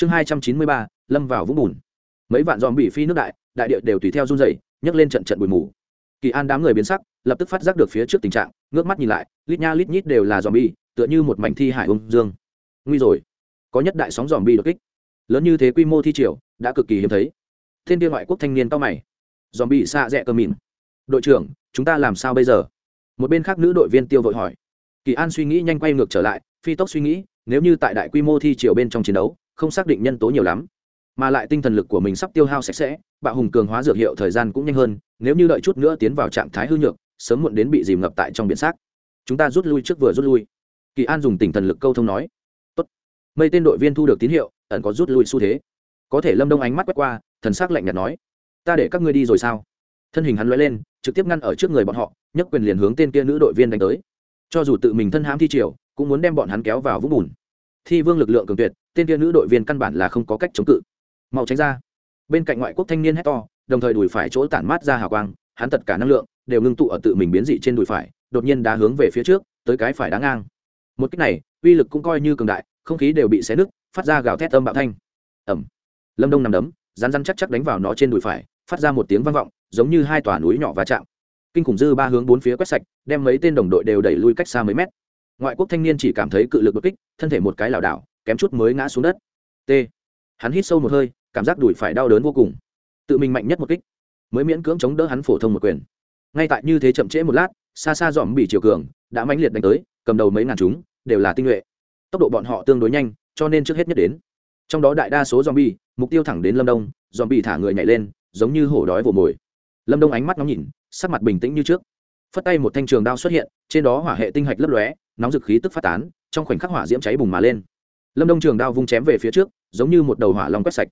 chương hai trăm chín mươi ba, lâm vào vũng bùn. Mấy vạn dòm bị phi nước đại đại địa đều tùy theo run dày nhấc lên trận trận bụi mù. Kỳ an đám người biến sắc, lập tức phát giác được phía trước tình trạng, ngước mắt nhìn lại, lít nha lít nhít đều là dòm bi tựa như một mảnh thi hải ung dương. Nguy rồi, có nhất đại sóng dòm bi đột kích. Lớn như thế quy mô thi triều, đã cực kỳ hiếm thấy. Thiên địa ngoại quốc thanh niên cao mày. Dòm bi xa rẽ cơ mìn đội trưởng, chúng ta làm sao bây giờ? Một bên khác nữ đội viên tiêu vội hỏi. Kỳ an suy nghĩ nhanh quay ngược trở lại, phi tốc suy nghĩ, nếu như tại đại quy mô thi triều bên trong chiến đấu không xác định nhân tố nhiều lắm, mà lại tinh thần lực của mình sắp tiêu hao sạch sẽ, bạo hùng cường hóa dược hiệu thời gian cũng nhanh hơn, nếu như đợi chút nữa tiến vào trạng thái hư nhược, sớm muộn đến bị dìm ngập tại trong biển xác. Chúng ta rút lui trước vừa rút lui. Kỳ an dùng tinh thần lực câu thông nói. Tốt. mây tên đội viên thu được tín hiệu, ẩn có rút lui xu thế. Có thể lâm đông ánh mắt quét qua, thần sắc lạnh nhạt nói. Ta để các ngươi đi rồi sao? Thân hình hắn lóe lên, trực tiếp ngăn ở trước người bọn họ, nhấc quyền liền hướng tên kia nữ đội viên đánh tới. Cho dù tự mình thân hãm thi triều, cũng muốn đem bọn hắn kéo vào vũng bùn thi vương lực lượng cường tuyệt, tên kia nữ đội viên căn bản là không có cách chống cự. Mau tránh ra. Bên cạnh ngoại quốc thanh niên hét to, đồng thời đùi phải chỗ tản mát ra hào quang, hắn tất cả năng lượng đều ngưng tụ ở tự mình biến dị trên đùi phải, đột nhiên đá hướng về phía trước, tới cái phải đá ngang. Một cách này, uy lực cũng coi như cường đại, không khí đều bị xé nứt, phát ra gào thét âm bạo thanh. Ẩm lâm đông nằm đấm rán rán chắc chắc đánh vào nó trên đùi phải, phát ra một tiếng vang vọng, giống như hai tòa núi nhỏ va chạm. Kinh khủng dư ba hướng bốn phía quét sạch, đem mấy tên đồng đội đều đẩy lui cách xa mấy mét ngoại quốc thanh niên chỉ cảm thấy cự lực bất kích, thân thể một cái lảo đảo, kém chút mới ngã xuống đất. T. Hắn hít sâu một hơi, cảm giác đùi phải đau đớn vô cùng. Tự mình mạnh nhất một kích, mới miễn cưỡng chống đỡ hắn phổ thông một quyền. Ngay tại như thế chậm trễ một lát, xa xa dòm bị chiều cường, đã mãnh liệt đánh tới, cầm đầu mấy ngàn chúng, đều là tinh nhuệ. Tốc độ bọn họ tương đối nhanh, cho nên trước hết nhất đến. Trong đó đại đa số dòm bi mục tiêu thẳng đến lâm đông, dòm bị thả người nhảy lên, giống như hổ đói vồ mồi. Lâm đông ánh mắt nóng nhìn, sắc mặt bình tĩnh như trước. Phất tay một thanh trường đao xuất hiện, trên đó hỏa hệ tinh hạch lấp lóe nóng dực khí tức phát tán, trong khoảnh khắc hỏa diễm cháy bùng mà lên. Lâm đông trường đao vung chém về phía trước, giống như một đầu hỏa long quét sạch.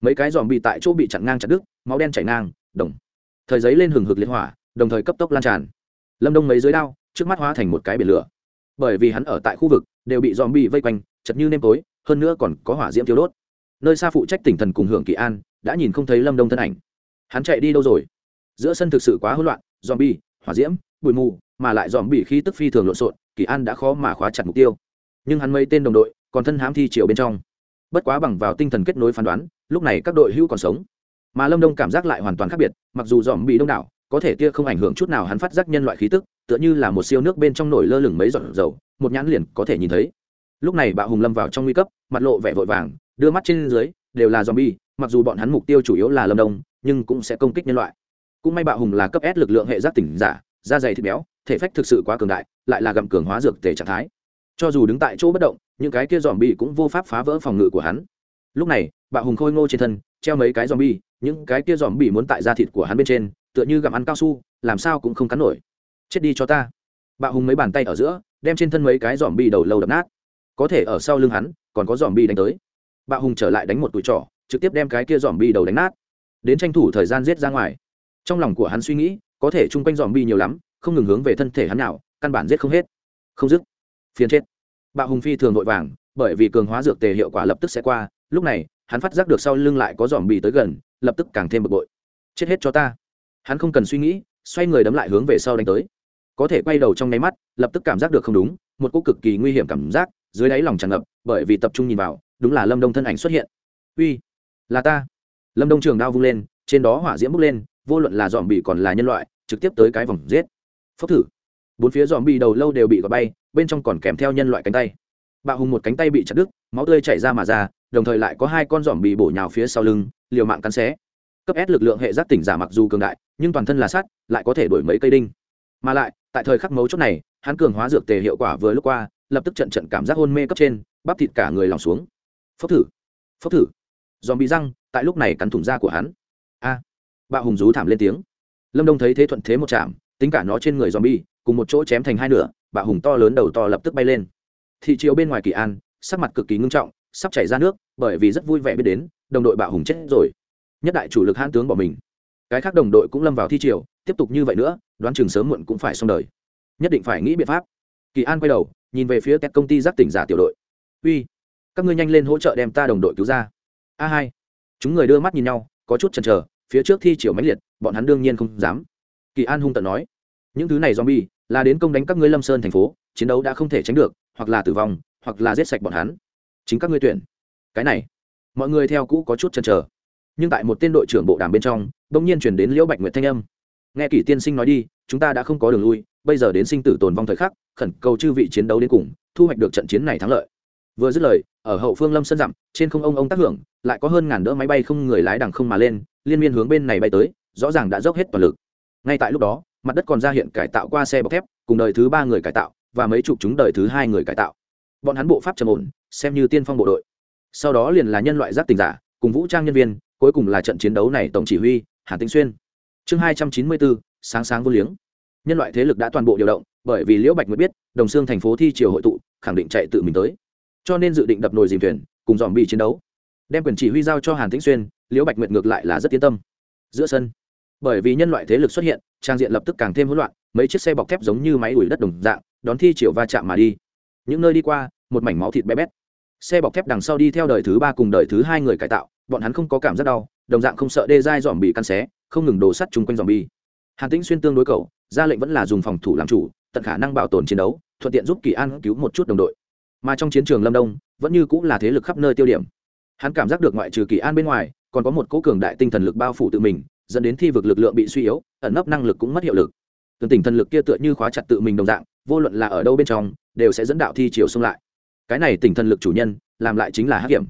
Mấy cái dòm bị tại chỗ bị chặn ngang chặt đứt, máu đen chảy ngang, đồng. Thời giấy lên hừng hực liên hỏa, đồng thời cấp tốc lan tràn. Lâm đông mấy dưới đao, trước mắt hóa thành một cái biển lửa. Bởi vì hắn ở tại khu vực, đều bị dòm bị vây quanh, chật như nêm tối, hơn nữa còn có hỏa diễm thiếu đốt. Nơi xa phụ trách tỉnh thần cùng hưởng kỳ an, đã nhìn không thấy lâm đông thân ảnh. Hắn chạy đi đâu rồi? Giữa sân thực sự quá hỗn loạn dòm bi hỏa diễm, bụi mù, mà lại dòm bị khí tức phi thường lộn xộn kỳ an đã khó mà khóa chặt mục tiêu. Nhưng hắn mấy tên đồng đội còn thân hãm thi triều bên trong. Bất quá bằng vào tinh thần kết nối phán đoán, lúc này các đội hữu còn sống. Mà lâm đông cảm giác lại hoàn toàn khác biệt, mặc dù dòm bị đông đảo, có thể kia không ảnh hưởng chút nào hắn phát giác nhân loại khí tức, tựa như là một siêu nước bên trong nổi lơ lửng mấy giọt dầu, một nhãn liền có thể nhìn thấy. Lúc này bạo hùng lâm vào trong nguy cấp, mặt lộ vẻ vội vàng, đưa mắt trên dưới, đều là zombie, mặc dù bọn hắn mục tiêu chủ yếu là lâm đông, nhưng cũng sẽ công kích nhân loại. Cũng may bạo hùng là cấp s lực lượng hệ giác tỉnh giả, da dày thịt béo thể phách thực sự quá cường đại, lại là gặm cường hóa dược tề trạng thái. Cho dù đứng tại chỗ bất động, những cái kia dòm bi cũng vô pháp phá vỡ phòng ngự của hắn. Lúc này, bạo hùng khôi ngô trên thân, treo mấy cái dòm bi những cái kia dòm bi muốn tại da thịt của hắn bên trên, tựa như gặm ăn cao su, làm sao cũng không cắn nổi. Chết đi cho ta. Bạo hùng mấy bàn tay ở giữa, đem trên thân mấy cái dòm bi đầu lâu đập nát. Có thể ở sau lưng hắn, còn có dòm bi đánh tới. Bạo hùng trở lại đánh một tụi trỏ, trực tiếp đem cái kia dòm bi đầu đánh nát. Đến tranh thủ thời gian giết ra ngoài. Trong lòng của hắn suy nghĩ, có thể chung quanh dòm bi nhiều lắm không ngừng hướng về thân thể hắn nào, căn bản giết không hết. Không dứt. Phiền chết. Bạo hùng phi thường vội vàng, bởi vì cường hóa dược tề hiệu quả lập tức sẽ qua, lúc này, hắn phát giác được sau lưng lại có dòm bì tới gần, lập tức càng thêm bực bội. Chết hết cho ta. Hắn không cần suy nghĩ, xoay người đấm lại hướng về sau đánh tới. Có thể quay đầu trong nháy mắt, lập tức cảm giác được không đúng, một cô cực kỳ nguy hiểm cảm giác, dưới đáy lòng tràn ngập, bởi vì tập trung nhìn vào, đúng là lâm đông thân ảnh xuất hiện. Uy, là ta. Lâm đông trường đao vung lên, trên đó hỏa diễm bốc lên, vô luận là dòm bì còn là nhân loại, trực tiếp tới cái vòng giết phốc thử. Bốn phía dòm bị đầu lâu đều bị gọt bay, bên trong còn kèm theo nhân loại cánh tay. Bạo hùng một cánh tay bị chặt đứt, máu tươi chảy ra mà ra, đồng thời lại có hai con dòm bị bổ nhào phía sau lưng, liều mạng cắn xé. Cấp s lực lượng hệ giác tỉnh giả mặc dù cường đại, nhưng toàn thân là sắt, lại có thể đổi mấy cây đinh. Mà lại, tại thời khắc mấu chốt này, hắn cường hóa dược tề hiệu quả vừa lúc qua, lập tức trận trận cảm giác hôn mê cấp trên, bắp thịt cả người lòng xuống. Phốc thử. Phốc thử. Dòm bị răng, tại lúc này cắn thủng da của hắn. A. Bạo hùng rú thảm lên tiếng. Lâm đông thấy thế thuận thế một chạm tính cả nó trên người dòm bi cùng một chỗ chém thành hai nửa, bạo hùng to lớn đầu to lập tức bay lên. Thị chiếu bên ngoài kỳ an, sắc mặt cực kỳ ngưng trọng, sắp chảy ra nước, bởi vì rất vui vẻ biết đến, đồng đội bạo hùng chết rồi. Nhất đại chủ lực hãn tướng bỏ mình. Cái khác đồng đội cũng lâm vào thi triều, tiếp tục như vậy nữa, đoán chừng sớm muộn cũng phải xong đời. Nhất định phải nghĩ biện pháp. Kỳ an quay đầu, nhìn về phía các công ty giác tỉnh giả tiểu đội. Uy, các ngươi nhanh lên hỗ trợ đem ta đồng đội cứu ra. A hai. Chúng người đưa mắt nhìn nhau, có chút chần chờ, phía trước thi triều mãnh liệt, bọn hắn đương nhiên không dám kỳ an hung tận nói, những thứ này zombie là đến công đánh các ngươi lâm sơn thành phố, chiến đấu đã không thể tránh được, hoặc là tử vong, hoặc là giết sạch bọn hắn. Chính các ngươi tuyển. Cái này, mọi người theo cũ có chút chần chờ. Nhưng tại một tên đội trưởng bộ đàm bên trong bỗng nhiên chuyển đến liễu bạch nguyệt thanh âm. Nghe kỷ tiên sinh nói đi, chúng ta đã không có đường lui, bây giờ đến sinh tử tồn vong thời khắc, khẩn cầu chư vị chiến đấu đến cùng, thu hoạch được trận chiến này thắng lợi. Vừa dứt lời, ở hậu phương lâm sân dặm, trên không ông ông tác hưởng, lại có hơn ngàn đỡ máy bay không người lái đằng không mà lên, liên miên hướng bên này bay tới, rõ ràng đã dốc hết toàn lực ngay tại lúc đó, mặt đất còn ra hiện cải tạo qua xe bọc thép, cùng đời thứ ba người cải tạo, và mấy chục chúng đời thứ hai người cải tạo. Bọn hắn bộ pháp trầm ổn, xem như tiên phong bộ đội. Sau đó liền là nhân loại giác tình giả, cùng vũ trang nhân viên, cuối cùng là trận chiến đấu này tổng chỉ huy hàn tĩnh xuyên. Chương hai trăm chín mươi bốn, sáng sáng vô liếng. Nhân loại thế lực đã toàn bộ điều động, bởi vì liễu bạch mới biết, đồng xương thành phố thi triều hội tụ, khẳng định chạy tự mình tới. Cho nên dự định đập nồi dìm thuyền, cùng dòm bị chiến đấu. Đem quyền chỉ huy giao cho hàn tĩnh xuyên, liễu bạch nguyệt ngược lại là rất yên tâm. Giữa sân bởi vì nhân loại thế lực xuất hiện, trang diện lập tức càng thêm hỗn loạn, mấy chiếc xe bọc thép giống như máy đuổi đất đồng dạng, đón thi chiều va chạm mà đi. Những nơi đi qua, một mảnh máu thịt bé bét. Xe bọc thép đằng sau đi theo đời thứ ba cùng đời thứ hai người cải tạo, bọn hắn không có cảm giác đau, đồng dạng không sợ đê dai dòm bị căn xé, không ngừng đổ sắt chung quanh dòm bi hàn tĩnh xuyên tương đối cầu ra lệnh vẫn là dùng phòng thủ làm chủ, tận khả năng bảo tồn chiến đấu, thuận tiện giúp kỳ an cứu một chút đồng đội. Mà trong chiến trường lâm đông, vẫn như cũng là thế lực khắp nơi tiêu điểm. Hắn cảm giác được ngoại trừ kỳ an bên ngoài, còn có một cố cường đại tinh thần lực bao phủ tự mình dẫn đến thi vực lực lượng bị suy yếu, ẩn nấp năng lực cũng mất hiệu lực. Từng tỉnh thần lực kia tựa như khóa chặt tự mình đồng dạng, vô luận là ở đâu bên trong, đều sẽ dẫn đạo thi chiều xung lại. Cái này tỉnh thần lực chủ nhân, làm lại chính là hắc hiểm.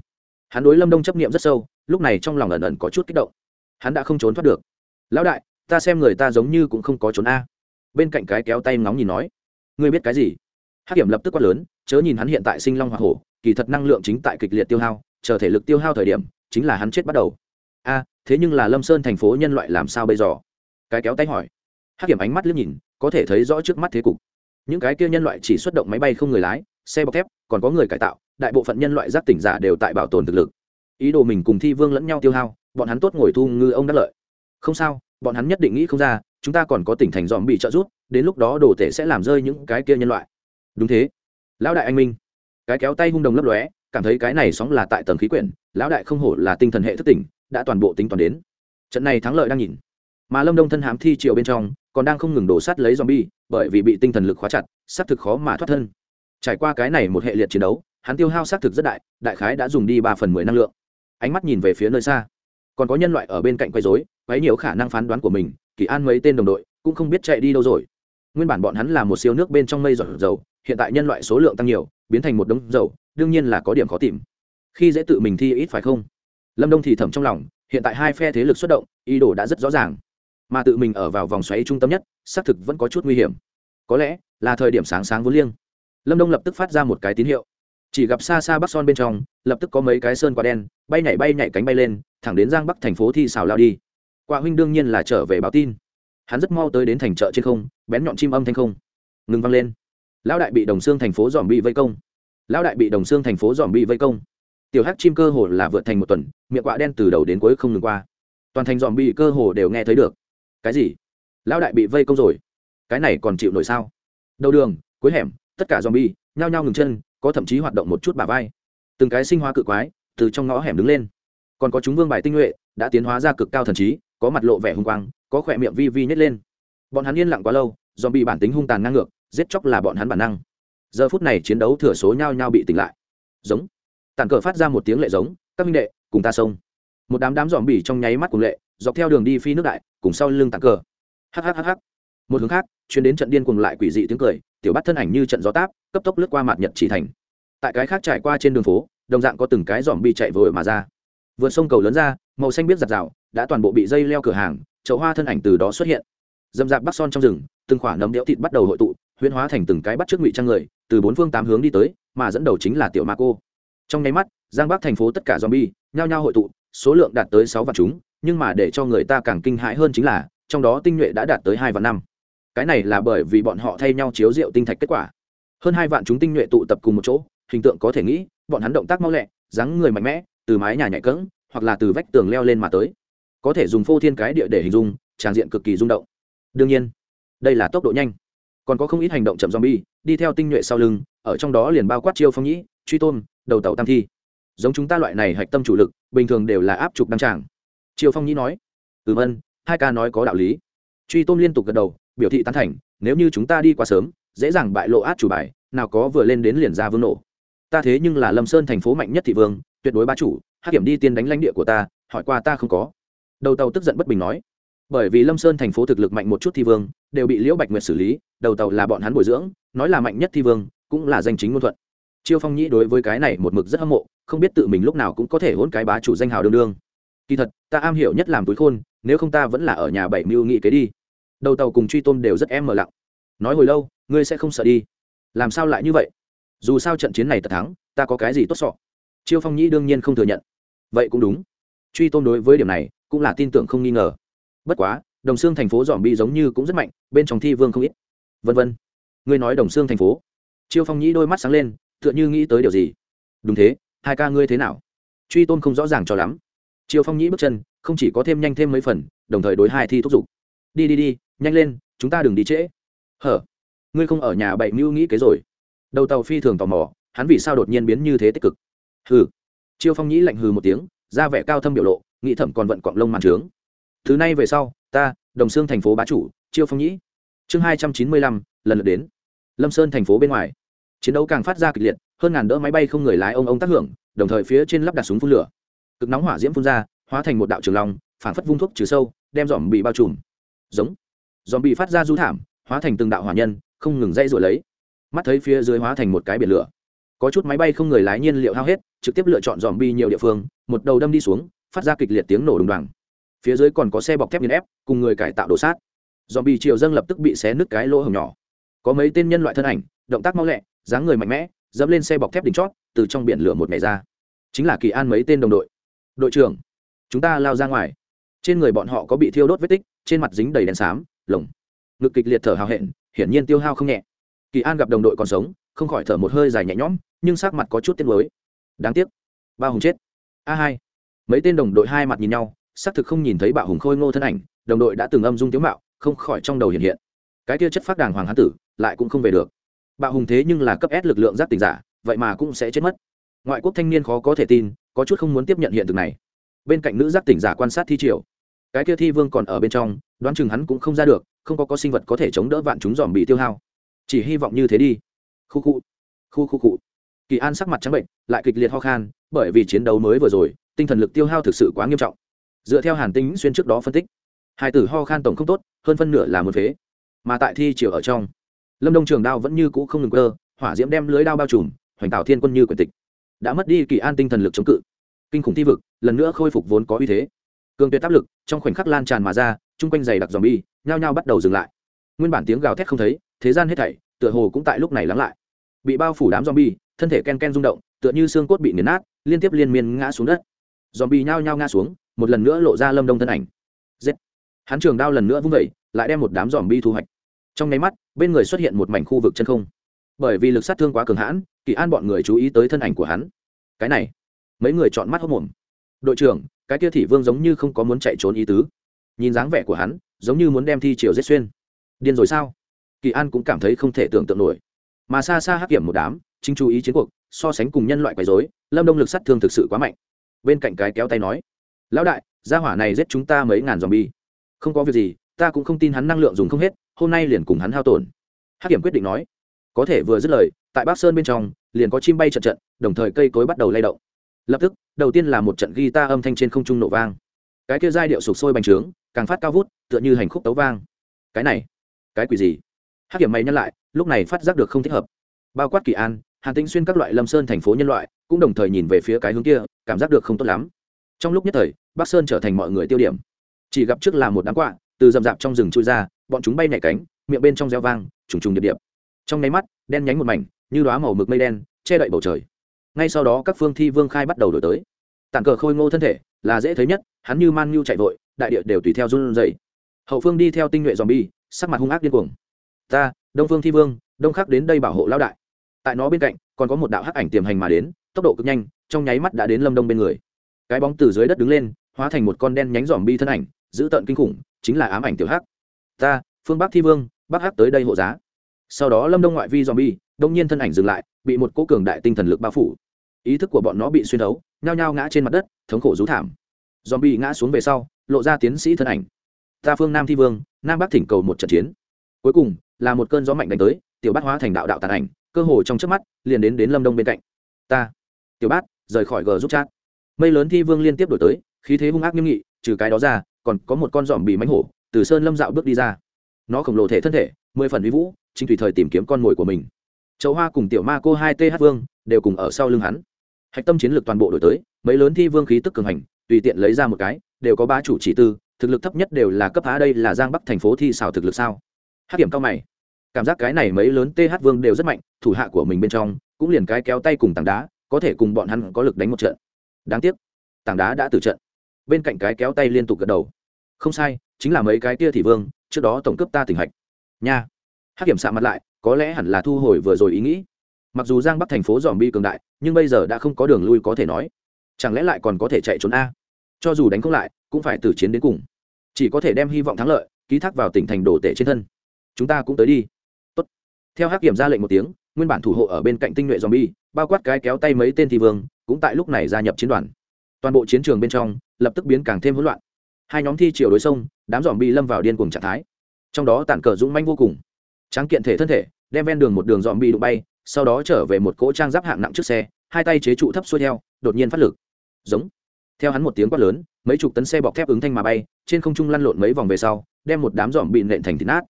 Hắn đối lâm đông chấp nghiệm rất sâu, lúc này trong lòng ẩn ẩn có chút kích động. Hắn đã không trốn thoát được. Lão đại, ta xem người ta giống như cũng không có trốn a. Bên cạnh cái kéo tay ngóng nhìn nói, ngươi biết cái gì? Hắc hiểm lập tức quát lớn, chớ nhìn hắn hiện tại sinh long hoa hổ, kỳ thật năng lượng chính tại kịch liệt tiêu hao, chờ thể lực tiêu hao thời điểm, chính là hắn chết bắt đầu. A thế nhưng là lâm sơn thành phố nhân loại làm sao bây giờ? Cái kéo tay hỏi. Hắc hiểm ánh mắt liếc nhìn, có thể thấy rõ trước mắt thế cục. Những cái kia nhân loại chỉ xuất động máy bay không người lái, xe bọc thép, còn có người cải tạo, đại bộ phận nhân loại giác tỉnh giả đều tại bảo tồn thực lực. Ý đồ mình cùng thi vương lẫn nhau tiêu hao, bọn hắn tốt ngồi thu ngư ông đắc lợi. Không sao, bọn hắn nhất định nghĩ không ra, chúng ta còn có tỉnh thành dòm bị trợ rút đến lúc đó đồ tể sẽ làm rơi những cái kia nhân loại. Đúng thế. Lão đại anh minh. Cái kéo tay hung đồng lấp lóe, cảm thấy cái này sóng là tại tầng khí quyển, lão đại không hổ là tinh thần hệ thức tỉnh đã toàn bộ tính toàn đến. Trận này thắng lợi đang nhìn. Mà lâm đông thân hám thi triều bên trong, còn đang không ngừng đổ sát lấy zombie, bởi vì bị tinh thần lực khóa chặt xác thực khó mà thoát thân. Trải qua cái này một hệ liệt chiến đấu, hắn tiêu hao sát thực rất đại đại khái đã dùng đi ba phần mười năng lượng. Ánh mắt nhìn về phía nơi xa. Còn có nhân loại ở bên cạnh quấy rối, quấy nhiều khả năng phán đoán của mình, kỳ an mấy tên đồng đội cũng không biết chạy đi đâu rồi. Nguyên bản bọn hắn là một siêu nước bên trong mây giọt dầu, hiện tại nhân loại số lượng tăng nhiều, biến thành một đống dầu, đương nhiên là có điểm khó tìm. Khi dễ tự mình thi ít phải không? Lâm đông thì thầm trong lòng, hiện tại hai phe thế lực xuất động, ý đồ đã rất rõ ràng. Mà tự mình ở vào vòng xoáy trung tâm nhất, xác thực vẫn có chút nguy hiểm. Có lẽ là thời điểm sáng sáng vốn liêng. Lâm đông lập tức phát ra một cái tín hiệu. Chỉ gặp xa xa bắc son bên trong, lập tức có mấy cái sơn quả đen, bay nhảy bay nhảy cánh bay lên, thẳng đến giang bắc thành phố thi xào lao đi. Quả huynh đương nhiên là trở về báo tin. Hắn rất mau tới đến thành chợ trên không, bén nhọn chim âm thanh không ngừng vang lên. Lão đại bị đồng xương thành phố dòm bị vây công. Lão đại bị đồng xương thành phố dòm bị vây công tiểu hắc chim cơ hồ là vượt thành một tuần, miệng quạ đen từ đầu đến cuối không ngừng qua. Toàn thành dòm bị cơ hồ đều nghe thấy được. Cái gì? Lão đại bị vây công rồi. Cái này còn chịu nổi sao? Đầu đường, cuối hẻm, tất cả dòm bi nhao nhao ngừng chân, có thậm chí hoạt động một chút bà vai. Từng cái sinh hóa cự quái, từ trong ngõ hẻm đứng lên. Còn có chúng vương bài tinh nhuệ, đã tiến hóa ra cực cao thần trí, có mặt lộ vẻ hung quang, có khỏe miệng vi vi nhét lên. Bọn hắn yên lặng quá lâu dòm bị bản tính hung tàn ngang ngược, giết chóc là bọn hắn bản năng. Giờ phút này chiến đấu thừa số nhao nhao bị tỉnh lại. Giống tàn cờ phát ra một tiếng lệ giống, các minh đệ, cùng ta xông. Một đám đám dòm bỉ trong nháy mắt cùng lệ, dọc theo đường đi phi nước đại, cùng sau lưng tàn cờ. Hhhh một hướng khác chuyến đến trận điên cùng lại quỷ dị tiếng cười, tiểu bắt thân ảnh như trận gió táp, cấp tốc lướt qua mặt nhật chỉ thành. Tại cái khác trải qua trên đường phố, đồng dạng có từng cái dòm bi chạy vội mà ra. Vượt sông cầu lớn ra, màu xanh biết giặt rào, đã toàn bộ bị dây leo cửa hàng, chậu hoa thân ảnh từ đó xuất hiện. Dầm dạp bắc son trong rừng, từng khoả nấm đẽo thịt bắt đầu hội tụ, huyễn hóa thành từng cái bắt trước ngụy trang người, từ bốn phương tám hướng đi tới, mà dẫn đầu chính là tiểu ma cô trong nháy mắt, giang bắc thành phố tất cả zombie, nhao nhao hội tụ, số lượng đạt tới sáu vạn chúng, nhưng mà để cho người ta càng kinh hãi hơn chính là, trong đó tinh nhuệ đã đạt tới hai vạn năm. Cái này là bởi vì bọn họ thay nhau chiếu rượu tinh thạch kết quả. Hơn hai vạn chúng tinh nhuệ tụ tập cùng một chỗ, hình tượng có thể nghĩ, bọn hắn động tác mau lẹ, dáng người mạnh mẽ, từ mái nhà nhạy cỡng hoặc là từ vách tường leo lên mà tới. Có thể dùng phô thiên cái địa để hình dung, tràng diện cực kỳ rung động. Đương nhiên, đây là tốc độ nhanh. Còn có không ít hành động chậm zombie, đi theo tinh nhuệ sau lưng, ở trong đó liền bao quát chiêu phong nhĩ, truy tôn đầu tàu tam thi. Giống chúng ta loại này hạch tâm chủ lực, bình thường đều là áp trục đăng tràng. Triều phong nhĩ nói ừ vân hai ca nói có đạo lý. Truy tôn liên tục gật đầu, biểu thị tán thành, nếu như chúng ta đi quá sớm, dễ dàng bại lộ át chủ bài, nào có vừa lên đến liền ra vương nổ. Ta thế nhưng là lâm sơn thành phố mạnh nhất thị vương, tuyệt đối ba chủ, hắc kiểm đi tiên đánh lãnh địa của ta, hỏi qua ta không có. Đầu tàu tức giận bất bình nói, bởi vì lâm sơn thành phố thực lực mạnh một chút thi vương, đều bị liễu bạch nguyệt xử lý, đầu tàu là bọn hắn bồi dưỡng, nói là mạnh nhất thi vương, cũng là danh chính ngôn thuận chiêu phong nhĩ đối với cái này một mực rất hâm mộ, không biết tự mình lúc nào cũng có thể hôn cái bá chủ danh hào đương đương. Kỳ thật, ta am hiểu nhất làm túi khôn, nếu không ta vẫn là ở nhà bảy mưu nghị kế đi. Đầu tàu cùng truy tôn đều rất em mờ lặng. Nói hồi lâu, ngươi sẽ không sợ đi. Làm sao lại như vậy? Dù sao trận chiến này tật thắng, ta có cái gì tốt sọ chiêu phong nhĩ đương nhiên không thừa nhận. Vậy cũng đúng. Truy tôn đối với điểm này, cũng là tin tưởng không nghi ngờ. Bất quá, đồng xương thành phố dòm bi giống như cũng rất mạnh, bên trong thi vương không ít. Vân vân. Ngươi nói đồng xương thành phố. Chiêu phong nhĩ đôi mắt sáng lên tựa như nghĩ tới điều gì. Đúng thế, hai ca ngươi thế nào? Truy tôn không rõ ràng cho lắm. Triều phong nhĩ bước chân, không chỉ có thêm nhanh thêm mấy phần, đồng thời đối hai thi thúc giục. Đi đi đi, nhanh lên, chúng ta đừng đi trễ. Hở, ngươi không ở nhà bậy mưu nghĩ kế rồi. Đầu tàu phi thường tò mò, hắn vì sao đột nhiên biến như thế tích cực? Hừ. Chiêu phong nhĩ lạnh hừ một tiếng, ra vẻ cao thâm biểu lộ, nghĩ thẩm còn vận quạng lông màn trướng. Thứ này về sau, ta, đồng xương thành phố bá chủ chiêu phong nhĩ. Chương hai trăm chín mươi lăm, lần lượt đến. Lâm sơn thành phố bên ngoài chiến đấu càng phát ra kịch liệt, hơn ngàn đỡ máy bay không người lái ông ông tác hưởng, đồng thời phía trên lắp đặt súng phun lửa. Cực nóng hỏa diễm phun ra, hóa thành một đạo trường long, phản phất vung thuốc trừ sâu, đem dòm bị bao trùm. Giống. Dòm bị phát ra du thảm, hóa thành từng đạo hỏa nhân, không ngừng dây rồi lấy. Mắt thấy phía dưới hóa thành một cái biển lửa. Có chút máy bay không người lái nhiên liệu hao hết, trực tiếp lựa chọn dòm bi nhiều địa phương, một đầu đâm đi xuống, phát ra kịch liệt tiếng nổ đùng đoàng. Phía dưới còn có xe bọc thép nghiền ép, cùng người cải tạo đổ sát. Dòm bi triều dâng lập tức bị xé nứt cái lỗ hồng nhỏ. Có mấy tên nhân loại thân ảnh, động tác mau lẹ dáng người mạnh mẽ, dẫm lên xe bọc thép đỉnh chót, từ trong biển lửa một mẻ ra. Chính là kỳ an mấy tên đồng đội. Đội trưởng, chúng ta lao ra ngoài. Trên người bọn họ có bị thiêu đốt vết tích, trên mặt dính đầy đèn xám, lồng. Ngực kịch liệt thở hào hẹn, hiển nhiên tiêu hao không nhẹ. Kỳ an gặp đồng đội còn sống, không khỏi thở một hơi dài nhẹ nhõm, nhưng sắc mặt có chút tiếc nuối. Đáng tiếc ba hùng chết. A hai. Mấy tên đồng đội hai mặt nhìn nhau, xác thực không nhìn thấy bạo hùng khôi ngô thân ảnh, đồng đội đã từng âm dung tiếu mạo, không khỏi trong đầu hiện hiện. Cái kia chất phát đàng hoàng hán tử, lại cũng không về được bạo hùng thế nhưng là cấp s lực lượng giác tỉnh giả, vậy mà cũng sẽ chết mất. Ngoại quốc thanh niên khó có thể tin, có chút không muốn tiếp nhận hiện thực này. Bên cạnh nữ giác tỉnh giả quan sát thi triều, cái kia thi vương còn ở bên trong, đoán chừng hắn cũng không ra được, không có có sinh vật có thể chống đỡ vạn chúng dòm bị tiêu hao. Chỉ hy vọng như thế đi. Khu khu khu khu khu. Kỳ an sắc mặt trắng bệnh, lại kịch liệt ho khan, bởi vì chiến đấu mới vừa rồi, tinh thần lực tiêu hao thực sự quá nghiêm trọng. Dựa theo hàn tính xuyên trước đó phân tích, hai tử ho khan tổng không tốt, hơn phân nửa là một phế. Mà tại thi triều ở trong lâm đông trường đao vẫn như cũ không ngừng cơ hỏa diễm đem lưới đao bao trùm, hoành tạo thiên quân như quyền tịch. Đã mất đi kỳ an tinh thần lực chống cự. Kinh khủng thi vực, lần nữa khôi phục vốn có uy thế. Cường tuyệt áp lực, trong khoảnh khắc lan tràn mà ra, chung quanh giày đặc dòm bi nhao nhao bắt đầu dừng lại. Nguyên bản tiếng gào thét không thấy, thế gian hết thảy, tựa hồ cũng tại lúc này lắng lại. Bị bao phủ đám dòm bi thân thể ken ken rung động, tựa như xương cốt bị nghiền nát, liên tiếp liên miên ngã xuống đất. Dòm bi nhao nhao ngã xuống, một lần nữa lộ ra lâm đông thân ảnh. Giết! Hắn trường đao lần nữa vung vẩy lại đem một đám dòm bi thu hoạch. Trong nháy mắt bên người xuất hiện một mảnh khu vực chân không. Bởi vì lực sát thương quá cường hãn, kỳ an bọn người chú ý tới thân ảnh của hắn. Cái này, mấy người chọn mắt hốc mồm. Đội trưởng, cái kia thị vương giống như không có muốn chạy trốn ý tứ. Nhìn dáng vẻ của hắn, giống như muốn đem thi triều giết xuyên. Điên rồi sao? Kỳ an cũng cảm thấy không thể tưởng tượng nổi. Mà xa xa hắc kiểm một đám, chính chú ý chiến cuộc, so sánh cùng nhân loại quấy dối lâm đông lực sát thương thực sự quá mạnh. Bên cạnh cái kéo tay nói, lão đại, gia hỏa này giết chúng ta mấy ngàn dòm bi không có việc gì, ta cũng không tin hắn năng lượng dùng không hết hôm nay liền cùng hắn hao tổn. Hắc kiểm quyết định nói, có thể vừa dứt lời, tại bắc sơn bên trong, liền có chim bay trận trận, đồng thời cây cối bắt đầu lay động. Lập tức, đầu tiên là một trận guitar âm thanh trên không trung nổ vang. Cái kia giai điệu sụp sôi bành trướng, càng phát cao vút, tựa như hành khúc tấu vang. Cái này, cái quỷ gì? Hắc kiểm mày nhắc lại, lúc này phát giác được không thích hợp. Bao quát kỳ an, hàn tĩnh xuyên các loại lâm sơn thành phố nhân loại, cũng đồng thời nhìn về phía cái hướng kia, cảm giác được không tốt lắm. Trong lúc nhất thời, bắc sơn trở thành mọi người tiêu điểm. Chỉ gặp trước là một đám quạ từ rậm rạp trong rừng trôi ra, bọn chúng bay nhảy cánh, miệng bên trong reo vang, trùng trùng điệp điệp. Trong nháy mắt, đen nhánh một mảnh, như đoá màu mực mây đen, che đậy bầu trời. Ngay sau đó, các phương thi vương khai bắt đầu đổi tới. Tản cờ khôi ngô thân thể, là dễ thấy nhất, hắn như man nhu chạy vội, đại địa đều tùy theo run dậy hậu phương đi theo tinh nhuệ dòm bi sắc mặt hung ác điên cuồng. Ta, đông phương thi vương, đông khắc đến đây bảo hộ lao đại. Tại nó bên cạnh, còn có một đạo hắc ảnh tiềm hành mà đến, tốc độ cực nhanh, trong nháy mắt đã đến lâm đông bên người. Cái bóng từ dưới đất đứng lên, hóa thành một con đen nhánh dòm bi thân ảnh giữ tợn kinh khủng chính là ám ảnh tiểu hắc. Ta, phương bắc thi vương, bắc hắc tới đây hộ giá. Sau đó lâm đông ngoại vi zombie, đông nhiên thân ảnh dừng lại, bị một cỗ cường đại tinh thần lực bao phủ. Ý thức của bọn nó bị xuyên thấu, nhao nhao ngã trên mặt đất, thống khổ rú thảm. Zombie ngã xuống về sau, lộ ra tiến sĩ thân ảnh. Ta phương nam thi vương, nam bắc thỉnh cầu một trận chiến. Cuối cùng, là một cơn gió mạnh đánh tới, tiểu bát hóa thành đạo đạo tàn ảnh, cơ hồ trong trước mắt, liền đến đến lâm đông bên cạnh. Ta, tiểu bát, rời khỏi gờ giúp chat. Mây lớn thi vương liên tiếp đổi tới, khí thế hung ác nghiêm nghị, trừ cái đó ra còn có một con giòm bị mánh hổ, từ sơn lâm dạo bước đi ra. Nó khổng lồ thể thân thể, mười phần uy vũ, chính tùy thời tìm kiếm con mồi của mình. Châu hoa cùng tiểu ma cô hai th vương đều cùng ở sau lưng hắn. Hạch tâm chiến lược toàn bộ đổi tới, mấy lớn thi vương khí tức cường hành, tùy tiện lấy ra một cái, đều có ba chủ chỉ tư, thực lực thấp nhất đều là cấp á đây là giang bắc thành phố thi xào thực lực sao? Hát điểm cao mày. Cảm giác cái này mấy lớn th vương đều rất mạnh, thủ hạ của mình bên trong, cũng liền cái kéo tay cùng tảng đá, có thể cùng bọn hắn có lực đánh một trận. Đáng tiếc, tảng đá đã tử trận. Bên cạnh cái kéo tay liên tục gật đầu không sai, chính là mấy cái kia thị vương, trước đó tổng cướp ta tỉnh hạch. Nha. Hát kiểm xạ mặt lại, có lẽ hẳn là thu hồi vừa rồi ý nghĩ. Mặc dù giang bắc thành phố dòm bi cường đại, nhưng bây giờ đã không có đường lui có thể nói. Chẳng lẽ lại còn có thể chạy trốn a? Cho dù đánh không lại, cũng phải tử chiến đến cùng. Chỉ có thể đem hy vọng thắng lợi, ký thác vào tỉnh thành đồ tể trên thân. Chúng ta cũng tới đi. Tốt. theo hắc kiểm ra lệnh một tiếng, nguyên bản thủ hộ ở bên cạnh tinh nhuệ zombie, bao quát cái kéo tay mấy tên thi vương, cũng tại lúc này gia nhập chiến đoàn. Toàn bộ chiến trường bên trong, lập tức biến càng thêm hỗn loạn hai nhóm thi chiều đối sông, đám dòm bi lâm vào điên cuồng trạng thái. Trong đó tản cờ dũng manh vô cùng. Tráng kiện thể thân thể, đem ven đường một đường dòm bi đụng bay, sau đó trở về một cỗ trang giáp hạng nặng trước xe, hai tay chế trụ thấp xuôi theo, đột nhiên phát lực. Giống. Theo hắn một tiếng quát lớn, mấy chục tấn xe bọc thép ứng thanh mà bay, trên không trung lăn lộn mấy vòng về sau, đem một đám dòm bị nện thành thịt nát.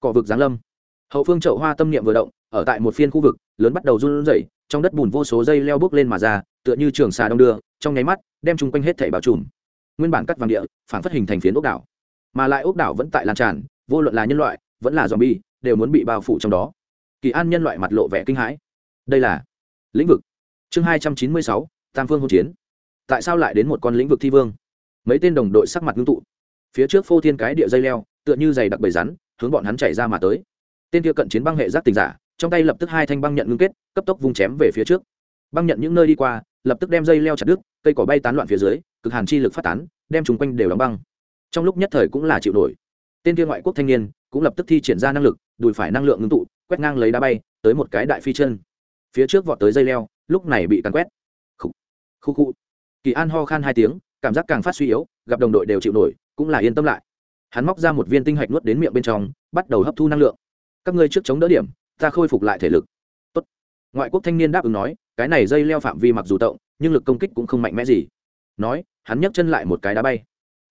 Cọ vực giáng lâm. Hậu phương chậu hoa tâm niệm vừa động, ở tại một phiên khu vực, lớn bắt đầu run rẩy, trong đất bùn vô số dây leo bước lên mà ra, tựa như trường xà đông đưa, trong nháy mắt, đem chung quanh hết thảy bao trùm nguyên bản cắt vàng địa phản phát hình thành phiến ốc đảo. Mà lại ốc đảo vẫn tại lan tràn, vô luận là nhân loại, vẫn là zombie, đều muốn bị bao phủ trong đó. Kỳ an nhân loại mặt lộ vẻ kinh hãi. Đây là lĩnh vực. Chương hai trăm chín mươi sáu, tam phương hỗn chiến. Tại sao lại đến một con lĩnh vực thi vương? Mấy tên đồng đội sắc mặt ngưng tụ. Phía trước phô thiên cái địa dây leo, tựa như dày đặc bầy rắn, hướng bọn hắn chạy ra mà tới. Tên kia cận chiến băng hệ giác tình giả, trong tay lập tức hai thanh băng nhận ngưng kết, cấp tốc vung chém về phía trước. Băng nhận những nơi đi qua, lập tức đem dây leo chặt đứt, cây cỏ bay tán loạn phía dưới cực hàn chi lực phát tán, đem chúng quanh đều đóng băng. Trong lúc nhất thời cũng là chịu nổi. Tên kia ngoại quốc thanh niên cũng lập tức thi triển ra năng lực, đùi phải năng lượng ngưng tụ, quét ngang lấy đá bay, tới một cái đại phi chân. Phía trước vọt tới dây leo, lúc này bị cắn quét. Khu khu khu kỳ an ho khan hai tiếng, cảm giác càng phát suy yếu, gặp đồng đội đều chịu nổi, cũng là yên tâm lại. Hắn móc ra một viên tinh hạch nuốt đến miệng bên trong, bắt đầu hấp thu năng lượng. Các ngươi trước chống đỡ điểm, ta khôi phục lại thể lực. Tốt. ngoại quốc thanh niên đáp ứng nói, cái này dây leo phạm vi mặc dù tộng nhưng lực công kích cũng không mạnh mẽ gì nói, hắn nhấc chân lại một cái đá bay.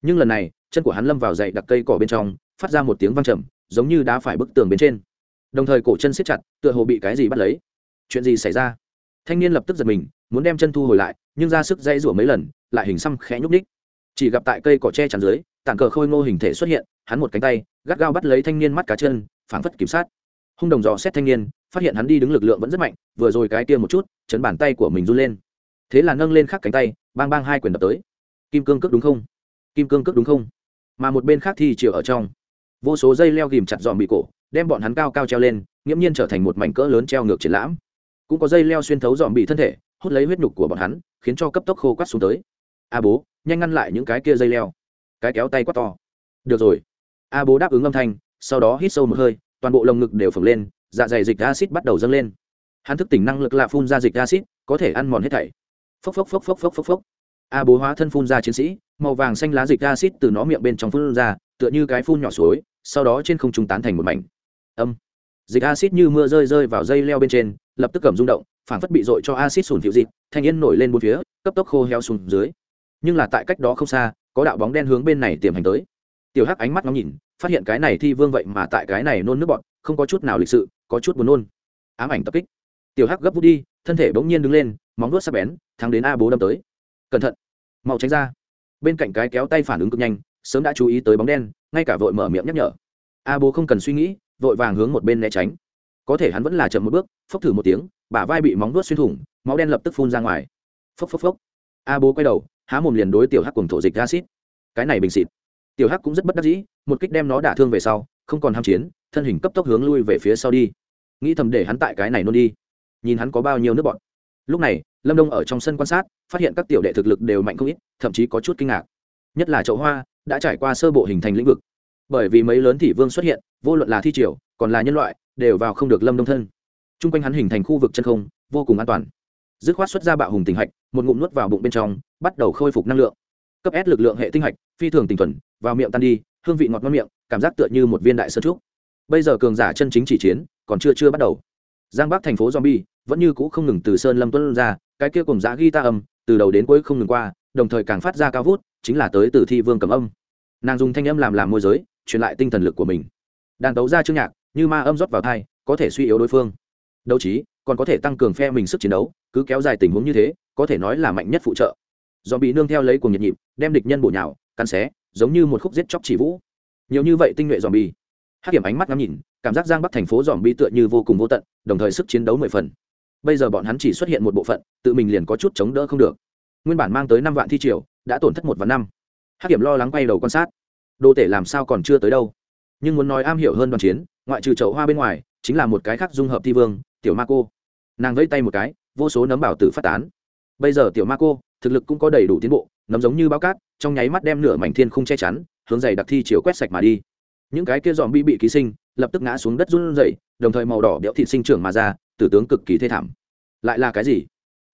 Nhưng lần này, chân của hắn lâm vào dậy đặc cây cỏ bên trong, phát ra một tiếng văng trầm, giống như đá phải bức tường bên trên. Đồng thời cổ chân siết chặt, tựa hồ bị cái gì bắt lấy. Chuyện gì xảy ra? Thanh niên lập tức giật mình, muốn đem chân thu hồi lại, nhưng ra sức dây rủa mấy lần, lại hình xăm khẽ nhúc ních chỉ gặp tại cây cỏ tre chắn dưới, tảng cờ khôi ngô hình thể xuất hiện, hắn một cánh tay, gắt gao bắt lấy thanh niên mắt cá chân, phảng phất kiểm sát. Hung đồng dò xét thanh niên, phát hiện hắn đi đứng lực lượng vẫn rất mạnh, vừa rồi cái kia một chút, chấn bàn tay của mình run lên thế là nâng lên khắc cánh tay, bang bang hai quyền đập tới. Kim cương cước đúng không? Kim cương cước đúng không? Mà một bên khác thì chiều ở trong. Vô số dây leo ghìm chặt dòm bị cổ, đem bọn hắn cao cao treo lên, nghiễm nhiên trở thành một mảnh cỡ lớn treo ngược triển lãm. Cũng có dây leo xuyên thấu dòm bị thân thể, hút lấy huyết nhục của bọn hắn, khiến cho cấp tốc khô quắt xuống tới. A bố, nhanh ngăn lại những cái kia dây leo. Cái kéo tay quắt to. Được rồi. A bố đáp ứng âm thanh, sau đó hít sâu một hơi, toàn bộ lồng ngực đều phồng lên dạ dày dịch acid bắt đầu dâng lên. Hắn thức tỉnh năng lực lạ phun ra dịch acid có thể ăn mòn hết thảy phốc phốc phốc phốc phốc phốc phốc. A bố hóa thân phun ra chiến sĩ, màu vàng xanh lá dịch acid từ nó miệng bên trong phun ra, tựa như cái phun nhỏ suối, sau đó trên không trung tán thành một mảnh. Âm. Dịch acid như mưa rơi rơi vào dây leo bên trên, lập tức cầm rung động phản phất bị dội cho acid sùn phiệu dịt, thanh yên nổi lên bốn phía, cấp tốc khô heo sùn dưới. Nhưng là tại cách đó không xa, có đạo bóng đen hướng bên này tiềm hành tới. Tiểu hắc ánh mắt ngắm nhìn, phát hiện cái này thi vương vậy mà tại cái này nôn nước bọn, không có chút nào lịch sự, có chút buồn nôn. Ám ảnh tập kích tiểu hắc gấp vút đi, thân thể bỗng nhiên đứng lên, móng vuốt sắc bén, thắng đến a bố đâm tới. Cẩn thận, mau tránh ra. Bên cạnh cái kéo tay phản ứng cực nhanh, sớm đã chú ý tới bóng đen, ngay cả vội mở miệng nhắc nhở. A bố không cần suy nghĩ, vội vàng hướng một bên né tránh. Có thể hắn vẫn là chậm một bước, phốc thử một tiếng, bả vai bị móng vuốt xuyên thủng, máu đen lập tức phun ra ngoài. Phốc phốc phốc. A bố quay đầu, há mồm liền đối tiểu hắc cùng thổ dịch acid. Cái này bình xịt. Tiểu hắc cũng rất bất đắc dĩ, một kích đem nó đả thương về sau, không còn ham chiến, thân hình cấp tốc hướng lui về phía sau đi. Nghĩ thầm để hắn tại cái này nôn đi nhìn hắn có bao nhiêu nước bọn lúc này, lâm đông ở trong sân quan sát, phát hiện các tiểu đệ thực lực đều mạnh không ít, thậm chí có chút kinh ngạc. Nhất là chậu hoa, đã trải qua sơ bộ hình thành lĩnh vực. Bởi vì mấy lớn thị vương xuất hiện, vô luận là thi triều, còn là nhân loại, đều vào không được lâm đông thân. T r u n g quanh hắn hình thành khu vực chân không, vô cùng an toàn. Dứt khoát xuất ra bạo hùng tình hạch, một ngụm nuốt vào bụng bên trong, bắt đầu khôi phục năng lượng. Cấp s lực lượng hệ tinh hạch, phi thường tình thuần, vào miệng tan đi, hương vị ngọt ngon miệng, cảm giác tựa như một viên đại sơ trúc. Bây giờ cường giả chân chính chỉ chiến, còn chưa chưa bắt đầu giang bắc thành phố zombie, vẫn như cũ không ngừng từ sơn lâm tuân ra, cái kia cùng giã ghi ta âm, từ đầu đến cuối không ngừng qua, đồng thời càng phát ra cao vút, chính là tới từ thi vương cầm âm. Nàng dùng thanh âm làm làm môi giới, truyền lại tinh thần lực của mình. Đàn tấu ra chương nhạc, như ma âm rót vào thai, có thể suy yếu đối phương. Đấu trí, còn có thể tăng cường phe mình sức chiến đấu, cứ kéo dài tình huống như thế, có thể nói là mạnh nhất phụ trợ. Do bị nương theo lấy cùng nhiệt nhịp, đem địch nhân bổ nhào, cắn xé, giống như một khúc giết chóc chỉ vũ. Nhiều như vậy tinh nhuệ dòm bi hát kiểm ánh mắt ngắm nhìn cảm giác giang bắc thành phố dòm bi tựa như vô cùng vô tận, đồng thời sức chiến đấu mười phần. Bây giờ bọn hắn chỉ xuất hiện một bộ phận, tự mình liền có chút chống đỡ không được. Nguyên bản mang tới năm vạn thi triều, đã tổn thất một vạn năm. Hát điểm lo lắng quay đầu quan sát. Đô tể làm sao còn chưa tới đâu. Nhưng muốn nói am hiểu hơn đoàn chiến, ngoại trừ chậu hoa bên ngoài, chính là một cái khác dung hợp thi vương, tiểu ma cô. Nàng vẫy tay một cái, vô số nấm bảo tử phát tán. Bây giờ tiểu ma cô, thực lực cũng có đầy đủ tiến bộ, nấm giống như bao cát, trong nháy mắt đem nửa mảnh thiên không che chắn, hướng dày đặc thi chiều quét sạch mà đi. Những cái kia dòm bi bị ký sinh lập tức ngã xuống đất run rẩy, đồng thời màu đỏ béo thịt sinh trưởng mà ra, tử tướng cực kỳ thê thảm. Lại là cái gì?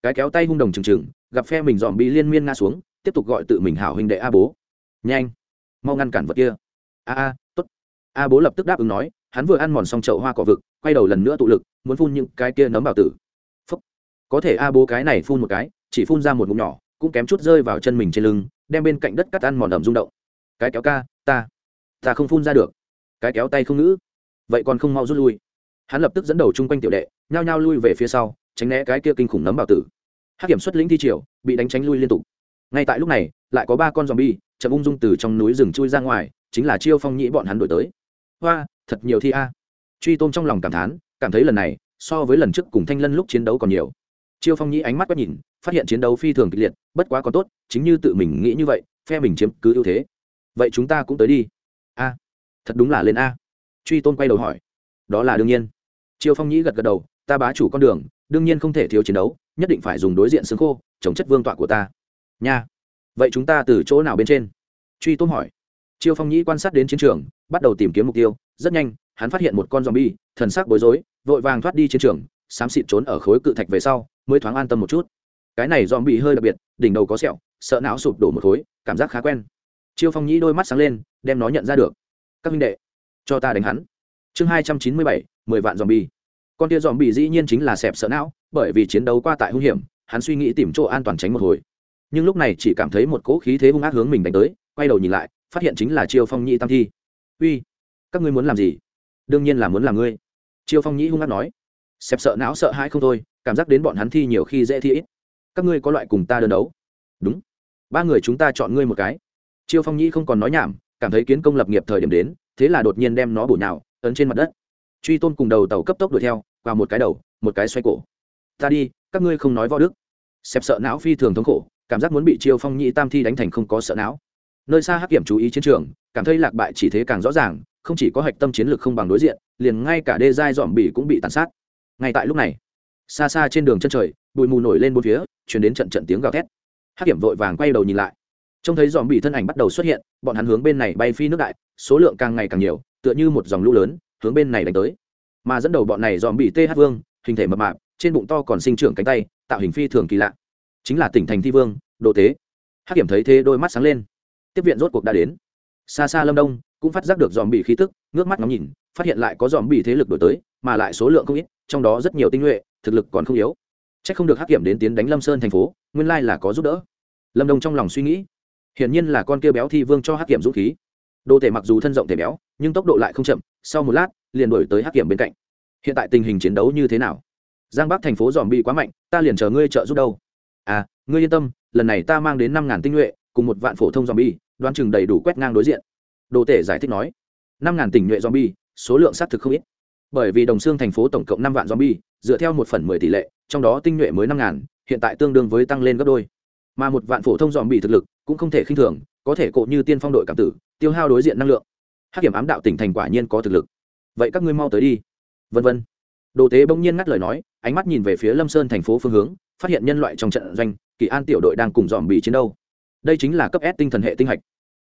Cái kéo tay hung đồng trừng trừng, gặp phe mình dòm bị liên miên ngã xuống, tiếp tục gọi tự mình hảo huynh đệ a bố. Nhanh, mau ngăn cản vật kia. A a, tốt. A bố lập tức đáp ứng nói, hắn vừa ăn mòn xong chậu hoa cỏ vực, quay đầu lần nữa tụ lực, muốn phun những cái kia nấm bảo tử. Phúc. có thể a bố cái này phun một cái, chỉ phun ra một ngụm nhỏ, cũng kém chút rơi vào chân mình trên lưng, đem bên cạnh đất cắt ăn mòn ẩm rung động. Cái kéo ca, ta ta không phun ra được. Cái kéo tay không ngữ vậy còn không mau rút lui. Hắn lập tức dẫn đầu chung quanh tiểu đệ, nhao nhao lui về phía sau, tránh né cái kia kinh khủng nấm bảo tử. Hát kiểm xuất lĩnh thi triều, bị đánh tránh lui liên tục. Ngay tại lúc này, lại có ba con z o m bi e chậm ung dung từ trong núi rừng chui ra ngoài, chính là chiêu phong nhĩ bọn hắn đổi tới. Hoa, thật nhiều thi a. Truy tôm trong lòng cảm thán, cảm thấy lần này, so với lần trước cùng thanh lân lúc chiến đấu còn nhiều. Chiêu phong nhĩ ánh mắt quét nhìn, phát hiện chiến đấu phi thường kịch liệt, bất quá còn tốt, chính như tự mình nghĩ như vậy, phe mình chiếm cứ ưu thế. Vậy chúng ta cũng tới đi. A, thật đúng là lên a truy tôn quay đầu hỏi. Đó là đương nhiên. Triều phong nhĩ gật gật đầu, ta bá chủ con đường, đương nhiên không thể thiếu chiến đấu, nhất định phải dùng đối diện xương khô, chống chất vương tọa của ta. Nha, vậy chúng ta từ chỗ nào bên trên? Truy tôn hỏi. Triều phong nhĩ quan sát đến chiến trường, bắt đầu tìm kiếm mục tiêu. Rất nhanh, hắn phát hiện một con zombie, thần sắc bối rối, vội vàng thoát đi chiến trường, xám xịt trốn ở khối cự thạch về sau, mới thoáng an tâm một chút. Cái này zombie hơi đặc biệt, đỉnh đầu có sẹo, sợ não sụp đổ một khối, cảm giác khá quen. Chiêu phong nhĩ đôi mắt sáng lên, đem nó nhận ra được. Các minh đệ cho ta đánh hắn. Chương hai trăm chín mươi bảy, mười vạn zombie. Con tia zombie dĩ nhiên chính là sẹp sợ não, bởi vì chiến đấu qua tại hung hiểm, hắn suy nghĩ tìm chỗ an toàn tránh một hồi. Nhưng lúc này chỉ cảm thấy một cỗ khí thế hung ác hướng mình đánh tới, quay đầu nhìn lại, phát hiện chính là chiêu phong nhĩ tam thi. Uy, các ngươi muốn làm gì? Đương nhiên là muốn làm ngươi. Chiêu phong nhĩ hung ác nói. Xẹp sợ não sợ hãi không thôi, cảm giác đến bọn hắn thi nhiều khi dễ thi ít. Các ngươi có loại cùng ta đơn đấu. Đúng. Ba người chúng ta chọn ngươi một cái. Chiêu phong nhĩ không còn nói nhảm, cảm thấy kiến công lập nghiệp thời điểm đến thế là đột nhiên đem nó bổ nhào, ấn trên mặt đất. Truy tôn cùng đầu tàu cấp tốc đuổi theo và một cái đầu, một cái xoay cổ. Ta đi, các ngươi không nói võ đức. Xẹp sợ não phi thường thống khổ, cảm giác muốn bị chiêu phong nhị tam thi đánh thành không có sợ não. Nơi xa hắc kiểm chú ý chiến trường, cảm thấy lạc bại chỉ thế càng rõ ràng, không chỉ có hạch tâm chiến lược không bằng đối diện, liền ngay cả đê giai dòm bỉ cũng bị tàn sát. Ngay tại lúc này, xa xa trên đường chân trời, bụi mù nổi lên bốn phía chuyển đến trận trận tiếng gào thét. Hắc kiểm vội vàng quay đầu nhìn lại trông thấy dòm bỉ thân ảnh bắt đầu xuất hiện, bọn hắn hướng bên này bay phi nước đại, số lượng càng ngày càng nhiều, tựa như một dòng lũ lớn, hướng bên này đánh tới. Mà dẫn đầu bọn này dòm bỉ th vương, hình thể mập mạp, trên bụng to còn sinh trưởng cánh tay, tạo hình phi thường kỳ lạ. Chính là tỉnh thành thi vương đồ tế. Hắc kiểm thấy thế, đôi mắt sáng lên. Tiếp viện rốt cuộc đã đến. Xa xa lâm đông, cũng phát giác được dòm bị khí tức, ngước mắt ngắm nhìn, phát hiện lại có dòm bị thế lực đổi tới, mà lại số lượng không ít, trong đó rất nhiều tinh nhuệ, thực lực còn không yếu. C h ắ c không được hắc kiểm đến tiến đánh lâm sơn thành phố, nguyên lai là có giúp đỡ. Lâm đông trong lòng suy nghĩ hiển nhiên là con kia béo thi vương cho hắc kiểm dũng khí đô thể mặc dù thân rộng thể béo nhưng tốc độ lại không chậm sau một lát liền đổi tới hắc kiểm bên cạnh hiện tại tình hình chiến đấu như thế nào giang bắc thành phố dòm bị quá mạnh ta liền chờ ngươi trợ giúp đâu à ngươi yên tâm lần này ta mang đến năm ngàn tinh nhuệ cùng một vạn phổ thông zombie, đoán chừng đầy đủ quét ngang đối diện. Đồ tể giải thích nói, năm ngàn tỉnh nhuệ zombie, số lượng xác thực không ít. Bởi vì Đồng Xương thành phố tổng cộng năm vạn zombie, dựa theo một phần mười tỷ lệ, trong đó tinh nhuệ mới năm ngàn, hiện tại tương đương với tăng lên gấp đôi. Mà một vạn phổ thông zombie thực lực cũng không thể khinh thường, có thể cộ như tiên phong đội cảm tử, tiêu hao đối diện năng lượng. Hắc kiểm ám đạo tỉnh thành quả nhiên có thực lực. Vậy các ngươi mau tới đi. Vân vân. Đồ tế bỗng nhiên ngắt lời nói, ánh mắt nhìn về phía Lâm Sơn thành phố phương hướng, phát hiện nhân loại trong trận doanh, Kỳ An tiểu đội đang cùng dòm bị chiến đâu. đây chính là cấp s tinh thần hệ tinh hạch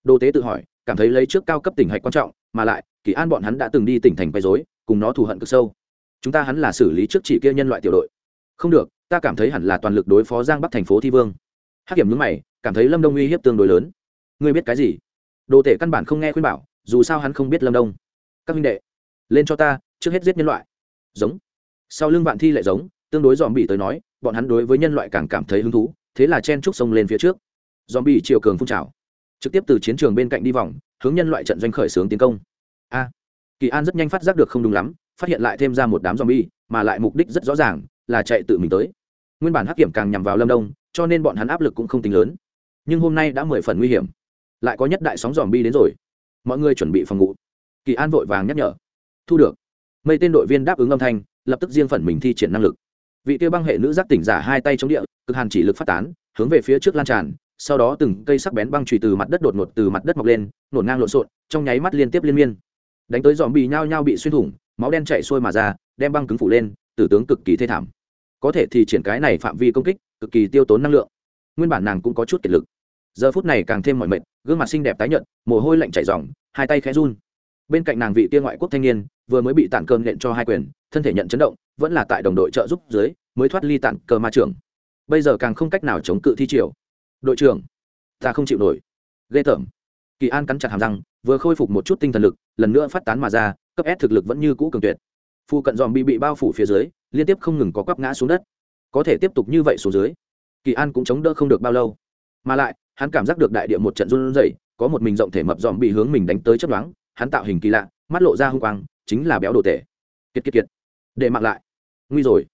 đồ tế tự hỏi cảm thấy lấy trước cao cấp tỉnh hạch quan trọng mà lại kỳ an bọn hắn đã từng đi tỉnh thành quay dối cùng nó thù hận cực sâu chúng ta hắn là xử lý trước chỉ kia nhân loại tiểu đội không được ta cảm thấy hẳn là toàn lực đối phó giang bắc thành phố thi vương hắc kiểm nhúng mày, cảm thấy lâm đông uy hiếp tương đối lớn. Ngươi biết cái gì? Đồ tể căn bản không nghe khuyên bảo, dù sao hắn không biết lâm đông. Các minh đệ, lên cho ta, trước hết giết nhân loại. Giống. Sau lưng vạn thi lại giống, tương đối dòm bị tới nói, bọn hắn đối với nhân loại càng cảm thấy hứng thú, thế là chen trúc sông lên phía trước. Dòm bị chiều cường phun trào. Trực tiếp từ chiến trường bên cạnh đi vòng, hướng nhân loại trận doanh khởi xướng tiến công. A. Kỳ an rất nhanh phát giác được không đúng lắm, phát hiện lại thêm ra một đám dòm bi mà lại mục đích rất rõ ràng, là chạy tự mình tới. Nguyên bản hắc kiểm càng nhằm vào lâm đông cho nên bọn hắn áp lực cũng không tính lớn. Nhưng hôm nay đã mười phần nguy hiểm. Lại có nhất đại sóng dòm bi đến rồi. Mọi người chuẩn bị phòng ngủ. Kỳ an vội vàng nhắc nhở. Thu được. Mây tên đội viên đáp ứng âm thanh, lập tức riêng phần mình thi triển năng lực. Vị tiêu băng hệ nữ giác tỉnh giả hai tay chống địa, cực hàn chỉ lực phát tán, hướng về phía trước lan tràn, sau đó từng cây sắc bén băng trùy từ mặt đất đột ngột từ mặt đất mọc lên, nổn ngang lộn xộn, trong nháy mắt liên tiếp liên miên. Đánh tới dòm bị nhao nhao bị xuyên thủng, máu đen chạy xuôi mà ra, đem băng cứng phủ lên, tử tướng cực kỳ thê thảm. Có thể thì triển cái này phạm vi công kích cực kỳ tiêu tốn năng lượng. Nguyên bản nàng cũng có chút kiệt lực. Giờ phút này càng thêm mọi mệt, gương mặt xinh đẹp tái nhợt, mồ hôi lạnh chảy ròng, hai tay khẽ run. Bên cạnh nàng vị tiên ngoại quốc thanh niên, vừa mới bị tản cơm nện cho hai quyền, thân thể nhận chấn động, vẫn là tại đồng đội trợ giúp dưới, mới thoát ly tản cờ ma trưởng. Bây giờ càng không cách nào chống cự thi triều. Đội trưởng, ta không chịu nổi. Ghê tởm. Kỳ an cắn chặt hàm răng, vừa khôi phục một chút tinh thần lực, lần nữa phát tán mà ra, cấp s thực lực vẫn như cũ cường tuyệt. Phu cận dòm bị bị bao phủ phía dưới, liên tiếp không ngừng có quắp ngã xuống đất có thể tiếp tục như vậy xuống dưới. Kỳ an cũng chống đỡ không được bao lâu. Mà lại, hắn cảm giác được đại địa một trận run rẩy, có một mình rộng thể mập dòm bị hướng mình đánh tới chấp đoán hắn tạo hình kỳ lạ, mắt lộ ra hung quang, chính là béo đồ tể. Kiệt kiệt kiệt. Để mặc lại. Nguy rồi.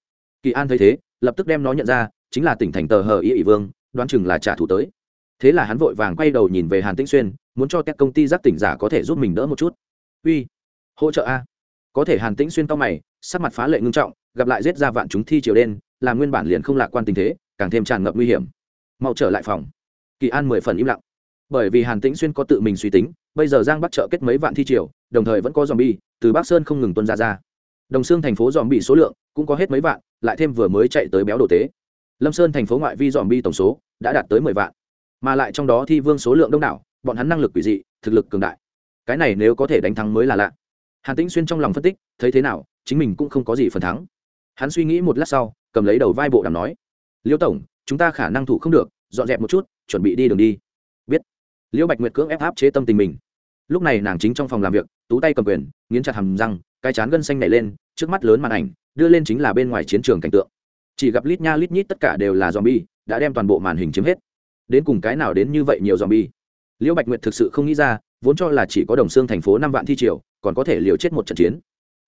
Kỳ an thấy thế, lập tức đem nó nhận ra, chính là tỉnh thành tờ hờ y ỷ vương, đoán chừng là trả thù tới. Thế là hắn vội vàng quay đầu nhìn về hàn tĩnh xuyên, muốn cho các công ty giác tỉnh giả có thể giúp mình đỡ một chút. Uy, hỗ trợ a. Có thể hàn tĩnh xuyên to mày, sắc mặt phá lệ ngưng trọng, gặp lại giết ra vạn chúng thi triều đen là nguyên bản liền không lạc quan tình thế, càng thêm tràn ngập nguy hiểm. Mau trở lại phòng. Kỳ an mười phần im lặng. Bởi vì hàn tĩnh xuyên có tự mình suy tính, bây giờ giang bắt trợ kết mấy vạn thi triều, đồng thời vẫn có dòm bi từ bắc sơn không ngừng tuân ra ra. Đồng xương thành phố dòm bi số lượng cũng có hết mấy vạn, lại thêm vừa mới chạy tới béo đồ tế. Lâm sơn thành phố ngoại vi dòm bi tổng số đã đạt tới mười vạn. Mà lại trong đó thi vương số lượng đông đảo, bọn hắn năng lực quỷ dị, thực lực cường đại. Cái này nếu có thể đánh thắng mới là lạ. Hàn tĩnh xuyên trong lòng phân tích, thấy thế nào, chính mình cũng không có gì phần thắng. Hắn suy nghĩ một lát sau cầm lấy đầu vai bộ đàm nói, liêu tổng, chúng ta khả năng thủ không được, dọn dẹp một chút, chuẩn bị đi đường đi. Biết. Liêu bạch nguyệt cưỡng ép áp chế tâm tình mình. Lúc này nàng chính trong phòng làm việc, tú tay cầm quyền, nghiến chặt hầm răng, cái chán gân xanh nảy lên, trước mắt lớn màn ảnh, đưa lên chính là bên ngoài chiến trường cảnh tượng. Chỉ gặp lít nha lít nhít tất cả đều là zombie, đã đem toàn bộ màn hình chiếm hết. Đến cùng cái nào đến như vậy nhiều zombie? Liễu bạch nguyệt thực sự không nghĩ ra, vốn cho là chỉ có đồng xương thành phố năm vạn thi triều, còn có thể liều chết một trận chiến.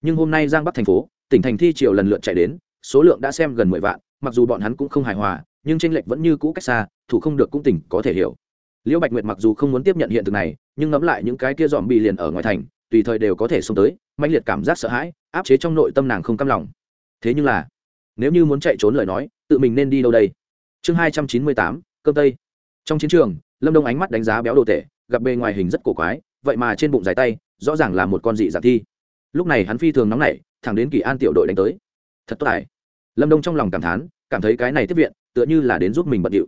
Nhưng hôm nay giang bắc thành phố, tỉnh thành thi triều lần lượt chạy đến số lượng đã xem gần mười vạn, mặc dù bọn hắn cũng không hài hòa, nhưng tranh lệch vẫn như cũ cách xa, thủ không được cũng tỉnh có thể hiểu. Liễu bạch nguyệt mặc dù không muốn tiếp nhận hiện thực này, nhưng ngẫm lại những cái kia dòm bị liền ở ngoài thành, tùy thời đều có thể xông tới mạnh liệt cảm giác sợ hãi, áp chế trong nội tâm nàng không cam lòng. Thế nhưng là, nếu như muốn chạy trốn lời nói, tự mình nên đi đâu đây? Chương hai trăm chín mươi tám, cơm tây. Trong chiến trường, lâm đông ánh mắt đánh giá béo đồ tể, gặp bề ngoài hình rất cổ quái, vậy mà trên bụng dài tay, rõ ràng là một con dị dạng thi. Lúc này hắn phi thường nóng nảy, thẳng đến kỳ an tiểu đội đánh tới thật tốt tài lâm đông trong lòng cảm thán, cảm thấy cái này tiếp viện, tựa như là đến giúp mình bận điệu.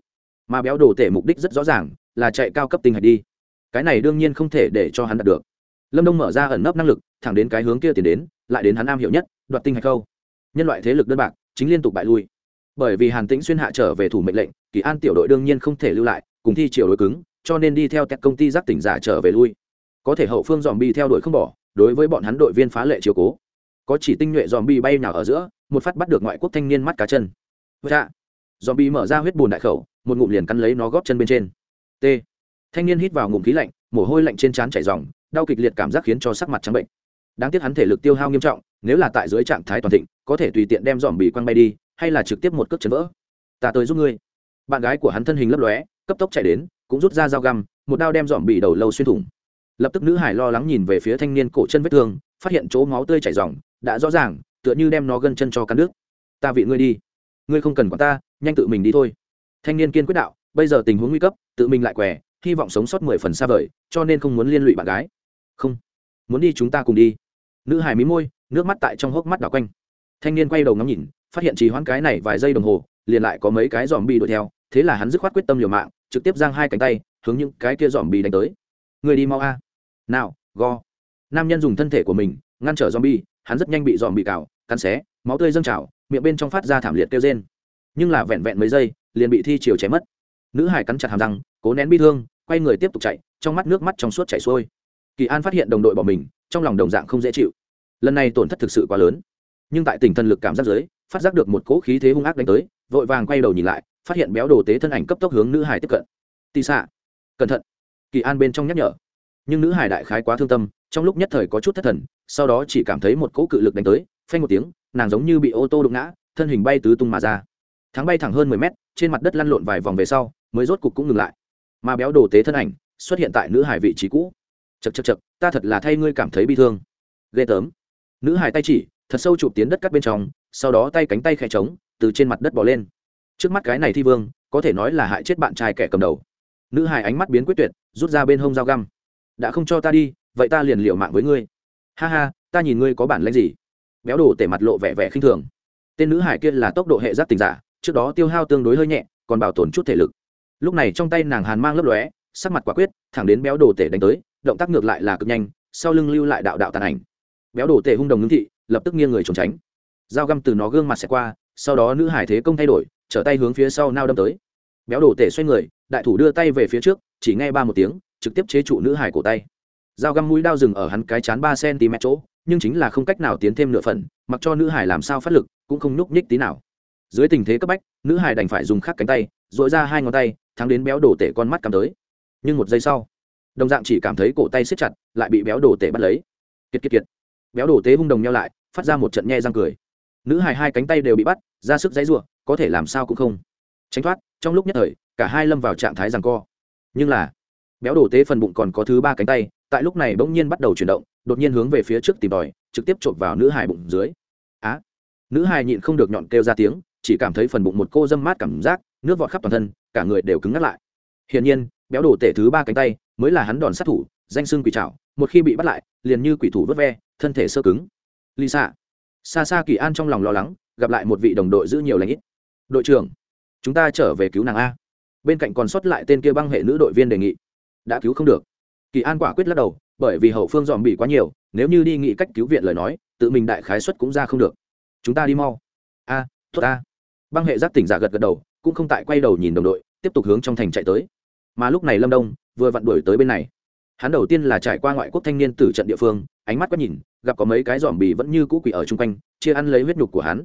Mà béo đồ tể mục đích rất rõ ràng, là chạy cao cấp tinh hạch đi. Cái này đương nhiên không thể để cho hắn đạt được. Lâm đông mở ra ẩn nấp năng lực, thẳng đến cái hướng kia tiến đến, lại đến hắn am hiểu nhất, đoạt tinh hạch khâu nhân loại thế lực đơn bạc, chính liên tục bại lui. Bởi vì hàn tĩnh xuyên hạ trở về thủ mệnh lệnh, kỳ an tiểu đội đương nhiên không thể lưu lại, cùng thi chiều đối cứng, cho nên đi theo các công ty giác tỉnh giả trở về lui. Có thể hậu phương dòm bi theo đuổi không bỏ, đối với bọn hắn đội viên phá lệ chiều cố có chỉ tinh nhuệ dòm bi bay nào ở giữa, một phát bắt được ngoại quốc thanh niên mắt cá chân. Dạ. Dòm bi mở ra huyết bùn đại khẩu, một ngụm liền cắn lấy nó góp chân bên trên. T. Thanh niên hít vào ngụm khí lạnh, mồ hôi lạnh trên trán chảy dòng đau kịch liệt cảm giác khiến cho sắc mặt trắng bệnh. Đáng tiếc hắn thể lực tiêu hao nghiêm trọng, nếu là tại dưới trạng thái toàn thịnh, có thể tùy tiện đem dòm bì quăng bay đi, hay là trực tiếp một cước chấn vỡ. Ta tới giúp ngươi. Bạn gái của hắn thân hình lấp lóe, cấp tốc chạy đến, cũng rút ra dao găm, một đao đem dòm bì đầu lâu xuyên thủng. Lập tức nữ hải lo lắng nhìn về phía thanh niên cổ chân vết thương phát hiện chỗ máu tươi chảy ròng đã rõ ràng, tựa như đem nó gân chân cho cắn nước ta vị ngươi đi. Ngươi không cần quản ta, nhanh tự mình đi thôi. Thanh niên kiên quyết đạo, bây giờ tình huống nguy cấp, tự mình lại què hy vọng sống sót mười phần xa vời, cho nên không muốn liên lụy bạn gái. Không. Muốn đi chúng ta cùng đi. Nữ hải mí môi, nước mắt tại trong hốc mắt đảo quanh. Thanh niên quay đầu ngắm nhìn, phát hiện trì hoãn cái này vài giây đồng hồ, liền lại có mấy cái dòm bị đuổi theo, thế là hắn dứt khoát quyết tâm liều mạng, trực tiếp giang hai cánh tay, hướng những cái kia dòm bị đánh tới. Người đi mau a. Nào, go nam nhân dùng thân thể của mình ngăn trở zombie, hắn rất nhanh bị dòm bị cào cắn xé máu tươi dâng trào miệng bên trong phát ra thảm liệt kêu rên. Nhưng là vẹn vẹn mấy giây liền bị thi chiều chém mất. Nữ hải cắn chặt hàm răng cố nén bi thương quay người tiếp tục chạy trong mắt nước mắt trong suốt chảy xuôi. Kỳ an phát hiện đồng đội bỏ mình trong lòng đồng dạng không dễ chịu. Lần này tổn thất thực sự quá lớn. Nhưng tại tỉnh thần lực cảm giác giới phát giác được một cỗ khí thế hung ác đánh tới vội vàng quay đầu nhìn lại phát hiện béo đồ tế thân ảnh cấp tốc hướng nữ hải tiếp cận. Tì xạ cẩn thận. Kỳ an bên trong nhắc nhở nhưng nữ hải đại khái quá thương tâm, trong lúc nhất thời có chút thất thần, sau đó chỉ cảm thấy một cỗ cự lực đánh tới, phanh một tiếng, nàng giống như bị ô tô đụng ngã, thân hình bay tứ tung mà ra. Thắng bay thẳng hơn mười mét, trên mặt đất lăn lộn vài vòng về sau, mới rốt cục cũng ngừng lại. Mà béo đồ tế thân ảnh, xuất hiện tại nữ hải vị trí cũ. Chật chật chật ta thật là thay ngươi cảm thấy bi thương. Ghê tớm nữ hải tay chỉ, thật sâu chụp tiến đất cắt bên trong, sau đó tay cánh tay khẽ trống, từ trên mặt đất bỏ lên. Trước mắt cái này thi vương, có thể nói là hại chết bạn trai kẻ cầm đầu. Nữ hải ánh mắt biến quyết tuyệt, rút ra bên hông dao găm đã không cho ta đi, vậy ta liền liệu mạng với ngươi. Ha ha, ta nhìn ngươi có bản lãnh gì? Béo đồ tể mặt lộ vẻ vẻ khinh thường. Tên nữ hải kia là tốc độ hệ giáp tình giả, trước đó tiêu hao tương đối hơi nhẹ, còn bảo tồn chút thể lực. Lúc này trong tay nàng hàn mang lấp lóe, sắc mặt quả quyết, thẳng đến béo đồ tể đánh tới, động tác ngược lại là cực nhanh, sau lưng lưu lại đạo đạo tàn ảnh. Béo đồ tể hung đồng ngưng thị, lập tức nghiêng người trốn tránh. Dao găm từ nó gương mặt xẻ qua, sau đó nữ hải thế công thay đổi, trở tay hướng phía sau nao đâm tới. Béo đồ tể xoay người, đại thủ đưa tay về phía trước, chỉ nghe ba một tiếng trực tiếp chế trụ nữ hải cổ tay. Dao găm mũi đao dừng ở hắn cái chán ba cm chỗ, nhưng chính là không cách nào tiến thêm nửa phần, mặc cho nữ hải làm sao phát lực, cũng không nhúc nhích tí nào. Dưới tình thế cấp bách, nữ hải đành phải dùng khắc cánh tay dội ra hai ngón tay, thắng đến béo đổ tể con mắt cắm tới. Nhưng một giây sau, đồng dạng chỉ cảm thấy cổ tay xếp chặt, lại bị béo đổ tể bắt lấy. Kiệt kiệt kiệt. Béo đổ tế hung đồng nhau lại, phát ra một trận nhe răng cười. Nữ hải hai cánh tay đều bị bắt, ra sức dãy ruộng có thể làm sao cũng không. Tránh thoát, trong lúc nhất thời, cả hai lâm vào trạng thái rằng co. Nhưng là béo đổ tế phần bụng còn có thứ ba cánh tay, tại lúc này bỗng nhiên bắt đầu chuyển động, đột nhiên hướng về phía trước tìm tòi, trực tiếp chộp vào nữ hài bụng dưới. Á! Nữ hài nhịn không được nhọn kêu ra tiếng, chỉ cảm thấy phần bụng một cô dâm mát cảm giác, nước vọt khắp toàn thân, cả người đều cứng ngắt lại. Hiển nhiên, béo đổ tể thứ ba cánh tay mới là hắn đòn sát thủ, danh xưng quỷ trảo, một khi bị bắt lại, liền như quỷ thủ vớt ve, thân thể sơ cứng. Lì xạ xa xa kỳ an trong lòng lo lắng, gặp lại một vị đồng đội giữ nhiều lãnh ít. Đội trưởng, chúng ta trở về cứu nàng a. Bên cạnh còn sót lại tên kia băng hệ nữ đội viên đề nghị đã cứu không được. Kỳ an quả quyết lắc đầu bởi vì hậu phương dòm bị quá nhiều nếu như đi nghị cách cứu viện lời nói tự mình đại khái xuất cũng ra không được. Chúng ta đi mau. A à, tốt a. Băng hệ giác tỉnh giả gật gật đầu cũng không tại quay đầu nhìn đồng đội tiếp tục hướng trong thành chạy tới. Mà lúc này lâm đông vừa vặn đuổi tới bên này. Hắn đầu tiên là trải qua ngoại quốc thanh niên tử trận địa phương ánh mắt quét nhìn gặp có mấy cái dòm bì vẫn như cũ quỷ ở chung quanh chia ăn lấy huyết nhục của hắn.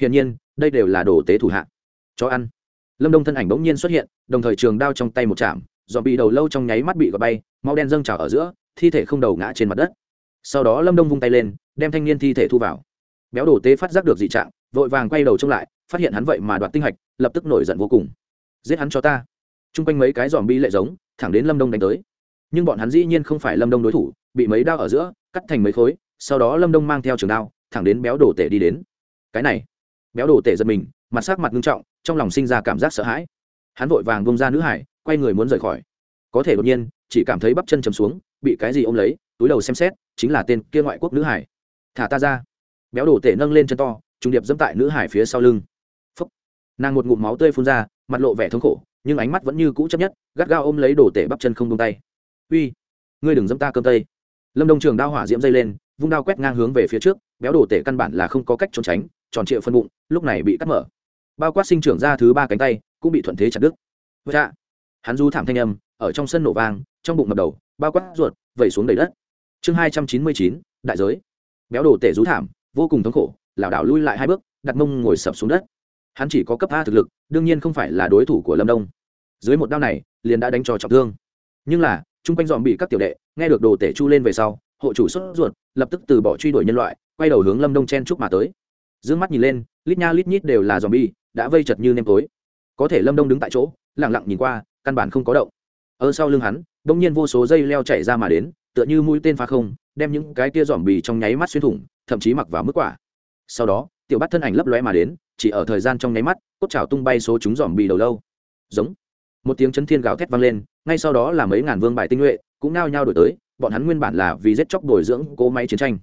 Hiển nhiên đây đều là đồ tế thủ hạ. Cho ăn. Lâm đông thân ảnh bỗng nhiên xuất hiện đồng thời trường đao trong tay một chạm dòm bị đầu lâu trong nháy mắt bị gọt bay, máu đen dâng trào ở giữa, thi thể không đầu ngã trên mặt đất. Sau đó lâm đông vung tay lên, đem thanh niên thi thể thu vào. Béo đổ tế phát giác được dị trạng, vội vàng quay đầu trông lại, phát hiện hắn vậy mà đoạt tinh hạch, lập tức nổi giận vô cùng. Giết hắn cho ta. T r u n g quanh mấy cái dòm bi lệ giống, thẳng đến lâm đông đánh tới. Nhưng bọn hắn dĩ nhiên không phải lâm đông đối thủ, bị mấy đao ở giữa, cắt thành mấy khối, sau đó lâm đông mang theo trường đao, thẳng đến béo đổ tể đi đến. Cái này, béo đổ tể giật mình, mặt sắc mặt ngưng trọng, trong lòng sinh ra cảm giác sợ hãi. Hắn vội vàng bông ra nữ hải quay người muốn rời khỏi. Có thể đột nhiên, chỉ cảm thấy bắp chân chầm xuống, bị cái gì ôm lấy, túi đầu xem xét, chính là tên kia ngoại quốc nữ hải. Thả ta ra. Béo đồ tể nâng lên chân to, trùng điệp dẫm tại nữ hải phía sau lưng. Phúc. nàng một ngụm máu tươi phun ra, mặt lộ vẻ thống khổ, nhưng ánh mắt vẫn như cũ chấp nhất, gắt gao ôm lấy đồ tể bắp chân không tung tay. Uy, ngươi đừng dẫm ta cơm tây. Lâm đông trường đao hỏa diễm dây lên, vung đao quét ngang hướng về phía trước, béo đồ tể căn bản là không có cách trốn tránh, tròn trịa phân bụng, lúc này bị cắt mở. Bao quát sinh trưởng ra thứ ba cánh tay, cũng bị thuận thế chặt đứt. Vậy hắn du thảm thanh âm, ở trong sân nổ vang, trong bụng ngập đầu, bao quát ruột, vẩy xuống đầy đất. Chương hai trăm chín mươi chín, đại giới. Béo đồ tể rú thảm, vô cùng thống khổ, lảo đảo lui lại hai bước, đặt mông ngồi sập xuống đất. Hắn chỉ có cấp a thực lực, đương nhiên không phải là đối thủ của lâm đông. Dưới một đao này, liền đã đánh cho trọng thương. Nhưng là, chung quanh dòm bị các tiểu đệ, nghe được đồ tể chu lên về sau, hộ chủ sốt ruột, lập tức từ bỏ truy đuổi nhân loại, quay đầu hướng lâm đông chen chúc mà tới. D ư ơ n g mắt nhìn lên, lít nha lít nhít đều là dòm bi đã vây chật như nêm tối. Có thể lâm đông đứng tại chỗ lẳng lặng nhìn qua căn bản không có động. Ở sau lưng hắn đ nhiên vô số dây leo chạy ra mà đến, tựa như mũi tên phá không, đem những cái kia dòm bì trong nháy mắt xuyên thủng, thậm chí mặc vào mức quả. Sau đó, tiểu bắt thân ảnh lấp lóe mà đến, chỉ ở thời gian trong nháy mắt, cốt trào tung bay số chúng dòm bì đầu lâu. Giống. Một tiếng chấn thiên gào thét vang lên, ngay sau đó là mấy ngàn vương bài tinh nhuệ cũng nao nhao đổi tới, bọn hắn nguyên bản là vì giết chóc bồi dưỡng cố máy chiến tranh.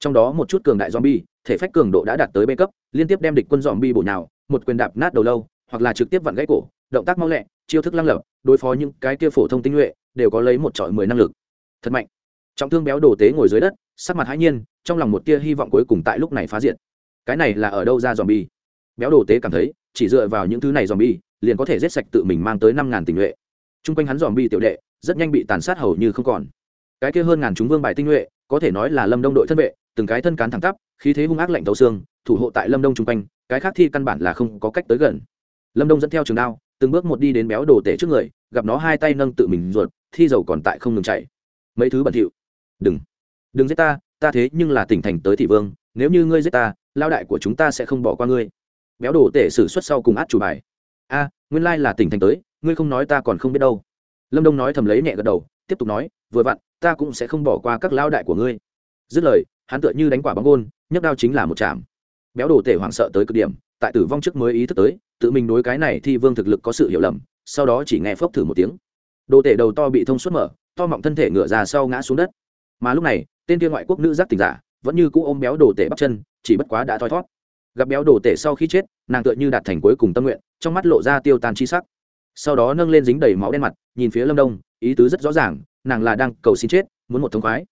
Trong đó một chút cường đại zombie, thể phách cường độ đã đạt tới b cấp, liên tiếp đem địch quân zombie bổ nhào, một quyền đạp nát đầu lâu, hoặc là trực tiếp vặn gãy cổ, động tác mau lẹ, chiêu thức lăng lập đối phó những cái kia phổ thông tinh nhuệ, đều có lấy một trọi mười năng lực. Thật mạnh. Trọng thương béo đồ tế ngồi dưới đất, sắc mặt hãi nhiên, trong lòng một tia hy vọng cuối cùng tại lúc này phá diện cái này là ở đâu ra dòm bi béo đồ tế cảm thấy, chỉ dựa vào những thứ này dòm bi liền có thể giết sạch tự mình mang tới năm ngàn tình nhuệ. Chung quanh hắn dòm bi tiểu đệ, rất nhanh bị tàn sát hầu như không còn. Cái kia hơn ngàn chúng vương bài tinh nhuệ, có thể nói là lâm đông đội thân vệ, từng cái thân cán thẳng tắp, khí thế hung ác lạnh tấu xương, thủ hộ tại lâm đông chung quanh, cái khác thi căn bản là không có cách tới gần. Lâm đông dẫn theo trường đao từng bước một đi đến béo đồ tể trước người, gặp nó hai tay nâng tự mình ruột, thi dầu còn tại không ngừng chạy. Mấy thứ bẩn thỉu. Đừng. Đừng giết ta ta thế nhưng là tỉnh thành tới thị vương, nếu như ngươi giết ta, lao đại của chúng ta sẽ không bỏ qua ngươi. Béo đồ tể xử suất sau cùng át chủ bài. A, nguyên lai là tỉnh thành tới, ngươi không nói ta còn không biết đâu. Lâm đông nói thầm lấy nhẹ gật đầu, tiếp tục nói, vừa vặn, ta cũng sẽ không bỏ qua các lao đại của ngươi. Dứt lời, hắn tựa như đánh quả bóng gôn, nhấc đao chính là một chạm. Béo đồ tể hoảng sợ tới cực điểm, tại tử vong trước mới ý thức tới tự mình đối cái này thì vương thực lực có sự hiểu lầm, sau đó chỉ nghe phốc thử một tiếng. Đồ tể đầu to bị thông suốt mở, to mọng thân thể ngựa ra sau ngã xuống đất. Mà lúc này, tên kia ngoại quốc nữ giác tỉnh giả, vẫn như cũ ôm béo đồ tể bắt chân, chỉ bất quá đã thoi thót gặp béo đồ tể sau khi chết, nàng tựa như đạt thành cuối cùng tâm nguyện, trong mắt lộ ra tiêu tan chi sắc. Sau đó nâng lên dính đầy máu đen mặt, nhìn phía lâm đông, ý tứ rất rõ ràng, nàng là đang cầu xin chết, muốn một thống khoái.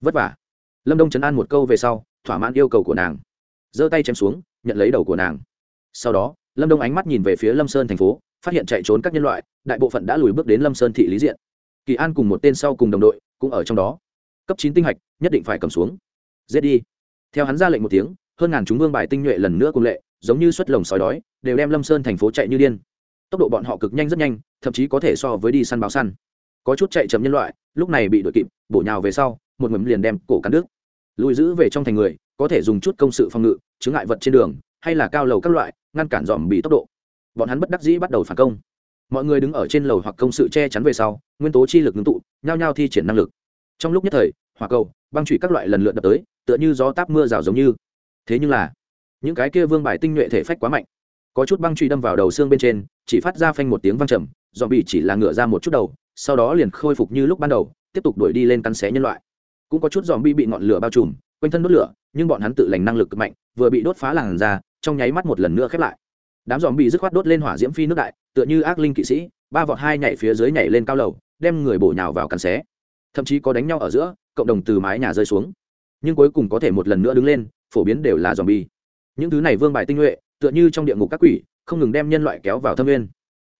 Vất vả. Lâm đông chấn an một câu về sau, thỏa mãn yêu cầu của nàng. Giơ tay chém xuống, nhận lấy đầu của nàng. Sau đó lâm đông ánh mắt nhìn về phía lâm sơn thành phố, phát hiện chạy trốn các nhân loại, đại bộ phận đã lùi bước đến lâm sơn thị lý diện. Kỳ an cùng một tên sau cùng đồng đội cũng ở trong đó. Cấp chín tinh hạch, nhất định phải cầm xuống. Giết đi. Theo hắn ra lệnh một tiếng, hơn ngàn chúng vương bài tinh nhuệ lần nữa cùng lệ, giống như xuất lồng sói đói, đều đem lâm sơn thành phố chạy như điên. Tốc độ bọn họ cực nhanh rất nhanh, thậm chí có thể so với đi săn báo săn. Có chút chạy chậm nhân loại, lúc này bị đội kịp, bổ nhào về sau, một ngầm liền đem cổ cắn đứt. Lùi giữ về trong thành người, có thể dùng chút công sự phòng ngự chứng ngại vật trên đường, hay là cao lầu các loại ngăn cản dòm bị tốc độ. Bọn hắn bất đắc dĩ bắt đầu phản công. Mọi người đứng ở trên lầu hoặc công sự che chắn về sau, nguyên tố chi lực ngưng tụ, nhao nhao thi triển năng lực. Trong lúc nhất thời, hỏa cầu, băng trụy các loại lần lượt đập tới, tựa như gió táp mưa rào giống như. Thế nhưng là, những cái kia vương bài tinh nhuệ thể phách quá mạnh. Có chút băng truy đâm vào đầu xương bên trên, chỉ phát ra phanh một tiếng văng trầm, dòm bị chỉ là ngựa ra một chút đầu, sau đó liền khôi phục như lúc ban đầu, tiếp tục đuổi đi lên cắn xé nhân loại. Cũng có chút dòm bị bị ngọn lửa bao trùm quanh thân đốt lửa, nhưng bọn hắn tự lành năng lực cực mạnh, vừa bị đốt phá làn ra trong nháy mắt một lần nữa khép lại. Đám dòm bị dứt khoát đốt lên hỏa diễm phi nước đại, tựa như ác linh kỵ sĩ, ba vọt hai nhảy phía dưới nhảy lên cao lầu, đem người bổ nhào vào cắn xé. Thậm chí có đánh nhau ở giữa, cộng đồng từ mái nhà rơi xuống. Nhưng cuối cùng có thể một lần nữa đứng lên, phổ biến đều là dòm bi những thứ này vương bài tinh nhuệ, tựa như trong địa ngục các quỷ, không ngừng đem nhân loại kéo vào thâm nguyên.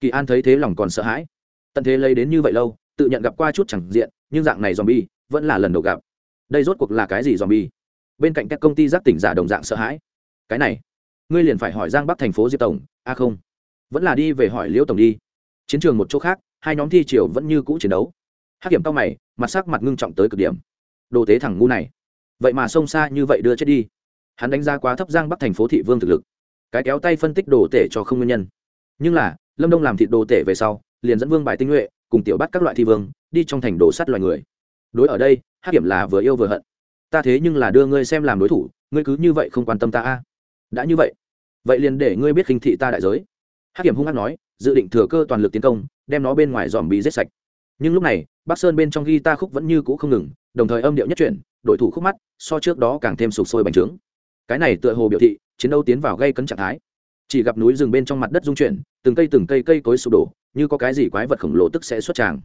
Kỳ an thấy thế lòng còn sợ hãi. Tận thế lấy đến như vậy lâu, tự nhận gặp qua chút chẳng diện, nhưng dạng này dòm bi vẫn là lần đầu gặp đây rốt cuộc là cái gì dòm bi bên cạnh các công ty giác tỉnh giả đồng dạng sợ hãi. Cái này, ngươi liền phải hỏi giang bắc thành phố diệp tổng a không, vẫn là đi về hỏi liễu tổng đi. Chiến trường một chỗ khác, hai nhóm thi triều vẫn như cũ chiến đấu. Hắc kiểm cao mày, mặt sắc mặt ngưng trọng tới cực điểm. Đồ tế thằng ngu này, vậy mà xông xa như vậy đưa chết đi. Hắn đánh giá quá thấp giang bắc thành phố thị vương thực lực. Cái kéo tay phân tích đồ tể cho không nguyên nhân. Nhưng là, lâm đông làm thịt đồ tể về sau, liền dẫn vương bài tinh nhuệ, cùng tiểu bắt các loại thi vương, đi trong thành đồ sắt loài người. Đối ở đây hát điểm là vừa yêu vừa hận. Ta thế nhưng là đưa ngươi xem làm đối thủ, ngươi cứ như vậy không quan tâm ta a đã như vậy vậy liền để ngươi biết khinh thị ta đại giới. Hát điểm hung hát nói, dự định thừa cơ toàn lực tiến công, đem nó bên ngoài dòm bị giết sạch. Nhưng lúc này, bắc sơn bên trong ghi ta khúc vẫn như cũ không ngừng, đồng thời âm điệu nhất chuyển, đội thủ khúc mắt, so trước đó càng thêm sụp sôi bành trướng. Cái này tựa hồ biểu thị, chiến đấu tiến vào gây cấn trạng thái. Chỉ gặp núi rừng bên trong mặt đất dung chuyển, từng cây từng cây cây cối sụp đổ, như có cái gì quái vật khổng lồ tức sẽ xuất tràng.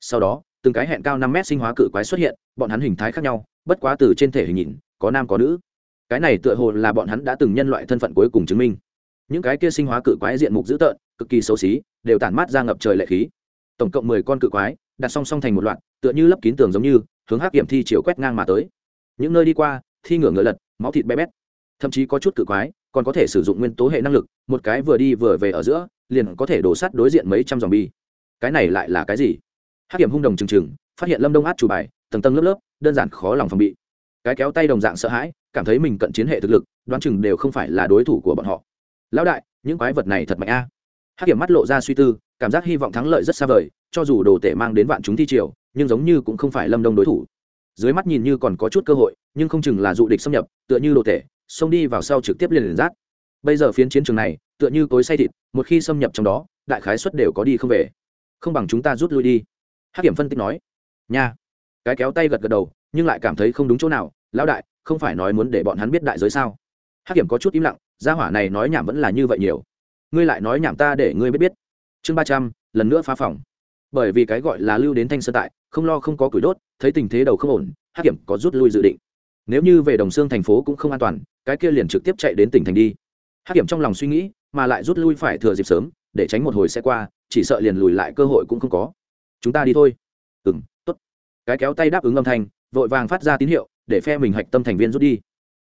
Sau đó từng cái hẹn cao năm mét sinh hóa cự quái xuất hiện, bọn hắn hình thái khác nhau, bất quá từ trên thể hình nhìn, có nam có nữ. Cái này tựa hồ là bọn hắn đã từng nhân loại thân phận cuối cùng chứng minh. Những cái kia sinh hóa cự quái diện mục dữ tợn, cực kỳ xấu xí, đều tản mát ra ngập trời lệ khí. Tổng cộng mười con cự quái, đặt song song thành một loạt, tựa như lấp kín tường giống như, hướng hắc kiểm thi chiều quét ngang mà tới. Những nơi đi qua, thi ngửa ngựa lật, máu thịt bé bét. Thậm chí có chút cự quái, còn có thể sử dụng nguyên tố hệ năng lực, một cái vừa đi vừa về ở giữa, liền có thể đổ sắt đối diện mấy trăm dòng bi cái này lại là cái gì? Hắc kiểm hung đồng trừng trừng, phát hiện lâm đông át chủ bài, tầng tầng lớp lớp, đơn giản khó lòng phòng bị. Cái kéo tay đồng dạng sợ hãi, cảm thấy mình cận chiến hệ thực lực, đoán chừng đều không phải là đối thủ của bọn họ. Lão đại, những quái vật này thật mạnh a. À. hắc kiểm mắt lộ ra suy tư, cảm giác hy vọng thắng lợi rất xa vời, cho dù đồ tể mang đến vạn chúng thi triều, nhưng giống như cũng không phải lâm đông đối thủ. Dưới mắt nhìn như còn có chút cơ hội, nhưng không chừng là dụ địch xâm nhập, tựa như đồ tể, xông đi vào sau trực tiếp liền liền rát. Bây giờ phiến chiến trường này, tựa như cối say thịt, một khi xâm nhập trong đó, đại khái suất đều có đi không về. Không bằng chúng ta rút lui đi hắc kiểm phân tích nói, nha. Cái kéo tay gật gật đầu, nhưng lại cảm thấy không đúng chỗ nào. Lão đại, không phải nói muốn để bọn hắn biết đại giới sao? Hắc kiểm có chút im lặng, gia hỏa này nói nhảm vẫn là như vậy nhiều. Ngươi lại nói nhảm ta để ngươi biết biết. Chương ba trăm, lần nữa phá phòng. Bởi vì cái gọi là lưu đến thanh sơn tại, không lo không có củi đốt, thấy tình thế đầu không ổn, hắc kiểm có rút lui dự định. Nếu như về đồng xương thành phố cũng không an toàn, cái kia liền trực tiếp chạy đến tỉnh thành đi. Hắc kiểm trong lòng suy nghĩ, mà lại rút lui phải thừa dịp sớm, để tránh một hồi xe qua, chỉ sợ liền lùi lại cơ hội cũng không có chúng ta đi thôi. Ừ m t ố t cái kéo tay đáp ứng âm thanh, vội vàng phát ra tín hiệu, để phe mình hạch tâm thành viên rút đi.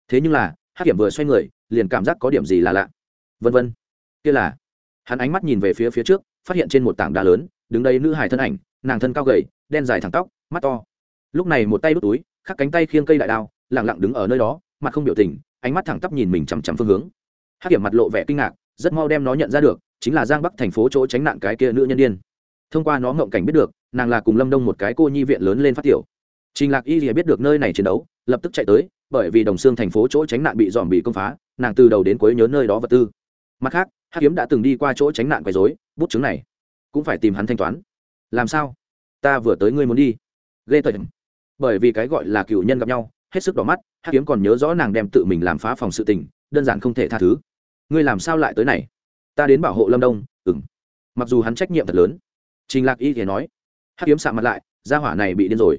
Thế nhưng là, hắc kiểm vừa xoay người, liền cảm giác có điểm gì là lạ. Vân vân. Kia là. Hắn ánh mắt nhìn về phía phía trước, phát hiện trên một tảng đá lớn, đứng đây nữ hải thân ảnh, nàng thân cao gầy, đen dài thẳng tóc, mắt to. Lúc này một tay đút túi, khắc cánh tay khiêng cây đại đao lẳng lặng đứng ở nơi đó, mặt không biểu tình, ánh mắt thẳng tắp nhìn mình chằm chằm phương hướng. Hát kiểm mặt lộ vẻ kinh ngạc, rất mau đem nó nhận ra được, chính là giang bắc thành phố chỗ tránh nạn cái kia nữ nhân đ i ê n thông qua nó ngộng cảnh biết được, nàng là cùng lâm đông một cái cô nhi viện lớn lên phát tiểu. Trình lạc y lìa biết được nơi này chiến đấu, lập tức chạy tới, bởi vì đồng xương thành phố chỗ tránh nạn bị dòm bị công phá, nàng từ đầu đến cuối nhớ nơi đó vật tư. Mặt khác, hắc kiếm đã từng đi qua chỗ tránh nạn quấy dối bút chứng này cũng phải tìm hắn thanh toán. Làm sao? Ta vừa tới ngươi muốn đi. Ghê tởm. Bởi vì cái gọi là cựu nhân gặp nhau, hết sức đỏ mắt, hắc kiếm còn nhớ rõ nàng đem tự mình làm phá phòng sự tình, đơn giản không thể tha thứ. Ngươi làm sao lại tới này? Ta đến bảo hộ lâm đông ừng mặc dù hắn trách nhiệm thật lớn trình lạc y thì nói, hắc kiếm sạm mặt lại ra hỏa này bị điên rồi.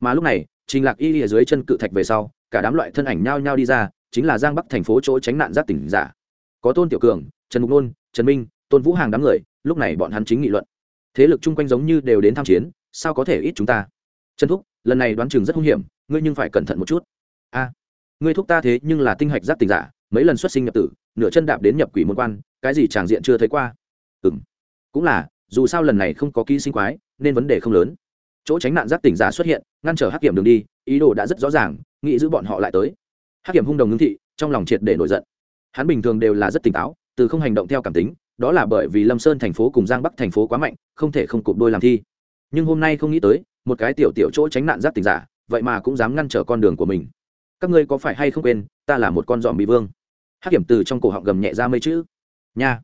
Mà lúc này, trình lạc y ở dưới chân cự thạch về sau, cả đám loại thân ảnh nhao nhao đi ra, chính là giang bắc thành phố chỗ tránh nạn giáp tỉnh giả. Có tôn tiểu cường, trần mục nôn, trần minh, tôn vũ hàng đám người, lúc này bọn hắn chính nghị luận. Thế lực chung quanh giống như đều đến tham chiến, sao có thể ít chúng ta? Trần thúc, lần này đoán chừng rất hung hiểm, ngươi nhưng phải cẩn thận một chút. A, ngươi thúc ta thế nhưng là tinh hạch giáp tỉnh giả, mấy lần xuất sinh nhập tử, nửa chân đạp đến nhập quỷ môn quan, cái gì tràng diện chưa thấy qua? Ừm, cũng là dù sao lần này không có ký sinh quái, nên vấn đề không lớn. Chỗ tránh nạn giáp tỉnh giả xuất hiện, ngăn trở hắc kiểm đường đi, ý đồ đã rất rõ ràng, nghĩ giữ bọn họ lại tới. Hắc kiểm hung đồng ngưng thị, trong lòng triệt để nổi giận. Hắn bình thường đều là rất tỉnh táo, từ không hành động theo cảm tính, đó là bởi vì lâm sơn thành phố cùng giang bắc thành phố quá mạnh, không thể không cụp đôi làm thi. Nhưng hôm nay không nghĩ tới, một cái tiểu tiểu chỗ tránh nạn giáp tỉnh giả, vậy mà cũng dám ngăn trở con đường của mình. Các ngươi có phải hay không quên, ta là một con dòm bị vương. Hắc kiểm từ trong cổ họng gầm nhẹ ra mấy chữ. Nha.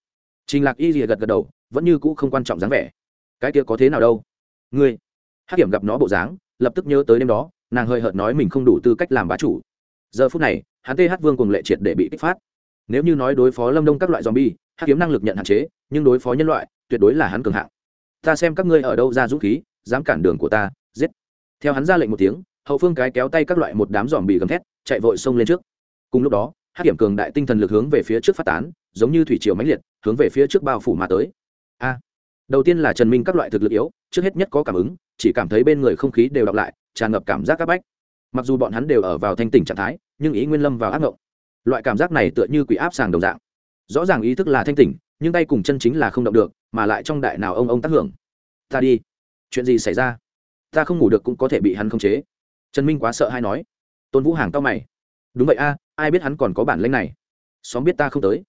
Trình lạc y rìa gật gật đầu vẫn như cũ không quan trọng dáng vẻ. Cái kia có thế nào đâu? Ngươi. Hắc hiểm gặp nó bộ dáng, lập tức nhớ tới đêm đó, nàng hơi hợt nói mình không đủ tư cách làm bá chủ. Giờ phút này, hắn th vương cùng lệ triệt để bị kích phát. Nếu như nói đối phó lâm đông các loại zombie, hắc kiếm năng lực nhận hạn chế, nhưng đối phó nhân loại, tuyệt đối là hắn cường hạng. Ta xem các ngươi ở đâu ra dũng khí, dám cản đường của ta, giết. Theo hắn ra lệnh một tiếng, hậu phương cái kéo tay các loại một đám giòm bị gầm thét, chạy vội xông lên trước. Cùng lúc đó hát điểm cường đại tinh thần lực hướng về phía trước phát tán, giống như thủy triều mãnh liệt, hướng về phía trước bao phủ mà tới đầu tiên là trần minh các loại thực lực yếu, trước hết nhất có cảm ứng, chỉ cảm thấy bên người không khí đều đọc lại, tràn ngập cảm giác áp bách. Mặc dù bọn hắn đều ở vào thanh tỉnh trạng thái, nhưng ý nguyên lâm vào ác ngộng. Loại cảm giác này tựa như quỷ áp sàng đồng dạng. Rõ ràng ý thức là thanh tỉnh, nhưng tay cùng chân chính là không động được, mà lại trong đại nào ông ông tác hưởng. Ta đi. Chuyện gì xảy ra? Ta không ngủ được cũng có thể bị hắn khống chế. Trần minh quá sợ hay nói. Tôn vũ hàng tao mày. Đúng vậy a, ai biết hắn còn có bản lĩnh này? Xóm biết ta không tới.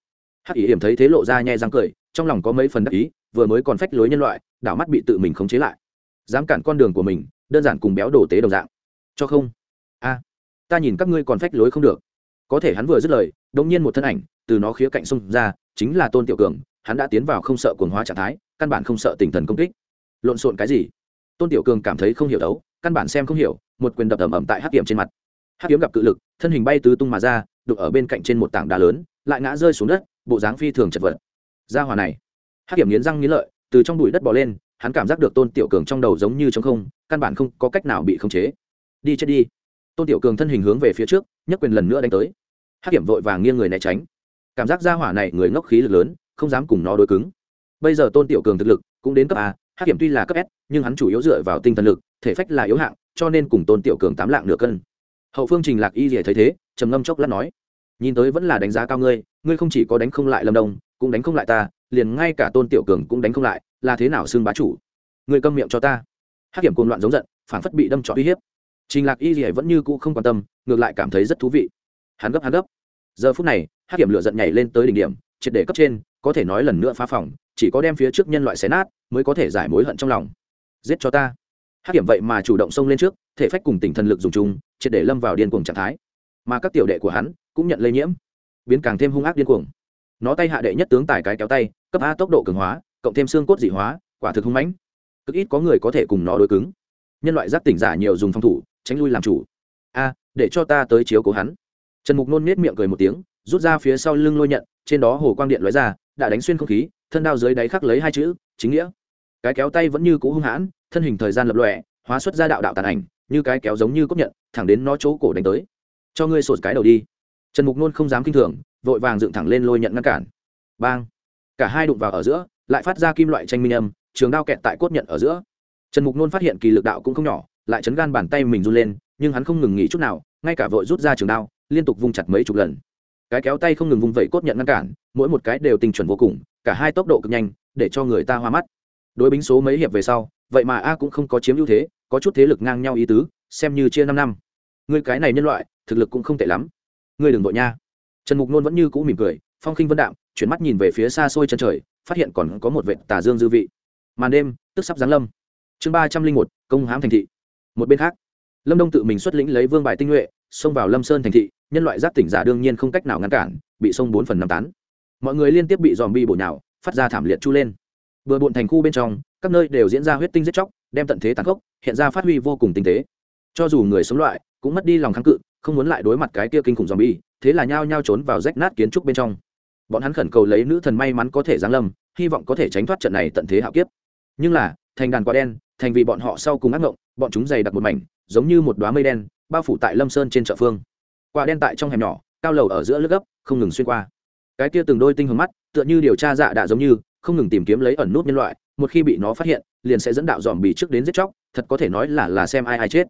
Hắc ý hiểm thấy thế lộ ra nhẹ răng cười, trong lòng có mấy phần đắc ý vừa mới còn phách lối nhân loại, đảo mắt bị tự mình khống chế lại. Dám cản con đường của mình, đơn giản cùng béo đồ tế đồng dạng. Cho không? A, ta nhìn các ngươi còn phách lối không được. Có thể hắn vừa dứt lời đống nhiên một thân ảnh, từ nó khía cạnh xông ra, chính là tôn tiểu cường, hắn đã tiến vào không sợ cuồng hóa trạng thái, căn bản không sợ tinh thần công kích. Lộn xộn cái gì? Tôn tiểu cường cảm thấy không hiểu đấu, căn bản xem không hiểu, một quyền đập ầm ầm tại hắc kiểm trên mặt. Hắc kiếm gặp cự lực, thân hình bay tứ tung mà ra đục ở bên cạnh trên một tảng đá lớn, lại ngã rơi xuống đất, bộ dáng phi thường chật vật. Ra hòa này hắc kiếm nghiến răng nghiến lợi, từ trong bụi đất bò lên, hắn cảm giác được tôn tiểu cường trong đầu giống như trống không, căn bản không có cách nào bị khống chế. Đi chết đi. Tôn tiểu cường thân hình hướng về phía trước nhấc quyền lần nữa đánh tới. Hắc kiểm vội vàng nghiêng người né tránh. Cảm giác ra hỏa này người ngốc khí lực lớn, không dám cùng nó đối cứng. Bây giờ tôn tiểu cường thực lực cũng đến cấp a, hắc kiểm tuy là cấp s, nhưng hắn chủ yếu dựa vào tinh thần lực, thể phách là yếu hạng, cho nên cùng tôn tiểu cường tám lạng nửa cân. Hậu phương trình lạc y rỉa thấy thế, trầm ngâm chốc lát nói, nhìn tới vẫn là đánh giá cao ngươi ngươi không chỉ có đánh không lại lâm đông, cũng đánh không lại ta liền ngay cả tôn tiểu cường cũng đánh không lại, là thế nào xưng bá chủ? Người câm miệng cho ta. Hắc kiểm côn loạn giống giận, phản phất bị đâm trọ uy hiếp. Trình lạc y gì vẫn như cũ không quan tâm, ngược lại cảm thấy rất thú vị. Hắn gấp hắn gấp. Giờ phút này, hắc kiểm lửa giận nhảy lên tới đỉnh điểm, triệt để cấp trên, có thể nói lần nữa phá phòng, chỉ có đem phía trước nhân loại xé nát, mới có thể giải mối hận trong lòng. Giết cho ta. Hắc kiểm vậy mà chủ động xông lên trước, thể phách cùng tỉnh thần lực dùng chung, triệt để lâm vào điên cuồng trạng thái. Mà các tiểu đệ của hắn cũng nhận lây nhiễm. Biến càng thêm hung ác điên cuồng. Nó tay hạ đệ nhất tướng tài cái kéo tay cấp a tốc độ cường hóa, cộng thêm xương cốt dị hóa, quả thực hung mãnh. Cực ít có người có thể cùng nó đối cứng. Nhân loại giác tỉnh giả nhiều dùng phòng thủ, tránh lui làm chủ. A, để cho ta tới chiếu cố hắn. Trần mục nôn nết miệng cười một tiếng, rút ra phía sau lưng lôi nhận, trên đó hồ quang điện lóe ra, đã đánh xuyên không khí, thân đao dưới đáy khắc lấy hai chữ, chính nghĩa. Cái kéo tay vẫn như cũ hung hãn, thân hình thời gian lập lòe, hóa xuất ra đạo đạo tàn ảnh, như cái kéo giống như cốt nhận, thẳng đến nó chỗ cổ đánh tới. Cho ngươi sột cái đầu đi. Trần mục nôn không dám kinh thường, vội vàng dựng thẳng lên lôi nhận ngăn cản. Bang cả hai đụng vào ở giữa, lại phát ra kim loại tranh minh âm, trường đao kẹt tại cốt nhận ở giữa. Trần mục nôn phát hiện kỳ lực đạo cũng không nhỏ, lại chấn gan bàn tay mình run lên, nhưng hắn không ngừng nghỉ chút nào, ngay cả vội rút ra trường đao, liên tục vung chặt mấy chục lần. Cái kéo tay không ngừng vung vẩy cốt nhận ngăn cản, mỗi một cái đều tinh chuẩn vô cùng, cả hai tốc độ cực nhanh, để cho người ta hoa mắt. Đối bính số mấy hiệp về sau, vậy mà a cũng không có chiếm ưu thế, có chút thế lực ngang nhau ý tứ, xem như chia năm năm. Người cái này nhân loại, thực lực cũng không tệ lắm. Ngươi đừng vội nha. Trần mục nôn vẫn như cũ mỉm cười, phong khinh vân đạm chuyển mắt nhìn về phía xa xôi chân trời, phát hiện còn có một vệ tà dương dư vị. Màn đêm, tức sắp giáng lâm. Chương ba trăm linh một, công hãm thành thị. Một bên khác, lâm đông tự mình xuất lĩnh lấy vương bài tinh nhuệ, xông vào lâm sơn thành thị, nhân loại giáp tỉnh giả đương nhiên không cách nào ngăn cản, bị xông bốn phần năm tán. Mọi người liên tiếp bị dòm bi bổ nhào, phát ra thảm liệt chu lên. Vừa bộn thành khu bên trong, các nơi đều diễn ra huyết tinh giết chóc, đem tận thế tàn khốc, hiện ra phát huy vô cùng tinh tế. Cho dù người sống loại, cũng mất đi lòng kháng cự, không muốn lại đối mặt cái kia kinh khủng dòm bi thế là nhao nhao trốn vào rách nát kiến trúc bên trong bọn hắn khẩn cầu lấy nữ thần may mắn có thể giáng lâm, hy vọng có thể tránh thoát trận này tận thế hạo kiếp. Nhưng là, thành đàn quả đen, thành vì bọn họ sau cùng ác ngộng, bọn chúng dày đặc một mảnh, giống như một đoá mây đen, bao phủ tại lâm sơn trên chợ phương. Quả đen tại trong hẻm nhỏ, cao lầu ở giữa lớp gấp, không ngừng xuyên qua. Cái kia từng đôi tinh hướng mắt, tựa như điều tra dạ đạ giống như, không ngừng tìm kiếm lấy ẩn nút nhân loại, một khi bị nó phát hiện, liền sẽ dẫn đạo dòm bị trước đến giết chóc, thật có thể nói là là xem ai ai chết.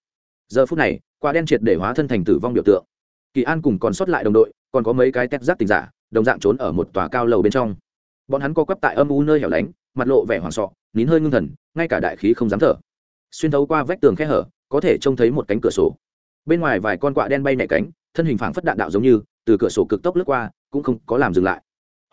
Giờ phút này, quả đen triệt để hóa thân thành tử vong biểu tượng. Kỳ an cùng còn sót lại đồng đội, còn có mấy cái tét giác tình giả đồng dạng trốn ở một tòa cao lầu bên trong. Bọn hắn co quắp tại âm u nơi hẻo lánh, mặt lộ vẻ hoảng sọ, nín hơi ngưng thần, ngay cả đại khí không dám thở. Xuyên thấu qua vách tường khe hở, có thể trông thấy một cánh cửa sổ. Bên ngoài vài con quạ đen bay nhảy cánh, thân hình phảng phất đạn đạo giống như, từ cửa sổ cực tốc lướt qua, cũng không có làm dừng lại.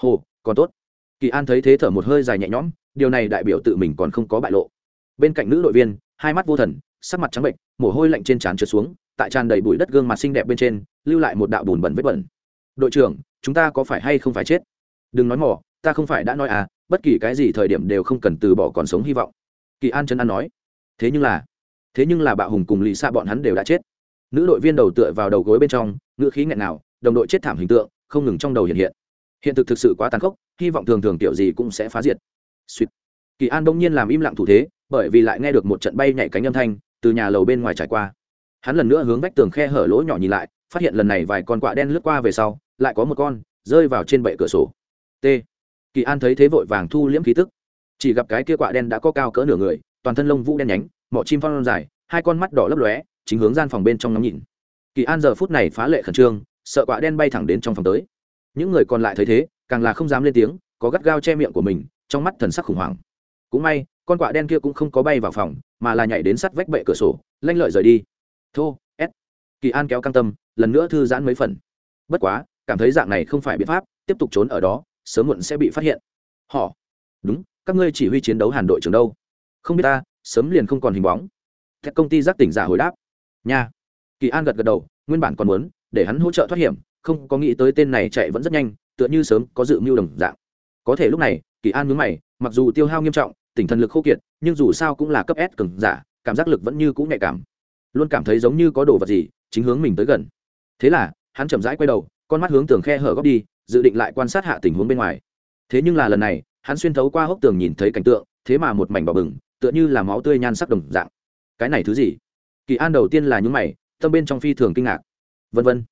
Hồ, còn tốt. Kỳ an thấy thế thở một hơi dài nhẹ nhõm, điều này đại biểu tự mình còn không có bại lộ. Bên cạnh nữ đội viên, hai mắt vô thần, sắc mặt trắng bệnh mồ hôi lạnh trên trán trượt xuống, tại tràn đầy bụi đất gương mặt xinh đẹp bên trên, lưu lại một đạo bùn bẩn vết bẩn đội trưởng, chúng ta có phải hay không phải chết? Đừng nói mỏ ta không phải đã nói à bất kỳ cái gì thời điểm đều không cần từ bỏ còn sống hy vọng. Kỳ an chân an nói. Thế nhưng là, thế nhưng là bạo hùng cùng lì xa bọn hắn đều đã chết. Nữ đội viên đầu tựa vào đầu gối bên trong, ngựa khí nghẹn nào đồng đội chết thảm hình tượng, không ngừng trong đầu hiện hiện. Hiện thực thực sự quá tàn khốc, hy vọng thường thường tiểu gì cũng sẽ phá diệt. Sweet. kỳ an đông nhiên làm im lặng thủ thế, bởi vì lại nghe được một trận bay nhảy cánh âm thanh từ nhà lầu bên ngoài trải qua. Hắn lần nữa hướng vách tường khe hở lỗ nhỏ nhìn lại, phát hiện lần này vài con quạ đen lướt qua về sau lại có một con, rơi vào trên bệ cửa sổ. T. Kỳ an thấy thế vội vàng thu liễm khí tức. Chỉ gặp cái kia quạ đen đã có cao cỡ nửa người, toàn thân lông vũ đen nhánh, mỏ chim phong dài, hai con mắt đỏ lấp lóe, chính hướng gian phòng bên trong ngắm nhìn. Kỳ an giờ phút này phá lệ khẩn trương, sợ quạ đen bay thẳng đến trong phòng tới. Những người còn lại thấy thế, càng là không dám lên tiếng, có gắt gao che miệng của mình, trong mắt thần sắc khủng hoảng. Cũng may, con quạ đen kia cũng không có bay vào phòng, mà là nhảy đến sắt vách bệ cửa sổ, lanh lợi rời đi. Thô, s. Kỳ an kéo căng tâm, lần nữa thư giãn mấy phần. Bất quá cảm thấy dạng này không phải biện pháp, tiếp tục trốn ở đó, sớm muộn sẽ bị phát hiện. Họ, đúng, các ngươi chỉ huy chiến đấu hàn đội trưởng đâu. Không biết ta, sớm liền không còn hình bóng. Các công ty giác tỉnh giả hồi đáp. Nha. Kỳ an gật gật đầu, nguyên bản còn muốn để hắn hỗ trợ thoát hiểm, không có nghĩ tới tên này chạy vẫn rất nhanh, tựa như sớm có dự mưu đồng dạng. Có thể lúc này, kỳ an mướn mày, mặc dù tiêu hao nghiêm trọng tỉnh thần lực khô kiệt, nhưng dù sao cũng là cấp s cường giả, cảm giác lực vẫn như cũng nhạy cảm. Luôn cảm thấy giống như có đồ vật gì, chính hướng mình tới gần. Thế là, hắn chậm rãi quay đầu con mắt hướng tường khe hở góc đi, dự định lại quan sát hạ tình huống bên ngoài. Thế nhưng là lần này, hắn xuyên thấu qua hốc tường nhìn thấy cảnh tượng, thế mà một mảnh bỏ bừng, tựa như là máu tươi nhan sắc đồng dạng. Cái này thứ gì? Kỳ an đầu tiên là những mày, tâm bên trong phi thường kinh ngạc. Vân vân.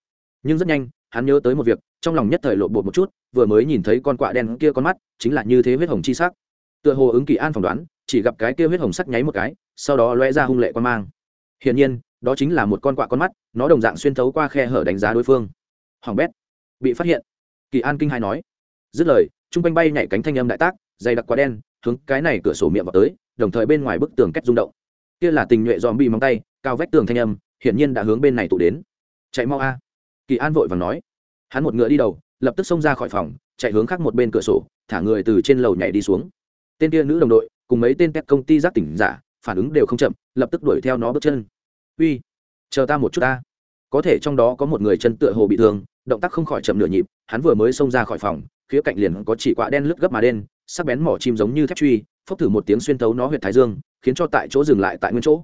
Nhưng rất nhanh, hắn nhớ tới một việc, trong lòng nhất thời lộ bột một chút, vừa mới nhìn thấy con quạ đen kia con mắt, chính là như thế huyết hồng chi sắc. Tựa hồ ứng kỳ an phỏng đoán, chỉ gặp cái kia huyết hồng sắc nháy một cái, sau đó loe ra hung lệ quan mang. Hiển nhiên, đó chính là một con quạ con mắt, nó đồng dạng xuyên thấu qua khe hở đánh giá đối phương hoàng bét. Bị phát hiện. Kỳ an kinh hai nói. Dứt lời t r u n g quanh bay nhảy cánh thanh âm đại tác, dày đặc quá đen, hướng cái này cửa sổ miệng vào tới, đồng thời bên ngoài bức tường cách rung động. Kia là tình nhuệ dòm bị móng tay, cao vách tường thanh âm, hiển nhiên đã hướng bên này tụ đến. Chạy mau a. Kỳ an vội và nói. Hắn một ngựa đi đầu, lập tức xông ra khỏi phòng, chạy hướng khác một bên cửa sổ, thả người từ trên lầu nhảy đi xuống. Tên kia nữ đồng đội, cùng mấy tên pet công ty giác tỉnh giả, phản ứng đều không chậm, lập tức đuổi theo nó bước chân. Uy, chờ ta một chút ta. Có thể trong đó có một người chân tựa hồ bị thương động tác không khỏi chậm nửa nhịp, hắn vừa mới xông ra khỏi phòng, khía cạnh liền có chỉ quạ đen lướt gấp mà đen, sắc bén mỏ chim giống như thép truy, phốc thử một tiếng xuyên thấu nó huyệt thái dương, khiến cho tại chỗ dừng lại tại nguyên chỗ.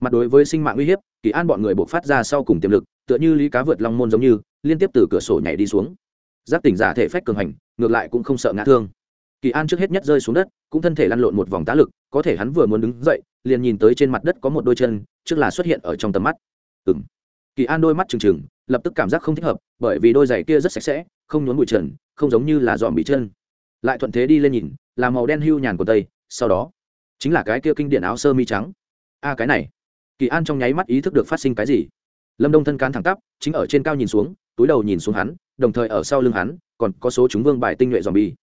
Mặt đối với sinh mạng uy hiếp, kỳ an bọn người buộc phát ra sau cùng tiềm lực, tựa như lý cá vượt long môn giống như, liên tiếp từ cửa sổ nhảy đi xuống. Giác tỉnh giả thể phách cường hành, ngược lại cũng không sợ ngã thương. Kỳ an trước hết nhất rơi xuống đất, cũng thân thể lăn lộn một vòng tá lực, có thể hắn vừa muốn đứng dậy, liền nhìn tới trên mặt đất có một đôi chân, trước là xuất hiện ở trong tầm mắt. Ừng kỳ an đôi mắt trừng trừng lập tức cảm giác không thích hợp, bởi vì đôi giày kia rất sạch sẽ, không nhốn bụi trần, không giống như là dòm bị chân lại thuận thế đi lên nhìn, là màu đen hưu nhàn của tây, sau đó, chính là cái kia kinh điển áo sơ mi trắng. A cái này, kỳ an trong nháy mắt ý thức được phát sinh cái gì. Lâm đông thân cán thẳng tắp, chính ở trên cao nhìn xuống, túi đầu nhìn xuống hắn, đồng thời ở sau lưng hắn, còn có số chúng vương bài tinh nhuệ dòm bi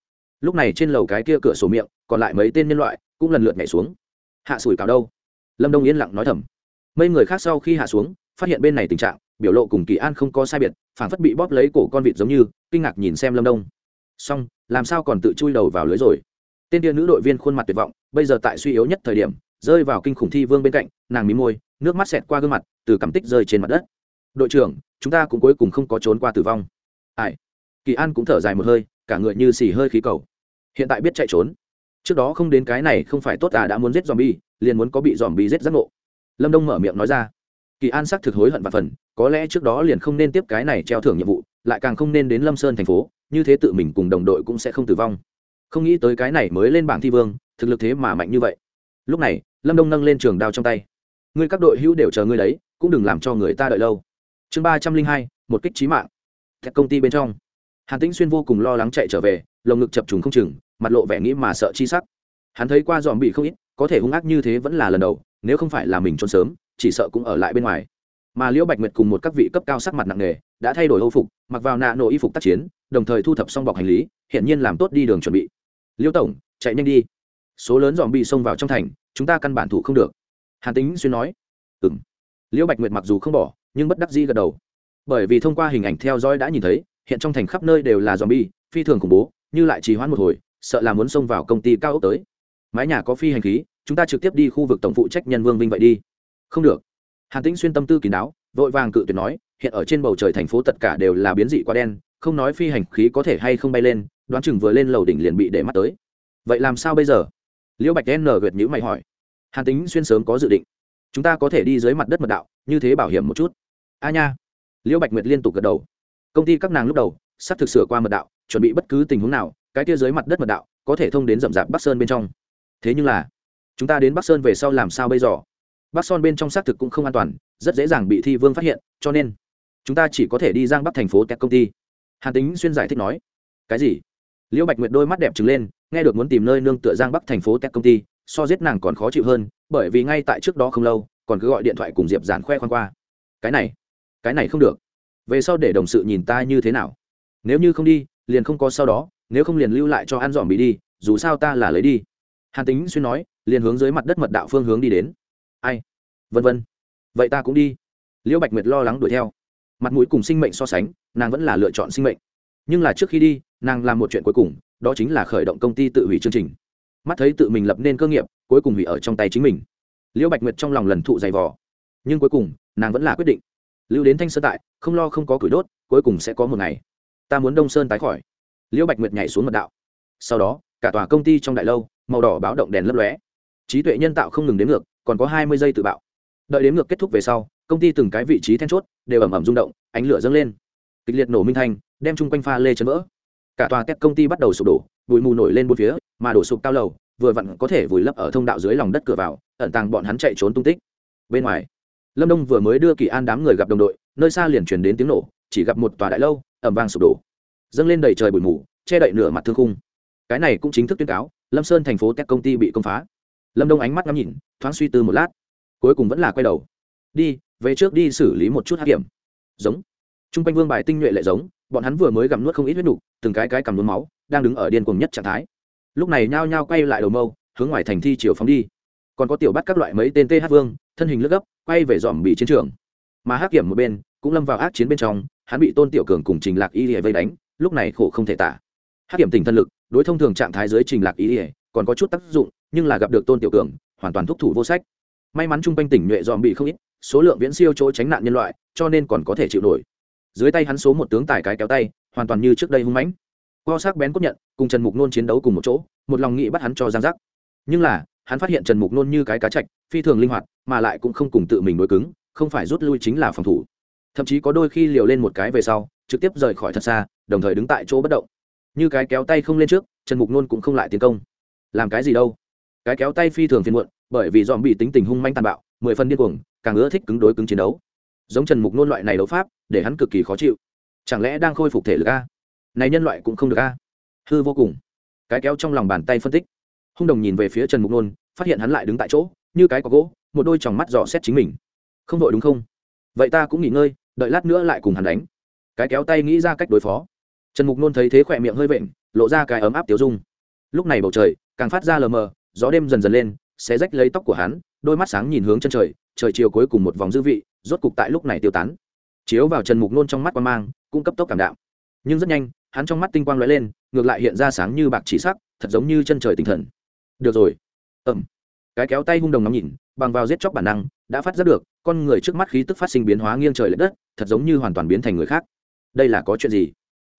lúc này trên lầu cái kia cửa sổ miệng, còn lại mấy tên nhân loại cũng lần lượt nhảy xuống. Hạ sủi cào đâu? Lâm đông yên lặng nói thầm. Mấy người khác sau khi hạ xuống, phát hiện bên này tình trạng biểu lộ cùng kỳ an không có sai biệt phản phất bị bóp lấy cổ con vịt giống như, kinh ngạc nhìn xem lâm đông. Xong, làm sao còn tự chui đầu vào lưới rồi? Tên tia nữ đội viên khuôn mặt tuyệt vọng, bây giờ tại suy yếu nhất thời điểm, rơi vào kinh khủng thi vương bên cạnh, nàng mí môi, nước mắt xẹt qua gương mặt, từ cảm tích rơi trên mặt đất. Đội trưởng, chúng ta cũng cuối cùng không có trốn qua tử vong. Ai? Kỳ an cũng thở dài một hơi, cả người như xì hơi khí cầu. Hiện tại biết chạy trốn. Trước đó không đến cái này không phải tốt à đã muốn giết dòm bi liền muốn có bị dòm bi giết giấc ngộ. Lâm đông mở miệng nói ra kỳ an sắc thực hối hận và phần, có lẽ trước đó liền không nên tiếp cái này treo thưởng nhiệm vụ, lại càng không nên đến lâm sơn thành phố, như thế tự mình cùng đồng đội cũng sẽ không tử vong. Không nghĩ tới cái này mới lên bảng thi vương, thực lực thế mà mạnh như vậy. Lúc này, lâm đông nâng lên trường đao trong tay. Ngươi các đội hữu đều chờ ngươi đấy, cũng đừng làm cho người ta đợi lâu. Chương ba trăm linh hai, một kích trí mạng. Thẹt công ty bên trong. Hàn tĩnh xuyên vô cùng lo lắng chạy trở về, lồng ngực chập trùng không chừng, mặt lộ vẻ nghĩ mà sợ chi sắc. Hắn thấy qua dòm bị không ít, có thể hung ác như thế vẫn là lần đầu nếu không phải là mình trốn sớm, chỉ sợ cũng ở lại bên ngoài. Mà liễu bạch nguyệt cùng một các vị cấp cao sắc mặt nặng nề, đã thay đổi âu phục, mặc vào nạ nổ y phục tác chiến, đồng thời thu thập xong bọc hành lý hiện nhiên làm tốt đi đường chuẩn bị. Liễu tổng, chạy nhanh đi. Số lớn dòm bị xông vào trong thành, chúng ta căn bản thủ không được. Hàn tính xuyên nói. Ừ m liễu bạch nguyệt mặc dù không bỏ, nhưng bất đắc dĩ gật đầu. Bởi vì thông qua hình ảnh theo dõi đã nhìn thấy, hiện trong thành khắp nơi đều là dòm bi phi thường khủng bố, như lại trì hoãn một hồi, sợ là muốn xông vào công ty cao ốc tới. Mái nhà có phi hành khí chúng ta trực tiếp đi khu vực tổng phụ trách nhân vương vinh vậy đi. Không được. Hàn tĩnh xuyên tâm tư kín đáo, vội vàng cự tuyệt nói, hiện ở trên bầu trời thành phố tất cả đều là biến dị quá đen, không nói phi hành khí có thể hay không bay lên, đoán chừng vừa lên lầu đỉnh liền bị để mắt tới. Vậy làm sao bây giờ? Liễu bạch n nở gợt nhữ mày hỏi. Hàn tính xuyên sớm có dự định. Chúng ta có thể đi dưới mặt đất mật đạo, như thế bảo hiểm một chút. A nha. Liễu bạch nguyệt liên tục gật đầu. Công ty các nàng lúc đầu, sắp thực sửa qua mật đạo, chuẩn bị bất cứ tình huống nào, cái kia dưới mặt đất mật đạo, có thể thông đến rậm rạp bắc sơn bên trong. Thế nhưng là chúng ta đến bắc sơn về sau làm sao bây giờ? Bắc Sơn bên trong xác thực cũng không an toàn, rất dễ dàng bị thi vương phát hiện, cho nên chúng ta chỉ có thể đi giang bắc thành phố tech công ty. Hàn tính xuyên giải thích nói, cái gì? Liễu bạch nguyệt đôi mắt đẹp trừng lên, nghe được muốn tìm nơi nương tựa giang bắc thành phố tech công ty, so giết nàng còn khó chịu hơn, bởi vì ngay tại trước đó không lâu, còn cứ gọi điện thoại cùng diệp giản khoe khoang qua. Cái này cái này không được. Về sau để đồng sự nhìn ta như thế nào? Nếu như không đi, liền không có sau đó, nếu không liền lưu lại cho ăn dòm bị đi, dù sao ta là lấy đi hàn tính xuyên nói, liền hướng dưới mặt đất mật đạo phương hướng đi đến. Ai? Vân vân. Vậy ta cũng đi. Liễu bạch nguyệt lo lắng đuổi theo. Mặt mũi cùng sinh mệnh so sánh, nàng vẫn là lựa chọn sinh mệnh. Nhưng là trước khi đi, nàng làm một chuyện cuối cùng, đó chính là khởi động công ty tự hủy chương trình. Mắt thấy tự mình lập nên cơ nghiệp, cuối cùng hủy ở trong tay chính mình. Liễu bạch nguyệt trong lòng lần thụ dày vò. Nhưng cuối cùng, nàng vẫn là quyết định. Lưu đến thanh sơn tại, không lo không có củi đốt, cuối cùng sẽ có một ngày. Ta muốn đông sơn tái khỏi. Liễu bạch nguyệt nhảy xuống mật đạo. Sau đó cả tòa công ty trong đại lâu, màu đỏ báo động đèn lấp lóe. Trí tuệ nhân tạo không ngừng đến ngược, còn có hai mươi giây tự bạo. Đợi đến ngược kết thúc về sau, công ty từng cái vị trí then chốt đều ẩm ẩm rung động, ánh lửa dâng lên. Kịch liệt nổ minh thanh, đem chung quanh pha lê chấn vỡ. Cả tòa tép công ty bắt đầu sụp đổ, bụi mù nổi lên bốn phía, mà đổ sụp cao lầu, vừa vặn có thể vùi lấp ở thông đạo dưới lòng đất cửa vào, ẩn tàng bọn hắn chạy trốn tung tích. Bên ngoài, lâm đông vừa mới đưa kỳ an đám người gặp đồng đội, nơi xa liền truyền đến tiếng nổ, chỉ gặp một tòa đại lâu ẩm vang sụp đổ. Dâng lên đầy trời bụi mù, che đậy nửa mặt thương khung cái này cũng chính thức tuyên cáo, lâm sơn thành phố tech công ty bị công phá. Lâm đông ánh mắt ngắm nhìn, thoáng suy tư một lát, cuối cùng vẫn là quay đầu. Đi, về trước đi xử lý một chút hát kiểm. Giống. T r u n g quanh vương bài tinh nhuệ lệ giống, bọn hắn vừa mới gặm nuốt không ít huyết nục, từng cái cái cầm nôn máu, đang đứng ở điên cuồng nhất trạng thái. Lúc này nhao nhao quay lại đầu mâu, hướng ngoài thành thi chiều phóng đi. Còn có tiểu bắt các loại mấy tên th vương, thân hình lướt gấp, quay về dòm bị chiến trường. Mà hát kiểm một bên, cũng lâm vào ác chiến bên trong, hắn bị tôn tiểu cường cùng trình lạc y hệ vây đánh, lúc này khổ không thể tả. Hát kiểm tình thân lực đối thông thường trạng thái dưới trình lạc ý ỉa, còn có chút tác dụng, nhưng là gặp được tôn tiểu cường, hoàn toàn thúc thủ vô sách. May mắn chung quanh tỉnh nhuệ dòm bị không ít, số lượng viễn siêu chỗ tránh nạn nhân loại, cho nên còn có thể chịu nổi. Dưới tay hắn số một tướng tài cái kéo tay, hoàn toàn như trước đây hung mãnh. Qua sắc bén cốt nhận, cùng trần mục nôn chiến đấu cùng một chỗ, một lòng nghĩ bắt hắn cho giang giác. Nhưng là, hắn phát hiện trần mục nôn như cái cá chạch, phi thường linh hoạt, mà lại cũng không cùng tự mình đối cứng, không phải rút lui chính là phòng thủ. Thậm chí có đôi khi liều lên một cái về sau, trực tiếp rời khỏi thật xa, đồng thời đứng tại chỗ bất động như cái kéo tay không lên trước, trần mục nôn cũng không lại tiến công. Làm cái gì đâu? Cái kéo tay phi thường phiền muộn, bởi vì dòm bị tính tình hung manh tàn bạo, mười phần điên cuồng, càng ưa thích cứng đối cứng chiến đấu. Giống trần mục nôn loại này đấu pháp, để hắn cực kỳ khó chịu. Chẳng lẽ đang khôi phục thể lực a? Này nhân loại cũng không được a. Hư vô cùng. Cái kéo trong lòng bàn tay phân tích. Hung đồng nhìn về phía trần mục nôn, phát hiện hắn lại đứng tại chỗ, như cái có gỗ, một đôi tròng mắt dò xét chính mình. Không vội đúng không? Vậy ta cũng nghỉ ngơi, đợi lát nữa lại cùng hắn đánh. Cái kéo tay nghĩ ra cách đối phó trần mục nôn thấy thế khỏe miệng hơi vện, lộ ra cái ấm áp tiểu dung. Lúc này bầu trời càng phát ra lờ mờ, gió đêm dần dần lên, xé rách lấy tóc của hắn, đôi mắt sáng nhìn hướng chân trời trời chiều cuối cùng một vòng dư vị, rốt cục tại lúc này tiêu tán. Chiếu vào trần mục nôn trong mắt quan mang, cũng cấp tốc cảm đạm. Nhưng rất nhanh, hắn trong mắt tinh quang lóe lên, ngược lại hiện ra sáng như bạc chỉ sắc, thật giống như chân trời tinh thần. Được rồi. Ẩm cái kéo tay hung đồng ngắm nhìn, bằng vào giết chóc bản năng, đã phát giác được, con người trước mắt khí tức phát sinh biến hóa nghiêng trời l ệ đất, thật giống như hoàn toàn biến thành người khác. Đây là có chuyện gì?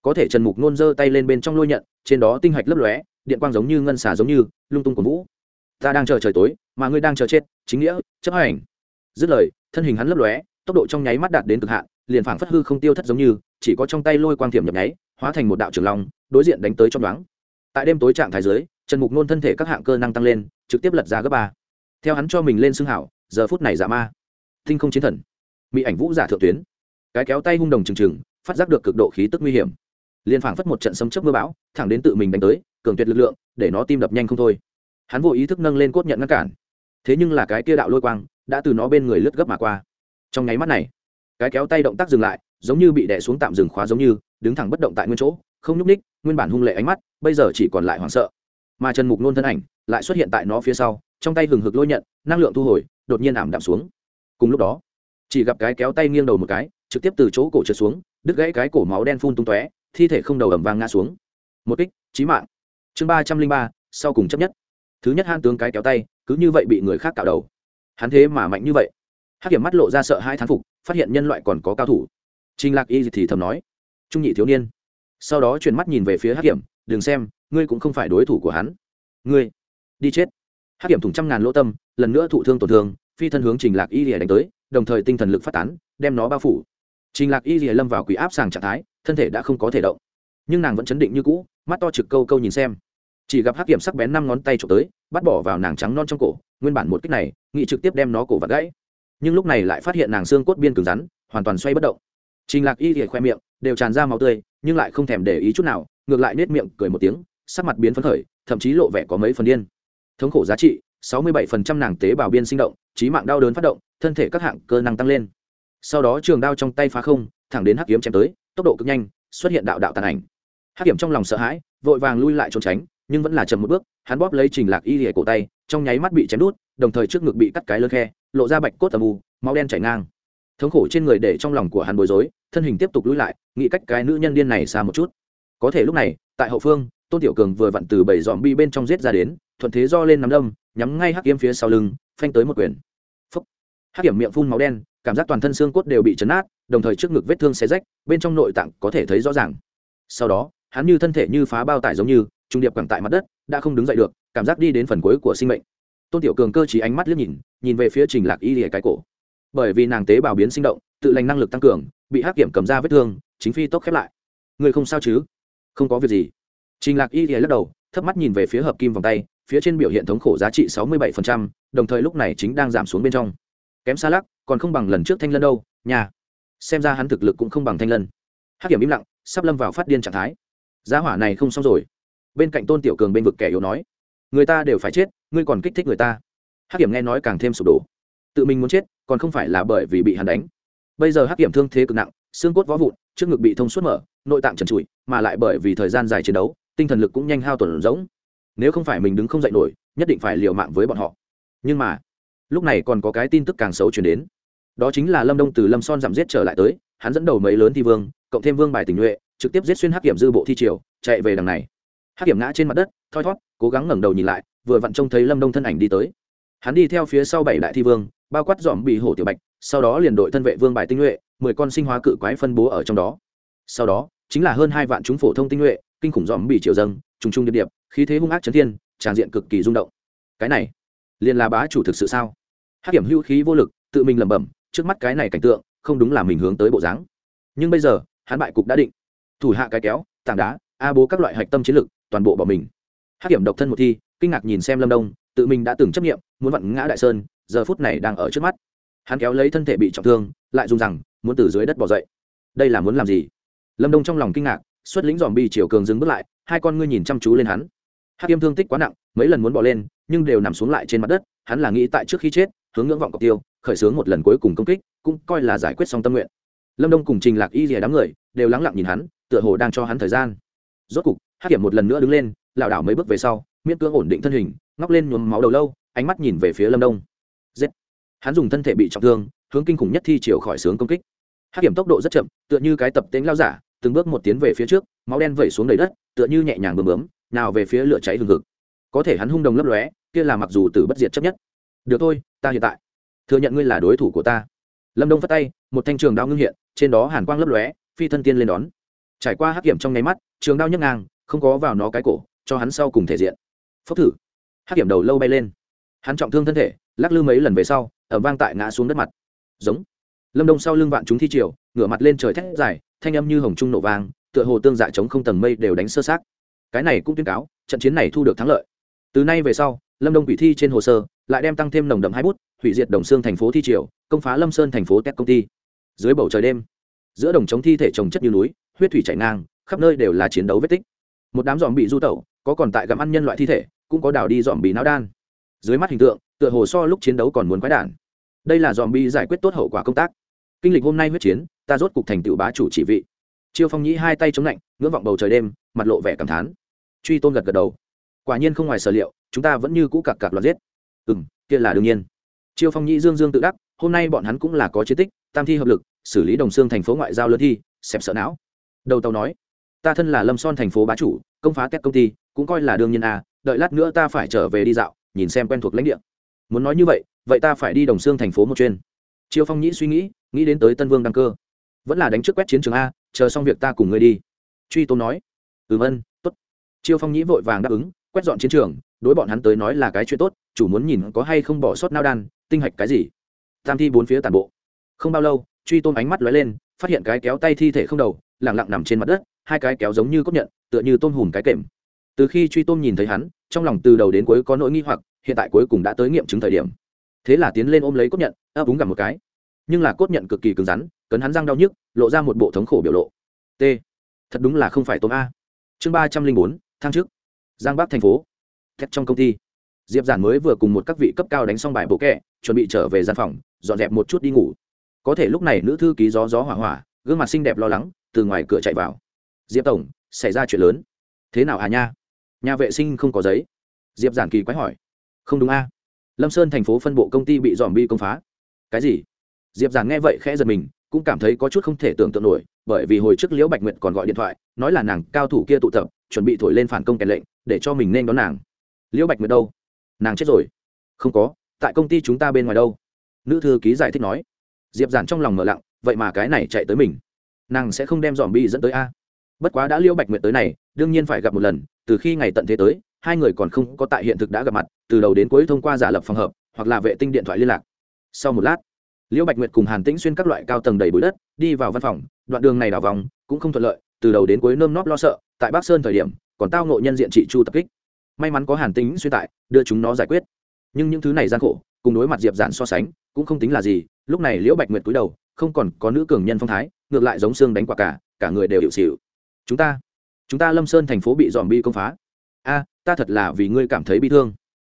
Có thể trần mục nôn giơ tay lên bên trong lôi nhận, trên đó tinh hạch lấp lóe, điện quang giống như ngân xà giống như, lung tung của vũ. Ta đang chờ trời tối, mà ngươi đang chờ chết, chính nghĩa, chấp hành. Dứt lời, thân hình hắn lấp lóe, tốc độ trong nháy mắt đạt đến cực hạn, liền phảng phất hư không tiêu thất giống như, chỉ có trong tay lôi quang thiểm nhập nháy, hóa thành một đạo trường long, đối diện đánh tới trong đoán tại đêm tối trạng thái giới trần mục nôn thân thể các hạng cơ năng tăng lên, trực tiếp lật ra gấp ba. Theo hắn cho mình lên xương hảo, giờ phút này giả ma. Tinh không chiến thần. Mỹ ảnh vũ giả thượng tuyến. Cái kéo tay hung đồng trừng trừng, phát giác được cực độ khí tức nguy hiểm liền phảng phất một trận sấm chớp mưa bão, thẳng đến tự mình đánh tới, cường tuyệt lực lượng, để nó tim đập nhanh không thôi. Hắn vội ý thức nâng lên cốt nhận ngăn cản. Thế nhưng là cái kia đạo lôi quang, đã từ nó bên người lướt gấp mà qua. Trong nháy mắt này, cái kéo tay động tác dừng lại, giống như bị đè xuống tạm dừng khóa giống như, đứng thẳng bất động tại nguyên chỗ, không nhúc ních nguyên bản hung lệ ánh mắt, bây giờ chỉ còn lại hoảng sợ. Mà trần mục nôn thân ảnh, lại xuất hiện tại nó phía sau, trong tay hừng hực lôi nhận, năng lượng thu hồi, đột nhiên ảm đạm xuống. Cùng lúc đó, chỉ gặp cái kéo tay nghiêng đầu một cái, trực tiếp từ chỗ cổ trượt xuống, đứt gãy cái cổ máu đen phun tung tóe thi thể không đầu ẩm vang ngã xuống. Một kích trí mạng. Chương ba trăm linh ba, sau cùng chấp nhất. Thứ nhất han tướng cái kéo tay, cứ như vậy bị người khác cạo đầu. Hắn thế mà mạnh như vậy. Hắc hiểm mắt lộ ra sợ hai thán phục, phát hiện nhân loại còn có cao thủ. Trinh lạc y thì thầm nói, trung nhị thiếu niên. Sau đó chuyển mắt nhìn về phía hắc hiểm đừng xem, ngươi cũng không phải đối thủ của hắn. Ngươi, đi chết. Hắc hiểm thủng trăm ngàn lỗ tâm, lần nữa thụ thương tổn thương, phi thân hướng trình lạc y lìa đánh tới, đồng thời tinh thần lực phát tán, đem nó bao phủ. Trình lạc y lìa lâm vào quỷ áp sàng trạng thái thân thể đã không có thể động. Nhưng nàng vẫn chấn định như cũ, mắt to trực câu câu nhìn xem. Chỉ gặp hắc kiểm sắc bén năm ngón tay trộm tới, bắt bỏ vào nàng trắng non trong cổ, nguyên bản một cách này nghị trực tiếp đem nó cổ vặt gãy. Nhưng lúc này lại phát hiện nàng xương cốt biên cứng rắn, hoàn toàn xoay bất động. Trình lạc y thì khoe miệng, đều tràn ra máu tươi, nhưng lại không thèm để ý chút nào, ngược lại nết miệng, cười một tiếng, sắc mặt biến phấn khởi, thậm chí lộ vẻ có mấy phần điên. Thống khổ giá trị 67% nàng tế bào biên sinh động, trí mạng đau đớn phát động, thân thể các hạng cơ năng tăng lên. Sau đó trường đao trong tay phá không, thẳng đến hắc kiếm chém tới tốc độ cực nhanh, xuất hiện đạo đạo tàn ảnh. Hắc kiểm trong lòng sợ hãi, vội vàng lui lại trốn tránh, nhưng vẫn là chậm một bước, hắn bóp lấy trình lạc y lìa cổ tay, trong nháy mắt bị chém đút, đồng thời trước ngực bị cắt cái lơ khe, lộ ra bạch cốt tầm u, máu đen chảy ngang. Thống khổ trên người để trong lòng của hắn bối rối, thân hình tiếp tục lui lại, nghĩ cách cái nữ nhân điên này xa một chút. Có thể lúc này, tại hậu phương, tôn tiểu cường vừa vặn từ bảy dòm bi bên trong giết ra đến, thuận thế do lên nắm đâm, nhắm ngay hắc kiếm phía sau lưng, phanh tới một quyền. Phúc. Hắc kiểm miệng phun máu đen cảm giác toàn thân xương cốt đều bị chấn nát đồng thời trước ngực vết thương xé rách bên trong nội tạng có thể thấy rõ ràng. Sau đó hắn như thân thể như phá bao tải giống như trung điệp quẳng tại mặt đất đã không đứng dậy được cảm giác đi đến phần cuối của sinh mệnh. Tôn tiểu cường cơ chí ánh mắt liếc nhìn nhìn về phía trình lạc y lìa cái cổ. Bởi vì nàng tế bào biến sinh động tự lành năng lực tăng cường bị hắc kiểm cầm ra vết thương chính phi tốc khép lại. Người không sao chứ? Không có việc gì. Trình lạc y lìa lắc đầu thấp mắt nhìn về phía hợp kim vòng tay phía trên biểu hiện thống khổ giá trị sáu mươi 67%, đồng thời lúc này chính đang giảm xuống bên trong kém xa lắc, còn không bằng lần trước thanh lân đâu nhà xem ra hắn thực lực cũng không bằng thanh lân. Hắc kiểm im lặng, sắp lâm vào phát điên trạng thái. Giá hỏa này không xong rồi. Bên cạnh tôn tiểu cường bên vực kẻ yếu nói, người ta đều phải chết, ngươi còn kích thích người ta. Hắc kiểm nghe nói càng thêm sụp đổ. Tự mình muốn chết, còn không phải là bởi vì bị hắn đánh. Bây giờ hắc kiểm thương thế cực nặng, xương cốt võ vụn, trước ngực bị thông suốt mở, nội tạng trần trụi, mà lại bởi vì thời gian dài chiến đấu, tinh thần lực cũng nhanh hao tuần rỗng. Nếu không phải mình đứng không dậy nổi, nhất định phải liều mạng với bọn họ. Nhưng mà lúc này còn có cái tin tức càng xấu chuyển đến. Đó chính là lâm đông từ lâm son giảm giết trở lại tới, hắn dẫn đầu mấy lớn thi vương, cộng thêm vương bài tình nhuệ, trực tiếp giết xuyên hắc kiểm dư bộ thi triều, chạy về đằng này. Hắc kiểm ngã trên mặt đất, thoi thót, cố gắng ngẩng đầu nhìn lại, vừa vặn trông thấy lâm đông thân ảnh đi tới. Hắn đi theo phía sau bảy đại thi vương, bao quát dòm bị hổ tiểu bạch, sau đó liền đội thân vệ vương bài tinh nhuệ, mười con sinh hóa cự quái phân bố ở trong đó. Sau đó, chính là hơn hai vạn chúng phổ thông tinh nhuệ, kinh khủng dòm bị triều dâng, trùng trùng điệp điệp, khí thế hung ác chấn thiên, tràn diện cực kỳ rung động. Cái này liền là bá chủ thực sự sao? Hắc kiểm hữu khí vô lực, tự mình lẩm bẩm, trước mắt cái này cảnh tượng, không đúng là mình hướng tới bộ dáng. Nhưng bây giờ, hắn bại cục đã định. Thủ hạ cái kéo, tảng đá, a bố các loại hạch tâm chiến lực, toàn bộ bỏ mình. Hắc kiểm độc thân một thi, kinh ngạc nhìn xem lâm đông, tự mình đã từng chấp nghiệm, muốn vặn ngã đại sơn, giờ phút này đang ở trước mắt. Hắn kéo lấy thân thể bị trọng thương, lại dùng rằng, muốn từ dưới đất bỏ dậy. Đây là muốn làm gì? Lâm đông trong lòng kinh ngạc, xuất lĩnh dòm bi chiều cường dừng bước lại, hai con ngươi nhìn chăm chú lên hắn. Hắc yêm thương tích quá nặng, mấy lần muốn bỏ lên nhưng đều nằm xuống lại trên mặt đất, hắn là nghĩ tại trước khi chết, hướng ngưỡng vọng cọc tiêu, khởi xướng một lần cuối cùng công kích, cũng coi là giải quyết xong tâm nguyện. Lâm đông cùng trình lạc y rìa đám người đều lắng lặng nhìn hắn, tựa hồ đang cho hắn thời gian. Rốt cục, hắc kiểm một lần nữa đứng lên, lảo đảo mấy bước về sau, miễn cưỡng ổn định thân hình, ngóc lên nhuốm máu đầu lâu, ánh mắt nhìn về phía lâm đông. Giết! Hắn dùng thân thể bị trọng thương, hướng kinh khủng nhất thi chiều khỏi sướng công kích. Hát kiểm tốc độ rất chậm, tựa như cái tập tính lao giả, từng bước một tiến về phía trước, máu đen vẩy xuống đầy đất, tựa như nhẹ nhàng bướm bướm, nào về phía lửa cháy hừng hực có thể hắn hung đồng lấp lóe, kia là mặc dù tử bất diệt chấp nhất. Được thôi, ta hiện tại. Thừa nhận ngươi là đối thủ của ta. Lâm đông phát tay, một thanh trường đao ngưng hiện, trên đó hàn quang lấp lóe, phi thân tiên lên đón. Trải qua hắc kiểm trong nháy mắt, trường đao nhấc ngang, không có vào nó cái cổ, cho hắn sau cùng thể diện. Phốc thử. Hắc kiểm đầu lâu bay lên. Hắn trọng thương thân thể, lắc lư mấy lần về sau ẩm vang tại ngã xuống đất mặt. Giống. Lâm đông sau lưng vạn chúng thi triều, ngửa mặt lên trời thét dài, thanh âm như hồng trung nổ vang, tựa hồ tương dạ chống không tầng mây đều đánh sơ sát cái này cũng tuyên cáo, trận chiến này thu được thắng lợi từ nay về sau, lâm đông bị thi trên hồ sơ, lại đem tăng thêm nồng đậm hai bút, hủy diệt đồng xương thành phố thi triều, công phá lâm sơn thành phố tét công ty. Dưới bầu trời đêm, giữa đồng chống thi thể trồng chất như núi, huyết thủy chảy ngang, khắp nơi đều là chiến đấu vết tích. Một đám dòm bị du tẩu, có còn tại gặm ăn nhân loại thi thể, cũng có đảo đi dòm bị não đan. Dưới mắt hình tượng, tựa hồ so lúc chiến đấu còn muốn quái đản. Đây là dòm bị giải quyết tốt hậu quả công tác. Kinh lịch hôm nay huyết chiến, ta rốt cục thành tựu bá chủ chỉ vị. Chiêu phong nhĩ hai tay chống lạnh, ngưỡng vọng bầu trời đêm, mặt lộ vẻ cảm thán. Truy tôn gật gật đầu quả nhiên không ngoài sở liệu, chúng ta vẫn như cũ cặc cặc loạt giết. Ừ m kia là đương nhiên. Chiêu phong nhĩ dương dương tự đắc, hôm nay bọn hắn cũng là có chiến tích, tam thi hợp lực, xử lý đồng xương thành phố ngoại giao lớn thi, xẹp sợ não. Đầu tàu nói, ta thân là lâm son thành phố bá chủ, công phá các công ty, cũng coi là đương nhiên à đợi lát nữa ta phải trở về đi dạo, nhìn xem quen thuộc lãnh địa. Muốn nói như vậy vậy ta phải đi đồng xương thành phố một chuyên chiêu phong nhĩ suy nghĩ nghĩ đến tới tân vương đăng cơ. Vẫn là đánh trước quét chiến trường a, chờ xong việc ta cùng ngươi đi. Truy tôn nói, ừm vâng, ân t ố t chiêu phong nhĩ vội vàng đáp ứng quét dọn chiến trường, đối bọn hắn tới nói là cái chuyện tốt, chủ muốn nhìn có hay không bỏ sót nao đan, tinh hạch cái gì. Tam thi bốn phía tàn bộ. Không bao lâu, truy tôn ánh mắt lóe lên, phát hiện cái kéo tay thi thể không đầu, lẳng lặng nằm trên mặt đất, hai cái kéo giống như cốt nhận, tựa như tôm hùm cái kềm. Từ khi truy tôn nhìn thấy hắn, trong lòng từ đầu đến cuối có nỗi nghi hoặc, hiện tại cuối cùng đã tới nghiệm chứng thời điểm. Thế là tiến lên ôm lấy cốt nhận, ấp úng gặp một cái. Nhưng là cốt nhận cực kỳ cứng rắn, cấn hắn răng đau nhức, lộ ra một bộ thống khổ biểu lộ. T. Thật đúng là không phải tôm a. Chương ba trăm linh bốn thang trước giang bắc thành phố. Thét trong công ty. Diệp giản mới vừa cùng một các vị cấp cao đánh xong bài bộ kẹ, chuẩn bị trở về gian phòng, dọn dẹp một chút đi ngủ. Có thể lúc này nữ thư ký gió gió hỏa hỏa, gương mặt xinh đẹp lo lắng, từ ngoài cửa chạy vào. Diệp tổng, xảy ra chuyện lớn. Thế nào hà nha? Nhà vệ sinh không có giấy. Diệp giản kỳ quái hỏi. Không đúng a. Lâm sơn thành phố phân bộ công ty bị dòm bi công phá. Cái gì? Diệp giản nghe vậy khẽ giật mình, cũng cảm thấy có chút không thể tưởng tượng nổi, bởi vì hồi trước liễu bạch nguyệt còn gọi điện thoại, nói là nàng cao thủ kia tụ tập, chuẩn bị thổi lên phản công kèn lệnh để cho mình nên đón nàng. Liễu bạch nguyệt đâu? Nàng chết rồi. Không có, tại công ty chúng ta bên ngoài đâu. Nữ thư ký giải thích nói. Diệp giản trong lòng mở lặng, vậy mà cái này chạy tới mình. Nàng sẽ không đem dòm bi dẫn tới a. Bất quá đã liễu bạch nguyệt tới này, đương nhiên phải gặp một lần, từ khi ngày tận thế tới, hai người còn không có tại hiện thực đã gặp mặt, từ đầu đến cuối thông qua giả lập phòng hợp, hoặc là vệ tinh điện thoại liên lạc. Sau một lát, liễu bạch nguyệt cùng hàn tĩnh xuyên các loại cao tầng đầy bụi đất, đi vào văn phòng, đoạn đường này đảo vòng, cũng không thuận lợi, từ đầu đến cuối nơm nóp lo sợ, tại bắc sơn thời điểm còn tao ngộ nhân diện trị chu tập kích. May mắn có hàn tính xuyên tại, đưa chúng nó giải quyết. Nhưng những thứ này gian khổ, cùng đối mặt diệp giản so sánh, cũng không tính là gì. Lúc này liễu bạch nguyệt cúi đầu, không còn có nữ cường nhân phong thái, ngược lại giống xương đánh quả cả cả người đều hiệu xịu. Chúng ta chúng ta lâm sơn thành phố bị dòm bi công phá. A, ta thật là vì ngươi cảm thấy bi thương.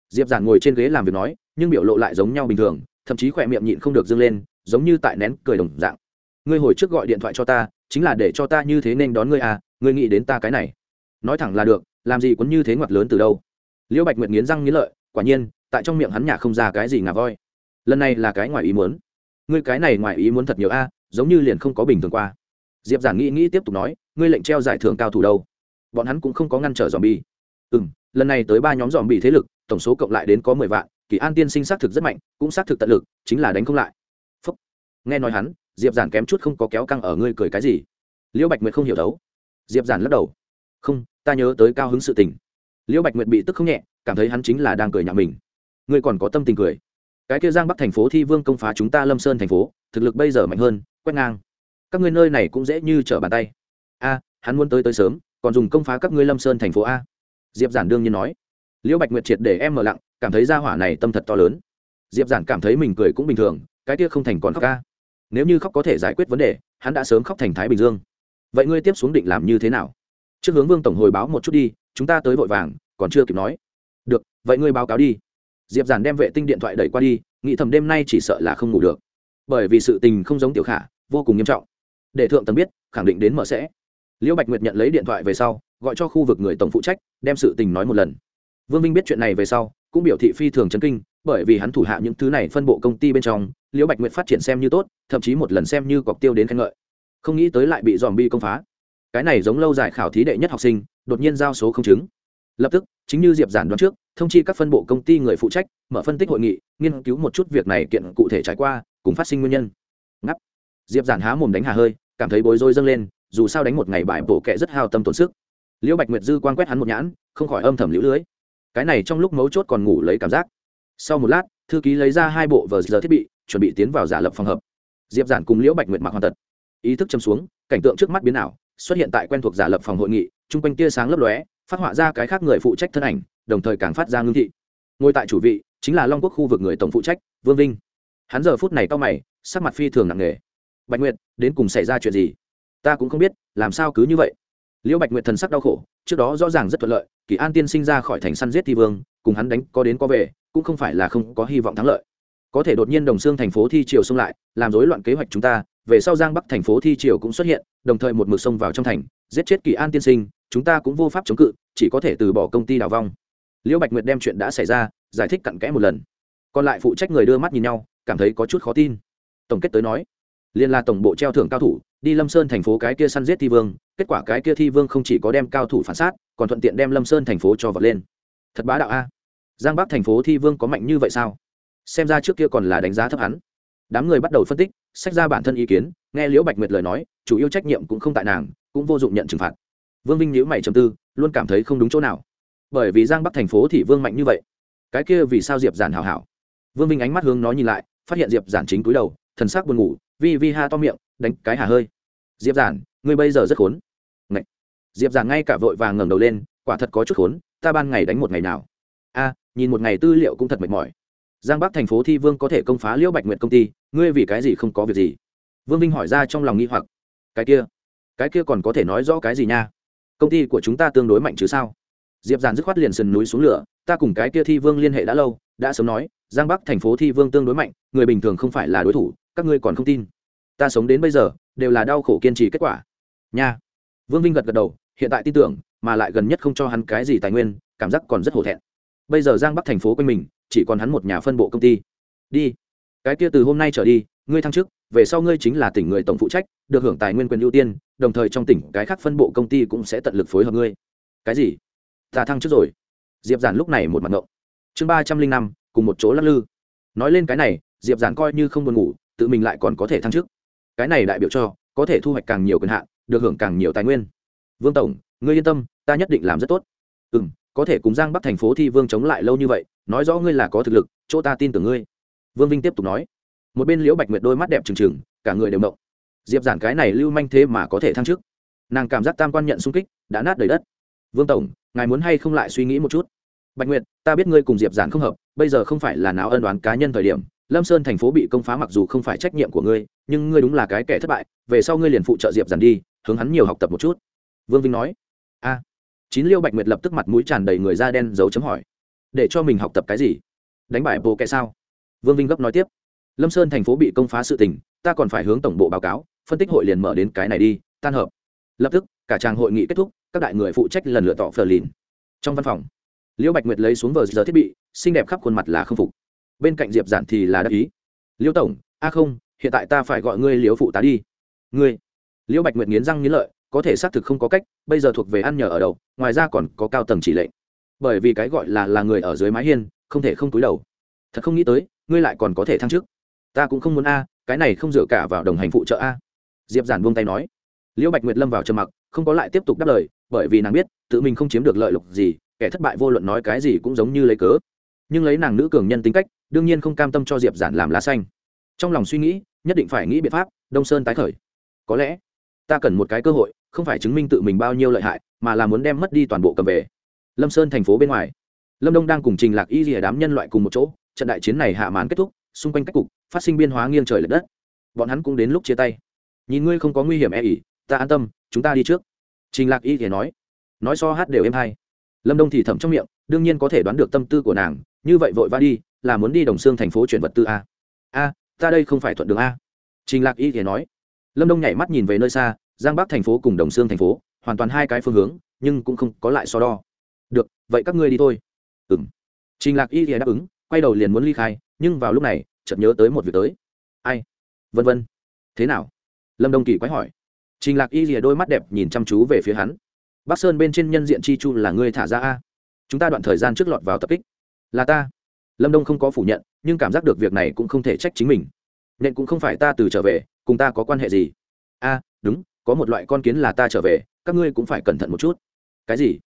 Diệp giản ngồi trên ghế làm việc nói, nhưng biểu lộ lại giống nhau bình thường, thậm chí khỏe miệng nhịn không được dâng lên, giống như tại nén cười đồng dạng. Ngươi hồi trước gọi điện thoại cho ta, chính là để cho ta như thế nên đón ngươi à ngươi nghĩ đến ta cái này nói thẳng là được, làm gì cũng như thế ngoặt lớn từ đâu. Liễu bạch nguyệt nghiến răng nghiến lợi, quả nhiên, tại trong miệng hắn nhả không ra cái gì ngà voi. Lần này là cái ngoài ý muốn. Ngươi cái này ngoài ý muốn thật nhiều a, giống như liền không có bình thường qua. Diệp giản nghĩ nghĩ tiếp tục nói, ngươi lệnh treo giải thưởng cao thủ đâu? Bọn hắn cũng không có ngăn trở dòm bi ừ m lần này tới ba nhóm dòm bị thế lực, tổng số cộng lại đến có mười vạn, kỳ an tiên sinh xác thực rất mạnh, cũng xác thực tận lực, chính là đánh không lại. Phúc. nghe nói hắn, diệp giản kém chút không có kéo căng ở ngươi cười cái gì. Liễu bạch nguyệt không hiểu đấu diệp giản lắc đầu. Không ta nhớ tới cao hứng sự tình. Liễu bạch nguyệt bị tức không nhẹ, cảm thấy hắn chính là đang cười nhạo mình. Ngươi còn có tâm tình cười. Cái kia giang bắc thành phố thi vương công phá chúng ta lâm sơn thành phố, thực lực bây giờ mạnh hơn, quét ngang. Các ngươi nơi này cũng dễ như trở bàn tay. A, hắn muốn tới tới sớm, còn dùng công phá các ngươi lâm sơn thành phố a. Diệp giản đương nhiên nói. Liễu bạch nguyệt triệt để em mở lặng, cảm thấy ra hỏa này tâm thật to lớn. Diệp giản cảm thấy mình cười cũng bình thường, cái kia không thành còn khóc ca. Nếu như khóc có thể giải quyết vấn đề, hắn đã sớm khóc thành thái bình dương. Vậy ngươi tiếp xuống định làm như thế nào? Trước hướng vương tổng hồi báo một chút đi, chúng ta tới vội vàng, còn chưa kịp nói. Được, vậy ngươi báo cáo đi. Diệp giản đem vệ tinh điện thoại đẩy qua đi, nghĩ thầm đêm nay chỉ sợ là không ngủ được. Bởi vì sự tình không giống tiểu khả, vô cùng nghiêm trọng. Để thượng tầng biết, khẳng định đến mở sẽ. Liễu bạch nguyệt nhận lấy điện thoại về sau, gọi cho khu vực người tổng phụ trách, đem sự tình nói một lần. Vương minh biết chuyện này về sau, cũng biểu thị phi thường chấn kinh, bởi vì hắn thủ hạ những thứ này phân bộ công ty bên trong, liễu bạch nguyệt phát triển xem như tốt, thậm chí một lần xem như cọc tiêu đến khen ngợi. Không nghĩ tới lại bị dòm bi công phá cái này giống lâu dài khảo thí đệ nhất học sinh, đột nhiên giao số không chứng. Lập tức, chính như diệp giản đoán trước, thông chi các phân bộ công ty người phụ trách, mở phân tích hội nghị, nghiên cứu một chút việc này kiện cụ thể trải qua, cùng phát sinh nguyên nhân. Ngắp. Diệp giản há mồm đánh hà hơi, cảm thấy bối rối dâng lên, dù sao đánh một ngày bài bổ kệ rất hao tâm tổn sức. Liễu bạch nguyệt dư quan quét hắn một nhãn, không khỏi âm thầm liễu lưới. Cái này trong lúc mấu chốt còn ngủ lấy cảm giác. Sau một lát, thư ký lấy ra hai bộ vờ giờ thiết bị, chuẩn bị tiến vào giả lập phòng hợp. Diệp giản cùng liễu bạch nguyệt mặc hoàn tật ý thức châm xuống, cảnh tượng trước mắt biến ảo, xuất hiện tại quen thuộc giả lập phòng hội nghị, chung quanh tia sáng lấp lóe, phát họa ra cái khác người phụ trách thân ảnh, đồng thời càng phát ra ngưng thị. Ngồi tại chủ vị, chính là long quốc khu vực người tổng phụ trách, vương vinh. Hắn giờ phút này cao mày, sắc mặt phi thường nặng nề. Bạch nguyệt, đến cùng xảy ra chuyện gì? Ta cũng không biết, làm sao cứ như vậy? Liễu bạch nguyệt thần sắc đau khổ, trước đó rõ ràng rất thuận lợi, kỳ an tiên sinh ra khỏi thành săn giết thi vương, cùng hắn đánh, có đến có về, cũng không phải là không có hy vọng thắng lợi. Có thể đột nhiên đồng xương thành phố thi triều xông lại, làm rối loạn kế hoạch chúng ta về sau giang bắc thành phố thi triều cũng xuất hiện, đồng thời một mực xông vào trong thành, giết chết kỳ an tiên sinh, chúng ta cũng vô pháp chống cự, chỉ có thể từ bỏ công ty đào vong. Liễu bạch nguyệt đem chuyện đã xảy ra, giải thích cặn kẽ một lần. Còn lại phụ trách người đưa mắt nhìn nhau, cảm thấy có chút khó tin. Tổng kết tới nói, liên là tổng bộ treo thưởng cao thủ, đi lâm sơn thành phố cái kia săn giết thi vương, kết quả cái kia thi vương không chỉ có đem cao thủ phản sát, còn thuận tiện đem lâm sơn thành phố cho vật lên. Thật bá đạo a. Giang bắc thành phố thi vương có mạnh như vậy sao? Xem ra trước kia còn là đánh giá thấp hắn. Đám người bắt đầu phân tích sách ra bản thân ý kiến, nghe liễu bạch nguyệt lời nói, chủ yếu trách nhiệm cũng không tại nàng, cũng vô dụng nhận trừng phạt. Vương vinh nhữ mày trầm tư, luôn cảm thấy không đúng chỗ nào. Bởi vì giang bắc thành phố thì vương mạnh như vậy. Cái kia vì sao diệp giản hảo hảo? Vương vinh ánh mắt hướng nó nhìn lại, phát hiện diệp giản chính cúi đầu, thần sắc buồn ngủ, vi vi ha to miệng, đánh cái hà hơi. Diệp giản, ngươi bây giờ rất khốn. Ngậy. diệp giản ngay cả vội vàng ngẩng đầu lên, quả thật có chút khốn, ta ban ngày đánh một ngày nào. A, nhìn một ngày tư liệu cũng thật mệt mỏi giang bắc thành phố thi vương có thể công phá liễu bạch nguyện công ty, ngươi vì cái gì không có việc gì? Vương vinh hỏi ra trong lòng nghi hoặc. Cái kia cái kia còn có thể nói rõ cái gì nha? Công ty của chúng ta tương đối mạnh chứ sao? Diệp giản dứt khoát liền sườn núi xuống lửa, ta cùng cái kia thi vương liên hệ đã lâu, đã sớm nói, giang bắc thành phố thi vương tương đối mạnh, người bình thường không phải là đối thủ, các ngươi còn không tin. Ta sống đến bây giờ, đều là đau khổ kiên trì kết quả. Nha. Vương vinh gật gật đầu, hiện tại tin tưởng, mà lại gần nhất không cho hắn cái gì tài nguyên, cảm giác còn rất hổ thẹn. Bây giờ giang bắc thành phố quanh mình chỉ còn hắn một nhà phân bộ công ty. Đi. Cái kia từ hôm nay trở đi, ngươi thăng chức, về sau ngươi chính là tỉnh người tổng phụ trách, được hưởng tài nguyên quyền ưu tiên, đồng thời trong tỉnh cái khác phân bộ công ty cũng sẽ tận lực phối hợp ngươi. Cái gì? Ta thăng chức rồi. Diệp giản lúc này một mặt ngộng. Chương ba trăm linh năm, cùng một chỗ lắc lư. Nói lên cái này, diệp giản coi như không buồn ngủ, tự mình lại còn có thể thăng chức. Cái này đại biểu cho, có thể thu hoạch càng nhiều quyền hạn, được hưởng càng nhiều tài nguyên. Vương tổng, ngươi yên tâm, ta nhất định làm rất tốt. Ừ m có thể cùng giang bắc thành phố thi vương chống lại lâu như vậy, nói rõ ngươi là có thực lực, chỗ ta tin tưởng ngươi. Vương vinh tiếp tục nói. Một bên liễu bạch nguyệt đôi mắt đẹp trừng trừng, cả người đều mộng. Diệp giản cái này lưu manh thế mà có thể thăng chức. Nàng cảm giác tam quan nhận xung kích, đã nát đầy đất. Vương tổng, ngài muốn hay không lại suy nghĩ một chút? Bạch nguyệt, ta biết ngươi cùng diệp giản không hợp, bây giờ không phải là nào ân đoán cá nhân thời điểm. Lâm sơn thành phố bị công phá mặc dù không phải trách nhiệm của ngươi, nhưng ngươi đúng là cái kẻ thất bại, về sau ngươi liền phụ trợ diệp giản đi, hướng hắn nhiều học tập một chút. Vương vinh nói. A chín liêu bạch nguyệt lập tức mặt mũi tràn đầy người da đen dấu chấm hỏi, để cho mình học tập cái gì? Đánh bại bộ kệ sao? Vương vinh gấp nói tiếp, lâm sơn thành phố bị công phá sự tình, ta còn phải hướng tổng bộ báo cáo, phân tích hội liền mở đến cái này đi, tan hợp. Lập tức, cả tràng hội nghị kết thúc, các đại người phụ trách lần lựa tỏ phờ lìn. Trong văn phòng liễu bạch nguyệt lấy xuống vờ giờ thiết bị, xinh đẹp khắp khuôn mặt là không phục. Bên cạnh diệp giản thì là đắc ý liễu tổng, a không, hiện tại ta phải gọi ngươi liễu phụ tá đi. Ngươi? Liễu bạch nguyệt nghiến răng nghiến lợi có thể xác thực không có cách, bây giờ thuộc về ăn nhờ ở đậu ngoài ra còn có cao tầng chỉ lệnh. Bởi vì cái gọi là là người ở dưới mái hiên, không thể không túi đầu. Thật không nghĩ tới, ngươi lại còn có thể thăng chức. Ta cũng không muốn a, cái này không dựa cả vào đồng hành phụ trợ a. Diệp giản buông tay nói. Liễu bạch nguyệt lâm vào trầm mặc, không có lại tiếp tục đáp lời, bởi vì nàng biết, tự mình không chiếm được lợi lộc gì, kẻ thất bại vô luận nói cái gì cũng giống như lấy cớ. Nhưng lấy nàng nữ cường nhân tính cách, đương nhiên không cam tâm cho diệp giản làm lá xanh. Trong lòng suy nghĩ, nhất định phải nghĩ biện pháp, đông sơn tái khởi. Có lẽ, ta cần một cái cơ hội không phải chứng minh tự mình bao nhiêu lợi hại, mà là muốn đem mất đi toàn bộ cầm về. Lâm sơn thành phố bên ngoài. Lâm đông đang cùng trình lạc y rìa đám nhân loại cùng một chỗ, trận đại chiến này hạ mán kết thúc, xung quanh cách cục, phát sinh biên hóa nghiêng trời l ệ đất. Bọn hắn cũng đến lúc chia tay. Nhìn ngươi không có nguy hiểm e ỉ, ta an tâm, chúng ta đi trước. Trình lạc y thì nói. Nói so hát đều êm hay. Lâm đông thì thầm trong miệng, đương nhiên có thể đoán được tâm tư của nàng, như vậy vội vã đi, là muốn đi đồng xương thành phố chuyển vật tư a. A, ta đây không phải thuận đường a. Trình lạc y thì nói. Lâm đông nhảy mắt nhìn về nơi xa giang bắc thành phố cùng đồng xương thành phố, hoàn toàn hai cái phương hướng, nhưng cũng không có lại so đo. Được, vậy các ngươi đi thôi. Ừ m trình lạc y thì đáp ứng, quay đầu liền muốn ly khai, nhưng vào lúc này, chợt nhớ tới một việc tới. Ai? Vân vân. Thế nào? Lâm đông kỳ quái hỏi. Trình lạc y thì đôi mắt đẹp nhìn chăm chú về phía hắn. Bắc sơn bên trên nhân diện chi chu là ngươi thả ra a? Chúng ta đoạn thời gian trước lọt vào tập kích. Là ta. Lâm đông không có phủ nhận, nhưng cảm giác được việc này cũng không thể trách chính mình. Nên cũng không phải ta từ trở về, cùng ta có quan hệ gì? A, đúng có một loại con kiến là ta trở về, các ngươi cũng phải cẩn thận một chút. Cái gì?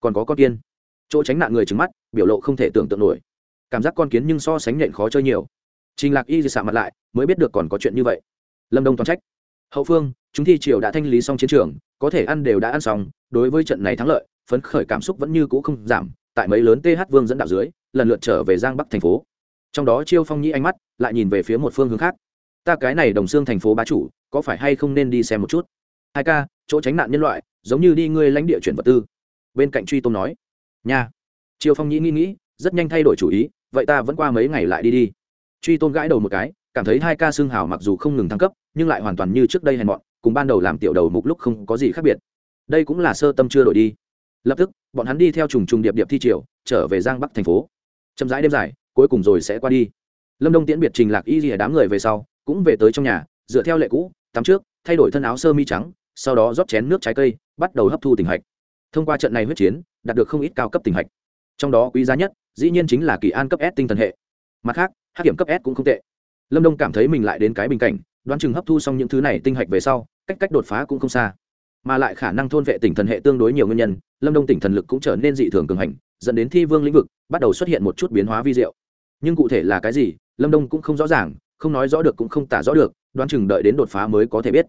Còn có con kiến? Chỗ tránh nạn người trứng mắt, biểu lộ không thể tưởng tượng nổi. Cảm giác con kiến nhưng so sánh nhện khó chơi nhiều. Trình lạc y sạ mặt lại, mới biết được còn có chuyện như vậy. Lâm đông toàn trách. Hậu phương, chúng thi triều đã thanh lý xong chiến trường, có thể ăn đều đã ăn xong, đối với trận này thắng lợi, phấn khởi cảm xúc vẫn như cũ không giảm, tại mấy lớn th vương dẫn đạo dưới, lần lượt trở về giang bắc thành phố. Trong đó chiêu phong nhĩ ánh mắt lại nhìn về phía một phương hướng khác. Ta cái này đồng xương thành phố bá chủ, có phải hay không nên đi xem một chút? Hai ca, chỗ tránh nạn nhân loại, giống như đi ngươi lãnh địa chuyển vật tư. Bên cạnh truy tôn nói nhà triều phong nhĩ nghĩ nghĩ, rất nhanh thay đổi chủ ý, vậy ta vẫn qua mấy ngày lại đi đi. Truy tôn gãi đầu một cái, cảm thấy hai ca xương hào mặc dù không ngừng thăng cấp, nhưng lại hoàn toàn như trước đây hèn mọn, cùng ban đầu làm tiểu đầu mục lúc không có gì khác biệt. Đây cũng là sơ tâm chưa đổi đi. Lập tức, bọn hắn đi theo trùng trùng điệp điệp thi triều, trở về giang bắc thành phố. Chậm rãi đêm dài, cuối cùng rồi sẽ qua đi. Lâm đông tiễn biệt trình lạc y rìa đám người về sau, cũng về tới trong nhà, dựa theo lệ cũ, tắm trước, thay đổi thân áo sơ mi trắng sau đó rót chén nước trái cây, bắt đầu hấp thu tình hạch. Thông qua trận này huyết chiến, đạt được không ít cao cấp tình hạch. Trong đó quý giá nhất, dĩ nhiên chính là kỳ an cấp s tinh thần hệ. Mặt khác hát kiểm cấp s cũng không tệ. Lâm đông cảm thấy mình lại đến cái bình cảnh, đoán chừng hấp thu xong những thứ này tinh hạch về sau, cách cách đột phá cũng không xa. Mà lại khả năng thôn vệ tỉnh thần hệ tương đối nhiều nguyên nhân, lâm đông tỉnh thần lực cũng trở nên dị thường cường hành, dẫn đến thi vương lĩnh vực bắt đầu xuất hiện một chút biến hóa vi diệu. Nhưng cụ thể là cái gì, lâm đông cũng không rõ ràng, không nói rõ được cũng không tả rõ được, đoán chừng đợi đến đột phá mới có thể biết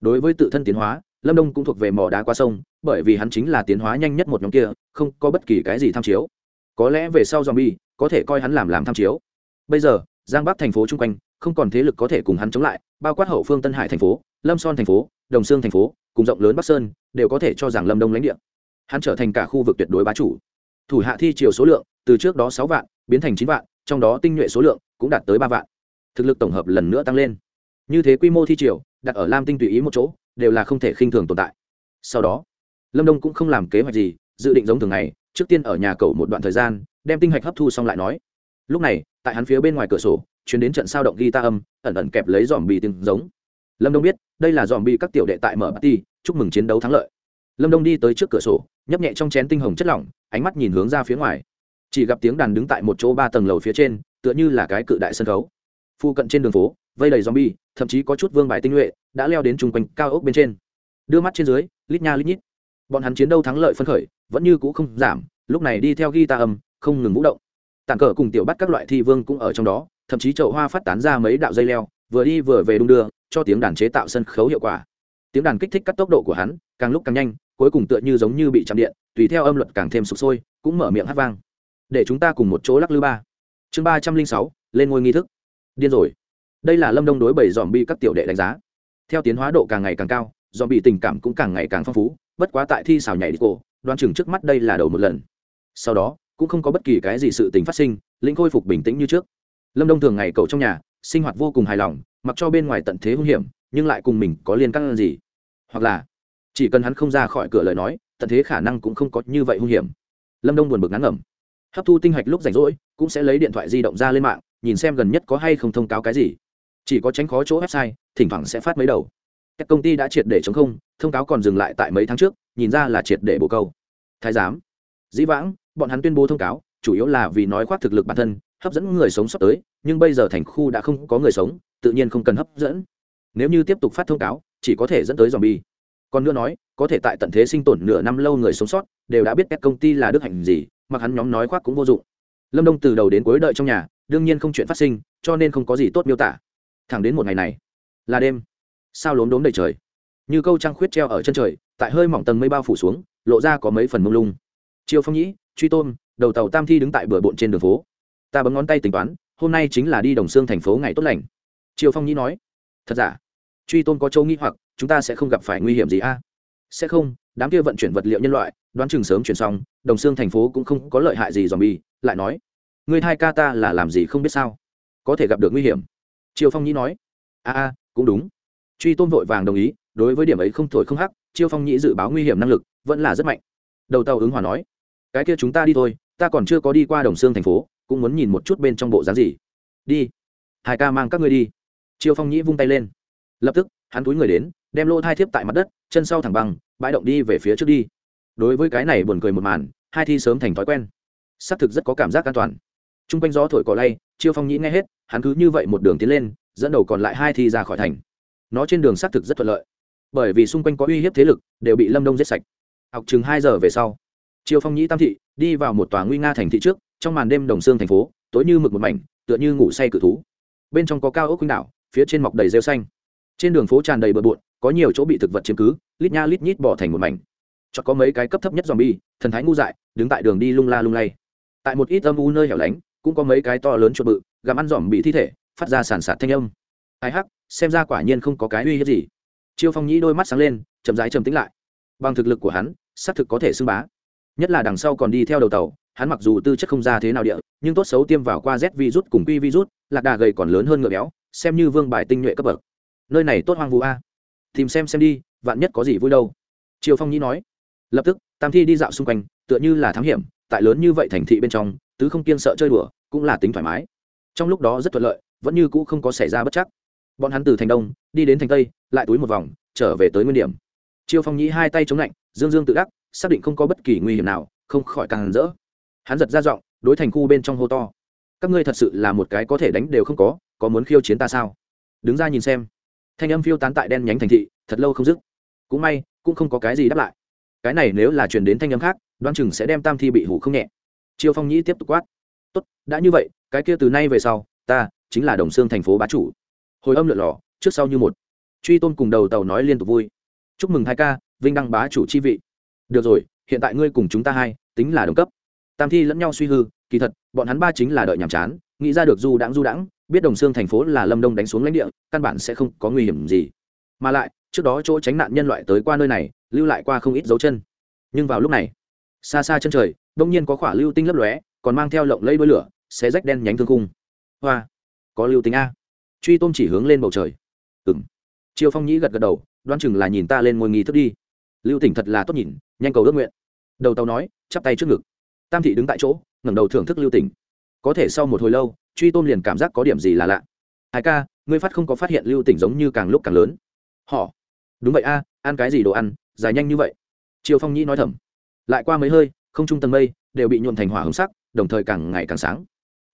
đối với tự thân tiến hóa, lâm đông cũng thuộc về mỏ đá qua sông, bởi vì hắn chính là tiến hóa nhanh nhất một nhóm kia, không có bất kỳ cái gì tham chiếu. Có lẽ về sau zombie, có thể coi hắn làm làm tham chiếu. Bây giờ, giang bắc thành phố chung quanh, không còn thế lực có thể cùng hắn chống lại, bao quát hậu phương tân hải thành phố, lâm son thành phố, đồng sương thành phố, cùng rộng lớn bắc sơn, đều có thể cho rằng lâm đông lãnh địa. Hắn trở thành cả khu vực tuyệt đối bá chủ. Thủ hạ thi chiều số lượng, từ trước đó sáu vạn, biến thành chín vạn, trong đó tinh nhuệ số lượng cũng đạt tới ba vạn. Thực lực tổng hợp lần nữa tăng lên như thế quy mô thi triều đặt ở lam tinh tùy ý một chỗ đều là không thể khinh thường tồn tại. Sau đó lâm đông cũng không làm kế hoạch gì dự định giống thường ngày trước tiên ở nhà cầu một đoạn thời gian đem tinh hạch hấp thu xong lại nói. Lúc này tại hắn phía bên ngoài cửa sổ chuyến đến trận sao động ghi ta âm ẩn ẩn kẹp lấy dòm bì tiếng giống. Lâm đông biết đây là dòm bì các tiểu đệ tại mở ti, chúc mừng chiến đấu thắng lợi. Lâm đông đi tới trước cửa sổ nhấp nhẹ trong chén tinh hồng chất lỏng ánh mắt nhìn hướng ra phía ngoài. Chỉ gặp tiếng đàn đứng tại một chỗ ba tầng lầu phía trên tựa như là cái cự đại sân khấu. Phu cận trên đường phố vây đầy zombie, thậm chí có chút vương bài tinh nhuệ, đã leo đến trung quanh cao ốc bên trên. Đưa mắt trên dưới, lít nha lít nhít. Bọn hắn chiến đấu thắng lợi phân khởi, vẫn như cũ không giảm, lúc này đi theo ghi ta âm, không ngừng vũ động. Tản cờ cùng tiểu bắt các loại thi vương cũng ở trong đó, thậm chí chậu hoa phát tán ra mấy đạo dây leo, vừa đi vừa về đung đưa, cho tiếng đàn chế tạo sân khấu hiệu quả. Tiếng đàn kích thích các tốc độ của hắn, càng lúc càng nhanh, cuối cùng tựa như giống như bị chạm điện, tùy theo âm luật càng thêm sục sôi, cũng mở miệng hát vang. Để chúng ta cùng một chỗ lắc lư ba. Chương ba trăm linh sáu, lên ngôi nghi thức. Điên rồi đây là lâm đông đối bảy dòm bi các tiểu đệ đánh giá. Theo tiến hóa độ càng ngày càng cao, dòm bị tình cảm cũng càng ngày càng phong phú, bất quá tại thi xào nhảy đi cổ, đoan chừng trước mắt đây là đầu một lần. Sau đó, cũng không có bất kỳ cái gì sự tình phát sinh, lĩnh khôi phục bình tĩnh như trước. Lâm đông thường ngày cầu trong nhà, sinh hoạt vô cùng hài lòng, mặc cho bên ngoài tận thế hung hiểm, nhưng lại cùng mình có liên căng gì? Hoặc là, chỉ cần hắn không ra khỏi cửa lời nói, tận thế khả năng cũng không có như vậy hung hiểm. Lâm đông buồn bực ngắn ngẩm. Hấp thu tinh hạch lúc rảnh rỗi, cũng sẽ lấy điện thoại di động ra lên mạng, nhìn xem gần nhất có hay không thông cáo cái gì chỉ có tránh khó chỗ website, thỉnh thoảng sẽ phát mấy đầu. Các công ty đã triệt để chống không, thông cáo còn dừng lại tại mấy tháng trước, nhìn ra là triệt để bổ câu. Thái giám, dĩ vãng, bọn hắn tuyên bố thông cáo, chủ yếu là vì nói khoác thực lực bản thân, hấp dẫn người sống sắp tới, nhưng bây giờ thành khu đã không có người sống, tự nhiên không cần hấp dẫn. Nếu như tiếp tục phát thông cáo, chỉ có thể dẫn tới dòm bi còn nữa nói, có thể tại tận thế sinh tồn nửa năm lâu người sống sót, đều đã biết các công ty là đức hạnh gì, mặc hắn nhóm nói khoác cũng vô dụng. Lâm đông từ đầu đến cuối đợi trong nhà, đương nhiên không chuyện phát sinh, cho nên không có gì tốt miêu tả thẳng đến một ngày này, là đêm. Sao lốm đốm đầy trời? Như câu trăng khuyết treo ở chân trời, tại hơi mỏng tầng mây bao phủ xuống, lộ ra có mấy phần mông lung. Chiêu phong nhĩ, truy tôn, đầu tàu tam thi đứng tại bờ bộn trên đường phố. Ta bấm ngón tay tính toán, hôm nay chính là đi đồng xương thành phố ngày tốt lành. Triều phong nhĩ nói, thật giả? Truy tôn có châu nghĩ hoặc, chúng ta sẽ không gặp phải nguy hiểm gì a? Sẽ không, đám kia vận chuyển vật liệu nhân loại, đoán chừng sớm chuyển xong, đồng xương thành phố cũng không có lợi hại gì dòm bi lại nói. Người thai ca ta là làm gì không biết sao? Có thể gặp được nguy hiểm triều phong nhĩ nói a a cũng đúng. Truy tôn vội vàng đồng ý đối với điểm ấy không thổi không hắc chiêu phong nhĩ dự báo nguy hiểm năng lực vẫn là rất mạnh. Đầu tàu ứng hòa nói cái kia chúng ta đi thôi ta còn chưa có đi qua đồng xương thành phố cũng muốn nhìn một chút bên trong bộ dáng gì. Đi hai ca mang các ngươi đi. Chiêu phong nhĩ vung tay lên. Lập tức hắn túi người đến đem lô thai thiếp tại mặt đất chân sau thẳng bằng, bãi động đi về phía trước đi. Đối với cái này buồn cười một màn hai thi sớm thành thói quen. Xác thực rất có cảm giác an toàn t r u n g quanh gió thổi cỏ lay chiêu phong nhĩ nghe hết hắn cứ như vậy một đường tiến lên dẫn đầu còn lại hai thi ra khỏi thành. Nó trên đường xác thực rất thuận lợi bởi vì xung quanh có uy hiếp thế lực đều bị lâm đông giết sạch. Học chừng hai giờ về sau chiêu phong nhĩ tam thị đi vào một tòa nguy nga thành thị trước trong màn đêm đồng xương thành phố tối như mực một mảnh tựa như ngủ say cự thú. Bên trong có cao ốc quýnh đảo phía trên mọc đầy rêu xanh. Trên đường phố tràn đầy bờ bộn có nhiều chỗ bị thực vật chiếm cứ lít nha lít nhít bỏ thành một mảnh. Cho có mấy cái cấp thấp nhất zombie, thần thái ngu dại, đứng tại đường đi lung la lung lay. Tại một ít âm u nơi hẻo lánh, cũng có mấy cái to lớn chuột bự, gặm ăn dòm bị thi thể, phát ra sàn sạt thanh âm. Ai hắc, xem ra quả nhiên không có cái uy hiếp gì. Chiêu Phong Nhĩ đôi mắt sáng lên, chậm rãi trầm tĩnh lại. Bằng thực lực của hắn, xác thực có thể xưng bá. Nhất là đằng sau còn đi theo đầu tàu, hắn mặc dù tư chất không ra thế nào địa, nhưng tốt xấu tiêm vào qua Z virus cùng quy virus, lạc đà gầy còn lớn hơn ngựa béo, xem như vương bài tinh nhuệ cấp bậc. Nơi này tốt hoang vu a. Tìm xem xem đi, vạn nhất có gì vui đâu. Triều Phong Nhĩ nói lập tức tam thi đi dạo xung quanh tựa như là thám hiểm tại lớn như vậy thành thị bên trong tứ không kiên sợ chơi đùa cũng là tính thoải mái. Trong lúc đó rất thuận lợi, vẫn như cũ không có xảy ra bất chắc. Bọn hắn từ thành đông, đi đến thành tây, lại túi một vòng, trở về tới nguyên điểm. Chiêu phong nhĩ hai tay chống lạnh, dương dương tự đắc, xác định không có bất kỳ nguy hiểm nào, không khỏi càng rỡ. Hắn giật ra giọng, đối thành khu bên trong hô to. Các ngươi thật sự là một cái có thể đánh đều không có có muốn khiêu chiến ta sao? Đứng ra nhìn xem. Thanh âm phiêu tán tại đen nhánh thành thị, thật lâu không dứt. Cũng may, cũng không có cái gì đáp lại. Cái này nếu là truyền đến thanh âm khác đoan chừng sẽ đem tam thi bị hủ không nhẹ. Chiêu phong nhĩ tiếp tục quát tốt, đã như vậy, cái kia từ nay về sau, ta chính là đồng xương thành phố bá chủ. Hồi âm lượn lò trước sau như một. Truy tôn cùng đầu tàu nói liên tục vui. Chúc mừng hai ca, vinh đăng bá chủ chi vị. Được rồi, hiện tại ngươi cùng chúng ta hai, tính là đồng cấp. Tam thi lẫn nhau suy hư, kỳ thật, bọn hắn ba chính là đợi nhàm chán, nghĩ ra được du đãng du đãng, biết đồng xương thành phố là lâm đông đánh xuống lãnh địa, căn bản sẽ không có nguy hiểm gì. Mà lại, trước đó chỗ tránh nạn nhân loại tới qua nơi này, lưu lại qua không ít dấu chân. Nhưng vào lúc này, xa xa chân trời, đông nhiên có khỏa lưu tinh lấp lóe còn mang theo lộng lây bơi lửa, xé rách đen nhánh thương cung hoa, có lưu tính a. Truy tôm chỉ hướng lên bầu trời. Ừng triều phong nhĩ gật gật đầu, đoán chừng là nhìn ta lên ngôi nghi thức đi. Lưu tỉnh thật là tốt nhìn, nhanh cầu ước nguyện. Đầu tàu nói, chắp tay trước ngực. Tam thị đứng tại chỗ, ngẩng đầu thưởng thức lưu tỉnh. Có thể sau một hồi lâu, truy tôm liền cảm giác có điểm gì là lạ. Hai ca, ngươi phát không có phát hiện lưu tỉnh giống như càng lúc càng lớn. Họ. Đúng vậy a, ăn cái gì đồ ăn, dài nhanh như vậy. Triều phong nhĩ nói thầm. Lại qua mấy hơi, không trung tầng mây, đều bị nhuộn thành hỏa hồng sắc đồng thời càng ngày càng sáng.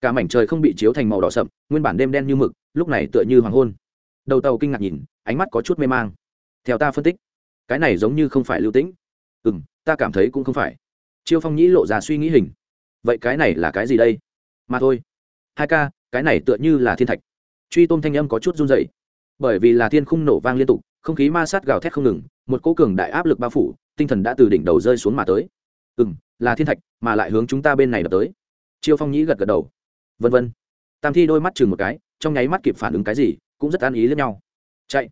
Cả mảnh trời không bị chiếu thành màu đỏ sậm, nguyên bản đêm đen như mực, lúc này tựa như hoàng hôn. Đầu tàu kinh ngạc nhìn, ánh mắt có chút mê mang. Theo ta phân tích, cái này giống như không phải lưu tĩnh. Ừ m ta cảm thấy cũng không phải. Chiêu phong nhĩ lộ ra suy nghĩ hình. Vậy cái này là cái gì đây? Mà thôi. Hai ca, cái này tựa như là thiên thạch. Truy tôm thanh âm có chút run dậy bởi vì là thiên khung nổ vang liên tục, không khí ma sát gào thét không ngừng, một cỗ cường đại áp lực bao phủ, tinh thần đã từ đỉnh đầu rơi xuống mà tới. Ừ m là thiên thạch, mà lại hướng chúng ta bên này đập tới. Chiêu phong nhĩ gật gật đầu. Vân vân. Tam thi đôi mắt chừng một cái, trong nháy mắt kịp phản ứng cái gì, cũng rất an ý lẫn nhau. Chạy.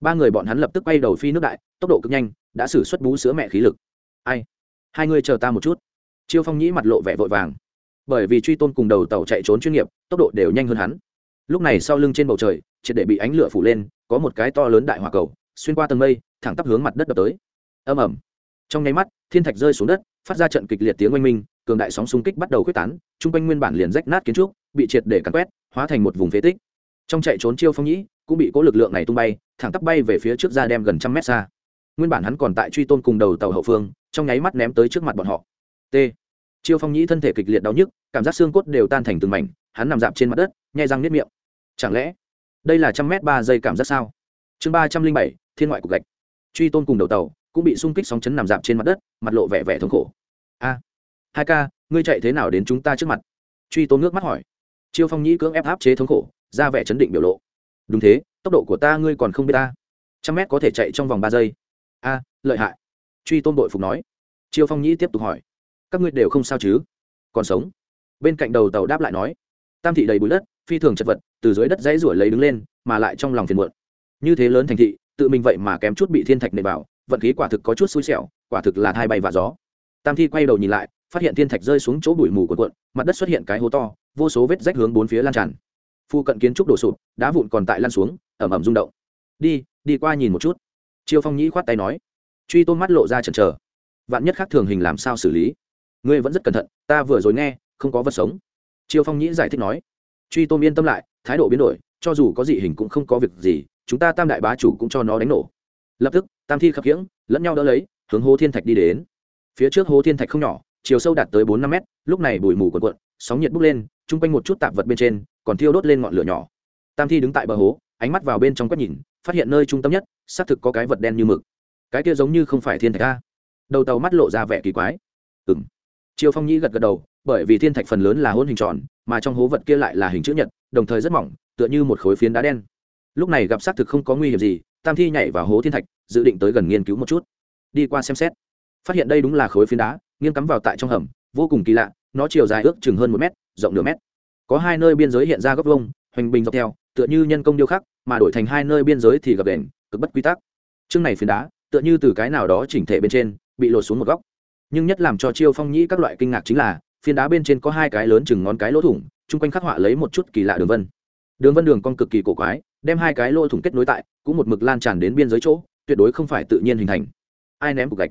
Ba người bọn hắn lập tức quay đầu phi nước đại, tốc độ cực nhanh, đã xử suất bú sữa mẹ khí lực. Ai? Hai người chờ ta một chút. Chiêu phong nhĩ mặt lộ vẻ vội vàng. Bởi vì truy tôn cùng đầu tàu chạy trốn chuyên nghiệp, tốc độ đều nhanh hơn hắn. Lúc này sau lưng trên bầu trời, triệt để bị ánh lửa phủ lên, có một cái to lớn đại hỏa cầu, xuyên qua tầng mây, thẳng tắp hướng mặt đất đập tới. Âm ẩm trong nháy mắt, thiên thạch rơi xuống đất, phát ra trận kịch liệt tiếng oanh minh, cường đại sóng xung kích bắt đầu quyết tán, chung quanh nguyên bản liền rách nát kiến trúc, bị triệt để cắn quét, hóa thành một vùng phế tích. Trong chạy trốn chiêu phong nhĩ, cũng bị cố lực lượng này tung bay, thẳng tắp bay về phía trước ra đem gần trăm mét xa. Nguyên bản hắn còn tại truy tôn cùng đầu tàu hậu phương, trong nháy mắt ném tới trước mặt bọn họ. T. Chiêu phong nhĩ thân thể kịch liệt đau nhức, cảm giác xương cốt đều tan thành từng mảnh, hắn nằm dạp trên mặt đất, nhai răng nếp miệng. Chẳng lẽ, đây là trăm mét ba giây cảm giác sao? Chương ba trăm linh bảy, thiên ngoại cục gạch. Truy tôn cùng đầu tàu cũng bị xung kích sóng chấn nằm dạp trên mặt đất, mặt lộ vẻ vẻ thống khổ. A, hai ca, ngươi chạy thế nào đến chúng ta trước mặt? Truy tôn nước mắt hỏi. Chiêu phong nhĩ cưỡng ép áp chế thống khổ, ra vẻ chấn định biểu lộ. Đúng thế, tốc độ của ta ngươi còn không biết ta. Trăm mét có thể chạy trong vòng ba giây. A, lợi hại. Truy tôn đội phục nói. Chiêu phong nhĩ tiếp tục hỏi. Các ngươi đều không sao chứ? Còn sống? Bên cạnh đầu tàu đáp lại nói. Tam thị đầy bụi đất, phi thường chật vật, từ dưới đất dãy ruổi lấy đứng lên, mà lại trong lòng phiền muộn. Như thế lớn thành thị, tự mình vậy mà kém chút bị thiên thạch nệ vào vận khí quả thực có chút xui xẻo, quả thực là thai bay và gió. Tam thi quay đầu nhìn lại, phát hiện thiên thạch rơi xuống chỗ bụi mù của cuộn, mặt đất xuất hiện cái hố to, vô số vết rách hướng bốn phía lan tràn. Phu cận kiến trúc đổ sụp, đá vụn còn tại lan xuống, ẩm ẩm rung động. Đi đi qua nhìn một chút. Chiêu phong nhĩ khoát tay nói. Truy tôn mắt lộ ra chần chờ. Vạn nhất khác thường hình làm sao xử lý? Ngươi vẫn rất cẩn thận, ta vừa rồi nghe, không có vật sống. Chiêu phong nhĩ giải thích nói. Truy tôm yên tâm lại, thái độ biến đổi, cho dù có dị hình cũng không có việc gì, chúng ta tam đại bá chủ cũng cho nó đánh nổ lập tức, tam thi khập khiễng, lẫn nhau đỡ lấy, hướng hố thiên thạch đi đến. Phía trước hố thiên thạch không nhỏ, chiều sâu đạt tới bốn năm mét, lúc này bụi mù quần cuộn, sóng nhiệt bốc lên, chung quanh một chút tạp vật bên trên, còn thiêu đốt lên ngọn lửa nhỏ. Tam thi đứng tại bờ hố, ánh mắt vào bên trong quét nhìn, phát hiện nơi trung tâm nhất, xác thực có cái vật đen như mực. Cái kia giống như không phải thiên thạch a. Đầu tàu mắt lộ ra vẻ kỳ quái. Ừng chiều phong nhĩ gật gật đầu, bởi vì thiên thạch phần lớn là hôn hình tròn, mà trong hố vật kia lại là hình chữ nhật, đồng thời rất mỏng, tựa như một khối phiến đá đen lúc này gặp xác thực không có nguy hiểm gì, tam thi nhảy vào hố thiên thạch, dự định tới gần nghiên cứu một chút. Đi qua xem xét. Phát hiện đây đúng là khối phiến đá, nghiêng cắm vào tại trong hầm, vô cùng kỳ lạ, nó chiều dài ước chừng hơn một mét, rộng nửa mét. Có hai nơi biên giới hiện ra góc vông hoành bình dọc theo, tựa như nhân công điêu khắc, mà đổi thành hai nơi biên giới thì gặp đèn cực bất quy tắc. Chương này phiến đá, tựa như từ cái nào đó chỉnh thể bên trên, bị lột xuống một góc. Nhưng nhất làm cho chiêu phong nhĩ các loại kinh ngạc chính là, phiến đá bên trên có hai cái lớn chừng ngón cái lỗ thủng, chung quanh khắc họa lấy một chút kỳ lạ đường vân. Đường vân đường con cực kỳ cổ quái đem hai cái lỗ thủng kết nối tại, cũng một mực lan tràn đến biên giới chỗ, tuyệt đối không phải tự nhiên hình thành. Ai ném cục gạch?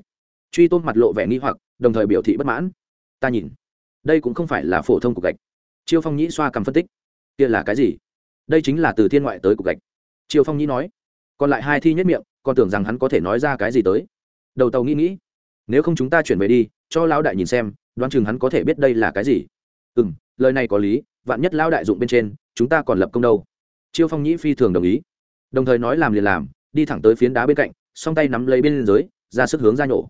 Truy tôn mặt lộ vẻ nghi hoặc, đồng thời biểu thị bất mãn. Ta nhìn, đây cũng không phải là phổ thông cục gạch. Chiêu phong nhĩ xoa cầm phân tích. Kia là cái gì? Đây chính là từ thiên ngoại tới cục gạch. Chiêu phong nhĩ nói. Còn lại hai thi nhất miệng, còn tưởng rằng hắn có thể nói ra cái gì tới. Đầu tàu nghĩ nghĩ. Nếu không chúng ta chuyển về đi, cho lão đại nhìn xem, đoán chừng hắn có thể biết đây là cái gì. Ừ m lời này có lý, vạn nhất lão đại dụng bên trên, chúng ta còn lập công đâu? Chiêu phong nhĩ phi thường đồng ý. Đồng thời nói làm liền làm, đi thẳng tới phiến đá bên cạnh, song tay nắm lấy bên dưới, ra sức hướng ra nhổ.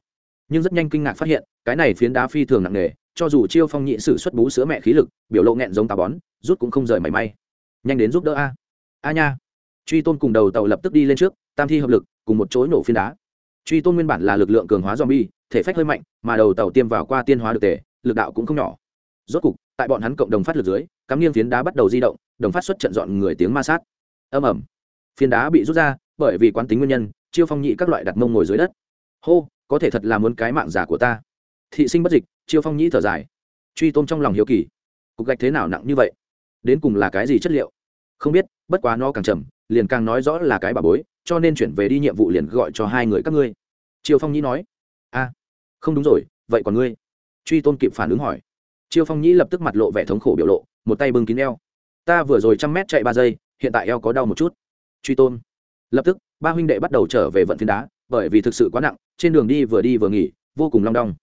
Nhưng rất nhanh kinh ngạc phát hiện, cái này phiến đá phi thường nặng nề, cho dù chiêu phong nhị sử xuất bú sữa mẹ khí lực, biểu lộ nghẹn giống tà bón, rút cũng không rời mảy may. Nhanh đến giúp đỡ a. A nha. Truy tôn cùng đầu tàu lập tức đi lên trước, tam thi hợp lực, cùng một chối nổ phiến đá. Truy tôn nguyên bản là lực lượng cường hóa zombie, thể phách hơi mạnh, mà đầu tàu tiêm vào qua tiên hóa được tề, lực đạo cũng không nhỏ. Rốt cục tại bọn hắn cộng đồng phát lực dưới, cắm nghiêng phiến đá bắt đầu di động, đồng phát xuất trận dọn người tiếng ma sát. Âm ẩm phiến đá bị rút ra, bởi vì quán tính nguyên nhân, chiêu phong nhị các loại đặt mông ngồi dưới đất. Hô, có thể thật là muốn cái mạng giả của ta. Thị sinh bất dịch, chiêu phong nhĩ thở dài. Truy tôn trong lòng hiếu kỳ. Cục gạch thế nào nặng như vậy? Đến cùng là cái gì chất liệu? Không biết, bất quá nó càng trầm liền càng nói rõ là cái bà bối, cho nên chuyển về đi nhiệm vụ liền gọi cho hai người các ngươi. Chiêu phong nhĩ nói. A không đúng rồi, vậy còn ngươi? Truy tôn kịp phản ứng hỏi chiêu phong nhĩ lập tức mặt lộ vẻ thống khổ biểu lộ, một tay bưng kín eo. Ta vừa rồi trăm mét chạy ba giây, hiện tại eo có đau một chút. Truy tôn. Lập tức, ba huynh đệ bắt đầu trở về vận phiến đá, bởi vì thực sự quá nặng, trên đường đi vừa đi vừa nghỉ, vô cùng long đong.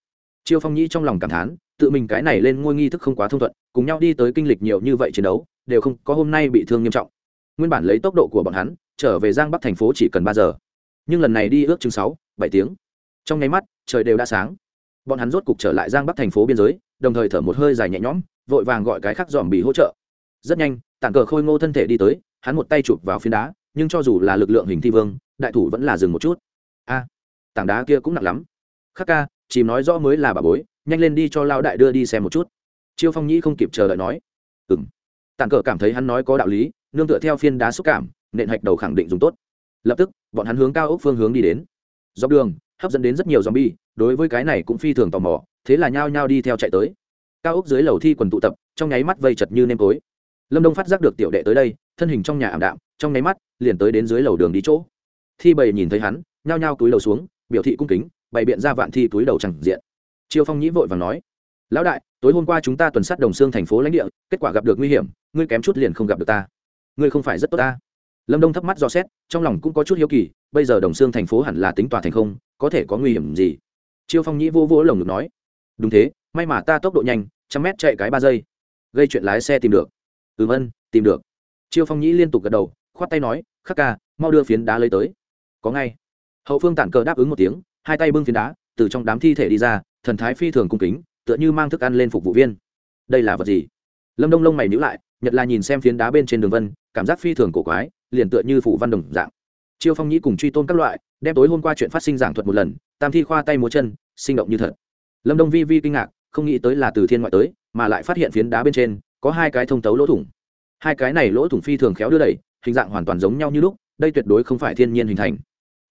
Chiêu phong nhĩ trong lòng cảm thán, tự mình cái này lên ngôi nghi thức không quá thông thuận, cùng nhau đi tới kinh lịch nhiều như vậy chiến đấu, đều không có hôm nay bị thương nghiêm trọng. Nguyên bản lấy tốc độ của bọn hắn, trở về giang bắc thành phố chỉ cần ba giờ. Nhưng lần này đi ước chừng sáu, bảy tiếng. Trong nháy mắt, trời đều đã sáng. Bọn hắn rốt cục trở lại giang bắc thành phố biên giới đồng thời thở một hơi dài nhẹ nhõm, vội vàng gọi cái khác dòm bị hỗ trợ. Rất nhanh, tản cờ khôi ngô thân thể đi tới, hắn một tay chụp vào phiến đá, nhưng cho dù là lực lượng hình thi vương, đại thủ vẫn là dừng một chút. A, tảng đá kia cũng nặng lắm. Khắc ca, chìm nói rõ mới là bà bối, nhanh lên đi cho lao đại đưa đi xem một chút. Chiêu phong nhĩ không kịp chờ đợi nói. Ừ m tàn cờ cảm thấy hắn nói có đạo lý, nương tựa theo phiên đá xúc cảm, nện hạch đầu khẳng định dùng tốt. Lập tức, bọn hắn hướng cao ốc phương hướng đi đến. Dọc đường hấp dẫn đến rất nhiều zombie, đối với cái này cũng phi thường tò mò, thế là nhao nhao đi theo chạy tới. Cao ốc dưới lầu thi quần tụ tập, trong nháy mắt vây chật như nêm tối. Lâm đông phát giác được tiểu đệ tới đây, thân hình trong nhà ảm đạm, trong nháy mắt, liền tới đến dưới lầu đường đi chỗ. Thi bầy nhìn thấy hắn, nhao nhao cúi đầu xuống, biểu thị cung kính, bày biện ra vạn thi túi đầu chẳng diện. Triều phong nhĩ vội vàng nói, lão đại, tối hôm qua chúng ta tuần sát đồng xương thành phố lãnh địa, kết quả gặp được nguy hiểm, ngươi kém chút liền không gặp được ta. Ngươi không phải rất tốt ta lâm đông thấp mắt do xét trong lòng cũng có chút hiếu kỳ bây giờ đồng xương thành phố hẳn là tính tòa thành không có thể có nguy hiểm gì chiêu phong nhĩ vô vỗ lồng ngực nói đúng thế may mà ta tốc độ nhanh trăm mét chạy cái ba giây gây chuyện lái xe tìm được ừm ân, tìm được chiêu phong nhĩ liên tục gật đầu khoát tay nói khắc ca mau đưa phiến đá lấy tới có ngay hậu phương tản cờ đáp ứng một tiếng hai tay bưng phiến đá từ trong đám thi thể đi ra thần thái phi thường cung kính tựa như mang thức ăn lên phục vụ viên đây là vật gì lâm đông lông mày nhữ lại nhật là nhìn xem phiến đá bên trên đường vân cảm giác phi thường cổ quái liền tựa như phủ văn đồng dạng. Chiêu phong nhĩ cùng truy tôn các loại, đem tối hôm qua chuyện phát sinh giảng thuật một lần, tam thi khoa tay múa chân, sinh động như thật. Lâm đông vi vi kinh ngạc, không nghĩ tới là từ thiên ngoại tới, mà lại phát hiện phiến đá bên trên, có hai cái thông tấu lỗ thủng. Hai cái này lỗ thủng phi thường khéo đưa đẩy, hình dạng hoàn toàn giống nhau như lúc, đây tuyệt đối không phải thiên nhiên hình thành.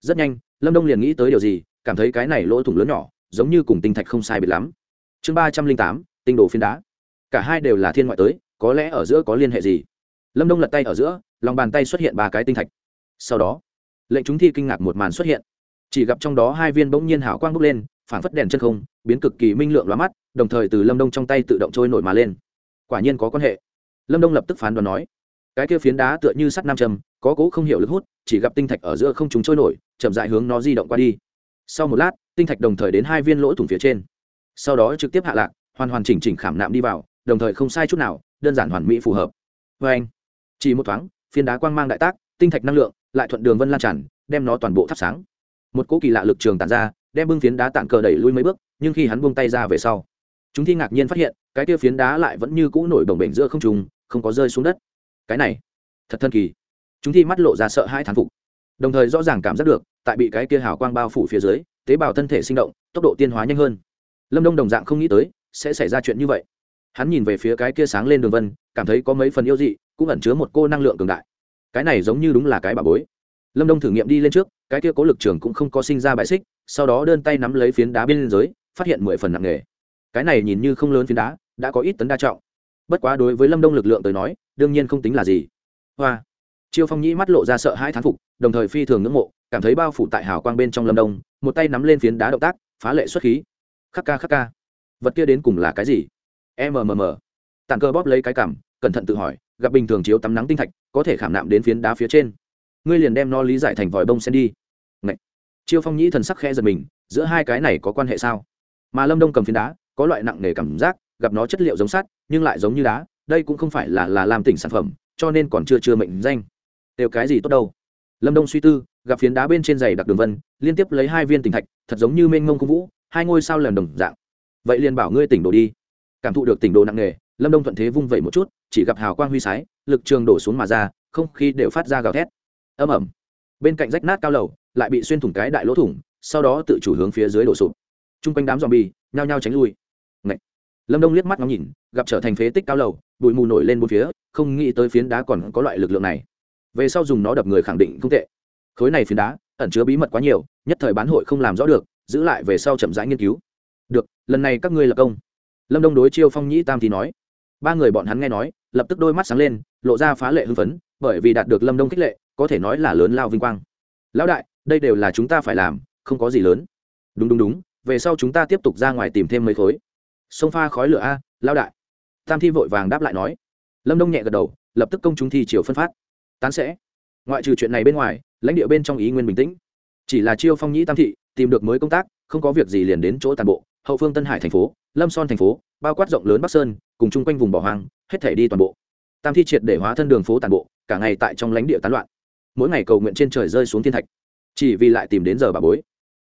Rất nhanh, lâm đông liền nghĩ tới điều gì, cảm thấy cái này lỗ thủng lớn nhỏ, giống như cùng tinh thạch không sai biệt lắm. Chương ba trăm linh tám, tinh đồ phiến đá. Cả hai đều là thiên ngoại tới, có lẽ ở giữa có liên hệ gì? Lâm đông lật tay ở giữa lòng bàn tay xuất hiện ba cái tinh thạch sau đó lệnh chúng thi kinh ngạc một màn xuất hiện chỉ gặp trong đó hai viên bỗng nhiên hảo quang bốc lên phản phất đèn chân không biến cực kỳ minh lượng lóa mắt đồng thời từ lâm đông trong tay tự động trôi nổi mà lên quả nhiên có quan hệ lâm đông lập tức phán đoán nói cái kia phiến đá tựa như sắt nam châm có cố không hiểu lực hút chỉ gặp tinh thạch ở giữa không chúng trôi nổi chậm dại hướng nó di động qua đi sau một lát tinh thạch đồng thời đến hai viên lỗ thủng phía trên sau đó trực tiếp hạ lạc hoàn hoàn chỉnh chỉnh khảm nạm đi vào đồng thời không sai chút nào đơn giản hoàn mỹ phù hợp vê anh chỉ một thoáng phiến đá quang mang đại tác, tinh thạch năng lượng, lại thuận đường vân lan tràn, đem nó toàn bộ thắp sáng. Một cỗ kỳ lạ lực trường tàn ra, đem bưng phiến đá tạm cờ đẩy lui mấy bước, nhưng khi hắn buông tay ra về sau, chúng thi ngạc nhiên phát hiện, cái kia phiến đá lại vẫn như cũ nổi bồng bềnh giữa không trùng không có rơi xuống đất. Cái này, thật thân kỳ. Chúng thi mắt lộ ra sợ hai thán phục, đồng thời rõ ràng cảm giác được, tại bị cái kia hào quang bao phủ phía dưới, tế bào thân thể sinh động, tốc độ tiên hóa nhanh hơn. Lâm đông đồng dạng không nghĩ tới, sẽ xảy ra chuyện như vậy. Hắn nhìn về phía cái kia sáng lên đường vân, cảm thấy có mấy phần yêu dị cũng ẩn chứa một cô năng lượng cường đại. Cái này giống như đúng là cái bà bối. Lâm đông thử nghiệm đi lên trước, cái kia cố lực trường cũng không có sinh ra bãi xích, sau đó đơn tay nắm lấy phiến đá bên dưới, phát hiện mười phần nặng nề. Cái này nhìn như không lớn phiến đá, đã có ít tấn đa trọng. Bất quá đối với lâm đông lực lượng tới nói, đương nhiên không tính là gì. Hoa. Chiêu phong nhĩ mắt lộ ra sợ hãi thán phục, đồng thời phi thường ngưỡng mộ, cảm thấy bao phủ tại hào quang bên trong lâm đông, một tay nắm lên phiến đá động tác, phá lệ xuất khí. Khắc ca khắc ca. Vật kia đến cùng là cái gì? Mmm tàn cơ bóp lấy cái cảm cẩn thận tự hỏi gặp bình thường chiếu tắm nắng tinh thạch, có thể khảm nạm đến phiến đá phía trên. Ngươi liền đem nó lý giải thành vòi bông sen đi. Ngậy. chiêu phong nhĩ thần sắc khẽ giật mình, giữa hai cái này có quan hệ sao? Mà lâm đông cầm phiến đá, có loại nặng nề cảm giác, gặp nó chất liệu giống sắt, nhưng lại giống như đá, đây cũng không phải là là làm tỉnh sản phẩm, cho nên còn chưa chưa mệnh danh. Đều cái gì tốt đâu? Lâm đông suy tư, gặp phiến đá bên trên giày đặc đường vân, liên tiếp lấy hai viên tỉnh thạch, thật giống như mênh mông công vũ, hai ngôi sao lần đồng dạng. Vậy liền bảo ngươi tỉnh đồ đi. Cảm thụ được tỉnh đồ nặng nề lâm đông thuận thế vung vẩy một chút, chỉ gặp hào quang huy sái, lực trường đổ xuống mà ra, không khí đều phát ra gào thét. Âm ẩm bên cạnh rách nát cao lầu, lại bị xuyên thủng cái đại lỗ thủng, sau đó tự chủ hướng phía dưới đổ sụp. T r u n g quanh đám dòm bi nhao nhao tránh lui. Ngậy. lâm đông liếc mắt ngắm nhìn, gặp trở thành phế tích cao lầu, bụi mù nổi lên một phía, không nghĩ tới phiến đá còn có loại lực lượng này. Về sau dùng nó đập người khẳng định không tệ. Khối này phiến đá, ẩn chứa bí mật quá nhiều, nhất thời bán hội không làm rõ được, giữ lại về sau chậm rãi nghiên cứu. Được, lần này các ngươi là công. Lâm đông đối chiêu phong nhĩ tam thì nói ba người bọn hắn nghe nói, lập tức đôi mắt sáng lên, lộ ra phá lệ hưng phấn, bởi vì đạt được lâm đông khích lệ, có thể nói là lớn lao vinh quang. Lão đại, đây đều là chúng ta phải làm, không có gì lớn. Đúng đúng đúng, về sau chúng ta tiếp tục ra ngoài tìm thêm mấy khối. Sông pha khói lửa a, lão đại. Tam thi vội vàng đáp lại nói. Lâm đông nhẹ gật đầu, lập tức công chúng thi chiều phân phát. Tán sẽ. Ngoại trừ chuyện này bên ngoài, lãnh địa bên trong ý nguyên bình tĩnh. Chỉ là chiêu phong nhĩ tam thị, tìm được mới công tác, không có việc gì liền đến chỗ tàn bộ hậu phương tân hải thành phố, lâm son thành phố, bao quát rộng lớn bắc sơn, cùng chung quanh vùng bỏ hoang, hết thể đi toàn bộ. Tam thi triệt để hóa thân đường phố tàn bộ, cả ngày tại trong lãnh địa tán loạn. Mỗi ngày cầu nguyện trên trời rơi xuống thiên thạch. Chỉ vì lại tìm đến giờ bà bối.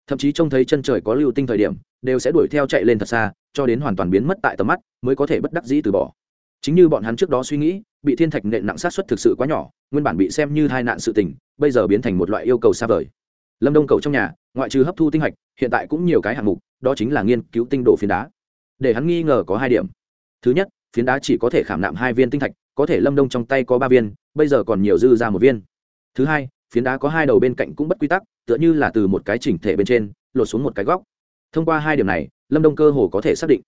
Thậm chí trông thấy chân trời có lưu tinh thời điểm, đều sẽ đuổi theo chạy lên thật xa, cho đến hoàn toàn biến mất tại tầm mắt, mới có thể bất đắc dĩ từ bỏ. Chính như bọn hắn trước đó suy nghĩ, bị thiên thạch nện nặng sát xuất thực sự quá nhỏ, nguyên bản bị xem như hai nạn sự tình, bây giờ biến thành một loại yêu cầu xa vời. Lâm đông cầu trong nhà, ngoại trừ hấp thu tinh hạch, hiện tại cũng nhiều cái hạng mục đó chính là nghiên cứu tinh độ phiến đá. Để hắn nghi ngờ có hai điểm. Thứ nhất, phiến đá chỉ có thể khảm nạm hai viên tinh thạch, có thể lâm đông trong tay có ba viên, bây giờ còn nhiều dư ra một viên. Thứ hai, phiến đá có hai đầu bên cạnh cũng bất quy tắc, tựa như là từ một cái chỉnh thể bên trên, lột xuống một cái góc. Thông qua hai điểm này, lâm đông cơ hồ có thể xác định,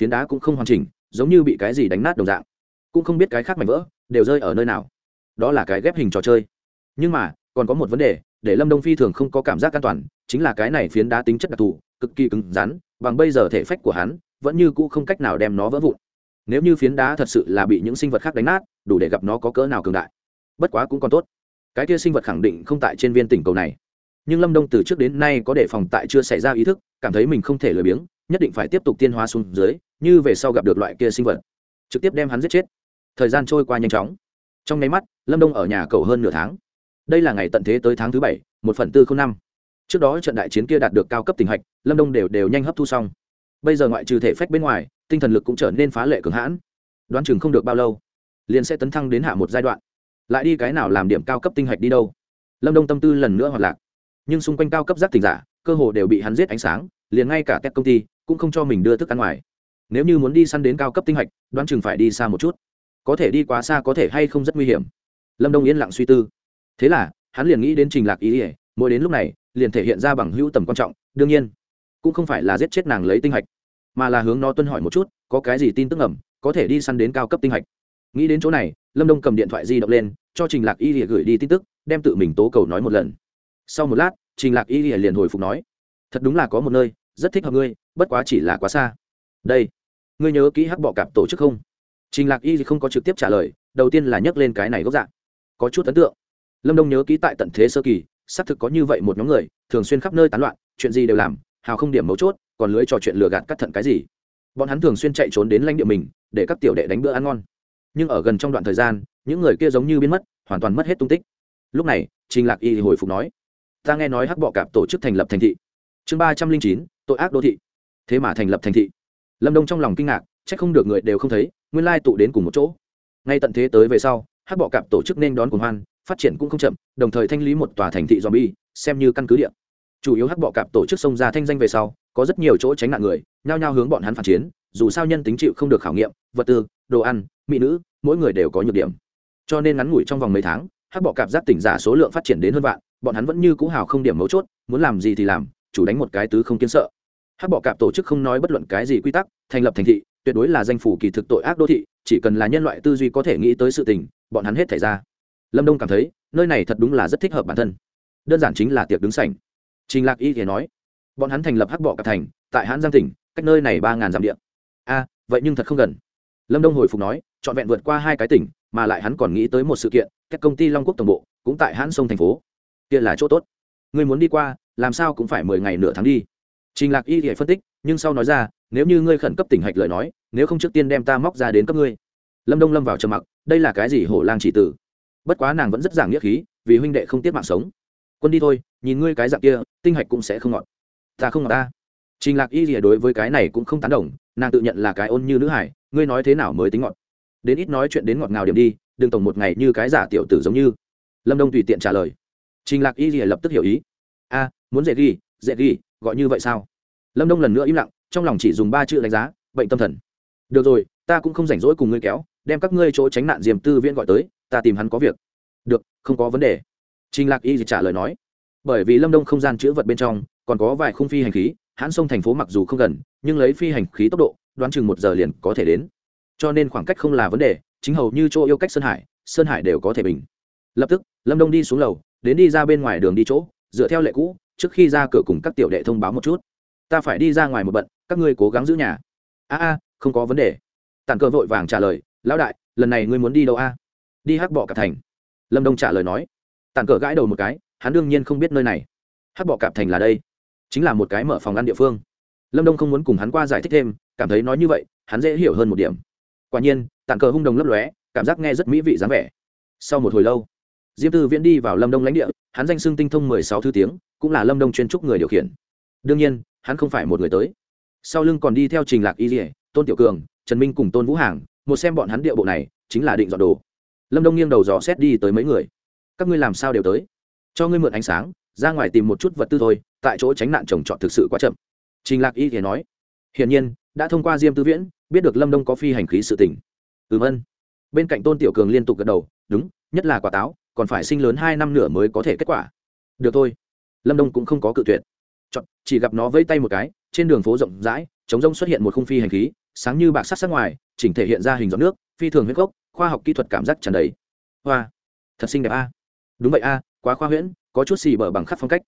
phiến đá cũng không hoàn chỉnh, giống như bị cái gì đánh nát đồng dạng. Cũng không biết cái khác mảnh vỡ đều rơi ở nơi nào. Đó là cái ghép hình trò chơi. Nhưng mà, còn có một vấn đề, để lâm đông phi thường không có cảm giác an toàn, chính là cái này phiến đá tính chất đặc thù cực kỳ cứng rắn, bằng bây giờ thể phách của hắn, vẫn như cũ không cách nào đem nó vỡ vụn. Nếu như phiến đá thật sự là bị những sinh vật khác đánh nát, đủ để gặp nó có cỡ nào cường đại. Bất quá cũng còn tốt. Cái kia sinh vật khẳng định không tại trên viên tỉnh cầu này. Nhưng lâm đông từ trước đến nay có đề phòng tại chưa xảy ra ý thức, cảm thấy mình không thể lười biếng, nhất định phải tiếp tục tiên hóa xuống dưới, như về sau gặp được loại kia sinh vật. Trực tiếp đem hắn giết chết. Thời gian trôi qua nhanh chóng. Trong nháy mắt, lâm đông ở nhà cầu hơn nửa tháng. Đây là ngày tận thế tới tháng thứ bảy, một phần tư không năm trước đó trận đại chiến kia đạt được cao cấp tình hạch, lâm đông đều đều nhanh hấp thu xong. Bây giờ ngoại trừ thể phách bên ngoài, tinh thần lực cũng trở nên phá lệ cường hãn. Đoán chừng không được bao lâu, liền sẽ tấn thăng đến hạ một giai đoạn. Lại đi cái nào làm điểm cao cấp tinh hạch đi đâu? Lâm đông tâm tư lần nữa hoạt lạc. Nhưng xung quanh cao cấp giác tình giả, cơ hồ đều bị hắn giết ánh sáng, liền ngay cả các công ty cũng không cho mình đưa thức ăn ngoài. Nếu như muốn đi săn đến cao cấp tinh hạch, đoán chừng phải đi xa một chút. Có thể đi quá xa có thể hay không rất nguy hiểm. Lâm đông yên lặng suy tư. Thế là, hắn liền nghĩ đến trình lạc ý ỉa mỗi đến lúc này, liền thể hiện ra bằng hữu tầm quan trọng, đương nhiên, cũng không phải là giết chết nàng lấy tinh hạch, mà là hướng nó tuân hỏi một chút, có cái gì tin tức ẩm có thể đi săn đến cao cấp tinh hạch. Nghĩ đến chỗ này, lâm đông cầm điện thoại di động lên, cho trình lạc y lìa gửi đi tin tức, đem tự mình tố cầu nói một lần. Sau một lát, trình lạc y lìa liền hồi phục nói, thật đúng là có một nơi, rất thích hợp ngươi, bất quá chỉ là quá xa. Đây, ngươi nhớ kỹ hắc bọ cạp tổ chức không? Trình lạc y không có trực tiếp trả lời, đầu tiên là nhắc lên cái này gốc dạng có chút ấn tượng. Lâm đông nhớ kỹ tại tận thế sơ kỳ xác thực có như vậy một nhóm người, thường xuyên khắp nơi tán loạn, chuyện gì đều làm, hào không điểm mấu chốt, còn lưới trò chuyện lừa gạt cắt thận cái gì. Bọn hắn thường xuyên chạy trốn đến lãnh địa mình, để các tiểu đệ đánh bữa ăn ngon. Nhưng ở gần trong đoạn thời gian, những người kia giống như biến mất, hoàn toàn mất hết tung tích. Lúc này, trình lạc y hồi phục nói, ta nghe nói hắc bọ cạp tổ chức thành lập thành thị. Chương ba trăm linh chín, tội ác đô thị. Thế mà thành lập thành thị. Lâm đông trong lòng kinh ngạc c h ắ c không được người đều không thấy, nguyên lai tụ đến cùng một chỗ. Ngay tận thế tới về sau, hắc bọ cạp tổ chức nên đón cùng hoan phát triển cũng không chậm đồng thời thanh lý một tòa thành thị zombie, xem như căn cứ địa. Chủ yếu hắc bọ cạp tổ chức xông ra thanh danh về sau có rất nhiều chỗ tránh nạn người nhao nhao hướng bọn hắn phản chiến dù sao nhân tính chịu không được khảo nghiệm vật tư đồ ăn mỹ nữ mỗi người đều có nhược điểm. Cho nên ngắn ngủi trong vòng mấy tháng hắc bọ cạp giác tỉnh giả số lượng phát triển đến hơn vạn bọn hắn vẫn như cũ hào không điểm mấu chốt muốn làm gì thì làm chủ đánh một cái tứ không kiến sợ. Hắc bọ cạp tổ chức không nói bất luận cái gì quy tắc thành lập thành thị tuyệt đối là danh phủ kỳ thực tội ác đô thị chỉ cần là nhân loại tư duy có thể nghĩ tới sự tình bọn hắn hết thảy ra lâm đông cảm thấy, nơi này thật đúng là rất thích hợp bản thân. Đơn giản chính là tiệc đứng sảnh. Trình lạc y thì nói, bọn hắn thành lập hắc bọ cạp thành, tại hãn giang tỉnh, cách nơi này ba ngàn dặm điện a, vậy nhưng thật không gần. Lâm đông hồi phục nói, trọn vẹn vượt qua hai cái tỉnh, mà lại hắn còn nghĩ tới một sự kiện các công ty long quốc tổng bộ, cũng tại hãn sông thành phố. Kia là chỗ tốt. Người muốn đi qua, làm sao cũng phải mười ngày nửa tháng đi. Trình lạc y thì phân tích, nhưng sau nói ra, nếu như ngươi khẩn cấp tỉnh hạch lời nói, nếu không trước tiên đem ta móc ra đến cấp ngươi. Lâm đông lâm vào trầm mặc, đây là cái gì hổ lang chỉ tử? Bất quá nàng vẫn rất giảng nghĩa khí, vì huynh đệ không tiết mạng sống. Quân đi thôi, nhìn ngươi cái dạng kia, tinh hạch cũng sẽ không ngọt. Ta không ngọt ta. Trình lạc y gì đối với cái này cũng không tán đồng, nàng tự nhận là cái ôn như nữ hải, ngươi nói thế nào mới tính ngọt? Đến ít nói chuyện đến ngọt ngào điểm đi, đừng tổng một ngày như cái giả tiểu tử giống như. Lâm đông tùy tiện trả lời. Trình lạc y gì lập tức hiểu ý. A, muốn dễ ghi dễ ghi, gọi như vậy sao? Lâm đông lần nữa im lặng, trong lòng chỉ dùng ba chữ đánh giá, bệnh tâm thần. Được rồi, ta cũng không rảnh rỗi cùng ngươi kéo, đem các ngươi chỗ tránh nạn diềm tư viễn gọi tới ta tìm hắn có việc. Được, không có vấn đề. Trình lạc y trả lời nói. Bởi vì lâm đông không gian chữ vật bên trong còn có vài khung phi hành khí, hãn sông thành phố mặc dù không gần, nhưng lấy phi hành khí tốc độ, đoán chừng một giờ liền có thể đến. Cho nên khoảng cách không là vấn đề, chính hầu như chỗ yêu cách sơn hải sơn hải đều có thể bình. Lập tức, lâm đông đi xuống lầu, đến đi ra bên ngoài đường đi chỗ, dựa theo lệ cũ, trước khi ra cửa cùng các tiểu đệ thông báo một chút. Ta phải đi ra ngoài một bận, các ngươi cố gắng giữ nhà. A a, không có vấn đề. Tàn cờ vội vàng trả lời, lão đại, lần này ngươi muốn đi đâu a? Đi hắc bọ cạp thành. Lâm đông trả lời nói. Tàn cờ gãi đầu một cái, hắn đương nhiên không biết nơi này. Hắc bọ cạp thành là đây. Chính là một cái mở phòng ăn địa phương. Lâm đông không muốn cùng hắn qua giải thích thêm, cảm thấy nói như vậy, hắn dễ hiểu hơn một điểm. Quả nhiên tàn cờ hung đồng lấp lóe, cảm giác nghe rất mỹ vị dáng vẻ. Sau một hồi lâu, diêm tư viễn đi vào lâm đông lãnh địa, hắn danh xưng tinh thông mười sáu thứ tiếng, cũng là lâm đông chuyên trúc người điều khiển. Đương nhiên, hắn không phải một người tới. Sau lưng còn đi theo trình lạc y dỉa tôn tiểu cường, trần minh cùng tôn vũ hàng, một xem bọn hắn địa bộ này, chính là định dọn đồ lâm đông nghiêng đầu dò xét đi tới mấy người. Các ngươi làm sao đều tới? Cho ngươi mượn ánh sáng ra ngoài tìm một chút vật tư thôi tại chỗ tránh nạn trồng trọt thực sự quá chậm. Trình lạc y thì nói hiển nhiên đã thông qua diêm tư viễn biết được lâm đông có phi hành khí sự tỉnh ừm ân bên cạnh tôn tiểu cường liên tục gật đầu đúng nhất là quả táo còn phải sinh lớn hai năm nửa mới có thể kết quả. Được thôi. Lâm đông cũng không có cự tuyệt. Chọn, chỉ gặp nó vẫy tay một cái trên đường phố rộng rãi chống rông xuất hiện một khung phi hành khí sáng như bạc sắc sắc ngoài chỉnh thể hiện ra hình giọt nước phi thường huyết gốc khoa học kỹ thuật cảm giác tràn đầy. Hoa, thật xinh đẹp a. Đúng vậy a, quá khoa huyễn, có chút xì bở bằng khắc phong cách.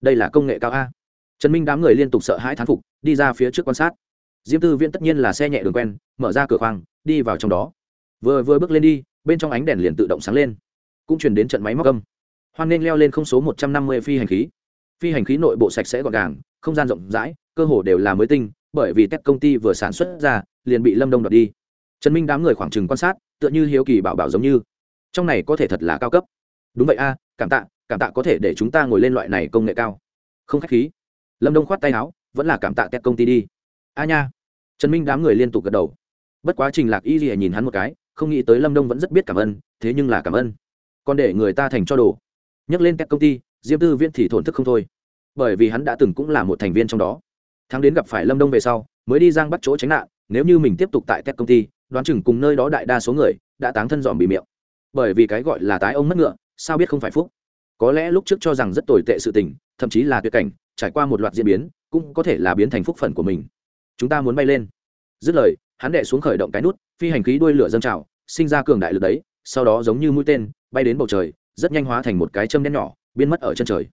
Đây là công nghệ cao a. Trần minh đám người liên tục sợ hãi thán phục, đi ra phía trước quan sát. Diêm tư viễn tất nhiên là xe nhẹ đường quen, mở ra cửa khoang, đi vào trong đó. Vừa vừa bước lên đi, bên trong ánh đèn liền tự động sáng lên. Cũng chuyển đến trận máy móc âm. Hoan nên leo lên không số một trăm năm mươi phi hành khí. Phi hành khí nội bộ sạch sẽ gọn gàng, không gian rộng rãi, cơ hồ đều là mới tinh, bởi vì tech công ty vừa sản xuất ra, liền bị lâm đông đoạt đi. Trần minh đám người khoảng trừng quan sát tựa như hiếu kỳ bảo bảo giống như. Trong này có thể thật là cao cấp. Đúng vậy a, cảm tạ cảm tạ có thể để chúng ta ngồi lên loại này công nghệ cao. Không khách khí. Lâm đông khoát tay áo, vẫn là cảm tạ tét công ty đi. A nha. Trần minh đám người liên tục gật đầu. Bất quá trình lạc y gì nhìn hắn một cái, không nghĩ tới lâm đông vẫn rất biết cảm ơn, thế nhưng là cảm ơn. Còn để người ta thành cho đồ. Nhắc lên tét công ty, diêm tư viễn thì thổn thức không thôi. Bởi vì hắn đã từng cũng là một thành viên trong đó. Thắng đến gặp phải lâm đông về sau, mới đi giang bắt chỗ tránh nạn, nếu như mình tiếp tục tại tét công ty đoán chừng cùng nơi đó đại đa số người đã táng thân dòm bị miệng. Bởi vì cái gọi là tái ông mất ngựa, sao biết không phải phúc? Có lẽ lúc trước cho rằng rất tồi tệ sự tình, thậm chí là tuyệt cảnh, trải qua một loạt diễn biến, cũng có thể là biến thành phúc phận của mình. Chúng ta muốn bay lên. Dứt lời, hắn đệ xuống khởi động cái nút, phi hành khí đuôi lửa dâng trào, sinh ra cường đại lực đấy, sau đó giống như mũi tên, bay đến bầu trời, rất nhanh hóa thành một cái châm đen nhỏ, biến mất ở chân trời.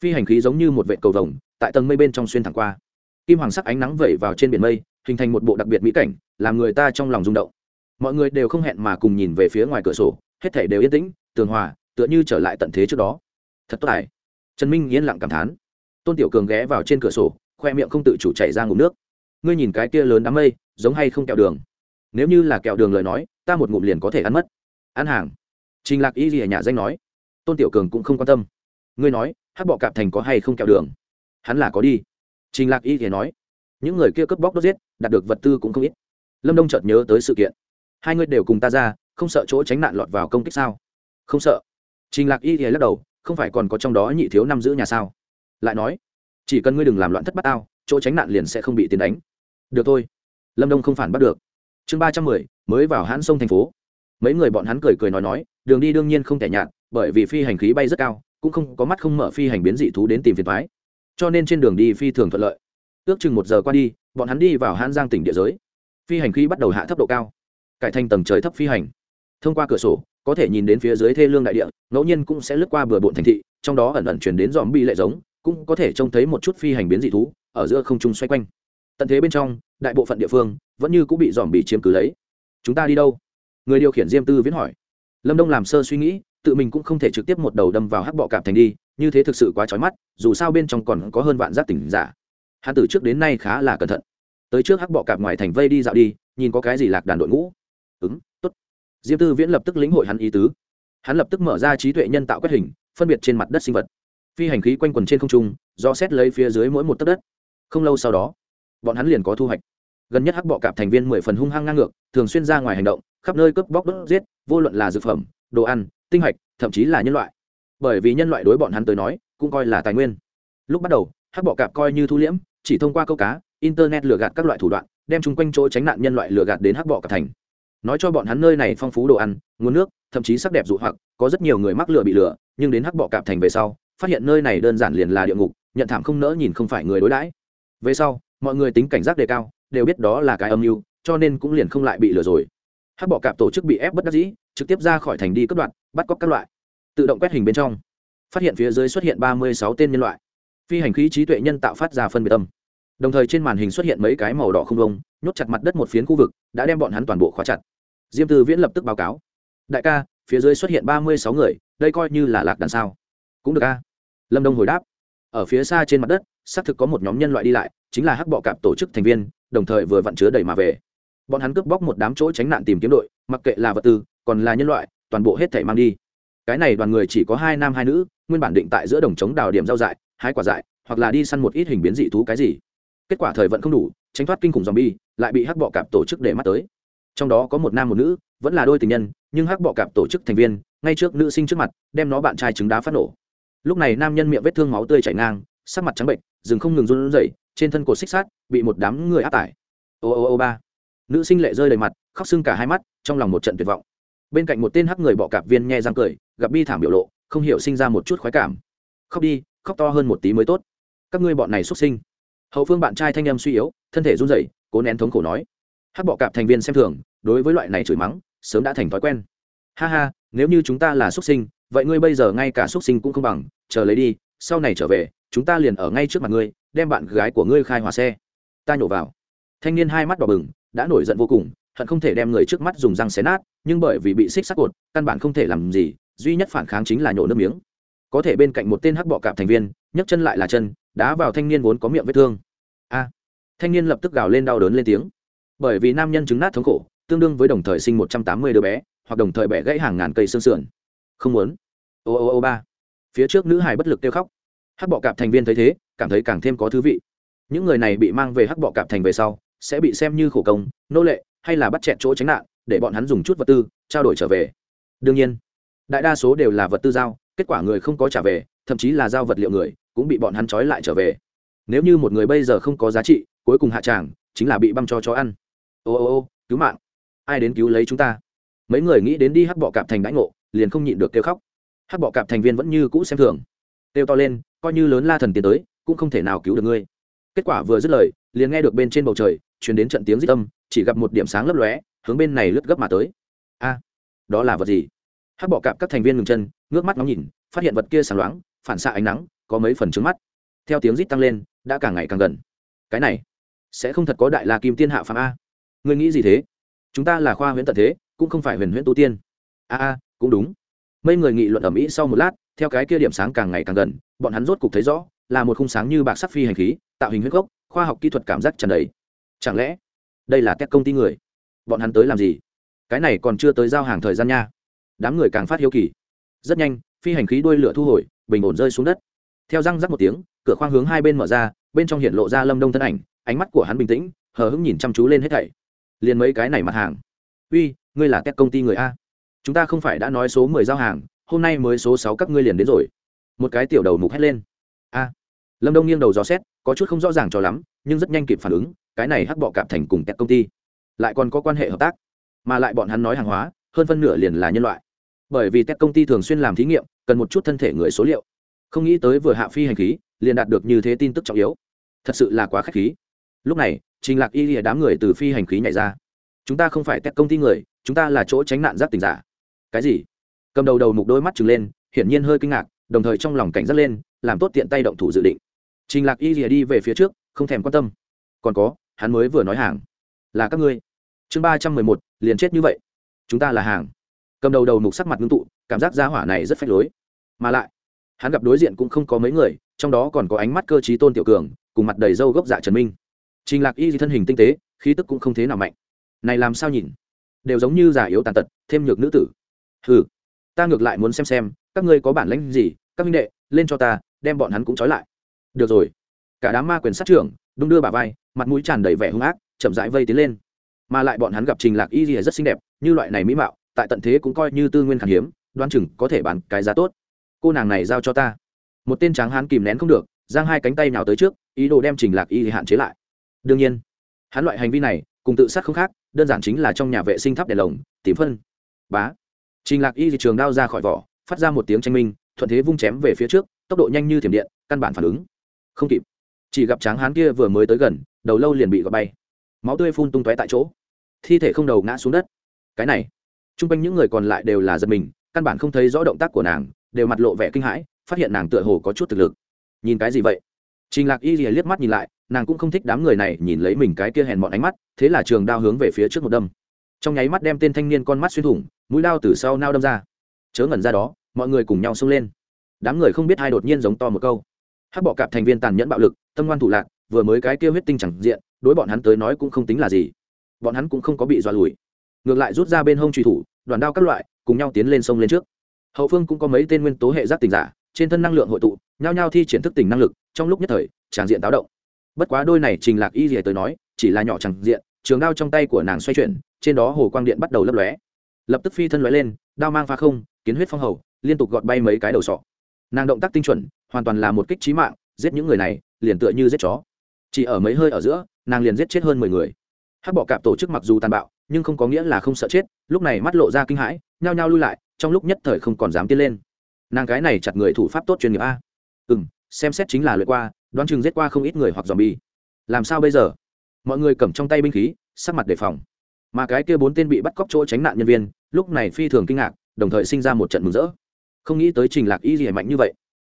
Phi hành khí giống như một vệ cầu vồng, tại tầng mây bên trong xuyên thẳng qua. Kim hoàng sắc ánh nắng vẩy vào trên biển mây hình thành một bộ đặc biệt mỹ cảnh, làm người ta trong lòng rung động. Mọi người đều không hẹn mà cùng nhìn về phía ngoài cửa sổ, hết thể đều yên tĩnh, tường hòa, tựa như trở lại tận thế trước đó. Thật tốt tài trần minh yên lặng cảm thán. Tôn tiểu cường ghé vào trên cửa sổ, khoe miệng không tự chủ chạy ra ngụm nước. Ngươi nhìn cái kia lớn đám mây, giống hay không kẹo đường? Nếu như là kẹo đường lời nói, ta một ngụm liền có thể ăn mất. Ăn hàng. Trình lạc y gì ở nhà danh nói. Tôn tiểu cường cũng không quan tâm. Ngươi nói hát bọ cạp thành có hay không kẹo đường? Hắn là có đi. Trình lạc y thì nói những người kia cướp bóc đốt giết, đạt được vật tư cũng không ít. Lâm đông chợt nhớ tới sự kiện. Hai người đều cùng ta ra, không sợ chỗ tránh nạn lọt vào công kích sao? Không sợ. Trình lạc y thì lắc đầu, không phải còn có trong đó nhị thiếu năm giữ nhà sao? Lại nói, chỉ cần ngươi đừng làm loạn thất bát ao chỗ tránh nạn liền sẽ không bị tiến đánh. Được thôi. Lâm đông không phản bắt được. Chương ba trăm mười, mới vào hãn sông thành phố. Mấy người bọn hắn cười cười nói nói, đường đi đương nhiên không thể nhạt, bởi vì phi hành khí bay rất cao, cũng không có mắt không mở phi hành biến dị thú đến tìm phiền thoái cho nên trên đường đi phi thường thuận lợi ước chừng một giờ qua đi, bọn hắn đi vào hãn giang tỉnh địa giới. Phi hành khí bắt đầu hạ thấp độ cao, cải thành tầng trời thấp phi hành. Thông qua cửa sổ, có thể nhìn đến phía dưới thê lương đại địa, ngẫu nhiên cũng sẽ lướt qua bừa bộn thành thị, trong đó ẩn ẩn chuyển đến dòm bi lệ giống, cũng có thể trông thấy một chút phi hành biến dị thú ở giữa không trung xoay quanh. Tận thế bên trong, đại bộ phận địa phương vẫn như cũng bị dòm bị chiếm cứ lấy. Chúng ta đi đâu? Người điều khiển diêm tư viễn hỏi. Lâm đông làm sơ suy nghĩ, tự mình cũng không thể trực tiếp một đầu đâm vào hắc bọ cạp thành đi, như thế thực sự quá trói mắt, dù sao bên trong còn có hơn vạn giác tỉnh giả hắn từ trước đến nay khá là cẩn thận. Tới trước hắc bọ cạp ngoài thành vây đi dạo đi, nhìn có cái gì lạc đàn đội ngũ. Ứng tốt. Diêm tư viễn lập tức lĩnh hội hắn ý tứ. Hắn lập tức mở ra trí tuệ nhân tạo quét hình, phân biệt trên mặt đất sinh vật. Phi hành khí quanh quần trên không trung, do xét lấy phía dưới mỗi một tấc đất. Không lâu sau đó, bọn hắn liền có thu hoạch. Gần nhất hắc bọ cạp thành viên mười phần hung hăng ngang ngược, thường xuyên ra ngoài hành động, khắp nơi cướp bóc đốt giết, vô luận là dược phẩm, đồ ăn, tinh hạch, thậm chí là nhân loại. Bởi vì nhân loại đối bọn hắn tới nói, cũng coi là tài nguyên. Lúc bắt đầu, hắc bọ cạp coi như thu liễm chỉ thông qua câu cá, internet lừa gạt các loại thủ đoạn, đem chung quanh chỗ tránh nạn nhân loại lừa gạt đến hắc bọ Cả thành. Nói cho bọn hắn nơi này phong phú đồ ăn, nguồn nước, thậm chí sắc đẹp dụ hoặc, có rất nhiều người mắc lừa bị lừa, nhưng đến hắc bọ cạp thành về sau, phát hiện nơi này đơn giản liền là địa ngục, nhận thảm không nỡ nhìn không phải người đối đãi. Về sau, mọi người tính cảnh giác đề cao, đều biết đó là cái âm mưu, cho nên cũng liền không lại bị lừa rồi. Hắc bọ cạp tổ chức bị ép bất đắc dĩ, trực tiếp ra khỏi thành đi cướp đoạn bắt cóc các loại. Tự động quét hình bên trong. Phát hiện phía dưới xuất hiện ba mươi sáu tên nhân loại phi hành khí trí tuệ nhân tạo phát ra phân biệt tâm. Đồng thời trên màn hình xuất hiện mấy cái màu đỏ không đông nhốt chặt mặt đất một phiến khu vực, đã đem bọn hắn toàn bộ khóa chặt. Diêm từ viễn lập tức báo cáo. Đại ca, phía dưới xuất hiện ba mươi sáu người, đây coi như là lạc đàn sao? Cũng được a. Lâm đông hồi đáp. Ở phía xa trên mặt đất, xác thực có một nhóm nhân loại đi lại, chính là hắc bọ cạp tổ chức thành viên, đồng thời vừa vặn chứa đầy mà về. Bọn hắn cướp bóc một đám chỗ tránh nạn tìm kiếm đội, mặc kệ là vật tư, còn là nhân loại, toàn bộ hết thể mang đi. Cái này đoàn người chỉ có hai nam hai nữ, nguyên bản định tại giữa đồng trống đào điểm giao dại hái quả dại, hoặc là đi săn một ít hình biến dị thú cái gì. Kết quả thời vận không đủ, tránh thoát kinh khủng z bi lại bị hắc bọ cạp tổ chức để mắt tới. Trong đó có một nam một nữ, vẫn là đôi tình nhân, nhưng hắc bọ cạp tổ chức thành viên, ngay trước nữ sinh trước mặt, đem nó bạn trai trứng đá phát nổ. Lúc này nam nhân miệng vết thương máu tươi chảy ngang, sắc mặt trắng bệnh, rừng không ngừng run rẩy, trên thân cột xích sát bị một đám người áp tải. Ô ô ô ba. Nữ sinh lệ rơi đầy mặt, khóc sưng cả hai mắt, trong lòng một trận tuyệt vọng. Bên cạnh một tên hắc người bọ cạp viên nghe răng cười, gặp bi thảm biểu lộ, không hiểu sinh ra một chút khoái cảm. Khóc đi khóc to hơn một tí mới tốt. Các ngươi bọn này xuất sinh. Hậu phương bạn trai thanh em suy yếu, thân thể run rẩy, cố nén thống khổ nói. Hát bọ cạp thành viên xem thường, đối với loại này chửi mắng, sớm đã thành thói quen. Ha ha, nếu như chúng ta là xuất sinh, vậy ngươi bây giờ ngay cả xuất sinh cũng không bằng, chờ lấy đi, sau này trở về, chúng ta liền ở ngay trước mặt ngươi, đem bạn gái của ngươi khai hòa xe. Ta nhổ vào. Thanh niên hai mắt đỏ bừng, đã nổi giận vô cùng, hận không thể đem người trước mắt dùng răng xé nát, nhưng bởi vì bị xích sắc cột, căn bản không thể làm gì, duy nhất phản kháng chính là nhổ nước miếng có thể bên cạnh một tên hắc bọ cạp thành viên, nhấc chân lại là chân, đá vào thanh niên vốn có miệng vết thương. A! Thanh niên lập tức gào lên đau đớn lên tiếng. Bởi vì nam nhân chứng nát thống khổ, tương đương với đồng thời sinh một trăm tám mươi đứa bé, hoặc đồng thời bẻ gãy hàng ngàn cây xương sườn. Không muốn. Ô ô ô, ba. Phía trước nữ hải bất lực kêu khóc. Hắc bọ cạp thành viên thấy thế, cảm thấy càng thêm có thứ vị. Những người này bị mang về hắc bọ cạp thành về sau, sẽ bị xem như khổ công, nô lệ, hay là bắt chẹn chỗ tránh nạn, để bọn hắn dùng chút vật tư, trao đổi trở về. Đương nhiên, đại đa số đều là vật tư giao kết quả người không có trả về, thậm chí là giao vật liệu người, cũng bị bọn hắn trói lại trở về. Nếu như một người bây giờ không có giá trị, cuối cùng hạ tràng, chính là bị băm cho chó ăn. Ô ô ô, cứu mạng. Ai đến cứu lấy chúng ta? Mấy người nghĩ đến đi hắc bọ cạp thành đãi ngộ, liền không nhịn được kêu khóc. Hắc bọ cạp thành viên vẫn như cũ xem thường. Kêu to lên, coi như lớn la thần tiến tới, cũng không thể nào cứu được ngươi. Kết quả vừa dứt lời, liền nghe được bên trên bầu trời chuyển đến trận tiếng rít âm, chỉ gặp một điểm sáng lấp lóe, hướng bên này lướt gấp mà tới. A, đó là vật gì? Hát bọ cạp các thành viên ngừng chân, ngước mắt ngóng nhìn, phát hiện vật kia sáng loáng, phản xạ ánh nắng, có mấy phần trứng mắt. Theo tiếng rít tăng lên, đã càng ngày càng gần. Cái này, sẽ không thật có đại la kim tiên hạ phạm a. Ngươi nghĩ gì thế? Chúng ta là khoa huyễn tận thế, cũng không phải huyền huyễn tu tiên. A a, cũng đúng. Mấy người nghị luận ở mỹ sau một lát, theo cái kia điểm sáng càng ngày càng gần, bọn hắn rốt cục thấy rõ, là một khung sáng như bạc sắc phi hành khí, tạo hình huyết gốc, khoa học kỹ thuật cảm giác tràn đầy. Chẳng lẽ, đây là các công ty người? Bọn hắn tới làm gì? Cái này còn chưa tới giao hàng thời gian nha đám người càng phát hiếu kỳ. Rất nhanh, phi hành khí đuôi lửa thu hồi, bình ổn rơi xuống đất. Theo răng rắc một tiếng, cửa khoang hướng hai bên mở ra, bên trong hiện lộ ra lâm đông thân ảnh, ánh mắt của hắn bình tĩnh, hờ hững nhìn chăm chú lên hết thảy. Liền mấy cái này mặt hàng. Uy, ngươi là các công ty người a. Chúng ta không phải đã nói số mười giao hàng, hôm nay mới số sáu các ngươi liền đến rồi. Một cái tiểu đầu mục hét lên. A. Lâm đông nghiêng đầu dò xét, có chút không rõ ràng cho lắm, nhưng rất nhanh kịp phản ứng, cái này hắc bọ cạp thành cùng các công ty. Lại còn có quan hệ hợp tác. Mà lại bọn hắn nói hàng hóa, hơn phân nửa liền là nhân loại bởi vì các công ty thường xuyên làm thí nghiệm, cần một chút thân thể người số liệu. Không nghĩ tới vừa hạ phi hành khí, liền đạt được như thế tin tức trọng yếu. Thật sự là quá k h á c h khí. Lúc này, trình lạc y lìa đám người từ phi hành khí nhảy ra. Chúng ta không phải các công ty người, chúng ta là chỗ tránh nạn giáp tình giả. Cái gì? Cầm đầu đầu mục đôi mắt trừng lên, hiển nhiên hơi kinh ngạc, đồng thời trong lòng cảnh giác lên, làm tốt tiện tay động thủ dự định. Trình lạc y lìa đi về phía trước, không thèm quan tâm. Còn có, hắn mới vừa nói hàng. Là các ngươi. Chương ba trăm mười một, liền chết như vậy. Chúng ta là hàng cầm đầu đầu mục sắc mặt ngưng tụ, cảm giác gia hỏa này rất phách lối. Mà lại, hắn gặp đối diện cũng không có mấy người, trong đó còn có ánh mắt cơ t tôn tiểu cường, cùng mặt đầy râu gốc dạ trần minh. Trình lạc y thân hình tinh tế, khí tức cũng không thế nào mạnh. Này làm sao nhìn? Đều giống như giả yếu tàn tật, thêm nhược nữ tử. Ừ ta ngược lại muốn xem xem, các ngươi có bản lãnh gì, các minh đệ, lên cho ta, đem bọn hắn cũng trói lại. Được rồi. Cả đám ma quyền sát trưởng, đung đưa bà vai, mặt mũi tràn đầy vẻ hung ác, chậm rãi vây tiến lên. Mà lại bọn hắn gặp trình lạc y rìa rất xinh đẹp, như loại này mỹ mạo tại tận thế cũng coi như tư nguyên khan hiếm đoan chừng có thể bán cái giá tốt. Cô nàng này giao cho ta. Một tên tráng hán kìm nén không được, giang hai cánh tay nào tới trước, ý đồ đem trình lạc y hạn chế lại. Đương nhiên, hắn loại hành vi này, cùng tự sát không khác, đơn giản chính là trong nhà vệ sinh thắp đèn lồng, tìm phân, bá. Trình lạc y trường đao ra khỏi vỏ, phát ra một tiếng tranh minh, thuận thế vung chém về phía trước, tốc độ nhanh như thiểm điện, căn bản phản ứng không kịp. Chỉ gặp tráng hán kia vừa mới tới gần, đầu lâu liền bị gọt bay. Máu tươi phun tung tóe tại chỗ. Thi thể không đầu ngã xuống đất. Cái này t r u n g quanh những người còn lại đều là giật mình, căn bản không thấy rõ động tác của nàng, đều mặt lộ vẻ kinh hãi, phát hiện nàng tựa hồ có chút thực lực. Nhìn cái gì vậy? Trình lạc y lìa liếc mắt nhìn lại, nàng cũng không thích đám người này nhìn lấy mình cái kia hèn mọn ánh mắt, thế là trường đao hướng về phía trước một đâm. Trong nháy mắt đem tên thanh niên con mắt xuyên thủng, mũi đao từ sau nao đâm ra. Chớ ngẩn ra đó, mọi người cùng nhau xông lên. Đám người không biết ai đột nhiên giống to một câu. Hắc bọ cạp thành viên tàn nhẫn bạo lực, tâm ngoan thủ lạc, vừa mới cái kia huyết tinh chẳng diện, đối bọn hắn tới nói cũng không tính là gì. Bọn hắn cũng không có bị dọa lùi ngược lại rút ra bên hông truy thủ, đoàn đao các loại, cùng nhau tiến lên sông lên trước. Hậu phương cũng có mấy tên nguyên tố hệ giác tình giả, trên thân năng lượng hội tụ, nhao nhao thi triển thức tỉnh năng lực, trong lúc nhất thời, tràng diện táo động. Bất quá đôi này trình lạc y rìa tới nói, chỉ là nhỏ chẳng diện, trường đao trong tay của nàng xoay chuyển, trên đó hồ quang điện bắt đầu lấp lóe. Lập tức phi thân lóe lên, đao mang pha không, kiến huyết phong hầu, liên tục gọt bay mấy cái đầu sọ. Nàng động tác tinh chuẩn, hoàn toàn là một kích trí mạng, giết những người này, liền tựa như giết chó. Chỉ ở mấy hơi ở giữa, nàng liền giết chết hơn mười người. Hắc bọ cạp tổ chức mặc dù tàn bạo nhưng không có nghĩa là không sợ chết, lúc này mắt lộ ra kinh hãi, nhao nhao lui lại, trong lúc nhất thời không còn dám tiến lên. Nàng cái này chặt người thủ pháp tốt chuyên nghiệp a. Ừ m xem xét chính là lượt qua, đoán chừng giết qua không ít người hoặc dòm bi làm sao bây giờ? Mọi người cầm trong tay binh khí, sắc mặt đề phòng. Mà cái kia bốn tên bị bắt cóc chỗ tránh nạn nhân viên, lúc này phi thường kinh ngạc, đồng thời sinh ra một trận mừng rỡ. Không nghĩ tới trình lạc y gì mạnh như vậy.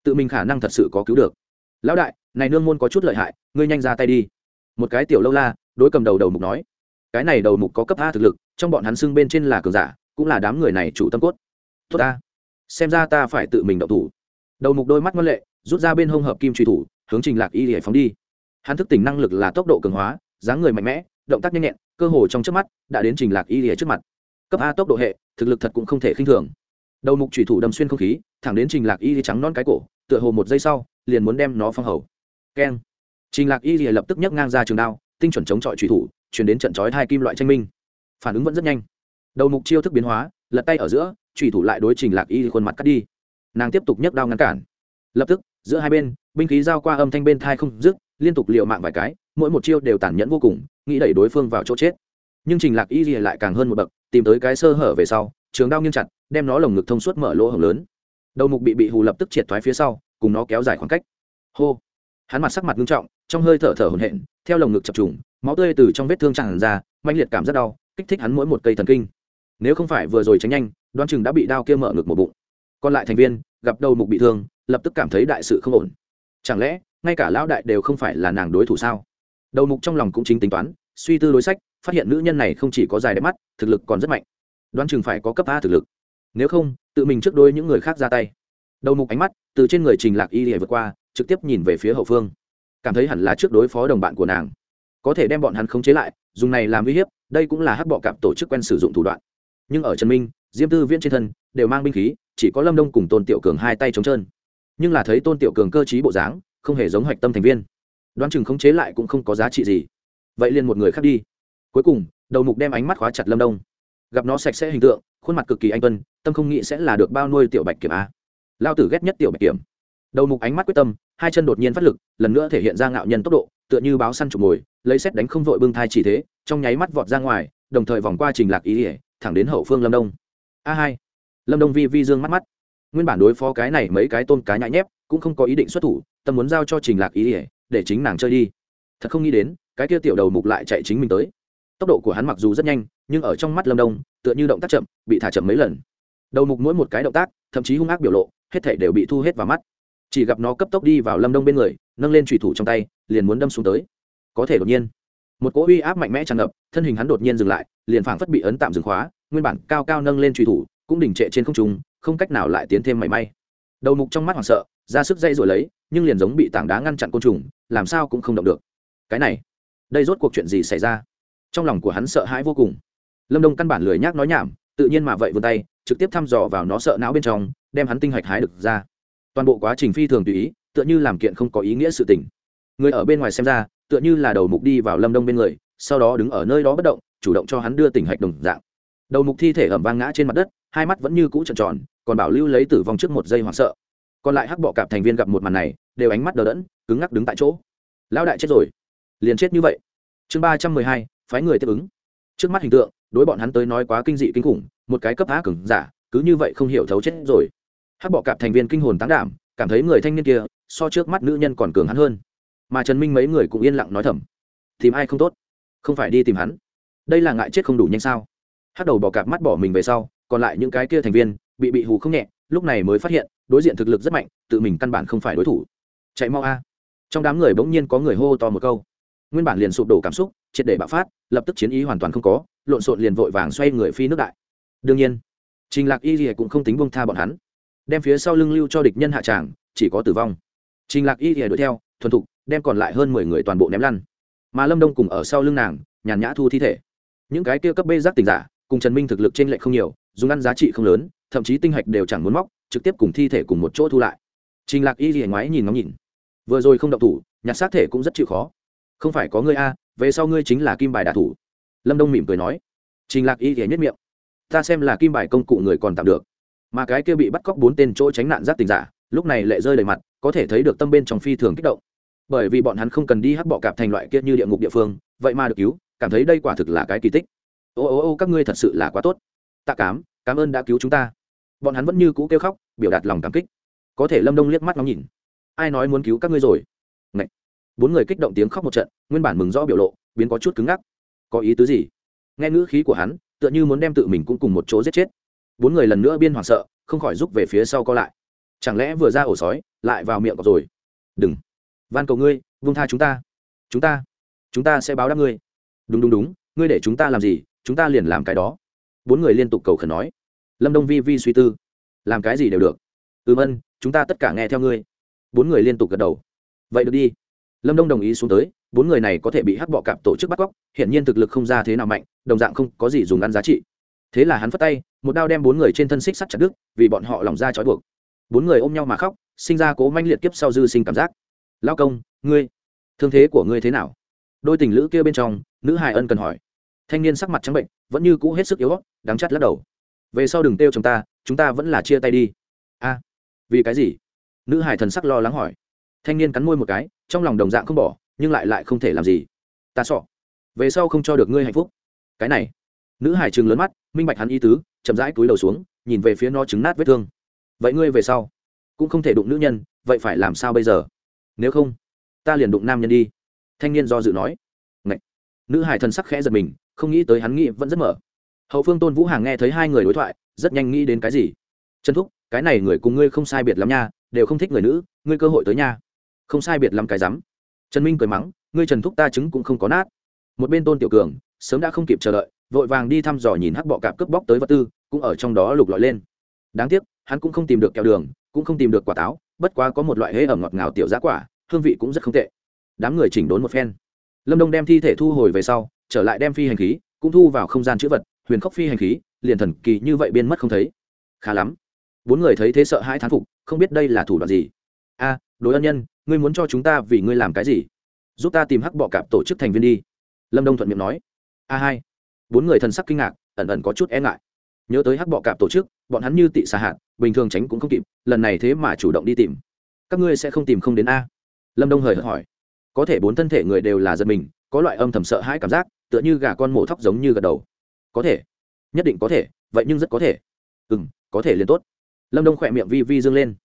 Tự mình khả năng thật sự có cứu được. Lão đại, này nương môn có chút lợi hại, ngươi nhanh ra tay đi. Một cái tiểu lâu la, đối cầm đầu đầu mục nói cái này đầu mục có cấp a thực lực, trong bọn hắn xưng bên trên là cường giả, cũng là đám người này chủ tâm cốt. Tốt ta. Xem ra ta phải tự mình động thủ. Đầu mục đôi mắt ngân lệ, rút ra bên hông hợp kim truy thủ, hướng trình lạc y để phóng đi. Hắn thức tỉnh năng lực là tốc độ cường hóa, dáng người mạnh mẽ, động tác nhanh nhẹn, cơ hồ trong trước mắt đã đến trình lạc y để trước mặt. Cấp a tốc độ hệ, thực lực thật cũng không thể khinh thường. Đầu mục truy thủ đâm xuyên không khí, thẳng đến trình lạc y trắng non cái cổ, tựa hồ một giây sau, liền muốn đem nó phong hầu. Keng. Trình lạc y lập tức nhấc ngang ra trường đao, tinh chuẩn chống chọi truy thủ chuyển đến trận chói hai kim loại tranh minh. Phản ứng vẫn rất nhanh. Đầu mục chiêu thức biến hóa, lật tay ở giữa trùy thủ lại đối trình lạc y khuôn mặt cắt đi. Nàng tiếp tục nhấc đao ngăn cản. Lập tức, giữa hai bên, binh khí giao qua âm thanh bên thai không dứt, liên tục liệu mạng vài cái, mỗi một chiêu đều tàn nhẫn vô cùng, nghĩ đẩy đối phương vào chỗ chết. Nhưng trình lạc y lại càng hơn một bậc, tìm tới cái sơ hở về sau, trường đao nghiêng chặt, đem nó lồng ngực thông suốt mở lỗ hổng lớn. Đầu mục bị bị hù lập tức triệt thoái phía sau, cùng nó kéo dài khoảng cách. Hô! Hắn mặt sắc mặt nghiêm trọng, trong hơi thở thở hổn hển, theo lồng ngực chập trùng máu tươi từ trong vết thương tràn ra manh liệt cảm rất đau, kích thích hắn mỗi một cây thần kinh. Nếu không phải vừa rồi tránh nhanh đoan chừng đã bị đao kia mở ngực một bụng. Còn lại thành viên, gặp đầu mục bị thương, lập tức cảm thấy đại sự không ổn. Chẳng lẽ, ngay cả lão đại đều không phải là nàng đối thủ sao? Đầu mục trong lòng cũng chính tính toán, suy tư đối sách, phát hiện nữ nhân này không chỉ có dài đẹp mắt, thực lực còn rất mạnh. Đoán chừng phải có cấp a thực lực. Nếu không, tự mình trước đôi những người khác ra tay. Đầu mục ánh mắt, từ trên người trình lạc y để vượt qua, trực tiếp nhìn về phía hậu phương. Cảm thấy hẳn là trước đối phó đồng bạn của nàng có thể đem bọn hắn khống chế lại, dùng này làm uy hiếp, đây cũng là hắc bọ cạp tổ chức quen sử dụng thủ đoạn. Nhưng ở trần minh, diêm tư viễn trên thân, đều mang binh khí, chỉ có lâm đông cùng tôn tiểu cường hai tay trống trơn. Nhưng là thấy tôn tiểu cường cơ t bộ dáng, không hề giống hạch tâm thành viên. Đoán chừng khống chế lại cũng không có giá trị gì. Vậy liền một người khác đi. Cuối cùng, đầu mục đem ánh mắt khóa chặt lâm đông. Gặp nó sạch sẽ hình tượng, khuôn mặt cực kỳ anh tuân, tâm không nghĩ sẽ là được bao nuôi tiểu bạch kiểm a. Lao tử ghét nhất tiểu bạch kiểm. Đầu mục ánh mắt quyết tâm, hai chân đột nhiên phát lực, lần nữa thể hiện ra ngạo nhân tốc độ tựa như báo săn trục mồi, lấy xét đánh không vội bưng thai chỉ thế, trong nháy mắt vọt ra ngoài, đồng thời vòng qua trình lạc ý ỉa, thẳng đến hậu phương lâm đông. A hai. Lâm đông vi vi dương mắt mắt. Nguyên bản đối phó cái này mấy cái tôn cá nhãi nhép, cũng không có ý định xuất thủ, tâm muốn giao cho trình lạc ý ỉa, để chính nàng chơi đi. Thật không nghĩ đến, cái kia tiểu đầu mục lại chạy chính mình tới. Tốc độ của hắn mặc dù rất nhanh, nhưng ở trong mắt lâm đông, tựa như động tác chậm, bị thả chậm mấy lần. Đầu mục mỗi một cái động tác, thậm chí hung ác biểu lộ, hết thể đều bị thu hết vào mắt chỉ gặp nó cấp tốc đi vào lâm đông bên người, nâng lên trùy thủ trong tay, liền muốn đâm xuống tới. Có thể đột nhiên, một cỗ uy áp mạnh mẽ tràn ngập, thân hình hắn đột nhiên dừng lại, liền phảng phất bị ấn tạm dừng khóa, nguyên bản cao cao nâng lên trùy thủ, cũng đỉnh trệ trên không trung, không cách nào lại tiến thêm mảy may. Đầu mục trong mắt hoảng sợ, ra sức dây rồi lấy, nhưng liền giống bị tảng đá ngăn chặn côn trùng, làm sao cũng không động được. Cái này, đây rốt cuộc chuyện gì xảy ra? Trong lòng của hắn sợ hãi vô cùng. Lâm đông căn bản lười nhác nói nhảm, tự nhiên mà vậy vươn tay, trực tiếp thăm dò vào nó sợ não bên trong, đem hắn tinh hạch hái được ra toàn bộ quá trình phi thường tùy ý, tựa như làm kiện không có ý nghĩa sự tình. Người ở bên ngoài xem ra, tựa như là đầu mục đi vào lâm đông bên người, sau đó đứng ở nơi đó bất động, chủ động cho hắn đưa tỉnh hạch đồng dạng. Đầu mục thi thể ẩm vang ngã trên mặt đất, hai mắt vẫn như cũ trợn tròn, còn bảo lưu lấy tử vong trước một giây hoảng sợ. Còn lại hắc bọ cạp thành viên gặp một màn này, đều ánh mắt đờ đẫn, cứng ngắc đứng tại chỗ. Lão đại chết rồi. Liền chết như vậy. Chương ba trăm mười hai, phái người tiếp ứng. Trước mắt hình tượng, đối bọn hắn tới nói quá kinh dị kinh khủng, một cái cấp á cứng giả, cứ như vậy không hiểu thấu chết rồi hắc bọ cạp thành viên kinh hồn tán đảm, cảm thấy người thanh niên kia, so trước mắt nữ nhân còn cường hắn hơn. Mà trần minh mấy người cũng yên lặng nói thầm. Tìm ai không tốt? Không phải đi tìm hắn. Đây là ngại chết không đủ nhanh sao? Hắc đầu bọ cạp mắt bỏ mình về sau, còn lại những cái kia thành viên, bị bị hù không nhẹ, lúc này mới phát hiện, đối diện thực lực rất mạnh, tự mình căn bản không phải đối thủ. Chạy mau a. Trong đám người bỗng nhiên có người hô to một câu. Nguyên bản liền sụp đổ cảm xúc, triệt để bạo phát, lập tức chiến ý hoàn toàn không có, lộn xộn liền vội vàng xoay người phi nước đại. Đương nhiên, trình lạc y gì cũng không tính bông tha bọn hắn đem phía sau lưng lưu cho địch nhân hạ tràng, chỉ có tử vong. Trình lạc y thì đuổi theo, thuần thục, đem còn lại hơn mười người toàn bộ ném lăn. Mà lâm đông cùng ở sau lưng nàng, nhàn nhã thu thi thể. Những cái kia cấp bê giác tình giả, cùng trần minh thực lực trên lệ không nhiều, dùng ăn giá trị không lớn, thậm chí tinh hạch đều chẳng muốn móc, trực tiếp cùng thi thể cùng một chỗ thu lại. Trình lạc y thì ngoái nhìn ngóng nhìn. Vừa rồi không động thủ, nhặt xác thể cũng rất chịu khó. Không phải có ngươi a, về sau ngươi chính là kim bài đả thủ. Lâm đông mỉm cười nói. Trình lạc y thì nhất miệng. Ta xem là kim bài công cụ người còn tạm được mà cái kia bị bắt cóc bốn tên chỗ tránh nạn giác tình giả, lúc này lệ rơi đầy mặt, có thể thấy được tâm bên trong phi thường kích động. Bởi vì bọn hắn không cần đi hắc bọ cạp thành loại kia như địa ngục địa phương, vậy mà được cứu, cảm thấy đây quả thực là cái kỳ tích. Ô ô ô, các ngươi thật sự là quá tốt. Tạ cám, cảm ơn đã cứu chúng ta. Bọn hắn vẫn như cũ kêu khóc, biểu đạt lòng cảm kích. Có thể lâm đông liếc mắt ngắm nhìn. Ai nói muốn cứu các ngươi rồi? Ngậy. bốn người kích động tiếng khóc một trận, nguyên bản mừng rõ biểu lộ, biến có chút cứng ngắc. Có ý tứ gì? Nghe ngữ khí của hắn, tựa như muốn đem tự mình cũng cùng một chỗ giết chết bốn người lần nữa biên hoảng sợ, không khỏi rút về phía sau co lại. Chẳng lẽ vừa ra ổ sói, lại vào miệng cọp rồi? Đừng. Van cầu ngươi, vung tha chúng ta. Chúng ta. Chúng ta sẽ báo đáp ngươi. Đúng đúng đúng. Ngươi để chúng ta làm gì, chúng ta liền làm cái đó. Bốn người liên tục cầu khẩn nói. Lâm đông vi vi suy tư. Làm cái gì đều được. Ừm, ân, chúng ta tất cả nghe theo ngươi. Bốn người liên tục gật đầu. Vậy được đi. Lâm đông đồng ý xuống tới. Bốn người này có thể bị hắc bọ cạp tổ chức bắt cóc hiện nhiên thực lực không ra thế nào mạnh, đồng dạng không có gì dùng ăn giá trị thế là hắn phất tay, một đao đem bốn người trên thân xích sắt chặt đứt, vì bọn họ lòng ra trói buộc. Bốn người ôm nhau mà khóc, sinh ra cố manh liệt kiếp sau dư sinh cảm giác. Lao công, ngươi, thương thế của ngươi thế nào? Đôi tình lữ kia bên trong, nữ hài ân cần hỏi. Thanh niên sắc mặt trắng bệnh, vẫn như cũ hết sức yếu đắng chắt lắc đầu. Về sau đừng têu chúng ta chúng ta vẫn là chia tay đi. A, vì cái gì? Nữ hải thần sắc lo lắng hỏi. Thanh niên cắn môi một cái, trong lòng đồng dạng không bỏ, nhưng lại lại không thể làm gì. Ta sọ, về sau không cho được ngươi hạnh phúc. Cái này. Nữ hải chừng lớn mắt minh bạch hắn y tứ, chậm rãi cúi đầu xuống, nhìn về phía nó trứng nát vết thương. Vậy ngươi về sau cũng không thể đụng nữ nhân, vậy phải làm sao bây giờ? Nếu không, ta liền đụng nam nhân đi. Thanh niên do dự nói. Ngậy. nữ hải thần sắc khẽ giật mình, không nghĩ tới hắn nghĩ vẫn rất mở. Hậu phương tôn vũ hàng nghe thấy hai người đối thoại, rất nhanh nghĩ đến cái gì? Trần thúc, cái này người cùng ngươi không sai biệt lắm nha, đều không thích người nữ, ngươi cơ hội tới nha. Không sai biệt lắm cái rắm. Trần minh cười mắng, ngươi trần thúc ta chứng cũng không có nát. Một bên tôn tiểu cường sớm đã không kịp chờ đợi, vội vàng đi thăm dò nhìn hắc bọ cạp cướp bóc tới vật tư, cũng ở trong đó lục lọi lên. Đáng tiếc, hắn cũng không tìm được kẹo đường, cũng không tìm được quả táo, bất quá có một loại hễ ẩm ngọt ngào tiểu giá quả, hương vị cũng rất không tệ. Đám người chỉnh đốn một phen. Lâm đông đem thi thể thu hồi về sau, trở lại đem phi hành khí, cũng thu vào không gian chữ vật, huyền khốc phi hành khí, liền thần kỳ như vậy biên mất không thấy. Khá lắm. Bốn người thấy thế sợ hai thán phục, không biết đây là thủ đoạn gì. A đối ân nhân, ngươi muốn cho chúng ta vì ngươi làm cái gì? Giúp ta tìm hắc bọ cạp tổ chức thành viên đi. Lâm đông thuận miệng nói a hai. Bốn người thần sắc kinh ngạc, ẩn ẩn có chút e ngại. Nhớ tới hắc bọ cạp tổ chức, bọn hắn như tị xà hạt, bình thường tránh cũng không kịp, lần này thế mà chủ động đi tìm. Các ngươi sẽ không tìm không đến a? Lâm đông hời hợt hỏi. Có thể bốn thân thể người đều là giật mình, có loại âm thầm sợ hãi cảm giác, tựa như gà con mổ thóc giống như gật đầu. Có thể. Nhất định có thể, vậy nhưng rất có thể. Ừ m có thể liền tốt. Lâm đông khỏe miệng vi vi dương lên.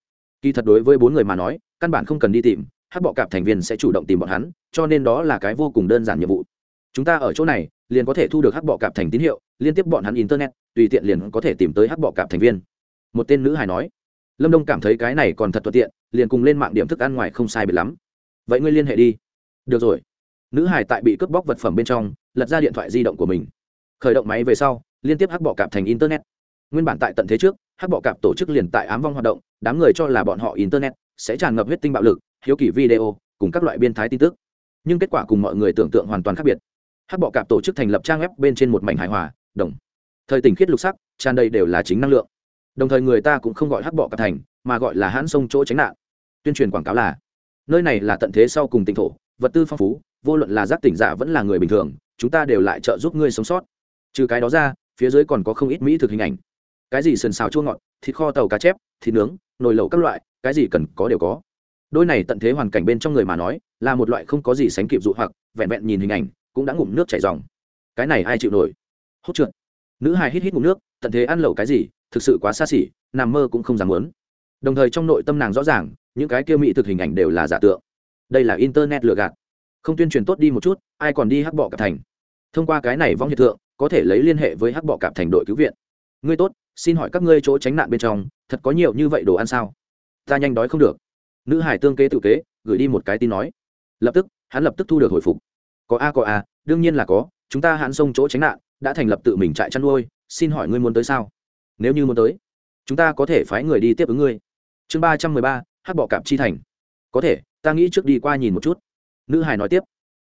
Kỳ thật đối với bốn người mà nói, căn bản không cần đi tìm hát bọ cạp thành viên sẽ chủ động tìm bọn hắn, cho nên đó là cái vô cùng đơn giản nhiệm vụ chúng ta ở chỗ này, liền có thể thu được hắc bọ cạp thành tín hiệu, liên tiếp bọn hắn internet, tùy tiện liền có thể tìm tới hắc bọ cạp thành viên. Một tên nữ hài nói. Lâm đông cảm thấy cái này còn thật thuận tiện, liền cùng lên mạng điểm thức ăn ngoài không sai biệt lắm. Vậy ngươi liên hệ đi. Được rồi. Nữ hải tại bị cướp bóc vật phẩm bên trong, lật ra điện thoại di động của mình. Khởi động máy về sau, liên tiếp hắc bọ cạp thành internet. Nguyên bản tại tận thế trước, hắc bọ cạp tổ chức liền tại ám vong hoạt động, đám người cho là bọn họ internet sẽ tràn ngập huyết tinh bạo lực, hiếu kỳ video, cùng các loại biên thái tin tức. Nhưng kết quả cùng mọi người tưởng tượng hoàn toàn khác biệt hát bọ cạp tổ chức thành lập trang web bên trên một mảnh hài hòa, đồng. Thời tỉnh khiết lục sắc, tràn đầy đều là chính năng lượng. Đồng thời người ta cũng không gọi hát bọ cạp thành, mà gọi là hãn sông chỗ tránh nạn. Tuyên truyền quảng cáo là, nơi này là tận thế sau cùng tỉnh thổ, vật tư phong phú, vô luận là giác tỉnh giả vẫn là người bình thường, chúng ta đều lại trợ giúp ngươi sống sót. Trừ cái đó ra, phía dưới còn có không ít mỹ thực hình ảnh. Cái gì sườn xào chua ngọt, thịt kho tàu cá chép, thịt nướng, nồi lẩu các loại, cái gì cần có đều có. Đôi này tận thế hoàn cảnh bên trong người mà nói, là một loại không có gì sánh kịp dụ hoặc, vẹn vẹn nhìn hình ảnh cũng đã ngụm nước chảy dòng. Cái này ai chịu nổi? Hốt trượt. Nữ hài hít hít ngụm nước, tận thế ăn lẩu cái gì, thực sự quá xa xỉ, nằm mơ cũng không dám muốn. Đồng thời trong nội tâm nàng rõ ràng, những cái kia mỹ thực hình ảnh đều là giả tượng. Đây là internet lừa gạt. Không tuyên truyền tốt đi một chút, ai còn đi hắc bọ cạp thành? Thông qua cái này vong hiện thượng, có thể lấy liên hệ với hắc bọ cạp thành đội cứu viện. Ngươi tốt, xin hỏi các ngươi chỗ tránh nạn bên trong, thật có nhiều như vậy đồ ăn sao? Ta nhanh đói không được. Nữ hải tương kế tự kế, gửi đi một cái tin nói. Lập tức, hắn lập tức thu được hồi phục có a có a, đương nhiên là có, chúng ta hãn sông chỗ tránh nạn, đã thành lập tự mình trại chăn nuôi, xin hỏi ngươi muốn tới sao? Nếu như muốn tới, chúng ta có thể phái người đi tiếp ứng ngươi. Chương ba trăm mười ba, hát bọ cạp chi thành. Có thể, ta nghĩ trước đi qua nhìn một chút. Nữ hải nói tiếp.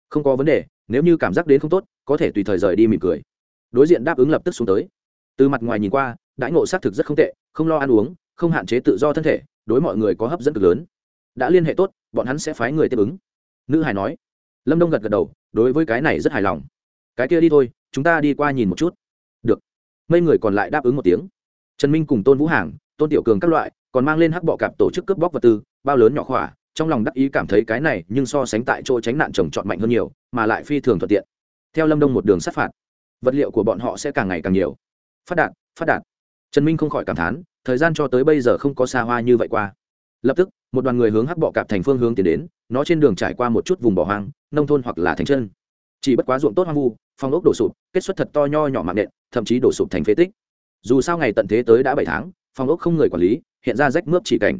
Không có vấn đề, nếu như cảm giác đến không tốt, có thể tùy thời rời đi mỉm cười. Đối diện đáp ứng lập tức xuống tới. Từ mặt ngoài nhìn qua, đãi ngộ xác thực rất không tệ, không lo ăn uống, không hạn chế tự do thân thể, đối mọi người có hấp dẫn cực lớn. Đã liên hệ tốt, bọn hắn sẽ phái người tiếp ứng. Nữ hải nói lâm đông gật gật đầu, đối với cái này rất hài lòng. Cái kia đi thôi, chúng ta đi qua nhìn một chút. Được. Mấy người còn lại đáp ứng một tiếng. Trần minh cùng tôn vũ hàng, tôn tiểu cường các loại, còn mang lên hắc bọ cạp tổ chức cướp bóc vật tư, bao lớn nhỏ khỏa, trong lòng đắc ý cảm thấy cái này nhưng so sánh tại chỗ tránh nạn trồng trọt mạnh hơn nhiều, mà lại phi thường thuận tiện. Theo lâm đông một đường sát phạt, vật liệu của bọn họ sẽ càng ngày càng nhiều. Phát đạt phát đạt. Trần minh không khỏi cảm thán, thời gian cho tới bây giờ không có xa hoa như vậy qua. Lập tức, một đoàn người hướng hắc bọ cạp thành phương hướng tiến đến nó trên đường trải qua một chút vùng bỏ hoang nông thôn hoặc là thành chân chỉ bất quá ruộng tốt hoang vu phong ốc đổ sụp kết xuất thật to nho nhỏ mạng nện thậm chí đổ sụp thành phế tích dù sao ngày tận thế tới đã bảy tháng phong ốc không người quản lý hiện ra rách mướp chỉ cảnh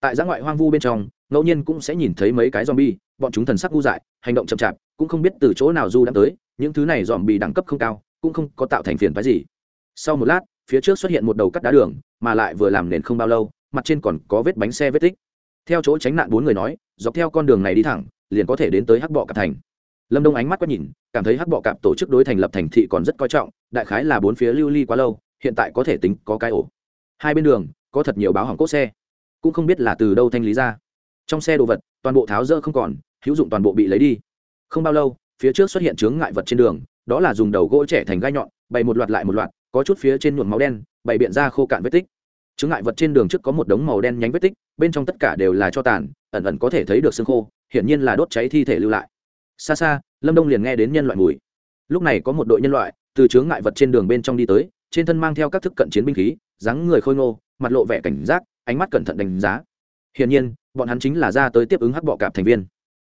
tại giã ngoại hoang vu bên trong ngẫu nhiên cũng sẽ nhìn thấy mấy cái zombie, bọn chúng thần sắc ngu dại, hành động chậm chạp, cũng không biết từ chỗ nào du đã tới, những thứ này zombie đẳng cấp không cao, cũng không có tạo thành phiền phức gì. Sau một lát, phía trước xuất hiện một đầu cắt đá đường, mà lại vừa làm nền không bao lâu, mặt trên còn có vết bánh xe vết tích. Theo chỗ tránh nạn bốn người nói, dọc theo con đường này đi thẳng, liền có thể đến tới Hắc Bọ Cạp thành. Lâm Đông ánh mắt quét nhìn, cảm thấy Hắc Bọ Cạp tổ chức đối thành lập thành thị còn rất coi trọng, đại khái là bốn phía lưu ly quá lâu, hiện tại có thể tính có cái ổ. Hai bên đường có thật nhiều báo hỏng cốt xe, cũng không biết là từ đâu thanh lý ra trong xe đồ vật toàn bộ tháo rỡ không còn hữu dụng toàn bộ bị lấy đi không bao lâu phía trước xuất hiện chướng ngại vật trên đường đó là dùng đầu gỗ trẻ thành gai nhọn bày một loạt lại một loạt có chút phía trên nhuộm máu đen bày biện ra khô cạn vết tích chướng ngại vật trên đường trước có một đống màu đen nhánh vết tích bên trong tất cả đều là cho tàn ẩn ẩn có thể thấy được xương khô, hiển nhiên là đốt cháy thi thể lưu lại. Xa xa, lâm đông liền nghe đến nhân loại mùi. Lúc này có một đội nhân loại, từ chướng ngại vật trên đường bên trong đi tới, trên thân mang theo các thức cận chiến binh khí, dáng người khôi ngô, mặt lộ vẻ cảnh giác, ánh mắt cẩn thận đánh giá. Hiển nhiên, bọn hắn chính là ra tới tiếp ứng hắc bọ cạp thành viên.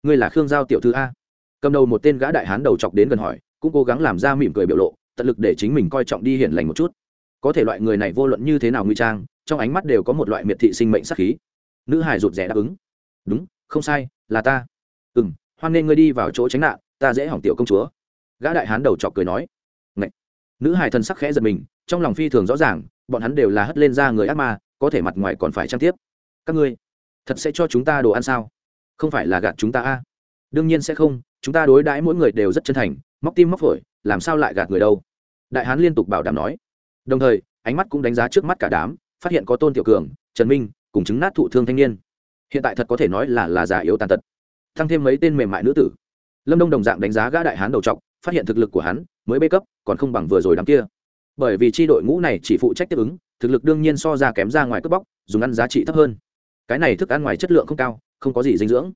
Ngươi là khương giao tiểu thư a? Cầm đầu một tên gã đại hán đầu chọc đến gần hỏi, cũng cố gắng làm ra mỉm cười biểu lộ, tận lực để chính mình coi trọng đi hiển lành một chút. Có thể loại người này vô luận như thế nào nguy trang, trong ánh mắt đều có một loại miệt thị sinh mệnh sắc khí. Nữ hải rụt rè đáp ứng đúng, không sai, là ta. Ừ m hoan nên ngươi đi vào chỗ tránh nạn, ta dễ hỏng tiểu công chúa. Gã đại hán đầu chọc cười nói. Ngậy. nữ hài thần sắc khẽ giật mình, trong lòng phi thường rõ ràng, bọn hắn đều là hất lên ra người ác ma, có thể mặt ngoài còn phải trang tiếp. Các ngươi, thật sẽ cho chúng ta đồ ăn sao? Không phải là gạt chúng ta a? À? đương nhiên sẽ không, chúng ta đối đãi mỗi người đều rất chân thành, móc tim móc phổi, làm sao lại gạt người đâu? Đại hán liên tục bảo đảm nói. Đồng thời, ánh mắt cũng đánh giá trước mắt cả đám, phát hiện có tôn tiểu cường, trần minh cùng chứng nát thụ thương thanh niên hiện tại thật có thể nói là là già yếu tàn tật. Thăng thêm mấy tên mềm mại nữ tử. Lâm đông đồng dạng đánh giá gã đại hán đầu t phát hiện thực lực của hắn mới bê cấp còn không bằng vừa rồi đám kia. Bởi vì tri đội ngũ này chỉ phụ trách tiếp ứng thực lực đương nhiên so ra kém ra ngoài cướp bóc dùng ăn giá trị thấp hơn. Cái này thức ăn ngoài chất lượng không cao không có gì dinh dưỡng.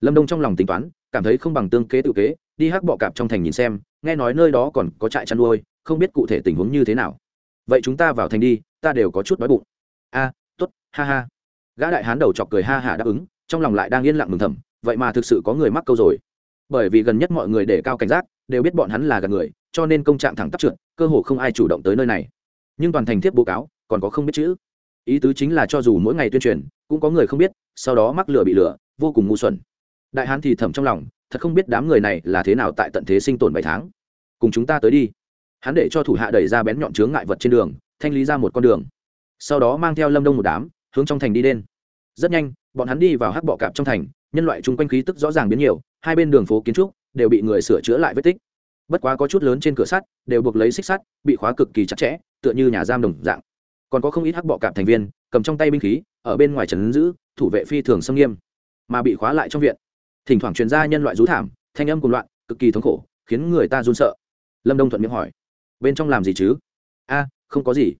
Lâm đông trong lòng tính toán cảm thấy không bằng tương kế tự kế đi hắc bọ cạp trong thành nhìn xem nghe nói nơi đó còn có trại chăn nuôi không biết cụ thể tình huống như thế nào. Vậy chúng ta vào thành đi ta đều có chút đói bụng. A à, t ố t ha ha gã đại hán đầu chọc cười ha hả đáp ứng, trong lòng lại đang yên lặng mừng thầm, vậy mà thực sự có người mắc câu rồi. Bởi vì gần nhất mọi người để cao cảnh giác, đều biết bọn hắn là gần người, cho nên công trạng thẳng tắp trượt, cơ hồ không ai chủ động tới nơi này. Nhưng toàn thành thiếp bố cáo, còn có không biết chữ. Ý tứ chính là cho dù mỗi ngày tuyên truyền, cũng có người không biết, sau đó mắc lửa bị lửa, vô cùng ngu xuẩn. Đại hán thì thầm trong lòng, thật không biết đám người này là thế nào tại tận thế sinh tồn bảy tháng. Cùng chúng ta tới đi. Hắn để cho thủ hạ đẩy ra bén nhọn chướng ngại vật trên đường, thanh lý ra một con đường. Sau đó mang theo lâm đông một đám hướng trong thành đi lên. Rất nhanh, bọn hắn đi vào hắc bọ cạp trong thành, nhân loại chung quanh khí tức rõ ràng biến nhiều, hai bên đường phố kiến trúc đều bị người sửa chữa lại vết tích. Bất quá có chút lớn trên cửa sắt, đều buộc lấy xích sắt, bị khóa cực kỳ chặt chẽ, tựa như nhà giam đồng dạng. Còn có không ít hắc bọ cạp thành viên, cầm trong tay binh khí, ở bên ngoài trần giữ, thủ vệ phi thường xâm nghiêm, mà bị khóa lại trong viện. Thỉnh thoảng truyền ra nhân loại rú thảm, thanh âm cùng loạn, cực kỳ thống khổ, khiến người ta run sợ. Lâm đông thuận miệng hỏi, bên trong làm gì chứ? A, không có gì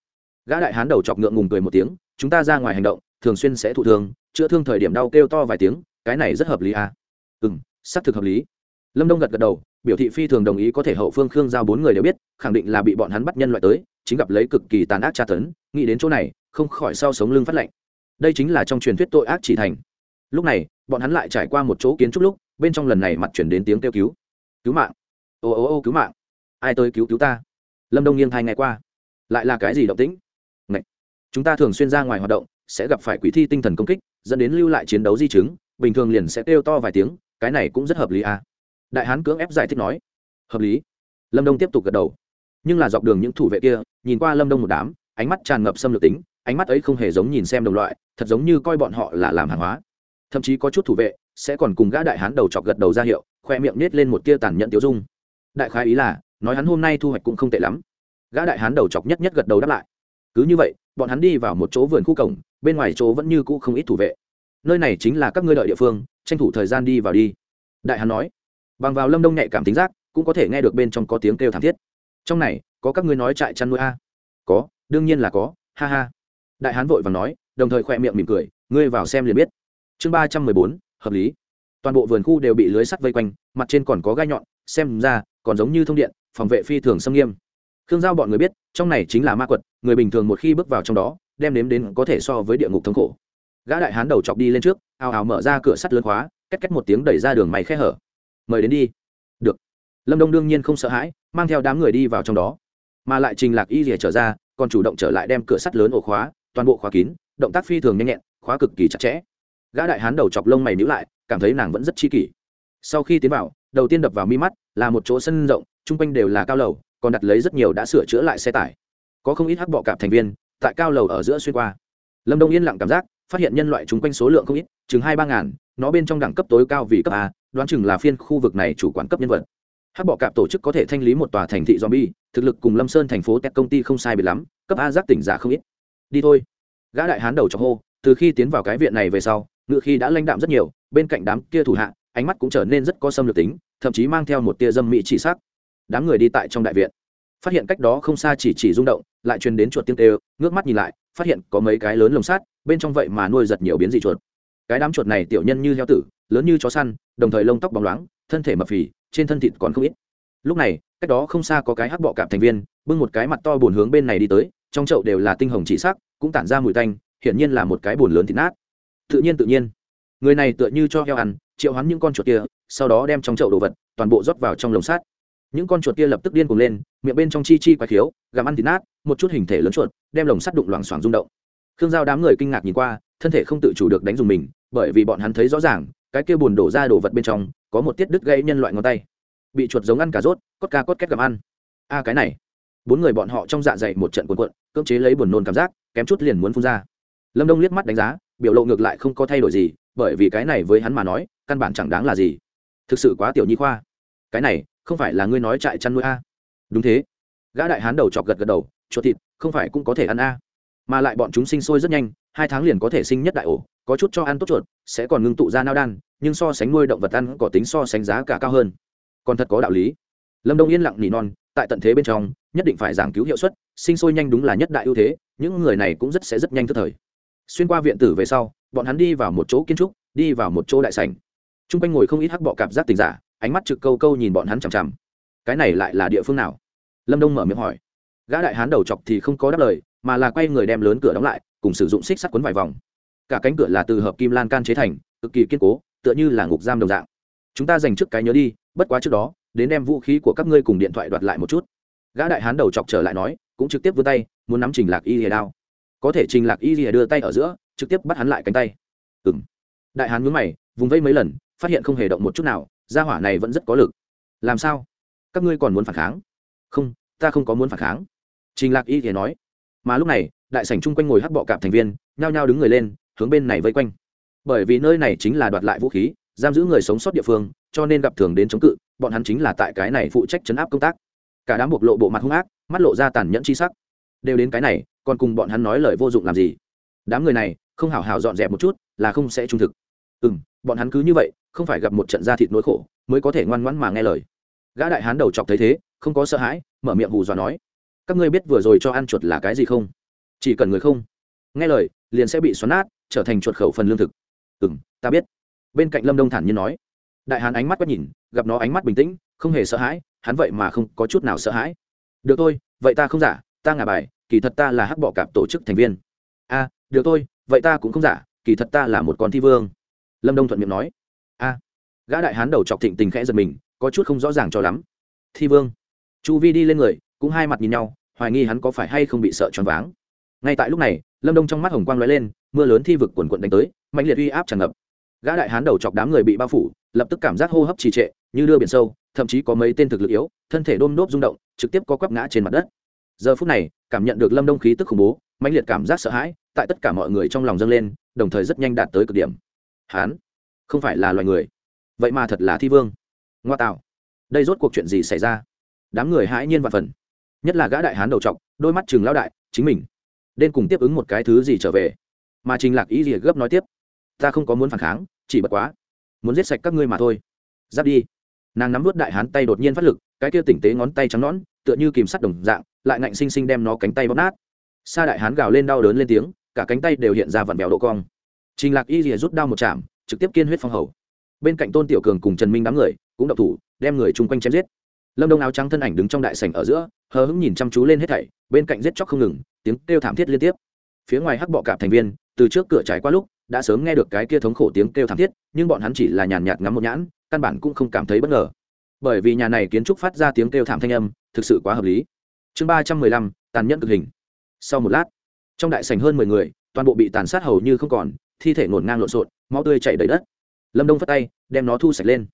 gã đại hán đầu chọc ngượng ngùng cười một tiếng, chúng ta ra ngoài hành động, thường xuyên sẽ thụ thương, chữa thương thời điểm đau kêu to vài tiếng, cái này rất hợp lý à? ừ m xác thực hợp lý. Lâm đông gật gật đầu, biểu thị phi thường đồng ý có thể hậu phương khương giao bốn người đều biết, khẳng định là bị bọn hắn bắt nhân loại tới, chính gặp lấy cực kỳ tàn ác tra tấn, nghĩ đến chỗ này, không khỏi sau sống lưng phát lạnh. Đây chính là trong truyền thuyết tội ác chỉ thành. Lúc này, bọn hắn lại trải qua một chỗ kiến trúc lúc, bên trong lần này mặt chuyển đến tiếng kêu cứu. Cứu mạng! Ô ô ô, cứu mạng! Ai tới cứu cứu ta? Lâm đông nghiêng thai ngày qua. Lại là cái gì động tĩnh? Chúng ta thường xuyên ra ngoài hoạt động, sẽ gặp phải quỷ thi tinh thần công kích, dẫn đến lưu lại chiến đấu di chứng, bình thường liền sẽ kêu to vài tiếng, cái này cũng rất hợp lý à. đại hán cưỡng ép giải thích nói. Hợp lý. Lâm đông tiếp tục gật đầu. Nhưng là dọc đường những thủ vệ kia, nhìn qua lâm đông một đám, ánh mắt tràn ngập xâm lược tính, ánh mắt ấy không hề giống nhìn xem đồng loại, thật giống như coi bọn họ là làm hàng hóa. Thậm chí có chút thủ vệ, sẽ còn cùng gã đại hán đầu chọc gật đầu ra hiệu, khoe miệng nết lên một tia tàn nhẫn tiêu dung. Đại khái ý là, nói hắn hôm nay thu hoạch cũng không tệ lắm. Gã đại hán đầu chọc nhất nhất gật đầu đáp lại. Cứ như vậy bọn hắn đi vào một chỗ vườn khu cổng, bên ngoài chỗ vẫn như cũ không ít thủ vệ. Nơi này chính là các ngươi đợi địa phương, tranh thủ thời gian đi vào đi. Đại hán nói. Bằng vào lâm đông nhạy cảm tính giác, cũng có thể nghe được bên trong có tiếng kêu thảm thiết. Trong này, có các ngươi nói trại chăn nuôi a? Có, đương nhiên là có, ha ha. Đại hán vội và nói, đồng thời khỏe miệng mỉm cười, ngươi vào xem liền biết. Chương ba trăm mười bốn, hợp lý. Toàn bộ vườn khu đều bị lưới sắt vây quanh, mặt trên còn có gai nhọn, xem ra, còn giống như thông điện, phòng vệ phi thường xâm nghiêm khương giao bọn người biết, trong này chính là ma quật, người bình thường một khi bước vào trong đó, đem nếm đến có thể so với địa ngục thống khổ. Gã đại hán đầu chọc đi lên trước, ào ào mở ra cửa sắt lớn khóa, két két một tiếng đẩy ra đường mày khe hở. Mời đến đi. Được. Lâm đông đương nhiên không sợ hãi, mang theo đám người đi vào trong đó. Mà lại trình lạc y rỉa trở ra, còn chủ động trở lại đem cửa sắt lớn ổ khóa, toàn bộ khóa kín, động tác phi thường nhanh nhẹn, khóa cực kỳ chặt chẽ. Gã đại hán đầu chọc lông mày níu lại, cảm thấy nàng vẫn rất chi kỷ. Sau khi tiến vào, đầu tiên đập vào mi mắt, là một chỗ sân rộng, chung quanh đều là cao lầu còn đặt lấy rất nhiều đã sửa chữa lại xe tải. Có không ít hắc bọ cạp thành viên, tại cao lầu ở giữa xuyên qua. Lâm đông yên lặng cảm giác, phát hiện nhân loại chung quanh số lượng không ít, chừng hai ba ngàn, nó bên trong đẳng cấp tối cao vì cấp a, đoán chừng là phiên khu vực này chủ quản cấp nhân vật. Hắc bọ cạp tổ chức có thể thanh lý một tòa thành thị zombie, thực lực cùng lâm sơn thành phố tech công ty không sai biệt lắm, cấp a giác tỉnh giả không ít. Đi thôi. Gã đại hán đầu trong hô, từ khi tiến vào cái viện này về sau ngự khi đã lãnh đạm rất nhiều, bên cạnh đám kia thủ hạ, ánh mắt cũng trở nên rất có xâm lược tính, thậm chí mang theo một tia dâm mỹ chỉ sắc đám người đi tại trong đại viện. Phát hiện cách đó không xa chỉ chỉ rung động, lại truyền đến chuột tiếng tê ngước mắt nhìn lại, phát hiện có mấy cái lớn lồng sát bên trong vậy mà nuôi giật nhiều biến dị chuột. Cái đám chuột này tiểu nhân như heo tử, lớn như chó săn, đồng thời lông tóc bóng loáng, thân thể mập phì, trên thân thịt còn không ít. Lúc này, cách đó không xa có cái hắc bọ cạp thành viên, bưng một cái mặt to bùn hướng bên này đi tới, trong chậu đều là tinh hồng chỉ sắc, cũng tản ra mùi tanh, hiển nhiên là một cái bùn lớn thịt nát. Tự nhiên tự nhiên. Người này tựa như cho heo ăn, triệu hắn những con chuột kia, sau đó đem trong chậu đồ vật, toàn bộ rót vào trong lồng sắt những con chuột kia lập tức điên cuồng lên, miệng bên trong chi chi quái khiếu, gặm ăn thịt nát, một chút hình thể lớn chuột, đem lồng sắt đụng loảng xoảng rung động. Khương giao đám người kinh ngạc nhìn qua, thân thể không tự chủ được đánh dùng mình, bởi vì bọn hắn thấy rõ ràng, cái kia buồn đổ ra đồ vật bên trong, có một tiết đứt gây nhân loại ngón tay. Bị chuột giống ăn cà rốt, cốt ca cốt két gặm ăn. A, cái này. Bốn người bọn họ trong dạ dày một trận cuộn cuộn, cưỡng chế lấy buồn nôn cảm giác, kém chút liền muốn phun ra. Lâm đông liếc mắt đánh giá, biểu lộ ngược lại không có thay đổi gì, bởi vì cái này với hắn mà nói, căn bản chẳng đáng là gì. Thực sự quá tiểu nhi khoa. Cái này không phải là ngươi nói trại chăn nuôi a? Đúng thế. Gã đại hán đầu chọc gật gật đầu, chuột thịt, không phải cũng có thể ăn a? Mà lại bọn chúng sinh sôi rất nhanh, hai tháng liền có thể sinh nhất đại ổ, có chút cho ăn tốt chuột, sẽ còn ngưng tụ ra nao đan, nhưng so sánh nuôi động vật ăn có tính so sánh giá cả cao hơn. Còn thật có đạo lý. Lâm đông yên lặng nỉ non, tại tận thế bên trong, nhất định phải giảng cứu hiệu suất, sinh sôi nhanh đúng là nhất đại ưu thế, những người này cũng rất sẽ rất nhanh thức thời. Xuyên qua viện tử về sau, bọn hắn đi vào một chỗ kiến trúc, đi vào một chỗ đại sảnh. T r u n g quanh ngồi không ít hắc bọ cảm giác tình giả ánh mắt trực câu câu nhìn bọn hắn chằm chằm. Cái này lại là địa phương nào? Lâm đông mở miệng hỏi. Gã đại hán đầu chọc thì không có đáp lời, mà là quay người đem lớn cửa đóng lại, cùng sử dụng xích sắt quấn vài vòng. Cả cánh cửa là từ hợp kim lan can chế thành, cực kỳ kiên cố, tựa như là ngục giam đồng dạng. Chúng ta dành trước cái nhớ đi, bất quá trước đó, đến đem vũ khí của các ngươi cùng điện thoại đoạt lại một chút. Gã đại hán đầu chọc trở lại nói, cũng trực tiếp vươn tay, muốn nắm trình lạc y rìa đao. Có thể trình lạc y rìa đưa tay ở giữa, trực tiếp bắt hắn lại cánh tay. Ừng đại hán mướn mày, vùng vây mấy lần, phát hiện không hề động một chút nào gia hỏa này vẫn rất có lực. Làm sao? Các ngươi còn muốn phản kháng? Không, ta không có muốn phản kháng. Trình lạc y thì nói. Mà lúc này, đại sảnh chung quanh ngồi hắc bọ cạp thành viên, nhao nhao đứng người lên, hướng bên này vây quanh. Bởi vì nơi này chính là đoạt lại vũ khí, giam giữ người sống sót địa phương, cho nên gặp thường đến chống cự, bọn hắn chính là tại cái này phụ trách chấn áp công tác. Cả đám bộc lộ bộ mặt hung ác, mắt lộ ra tàn nhẫn chi sắc. Đều đến cái này, còn cùng bọn hắn nói lời vô dụng làm gì? Đám người này, không hào hào dọn dẹp một chút, là không sẽ trung thực. Ừ m bọn hắn cứ như vậy không phải gặp một trận da thịt nỗi khổ, mới có thể ngoan ngoãn mà nghe lời. Gã đại hán đầu chọc thấy thế, không có sợ hãi, mở miệng hù dọa nói, các ngươi biết vừa rồi cho ăn chuột là cái gì không? Chỉ cần người không nghe lời, liền sẽ bị xoắn nát, trở thành chuột khẩu phần lương thực. Ừ m ta biết. Bên cạnh lâm đông thản nhiên nói. Đại hán ánh mắt quét nhìn, gặp nó ánh mắt bình tĩnh, không hề sợ hãi, hắn vậy mà không có chút nào sợ hãi. Được thôi, vậy ta không giả, ta ngả bài, kỳ thật ta là hắc bọ cạp tổ chức thành viên. A, được thôi, vậy ta cũng không giả, kỳ thật ta là một con thi vương. Lâm đông thuận miệng nói gã đại hán đầu chọc thịnh tình khẽ giật mình, có chút không rõ ràng cho lắm. Thi vương. Chu vi đi lên người, cũng hai mặt nhìn nhau, hoài nghi hắn có phải hay không bị sợ choáng váng. Ngay tại lúc này, lâm đông trong mắt hồng quang lóe lên, mưa lớn thi vực quần quận đánh tới mạnh liệt uy áp tràn ngập. Gã đại hán đầu chọc đám người bị bao phủ, lập tức cảm giác hô hấp trì trệ, như đưa biển sâu, thậm chí có mấy tên thực lực yếu, thân thể đôm nốt rung động, trực tiếp có quắp ngã trên mặt đất. Giờ phút này, cảm nhận được lâm đông khí tức khủng bố mạnh liệt cảm giác sợ hãi, tại tất cả mọi người trong lòng dâng lên, đồng thời rất nhanh đạt tới cực điểm. Hán, không phải là loài người vậy mà thật là thi vương. Ngoa tạo. Đây rốt cuộc chuyện gì xảy ra? Đám người hãi nhiên và phần. Nhất là gã đại hán đầu t đôi mắt chừng lao đại, chính mình. Nên cùng tiếp ứng một cái thứ gì trở về? Mà trình lạc ý gì gấp nói tiếp. Ta không có muốn phản kháng, chỉ bật quá. Muốn giết sạch các ngươi mà thôi. Giáp đi. Nàng nắm vớt đại hán tay đột nhiên phát lực, cái kia tỉnh tế ngón tay trắng nõn, tựa như kìm sắt đồng dạng, lại ngạnh xinh xinh đem nó cánh tay bóp nát. Sa đại hán gào lên đau đớn lên tiếng, cả cánh tay đều hiện ra vặn vẹo độ cong. Trình lạc y rìa rút đao một chạm, trực tiếp kiên huyết phong hầu bên cạnh tôn tiểu cường cùng trần minh đám người cũng đậu thủ, đem người chung quanh chém giết. lâm đông áo trắng thân ảnh đứng trong đại sảnh ở giữa, hờ hững nhìn chăm chú lên hết thảy, bên cạnh giết chóc không ngừng, tiếng kêu thảm thiết liên tiếp. phía ngoài hắc bọ cạp thành viên, từ trước cửa trải qua lúc, đã sớm nghe được cái kia thống khổ tiếng kêu thảm thiết, nhưng bọn hắn chỉ là nhàn nhạt ngắm một nhãn, căn bản cũng không cảm thấy bất ngờ. bởi vì nhà này kiến trúc phát ra tiếng kêu thảm thanh âm, thực sự quá hợp lý. chương ba trăm mười lăm, tàn nhẫn cực hình. sau một lát, trong đại sảnh hơn mười người, toàn bộ bị tàn sát hầu như không còn, thi thể ngổn ngang lộn xộn, máu tươi chảy đầy đất lâm đông phất tay đem nó thu sạch lên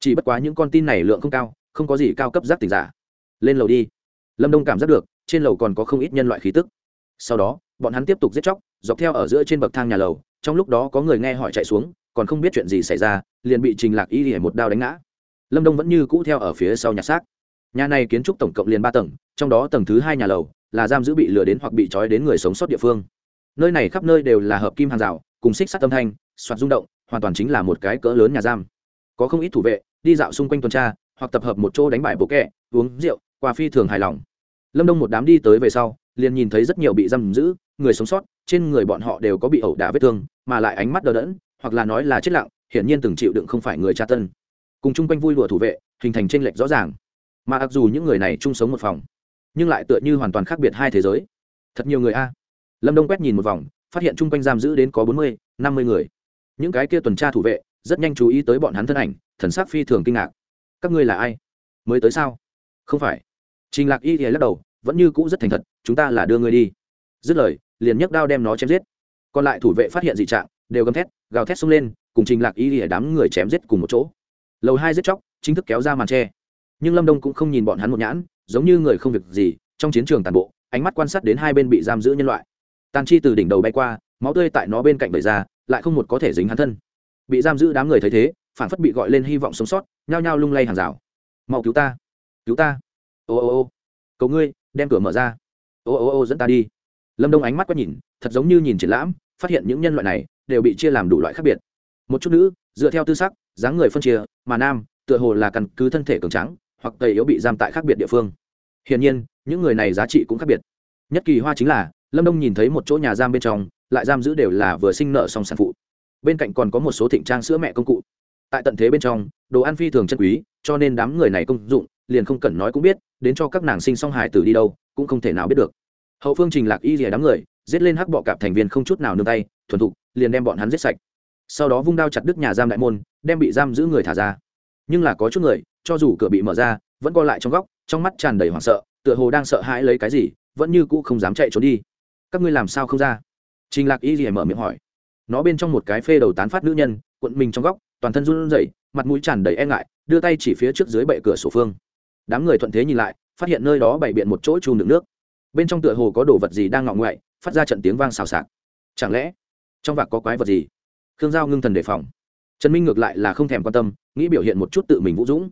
chỉ bất quá những con tin này lượng không cao không có gì cao cấp giác tỉnh giả lên lầu đi lâm đông cảm giác được trên lầu còn có không ít nhân loại khí tức sau đó bọn hắn tiếp tục giết chóc dọc theo ở giữa trên bậc thang nhà lầu trong lúc đó có người nghe hỏi chạy xuống còn không biết chuyện gì xảy ra liền bị trình lạc y hỉa một đao đánh ngã lâm đông vẫn như cũ theo ở phía sau nhà xác nhà này kiến trúc tổng cộng liền ba tầng trong đó tầng thứ hai nhà lầu là giam giữ bị lừa đến hoặc bị trói đến người sống sót địa phương nơi này khắp nơi đều là hợp kim hàng rào cùng xích sắt âm thanh soạt rung động hoàn toàn chính là một cái cỡ lớn nhà giam. Có không ít thủ vệ, đi dạo xung quanh tuần tra, hoặc tập hợp một chỗ đánh bại bộ kẹ, uống rượu, qua phi thường hài lòng. Lâm đông một đám đi tới về sau, liền nhìn thấy rất nhiều bị giam giữ, người sống sót, trên người bọn họ đều có bị ẩu đả vết thương, mà lại ánh mắt đờ đẫn, hoặc là nói là chết lặng, hiển nhiên từng chịu đựng không phải người tra tân. Cùng chung quanh vui lụa thủ vệ, hình thành tranh lệch rõ ràng. Mà mặc dù những người này chung sống một phòng, nhưng lại tựa như hoàn toàn khác biệt hai thế giới. Thật nhiều người a. Lâm đông quét nhìn một vòng, phát hiện chung quanh giam giữ đến có bốn mươi, năm mươi người những cái kia tuần tra thủ vệ rất nhanh chú ý tới bọn hắn thân ảnh, thần sắc phi thường kinh ngạc. Các ngươi là ai? Mới tới sao? Không phải. Trình lạc y thì lắc đầu, vẫn như cũ rất thành thật, chúng ta là đưa ngươi đi. Dứt lời, liền nhấc đao đem nó chém giết. Còn lại thủ vệ phát hiện dị trạng, đều gầm thét, gào thét xông lên, cùng trình lạc y thì đám người chém giết cùng một chỗ. Lầu hai giết chóc, chính thức kéo ra màn tre nhưng lâm đông cũng không nhìn bọn hắn một nhãn, giống như người không việc gì, trong chiến trường tàn bộ, ánh mắt quan sát đến hai bên bị giam giữ nhân loại. Tàn chi từ đỉnh đầu bay qua, máu tươi tại nó bên cạnh vẩy ra lại không một có thể dính hắn thân. Bị giam giữ đám người thấy thế, phản phất bị gọi lên hy vọng sống sót, nhao nhao lung lay hàng rào. Mau cứu ta cứu ta. Ô ô ô, cầu ngươi, đem cửa mở ra. Ô ô ô, dẫn ta đi. Lâm đông ánh mắt quét nhìn, thật giống như nhìn triển lãm, phát hiện những nhân loại này đều bị chia làm đủ loại khác biệt. Một chút nữ, dựa theo tư sắc, dáng người phân chia, mà nam, tựa hồ là căn cứ thân thể cường trắng hoặc tầy yếu bị giam tại khác biệt địa phương. Hiển nhiên, những người này giá trị cũng khác biệt. Nhất kỳ hoa chính là, lâm đông nhìn thấy một chỗ nhà giam bên trong lại giam giữ đều là vừa sinh nợ song sản phụ. Bên cạnh còn có một số thịnh trang sữa mẹ công cụ. Tại tận thế bên trong, đồ ăn phi thường chân quý, cho nên đám người này công dụng, liền không cần nói cũng biết, đến cho các nàng sinh song hài tử đi đâu, cũng không thể nào biết được. Hậu phương trình lạc y rìa đám người, giết lên hắc bọ cạp thành viên không chút nào nương tay, thuần thục, liền đem bọn hắn giết sạch. Sau đó vung đao chặt đứt nhà giam đại môn, đem bị giam giữ người thả ra. Nhưng là có chút người, cho dù cửa bị mở ra, vẫn co lại trong góc, trong mắt tràn đầy hoảng sợ, tựa hồ đang sợ hãi lấy cái gì, vẫn như cũ không dám chạy trốn đi. Các ngươi làm sao không ra? Trình lạc y rìa mở miệng hỏi. Nó bên trong một cái phê đầu tán phát nữ nhân, cuộn mình trong góc, toàn thân run rẩy, mặt mũi tràn đầy e ngại, đưa tay chỉ phía trước dưới bệ cửa sổ phương. Đám người thuận thế nhìn lại, phát hiện nơi đó bày biện một chỗ chùm đựng nước. Bên trong tựa hồ có đồ vật gì đang ngọ ngoại, phát ra trận tiếng vang xào xạc. Chẳng lẽ, trong vạc có quái vật gì? Khương giao ngưng thần đề phòng. Trần minh ngược lại là không thèm quan tâm, nghĩ biểu hiện một chút tự mình vũ dũng.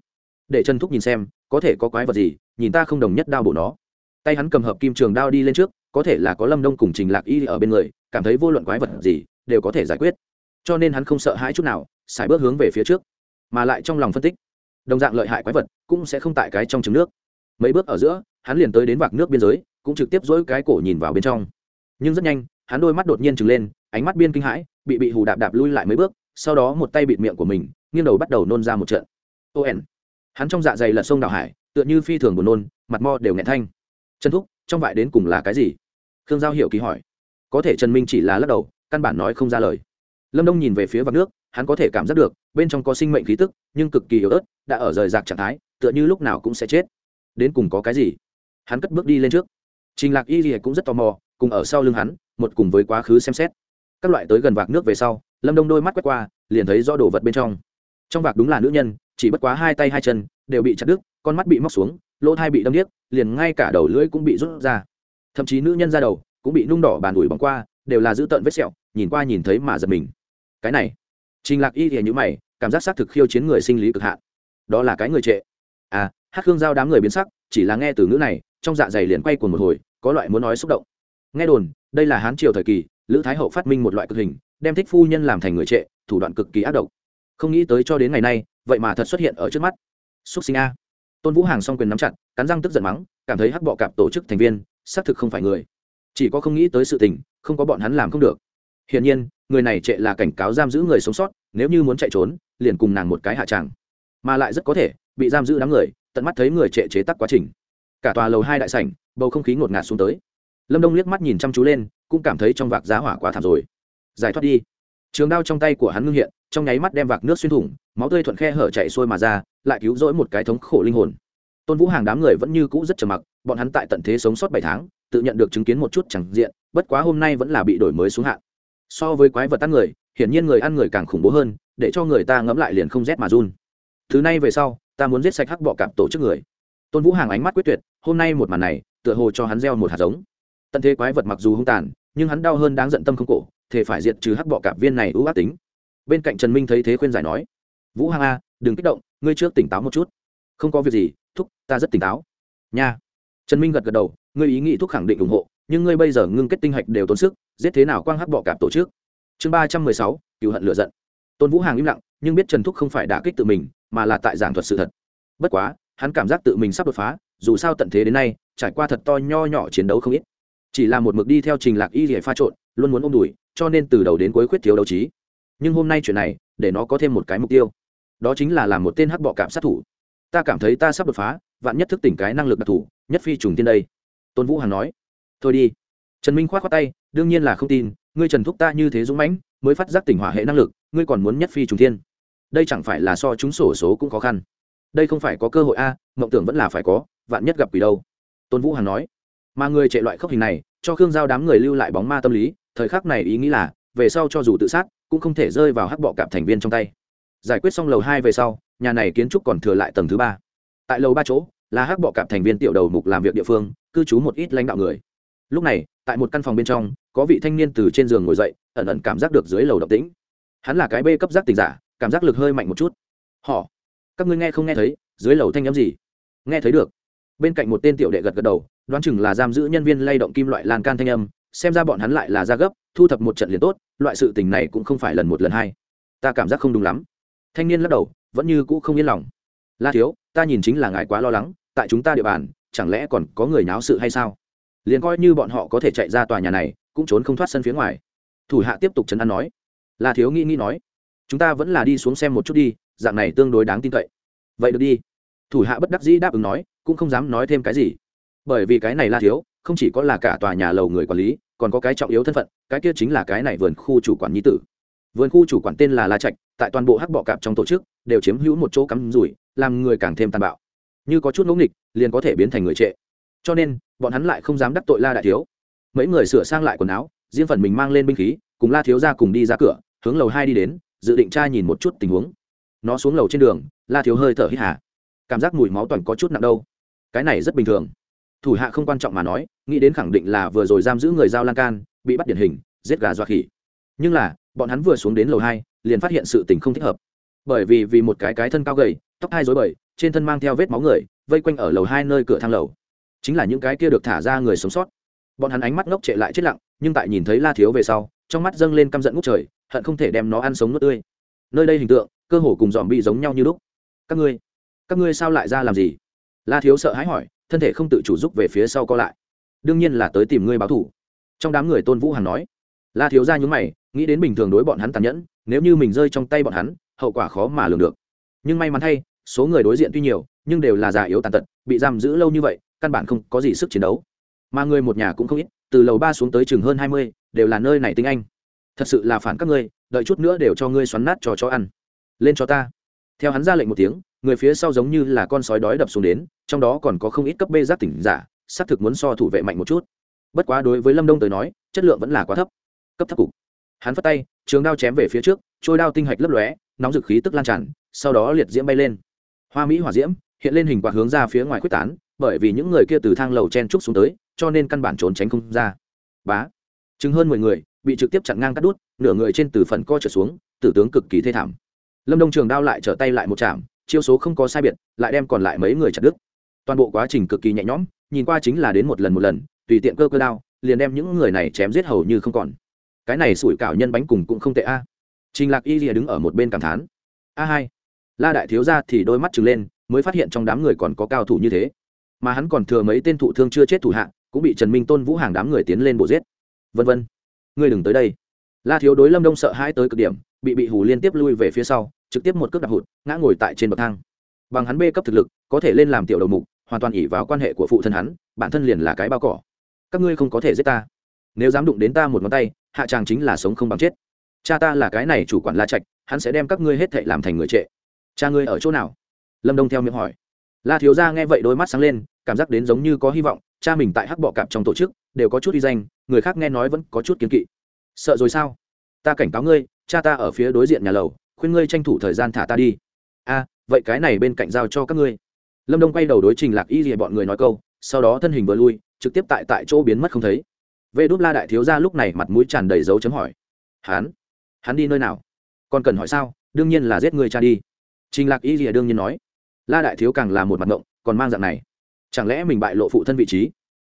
Để trần thúc nhìn xem, có thể có quái vật gì, nhìn ta không đồng nhất đao bổ nó. Tay hắn cầm hợp kim trường đao đi lên trước, có thể là có lâm đông cùng trình lạc y ở bên người cảm thấy vô luận quái vật gì đều có thể giải quyết. Cho nên hắn không sợ hãi chút nào, xài bước hướng về phía trước, mà lại trong lòng phân tích, đồng dạng lợi hại quái vật cũng sẽ không tại cái trong trứng nước. Mấy bước ở giữa, hắn liền tới đến vạc nước biên giới, cũng trực tiếp dỗi cái cổ nhìn vào bên trong. Nhưng rất nhanh, hắn đôi mắt đột nhiên trừng lên, ánh mắt biên kinh hãi, bị bị hù đạp đạp lui lại mấy bước, sau đó một tay bịt miệng của mình, nghiêng đầu bắt đầu nôn ra một trận. Ôn hắn trong dạ dày lật sông đào hải, tựa như phi thường buồn nôn, mặt mo đều nghẹn thanh. Chân thúc, trong vại đến cùng là cái gì? Khương giao hiểu kỳ hỏi có thể trần minh chỉ là lắc đầu, căn bản nói không ra lời. Lâm đông nhìn về phía vạc nước, hắn có thể cảm giác được, bên trong có sinh mệnh khí tức, nhưng cực kỳ yếu ớt, đã ở rời rạc trạng thái, tựa như lúc nào cũng sẽ chết. Đến cùng có cái gì? Hắn cất bước đi lên trước. Trình lạc y gì cũng rất tò mò, cùng ở sau lưng hắn, một cùng với quá khứ xem xét. Các loại tới gần vạc nước về sau, lâm đông đôi mắt quét qua, liền thấy do đồ vật bên trong. Trong vạc đúng là nữ nhân, chỉ bất quá hai tay hai chân, đều bị chặt đứt, con mắt bị móc xuống, lỗ thai bị đâm điếc, liền ngay cả đầu lưỡi cũng bị rút ra. Thậm chí nữ nhân ra đầu cũng bị nung đỏ bàn ủi bóng qua, đều là giữ tợn vết sẹo, nhìn qua nhìn thấy mà giật mình. Cái này, trình lạc y thì như mày, cảm giác xác thực khiêu chiến người sinh lý cực hạn. Đó là cái người trệ. À hát hương giao đám người biến sắc, chỉ là nghe từ ngữ này, trong dạ dày liền quay cuồng một hồi, có loại muốn nói xúc động. Nghe đồn, đây là hán triều thời kỳ, lữ thái hậu phát minh một loại cực hình, đem thích phu nhân làm thành người trệ, thủ đoạn cực kỳ ác độc. Không nghĩ tới cho đến ngày nay, vậy mà thật xuất hiện ở trước mắt. Xúc sinh a. Tôn vũ hàng song quyền nắm chặt, cắn răng tức giận mắng, cảm thấy hắc bọ cạp tổ chức thành viên, xác thực không phải người chỉ có không nghĩ tới sự tình, không có bọn hắn làm không được. Hiển nhiên, người này trệ là cảnh cáo giam giữ người sống sót, nếu như muốn chạy trốn, liền cùng nàng một cái hạ tràng. Mà lại rất có thể, bị giam giữ đám người, tận mắt thấy người trệ chế tắc quá trình. Cả tòa lầu hai đại sảnh, bầu không khí ngột ngạt xuống tới. Lâm đông liếc mắt nhìn chăm chú lên, cũng cảm thấy trong vạc giá hỏa quá thảm rồi. Giải thoát đi. Trường đao trong tay của hắn ngưng hiện, trong nháy mắt đem vạc nước xuyên thủng, máu tươi thuận khe hở chạy xuôi mà ra, lại cứu rỗi một cái thống khổ linh hồn. Tôn vũ hàng đám người vẫn như cũ rất trầm mặc, bọn hắn tại tận thế sống sót bảy tháng tự nhận được chứng kiến một chút chẳng diện, bất quá hôm nay vẫn là bị đổi mới xuống hạn. So với quái vật ăn người, hiển nhiên người ăn người càng khủng bố hơn, để cho người ta ngẫm lại liền không rét mà run. Thứ này về sau, ta muốn giết sạch hắc bọ cạp tổ chức người. Tôn vũ hàng ánh mắt quyết tuyệt, hôm nay một màn này, tựa hồ cho hắn gieo một hạt giống. Tận thế quái vật mặc dù hung tàn, nhưng hắn đau hơn đáng giận tâm không cổ, thể phải diệt trừ hắc bọ cạp viên này ưu ác tính. Bên cạnh trần minh thấy thế khuyên giải nói, vũ hàng a, đừng kích động, ngươi trước tỉnh táo một chút. Không có việc gì, thúc, ta rất tỉnh táo. Nha trần minh gật gật đầu, ngươi ý nghĩ thúc khẳng định ủng hộ, nhưng ngươi bây giờ ngưng kết tinh hạch đều tốn sức, giết thế nào quang hắc bọ cạp tổ chức? Chương ba trăm mười sáu cựu hận lựa giận. Tôn vũ hàng im lặng, nhưng biết trần thúc không phải đả kích tự mình, mà là tại giảng thuật sự thật. Bất quá, hắn cảm giác tự mình sắp đột phá, dù sao tận thế đến nay, trải qua thật to nho nhỏ chiến đấu không ít. Chỉ là một mực đi theo trình lạc y để pha trộn, luôn muốn ôm đùi, cho nên từ đầu đến cuối khuyết thiếu đấu trí. Nhưng hôm nay chuyện này, để nó có thêm một cái mục tiêu. Đó chính là làm một tên hắc bọ cảm sát thủ. Ta cảm thấy ta sắp đột phá vạn nhất thức tỉnh cái năng lực đặc thù, nhất phi trùng tiên đây. Tôn vũ hằng nói. Thôi đi. Trần minh k h o á t khoác tay, đương nhiên là không tin, ngươi trần thúc ta như thế dũng mãnh, mới phát giác tỉnh hỏa hệ năng lực, ngươi còn muốn nhất phi trùng thiên đây chẳng phải là so chúng sổ số cũng khó khăn. Đây không phải có cơ hội a, mộng tưởng vẫn là phải có, vạn nhất gặp quỷ đâu. Tôn vũ hằng nói. Mà người chạy loại khốc hình này, cho khương giao đám người lưu lại bóng ma tâm lý, thời khắc này ý nghĩ là, về sau cho dù tự sát, cũng không thể rơi vào hắc bọ cạp thành viên trong tay. Giải quyết xong lầu hai về sau, nhà này kiến trúc còn thừa lại tầng thứ ba. Tại lầu ba chỗ là hắc bọ cạp thành viên tiểu đầu mục làm việc địa phương, cư trú một ít lãnh đạo người. Lúc này, tại một căn phòng bên trong, có vị thanh niên từ trên giường ngồi dậy, ẩn ẩn cảm giác được dưới lầu động tĩnh. Hắn là cái bê cấp giác tình giả, cảm giác lực hơi mạnh một chút. Họ, các ngươi nghe không nghe thấy, dưới lầu thanh n m gì? Nghe thấy được. Bên cạnh một tên tiểu đệ gật gật đầu, đoán chừng là giam giữ nhân viên lay động kim loại lan can thanh âm, xem ra bọn hắn lại là ra gấp, thu thập một trận liền tốt, loại sự tình này cũng không phải lần một lần hai. Ta cảm giác không đúng lắm. Thanh niên lắc đầu, vẫn như cũ không yên lòng. La thiếu, ta nhìn chính là ngài quá lo lắng tại chúng ta địa bàn, chẳng lẽ còn có người náo sự hay sao? Liền coi như bọn họ có thể chạy ra tòa nhà này, cũng trốn không thoát sân phía ngoài. Thủ hạ tiếp tục chấn an nói. La thiếu nghĩ nghĩ nói. Chúng ta vẫn là đi xuống xem một chút đi, dạng này tương đối đáng tin cậy. Vậy được đi. Thủ hạ bất đắc dĩ đáp ứng nói, cũng không dám nói thêm cái gì. Bởi vì cái này la thiếu, không chỉ có là cả tòa nhà lầu người quản lý, còn có cái trọng yếu thân phận, cái kia chính là cái này vườn khu chủ quản nhi tử. Vườn khu chủ quản tên là la trạch, tại toàn bộ hắc bọ cạp trong tổ chức, đều chiếm hữu một chỗ cắm rủi, làm người càng thêm tàn bạo như có chút ngẫu nghịch, liền có thể biến thành người trệ. Cho nên, bọn hắn lại không dám đắc tội la đại thiếu. Mấy người sửa sang lại quần áo, riêng phần mình mang lên binh khí, cùng la thiếu ra cùng đi ra cửa, hướng lầu hai đi đến, dự định tra nhìn một chút tình huống. Nó xuống lầu trên đường, la thiếu hơi thở hít hà. Cảm giác mùi máu toàn có chút nặng đâu. Cái này rất bình thường. Thủ hạ không quan trọng mà nói, nghĩ đến khẳng định là vừa rồi giam giữ người giao lan can, bị bắt điển hình, giết gà doa khỉ. Nhưng là, bọn hắn vừa xuống đến lầu hai, liền phát hiện sự tình không thích hợp. Bởi vì vì một cái cái thân cao gầy, tóc hai dối bời trên thân mang theo vết máu người, vây quanh ở lầu hai nơi cửa thang lầu. Chính là những cái kia được thả ra người sống sót. Bọn hắn ánh mắt ngốc trệ lại chết lặng, nhưng tại nhìn thấy la thiếu về sau, trong mắt dâng lên căm giận ngút trời, hận không thể đem nó ăn sống nuốt tươi. Nơi đây hình tượng, cơ hồ cùng dòm bị giống nhau như lúc. Các ngươi các ngươi sao lại ra làm gì? La thiếu sợ hãi hỏi, thân thể không tự chủ giúp về phía sau co lại. Đương nhiên là tới tìm ngươi báo thủ trong đám người tôn vũ hằng nói. La thiếu ra nhúng mày, nghĩ đến bình thường đối bọn hắn tàn nhẫn, nếu như mình rơi trong tay bọn hắn, hậu quả khó mà lường được. Nhưng may mắn thay số người đối diện tuy nhiều, nhưng đều là già yếu tàn tật, bị giam giữ lâu như vậy, căn bản không có gì sức chiến đấu. Mà người một nhà cũng không ít, từ lầu ba xuống tới chừng hơn hai mươi, đều là nơi này tinh anh. Thật sự là phản các ngươi, đợi chút nữa đều cho ngươi xoắn nát trò cho ăn. Lên cho ta. Theo hắn ra lệnh một tiếng, người phía sau giống như là con sói đói đập xuống đến, trong đó còn có không ít cấp bê giác tỉnh giả, xác thực muốn so thủ vệ mạnh một chút. Bất quá đối với lâm đông tới nói, chất lượng vẫn là quá thấp. Cấp thấp cục. Hắn phát tay, trường đao chém về phía trước, trôi đao tinh hạch lấp lóe, nóng dực khí tức lan tràn, sau đó liệt diễm bay lên hoa mỹ hỏa diễm hiện lên hình quạt hướng ra phía ngoài quyết tán, bởi vì những người kia từ thang lầu chen trúc xuống tới, cho nên căn bản trốn tránh không ra. Bá chứng hơn mười người bị trực tiếp chặn ngang cắt đút, nửa người trên từ phần co trở xuống, tử tướng cực kỳ thê thảm. Lâm đông trường đao lại trở tay lại một chạm chiêu số không có sai biệt, lại đem còn lại mấy người chặt đứt. Toàn bộ quá trình cực kỳ nhẹ nhõm, nhìn qua chính là đến một lần một lần, tùy tiện cơ cơ đao, liền đem những người này chém giết hầu như không còn. Cái này sủi cảo nhân bánh cùng cũng không tệ a. Trình lạc y lìa đứng ở một bên cảm thán. A hai la đại thiếu ra thì đôi mắt trừng lên, mới phát hiện trong đám người còn có cao thủ như thế. Mà hắn còn thừa mấy tên thụ thương chưa chết thủ hạ, cũng bị trần minh tôn vũ hàng đám người tiến lên bộ giết. Vân vân, ngươi đừng tới đây. La thiếu đối lâm đông sợ hãi tới cực điểm, bị bị hù liên tiếp lui về phía sau, trực tiếp một cước đạp hụt, ngã ngồi tại trên bậc thang. Bằng hắn bê cấp thực lực, có thể lên làm tiểu đầu mục, hoàn toàn ỉ vào quan hệ của phụ thân hắn, bản thân liền là cái bao cỏ. Các ngươi không có thể giết ta. Nếu dám đụng đến ta một ngón tay, hạ tràng chính là sống không bằng chết. Cha ta là cái này chủ quản la trạch, hắn sẽ đem các ngươi hết thệ làm thành người trệ cha ngươi ở chỗ nào? Lâm đông theo miệng hỏi. La thiếu gia nghe vậy đôi mắt sáng lên, cảm giác đến giống như có hy vọng, cha mình tại hắc bọ cạp trong tổ chức, đều có chút uy danh, người khác nghe nói vẫn có chút kiến kỵ. Sợ rồi sao? Ta cảnh cáo ngươi, cha ta ở phía đối diện nhà lầu, khuyên ngươi tranh thủ thời gian thả ta đi. A, vậy cái này bên cạnh giao cho các ngươi. Lâm đông quay đầu đối trình lạc y rìa bọn người nói câu, sau đó thân hình vừa lui, trực tiếp tại tại chỗ biến mất không thấy. Vệ đúp la đại thiếu gia lúc này mặt mũi tràn đầy dấu chấm hỏi. Hắn? Hắn đi nơi nào? Còn cần hỏi sao? Đương nhiên là giết người cha đi trình lạc y rìa đương nhiên nói, la đại thiếu càng là một mặt ngộng, còn mang dạng này. Chẳng lẽ mình bại lộ phụ thân vị trí?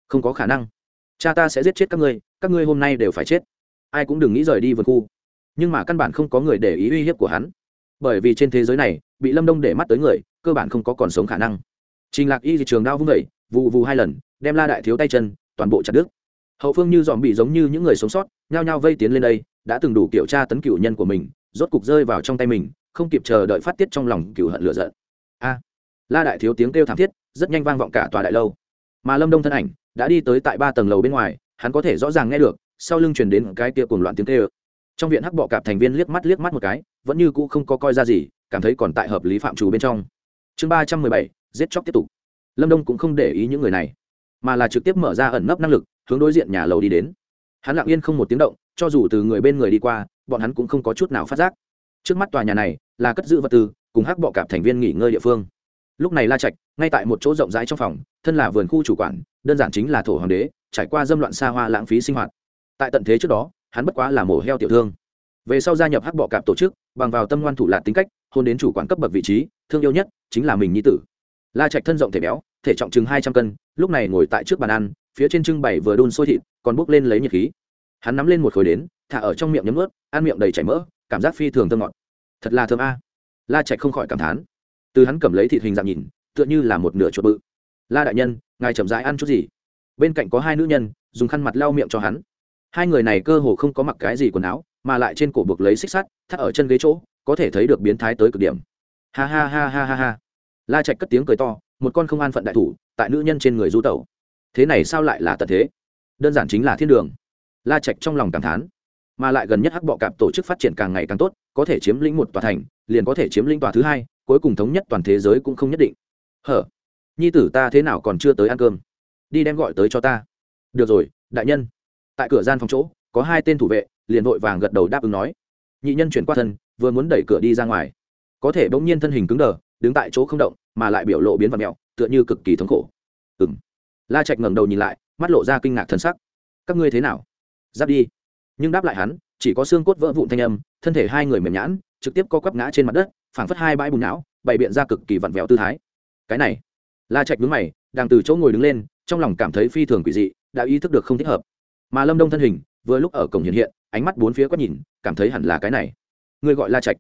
Không có khả năng. Cha ta sẽ giết chết các ngươi các ngươi hôm nay đều phải chết. Ai cũng đừng nghĩ rời đi vườn khu. Nhưng mà căn bản không có người để ý uy hiếp của hắn. Bởi vì trên thế giới này, bị lâm đông để mắt tới người, cơ bản không có còn sống khả năng. Trình lạc y thì trường đao vung vẩy vụ vù hai lần, đem la đại thiếu tay chân, toàn bộ chặt đứt. Hậu phương như dòm bị giống như những người sống sót, nhao nhao vây tiến lên đây, đã từng đủ kiểu tra tấn cựu nhân của mình, rốt cục rơi vào trong tay mình không kịp chờ đợi phát tiết trong lòng cựu hận lửa giận. A, la đại thiếu tiếng kêu thảm thiết, rất nhanh vang vọng cả tòa đại lâu. Mà lâm đông thân ảnh đã đi tới tại ba tầng lầu bên ngoài, hắn có thể rõ ràng nghe được, sau lưng truyền đến cái kia cuồng loạn tiếng kêu. Trong viện hắc bọ cạp thành viên liếc mắt liếc mắt một cái, vẫn như cũ không có coi ra gì, cảm thấy còn tại hợp lý phạm trù bên trong. Chương ba trăm mười bảy, giết chóc tiếp tục. Lâm đông cũng không để ý những người này, mà là trực tiếp mở ra ẩn nấp năng lực, hướng đối diện nhà lầu đi đến. Hắn lặng yên không một tiếng động, cho dù từ người bên người đi qua, bọn hắn cũng không có chút nào phát giác trước mắt tòa nhà này là cất giữ vật tư, cùng hắc bọ cạp thành viên nghỉ ngơi địa phương. Lúc này la trạch, ngay tại một chỗ rộng rãi trong phòng, thân là vườn khu chủ quản, đơn giản chính là thổ hoàng đế, trải qua dâm loạn xa hoa lãng phí sinh hoạt. Tại tận thế trước đó, hắn bất quá là mổ heo tiểu thương. Về sau gia nhập hắc bọ cạp tổ chức, bằng vào tâm ngoan thủ lạc tính cách, hôn đến chủ quản cấp bậc vị trí, thương yêu nhất chính là mình nhi tử. La trạch thân rộng thể béo, thể trọng chừng hai trăm cân, lúc này ngồi tại trước bàn ăn, phía trên trưng bày vừa đun sôi thịt, còn bốc lên lấy nhiệt khí. Hắn nắm lên một khối đến, thả ở trong miệng nhấm ướt, ăn miệng đầy chảy mỡ cảm giác phi thường thơm ngọt. Thật là thơm a. La trạch không khỏi cảm thán. Từ hắn cầm lấy thịt hình dạng nhìn, tựa như là một nửa chuột bự. La đại nhân, ngài chậm rãi ăn chút gì? Bên cạnh có hai nữ nhân, dùng khăn mặt lau miệng cho hắn. Hai người này cơ hồ không có mặc cái gì quần áo, mà lại trên cổ buộc lấy xích sắt, thắt ở chân ghế chỗ, có thể thấy được biến thái tới cực điểm. Ha ha ha ha ha ha. La trạch cất tiếng cười to, một con không an phận đại thủ, tại nữ nhân trên người du tẩu. Thế này sao lại là tận thế? Đơn giản chính là thiên đường. La trạch trong lòng cảm thán mà lại gần nhất hắc bọ cạp tổ chức phát triển càng ngày càng tốt, có thể chiếm lĩnh một tòa thành, liền có thể chiếm lĩnh tòa thứ hai, cuối cùng thống nhất toàn thế giới cũng không nhất định. Hở, nhi tử ta thế nào còn chưa tới ăn cơm? Đi đem gọi tới cho ta. Được rồi, đại nhân. Tại cửa gian phòng chỗ, có hai tên thủ vệ, liền vội vàng gật đầu đáp ứng nói. Nhị nhân chuyển qua thân, vừa muốn đẩy cửa đi ra ngoài. Có thể bỗng nhiên thân hình cứng đờ, đứng tại chỗ không động, mà lại biểu lộ biến vật mẹo, tựa như cực kỳ thống khổ. Ừng la trạch ngẩng đầu nhìn lại, mắt lộ ra kinh ngạc thân sắc. Các ngươi thế nào? Giáp đi nhưng đáp lại hắn, chỉ có xương cốt vỡ vụn thanh âm, thân thể hai người mềm nhãn, trực tiếp co quắp ngã trên mặt đất, phảng phất hai bãi bùn não, bày biện ra cực kỳ vặn vẹo tư thái. Cái này, la trạch đứng mày, đang từ chỗ ngồi đứng lên, trong lòng cảm thấy phi thường quỷ dị, đã ý thức được không thích hợp. Mà lâm đông thân hình, vừa lúc ở cổng hiện hiện, ánh mắt bốn phía quét nhìn, cảm thấy hẳn là cái này. Ngươi gọi la trạch.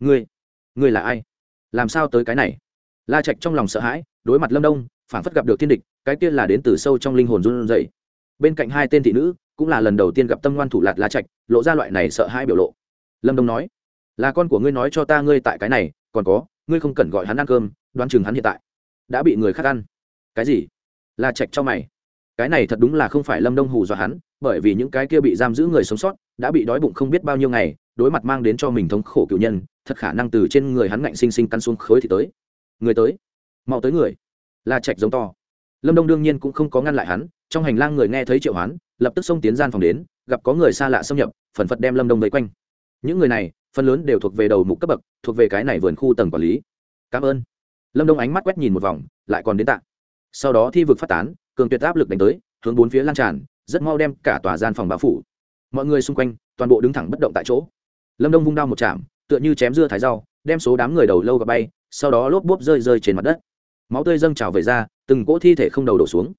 Ngươi ngươi là ai? Làm sao tới cái này? La trạch trong lòng sợ hãi, đối mặt lâm đông, phảng phất gặp được thiên địch, cái kia là đến từ sâu trong linh hồn run rẩy. Bên cạnh hai tên thị nữ cũng là lần đầu tiên gặp tâm ngoan thủ lạt la trạch, lộ ra loại này sợ hãi biểu lộ. Lâm đông nói, là con của ngươi nói cho ta ngươi tại cái này, còn có, ngươi không cần gọi hắn ăn cơm, đoán chừng hắn hiện tại đã bị người khác ăn. Cái gì? La trạch cho mày. Cái này thật đúng là không phải lâm đông hù dọa hắn, bởi vì những cái kia bị giam giữ người sống sót, đã bị đói bụng không biết bao nhiêu ngày, đối mặt mang đến cho mình thống khổ cựu nhân, thật khả năng từ trên người hắn ngạnh sinh sinh căn xuống khối thì tới. Người tới. Mau tới người. La trạch giống to. Lâm đông đương nhiên cũng không có ngăn lại hắn, trong hành lang người nghe thấy triệu hoán lập tức xông tiến gian phòng đến, gặp có người xa lạ xâm nhập, phần phật đem lâm đông vây quanh. Những người này, phần lớn đều thuộc về đầu mục cấp bậc, thuộc về cái này vườn khu tầng quản lý. Cảm ơn. Lâm đông ánh mắt quét nhìn một vòng, lại còn đến tạ. Sau đó thi vực phát tán, cường tuyệt áp lực đánh tới, hướng bốn phía lan tràn, rất mau đem cả tòa gian phòng bao phủ. Mọi người xung quanh, toàn bộ đứng thẳng bất động tại chỗ. Lâm đông vung đao một chạm, tựa như chém dưa thái rau, đem số đám người đầu lâu gặp bay, sau đó lốp bốp rơi rơi trên mặt đất. Máu tươi dâng trào về ra từng cỗ thi thể không đầu đổ xuống.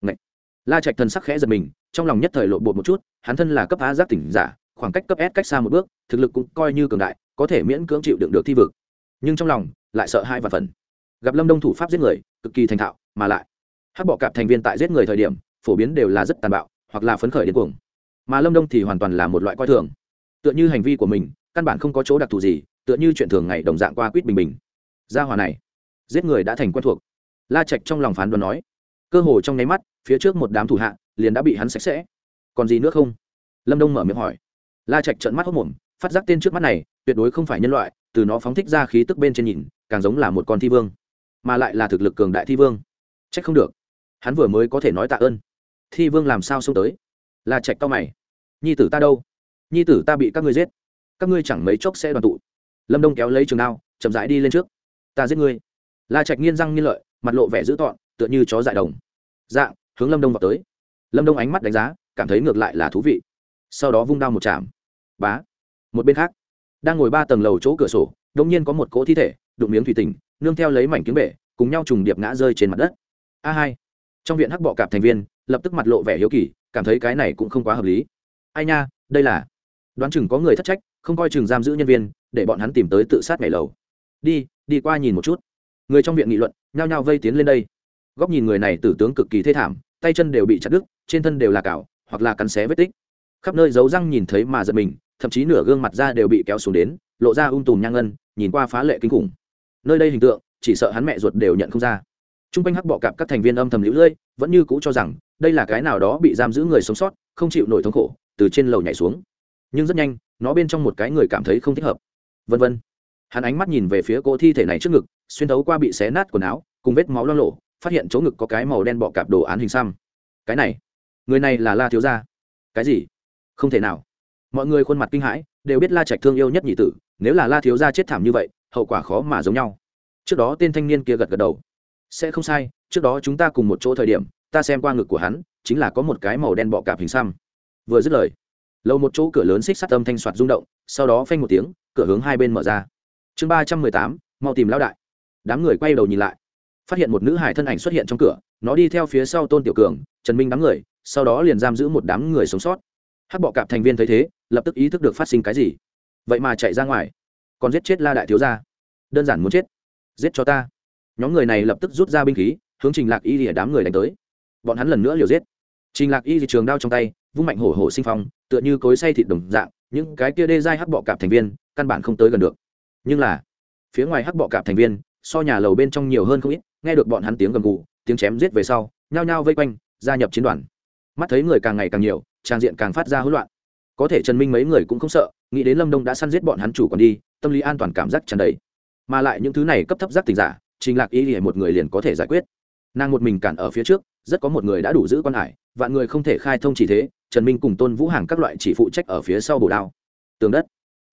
Ngậy! la trạch thần sắc khẽ giật mình trong lòng nhất thời lộ bột một chút, hắn thân là cấp A giác tỉnh giả, khoảng cách cấp s cách xa một bước, thực lực cũng coi như cường đại, có thể miễn cưỡng chịu đựng được thi vực. Nhưng trong lòng, lại sợ hai và phần. Gặp lâm đông thủ pháp giết người, cực kỳ thành thạo, mà lại, hắc bọ cạp thành viên tại giết người thời điểm, phổ biến đều là rất tàn bạo, hoặc là phấn khởi đến cuồng. Mà lâm đông thì hoàn toàn là một loại coi thường. Tựa như hành vi của mình, căn bản không có chỗ đặc thù gì, tựa như chuyện thường ngày đồng dạng qua quýt bình bình. Gia hòa này, giết người đã thành quen thuộc. La trạch trong lòng phán đoán nói cơ hồ trong nháy mắt, phía trước một đám thủ hạ liền đã bị hắn sạch sẽ. Còn gì nữa không? Lâm đông mở miệng hỏi. La trạch trợn mắt hốc mồm, phát giác tên trước mắt này tuyệt đối không phải nhân loại, từ nó phóng thích ra khí tức bên trên nhìn, càng giống là một con thi vương, mà lại là thực lực cường đại thi vương. C h ắ c không được. Hắn vừa mới có thể nói tạ ơn. Thi vương làm sao xông tới? Là trạch cao mày. Nhi tử ta đâu? Nhi tử ta bị các ngươi giết. Các ngươi chẳng mấy chốc sẽ đoàn tụ. Lâm đông kéo lấy trường đao, chậm rãi đi lên trước. Ta giết ngươi. La trạch nghiên răng nghiên lợi, mặt lộ vẻ dữ tọn tựa như chó dại đồng. Dạng, hướng lâm đông vào tới. Lâm đông ánh mắt đánh giá, cảm thấy ngược lại là thú vị. Sau đó vung đao một chạm. Bá. Một bên khác, đang ngồi ba tầng lầu chỗ cửa sổ đông nhiên có một cỗ thi thể, đụng miếng thủy tình nương theo lấy mảnh kiếm bể, cùng nhau trùng điệp ngã rơi trên mặt đất. A hai. Trong viện hắc bọ cạp thành viên, lập tức mặt lộ vẻ hiếu kỳ, cảm thấy cái này cũng không quá hợp lý. Ai nha, đây là. Đoán chừng có người thất trách, không coi chừng giam giữ nhân viên, để bọn hắn tìm tới tự sát nhảy lầu. Đi đi qua nhìn một chút. Người trong viện nghị luận, nhao nhao vây tiến lên đây góc nhìn người này tử tướng cực kỳ thê thảm, tay chân đều bị chặt đứt, trên thân đều là cào, hoặc là cắn xé vết tích. Khắp nơi dấu răng nhìn thấy mà giật mình, thậm chí nửa gương mặt da đều bị kéo xuống đến, lộ ra ung tùm nhang ngân, nhìn qua phá lệ kinh khủng. Nơi đây hình tượng, chỉ sợ hắn mẹ ruột đều nhận không ra. T r u n g quanh hắc bọ cạp các thành viên âm thầm lũ lưỡi vẫn như cũ cho rằng, đây là cái nào đó bị giam giữ người sống sót, không chịu nổi thống khổ, từ trên lầu nhảy xuống. Nhưng rất nhanh, nó bên trong một cái người cảm thấy không thích hợp. Vân vân. Hắn ánh mắt nhìn về phía cỗ thi thể này trước ngực, xuyên thấu qua bị xé nát quần áo, cùng vết máu lo lộ phát hiện chỗ ngực có cái màu đen bọ cạp đồ án hình xăm. Cái này, người này là la thiếu gia. Cái gì? Không thể nào. Mọi người khuôn mặt kinh hãi, đều biết la trạch thương yêu nhất nhị tử, nếu là la thiếu gia chết thảm như vậy, hậu quả khó mà giống nhau. Trước đó tên thanh niên kia gật gật đầu. Sẽ không sai, trước đó chúng ta cùng một chỗ thời điểm, ta xem qua ngực của hắn, chính là có một cái màu đen bọ cạp hình xăm. Vừa dứt lời, lâu một chỗ cửa lớn xích sắt âm thanh soạt rung động, sau đó phanh một tiếng, cửa hướng hai bên mở ra. Chương ba trăm mười tám, mau tìm lão đại. Đám người quay đầu nhìn lại phát hiện một nữ hải thân ảnh xuất hiện trong cửa, nó đi theo phía sau tôn tiểu cường, trần minh đám người, sau đó liền giam giữ một đám người sống sót. Hắc bọ cạp thành viên thấy thế, lập tức ý thức được phát sinh cái gì. Vậy mà chạy ra ngoài. Còn giết chết la đại thiếu gia. Đơn giản muốn chết. Giết cho ta. Nhóm người này lập tức rút ra binh khí, hướng trình lạc y lìa đám người đánh tới. Bọn hắn lần nữa liều giết. Trình lạc y thì trường đao trong tay, vung mạnh hổ hổ sinh phong, tựa như cối say thịt đồng dạng, những cái kia đê dai hắc bọ cạp thành viên, căn bản không tới gần được. Nhưng là, phía ngoài hắc bọ cạp thành viên so nhà lầu bên trong nhiều hơn không ít, nghe được bọn hắn tiếng gầm gù, tiếng chém giết về sau, nhao nhao vây quanh, gia nhập chiến đoàn. Mắt thấy người càng ngày càng nhiều, trang diện càng phát ra hỗn loạn. Có thể trần minh mấy người cũng không sợ, nghĩ đến lâm đông đã săn giết bọn hắn chủ còn đi, tâm lý an toàn cảm giác tràn đầy. Mà lại những thứ này cấp thấp giác tình giả, trình lạc ý thì một người liền có thể giải quyết. Nàng một mình cản ở phía trước, rất có một người đã đủ giữ quan hải, vạn người không thể khai thông chỉ thế, trần minh cùng tôn vũ hàng các loại chỉ phụ trách ở phía sau bồ đao. Tường đất.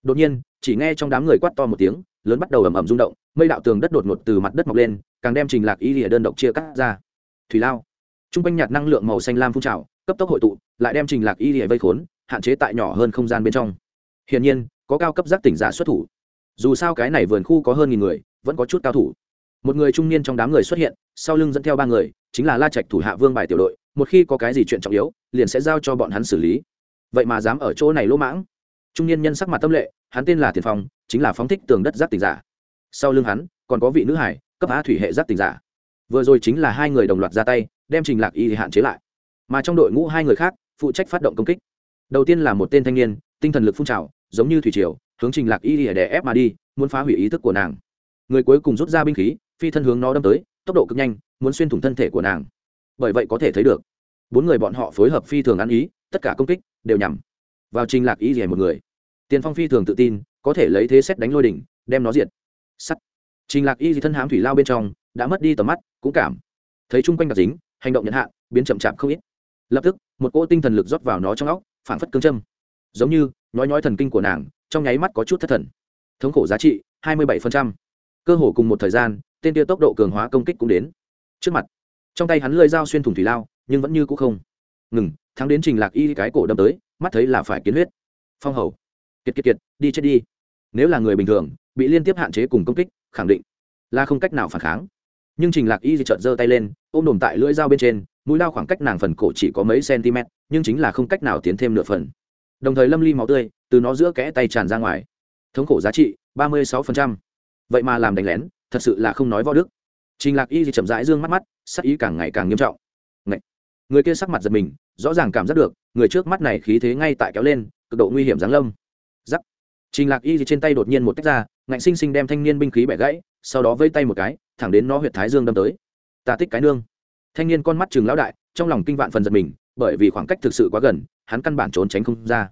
Đột nhiên, chỉ nghe trong đám người quát to một tiếng lớn bắt đầu ầm ầm rung động, mây đạo tường đất đột ngột từ mặt đất mọc lên, càng đem trình lạc y lìa đơn độc chia cắt ra. Thủy lao. Trung quanh nhạt năng lượng màu xanh lam phun trào, cấp tốc hội tụ, lại đem trình lạc y lìa vây khốn, hạn chế tại nhỏ hơn không gian bên trong. Hiển nhiên, có cao cấp giác tỉnh giả xuất thủ. Dù sao cái này vườn khu có hơn nghìn người, vẫn có chút cao thủ. Một người trung niên trong đám người xuất hiện, sau lưng dẫn theo ba người, chính là la trạch thủ hạ vương bài tiểu đội, một khi có cái gì chuyện trọng yếu, liền sẽ giao cho bọn hắn xử lý. Vậy mà dám ở chỗ này lỗ mãng. Trung niên nhân sắc mặt tâm lệ hắn tên là tiền phong, chính là phóng thích tường đất giác tình giả. Sau lưng hắn, còn có vị nữ hải, cấp á thủy hệ giác tình giả. Vừa rồi chính là hai người đồng loạt ra tay, đem trình lạc y hạn chế lại. Mà trong đội ngũ hai người khác, phụ trách phát động công kích. Đầu tiên là một tên thanh niên, tinh thần lực phun trào, giống như thủy triều, hướng trình lạc y để ép mà đi, muốn phá hủy ý thức của nàng. Người cuối cùng rút ra binh khí, phi thân hướng nó đâm tới, tốc độ cực nhanh, muốn xuyên thủng thân thể của nàng. Bởi vậy có thể thấy được, bốn người bọn họ phối hợp phi thường ăn ý, tất cả công kích đều nhằm vào trình lạc Y một người tiền phong phi thường tự tin, có thể lấy thế xét đánh lôi đỉnh, đem nó diệt. Sắt. Trình lạc y thân hám thủy lao bên trong, đã mất đi tầm mắt, cũng cảm thấy chung quanh đặc dính, hành động nhận hạn biến chậm chạp không ít. Lập tức, một cỗ tinh thần lực rót vào nó trong óc, phản phất cương châm. Giống như, nói nói thần kinh của nàng, trong nháy mắt có chút thất thần. Thống khổ giá trị, hai mươi 27%. cơ hồ cùng một thời gian, tên tia tốc độ cường hóa công kích cũng đến. Trước mặt, trong tay hắn lơi dao xuyên thủng thủy lao, nhưng vẫn như cũ không ngừng, thắng đến trình lạc y cái cổ đâm tới, mắt thấy là phải kiến huyết. Phong hầu kiệt kiệt kiệt, đi chết đi. Nếu là người bình thường, bị liên tiếp hạn chế cùng công kích, khẳng định là không cách nào phản kháng. Nhưng trình lạc y chợt giơ tay lên, ôm đồm tại lưỡi dao bên trên, mũi lao khoảng cách nàng phần cổ chỉ có mấy cm nhưng chính là không cách nào tiến thêm nửa phần. Đồng thời lâm ly máu tươi, từ nó giữa kẽ tay tràn ra ngoài. Thống khổ giá trị, ba mươi sáu vậy mà làm đánh lén, thật sự là không nói võ đức. Trình lạc y di chậm rãi dương mắt mắt, sắc ý càng ngày càng nghiêm trọng. Ngậy! người kia sắc mặt giật mình, rõ ràng cảm giác được, người trước mắt này khí thế ngay tại kéo lên, cực độ nguy hiểm giáng lâm trình lạc y thì trên tay đột nhiên một tách ra ngạnh sinh sinh đem thanh niên binh khí bẻ gãy sau đó vây tay một cái thẳng đến nó huyệt thái dương đâm tới. Ta tích cái nương. Thanh niên con mắt chừng lão đại trong lòng kinh vạn phần giật mình bởi vì khoảng cách thực sự quá gần hắn căn bản trốn tránh không ra.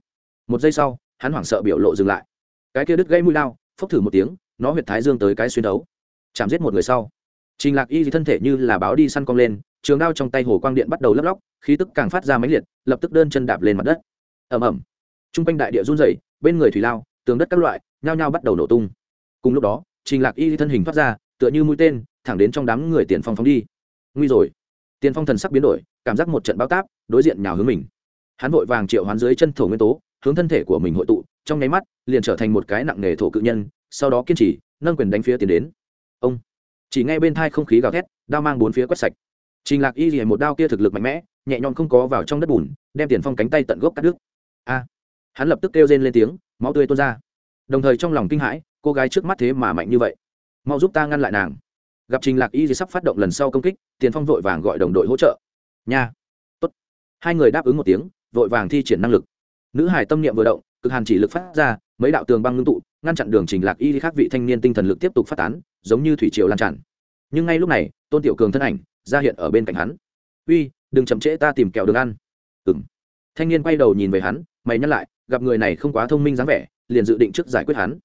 Một giây sau hắn hoảng sợ biểu lộ dừng lại. Cái kia đứt gãy mũi lao phốc thử một tiếng nó huyệt thái dương tới cái xuyên đấu chạm giết một người sau. Trình lạc y thì thân thể như là báo đi săn cong lên trường đao trong tay hồ quang điện bắt đầu lấp lóc khí tức càng phát ra mãnh liệt lập tức đơn chân đạp lên mặt đất. Ầm ầm, trung quanh đại địa run rẩy bên người thủy lao tường đất các loại, nhao nhao bắt đầu nổ tung. Cùng lúc đó, trình lạc y thân hình thoát ra, tựa như mũi tên, thẳng đến trong đám người tiền phong phóng đi. Nguy rồi. Tiền phong thần sắc biến đổi, cảm giác một trận bao táp, đối diện nhào hướng mình. Hắn vội vàng triệu hoán dưới chân thổ nguyên tố, hướng thân thể của mình hội tụ, trong nháy mắt, liền trở thành một cái nặng nghề thổ cự nhân, sau đó kiên trì, nâng quyền đánh phía tiến đến. Ông. Chỉ ngay bên thai không khí gào thét, đao mang bốn phía quét sạch. Trình lạc y thì một đao kia thực lực mạnh mẽ, nhẹ nhõm không có vào trong đất bùn, đem tiền phong cánh tay tận gốc cắt đứt. A. Hắn lập tức kêu rên lên tiếng máu tươi tuôn ra. Đồng thời trong lòng kinh hãi, cô gái trước mắt thế mà mạnh như vậy. Mau giúp ta ngăn lại nàng. Gặp trình lạc y thì sắp phát động lần sau công kích, tiền phong vội vàng gọi đồng đội hỗ trợ. Nha. Tốt. Hai người đáp ứng một tiếng, vội vàng thi triển năng lực. Nữ hải tâm niệm vừa động, cực hàn chỉ lực phát ra, mấy đạo tường băng ngưng tụ, ngăn chặn đường trình lạc y khác vị thanh niên tinh thần lực tiếp tục phát tán, giống như thủy triều lan tràn. Nhưng ngay lúc này, tôn tiểu cường thân ảnh ra hiện ở bên cạnh hắn. Uy, đừng chậm trễ, ta tìm kẹo đường ăn. Ừng thanh niên quay đầu nhìn về hắn, mày nhắc lại gặp người này không quá thông minh dáng vẻ, liền dự định trước giải quyết hắn.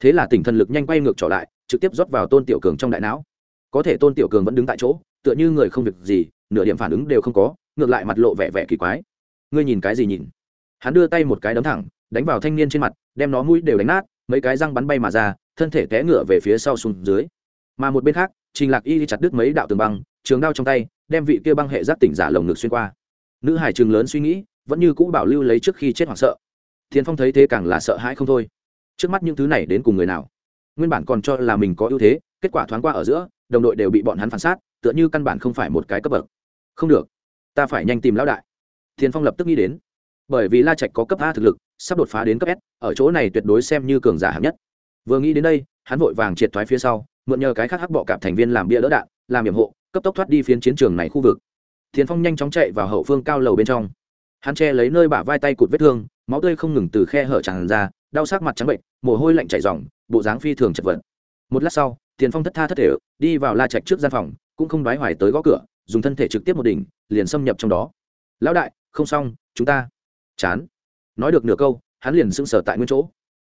Thế là tỉnh thần lực nhanh quay ngược trở lại, trực tiếp rót vào tôn tiểu cường trong đại não. Có thể tôn tiểu cường vẫn đứng tại chỗ, tựa như người không việc gì, nửa điểm phản ứng đều không có, ngược lại mặt lộ vẻ vẻ kỳ quái. Ngươi nhìn cái gì nhìn? Hắn đưa tay một cái đấm thẳng, đánh vào thanh niên trên mặt, đem nó mũi đều đánh nát, mấy cái răng bắn bay mà ra, thân thể té ngựa về phía sau xuống dưới. Mà một bên khác, trình lạc y chặt đứt mấy đạo tường băng, trường đao trong tay, đem vị kia băng hệ giáp tỉnh giả lồng ngực xuyên qua. Nữ hải trường lớn suy nghĩ, vẫn như cũ bảo lưu lấy trước khi chết hoảng sợ. Thiên phong thấy thế càng là sợ hãi không thôi. Trước mắt những thứ này đến cùng người nào? Nguyên bản còn cho là mình có ưu thế, kết quả thoáng qua ở giữa, đồng đội đều bị bọn hắn phản sát, tựa như căn bản không phải một cái cấp bậc. Không được, ta phải nhanh tìm lão đại. Thiên phong lập tức nghĩ đến. Bởi vì la trạch có cấp a thực lực, sắp đột phá đến cấp s, ở chỗ này tuyệt đối xem như cường giả hạng nhất. Vừa nghĩ đến đây, hắn vội vàng triệt thoái phía sau, mượn nhờ cái khác hắc bọ cạp thành viên làm bia đỡ đạn, làm hiểm hộ, cấp tốc thoát đi phiến chiến trường này khu vực. Thiên phong nhanh chóng chạy vào hậu phương cao lầu bên trong hắn che lấy nơi bả vai tay cụt vết thương, máu tươi không ngừng từ khe hở tràn ra, đau sắc mặt trắng bệnh, mồ hôi lạnh chảy ròng, bộ dáng phi thường chật vật. Một lát sau, tiền phong thất tha thất thể, đi vào la trạch trước gian phòng, cũng không đoái hoài tới gõ cửa, dùng thân thể trực tiếp một đỉnh, liền xâm nhập trong đó. Lão đại, không xong, chúng ta chán. Nói được nửa câu, hắn liền sững sờ tại nguyên chỗ.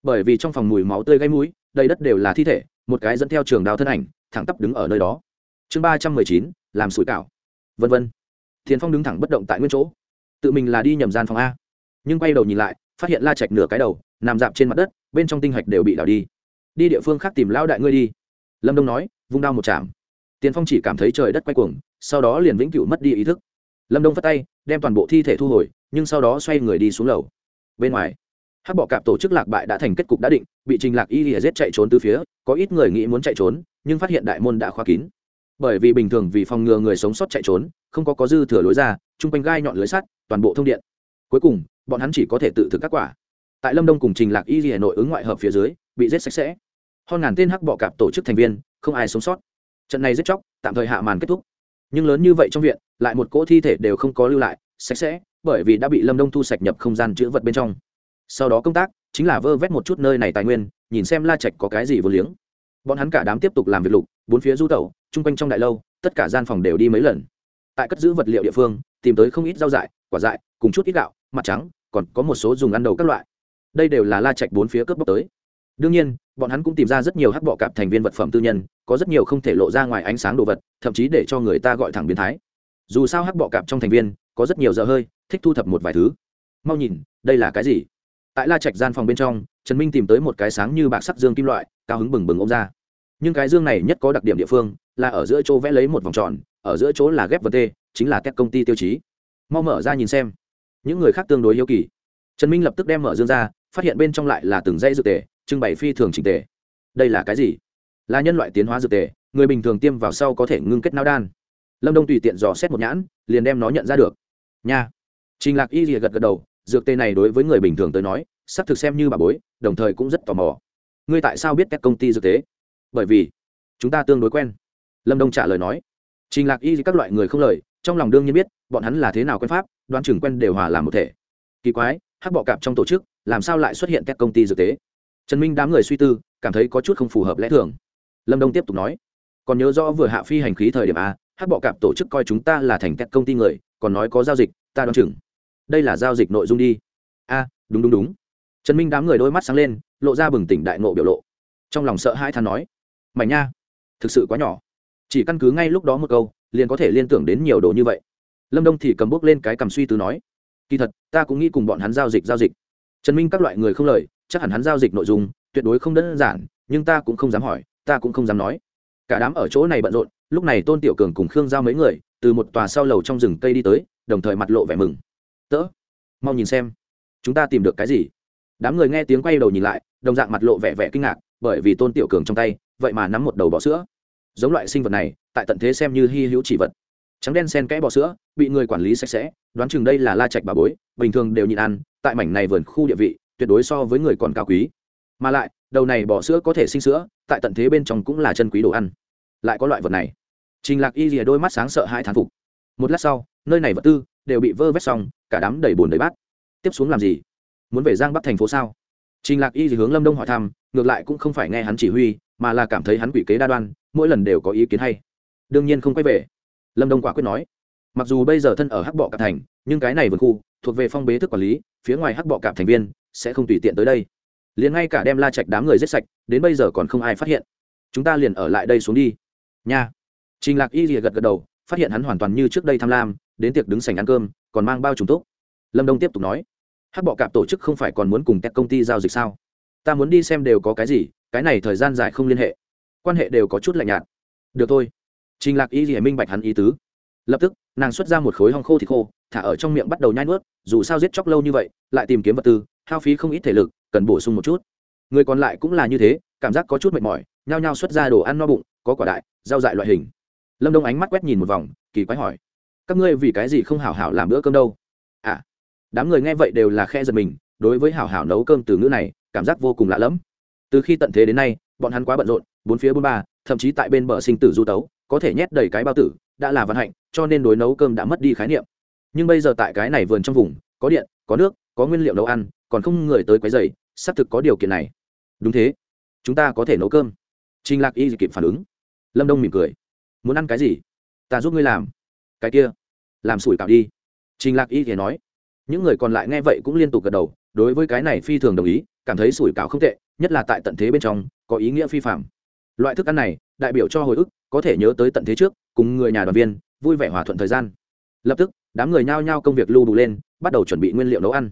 Bởi vì trong phòng mùi máu tươi gây mũi, đầy đất đều là thi thể, một cái dẫn theo trường đào thân ảnh, thẳng tắp đứng ở nơi đó. Chương ba trăm mười chín, làm sủi cảo. Vân vân. Thiền phong đứng thẳng bất động tại nguyên chỗ tự mình là đi nhầm gian phòng a. Nhưng quay đầu nhìn lại, phát hiện la chạch nửa cái đầu, nằm dạp trên mặt đất, bên trong tinh hạch đều bị đảo đi. Đi địa phương khác tìm lão đại ngươi đi. Lâm đông nói, vung đao một chạm. Tiền phong chỉ cảm thấy trời đất quay cuồng, sau đó liền vĩnh cửu mất đi ý thức. Lâm đông phát tay, đem toàn bộ thi thể thu hồi, nhưng sau đó xoay người đi xuống lầu. Bên ngoài, hắc bọ cạp tổ chức lạc bại đã thành kết cục đã định, bị trình lạc y lìa giết chạy trốn từ phía, có ít người nghĩ muốn chạy trốn, nhưng phát hiện đại môn đã khóa kín. Bởi vì bình thường vì phòng ngừa người sống sót chạy trốn, không có có dư thừa lối ra, chung quanh gai nhọn lưới sắt toàn bộ thông điện. Cuối cùng, bọn hắn chỉ có thể tự thực các quả. Tại lâm đông cùng trình lạc y hà nội ứng ngoại hợp phía dưới, bị giết sạch sẽ. Hơn ngàn tên hắc bọ cạp tổ chức thành viên, không ai sống sót. Trận này giết chóc, tạm thời hạ màn kết thúc. Nhưng lớn như vậy trong viện, lại một cỗ thi thể đều không có lưu lại, sạch sẽ, bởi vì đã bị lâm đông thu sạch nhập không gian chữ vật bên trong. Sau đó công tác, chính là vơ vét một chút nơi này tài nguyên, nhìn xem la trạch có cái gì vô liếng. Bọn hắn cả đám tiếp tục làm việc lục, bốn phía du tẩu, chung quanh trong đại lâu, tất cả gian phòng đều đi mấy lần. Tại cất giữ vật liệu địa phương, tìm tới không ít rau dại quả dại, cùng chút ít gạo, mặt trắng, còn có một số dùng ăn đầu các loại. Đây đều là la trạch bốn phía cướp bóc tới. Đương nhiên, bọn hắn cũng tìm ra rất nhiều hắc bọ cạp thành viên vật phẩm tư nhân, có rất nhiều không thể lộ ra ngoài ánh sáng đồ vật, thậm chí để cho người ta gọi thẳng biến thái. Dù sao hắc bọ cạp trong thành viên, có rất nhiều giờ hơi, thích thu thập một vài thứ. Mau nhìn, đây là cái gì? Tại la trạch gian phòng bên trong, trần minh tìm tới một cái sáng như bạc sắc dương kim loại, cao hứng bừng bừng ôm ra. Nhưng cái dương này nhất có đặc điểm địa phương, là ở giữa chỗ vẽ lấy một vòng tròn, ở giữa chỗ là ghép vật t chính là các công ty tiêu chí mau mở ra nhìn xem. Những người khác tương đối hiếu kỳ. Trần minh lập tức đem mở dương ra, phát hiện bên trong lại là từng dây dược tề, trưng bày phi thường trình tề. Đây là cái gì? Là nhân loại tiến hóa dược tề, người bình thường tiêm vào sau có thể ngưng kết não đan. Lâm đông tùy tiện dò xét một nhãn, liền đem nó nhận ra được. Nha. Trình lạc y gật gật đầu, dược tê này đối với người bình thường tới nói, sắp thực xem như bà bối, đồng thời cũng rất tò mò. Ngươi tại sao biết các công ty dược tế bởi vì, chúng ta tương đối quen. Lâm đông trả lời nói. Trình lạc y các loại người không lời, trong lòng đương nhiên biết bọn hắn là thế nào quen pháp, đoán chừng quen đều hòa làm một thể. Kỳ quái, hắc bọ cạp trong tổ chức, làm sao lại xuất hiện các công ty dược tế? Trần minh đám người suy tư, cảm thấy có chút không phù hợp lẽ thường. Lâm đông tiếp tục nói, còn nhớ rõ vừa hạ phi hành khí thời điểm a, hắc bọ cạp tổ chức coi chúng ta là thành các công ty người, còn nói có giao dịch, ta đoán chừng đây là giao dịch nội dung đi. A, đúng đúng đúng. Trần minh đám người đôi mắt sáng lên, lộ ra bừng tỉnh đại nộ biểu lộ. Trong lòng sợ hai than nói mảnh nha, thực sự quá nhỏ. Chỉ căn cứ ngay lúc đó một câu, liền có thể liên tưởng đến nhiều đồ như vậy lâm đông thì cầm bốc lên cái cầm suy tư nói kỳ thật ta cũng nghĩ cùng bọn hắn giao dịch giao dịch trần minh các loại người không lời chắc hẳn hắn giao dịch nội dung tuyệt đối không đơn giản nhưng ta cũng không dám hỏi ta cũng không dám nói cả đám ở chỗ này bận rộn lúc này tôn tiểu cường cùng khương giao mấy người từ một tòa sau lầu trong rừng cây đi tới đồng thời mặt lộ vẻ mừng Tớ, mau nhìn xem chúng ta tìm được cái gì đám người nghe tiếng quay đầu nhìn lại đồng dạng mặt lộ vẻ vẻ kinh ngạc bởi vì tôn tiểu cường trong tay vậy mà nắm một đầu bọ sữa giống loại sinh vật này tại tận thế xem như hy hữu chỉ vật trắng đen sen kẽ bọ sữa, bị người quản lý sạch sẽ, đoán chừng đây là la trạch bà bối, bình thường đều nhịn ăn, tại mảnh này vườn khu địa vị, tuyệt đối so với người còn cao quý. Mà lại, đầu này bọ sữa có thể sinh sữa, tại tận thế bên trong cũng là chân quý đồ ăn. Lại có loại vật này. Trình lạc y rìa đôi mắt sáng sợ hai thán phục. Một lát sau, nơi này vật tư đều bị vơ vét xong, cả đám đầy bùn đầy bát. Tiếp xuống làm gì? Muốn về giang bắc thành phố sao? Trình lạc y thì hướng lâm đông hỏi thăm, ngược lại cũng không phải nghe hắn chỉ huy, mà là cảm thấy hắn quỷ kế đa đoan, mỗi lần đều có ý kiến hay. Đương nhiên không quay về lâm đông quả quyết nói mặc dù bây giờ thân ở hắc bọ cạp thành nhưng cái này vườn khu thuộc về phong bế thức quản lý phía ngoài hắc bọ cạp thành viên sẽ không tùy tiện tới đây liền ngay cả đem la trạch đám người giết sạch đến bây giờ còn không ai phát hiện chúng ta liền ở lại đây xuống đi nha trình lạc y lìa gật gật đầu phát hiện hắn hoàn toàn như trước đây tham lam đến tiệc đứng sành ăn cơm còn mang bao trùng tốt lâm đông tiếp tục nói hắc bọ cạp tổ chức không phải còn muốn cùng các công ty giao dịch sao ta muốn đi xem đều có cái gì cái này thời gian dài không liên hệ quan hệ đều có chút lạnh nhạt được thôi trình lạc y gì minh bạch hắn ý tứ. Lập tức, nàng xuất ra một khối hong khô thịt khô, thả ở trong miệng bắt đầu nhai nuốt, dù sao giết chóc lâu như vậy, lại tìm kiếm vật tư, hao phí không ít thể lực, cần bổ sung một chút. Người còn lại cũng là như thế, cảm giác có chút mệt mỏi, nhao nhao xuất ra đồ ăn no bụng, có quả đại, rau dại loại hình. Lâm đông ánh mắt quét nhìn một vòng, kỳ quái hỏi, các ngươi vì cái gì không hảo hảo làm bữa cơm đâu? À đám người nghe vậy đều là khe giật mình, đối với hảo hảo nấu cơm từ ngữ này, cảm giác vô cùng lạ lẫm. Từ khi tận thế đến nay, bọn hắn quá bận rộn, bốn phía bốn ba, thậm chí tại bên bờ sinh tử du tấu có thể nhét đầy cái bao tử, đã là vận hạnh, cho nên đối nấu cơm đã mất đi khái niệm. Nhưng bây giờ tại cái này vườn trong vùng, có điện, có nước, có nguyên liệu nấu ăn, còn không người tới quấy dày xác thực có điều kiện này. Đúng thế. Chúng ta có thể nấu cơm. Trinh lạc y kịp phản ứng. Lâm đông mỉm cười. Muốn ăn cái gì? Ta giúp ngươi làm. Cái kia. Làm sủi cảo đi. Trinh lạc y thì nói. Những người còn lại nghe vậy cũng liên tục gật đầu, đối với cái này phi thường đồng ý, cảm thấy sủi cảo không tệ, nhất là tại tận thế bên trong, có ý nghĩa phi phạm loại thức ăn này, đại biểu cho hồi ức có thể nhớ tới tận thế trước, cùng người nhà đoàn viên, vui vẻ hòa thuận thời gian. Lập tức, đám người nhao nhao công việc lưu đủ lên, bắt đầu chuẩn bị nguyên liệu nấu ăn.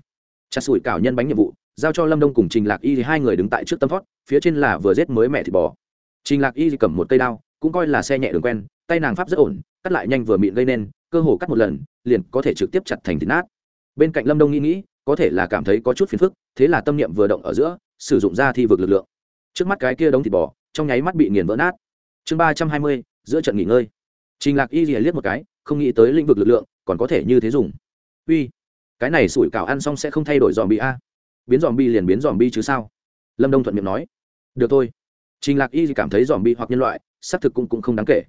Chặt sủi cảo nhân bánh nhiệm vụ, giao cho lâm đông cùng trình lạc y thì hai người đứng tại trước tâm phót phía trên là vừa rết mới mẹ thịt bò. Trình lạc y thì cầm một cây đao, cũng coi là xe nhẹ đường quen, tay nàng pháp rất ổn, cắt lại nhanh vừa mịn gây nên, cơ hồ cắt một lần, liền có thể trực tiếp chặt thành thịt nát. Bên cạnh lâm đông nghĩ nghĩ, có thể là cảm thấy có chút phiền phức, thế là tâm niệm vừa động ở giữa, sử dụng ra thi vực lực lượng. Trước mắt cái kia đống thịt bò, trong nháy mắt bị nghiền vỡ nát chương ba trăm hai mươi giữa trận nghỉ ngơi. Trình lạc y rìa liếc một cái không nghĩ tới lĩnh vực lực lượng còn có thể như thế dùng. Uy cái này sủi cảo ăn xong sẽ không thay đổi dòm bi a. Biến dòm bi liền biến dòm bi chứ sao? Lâm đông thuận miệng nói. Được thôi. Trình lạc y cảm thấy dòm bi hoặc nhân loại xác thực cũng, cũng không đáng kể.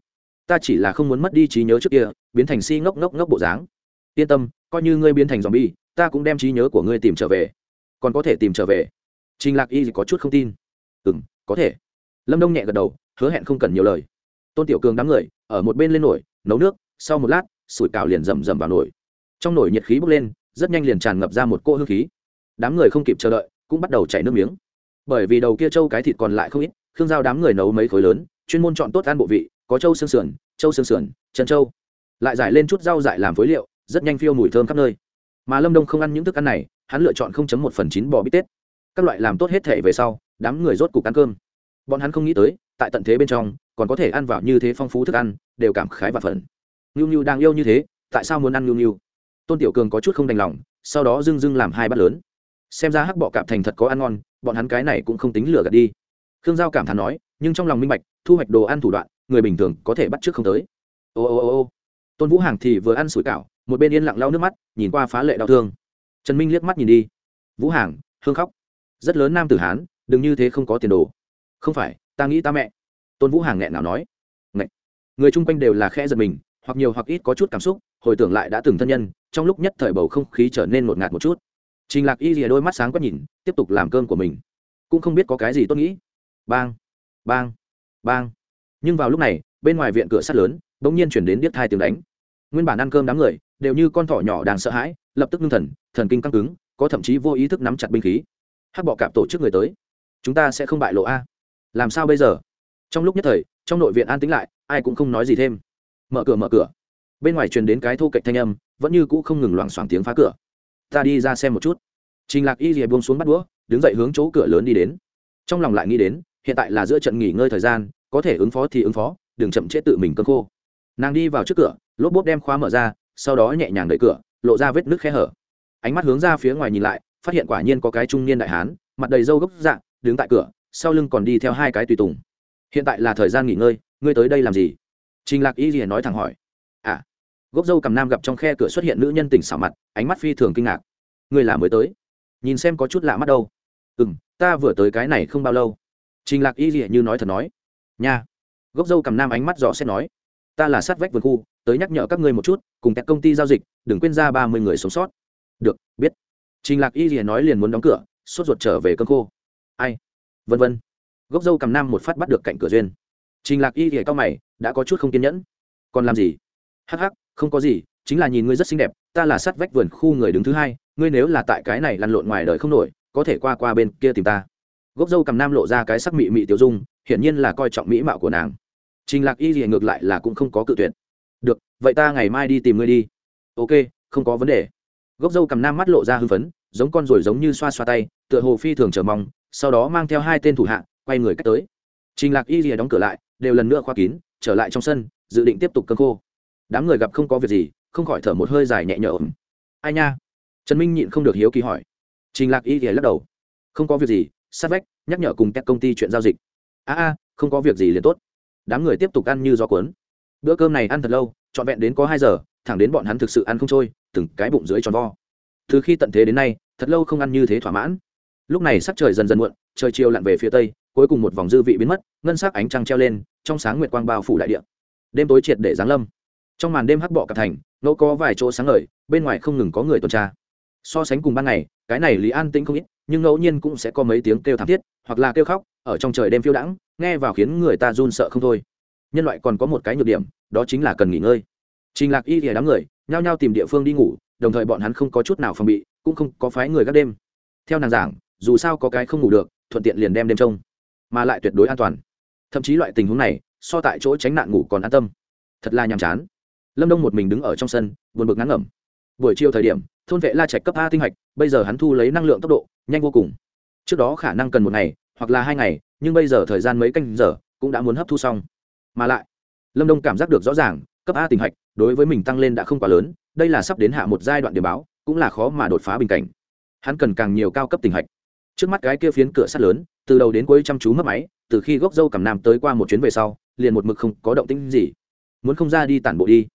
Ta chỉ là không muốn mất đi trí nhớ trước kia biến thành si ngốc ngốc ngốc bộ dáng. Yên tâm coi như ngươi biến thành dòm bi ta cũng đem trí nhớ của ngươi tìm trở về. Còn có thể tìm trở về. Trình lạc y có chút không tin. Ừ có thể. Lâm đông nhẹ gật đầu hứa hẹn không cần nhiều lời. Tôn tiểu cường đám người, ở một bên lên nổi, nấu nước, sau một lát, sủi cảo liền rầm rầm vào nổi. Trong nồi nhiệt khí bốc lên, rất nhanh liền tràn ngập ra một cỗ hương khí. Đám người không kịp chờ đợi, cũng bắt đầu chảy nước miếng. Bởi vì đầu kia trâu cái thịt còn lại không ít, khương giao đám người nấu mấy khối lớn, chuyên môn chọn tốt ăn bộ vị, có trâu xương sườn trâu xương sườn, chân trâu lại giải lên chút rau dại làm phối liệu, rất nhanh phiêu mùi thơm khắp nơi. Mà lâm đông không ăn những thức ăn này, hắn lựa chọn không chấm một phần chín bò bít tết. Các loại làm tốt hết thể về sau, đám người rốt cục ăn cơm. Bọn hắn không nghĩ tới tại tận thế bên trong, còn có thể ăn vào như thế phong phú thức ăn, đều cảm khái và phần ngưu ngưu đang yêu như thế, tại sao muốn ăn ngưu ngưu tôn tiểu cường có chút không đành lòng, sau đó dưng dưng làm hai bát lớn. Xem ra hắc bọ cạp thành thật có ăn ngon, bọn hắn cái này cũng không tính lừa gạt đi. Khương giao cảm thán nói, nhưng trong lòng minh bạch, thu hoạch đồ ăn thủ đoạn, người bình thường có thể bắt trước không tới. Ô ô ô ô. Tôn vũ hàng thì vừa ăn sủi cảo, một bên yên lặng lau nước mắt, nhìn qua phá lệ đau thương. Trần minh liếc mắt nhìn đi. Vũ hàng, hương khóc. Rất lớn nam tử hán, đừng như thế không có tiền đồ. Không phải ta nghĩ ta mẹ. Tôn vũ hàng nghẹn nào nói. Ngậy. người chung quanh đều là khẽ giật mình, hoặc nhiều hoặc ít có chút cảm xúc, hồi tưởng lại đã từng thân nhân, trong lúc nhất thời bầu không khí trở nên ngột ngạt một chút. Trình lạc y rìa đôi mắt sáng quét nhìn, tiếp tục làm cơm của mình. Cũng không biết có cái gì tốt nghĩ. Bang bang bang. Nhưng vào lúc này, bên ngoài viện cửa sắt lớn, bỗng nhiên chuyển đến điếc thai tiếng đánh. Nguyên bản ăn cơm đám người, đều như con thỏ nhỏ đang sợ hãi, lập tức ngưng thần thần kinh căng cứng, có thậm chí vô ý thức nắm chặt binh khí. Hắc bọ cạp tổ chức người tới. Chúng ta sẽ không bại lộ a làm sao bây giờ? Trong lúc nhất thời, trong nội viện an tính lại, ai cũng không nói gì thêm. Mở cửa mở cửa. Bên ngoài truyền đến cái thô cạnh thanh âm, vẫn như cũ không ngừng loảng xoảng tiếng phá cửa. Ta đi ra xem một chút. Trình lạc y rìa buông xuống bắt đũa, đứng dậy hướng chỗ cửa lớn đi đến. Trong lòng lại nghĩ đến, hiện tại là giữa trận nghỉ ngơi thời gian, có thể ứng phó thì ứng phó, đừng chậm trễ tự mình cơn khô. Nàng đi vào trước cửa, lốp bốp đem khóa mở ra, sau đó nhẹ nhàng đẩy cửa, lộ ra vết nước khe hở. Ánh mắt hướng ra phía ngoài nhìn lại, phát hiện quả nhiên có cái trung niên đại hán, mặt đầy râu gốc dạng đứng tại cửa sau lưng còn đi theo hai cái tùy tùng. Hiện tại là thời gian nghỉ ngơi, ngươi tới đây làm gì? Trình lạc y gì nói thẳng hỏi. À gốc dâu cầm nam gặp trong khe cửa xuất hiện nữ nhân tỉnh xảo mặt, ánh mắt phi thường kinh ngạc. Ngươi là mới tới. Nhìn xem có chút lạ mắt đâu. Ừ m ta vừa tới cái này không bao lâu. Trình lạc y gì như nói thật nói. Nha. Gốc dâu cầm nam ánh mắt rõ sẽ nói. Ta là sát vách vườn khu, tới nhắc nhở các ngươi một chút, cùng các công ty giao dịch, đừng quên ra ba mươi người sống sót. Được, biết. Trình lạc y gì nói liền muốn đóng cửa, sốt ruột trở về cơn khô. Ai? Vân vân. Gốc dâu cầm nam một phát bắt được cạnh cửa duyên. Trình lạc y thì cao mày, đã có chút không kiên nhẫn. Còn làm gì? Hắc hắc, không có gì, chính là nhìn ngươi rất xinh đẹp, ta là sát vách vườn khu người đứng thứ hai, ngươi nếu là tại cái này lăn lộn ngoài đời không nổi, có thể qua qua bên kia tìm ta. Gốc dâu cầm nam lộ ra cái sắc mị mị tiểu dung, hiển nhiên là coi trọng mỹ mạo của nàng. Trình lạc y thì ngược lại là cũng không có cự tuyệt. Được, vậy ta ngày mai đi tìm ngươi đi. Ok, không có vấn đề. Gốc dâu cầm nam mắt lộ ra hưng phấn, giống con ruồi giống như xoa xoa tay, tựa hồ phi thường chờ mong sau đó mang theo hai tên thủ hạ, quay người cách tới. Trình lạc y rìa đóng cửa lại, đều lần nữa khoa kín, trở lại trong sân, dự định tiếp tục cơn khô. Đám người gặp không có việc gì, không khỏi thở một hơi dài nhẹ nhõm. Ai nha? Trần minh nhịn không được hiếu kỳ hỏi. Trình lạc y rìa lắc đầu. Không có việc gì, sát vách, nhắc nhở cùng các công ty chuyện giao dịch. A a, không có việc gì liền tốt. Đám người tiếp tục ăn như gió cuốn. Bữa cơm này ăn thật lâu, trọn vẹn đến có hai giờ, thẳng đến bọn hắn thực sự ăn không trôi, từng cái bụng dưới tròn vo. Từ khi tận thế đến nay, thật lâu không ăn như thế thỏa mãn lúc này sắc trời dần dần muộn, trời chiều lặn về phía tây, cuối cùng một vòng dư vị biến mất, ngân sắc ánh trăng treo lên, trong sáng nguyệt quang bao phủ đại địa. Đêm tối triệt để giáng lâm. Trong màn đêm hắc bọ cả thành, ngẫu có vài chỗ sáng ngời, bên ngoài không ngừng có người tuần tra. So sánh cùng ban ngày, cái này lý an tĩnh không ít, nhưng ngẫu nhiên cũng sẽ có mấy tiếng kêu thảm thiết, hoặc là kêu khóc, ở trong trời đêm phiêu đãng, nghe vào khiến người ta run sợ không thôi. Nhân loại còn có một cái nhược điểm, đó chính là cần nghỉ ngơi. Trình lạc y thì đám người, nhao nhao tìm địa phương đi ngủ, đồng thời bọn hắn không có chút nào phòng bị, cũng không có phái người gác đêm. Theo nàng giảng dù sao có cái không ngủ được, thuận tiện liền đem đêm trông. Mà lại tuyệt đối an toàn. Thậm chí loại tình huống này, so tại chỗ tránh nạn ngủ còn an tâm. Thật là nhàm chán. Lâm đông một mình đứng ở trong sân, buồn bực ngắn ngẩm. Buổi chiều thời điểm, thôn vệ la trạch cấp a tinh hạch, bây giờ hắn thu lấy năng lượng tốc độ, nhanh vô cùng. Trước đó khả năng cần một ngày, hoặc là hai ngày, nhưng bây giờ thời gian mấy canh giờ, cũng đã muốn hấp thu xong. Mà lại, lâm đông cảm giác được rõ ràng, cấp a tinh hạch, đối với mình tăng lên đã không quá lớn, đây là sắp đến hạ một giai đoạn điểm báo, cũng là khó mà đột phá bình cảnh. Hắn cần càng nhiều cao cấp tinh hạch trước mắt cái kia phiến cửa sắt lớn, từ đầu đến cuối chăm chú mất máy, từ khi gốc dâu cầm nam tới qua một chuyến về sau, liền một mực không có động tĩnh gì. Muốn không ra đi tản bộ đi.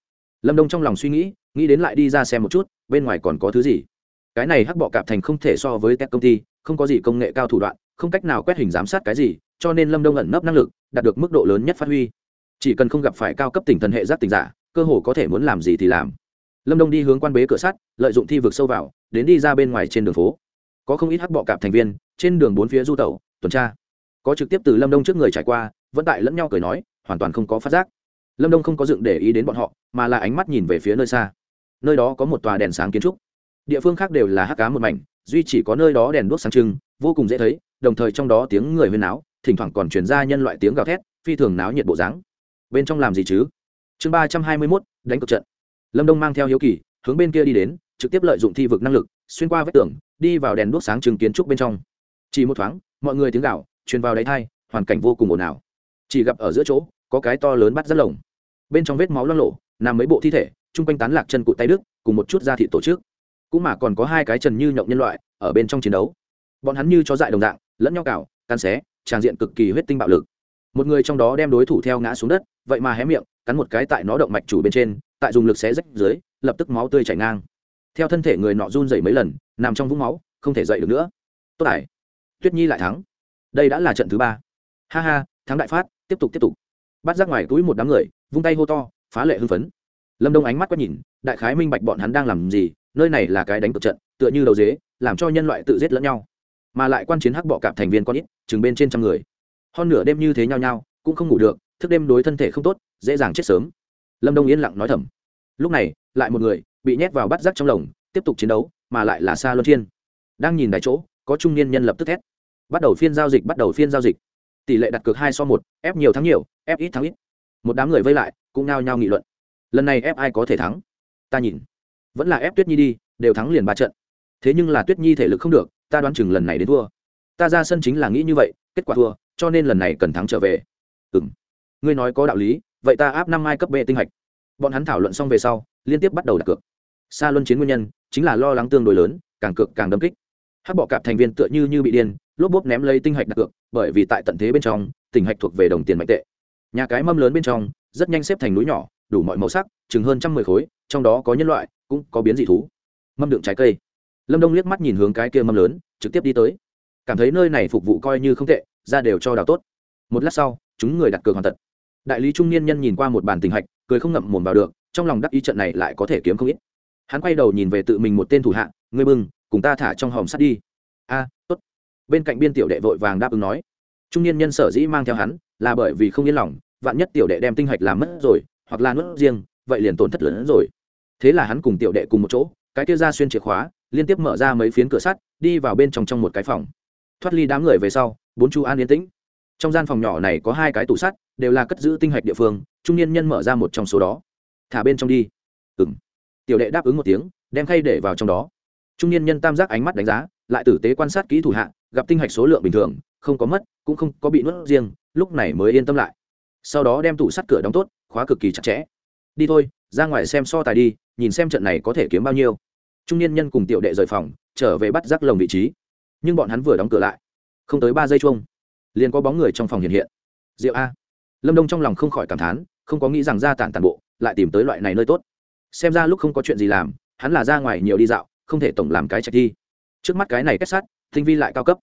Lâm đông trong lòng suy nghĩ nghĩ đến lại đi ra xem một chút, bên ngoài còn có thứ gì? Cái này hắc bọ cạp thành không thể so với các công ty, không có gì công nghệ cao thủ đoạn, không cách nào quét hình giám sát cái gì, cho nên lâm đông ẩn nấp năng lực, đạt được mức độ lớn nhất phát huy. Chỉ cần không gặp phải cao cấp tỉnh thần hệ giác tỉnh giả, cơ hồ có thể muốn làm gì thì làm. Lâm đông đi hướng quan bế cửa sắt, lợi dụng thi vực sâu vào, đến đi ra bên ngoài trên đường phố có không ít hắc bọ cạp thành viên, trên đường bốn phía du tẩu, tuần tra. Có trực tiếp từ lâm đông trước người trải qua, vẫn tại lẫn nhau cười nói, hoàn toàn không có phát giác. Lâm đông không có dựng để ý đến bọn họ, mà là ánh mắt nhìn về phía nơi xa. Nơi đó có một tòa đèn sáng kiến trúc. Địa phương khác đều là hắc cá một mảnh, duy chỉ có nơi đó đèn đuốc sáng trưng, vô cùng dễ thấy, đồng thời trong đó tiếng người huyên náo, thỉnh thoảng còn chuyển ra nhân loại tiếng gào thét, phi thường náo nhiệt bộ dáng. Bên trong làm gì chứ? Chương ba trăm hai mươi mốt, đánh cực trận. Lâm đông mang theo hiếu kỳ, hướng bên kia đi đến, trực tiếp lợi dụng thi vực năng lực, xuyên qua vách tường đi vào đèn đuốc sáng chứng kiến trúc bên trong. Chỉ một thoáng, mọi người tiếng gạo truyền vào đáy thai, hoàn cảnh vô cùng ồn ào. Chỉ gặp ở giữa chỗ, có cái to lớn bắt rất lồng. Bên trong vết máu loang lộ nằm mấy bộ thi thể, chung quanh tán lạc chân cụt tay đức cùng một chút da thị tổ chức. Cũng mà còn có hai cái trần như nhộng nhân loại, ở bên trong chiến đấu. Bọn hắn như cho dại đồng dạng, lẫn nhau cào, cắn xé, tràn diện cực kỳ huyết tinh bạo lực. Một người trong đó đem đối thủ theo ngã xuống đất, vậy mà hé miệng, cắn một cái tại nó động mạch chủ bên trên, tại dùng lực xé rách dưới, lập tức máu tươi chảy ngang. Theo thân thể người nọ run dày mấy lần nằm trong vũng máu, không thể dậy được nữa. Tốt ải tuyết nhi lại thắng. Đây đã là trận thứ ba. Ha ha, thắng đại phát, tiếp tục tiếp tục. Bắt giác ngoài túi một đám người, vung tay hô to, phá lệ hưng phấn. Lâm đông ánh mắt quét nhìn, đại khái minh bạch bọn hắn đang làm gì, nơi này là cái đánh cực trận, tựa như đầu dế, làm cho nhân loại tự giết lẫn nhau. Mà lại quan chiến hắc bọ cạp thành viên con ít, chừng bên trên trăm người. Hơn nửa đêm như thế nhau nhau cũng không ngủ được, thức đêm đối thân thể không tốt, dễ dàng chết sớm. Lâm đông yên lặng nói thầm. Lúc này, lại một người, bị nhét vào bắt rác trong lồng, tiếp tục chiến đấu mà lại là xa luân thiên. Đang nhìn đại chỗ, có trung niên nhân lập tức thét. Bắt đầu phiên giao dịch, bắt đầu phiên giao dịch. Tỷ lệ đặt cược hai so một, ép nhiều thắng nhiều, ép ít thắng ít. Một đám người vây lại, cũng nao nhao nghị luận. Lần này ép ai có thể thắng? Ta nhìn. Vẫn là ép tuyết nhi đi, đều thắng liền ba trận. Thế nhưng là tuyết nhi thể lực không được, ta đoán chừng lần này đến thua. Ta ra sân chính là nghĩ như vậy, kết quả thua, cho nên lần này cần thắng trở về. Ừ m ngươi nói có đạo lý, vậy ta áp năm mai cấp b tinh hạch? Bọn hắn thảo luận xong về sau, liên tiếp bắt đầu đặt cược xa luân chiến nguyên nhân chính là lo lắng tương đối lớn, càng cược càng đâm kích. Hắc bọ cạp thành viên tựa như như bị điên, lốp bốp ném lấy tinh hạch đặt cược, bởi vì tại tận thế bên trong, tinh hạch thuộc về đồng tiền mạnh tệ. Nhà cái mâm lớn bên trong, rất nhanh xếp thành núi nhỏ, đủ mọi màu sắc, chừng hơn trăm mười khối, trong đó có nhân loại, cũng có biến dị thú. Mâm đựng trái cây. Lâm đông liếc mắt nhìn hướng cái kia mâm lớn, trực tiếp đi tới. Cảm thấy nơi này phục vụ coi như không tệ, ra đều cho đào tốt. Một lát sau, chúng người đặt cược hoàn tật đại lý trung niên nhân nhìn qua một bàn tình hạch, cười không ngậm mồm vào được, trong lòng đắc ý trận này lại có thể kiếm không ít hắn quay đầu nhìn về tự mình một tên thủ hạ, ngươi bưng, cùng ta thả trong hòm sắt đi. A, tốt. Bên cạnh biên tiểu đệ vội vàng đáp ứng nói. Trung niên nhân sở dĩ mang theo hắn, là bởi vì không yên lòng, vạn nhất tiểu đệ đem tinh hạch làm mất rồi, hoặc là nuốt riêng, vậy liền tổn thất lớn hơn rồi. Thế là hắn cùng tiểu đệ cùng một chỗ, cái kia ra xuyên chìa khóa, liên tiếp mở ra mấy phiến cửa sắt, đi vào bên trong trong một cái phòng. Thoát ly đám người về sau, bốn chu an yên tĩnh. Trong gian phòng nhỏ này có hai cái tủ sắt, đều là cất giữ tinh hạch địa phương, trung niên nhân mở ra một trong số đó. Thả bên trong đi. Ừ m tiểu đệ đáp ứng một tiếng, đem khay để vào trong đó. Trung niên nhân tam giác ánh mắt đánh giá, lại tử tế quan sát kỹ thủ hạ, gặp tinh hạch số lượng bình thường, không có mất, cũng không có bị nuốt riêng, lúc này mới yên tâm lại. Sau đó đem tủ sắt cửa đóng tốt, khóa cực kỳ chặt chẽ. Đi thôi, ra ngoài xem so tài đi, nhìn xem trận này có thể kiếm bao nhiêu. Trung niên nhân cùng tiểu đệ rời phòng, trở về bắt rác lồng vị trí. Nhưng bọn hắn vừa đóng cửa lại, không tới ba giây chuông, liền có bóng người trong phòng hiện hiện. Diệu a. Lâm đông trong lòng không khỏi cảm thán, không có nghĩ rằng ra tản tàn bộ, lại tìm tới loại này nơi tốt xem ra lúc không có chuyện gì làm, hắn là ra ngoài nhiều đi dạo, không thể tổng làm cái trạch thi. Trước mắt cái này kết sát, tinh vi lại cao cấp.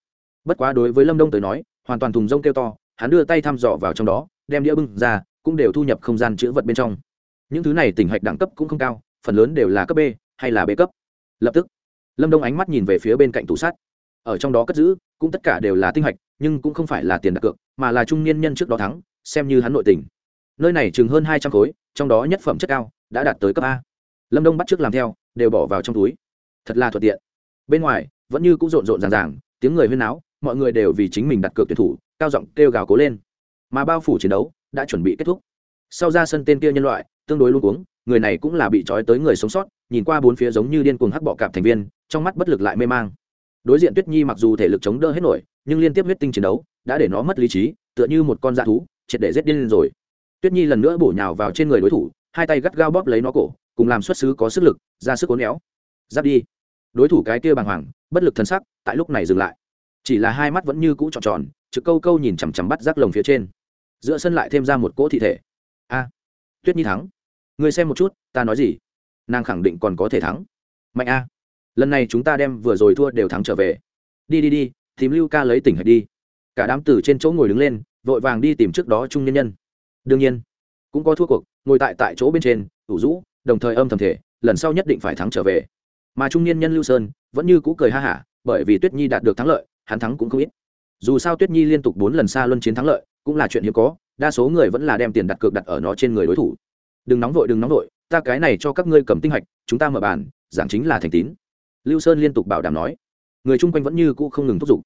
Bất quá đối với lâm đông tới nói, hoàn toàn thùng rông kêu to, hắn đưa tay thăm dò vào trong đó, đem đĩa bưng ra, cũng đều thu nhập không gian chữ vật bên trong. Những thứ này tỉnh hạch đẳng cấp cũng không cao, phần lớn đều là cấp b hay là b cấp. Lập tức, lâm đông ánh mắt nhìn về phía bên cạnh tủ sắt. Ở trong đó cất giữ, cũng tất cả đều là tinh hạch, nhưng cũng không phải là tiền đặt cược, mà là trung niên nhân trước đó thắng, xem như hắn nội tình. Nơi này chừng hơn hai trăm khối, trong đó nhất phẩm chất cao đã đạt tới cấp a. Lâm đông bắt t r ư ớ c làm theo, đều bỏ vào trong túi. Thật là thuận tiện. Bên ngoài, vẫn như cũng rộn rộn ràng ràng, tiếng người huyên náo, mọi người đều vì chính mình đặt cược tuyển thủ, cao giọng kêu gào cố lên. Mà bao phủ chiến đấu đã chuẩn bị kết thúc. Sau ra sân tên kia nhân loại, tương đối luôn uống người này cũng là bị trói tới người sống sót, nhìn qua bốn phía giống như điên cuồng hắc bọ cạp thành viên, trong mắt bất lực lại mê mang. Đối diện tuyết nhi mặc dù thể lực chống đỡ hết nổi, nhưng liên tiếp huyết tinh chiến đấu đã để nó mất lý trí, tựa như một con dạ thú, triệt để rét điên lên rồi. Tuyết nhi lần nữa bổ nhào vào trên người đối thủ hai tay gắt gao bóp lấy nó cổ, cùng làm xuất xứ có sức lực, ra sức cố néo giáp đi. Đối thủ cái kia bàng hoàng, bất lực thân sắc, tại lúc này dừng lại. Chỉ là hai mắt vẫn như cũ tròn tròn, trực câu câu nhìn chằm chằm bắt rác lồng phía trên. Giữa sân lại thêm ra một cỗ thị thể. A. Tuyết nhi thắng. Người xem một chút, ta nói gì? Nàng khẳng định còn có thể thắng. Mạnh a. Lần này chúng ta đem vừa rồi thua đều thắng trở về. Đi đi đi tìm lưu ca lấy tỉnh hạch đi. Cả đám từ trên chỗ ngồi đứng lên, vội vàng đi tìm trước đó trung nhân nhân. Đương nhiên cũng có thua cuộc, ngồi tại tại chỗ bên trên, ủ rũ, đồng thời âm thầm thể lần sau nhất định phải thắng trở về. Mà trung niên nhân lưu sơn vẫn như cũ cười ha hả, bởi vì tuyết nhi đạt được thắng lợi, hắn thắng cũng không ít. Dù sao tuyết nhi liên tục bốn lần xa luân chiến thắng lợi, cũng là chuyện hiếm có, đa số người vẫn là đem tiền đặt cược đặt ở nó trên người đối thủ. Đừng nóng vội, đừng nóng vội, ta cái này cho các ngươi cầm tinh hạch, chúng ta mở bàn, giảng chính là thành tín. Lưu sơn liên tục bảo đảm nói. Người chung quanh vẫn như cũ không ngừng thúc giục.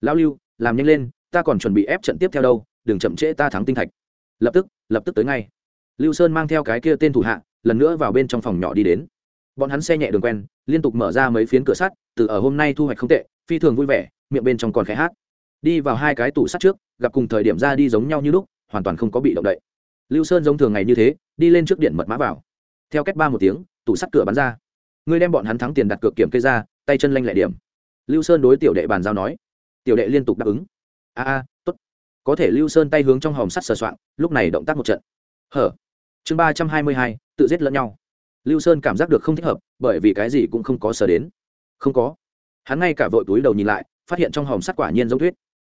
Lão lưu, làm nhanh lên, ta còn chuẩn bị ép trận tiếp theo đâu, đừng chậm trễ ta thắng tinh thạch lập tức lập tức tới ngay. Lưu sơn mang theo cái kia tên thủ hạ, lần nữa vào bên trong phòng nhỏ đi đến. Bọn hắn xe nhẹ đường quen, liên tục mở ra mấy phiến cửa sắt, từ ở hôm nay thu hoạch không tệ, phi thường vui vẻ, miệng bên trong còn khẽ hát. Đi vào hai cái tủ sắt trước, gặp cùng thời điểm ra đi giống nhau như lúc, hoàn toàn không có bị động đậy. Lưu sơn giống thường ngày như thế, đi lên trước điện mật mã vào. Theo cách ba một tiếng, tủ sắt cửa bắn ra. Ngươi đem bọn hắn thắng tiền đặt cược kiểm kê ra, tay chân lanh lẹ điểm. Lưu sơn đối tiểu đệ bàn giao nói. Tiểu đệ liên tục đáp ứng. A a có thể lưu sơn tay hướng trong hòm sắt sờ soạn lúc này động tác một trận. Hở. Chương ba trăm hai mươi hai, tự giết lẫn nhau. Lưu sơn cảm giác được không thích hợp, bởi vì cái gì cũng không có sờ đến. Không có. Hắn ngay cả vội túi đầu nhìn lại, phát hiện trong hòm sắt quả nhiên giống thuyết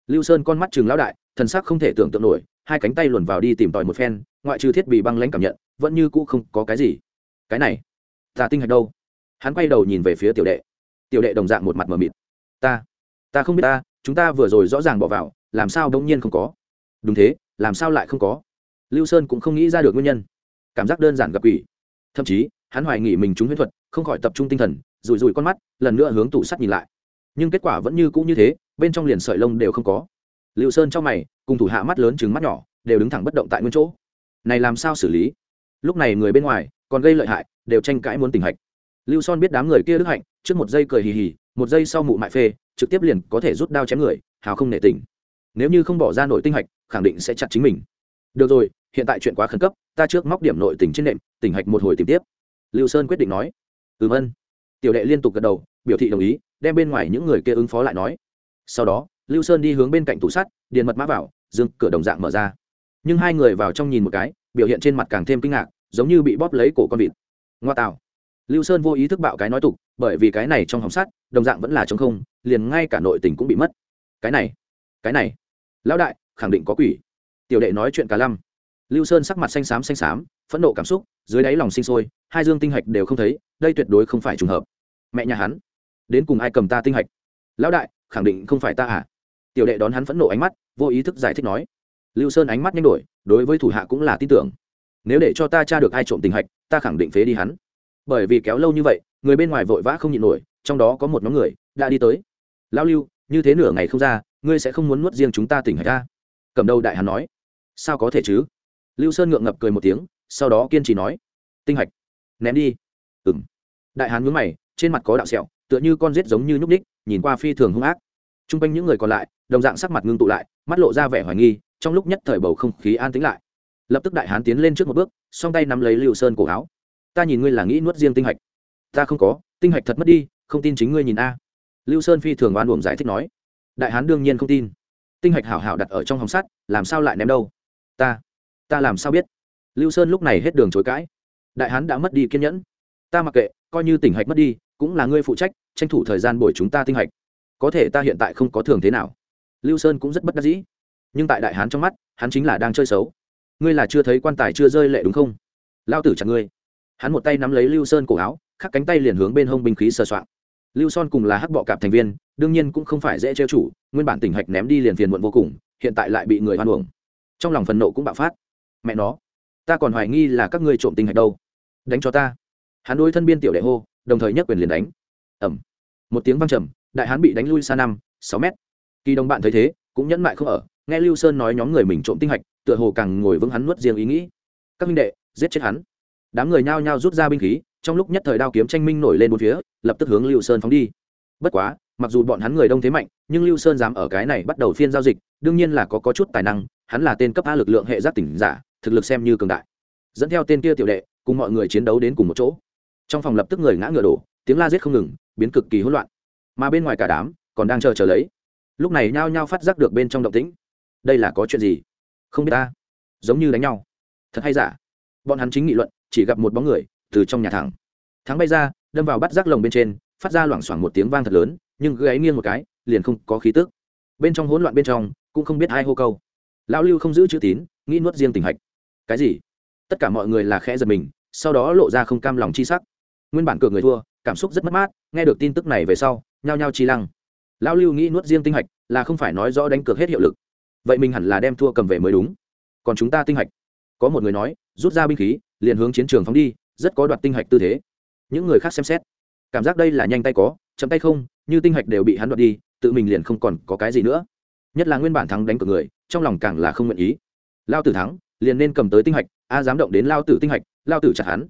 lưu sơn con mắt chừng lão đại, thần sắc không thể tưởng tượng nổi, hai cánh tay luồn vào đi tìm tòi một phen, ngoại trừ thiết bị băng lãnh cảm nhận, vẫn như cũ không có cái gì. Cái này, ta tinh hạch đâu? Hắn quay đầu nhìn về phía tiểu đệ. Tiểu đệ đồng dạng một mặt mờ mịt. Ta ta không biết ta, chúng ta vừa rồi rõ ràng bỏ vào làm sao đông nhiên không có? Đúng thế, làm sao lại không có? Lưu sơn cũng không nghĩ ra được nguyên nhân. Cảm giác đơn giản gặp quỷ. Thậm chí, hắn hoài nghỉ mình trúng huyễn thuật, không khỏi tập trung tinh thần, rủi rủi con mắt, lần nữa hướng tủ sắt nhìn lại. Nhưng kết quả vẫn như cũ như thế, bên trong liền sợi lông đều không có. Lưu sơn trong mày, cùng thủ hạ mắt lớn chừng mắt nhỏ, đều đứng thẳng bất động tại nguyên chỗ. Này làm sao xử lý? Lúc này người bên ngoài, còn gây lợi hại, đều tranh cãi muốn tình hạch. Lưu son biết đám người kia đức hạnh, trước một giây cười hì hì, một giây sau mụ mại phê, trực tiếp liền có thể rút đao chém người, hào không nể tình nếu như không bỏ ra nội tinh hạch, khẳng định sẽ chặt chính mình. Được rồi, hiện tại chuyện quá khẩn cấp, ta trước móc điểm nội tình trên nệm tỉnh hạch một hồi tìm tiếp. Lưu sơn quyết định nói. Ừm ân. Tiểu đệ liên tục gật đầu, biểu thị đồng ý, đem bên ngoài những người kia ứng phó lại nói. Sau đó, lưu sơn đi hướng bên cạnh tủ sắt, điền mật mã vào, dương, cửa đồng dạng mở ra. Nhưng hai người vào trong nhìn một cái, biểu hiện trên mặt càng thêm kinh ngạc, giống như bị bóp lấy cổ con vịt. Ngoa tạo. Lưu sơn vô ý thức bạo cái nói tục, bởi vì cái này trong hòng sắt, đồng dạng vẫn là chống không, liền ngay cả nội tình cũng bị mất. Cái này cái này lão đại, khẳng định có quỷ. Tiểu đệ nói chuyện cả lăm. Lưu sơn sắc mặt xanh xám xanh xám, phẫn nộ cảm xúc, dưới đáy lòng sinh sôi, hai dương tinh hạch đều không thấy, đây tuyệt đối không phải trùng hợp. Mẹ nhà hắn, đến cùng ai cầm ta tinh hạch? Lão đại, khẳng định không phải ta à? Tiểu đệ đón hắn phẫn nộ ánh mắt, vô ý thức giải thích nói. Lưu sơn ánh mắt nhanh đổi, đối với thủ hạ cũng là tin tưởng. Nếu để cho ta tra được ai trộm tình hạch, ta khẳng định phế đi hắn. Bởi vì kéo lâu như vậy, người bên ngoài vội vã không nhịn nổi, trong đó có một nhóm người đã đi tới. Lao lưu, như thế nửa ngày không ra ngươi sẽ không muốn nuốt riêng chúng ta tỉnh hải ta? Cầm đầu đại hán nói. Sao có thể chứ? Lưu sơn ngượng ngập cười một tiếng, sau đó kiên trì nói. Tinh hạch. Ném đi. Ừng đại hán mướn mày, trên mặt có đạo sẹo, tựa như con rết giống như nhúc ních nhìn qua phi thường hung ác. T r u n g quanh những người còn lại, đồng dạng sắc mặt ngưng tụ lại, mắt lộ ra vẻ hoài nghi, trong lúc nhất thời bầu không khí an tĩnh lại. Lập tức đại hán tiến lên trước một bước, song tay nắm lấy lưu sơn cổ áo. Ta nhìn ngươi là nghĩ nuốt riêng tinh hạch. Ta không có, tinh hạch thật mất đi, không tin chính ngươi nhìn a. Lưu sơn phi thường oan uổng giải thích nói đại hán đương nhiên không tin. Tinh hạch hảo hảo đặt ở trong hòng sắt, làm sao lại ném đâu? Ta ta làm sao biết? Lưu sơn lúc này hết đường chối cãi. Đại hán đã mất đi kiên nhẫn. Ta mặc kệ, coi như tỉnh hạch mất đi, cũng là ngươi phụ trách, tranh thủ thời gian bồi chúng ta tinh hạch. Có thể ta hiện tại không có thường thế nào. Lưu sơn cũng rất bất đắc dĩ. Nhưng tại đại hán trong mắt, hắn chính là đang chơi xấu. Ngươi là chưa thấy quan tài chưa rơi lệ đúng không? Lao tử chặt ngươi. Hắn một tay nắm lấy lưu sơn cổ áo, khắc cánh tay liền hướng bên hông binh khí sờ soạn lưu son cùng là hắc bọ cạp thành viên, đương nhiên cũng không phải dễ trêu chủ, nguyên bản tỉnh hạch ném đi liền phiền muộn vô cùng, hiện tại lại bị người hoan uổng. Trong lòng phần nộ cũng bạo phát. Mẹ nó, ta còn hoài nghi là các ngươi trộm tinh hạch đâu. Đánh cho ta. Hắn đôi thân biên tiểu đệ hô, đồng thời nhất quyền liền đánh. Ẩm một tiếng văng trầm, đại hán bị đánh lui xa năm, sáu mét. Kỳ đồng bạn thấy thế, cũng nhẫn mại không ở, nghe lưu sơn nói nhóm người mình trộm tinh hạch, tựa hồ càng ngồi vững hắn nuốt riêng ý nghĩ. Các minh đệ, giết chết hắn đám người nhao nhao rút ra binh khí trong lúc nhất thời đao kiếm tranh minh nổi lên bốn phía lập tức hướng lưu sơn phóng đi. Bất quá mặc dù bọn hắn người đông thế mạnh nhưng lưu sơn dám ở cái này bắt đầu phiên giao dịch đương nhiên là có, có chút tài năng hắn là tên cấp a lực lượng hệ giác tỉnh giả thực lực xem như cường đại. Dẫn theo tên kia tiểu đệ cùng mọi người chiến đấu đến cùng một chỗ. Trong phòng lập tức người ngã ngựa đổ tiếng la giết không ngừng biến cực kỳ hỗn loạn. Mà bên ngoài cả đám còn đang chờ chờ lấy. Lúc này nhao nhao phát giác được bên trong động tĩnh. Đây là có chuyện gì? Không biết ta. Giống như đánh nhau. Thật hay giả? Bọn hắn chính nghị luận chỉ gặp một bóng người, từ trong nhà thẳng. Thắng bay ra, đâm vào bắt rác lồng bên trên, phát ra loảng xoảng một tiếng vang thật lớn, nhưng gáy nghiêng một cái, liền không có khí tức. Bên trong hỗn loạn bên trong, cũng không biết ai hô câu. Lão lưu không giữ chữ tín, nghĩ nuốt riêng tình hạch. Cái gì? Tất cả mọi người là khẽ giật mình, sau đó lộ ra không cam lòng chi sắc. Nguyên bản cửa người thua, cảm xúc rất mất mát, nghe được tin tức này về sau, nhao nhao chi lăng. Lão lưu nghĩ nuốt riêng tinh hạch, là không phải nói rõ đánh cược hết hiệu lực. Vậy mình hẳn là đem thua cầm về mới đúng. Còn chúng ta tinh hạch. Có một người nói, rút ra binh khí liền hướng chiến trường phóng đi, rất có đoạt tinh hạch tư thế. Những người khác xem xét, cảm giác đây là nhanh tay có, chậm tay không, như tinh hạch đều bị hắn đoạt đi, tự mình liền không còn có cái gì nữa. Nhất là nguyên bản thắng đánh cược người, trong lòng càng là không nguyện ý. Lao tử thắng, liền nên cầm tới tinh hạch, a dám động đến lao tử tinh hạch, lao tử chặt hắn.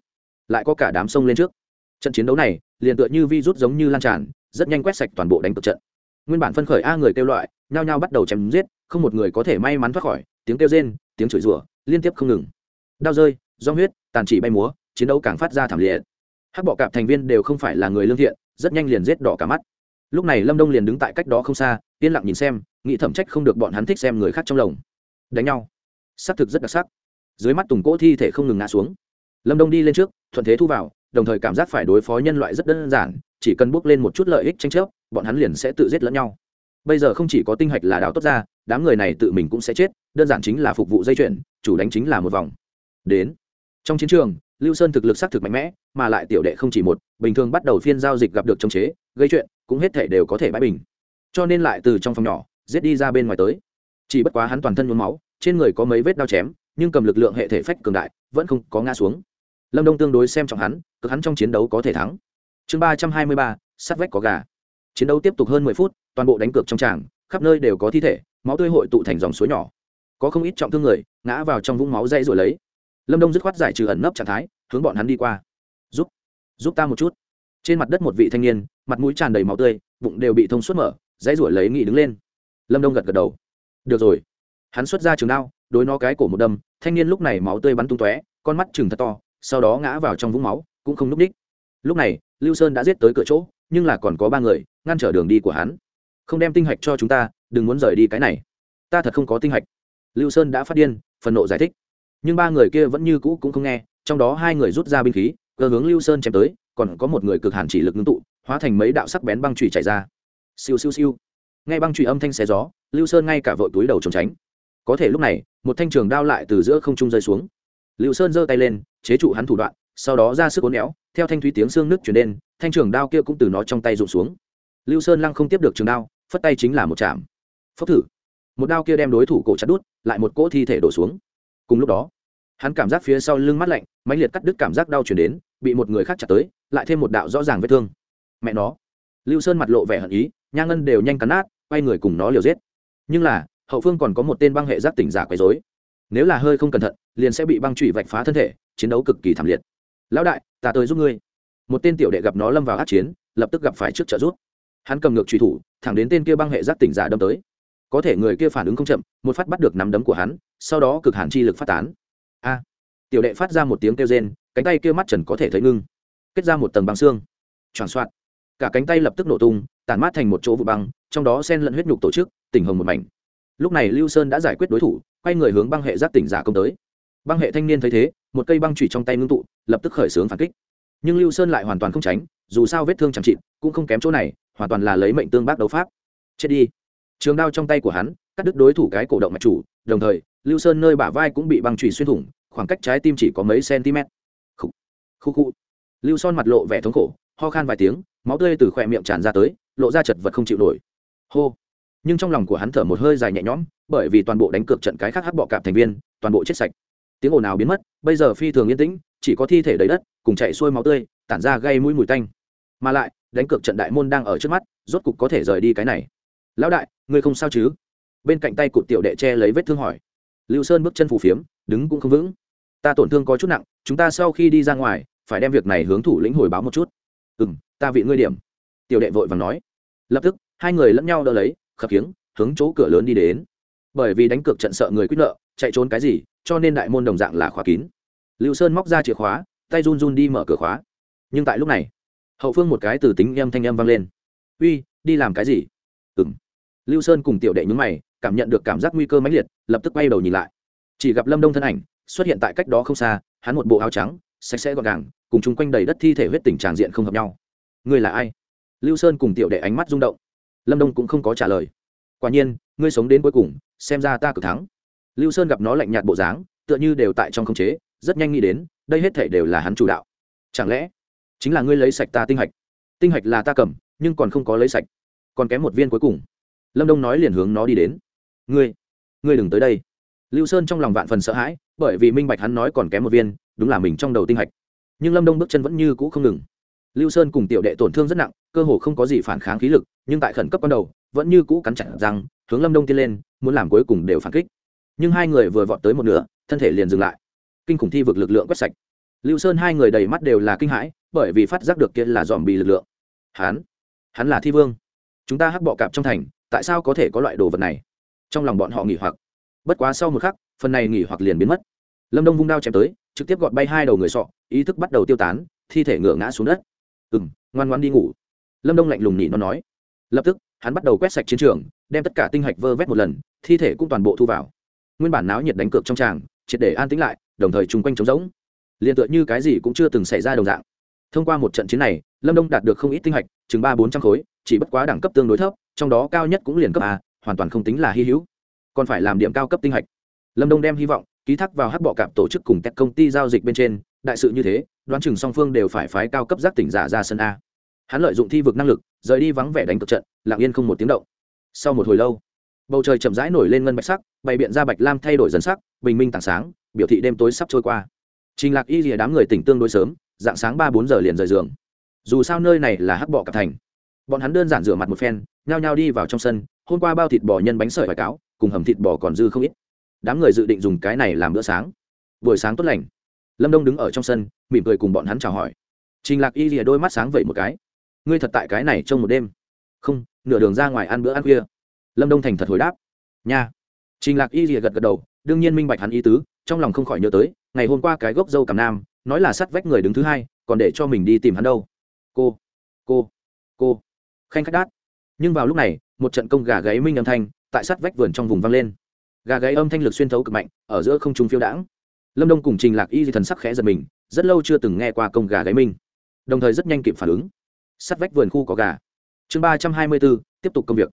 Lại có cả đám sông lên trước. Trận chiến đấu này, liền tựa như vi rút giống như lan tràn, rất nhanh quét sạch toàn bộ đánh cược trận. Nguyên bản phân khởi a người kêu loại, nhao nhao bắt đầu chém giết, không một người có thể may mắn thoát khỏi, tiếng kêu rên, tiếng chửi rủa, liên tiếp không ngừng. Đao rơi do huyết, tàn chỉ bay múa, chiến đấu càng phát ra thảm liệt. Hắc bọ cạp thành viên đều không phải là người lương thiện, rất nhanh liền giết đỏ cả mắt. Lúc này lâm đông liền đứng tại cách đó không xa, yên lặng nhìn xem, nghĩ thẩm trách không được bọn hắn thích xem người khác trong lồng. Đánh nhau. Xác thực rất đặc sắc. Dưới mắt tùng cỗ thi thể không ngừng ngã xuống. Lâm đông đi lên trước, thuận thế thu vào, đồng thời cảm giác phải đối phó nhân loại rất đơn giản, chỉ cần bước lên một chút lợi ích tranh chấp, bọn hắn liền sẽ tự giết lẫn nhau. Bây giờ không chỉ có tinh hạch là đào tốt ra, đám người này tự mình cũng sẽ chết, đơn giản chính là phục vụ dây chuyển chủ đánh chính là một vòng. Đến trong chiến trường, lưu sơn thực lực xác thực mạnh mẽ, mà lại tiểu đệ không chỉ một, bình thường bắt đầu phiên giao dịch gặp được chống chế, gây chuyện, cũng hết thể đều có thể bãi bình. Cho nên lại từ trong phòng nhỏ, giết đi ra bên ngoài tới. Chỉ bất quá hắn toàn thân nhuốm máu, trên người có mấy vết đao chém, nhưng cầm lực lượng hệ thể phách cường đại, vẫn không có ngã xuống. Lâm đông tương đối xem trọng hắn, cực hắn trong chiến đấu có thể thắng. Chương ba trăm hai mươi ba sắt vách có gà. Chiến đấu tiếp tục hơn mười phút, toàn bộ đánh cược trong tràng, khắp nơi đều có thi thể, máu tươi hội tụ thành dòng suối nhỏ. Có không ít trọng thương người, ngã vào trong vũng máu dây rồi lấy lâm đông dứt khoát giải trừ ẩn nấp trạng thái hướng bọn hắn đi qua giúp giúp ta một chút trên mặt đất một vị thanh niên mặt mũi tràn đầy máu tươi bụng đều bị thông suốt mở dãy ruổi lấy nghị đứng lên lâm đông gật gật đầu được rồi hắn xuất ra trường đao đối nó cái cổ một đâm thanh niên lúc này máu tươi bắn tung tóe con mắt chừng thật to sau đó ngã vào trong vũng máu cũng không n ú c ních lúc này lưu sơn đã giết tới cửa chỗ nhưng là còn có ba người ngăn trở đường đi của hắn không đem tinh hạch cho chúng ta đừng muốn rời đi cái này ta thật không có tinh hạch lưu sơn đã phát điên phần nộ giải thích nhưng ba người kia vẫn như cũ cũng không nghe, trong đó hai người rút ra binh khí, cơ hướng lưu sơn chém tới, còn có một người cực hàn chỉ lực ngưng tụ, hóa thành mấy đạo sắc bén băng trụy chạy ra. Siêu siêu siêu. Ngay băng trụy âm thanh xé gió, lưu sơn ngay cả vội túi đầu trốn tránh. Có thể lúc này, một thanh trường đao lại từ giữa không trung rơi xuống. Lưu sơn giơ tay lên, chế trụ hắn thủ đoạn, sau đó ra sức cố néo theo thanh thúy tiếng xương nước chuyển đến thanh trường đao kia cũng từ nó trong tay rụng xuống. Lưu sơn lăng không tiếp được trường đao, phất tay chính là một chạm. Phốc thử. Một đao kia đem đối thủ cổ chặt đút, lại một cỗ thi thể đổ xuống cùng lúc đó, hắn cảm giác phía sau lưng mắt lạnh, mãnh liệt cắt đứt cảm giác đau chuyển đến, bị một người khác chặt tới, lại thêm một đạo rõ ràng vết thương. Mẹ nó. Lưu sơn mặt lộ vẻ hận ý, nha ngân đều nhanh cắn nát, quay người cùng nó liều giết. Nhưng là, hậu phương còn có một tên băng hệ giác tỉnh giả quấy dối nếu là hơi không cẩn thận, liền sẽ bị băng trụy vạch phá thân thể, chiến đấu cực kỳ thảm liệt. Lão đại, ta tới giúp ngươi. Một tên tiểu đệ gặp nó lâm vào át chiến, lập tức gặp phải trước trợ giúp. Hắn cầm ngược truy thủ, thẳng đến tên kia băng hệ giác tỉnh giả đâm tới có thể người kia phản ứng không chậm một phát bắt được nắm đấm của hắn sau đó cực hàn chi lực phát tán. A. Tiểu đệ phát ra một tiếng kêu rên cánh tay kia mắt trần có thể thấy ngưng kết ra một tầng băng xương. Tròn soạt. Cả cánh tay lập tức nổ tung tản mát thành một chỗ vụ băng trong đó sen lẫn huyết nhục tổ chức tỉnh hồng một mảnh. Lúc này lưu sơn đã giải quyết đối thủ quay người hướng băng hệ giác tỉnh giả công tới. Băng hệ thanh niên thấy thế một cây băng chủy trong tay ngưng tụ lập tức khởi xướng phản kích. Nhưng lưu sơn lại hoàn toàn không tránh dù sao vết thương chẳng trị, cũng không kém chỗ này hoàn toàn là lấy mệnh tương bác đấu pháp. Chết đi trường đao trong tay của hắn, cắt đứt đối thủ cái cổ động mạch chủ, đồng thời, lưu sơn nơi bả vai cũng bị băng trùy xuyên thủng, khoảng cách trái tim chỉ có mấy cm. Khu khu khu lưu son mặt lộ vẻ thống khổ, ho khan vài tiếng, máu tươi từ khỏe miệng tràn ra tới, lộ ra chật vật không chịu nổi. Hô. Nhưng trong lòng của hắn thở một hơi dài nhẹ nhõm, bởi vì toàn bộ đánh cược trận cái khác hắc bọ cạp thành viên, toàn bộ chết sạch. Tiếng ồn ào biến mất, bây giờ phi thường yên tĩnh, chỉ có thi thể đầy đất, cùng chạy xuôi máu tươi, tản ra gây mũi mùi tanh. Mà lại, đánh cược trận đại môn đang ở trước mắt, rốt cục có thể rời đi cái này lão đại, ngươi không sao chứ? Bên cạnh tay cụt tiểu đệ che lấy vết thương hỏi. Lưu sơn bước chân phù phiếm, đứng cũng không vững. Ta tổn thương có chút nặng, chúng ta sau khi đi ra ngoài, phải đem việc này hướng thủ lĩnh hồi báo một chút. Ừ m ta vị ngươi điểm. Tiểu đệ vội vàng nói. Lập tức, hai người lẫn nhau đỡ lấy, khập khiếng, hướng chỗ cửa lớn đi đến. Bởi vì đánh cược trận sợ người quyết nợ, chạy trốn cái gì, cho nên đại môn đồng dạng là khóa kín. Lưu sơn móc ra chìa khóa, tay run run đi mở cửa khóa. Nhưng tại lúc này, hậu phương một cái từ tính em thanh em vang lên. Uy, đi làm cái gì? Ừ m lưu sơn cùng tiểu đệ nhúng mày, cảm nhận được cảm giác nguy cơ mãnh liệt, lập tức quay đầu nhìn lại. Chỉ gặp lâm đông thân ảnh xuất hiện tại cách đó không xa, hắn một bộ áo trắng, sạch sẽ gọn gàng, cùng chung quanh đầy đất thi thể huyết tình tràng diện không hợp nhau. Ngươi là ai? Lưu sơn cùng tiểu đệ ánh mắt rung động. Lâm đông cũng không có trả lời. Quả nhiên, ngươi sống đến cuối cùng, xem ra ta cực thắng. Lưu sơn gặp nó lạnh nhạt bộ dáng, tựa như đều tại trong khống chế, rất nhanh nghĩ đến, đây hết thể đều là hắn chủ đạo. Chẳng lẽ chính là ngươi lấy sạch ta tinh hạch? Tinh hạch là ta cầm, nhưng còn không có lấy sạch. Còn kém một viên cuối cùng lâm đông nói liền hướng nó đi đến. Ngươi ngươi đừng tới đây. Lưu sơn trong lòng vạn phần sợ hãi, bởi vì minh bạch hắn nói còn kém một viên, đúng là mình trong đầu tinh hạch. Nhưng lâm đông bước chân vẫn như cũ không ngừng. Lưu sơn cùng tiểu đệ tổn thương rất nặng, cơ hồ không có gì phản kháng khí lực, nhưng tại khẩn cấp ban đầu, vẫn như cũ cắn chặt rằng hướng lâm đông tiên lên, muốn làm cuối cùng đều phản kích. Nhưng hai người vừa vọt tới một nửa, thân thể liền dừng lại. Kinh khủng thi vực lực lượng quét sạch. Lưu sơn hai người đầy mắt đều là kinh hãi, bởi vì phát giác được kia là dòm bị lực lượng. Hắn hắn là thi vương. Chúng ta hắc bọ cạp trong thành tại sao có thể có loại đồ vật này? Trong lòng bọn họ nghỉ hoặc. Bất quá sau một khắc, phần này nghỉ hoặc liền biến mất. Lâm đông vung đao chém tới, trực tiếp gọt bay hai đầu người sọ, ý thức bắt đầu tiêu tán, thi thể ngựa ngã xuống đất. Ừ m ngoan ngoan đi ngủ. Lâm đông lạnh lùng nhị nó nói. Lập tức, hắn bắt đầu quét sạch chiến trường, đem tất cả tinh hạch vơ vét một lần, thi thể cũng toàn bộ thu vào. Nguyên bản náo nhiệt đánh cược trong tràng, triệt để an tĩnh lại, đồng thời chung quanh trống rỗng. Liền tựa như cái gì cũng chưa từng xảy ra đồng dạng thông qua một trận chiến này, lâm đông đạt được không ít tinh hạch, chừng ba bốn trăm khối, chỉ bất quá đẳng cấp tương đối thấp, trong đó cao nhất cũng liền cấp a, hoàn toàn không tính là hy hữu. Còn phải làm điểm cao cấp tinh hạch. Lâm đông đem hy vọng ký thác vào hắc bọ cạp tổ chức cùng các công ty giao dịch bên trên, đại sự như thế, đoán chừng song phương đều phải phái cao cấp giác tỉnh giả ra sân a. Hắn lợi dụng thi vực năng lực, rời đi vắng vẻ đánh cực trận, lặng yên không một tiếng động. Sau một hồi lâu, bầu trời chậm rãi nổi lên ngân bạch sắc, bày biện ra bạch lam thay đổi dần sắc, bình minh tảng sáng, biểu thị đêm tối sắp trôi qua. Trình lạc y rìa đám người tỉnh tương đối sớm dạng sáng ba bốn giờ liền rời giường. Dù sao nơi này là hắc bọ cạp thành. Bọn hắn đơn giản rửa mặt một phen, nhao nhao đi vào trong sân, hôm qua bao thịt bò nhân bánh sợi và cáo, cùng hầm thịt bò còn dư không ít. Đám người dự định dùng cái này làm bữa sáng. Buổi sáng tốt lành. Lâm đông đứng ở trong sân, mỉm cười cùng bọn hắn chào hỏi. Trình lạc y rìa đôi mắt sáng vậy một cái. Ngươi thật tại cái này trong một đêm. Không, nửa đường ra ngoài ăn bữa ăn khuya. Lâm đông thành thật hồi đáp. Nha. Trình lạc y rìa gật gật đầu, đương nhiên minh bạch hắn ý tứ, trong lòng không khỏi nhớ tới, ngày hôm qua cái gốc dâu cằm nam nói là sắt vách người đứng thứ hai, còn để cho mình đi tìm hắn đâu. Cô cô cô. Khanh khách đát nhưng vào lúc này, một trận công gà gáy minh âm thanh tại sắt vách vườn trong vùng vang lên. Gà gáy âm thanh lực xuyên thấu cực mạnh, ở giữa không trung phiêu đãng. Lâm đông cùng trình lạc y di thần sắc khẽ giật mình, rất lâu chưa từng nghe qua công gà gáy minh. Đồng thời rất nhanh kịp phản ứng. Sắt vách vườn khu có gà. Chương ba trăm hai mươi bốn, tiếp tục công việc.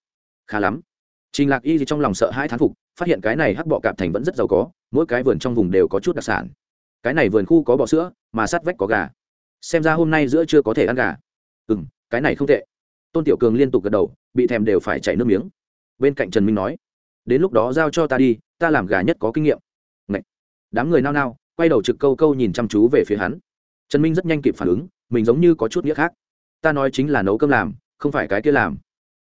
Khá lắm. Trình lạc y di trong lòng sợ hãi thán phục, phát hiện cái này hắc bọ cạp thành vẫn rất giàu có, mỗi cái vườn trong vùng đều có chút đặc sản cái này vườn khu có bọ sữa, mà sát vách có gà. Xem ra hôm nay giữa chưa có thể ăn gà. Ừ m cái này không tệ. Tôn tiểu cường liên tục gật đầu, bị thèm đều phải chảy nước miếng. Bên cạnh trần minh nói, đến lúc đó giao cho ta đi, ta làm gà nhất có kinh nghiệm. Ngậy! đám người nao nao, quay đầu trực câu câu nhìn chăm chú về phía hắn. Trần minh rất nhanh kịp phản ứng, mình giống như có chút nghĩa khác. Ta nói chính là nấu cơm làm, không phải cái kia làm.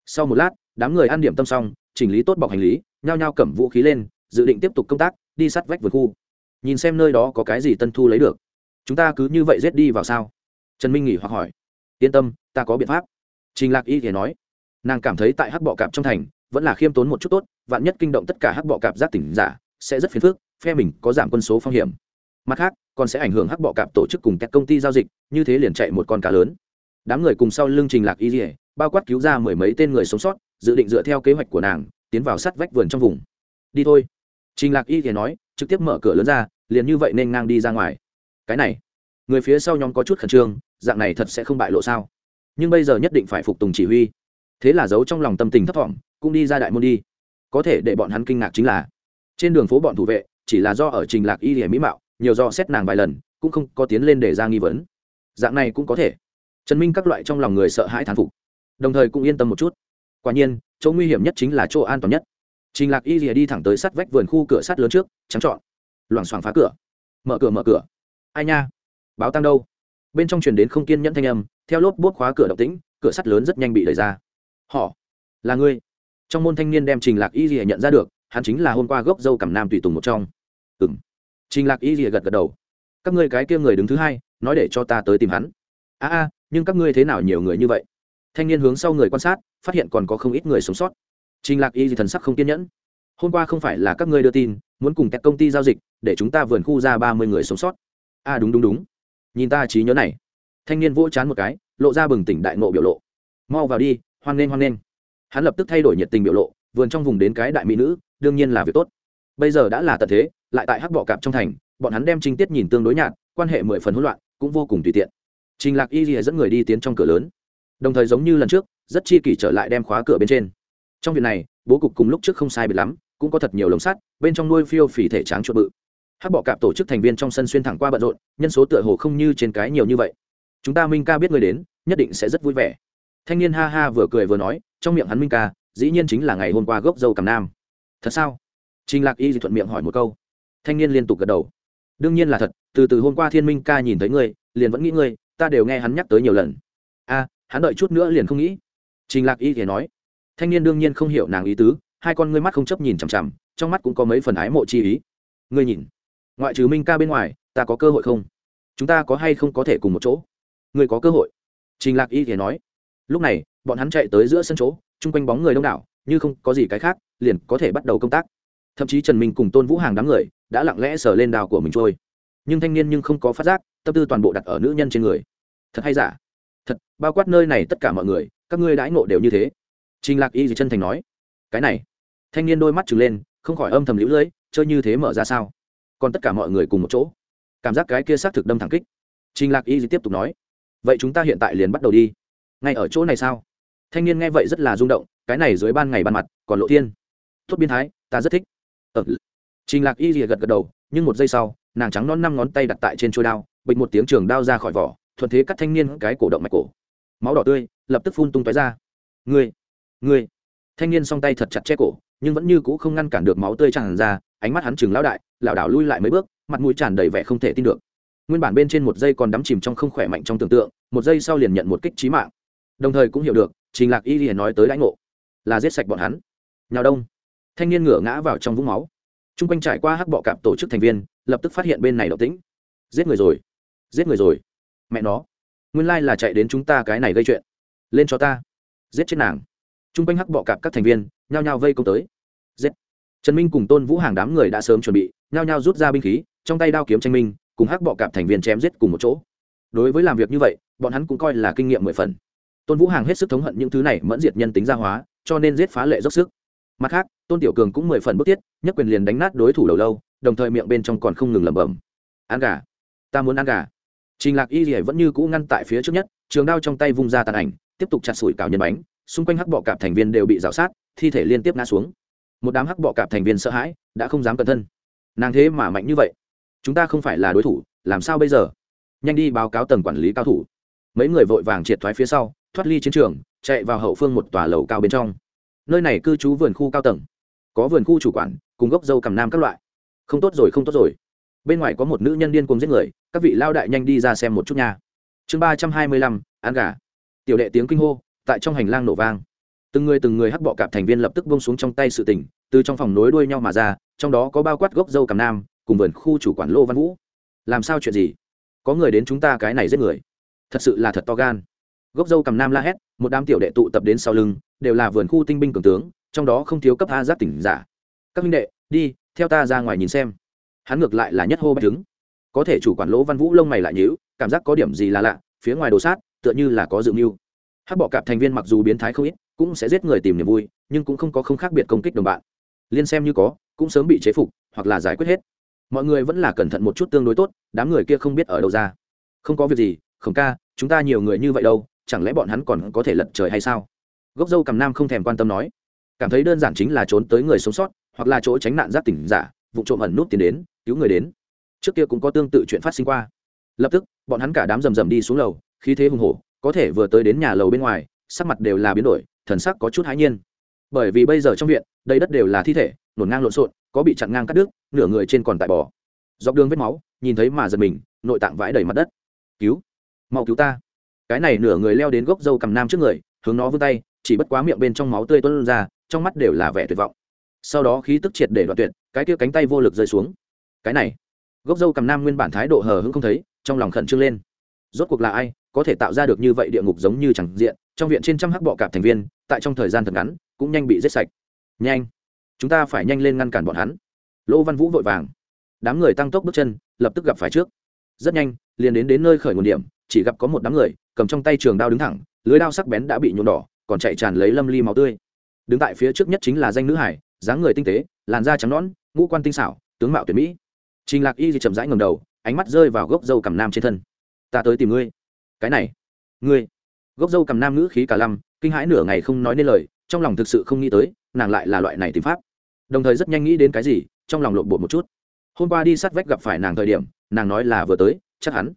Sau một lát, đám người ăn điểm tâm xong, chỉnh lý tốt bọc hành lý, nhao nhao cầm vũ khí lên, dự định tiếp tục công tác, đi sát vách vườn khu nhìn xem nơi đó có cái gì tân thu lấy được. Chúng ta cứ như vậy rết đi vào sao? Trần minh nghỉ hoặc hỏi. Yên tâm, ta có biện pháp. Trình lạc y thì nói. Nàng cảm thấy tại hắc bọ cạp trong thành, vẫn là khiêm tốn một chút tốt, vạn nhất kinh động tất cả hắc bọ cạp giác tỉnh giả, sẽ rất phiền phức, phe mình có giảm quân số phong hiểm. Mặt khác, còn sẽ ảnh hưởng hắc bọ cạp tổ chức cùng các công ty giao dịch, như thế liền chạy một con cá lớn. Đám người cùng sau lưng trình lạc y dỉa bao quát cứu ra mười mấy tên người sống sót, dự định dựa theo kế hoạch của nàng, tiến vào sát vách vườn trong vùng. Đi thôi. Trình lạc y thì nói trực tiếp mở cửa lớn ra, liền như vậy nên ngang đi ra ngoài. Cái này, người phía sau nhóm có chút khẩn trương, dạng này thật sẽ không bại lộ sao? Nhưng bây giờ nhất định phải phục tùng chỉ huy. Thế là giấu trong lòng tâm tình thấp thỏm, cũng đi ra đại môn đi. Có thể để bọn hắn kinh ngạc chính là, trên đường phố bọn thủ vệ, chỉ là do ở trình lạc y hiểm mỹ mạo, nhiều do xét nàng vài lần, cũng không có tiến lên để ra nghi vấn. Dạng này cũng có thể. Trần minh các loại trong lòng người sợ hãi thán phục, đồng thời cũng yên tâm một chút. Quả nhiên, chỗ nguy hiểm nhất chính là chỗ an toàn nhất trình lạc y rìa đi thẳng tới sắt vách vườn khu cửa sắt lớn trước, trắng trọn. Loảng xoảng phá cửa. Mở cửa mở cửa. Ai nha? Báo tăng đâu? Bên trong truyền đến không kiên nhẫn thanh âm, theo lốp bốt khóa cửa động tĩnh, cửa sắt lớn rất nhanh bị đẩy ra. Họ, là ngươi. Trong môn thanh niên đem trình lạc y rìa nhận ra được, hắn chính là hôm qua gốc dâu cẩm nam tùy tùng một trong. Ừ m trình lạc y rìa gật gật đầu. Các ngươi cái kia người đứng thứ hai, nói để cho ta tới tìm hắn. A a, nhưng các ngươi thế nào nhiều người như vậy? Thanh niên hướng sau người quan sát, phát hiện còn có không ít người sống sót trình lạc y thần sắc không kiên nhẫn. Hôm qua không phải là các ngươi đưa tin muốn cùng các công ty giao dịch để chúng ta vườn khu ra ba mươi người sống sót. À, đúng đúng đúng. Nhìn ta trí nhớ này. Thanh niên vỗ chán một cái lộ ra bừng tỉnh đại nộ biểu lộ. Mau vào đi hoan nghênh hoan nghênh. Hắn lập tức thay đổi nhiệt tình biểu lộ vườn trong vùng đến cái đại mỹ nữ đương nhiên là việc tốt. Bây giờ đã là tận thế lại tại hắc bọ cạp trong thành bọn hắn đem trinh tiết nhìn tương đối nhạt quan hệ mười phần hỗn loạn cũng vô cùng tùy tiện. Trình lạc y rìa dẫn người đi tiến trong cửa lớn. Đồng thời giống như lần trước rất chi kỷ trở lại đem khóa cửa bên trên trong việc này, bố cục cùng lúc trước không sai biệt lắm, cũng có thật nhiều lồng sắt, bên trong nuôi phiêu phì thể tráng chuột bự. Hắc bọ cạp tổ chức thành viên trong sân xuyên thẳng qua bận rộn, nhân số tựa hồ không như trên cái nhiều như vậy. Chúng ta minh ca biết người đến, nhất định sẽ rất vui vẻ. Thanh niên ha ha vừa cười vừa nói, trong miệng hắn minh ca, dĩ nhiên chính là ngày hôm qua gốc dâu cầm nam. Thật sao? Trình lạc y thuận miệng hỏi một câu. Thanh niên liên tục gật đầu. Đương nhiên là thật, từ từ hôm qua thiên minh ca nhìn thấy ngươi, liền vẫn nghĩ ngươi, ta đều nghe hắn nhắc tới nhiều lần. A, hắn đợi chút nữa liền không nghĩ. Trình lạc y thì nói thanh niên đương nhiên không hiểu nàng ý tứ, hai con ngươi mắt không chấp nhìn chằm chằm, trong mắt cũng có mấy phần ái mộ chi ý. Ngươi nhìn, ngoại trừ minh ca bên ngoài, ta có cơ hội không? Chúng ta có hay không có thể cùng một chỗ? Ngươi có cơ hội? Trình lạc y thì nói. Lúc này, bọn hắn chạy tới giữa sân chỗ, chung quanh bóng người đông đảo, như không có gì cái khác, liền có thể bắt đầu công tác. Thậm chí trần minh cùng tôn vũ hàng đám người đã lặng lẽ sờ lên đào của mình trôi. Nhưng thanh niên nhưng không có phát giác, tâm tư toàn bộ đặt ở nữ nhân trên người. Thật hay giả? Thật, bao quát nơi này tất cả mọi người, các ngươi đãi ngộ đều như thế trình lạc y gì chân thành nói, cái này. Thanh niên đôi mắt trừng lên, không khỏi âm thầm lũ lưỡi, chơi như thế mở ra sao? Còn tất cả mọi người cùng một chỗ. Cảm giác cái kia xác thực đâm thẳng kích. Trình lạc y gì tiếp tục nói, vậy chúng ta hiện tại liền bắt đầu đi. Ngay ở chỗ này sao? Thanh niên nghe vậy rất là rung động, cái này dưới ban ngày ban mặt, còn lộ thiên. Tốt biên thái, ta rất thích. Ờ, ở trình lạc y gì gật gật đầu, nhưng một giây sau, nàng trắng non năm ngón tay đặt tại trên chuôi đao, bịch một tiếng trường đao ra khỏi vỏ, thuận thế cắt thanh niên cái cổ động mạch cổ. Máu đỏ tươi, lập tức phun tung tói ra. Ngươi ngươi. Thanh niên song tay thật chặt che cổ, nhưng vẫn như cũ không ngăn cản được máu tươi tràn ra, ánh mắt hắn chừng lão đại, lảo đảo lui lại mấy bước, mặt mũi tràn đầy vẻ không thể tin được. Nguyên bản bên trên một giây còn đắm chìm trong không khỏe mạnh trong tưởng tượng, một giây sau liền nhận một kích trí mạng. Đồng thời cũng hiểu được, trình lạc y liền nói tới lãnh ngộ, là giết sạch bọn hắn. Nhào đông. Thanh niên ngửa ngã vào trong vũng máu. T r u n g quanh trải qua hắc bọ cạp tổ chức thành viên, lập tức phát hiện bên này động tĩnh. Giết người rồi. Giết người rồi. Mẹ nó. Nguyên lai là chạy đến chúng ta cái này gây chuyện. Lên cho ta. Giết chết nàng chung quanh hắc bọ cạp các thành viên, nhao nhao vây công tới. Giết. Trần minh cùng tôn vũ hàng đám người đã sớm chuẩn bị, nhao nhao rút ra binh khí, trong tay đao kiếm tranh minh, cùng hắc bọ cạp thành viên chém giết cùng một chỗ. Đối với làm việc như vậy, bọn hắn cũng coi là kinh nghiệm mười phần. Tôn vũ hàng hết sức thống hận những thứ này mẫn diệt nhân tính gia hóa, cho nên giết phá lệ dốc sức. Mặt khác, tôn tiểu cường cũng mười phần bức thiết, nhất quyền liền đánh nát đối thủ đầu lâu, đồng thời miệng bên trong còn không ngừng lẩm bẩm. Ăn gà, ta muốn ăn gà. Trình lạc y rỉa vẫn như cũ ngăn tại phía trước nhất, trường đao trong tay vung ra tàn ảnh, tiếp tục chặt sủi cào nhân bánh xung quanh hắc bọ cạp thành viên đều bị rào sát, thi thể liên tiếp ngã xuống. Một đám hắc bọ cạp thành viên sợ hãi, đã không dám cẩn thân. Nàng thế mà mạnh như vậy. Chúng ta không phải là đối thủ, làm sao bây giờ? Nhanh đi báo cáo tầng quản lý cao thủ. Mấy người vội vàng triệt thoái phía sau, thoát ly chiến trường, chạy vào hậu phương một tòa lầu cao bên trong. Nơi này cư trú vườn khu cao tầng. Có vườn khu chủ quản, cùng gốc dâu cầm nam các loại. Không tốt rồi, không tốt rồi. Bên ngoài có một nữ nhân điên cùng giết người, các vị lao đại nhanh đi ra xem một chút nha. Chương ba trăm hai mươi lăm, ăn gà. Tiểu đệ tiếng kinh hô tại trong hành lang nổ vang. Từng người từng người hắc bọ cạp thành viên lập tức bông xuống trong tay sự tỉnh từ trong phòng nối đuôi nhau mà ra, trong đó có bao quát gốc dâu cằm nam, cùng vườn khu chủ quản lô văn vũ. Làm sao chuyện gì? Có người đến chúng ta cái này giết người. Thật sự là thật to gan. Gốc dâu cằm nam la hét, một đám tiểu đệ tụ tập đến sau lưng, đều là vườn khu tinh binh cường tướng, trong đó không thiếu cấp a giáp tỉnh giả. Các minh đệ, đi, theo ta ra ngoài nhìn xem. Hắn ngược lại là nhất hô bách trứng có thể chủ quản lỗ văn vũ lông mày lại nhíu, cảm giác có điểm gì là lạ, phía ngoài đồ sát, tựa như là có dự mưu hát bọ cạp thành viên mặc dù biến thái không ít, cũng sẽ giết người tìm niềm vui, nhưng cũng không có không khác biệt công kích đồng bạn. Liên xem như có, cũng sớm bị chế phục, hoặc là giải quyết hết. Mọi người vẫn là cẩn thận một chút tương đối tốt, đám người kia không biết ở đâu ra. Không có việc gì, khổng ca, chúng ta nhiều người như vậy đâu, chẳng lẽ bọn hắn còn có thể lật trời hay sao? Gốc dâu cầm nam không thèm quan tâm nói. Cảm thấy đơn giản chính là trốn tới người sống sót, hoặc là chỗ tránh nạn giáp tỉnh giả, vụ trộm ẩn nút tiền đến, cứu người đến. Trước kia cũng có tương tự chuyện phát sinh qua. Lập tức, bọn hắn cả đám rầm rầm đi xuống lầu, khí thế hùng hổ có thể vừa tới đến nhà lầu bên ngoài, sắc mặt đều là biến đổi, thần sắc có chút hãi nhiên. Bởi vì bây giờ trong viện đây đất đều là thi thể, nổn ngang lộn xộn, có bị chặn ngang cắt đứt, nửa người trên còn tại bò. Dọc đường vết máu, nhìn thấy mà giật mình, nội tạng vãi đầy mặt đất. Cứu, mau cứu ta. Cái này nửa người leo đến gốc dâu cầm nam trước người, hướng nó vươn tay, chỉ bất quá miệng bên trong máu tươi tuôn ra, trong mắt đều là vẻ tuyệt vọng. Sau đó khí tức triệt để đoạn tuyệt, cái kia cánh tay vô lực rơi xuống. Cái này. Gốc dâu cầm nam nguyên bản thái độ hờ hững không thấy, trong lòng khẩn trương lên. Rốt cuộc là ai? Có thể tạo ra được như vậy địa ngục giống như chẳng diện, trong viện trên trăm hắc bọ cạp thành viên, tại trong thời gian thật ngắn, cũng nhanh bị giết sạch. Nhanh! Chúng ta phải nhanh lên ngăn cản bọn hắn. Lỗ văn vũ vội vàng. Đám người tăng tốc bước chân, lập tức gặp phải trước. Rất nhanh, liền đến đến nơi khởi nguồn điểm, chỉ gặp có một đám người, cầm trong tay trường đao đứng thẳng, lưới đao sắc bén đã bị nhuộm đỏ, còn chạy tràn lấy lâm ly máu tươi. Đứng tại phía trước nhất chính là danh nữ hải, dáng người tinh tế, làn da trắng nõn, ngũ quan tinh xảo, tướng mạo tuyệt mỹ. Trình lạc y thì chậm rãi ngầm đầu, ánh mắt rơi vào gốc dâu cằm nam trên thân. Ta tới tìm ngươi cái này. Ngươi, gốc dâu cầm nam ngữ khí cả lăm, kinh hãi nửa ngày không nói nên lời, trong lòng thực sự không nghĩ tới, nàng lại là loại này tìm pháp. Đồng thời rất nhanh nghĩ đến cái gì, trong lòng lộn bột một chút. Hôm qua đi sát vách gặp phải nàng thời điểm, nàng nói là vừa tới, chắc hắn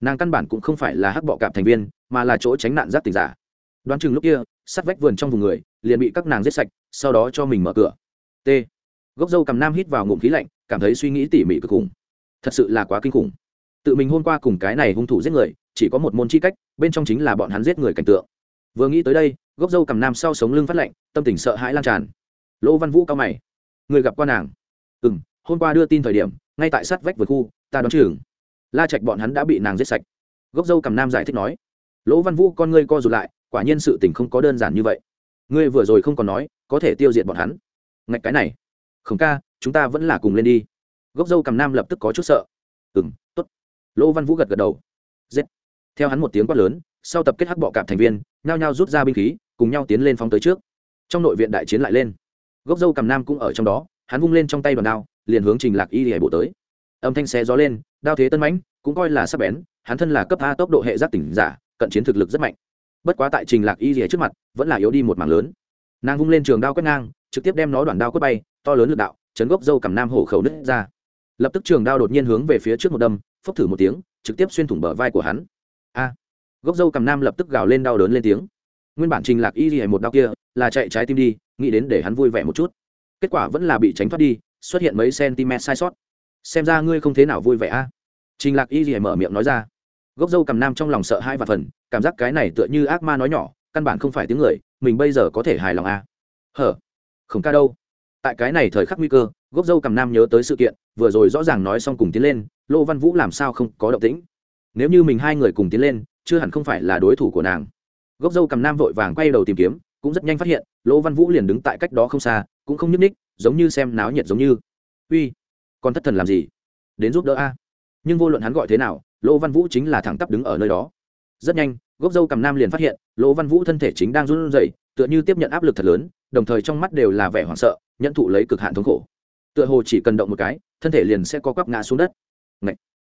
nàng căn bản cũng không phải là hắc bọ cạp thành viên, mà là chỗ tránh nạn giáp tình giả. Đoán chừng lúc kia, sát vách vườn trong vùng người, liền bị các nàng giết sạch, sau đó cho mình mở cửa. T. Gốc dâu cầm nam hít vào ngụm khí lạnh, cảm thấy suy nghĩ tỉ mỉ cực khủng. Thật sự là quá kinh khủng. Tự mình hôm qua cùng cái này hung thủ giết người chỉ có một môn chi cách, bên trong chính là bọn hắn giết người cảnh tượng. Vừa nghĩ tới đây, gốc dâu cầm nam sau sống lưng phát lạnh, tâm tình sợ hãi lan tràn. Lỗ văn vũ cao mày. Người gặp qua nàng? Ừ m hôm qua đưa tin thời điểm, ngay tại sát vách vườn khu, ta đón chừng la trạch bọn hắn đã bị nàng giết sạch. Gốc dâu cầm nam giải thích nói. Lỗ văn vũ con ngươi co rụt lại, quả nhiên sự tình không có đơn giản như vậy. Ngươi vừa rồi không còn nói, có thể tiêu diệt bọn hắn. Ngạch cái này. Khổng ca, chúng ta vẫn là cùng lên đi. Gốc dâu cầm nam lập tức có chút sợ. Ừ m t ố t lỗ văn vũ gật gật đầu. Giết theo hắn một tiếng quát lớn, sau tập kết hắc bọ cạp thành viên, nhao nhao rút ra binh khí, cùng nhau tiến lên phóng tới trước. Trong nội viện đại chiến lại lên. Gốc dâu cầm nam cũng ở trong đó, hắn vung lên trong tay đoàn đao, liền hướng trình lạc y hệ bộ tới. Âm thanh xé gió lên, đao thế tân mãnh, cũng coi là sắc bén, hắn thân là cấp a tốc độ hệ giác tỉnh giả, cận chiến thực lực rất mạnh. Bất quá tại trình lạc y rìa trước mặt, vẫn là yếu đi một mảng lớn. Nàng vung lên trường đao quét ngang, trực tiếp đem nó đoạn đao quét bay, to lớn lực đạo, chấn gốc dâu cầm nam hổ khẩu nứt ra. Lập tức trường đao đột nhiên hướng về phía trước một đâm, phốc thử một tiếng, trực tiếp xuyên thủng bờ vai của hắn a. Gốc dâu cầm nam lập tức gào lên đau đớn lên tiếng. Nguyên bản trình lạc y rìa một đao kia, là chạy trái tim đi, nghĩ đến để hắn vui vẻ một chút. Kết quả vẫn là bị tránh thoát đi, xuất hiện mấy cm sai sót. Xem ra ngươi không thế nào vui vẻ a. Trình lạc y rìa mở miệng nói ra. Gốc dâu cầm nam trong lòng sợ hai và phần, cảm giác cái này tựa như ác ma nói nhỏ, căn bản không phải tiếng người, mình bây giờ có thể hài lòng à. hở? Không ca đâu. Tại cái này thời khắc nguy cơ, gốc dâu cầm nam nhớ tới sự kiện, vừa rồi rõ ràng nói xong cùng tiến lên, lô văn vũ làm sao không có động tĩnh? Nếu như mình hai người cùng tiến lên, chưa hẳn không phải là đối thủ của nàng. Gốc dâu cầm nam vội vàng quay đầu tìm kiếm, cũng rất nhanh phát hiện lô văn vũ liền đứng tại cách đó không xa, cũng không nhúc ních giống như xem náo nhiệt giống như. Uy, con thất thần làm gì? Đến giúp đỡ a. Nhưng vô luận hắn gọi thế nào lô văn vũ chính là thẳng tắp đứng ở nơi đó. Rất nhanh, gốc dâu cầm nam liền phát hiện, lỗ văn vũ thân thể chính đang run rẩy, tựa như tiếp nhận áp lực thật lớn, đồng thời trong mắt đều là vẻ hoảng sợ, nhận thụ lấy cực hạn thống khổ. Tựa hồ chỉ cần động một cái, thân thể liền sẽ có quắp ngã xuống đất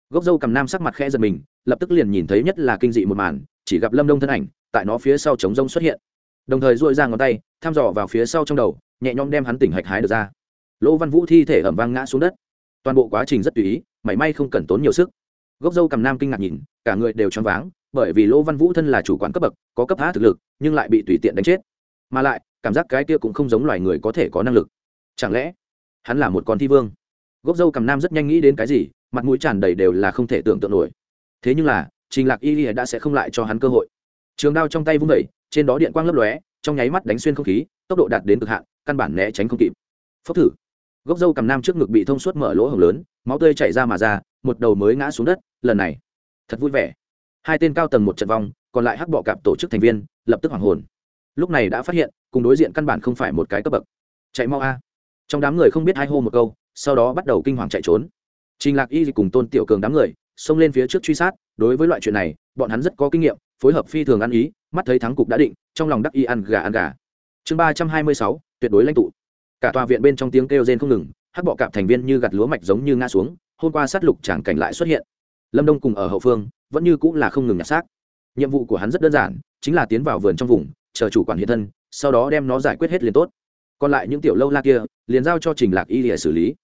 gốc dâu cầm nam sắc mặt khẽ giật mình, lập tức liền nhìn thấy nhất là kinh dị một màn, chỉ gặp lâm đông thân ảnh tại nó phía sau trống rông xuất hiện. Đồng thời dội ra ngón tay thăm dò vào phía sau trong đầu, nhẹ nhõm đem hắn tỉnh hạch hái được ra. Lỗ văn vũ thi thể ẩm vang ngã xuống đất. Toàn bộ quá trình rất tùy ý, mảy may không cần tốn nhiều sức. Gốc dâu cầm nam kinh ngạc nhìn, cả người đều choáng váng, bởi vì lỗ văn vũ thân là chủ quản cấp bậc, có cấp há thực lực, nhưng lại bị tùy tiện đánh chết. Mà lại, cảm giác cái kia cũng không giống loài người có thể có năng lực. Chẳng lẽ hắn là một con thi vương? Gốc dâu cầm nam rất nhanh nghĩ đến cái gì, mặt mũi tràn đầy đều là không thể tưởng tượng nổi. Thế nhưng là, trình lạc y đã sẽ không lại cho hắn cơ hội. Trường đao trong tay vung vẩy trên đó điện quang lấp lóe, trong nháy mắt đánh xuyên không khí, tốc độ đạt đến cực hạn, căn bản né tránh không kịp. Phốc thử. Gốc dâu cầm nam trước ngực bị thông suốt mở lỗ hồng lớn, máu tươi chảy ra mà ra, một đầu mới ngã xuống đất, lần này. Thật vui vẻ. Hai tên cao tầng một trận vong, còn lại hắc bọ cạp tổ chức thành viên, lập tức hoảng hồn. Lúc này đã phát hiện, cùng đối diện căn bản không phải một cái cấp bậc. Chạy mau a. Trong đám người không biết hai hô một câu sau đó bắt đầu kinh hoàng chạy trốn. Trình lạc y cùng tôn tiểu cường đám người xông lên phía trước truy sát, đối với loại chuyện này, bọn hắn rất có kinh nghiệm, phối hợp phi thường ăn ý, mắt thấy thắng cục đã định, trong lòng đắc y ăn gà ăn gà. Chương ba trăm hai mươi sáu, tuyệt đối lãnh tụ. Cả tòa viện bên trong tiếng kêu rên không ngừng, hắc bọ cạp thành viên như gặt lúa mạch giống như ngã xuống, hôm qua sát lục tràng cảnh lại xuất hiện. Lâm đông cùng ở hậu phương, vẫn như cũng là không ngừng nhặt xác. Nhiệm vụ của hắn rất đơn giản, chính là tiến vào vườn trong vùng, chờ chủ quản hiện thân, sau đó đem nó giải quyết hết liền tốt. Còn lại những tiểu lâu la kia, liền giao cho trình lạc y để xử lý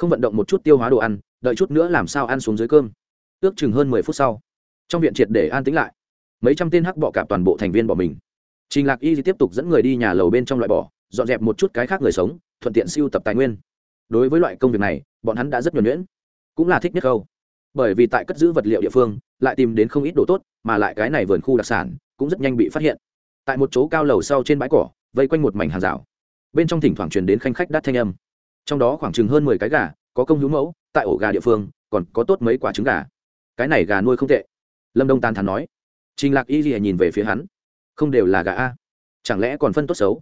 không vận động một chút tiêu hóa đồ ăn, đợi chút nữa làm sao ăn xuống dưới cơm. Ước chừng hơn mười phút sau, trong viện triệt để an tĩnh lại. Mấy trăm tên hắc bọ cạp toàn bộ thành viên bỏ mình. Trình lạc y tiếp tục dẫn người đi nhà lầu bên trong loại bỏ, dọn dẹp một chút cái khác người sống, thuận tiện siêu tập tài nguyên. Đối với loại công việc này, bọn hắn đã rất nhuẩn nhuyễn. Cũng là thích nhất khâu bởi vì tại cất giữ vật liệu địa phương, lại tìm đến không ít đồ tốt, mà lại cái này vườn khu đặc sản cũng rất nhanh bị phát hiện. Tại một chỗ cao lầu sau trên bãi cỏ, vây quanh một mảnh hàng rào. Bên trong thỉnh thoảng truyền đến khanh khách đắt thanh âm trong đó khoảng chừng hơn mười cái gà, có công hữu mẫu, tại ổ gà địa phương, còn có tốt mấy quả trứng gà. Cái này gà nuôi không tệ. Lâm đông tàn thắn nói. Trình lạc y gì nhìn về phía hắn. Không đều là gà a. Chẳng lẽ còn phân tốt xấu?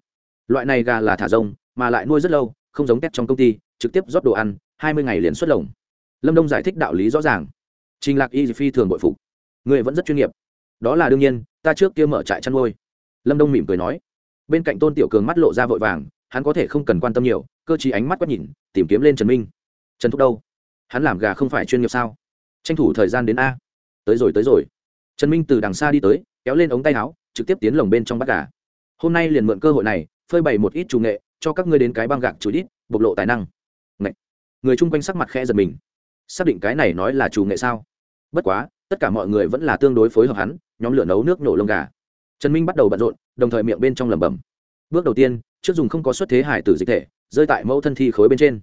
Loại này gà là thả rông, mà lại nuôi rất lâu, không giống tép trong công ty, trực tiếp rót đồ ăn, hai mươi ngày liền xuất lồng. Lâm đông giải thích đạo lý rõ ràng. Trình lạc y phi thường bội phục. Người vẫn rất chuyên nghiệp. Đó là đương nhiên, ta trước kia mở trại chăn nuôi. Lâm đông mỉm cười nói. Bên cạnh tôn tiểu cường mắt lộ ra vội vàng hắn có thể không cần quan tâm nhiều, cơ chí ánh mắt quét nhìn, tìm kiếm lên trần minh. Trần thúc đâu? Hắn làm gà không phải chuyên nghiệp sao? Tranh thủ thời gian đến a. Tới rồi tới rồi. Trần minh từ đằng xa đi tới, kéo lên ống tay áo, trực tiếp tiến lồng bên trong bắt gà. Hôm nay liền mượn cơ hội này, phơi bày một ít chủ nghệ, cho các ngươi đến cái băng gạc chủ đít, bộc lộ tài năng. Ngậy. người chung quanh sắc mặt khe giật mình. Xác định cái này nói là chủ nghệ sao? Bất quá, tất cả mọi người vẫn là tương đối phối hợp hắn, nhóm lửa nấu nước nổ lông gà. Trần minh bắt đầu bận rộn, đồng thời miệng bên trong lẩm bẩm. Bước đầu tiên trước dùng không có xuất thế hải tử dịch thể, rơi tại mẫu thân thi khối bên trên.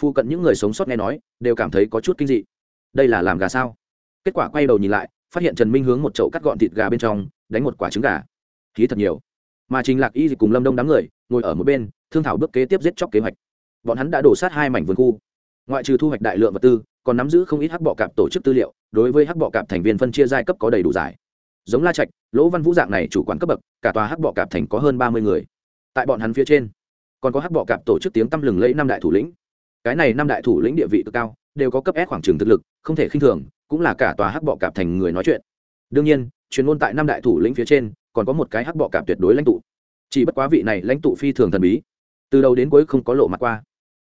Phụ cận những người sống sót nghe nói, đều cảm thấy có chút kinh dị. Đây là làm gà sao? Kết quả quay đầu nhìn lại, phát hiện trần minh hướng một chậu cắt gọn thịt gà bên trong, đánh một quả trứng gà. Khí thật nhiều. Mà trình lạc y dịch cùng lâm đông đám người, ngồi ở một bên, thương thảo bước kế tiếp giết chóc kế hoạch. Bọn hắn đã đổ sát hai mảnh vườn khu. Ngoại trừ thu hoạch đại lượng vật tư, còn nắm giữ không ít hắc bọ cạp tổ chức tư liệu, đối với hắc bọ cạp thành viên phân chia giai cấp có đầy đủ giải. Giống la trạch, lỗ văn vũ dạng này chủ quản cấp bậc, cả tòa hắc bọ cạp thành có hơn ba mươi người tại bọn hắn phía trên. Còn có hắc bọ cạp tổ chức tiếng tăm lừng lẫy năm đại thủ lĩnh. Cái này năm đại thủ lĩnh địa vị cực cao, đều có cấp S khoảng trường thực lực, không thể khinh thường, cũng là cả tòa hắc bọ cạp thành người nói chuyện. Đương nhiên, chuyên môn tại năm đại thủ lĩnh phía trên, còn có một cái hắc bọ cạp tuyệt đối lãnh tụ. Chỉ bất quá vị này lãnh tụ phi thường thần bí. Từ đầu đến cuối không có lộ mặt qua.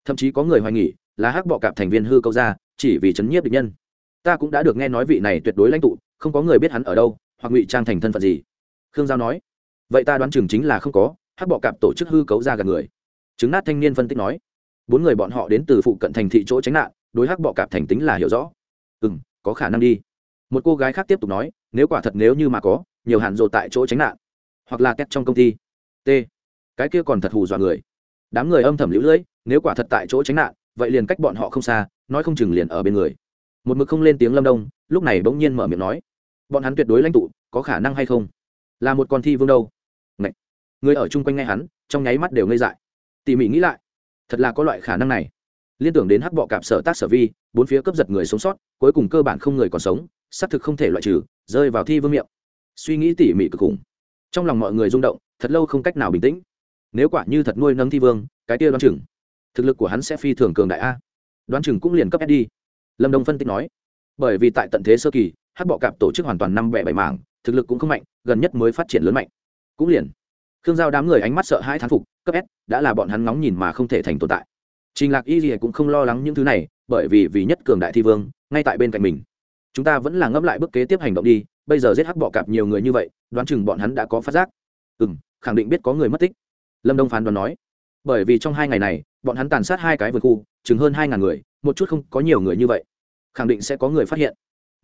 Thậm chí có người hoài nghỉ là hắc bọ cạp thành viên hư câu ra chỉ vì chấn nhiếp địch nhân. Ta cũng đã được nghe nói vị này tuyệt đối lãnh tụ, không có người biết hắn ở đâu, hoặc ngụy trang thành thân phận gì. Khương giao nói, vậy ta đoán chừng chính là không có hắc bọ cạp tổ chức hư cấu ra gần người. Chứng nát thanh niên phân tích nói, bốn người bọn họ đến từ phụ cận thành thị chỗ tránh nạn, đối hắc bọ cạp thành tính là hiểu rõ. Ừ m có khả năng đi. Một cô gái khác tiếp tục nói, nếu quả thật nếu như mà có, nhiều hạn rộ tại chỗ tránh nạn, hoặc là két trong công ty. T. Cái kia còn thật hù dọa người. Đám người âm thầm lũ lưỡi, nếu quả thật tại chỗ tránh nạn, vậy liền cách bọn họ không xa, nói không chừng liền ở bên người. Một mực không lên tiếng lâm đông, lúc này bỗng nhiên mở miệng nói, bọn hắn tuyệt đối lãnh tụ, có khả năng hay không? Là một con thi vương đâu? Người ở chung quanh ngay hắn, trong nháy mắt đều ngây dại. Tỉ mỉ nghĩ lại, thật là có loại khả năng này. Liên tưởng đến hắc bọ cạp sở tác sở vi, bốn phía cướp giật người sống sót, cuối cùng cơ bản không người còn sống, xác thực không thể loại trừ, rơi vào thi vương miệng. Suy nghĩ tỉ mỉ cực khủng. Trong lòng mọi người rung động, thật lâu không cách nào bình tĩnh. Nếu quả như thật nuôi nâng thi vương, cái kia đoán chừng, thực lực của hắn sẽ phi thường cường đại a. Đoán chừng cũng liền cấp s đi lâm đông phân tích nói, bởi vì tại tận thế sơ kỳ, hắc bọ cạp tổ chức hoàn toàn năm bẻ bảy mảng, thực lực cũng không mạnh, gần nhất mới phát triển lớn mạnh. Cũng liền khương giao đám người ánh mắt sợ hai thán phục, cấp s, đã là bọn hắn ngóng nhìn mà không thể thành tồn tại. Trình lạc y gì cũng không lo lắng những thứ này, bởi vì vì nhất cường đại thi vương, ngay tại bên cạnh mình. Chúng ta vẫn là ngẫm lại bước kế tiếp hành động đi, bây giờ giết hắc bọ cạp nhiều người như vậy, đoán chừng bọn hắn đã có phát giác. Ừ m khẳng định biết có người mất tích. Lâm đông phán đoán nói. Bởi vì trong hai ngày này, bọn hắn tàn sát hai cái vườn khu, chừng hơn hai ngàn người, một chút không có nhiều người như vậy. Khẳng định sẽ có người phát hiện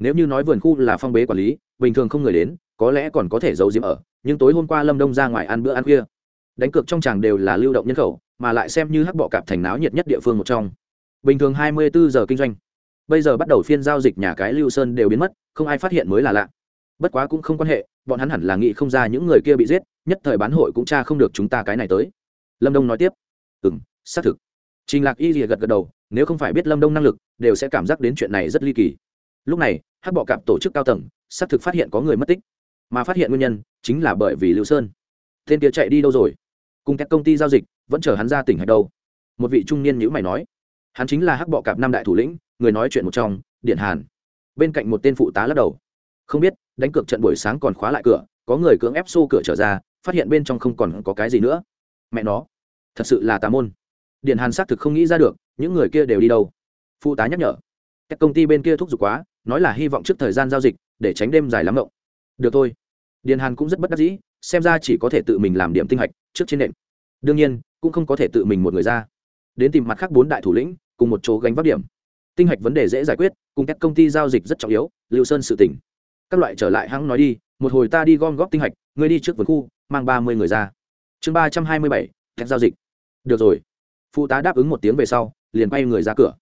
nếu như nói vườn khu là phong bế quản lý, bình thường không người đến, có lẽ còn có thể giấu diếm ở, nhưng tối hôm qua lâm đông ra ngoài ăn bữa ăn khuya. Đánh cược trong tràng đều là lưu động nhân khẩu, mà lại xem như hắc bọ cạp thành náo nhiệt nhất địa phương một trong. Bình thường hai mươi bốn giờ kinh doanh. Bây giờ bắt đầu phiên giao dịch nhà cái lưu sơn đều biến mất, không ai phát hiện mới là lạ. Bất quá cũng không quan hệ, bọn hắn hẳn là nghĩ không ra những người kia bị giết, nhất thời bán hội cũng tra không được chúng ta cái này tới. Lâm đông nói tiếp. Ừ m xác thực. Trình lạc y rìa gật gật đầu, nếu không phải biết lâm đông năng lực, đều sẽ cảm giác đến chuyện này rất ly kỳ lúc này, hắc bọ cạp tổ chức cao tầng, xác thực phát hiện có người mất tích. Mà phát hiện nguyên nhân chính là bởi vì lưu sơn. Tên kia chạy đi đâu rồi? Cùng các công ty giao dịch, vẫn chờ hắn ra tỉnh hay đâu? Một vị trung niên nhữ mày nói. Hắn chính là hắc bọ cạp năm đại thủ lĩnh, người nói chuyện một trong, điện hàn. Bên cạnh một tên phụ tá lắc đầu. Không biết, đánh cược trận buổi sáng còn khóa lại cửa, có người cưỡng ép xô cửa trở ra, phát hiện bên trong không còn có cái gì nữa. Mẹ nó, thật sự là tà môn. Điện hàn xác thực không nghĩ ra được, những người kia đều đi đâu. Phụ tá nhắc nhở. Các công ty bên kia thúc giục quá nói là hy vọng trước thời gian giao dịch, để tránh đêm dài lắm ngộng. Được thôi. Điền hàn cũng rất bất đắc dĩ, xem ra chỉ có thể tự mình làm điểm tinh hạch trước trên nệm đương nhiên, cũng không có thể tự mình một người ra. Đến tìm mặt khác bốn đại thủ lĩnh, cùng một chỗ gánh vác điểm. Tinh hạch vấn đề dễ giải quyết, cùng các công ty giao dịch rất trọng yếu, lưu sơn sự tỉnh. Các loại trở lại hãng nói đi, một hồi ta đi gom góp tinh hạch ngươi đi trước vườn khu, mang ba mươi người ra. Chương ba trăm hai mươi bảy các giao dịch. Được rồi. Phụ tá đáp ứng một tiếng về sau, liền quay người ra cửa.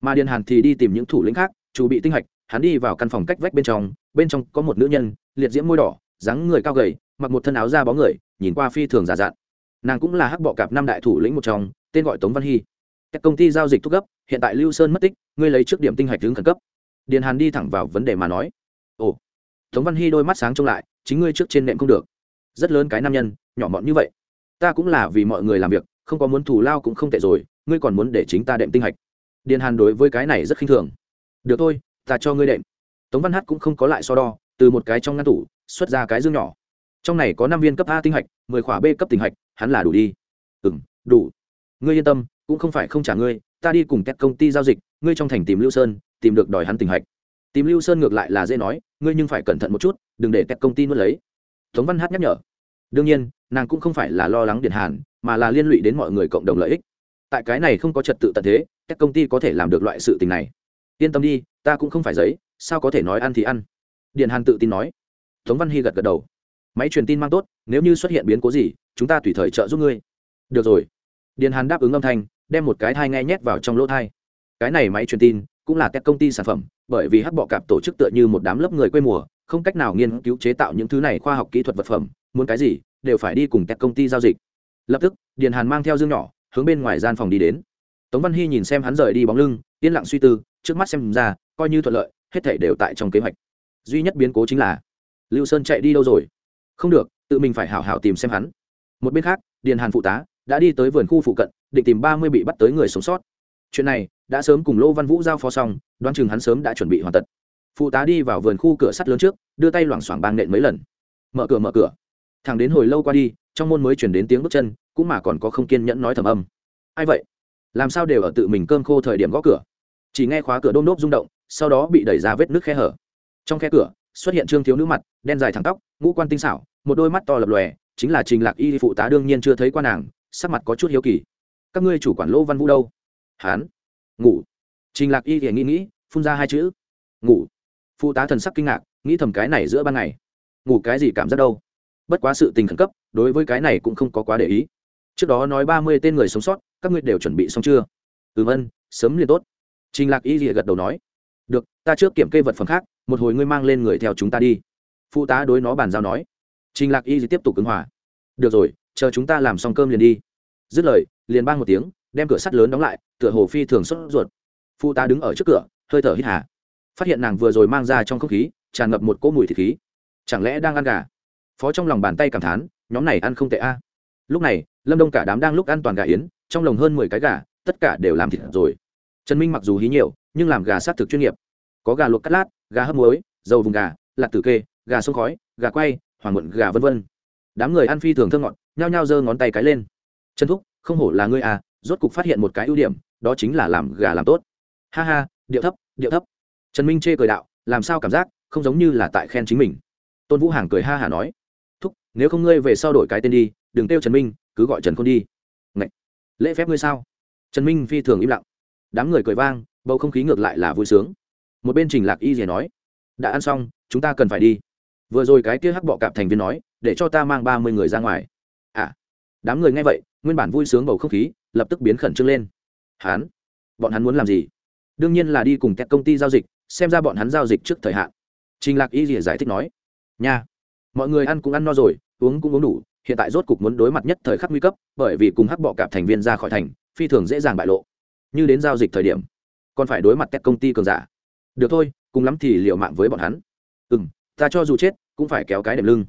Mà điền hàn thì đi tìm những thủ lĩnh khác chủ bị tinh hạch hắn đi vào căn phòng cách vách bên trong bên trong có một nữ nhân, liệt diễm môi đỏ, dáng người cao gầy, mặc một thân áo da bó người, nhìn qua phi thường giả dạn nàng cũng là hắc bọ cạp năm đại thủ lĩnh một trong, tên gọi tống văn hy. Các công ty giao dịch thúc gấp, hiện tại lưu sơn mất tích, ngươi lấy trước điểm tinh hạch hướng khẩn cấp. Điền hàn đi thẳng vào vấn đề mà nói. Ồ, tống văn hy đôi mắt sáng trông lại, chính ngươi trước trên nệm không được. Rất lớn cái nam nhân, nhỏ mọn như vậy. Ta cũng là vì mọi người làm việc, không có muốn thù lao cũng không tệ rồi, ngươi còn muốn để chính ta đệm tinh hạch điền hàn đối với cái này rất khinh thường. Được thôi ta cho ngươi đệm. Tống văn hát cũng không có lại so đo, từ một cái trong ngăn tủ, xuất ra cái dương nhỏ. Trong này có năm viên cấp a tinh hạch, mười khỏa b cấp tinh hạch, hắn là đủ đi. Ừ m đủ. Ngươi yên tâm, cũng không phải không trả ngươi, ta đi cùng các công ty giao dịch, ngươi trong thành tìm lưu sơn, tìm được đòi hắn tinh hạch. Tìm lưu sơn ngược lại là dễ nói, ngươi nhưng phải cẩn thận một chút, đừng để các công ty nuốt lấy. Tống văn hát nhắc nhở. Đương nhiên, nàng cũng không phải là lo lắng điện hàn, mà là liên lụy đến mọi người cộng đồng lợi ích. Tại cái này không có trật tự tận thế, các công ty có thể làm được loại sự tình này. Yên tâm đi ta cũng không phải giấy, sao có thể nói ăn thì ăn. Điện hàn tự tin nói. Tống văn hy gật gật đầu. Máy truyền tin mang tốt, nếu như xuất hiện biến cố gì, chúng ta tùy thời trợ giúp ngươi. Được rồi. Điện hàn đáp ứng âm thanh, đem một cái thai nghe nhét vào trong lỗ thai. Cái này máy truyền tin cũng là các công ty sản phẩm, bởi vì hắc bọ cạp tổ chức tựa như một đám lớp người quê mùa, không cách nào nghiên cứu chế tạo những thứ này khoa học kỹ thuật vật phẩm, muốn cái gì, đều phải đi cùng các công ty giao dịch. Lập tức, điền hàn mang theo dương nhỏ, hướng bên ngoài gian phòng đi đến. Tống văn hy nhìn xem hắn rời đi bóng lưng, yên lặng suy tư, trước mắt xem ra coi như thuận lợi, hết thể đều tại trong kế hoạch. Duy nhất biến cố chính là, lưu sơn chạy đi đâu rồi? Không được, tự mình phải hảo hảo tìm xem hắn. Một bên khác, điền hàn phụ tá đã đi tới vườn khu phụ cận, định tìm ba mươi bị bắt tới người sống sót. Chuyện này đã sớm cùng lô văn vũ giao phó xong, đoán chừng hắn sớm đã chuẩn bị hoàn tật phụ tá đi vào vườn khu cửa sắt lớn trước, đưa tay loảng xoảng bang nện mấy lần. Mở cửa mở cửa. Thằng đến hồi lâu qua đi, trong môn mới chuyển đến tiếng bước chân, cũng mà còn có không kiên nhẫn nói thầm âm. Ai vậy? Làm sao đều ở tự mình cơm khô thời điểm gõ cửa? Chỉ nghe khóa cửa đôm đốp rung động sau đó bị đẩy ra vết nước khe hở. Trong khe cửa, xuất hiện trương thiếu nữ mặt, đen dài thẳng tóc, ngũ quan tinh xảo, một đôi mắt to lập lòe, chính là trình lạc y phụ tá đương nhiên chưa thấy qua nàng, sắc mặt có chút hiếu kỳ. Các ngươi chủ quản lỗ văn vũ đâu? Hán. Ngủ. Trình lạc y thì nghĩ nghĩ, phun ra hai chữ. Ngủ. Phụ tá thần sắc kinh ngạc, nghĩ thầm cái này giữa ban ngày. Ngủ cái gì cảm giác đâu? Bất quá sự tình khẩn cấp, đối với cái này cũng không có quá để ý. Trước đó nói ba mươi tên người sống sót, các ngươi đều chuẩn bị xong chưa? Ừ vân sớm liền tốt. Trình lạc y rìa gật đầu nói được, ta trước kiểm kê vật phẩm khác, một hồi ngươi mang lên người theo chúng ta đi. Phụ tá đối nó bàn giao nói. Trình lạc y tiếp tục ứng hòa. Được rồi, chờ chúng ta làm xong cơm liền đi. Dứt lời, liền bang một tiếng, đem cửa sắt lớn đóng lại, tựa hồ phi thường sốt ruột. Phụ tá đứng ở trước cửa, hơi thở hít hà. Phát hiện nàng vừa rồi mang ra trong không khí, tràn ngập một cỗ mùi thịt khí. Chẳng lẽ đang ăn gà? Phó trong lòng bàn tay cảm thán, nhóm này ăn không tệ a. Lúc này, lâm đông cả đám đang lúc ăn toàn gà yến, trong lồng hơn mười cái gà, tất cả đều làm thịt rồi. Trần minh mặc dù hí nhiều nhưng làm gà sát thực chuyên nghiệp. Có gà luộc cắt lát, gà hấp muối, dầu vùng gà, lạc tử kê, gà sông khói, gà quay, hoàng muộn, gà vân vân. Đám người ăn phi thường thơ ngọt, nhao nhao giơ ngón tay cái lên. Trần thúc, không hổ là ngươi à rốt cục phát hiện một cái ưu điểm, đó chính là làm gà làm tốt. Ha ha, điệu thấp điệu thấp. Trần minh chê cười đạo, làm sao cảm giác, không giống như là tại khen chính mình. Tôn vũ hàng cười ha hả nói, thúc, nếu không ngươi về sau đổi cái tên đi, đừng kêu trần minh, cứ gọi trần khôn đi. Ngậy! lễ phép ngươi sao? Trần minh phi thường im lặng. Đám người cười vang bầu không khí ngược lại là vui sướng. Một bên trình lạc y rìa nói, đã ăn xong, chúng ta cần phải đi. Vừa rồi cái kia hắc bọ cạp thành viên nói, để cho ta mang ba mươi người ra ngoài. À đám người nghe vậy, nguyên bản vui sướng bầu không khí, lập tức biến khẩn trương lên. Hắn, bọn hắn muốn làm gì? Đương nhiên là đi cùng các công ty giao dịch, xem ra bọn hắn giao dịch trước thời hạn. Trình lạc y rỉa giải thích nói, nha, mọi người ăn cũng ăn no rồi, uống cũng uống đủ, hiện tại rốt cục muốn đối mặt nhất thời khắc nguy cấp, bởi vì cùng hắc bọ cạp thành viên ra khỏi thành, phi thường dễ dàng bại lộ. Như đến giao dịch thời điểm còn phải đối mặt các công ty cường giả. Được thôi, cùng lắm thì liệu mạng với bọn hắn. Ừ m ta cho dù chết, cũng phải kéo cái đệm lưng.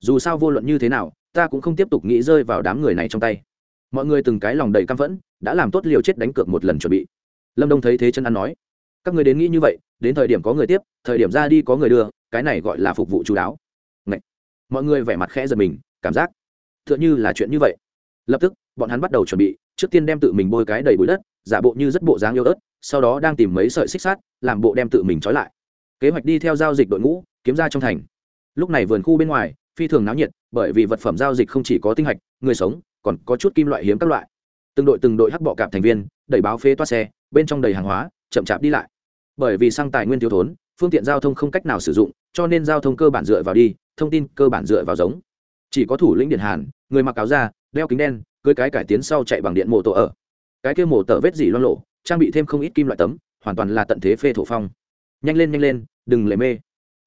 Dù sao vô luận như thế nào, ta cũng không tiếp tục nghĩ rơi vào đám người này trong tay. Mọi người từng cái lòng đầy căm phẫn, đã làm tốt liều chết đánh cược một lần chuẩn bị. Lâm đông thấy thế chân ăn nói, các người đến nghĩ như vậy, đến thời điểm có người tiếp, thời điểm ra đi có người đưa, cái này gọi là phục vụ chú đáo. Ngậy! mọi người vẻ mặt khẽ giật mình, cảm giác t h ư ợ n h ư là chuyện như vậy. Lập tức, bọn hắn bắt đầu chuẩn bị, trước tiên đem tự mình bôi cái đầy bụi đất giả bộ như rất bộ dáng yêu ớt, sau đó đang tìm mấy sợi xích sát làm bộ đem tự mình trói lại. Kế hoạch đi theo giao dịch đội ngũ, kiếm ra trong thành. Lúc này vườn khu bên ngoài, phi thường náo nhiệt, bởi vì vật phẩm giao dịch không chỉ có tinh hạch, người sống, còn có chút kim loại hiếm các loại. Từng đội từng đội hắc bọ cạp thành viên, đẩy báo phế toa xe, bên trong đầy hàng hóa, chậm chạp đi lại. Bởi vì xăng tài nguyên thiếu thốn, phương tiện giao thông không cách nào sử dụng, cho nên giao thông cơ bản dựa vào đi, thông tin cơ bản dựa vào giống. Chỉ có thủ lĩnh điện hàn, người mặc áo da, đeo kính đen, cưới cái cải tiến sau chạy bằng điện mô tô ở cái kia mổ tờ vết dỉ loang lộ, trang bị thêm không ít kim loại tấm, hoàn toàn là tận thế phê thổ phong. Nhanh lên nhanh lên, đừng lề mê.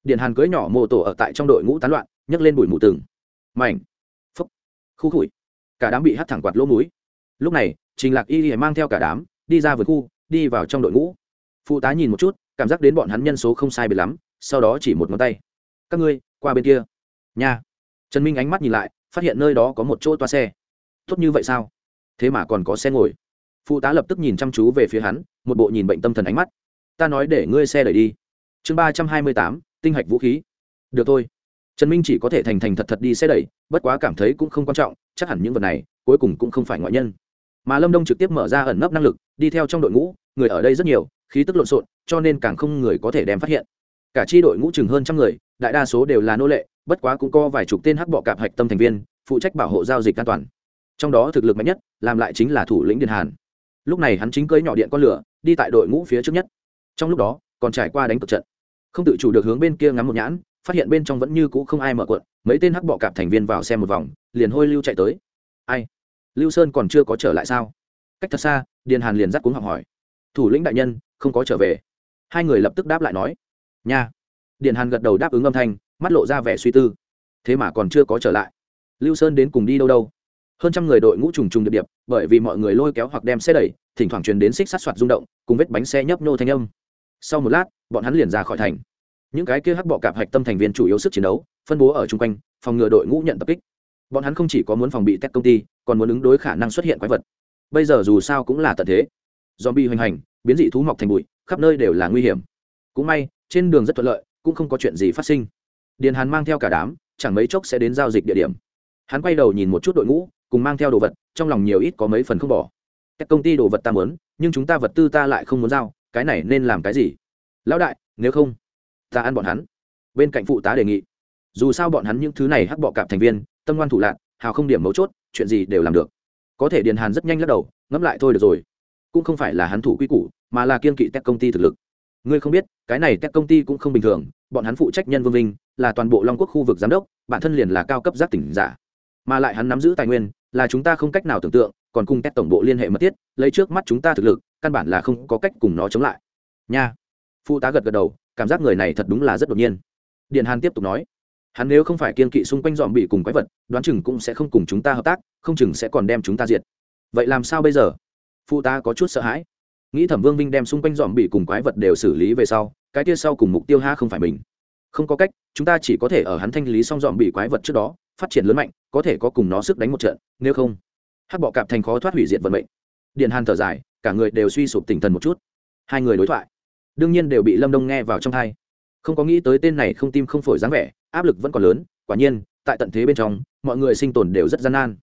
Điện hàn cưới nhỏ mô tổ ở tại trong đội ngũ tán loạn, nhấc lên bụi mù tường mảnh. Phúc. Khu khủi. Cả đám bị hắt thẳng quạt lỗ múi lúc này, trình lạc y mang theo cả đám, đi ra vườn khu, đi vào trong đội ngũ. Phụ tá nhìn một chút, cảm giác đến bọn hắn nhân số không sai biệt lắm, sau đó chỉ một ngón tay. Các ngươi, qua bên kia. Nha. Trần minh ánh mắt nhìn lại, phát hiện nơi đó có một chỗ toa xe. Tốt như vậy sao? Thế mà còn có xe ngồi phụ tá lập tức nhìn chăm chú về phía hắn, một bộ nhìn bệnh tâm thần ánh mắt. Ta nói để ngươi xe đẩy đi. Chương ba trăm hai mươi tám, tinh hạch vũ khí. Được thôi. Trần minh chỉ có thể thành thành thật thật đi xe đẩy, bất quá cảm thấy cũng không quan trọng, chắc hẳn những vật này, cuối cùng cũng không phải ngoại nhân. Mà lâm đông trực tiếp mở ra ẩn nấp năng lực, đi theo trong đội ngũ, người ở đây rất nhiều, khí tức lộn xộn, cho nên càng không người có thể đem phát hiện. Cả chi đội ngũ chừng hơn trăm người, đại đa số đều là nô lệ, bất quá cũng có vài chục tên hắc bọ cạp hạch tâm thành viên, phụ trách bảo hộ giao dịch an toàn. Trong đó thực lực mạnh nhất, làm lại chính là thủ lĩnh điện hàn lúc này hắn chính cưỡi nhỏ điện con lửa, đi tại đội ngũ phía trước nhất. Trong lúc đó, còn trải qua đánh cực trận. Không tự chủ được hướng bên kia ngắm một nhãn, phát hiện bên trong vẫn như cũ không ai mở cuộn, mấy tên hắc bọ cạp thành viên vào xem một vòng, liền hôi lưu chạy tới. Ai? Lưu sơn còn chưa có trở lại sao? Cách thật xa, điền hàn liền dắt cuống học hỏi. Thủ lĩnh đại nhân, không có trở về. Hai người lập tức đáp lại nói. Nha. Điền hàn gật đầu đáp ứng âm thanh, mắt lộ ra vẻ suy tư. Thế mà còn chưa có trở lại. Lưu sơn đến cùng đi đâu đâu? Hơn trăm người đội ngũ trùng trùng điệp điệp, bởi vì mọi người lôi kéo hoặc đem xe đẩy, thỉnh thoảng truyền đến xích sát soạt rung động, cùng vết bánh xe nhấp nhô thanh âm. Sau một lát, bọn hắn liền ra khỏi thành. Những cái kia hắc bọ cạp hạch tâm thành viên chủ yếu sức chiến đấu, phân bố ở chung quanh, phòng ngừa đội ngũ nhận tập kích. Bọn hắn không chỉ có muốn phòng bị tech công ty, còn muốn ứng đối khả năng xuất hiện quái vật. Bây giờ dù sao cũng là tận thế. Zombie hoành hành, biến dị thú mọc thành bụi, khắp nơi đều là nguy hiểm. Cũng may, trên đường rất thuận lợi, cũng không có chuyện gì phát sinh. Điền hàn mang theo cả đám, chẳng mấy chốc sẽ đến giao dịch địa điểm. Hắn quay đầu nhìn một chút đội ngũ cùng mang theo đồ vật, trong lòng nhiều ít có mấy phần không bỏ. Các công ty đồ vật ta muốn, nhưng chúng ta vật tư ta lại không muốn giao, cái này nên làm cái gì? Lão đại, nếu không, ta ăn bọn hắn. Bên cạnh phụ tá đề nghị. Dù sao bọn hắn những thứ này hắc bọ cạp thành viên, tâm ngoan thủ lạc hào không điểm mấu chốt, chuyện gì đều làm được. Có thể điền hàn rất nhanh lắc đầu, ngẫm lại thôi được rồi. Cũng không phải là hắn thủ quy củ, mà là kiên kỵ tech công ty thực lực. Ngươi không biết, cái này tech công ty cũng không bình thường, bọn hắn phụ trách nhân vương vinh, là toàn bộ long quốc khu vực giám đốc, bản thân liền là cao cấp giác tỉnh giả. Mà lại hắn nắm giữ tài nguyên là chúng ta không cách nào tưởng tượng, còn cùng tech tổng bộ liên hệ mật thiết, lấy trước mắt chúng ta thực lực, căn bản là không có cách cùng nó chống lại. Nha. Phụ tá gật gật đầu, cảm giác người này thật đúng là rất đột nhiên. Điện hàn tiếp tục nói, hắn nếu không phải kiên kỵ xung quanh dòm bị cùng quái vật, đoán chừng cũng sẽ không cùng chúng ta hợp tác, không chừng sẽ còn đem chúng ta diệt. Vậy làm sao bây giờ? Phụ tá có chút sợ hãi. Nghĩ thẩm vương vinh đem xung quanh dòm bị cùng quái vật đều xử lý về sau, cái kia sau cùng mục tiêu ha không phải mình. Không có cách, chúng ta chỉ có thể ở hắn thanh lý xong dòm bị quái vật trước đó phát triển lớn mạnh, có thể có cùng nó sức đánh một trận, nếu không, hắc bọ cạp thành khó thoát hủy diệt vận mệnh. Điện hàn thở dài, cả người đều suy sụp tinh thần một chút. Hai người đối thoại, đương nhiên đều bị lâm đông nghe vào trong thai không có nghĩ tới tên này không tim không phổi dáng vẻ, áp lực vẫn còn lớn, quả nhiên, tại tận thế bên trong, mọi người sinh tồn đều rất gian nan.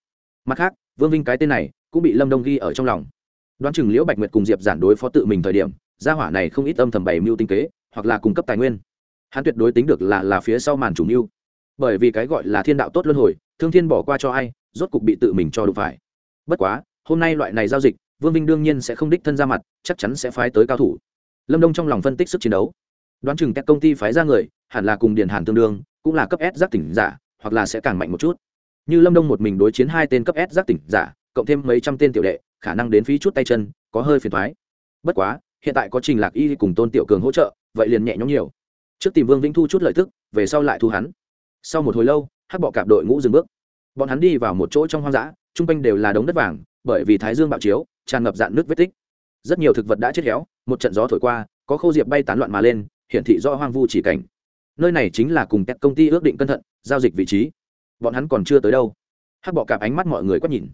Mặt khác, vương vinh cái tên này cũng bị lâm đông ghi ở trong lòng. Đoán chừng liễu bạch nguyệt cùng diệp giản đối phó tự mình thời điểm, gia hỏa này không ít âm thầm bày mưu tinh kế, hoặc là cung cấp tài nguyên. Hắn tuyệt đối tính được là là phía sau màn chủ mưu bởi vì cái gọi là thiên đạo tốt luân hồi, thương thiên bỏ qua cho ai, rốt cục bị tự mình cho đụng phải. Bất quá, hôm nay loại này giao dịch, vương vinh đương nhiên sẽ không đích thân ra mặt, chắc chắn sẽ phái tới cao thủ. Lâm đông trong lòng phân tích sức chiến đấu. Đoán chừng các công ty phái ra người, hẳn là cùng điền hàn tương đương, cũng là cấp s giác tỉnh giả, hoặc là sẽ càng mạnh một chút. Như lâm đông một mình đối chiến hai tên cấp s giác tỉnh giả, cộng thêm mấy trăm tên tiểu đệ, khả năng đến phí chút tay chân, có hơi phiền thoái bất quá, hiện tại có trình lạc y cùng tôn tiểu cường hỗ trợ, vậy liền nhẹ nhõm nhiều. Trước tìm vương vĩnh thu chút lợi tức, về sau lại thu hắn sau một hồi lâu, hắc bọ cạp đội ngũ dừng bước. Bọn hắn đi vào một chỗ trong hoang dã, chung quanh đều là đống đất vàng, bởi vì thái dương bạo chiếu, tràn ngập dạn nước vết tích. Rất nhiều thực vật đã chết héo, một trận gió thổi qua, có khâu diệp bay tán loạn mà lên, hiển thị do hoang vu chỉ cảnh. Nơi này chính là cùng các công ty ước định cẩn thận, giao dịch vị trí. Bọn hắn còn chưa tới đâu. Hắc bọ cạp ánh mắt mọi người quét nhìn.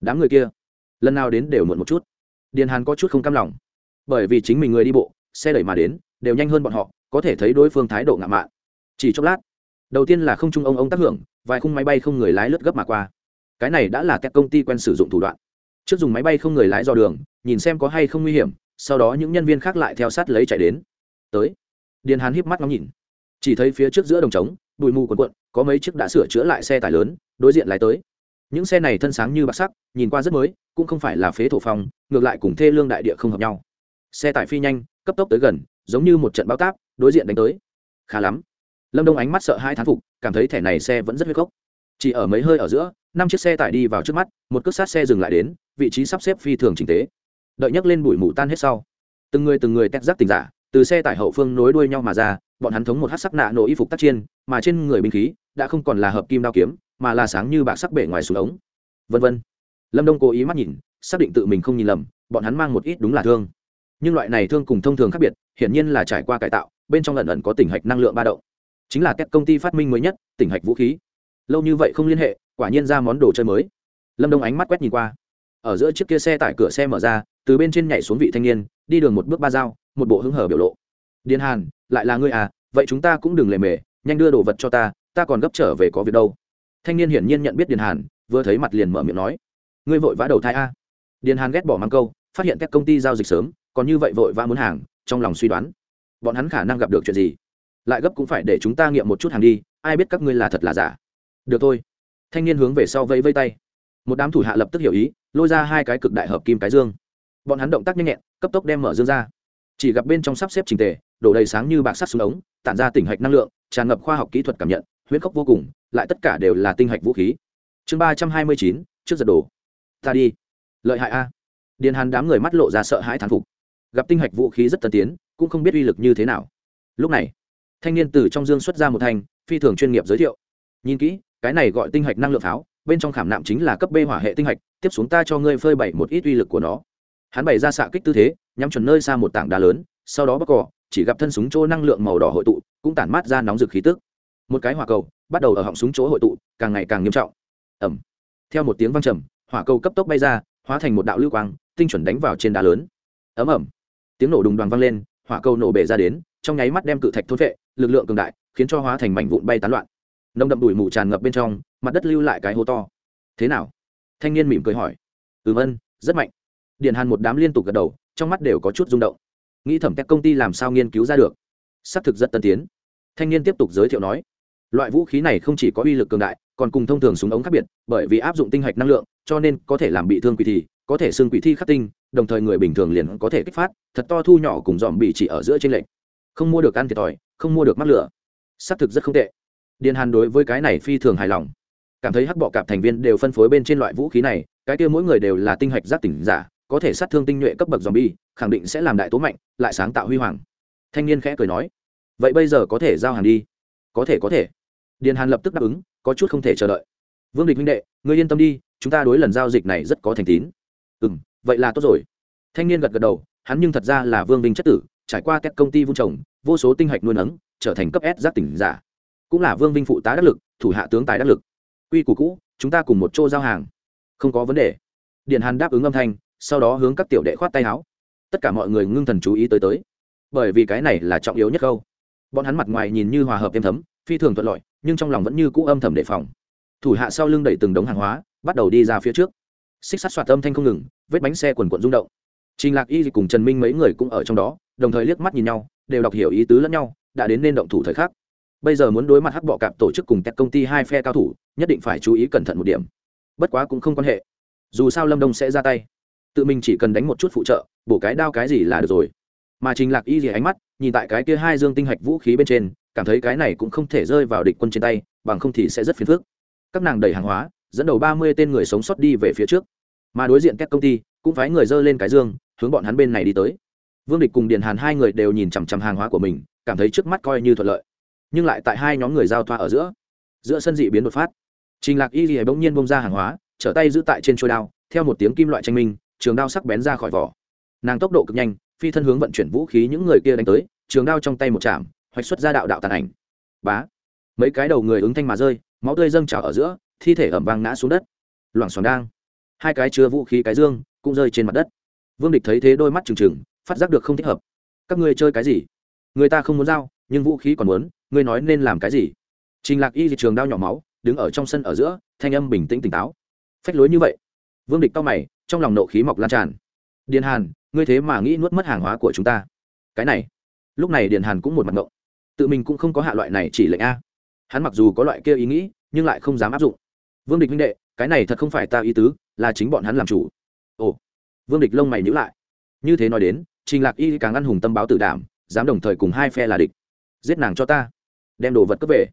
Đám người kia, lần nào đến đều muộn một chút. Điền hàn có chút không cam lòng. Bởi vì chính mình người đi bộ, xe đẩy mà đến, đều nhanh hơn bọn họ, có thể thấy đối phương thái độ ngạo mạn. Chỉ chốc lát đầu tiên là không trung ông ông tác hưởng, vài khung máy bay không người lái lướt gấp mà qua. Cái này đã là các công ty quen sử dụng thủ đoạn. Trước dùng máy bay không người lái dò đường, nhìn xem có hay không nguy hiểm, sau đó những nhân viên khác lại theo sát lấy chạy đến. Tới. Điền hàn híp mắt ngắm nhìn. Chỉ thấy phía trước giữa đồng trống, bụi mù quần quận có mấy chiếc đã sửa chữa lại xe tải lớn, đối diện lái tới. Những xe này thân sáng như bạc sắc, nhìn qua rất mới, cũng không phải là phế thổ phong, ngược lại cùng thê lương đại địa không hợp nhau. Xe tải phi nhanh, cấp tốc tới gần, giống như một trận bao táp, đối diện đánh tới. Khá lắm lâm đông ánh mắt sợ hai thán phục cảm thấy thẻ này xe vẫn rất huyết cốc, chỉ ở mấy hơi ở giữa năm chiếc xe tải đi vào trước mắt một cước sát xe dừng lại đến vị trí sắp xếp phi thường trình tế đợi nhấc lên bụi mù tan hết sau từng người từng người tét giác tình giả từ xe tải hậu phương nối đuôi nhau mà ra bọn hắn thống một hát sắc nạ nổ y phục tác chiên mà trên người binh khí đã không còn là hợp kim đao kiếm mà là sáng như bạc sắc bể ngoài xuống ống vân vân lâm đông cố ý mắt nhìn xác định tự mình không nhìn lầm bọn hắn mang một ít đúng là thương nhưng loại này thương cùng thông thường khác biệt hiển nhiên là trải qua cải tạo bên trong lần ẩn có tỉnh hạch năng lượng ba động chính là các công ty phát minh mới nhất, tỉnh hạch vũ khí. Lâu như vậy không liên hệ, quả nhiên ra món đồ chơi mới. Lâm đông ánh mắt quét nhìn qua. Ở giữa chiếc kia xe tải cửa xe mở ra, từ bên trên nhảy xuống vị thanh niên, đi đường một bước ba dao, một bộ hứng hở biểu lộ. Điền hàn, lại là ngươi à? Vậy chúng ta cũng đừng lề mề, nhanh đưa đồ vật cho ta ta còn gấp trở về có việc đâu. Thanh niên hiển nhiên nhận biết điền hàn, vừa thấy mặt liền mở miệng nói, ngươi vội vã đầu thai a. Điền hàn ghét bỏ mang câu, phát hiện các công ty giao dịch sớm, còn như vậy vội vã muốn hàng, trong lòng suy đoán, bọn hắn khả năng gặp được chuyện gì? Lại gấp cũng phải để chúng ta nghiệm một chút hàng đi, ai biết các ngươi là thật là giả. Được thôi. Thanh niên hướng về sau vây vây tay. Một đám thủ hạ lập tức hiểu ý, lôi ra hai cái cực đại hợp kim cái dương. Bọn hắn động tác nhanh nhẹn, cấp tốc đem mở dương ra. Chỉ gặp bên trong sắp xếp trình tề, đổ đầy sáng như bạc sắt xuống ống, tản ra tỉnh hạch năng lượng, tràn ngập khoa học kỹ thuật cảm nhận, huyết khốc vô cùng, lại tất cả đều là tinh hạch vũ khí. Chương ba trăm hai mươi chín, trước giật đồ. Ta đi. Lợi hại a. Điền hàn đám người mắt lộ ra sợ hãi thán phục. Gặp tinh hạch vũ khí rất tân tiến, cũng không biết uy lực như thế nào. Lúc này thanh niên từ trong dương xuất ra một thanh, phi thường chuyên nghiệp giới thiệu. Nhìn kỹ, cái này gọi tinh hạch năng lượng pháo, bên trong khảm nạm chính là cấp b hỏa hệ tinh hạch, tiếp xuống ta cho ngươi phơi bày một ít uy lực của nó. Hắn bày ra xạ kích tư thế, nhắm chuẩn nơi xa một tảng đá lớn, sau đó bóc cỏ, chỉ gặp thân súng chỗ năng lượng màu đỏ hội tụ, cũng tản mát ra nóng rực khí tức. Một cái hỏa cầu, bắt đầu ở họng súng chỗ hội tụ, càng ngày càng nghiêm trọng. Ẩm theo một tiếng văng trầm, hỏa cầu cấp tốc bay ra, hóa thành một đạo lưu quang, tinh chuẩn đánh vào trên đá lớn. Ấm ẩm tiếng nổ đùng đoàn vang lên, hỏa cầu nổ bể ra đến, trong nháy mắt đem cự thạch thốt vệ lực lượng cường đại, khiến cho hóa thành mảnh vụn bay tán loạn. Nông đậm đùi mù tràn ngập bên trong, mặt đất lưu lại cái hố to. Thế nào? Thanh niên mỉm cười hỏi. Ừ vân rất mạnh. Điện hàn một đám liên tục gật đầu, trong mắt đều có chút rung động. Nghĩ thẩm các công ty làm sao nghiên cứu ra được. Xác thực rất tân tiến. Thanh niên tiếp tục giới thiệu nói. Loại vũ khí này không chỉ có uy lực cường đại, còn cùng thông thường súng ống khác biệt, bởi vì áp dụng tinh hạch năng lượng, cho nên có thể làm bị thương quỷ thi, có thể xương quỷ thi khắc tinh, đồng thời người bình thường liền có thể kích phát, thật to thu nhỏ cùng dòm bị chỉ ở giữa trên lệnh không mua được ăn thiệt thòi không mua được mắc lửa. Xác thực rất không tệ. Điền hàn đối với cái này phi thường hài lòng. Cảm thấy hắc bọ cạp thành viên đều phân phối bên trên loại vũ khí này, cái kia mỗi người đều là tinh hạch giác tỉnh giả, có thể sát thương tinh nhuệ cấp bậc dòm bi khẳng định sẽ làm đại tố mạnh, lại sáng tạo huy hoàng. Thanh niên khẽ cười nói, vậy bây giờ có thể giao hàng đi. Có thể có thể. Điền hàn lập tức đáp ứng, có chút không thể chờ đợi. Vương địch huynh đệ, ngươi yên tâm đi, chúng ta đối lần giao dịch này rất có thành tín. Ừ m vậy là tốt rồi. Thanh niên gật gật đầu, hắn nhưng thật ra là vương đình chất tử, trải qua các công ty vung trồng vô số tinh hạch nuôi nấng, trở thành cấp s giác tỉnh giả. Cũng là vương vinh phụ tá đắc lực, thủ hạ tướng tài đắc lực. Quy củ cũ, chúng ta cùng một chỗ giao hàng. Không có vấn đề. Điện hàn đáp ứng âm thanh, sau đó hướng các tiểu đệ khoát tay áo. Tất cả mọi người ngưng thần chú ý tới tới. Bởi vì cái này là trọng yếu nhất câu. Bọn hắn mặt ngoài nhìn như hòa hợp êm thấm, phi thường thuận lợi, nhưng trong lòng vẫn như cũ âm thầm đề phòng. Thủ hạ sau lưng đẩy từng đống hàng hóa, bắt đầu đi ra phía trước. Xích sắt soạt âm thanh không ngừng, vết bánh xe quần quận rung động. Trình lạc y cùng trần minh mấy người cũng ở trong đó, đồng thời liếc mắt nhìn nhau đều đọc hiểu ý tứ lẫn nhau, đã đến nên động thủ thời khắc. Bây giờ muốn đối mặt hắc bọ cạp tổ chức cùng các công ty hai phe cao thủ, nhất định phải chú ý cẩn thận một điểm. Bất quá cũng không quan hệ. Dù sao lâm đông sẽ ra tay. Tự mình chỉ cần đánh một chút phụ trợ, bổ cái đao cái gì là được rồi. Mà trình lạc y gì ánh mắt, nhìn tại cái kia hai dương tinh hạch vũ khí bên trên, cảm thấy cái này cũng không thể rơi vào địch quân trên tay, bằng không thì sẽ rất phiền phức. Các nàng đẩy hàng hóa, dẫn đầu ba mươi tên người sống sót đi về phía trước. Mà đối diện các công ty, cũng phái người dơ lên cái dương, hướng bọn hắn bên này đi tới vương địch cùng điền hàn hai người đều nhìn chằm chằm hàng hóa của mình, cảm thấy trước mắt coi như thuận lợi. Nhưng lại tại hai nhóm người giao thoa ở giữa giữa sân dị biến đột phát. Trình lạc y lìa bỗng nhiên bông ra hàng hóa, trở tay giữ tại trên trôi đao, theo một tiếng kim loại tranh minh, trường đao sắc bén ra khỏi vỏ. Nàng tốc độ cực nhanh, phi thân hướng vận chuyển vũ khí những người kia đánh tới, trường đao trong tay một chạm, hoạch xuất ra đạo đạo tàn ảnh. Bá! Mấy cái đầu người ứng thanh mà rơi, máu tươi dâng trào ở giữa, thi thể ẩm vang ngã xuống đất. Loảng xoảng đang. Hai cái chứa vũ khí cái dương, cũng rơi trên mặt đất. Vương địch thấy thế đôi mắt trừng trừng phát giác được không thích hợp. Các ngươi chơi cái gì? Người ta không muốn giao, nhưng vũ khí còn muốn, ngươi nói nên làm cái gì? Trình lạc y thị trường đao nhỏ máu, đứng ở trong sân ở giữa, thanh âm bình tĩnh tỉnh táo. Phách lối như vậy. Vương địch to mày, trong lòng nộ khí mọc lan tràn. Điền hàn, ngươi thế mà nghĩ nuốt mất hàng hóa của chúng ta. Cái này, lúc này điền hàn cũng một mặt ngộng. Tự mình cũng không có hạ loại này chỉ lệnh a. Hắn mặc dù có loại kia ý nghĩ, nhưng lại không dám áp dụng. Vương địch minh đệ, cái này thật không phải ta ý tứ, là chính bọn hắn làm chủ. Ồ. Vương địch lông mày nhữ lại. Như thế nói đến trình lạc y càng ăn hùng tâm báo tự đảm, dám đồng thời cùng hai phe là địch. Giết nàng cho ta. Đem đồ vật cướp về.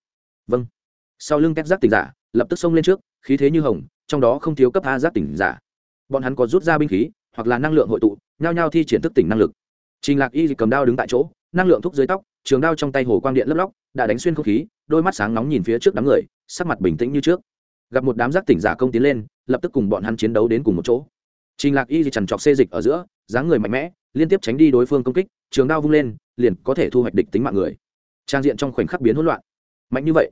Vâng. Sau lưng két giác tỉnh giả, lập tức xông lên trước, khí thế như hồng, trong đó không thiếu cấp a giác tỉnh giả. Bọn hắn có rút ra binh khí, hoặc là năng lượng hội tụ, nhao nhao thi triển thức tỉnh năng lực. Trình lạc y cầm đao đứng tại chỗ, năng lượng thúc dưới tóc, trường đao trong tay hồ quang điện lấp lóc, đã đánh xuyên không khí, đôi mắt sáng nóng nhìn phía trước đám người, sắc mặt bình tĩnh như trước. Gặp một đám giác tỉnh giả công tiến lên, lập tức cùng bọn hắn chiến đấu đến cùng một chỗ trình lạc y chằn trọc xê dịch ở giữa, dáng người mạnh mẽ, liên tiếp tránh đi đối phương công kích, trường đao vung lên, liền có thể thu hoạch địch tính mạng người. Trang diện trong khoảnh khắc biến hỗn loạn. Mạnh như vậy,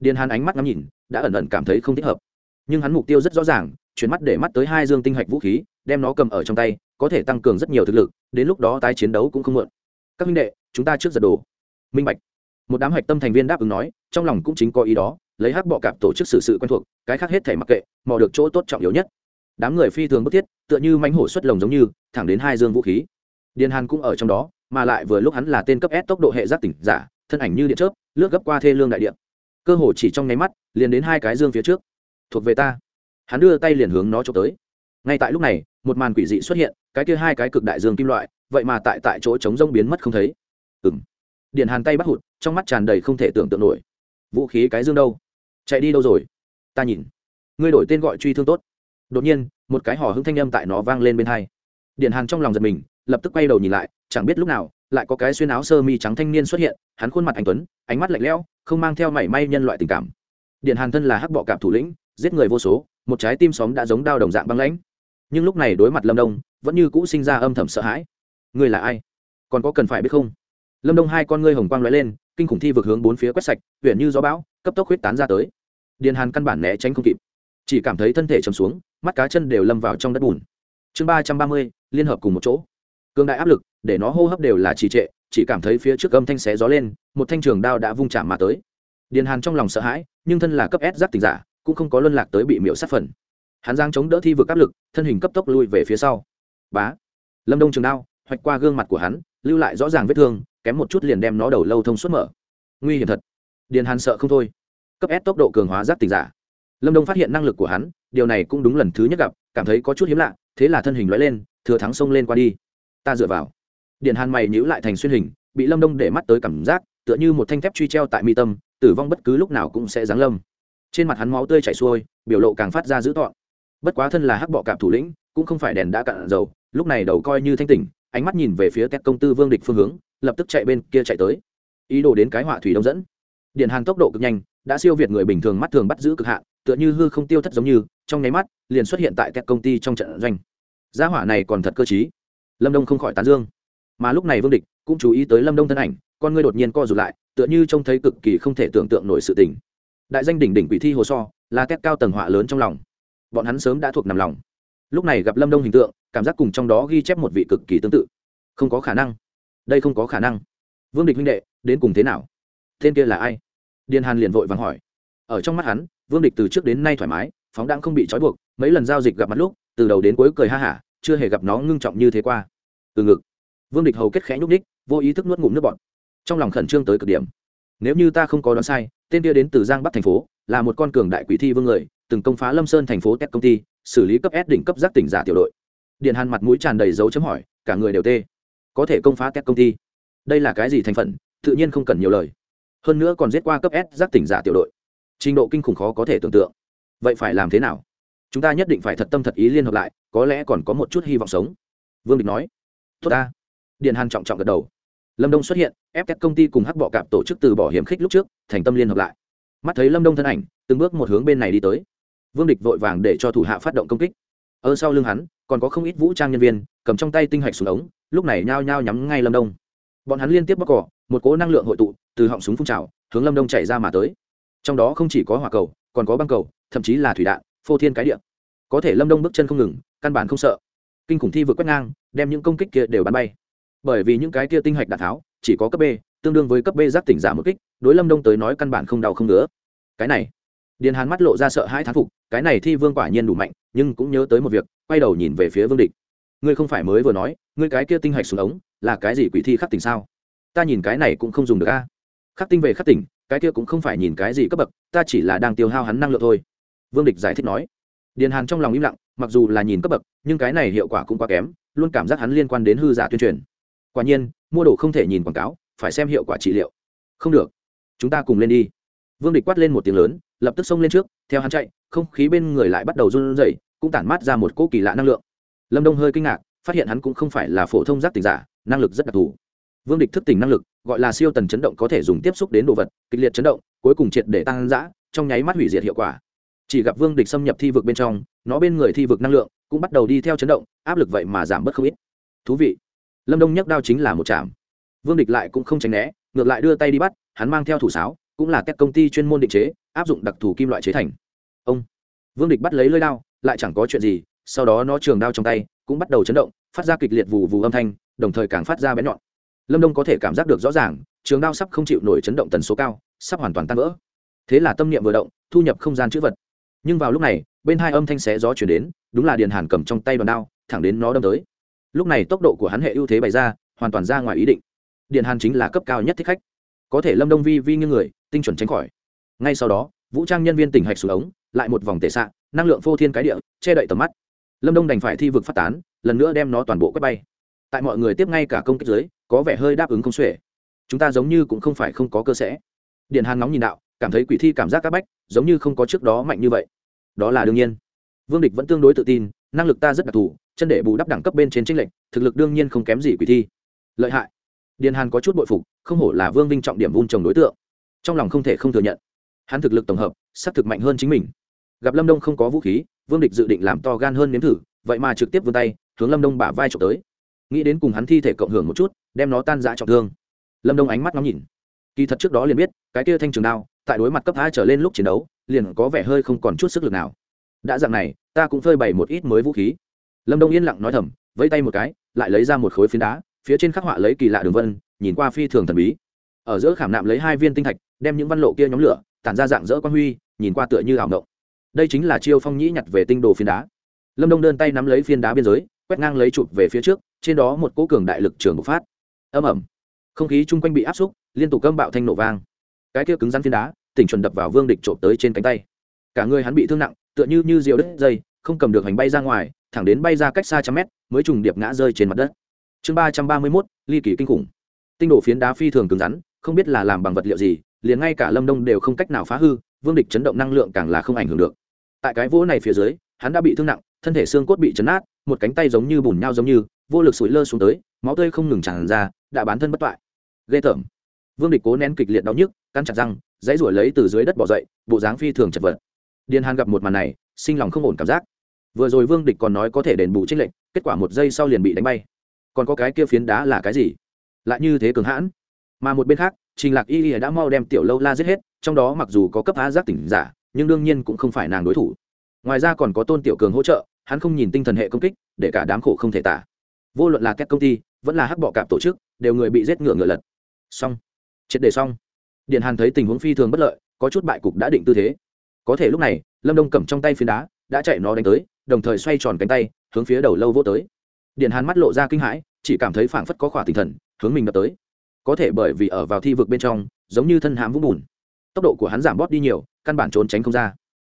điền hàn ánh mắt ngắm nhìn, đã ẩn ẩn cảm thấy không thích hợp. Nhưng hắn mục tiêu rất rõ ràng, chuyển mắt để mắt tới hai dương tinh hạch vũ khí, đem nó cầm ở trong tay, có thể tăng cường rất nhiều thực lực, đến lúc đó tái chiến đấu cũng không muộn. Các minh đệ, chúng ta trước giật đồ. Minh bạch. Một đám hạch tâm thành viên đáp ứng nói, trong lòng cũng chính có ý đó, lấy hắc bọ cạp tổ chức sự sự quen thuộc, cái khác hết thể mặc kệ, mò được chỗ tốt trọng yếu nhất đám người phi thường bất thiết, tựa như mánh hổ xuất lồng giống như, thẳng đến hai dương vũ khí. Điền hàn cũng ở trong đó, mà lại vừa lúc hắn là tên cấp s tốc độ hệ giác tỉnh giả, thân ảnh như điện chớp, lướt gấp qua thê lương đại điện cơ hồ chỉ trong nháy mắt, liền đến hai cái dương phía trước. Thuộc về ta. Hắn đưa tay liền hướng nó trộm tới. Ngay tại lúc này, một màn quỷ dị xuất hiện, cái kia hai cái cực đại dương kim loại, vậy mà tại tại chỗ chống rông biến mất không thấy. Ừng điện hàn tay bắt hụt, trong mắt tràn đầy không thể tưởng tượng nổi. Vũ khí cái dương đâu? Chạy đi đâu rồi? Ta nhìn. Ngươi đổi tên gọi truy thương tốt đột nhiên, một cái hò hưng thanh âm tại nó vang lên bên hai. Điện hàn trong lòng giật mình, lập tức quay đầu nhìn lại, chẳng biết lúc nào, lại có cái xuyên áo sơ mi trắng thanh niên xuất hiện, hắn khuôn mặt anh tuấn, ánh mắt lạnh lẽo, không mang theo mảy may nhân loại tình cảm. Điện hàn thân là hắc bọ cạp thủ lĩnh, giết người vô số, một trái tim xóm đã giống đao đồng dạng băng lãnh. Nhưng lúc này đối mặt lâm đông, vẫn như cũ sinh ra âm thầm sợ hãi. Ngươi là ai? Còn có cần phải biết không? Lâm đông hai con ngươi hồng quang lóe lên, kinh khủng thi vực hướng bốn phía quét sạch huyện như gió bão, cấp tốc huyết tán ra tới. Điền hàn căn bản né tránh không kịp chỉ cảm thấy thân thể chầm xuống, mắt cá chân đều lâm vào trong đất bùn. Chương ba trăm ba mươi, liên hợp cùng một chỗ. Cương đại áp lực, để nó hô hấp đều là trì trệ, chỉ cảm thấy phía trước âm thanh xé gió lên, một thanh trường đao đã vung chạm mà tới. Điền hàn trong lòng sợ hãi, nhưng thân là cấp s giáp tình giả, cũng không có luân lạc tới bị miễu sát phần. Hắn giang chống đỡ thi vực áp lực, thân hình cấp tốc lui về phía sau. Bá! Lâm đông trường đao, hoạch qua gương mặt của hắn, lưu lại rõ ràng vết thương, kém một chút liền đem nó đầu lâu thông suốt mở. Nguy hiểm thật. Điền hàn sợ không thôi. Cấp s tốc độ cường hóa giáp tình giả lâm đông phát hiện năng lực của hắn, điều này cũng đúng lần thứ nhất gặp, cảm thấy có chút hiếm lạ, thế là thân hình loại lên, thừa thắng xông lên qua đi. Ta dựa vào. Điện hàn mày nhữ lại thành xuyên hình, bị lâm đông để mắt tới cảm giác, tựa như một thanh thép truy treo tại mi tâm, tử vong bất cứ lúc nào cũng sẽ giáng lâm. Trên mặt hắn máu tươi chảy xuôi, biểu lộ càng phát ra dữ tọn bất quá thân là hắc bọ cạp thủ lĩnh, cũng không phải đèn đã cạn dầu, lúc này đầu coi như thanh tỉnh, ánh mắt nhìn về phía các công tư vương địch phương hướng, lập tức chạy bên kia chạy tới. Ý đồ đến cái họa thủy đông dẫn. Điện hàn tốc độ cực nhanh đã siêu việt người bình thường mắt thường bắt giữ cực hạn, tựa như hư không tiêu thất giống như, trong nháy mắt, liền xuất hiện tại các công ty trong trận doanh. Gia hỏa này còn thật cơ chí lâm đông không khỏi tán dương. Mà lúc này vương địch cũng chú ý tới lâm đông thân ảnh, con ngươi đột nhiên co rụt lại, tựa như trông thấy cực kỳ không thể tưởng tượng nổi sự tình. Đại danh đỉnh đỉnh quỷ thi hồ so, là kết cao tầng họa lớn trong lòng. Bọn hắn sớm đã thuộc nằm lòng. Lúc này gặp lâm đông hình tượng, cảm giác cùng trong đó ghi chép một vị cực kỳ tương tự. Không có khả năng. Đây không có khả năng. Vương địch huynh đệ, đến cùng thế nào? Tên kia là ai? Điền hàn liền vội vàng hỏi. Ở trong mắt hắn, vương địch từ trước đến nay thoải mái, phóng đãng không bị trói buộc, mấy lần giao dịch gặp mặt lúc, từ đầu đến cuối cười ha hả, chưa hề gặp nó ngưng trọng như thế qua. Từ ngực, vương địch hầu kết khẽ nhúc ních vô ý thức nuốt ngụm nước bọt. Trong lòng khẩn trương tới cực điểm. Nếu như ta không có đoán sai, tên kia đến từ giang bắc thành phố, là một con cường đại quỷ thi vương người, từng công phá lâm sơn thành phố tech công ty, xử lý cấp s đỉnh cấp giác tỉnh giả tiểu đội. Điện hàn mặt mũi tràn đầy dấu chấm hỏi, cả người đều tê. Có thể công phá tech công ty. Đây là cái gì thành phần? Tự nhiên không cần nhiều lời hơn nữa còn giết qua cấp s giác tỉnh giả tiểu đội. Trình độ kinh khủng khó có thể tưởng tượng. Vậy phải làm thế nào? Chúng ta nhất định phải thật tâm thật ý liên hợp lại, có lẽ còn có một chút hy vọng sống. Vương địch nói. Tốt ta. Điện hàn trọng trọng gật đầu. Lâm đông xuất hiện, ép các công ty cùng hắc bọ cạp tổ chức từ bỏ hiểm khích lúc trước, thành tâm liên hợp lại. Mắt thấy lâm đông thân ảnh, từng bước một hướng bên này đi tới. Vương địch vội vàng để cho thủ hạ phát động công kích. Ở sau lưng hắn, còn có không ít vũ trang nhân viên, cầm trong tay tinh hạch xuống ống, lúc này nhao nhao nhắm ngay lâm đông. Bọn hắn liên tiếp bóc cỏ một cỗ năng lượng hội tụ, từ họng súng phun trào, hướng lâm đông chảy ra mà tới. Trong đó không chỉ có hỏa cầu, còn có băng cầu, thậm chí là thủy đạn, phô thiên cái địa. Có thể lâm đông bước chân không ngừng, căn bản không sợ. Kinh khủng thi vượt quét ngang, đem những công kích kia đều bắn bay. Bởi vì những cái kia tinh hạch đạn tháo, chỉ có cấp b, tương đương với cấp b giác tỉnh giả một kích, đối lâm đông tới nói căn bản không đau không nữa cái này, điền hàn mắt lộ ra sợ hai thán phục, cái này thi vương quả nhiên đủ mạnh, nhưng cũng nhớ tới một việc, quay đầu nhìn về phía vương địch. Ngươi không phải mới vừa nói, ngươi cái kia tinh hạch xuống ống, là cái gì quỷ thi khắc tỉnh sao? Ta nhìn cái này cũng không dùng được a. Khắc tinh về khắc tỉnh, cái kia cũng không phải nhìn cái gì cấp bậc, ta chỉ là đang tiêu hao hắn năng lượng thôi. Vương địch giải thích nói. Điền hàn trong lòng im lặng, mặc dù là nhìn cấp bậc, nhưng cái này hiệu quả cũng quá kém, luôn cảm giác hắn liên quan đến hư giả tuyên truyền. Quả nhiên, mua đồ không thể nhìn quảng cáo, phải xem hiệu quả trị liệu. Không được, chúng ta cùng lên đi. Vương địch quát lên một tiếng lớn, lập tức xông lên trước, theo hắn chạy, không khí bên người lại bắt đầu run rẩy, cũng tản mát ra một cỗ kỳ lạ năng lượng. Lâm đông hơi kinh ngạc, phát hiện hắn cũng không phải là phổ thông giác tỉnh giả, năng lực rất đặc thù vương địch thức tỉnh năng lực, gọi là siêu tần chấn động có thể dùng tiếp xúc đến đồ vật, kịch liệt chấn động, cuối cùng triệt để tăng giã trong nháy mắt hủy diệt hiệu quả. Chỉ gặp vương địch xâm nhập thi vực bên trong, nó bên người thi vực năng lượng cũng bắt đầu đi theo chấn động, áp lực vậy mà giảm bớt không ít. Thú vị. Lâm đông nhắc đao chính là một chạm vương địch lại cũng không tránh né, ngược lại đưa tay đi bắt, hắn mang theo thủ sáo, cũng là các công ty chuyên môn định chế, áp dụng đặc thù kim loại chế thành. Ông. Vương địch bắt lấy lơi đao, lại chẳng có chuyện gì, sau đó nó trường đao trong tay, cũng bắt đầu chấn động, phát ra kịch liệt vù vù âm thanh, đồng thời càng phát ra bén nhọn lâm đông có thể cảm giác được rõ ràng trường đao sắp không chịu nổi chấn động tần số cao sắp hoàn toàn tan vỡ thế là tâm niệm vừa động thu nhập không gian chữ vật nhưng vào lúc này bên hai âm thanh xé gió chuyển đến đúng là điền hàn cầm trong tay đòn đao thẳng đến nó đâm tới lúc này tốc độ của hắn hệ ưu thế bày ra hoàn toàn ra ngoài ý định điện hàn chính là cấp cao nhất thích khách có thể lâm đông vi vi như người tinh chuẩn tránh khỏi ngay sau đó vũ trang nhân viên tỉnh hạch xuống ống lại một vòng tệ xạ năng lượng phô thiên cái địa che đậy tầm mắt lâm đông đành phải thi vực phát tán lần nữa đem nó toàn bộ quét bay tại mọi người tiếp ngay cả công kích dưới có vẻ hơi đáp ứng không xuể. Chúng ta giống như cũng không phải không có cơ sẽ. Điện hàn nóng nhìn đạo, cảm thấy quỷ thi cảm giác các bách, giống như không có trước đó mạnh như vậy. Đó là đương nhiên. Vương địch vẫn tương đối tự tin, năng lực ta rất đặc thù, chân để bù đắp đẳng cấp bên trên tranh lệnh thực lực đương nhiên không kém gì quỷ thi. Lợi hại. Điền hàn có chút bội phục, không hổ là vương vinh trọng điểm vun trồng đối tượng. Trong lòng không thể không thừa nhận. Hắn thực lực tổng hợp xác thực mạnh hơn chính mình. Gặp lâm đông không có vũ khí, vương địch dự định làm to gan hơn nếm thử, vậy mà trực tiếp vươn tay, hướng lâm đông bả vai trộm tới nghĩ đến cùng hắn thi thể cộng hưởng một chút, đem nó tan dã trọng thương. Lâm đông ánh mắt ngắm nhìn. Kỳ thật trước đó liền biết, cái kia thanh trường đao, tại đối mặt cấp hai trở lên lúc chiến đấu, liền có vẻ hơi không còn chút sức lực nào. Đã dạng này, ta cũng phơi bày một ít mới vũ khí. Lâm đông yên lặng nói thầm, vẫy tay một cái, lại lấy ra một khối phiến đá, phía trên khắc họa lấy kỳ lạ đường vân, nhìn qua phi thường thần bí. Ở giữa khảm nạm lấy hai viên tinh thạch, đem những văn lộ kia nhóm lửa, tản ra dạng dỡ quan huy, nhìn qua tựa như ảo động đây chính là chiêu phong nhĩ nhặt về tinh đồ phiến đá. Lâm đông đơn tay nắm lấy phiến đá biên giới, quét ngang lấy chụp về phía trước trên đó một cỗ cường đại lực trường bộc phát. Âm ẩm không khí chung quanh bị áp xúc, liên tục cơm bạo thanh nổ vang. Cái kia cứng rắn phiến đá, tỉnh chuẩn đập vào vương địch trộm tới trên cánh tay. Cả người hắn bị thương nặng, tựa như như diều đứt dây, không cầm được hành bay ra ngoài, thẳng đến bay ra cách xa trăm mét, mới trùng điệp ngã rơi trên mặt đất. Chương ba trăm ba mươi mốt, ly kỳ kinh khủng. Tinh đổ phiến đá phi thường cứng rắn, không biết là làm bằng vật liệu gì, liền ngay cả lâm đông đều không cách nào phá hư, vương địch chấn động năng lượng càng là không ảnh hưởng được. Tại cái vỗ này phía dưới, hắn đã bị thương nặng, thân thể xương cốt bị chấn nát, một cánh tay giống như bùn nhau giống như vô lực sủi lơ xuống tới, máu tươi không ngừng tràn ra, đã bán thân bất toại. Ghê tởm. Vương địch cố nén kịch liệt đau nhức căn chặt răng, dãy ruổi lấy từ dưới đất bỏ dậy, bộ dáng phi thường chật vật. Điền hàn gặp một màn này, sinh lòng không ổn cảm giác. Vừa rồi vương địch còn nói có thể đền bù trích lệnh kết quả một giây sau liền bị đánh bay. Còn có cái kia phiến đá là cái gì? Lại như thế cường hãn. Mà một bên khác, trình lạc y y đã mau đem tiểu lâu la giết hết, trong đó mặc dù có cấp á giác tỉnh giả, nhưng đương nhiên cũng không phải nàng đối thủ. Ngoài ra còn có tôn tiểu cường hỗ trợ, hắn không nhìn tinh thần hệ công kích, để cả đám khổ không thể tả vô luận là các công ty, vẫn là hắc bọ cạp tổ chức, đều người bị giết ngựa ngựa lật. Xong. Triệt đề xong. Điện hàn thấy tình huống phi thường bất lợi, có chút bại cục đã định tư thế. Có thể lúc này, lâm đông cầm trong tay phiến đá, đã chạy nó đánh tới, đồng thời xoay tròn cánh tay, hướng phía đầu lâu vô tới. Điện hàn mắt lộ ra kinh hãi, chỉ cảm thấy phảng phất có khỏa tinh thần, hướng mình đập tới. Có thể bởi vì ở vào thi vực bên trong, giống như thân hãm vũng bùn. Tốc độ của hắn giảm bót đi nhiều, căn bản trốn tránh không ra.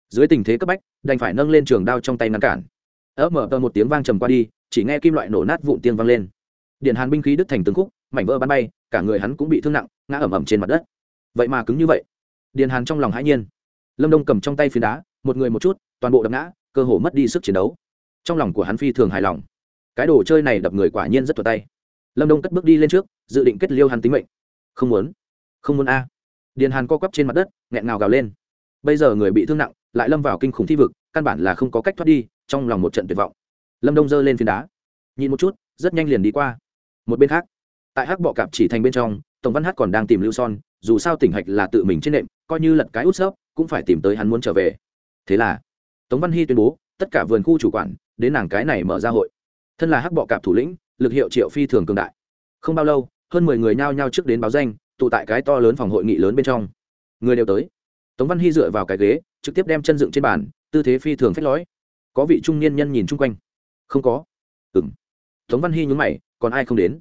Dưới tình thế cấp bách, đành phải nâng lên trường đao trong tay ngăn cản. Ớ mở tờ một tiếng vang trầm qua đi chỉ nghe kim loại nổ nát vụn tiên vang lên. Điện hàn binh khí đứt thành từng khúc, mảnh vỡ bắn bay, cả người hắn cũng bị thương nặng, ngã ẩm ẩm trên mặt đất. Vậy mà cứng như vậy. Điện hàn trong lòng hãi nhiên. Lâm đông cầm trong tay phiến đá, một người một chút, toàn bộ đập ngã, cơ hồ mất đi sức chiến đấu. Trong lòng của hắn phi thường hài lòng. Cái đồ chơi này đập người quả nhiên rất thuật tay. Lâm đông cất bước đi lên trước, dự định kết liêu hắn tính mệnh. Không muốn. Không muốn a. Điền hàn co quắp trên mặt đất, nghẹn ngào gào lên. Bây giờ người bị thương nặng, lại lâm vào kinh khủng thi vực, căn bản là không có cách thoát đi, trong lòng một trận tuyệt vọng lâm đông giơ lên phiến đá nhìn một chút rất nhanh liền đi qua một bên khác tại hắc bọ cạp chỉ thành bên trong tổng văn hát còn đang tìm lưu son dù sao tỉnh hạch là tự mình trên nệm coi như lật cái út xớp cũng phải tìm tới hắn muốn trở về thế là tống văn hy tuyên bố tất cả vườn khu chủ quản đến nàng cái này mở ra hội thân là hắc bọ cạp thủ lĩnh lực hiệu triệu phi thường cường đại không bao lâu hơn mười người nhao nhao trước đến báo danh tụ tại cái to lớn phòng hội nghị lớn bên trong người đều tới tống văn hy dựa vào cái ghế trực tiếp đem chân dựng trên bàn tư thế phi thường phách lõi có vị trung niên nhân nhìn chung quanh không có. Ừ m tống văn hy nhún mày, còn ai không đến?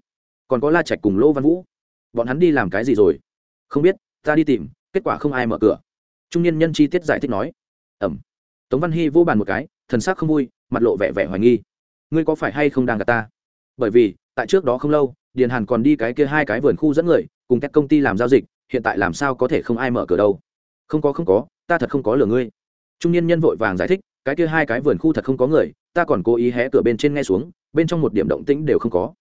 Còn có la trạch cùng lỗ văn vũ. Bọn hắn đi làm cái gì rồi? Không biết, ta đi tìm, kết quả không ai mở cửa. Trung niên nhân chi tiết giải thích nói. Ẩm tống văn hy vô bàn một cái, thần sắc không vui, mặt lộ vẻ vẻ hoài nghi. Ngươi có phải hay không đang gặp ta? Bởi vì, tại trước đó không lâu, điền hàn còn đi cái kia hai cái vườn khu dẫn người, cùng các công ty làm giao dịch, hiện tại làm sao có thể không ai mở cửa đâu? Không có không có, ta thật không có lừa ngươi. Trung niên nhân vội vàng giải thích cái kia hai cái vườn khu thật không có người, ta còn cố ý hé cửa bên trên nghe xuống, bên trong một điểm động tĩnh đều không có.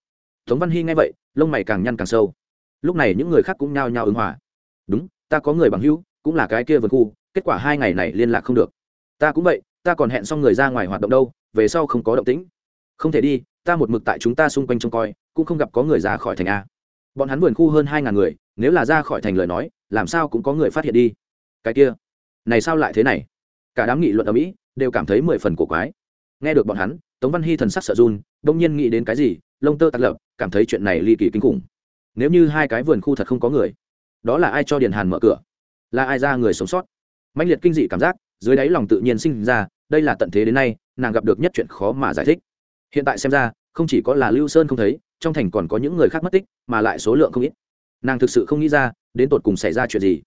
Tống văn hy nghe vậy, lông mày càng nhăn càng sâu. Lúc này những người khác cũng nhao nhao ứng hòa. Đúng, ta có người bằng hữu, cũng là cái kia vườn khu, kết quả hai ngày này liên lạc không được. Ta cũng vậy, ta còn hẹn xong người ra ngoài hoạt động đâu, về sau không có động tĩnh. Không thể đi, ta một mực tại chúng ta xung quanh trông coi, cũng không gặp có người ra khỏi thành a. Bọn hắn vườn khu hơn hai ngàn người, nếu là ra khỏi thành lời nói, làm sao cũng có người phát hiện đi. Cái kia, này sao lại thế này? Cả đám nghị luận ở mỹ đều cảm thấy mười phần cổ quái. Nghe được bọn hắn, tống văn hy thần sắc sợ run, đông nhiên nghĩ đến cái gì, lông tơ tạc lập, cảm thấy chuyện này ly kỳ kinh khủng. Nếu như hai cái vườn khu thật không có người, đó là ai cho điền hàn mở cửa? Là ai ra người sống sót? Mạnh liệt kinh dị cảm giác, dưới đáy lòng tự nhiên sinh ra, đây là tận thế đến nay, nàng gặp được nhất chuyện khó mà giải thích. Hiện tại xem ra, không chỉ có là lưu sơn không thấy, trong thành còn có những người khác mất tích, mà lại số lượng không ít. Nàng thực sự không nghĩ ra, đến tột cùng xảy ra chuyện gì.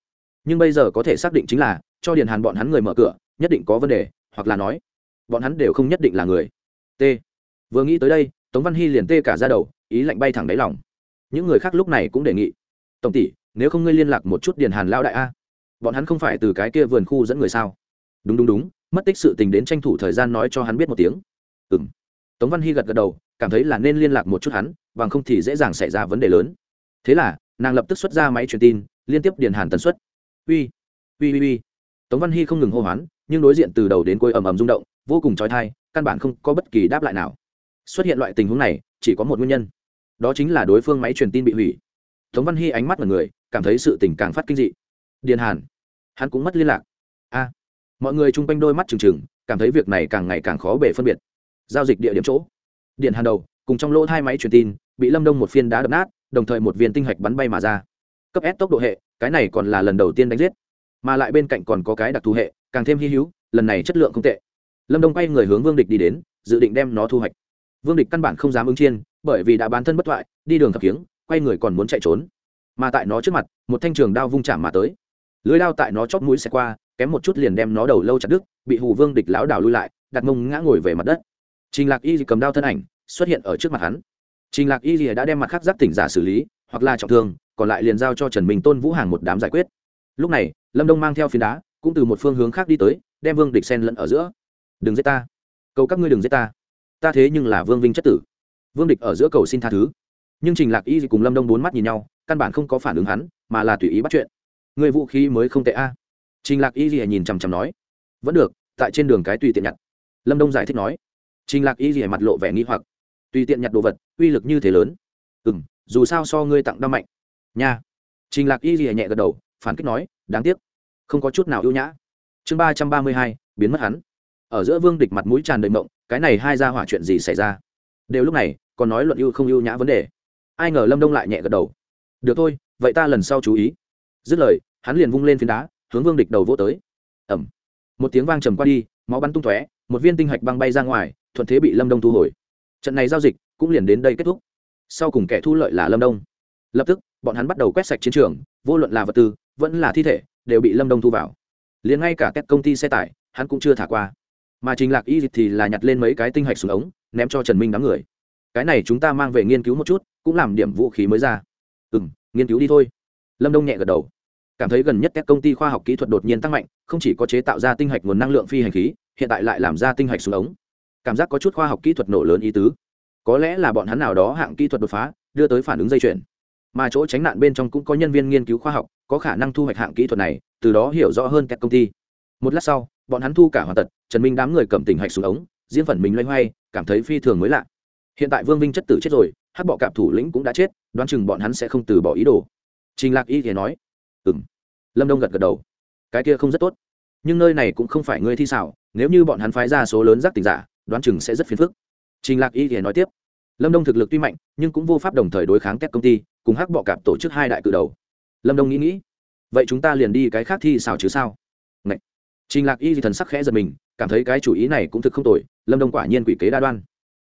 Nhưng bây giờ có thể xác định chính là, cho điền hàn bọn hắn người mở cửa, nhất định có vấn đề hoặc là nói, bọn hắn đều không nhất định là người. T. Vừa nghĩ tới đây, tống văn hy liền tê cả ra đầu, ý lạnh bay thẳng đáy lòng. Những người khác lúc này cũng đề nghị tổng tỷ, nếu không ngươi liên lạc một chút điền hàn lao đại a, bọn hắn không phải từ cái kia vườn khu dẫn người sao? Đúng đúng đúng, mất tích sự tình đến tranh thủ thời gian nói cho hắn biết một tiếng. Ừ m tống văn hy gật gật đầu, cảm thấy là nên liên lạc một chút hắn, bằng không thì dễ dàng xảy ra vấn đề lớn. Thế là, nàng lập tức xuất ra máy truyền tin, liên tiếp điền hàn tần suất. Uy uy uy uy. Tống văn hy không ngừng hô hoán nhưng đối diện từ đầu đến cuối ầm ầm rung động, vô cùng trói thai căn bản không có bất kỳ đáp lại nào. Xuất hiện loại tình huống này, chỉ có một nguyên nhân. Đó chính là đối phương máy truyền tin bị hủy. Tống văn hy ánh mắt mở người, cảm thấy sự tình càng phát kinh dị. Điền hàn, hắn cũng mất liên lạc. A à, mọi người chung quanh đôi mắt trừng trừng, cảm thấy việc này càng ngày càng khó bể phân biệt. Giao dịch địa điểm chỗ. Điện hàn đầu, cùng trong lỗ hai máy truyền tin, bị lâm đông một phiên đá đập nát, đồng thời một viên tinh hạch bắn bay mà ra. Cấp s tốc độ hệ, cái này còn là lần đầu tiên đánh giết. Mà lại bên cạnh còn có cái đặc thù hệ càng thêm hy hữu, lần này chất lượng không tệ. Lâm đông quay người hướng vương địch đi đến, dự định đem nó thu hoạch. Vương địch căn bản không dám ứng chiên, bởi vì đã bán thân bất thoại, đi đường thập kiếng, quay người còn muốn chạy trốn. Mà tại nó trước mặt, một thanh trường đao vung chạm mà tới. Lưới đao tại nó chót mũi xe qua, kém một chút liền đem nó đầu lâu chặt đứt, bị hù vương địch lão đảo lui lại, đặt mông ngã ngồi về mặt đất. Trình lạc y cầm đao thân ảnh, xuất hiện ở trước mặt hắn. Trình lạc y đã đem mặt khác giáp tỉnh giả xử lý, hoặc là trọng thương, còn lại liền giao cho trần minh tôn vũ hàng một đám giải quyết. Lúc này, lâm đông mang theo phiến đá cũng từ một phương hướng khác đi tới, đem vương địch sen lẫn ở giữa. Đừng giết ta. Cầu các ngươi đừng giết ta. Ta thế nhưng là vương vinh chất tử. Vương địch ở giữa cầu xin tha thứ. Nhưng trình lạc y cùng lâm đông bốn mắt nhìn nhau, căn bản không có phản ứng hắn, mà là tùy ý bắt chuyện. Người vũ khí mới không tệ a. Trình lạc y nhìn chằm chằm nói. Vẫn được, tại trên đường cái tùy tiện nhặt. Lâm đông giải thích nói. Trình lạc y mặt lộ vẻ nghi hoặc. Tùy tiện nhặt đồ vật, uy lực như thế lớn. Ừ m dù sao so ngươi tặng đam mạnh. Nha. Trình lạc y nhẹ gật đầu, phản kích nói, đáng tiếc không có chút nào ưu nhã. Chương ba trăm ba mươi hai, biến mất hắn. Ở giữa vương địch mặt mũi tràn đầy mộng, cái này hai ra hỏa chuyện gì xảy ra? Đều lúc này, còn nói luận ưu không ưu nhã vấn đề. Ai ngờ lâm đông lại nhẹ gật đầu. Được thôi, vậy ta lần sau chú ý. Dứt lời, hắn liền vung lên phiến đá, hướng vương địch đầu vỗ tới. Ẩm. Một tiếng vang trầm qua đi, máu bắn tung tóe, một viên tinh hạch băng bay ra ngoài, thuận thế bị lâm đông thu hồi. Trận này giao dịch cũng liền đến đây kết thúc. Sau cùng kẻ thu lợi là lâm đông. Lập tức, bọn hắn bắt đầu quét sạch chiến trường, vô luận là vật tư, vẫn là thi thể đều bị lâm đông thu vào. Liền ngay cả các công ty xe tải, hắn cũng chưa thả qua. Mà trình lạc y thì là nhặt lên mấy cái tinh hạch xuống ống, ném cho trần minh đám người. Cái này chúng ta mang về nghiên cứu một chút, cũng làm điểm vũ khí mới ra. Ừ m nghiên cứu đi thôi. Lâm đông nhẹ gật đầu. Cảm thấy gần nhất các công ty khoa học kỹ thuật đột nhiên tăng mạnh, không chỉ có chế tạo ra tinh hạch nguồn năng lượng phi hành khí, hiện tại lại làm ra tinh hạch xuống ống. Cảm giác có chút khoa học kỹ thuật nổ lớn ý tứ. Có lẽ là bọn hắn nào đó hạng kỹ thuật đột phá, đưa tới phản ứng dây chuyển mà chỗ tránh nạn bên trong cũng có nhân viên nghiên cứu khoa học có khả năng thu hoạch hạng kỹ thuật này, từ đó hiểu rõ hơn các công ty. Một lát sau, bọn hắn thu cả hoàn tật, trần minh đám người cầm tỉnh hạch xuống ống, diễn phần mình loay hoay, cảm thấy phi thường mới lạ. Hiện tại vương vinh chất tử chết rồi hát bọ cạp thủ lĩnh cũng đã chết, đoán chừng bọn hắn sẽ không từ bỏ ý đồ. Trình lạc y thì nói ừ m lâm đông gật gật đầu, cái kia không rất tốt. Nhưng nơi này cũng không phải ngươi thi xảo, nếu như bọn hắn phái ra số lớn giác tình giả, đoán chừng sẽ rất phiền phức. Trình lạc y thì nói tiếp, lâm đông thực lực tuy mạnh, nhưng cũng vô pháp đồng thời đối kháng các công ty, cùng hắc bọ cạp tổ chức hai đại cự đầu lâm đông nghĩ nghĩ vậy chúng ta liền đi cái khác thi xảo chứ sao Ngậy. trình lạc y thì thần sắc khẽ giật mình, cảm thấy cái chủ ý này cũng thực không tồi, lâm đông quả nhiên quỷ kế đa đoan.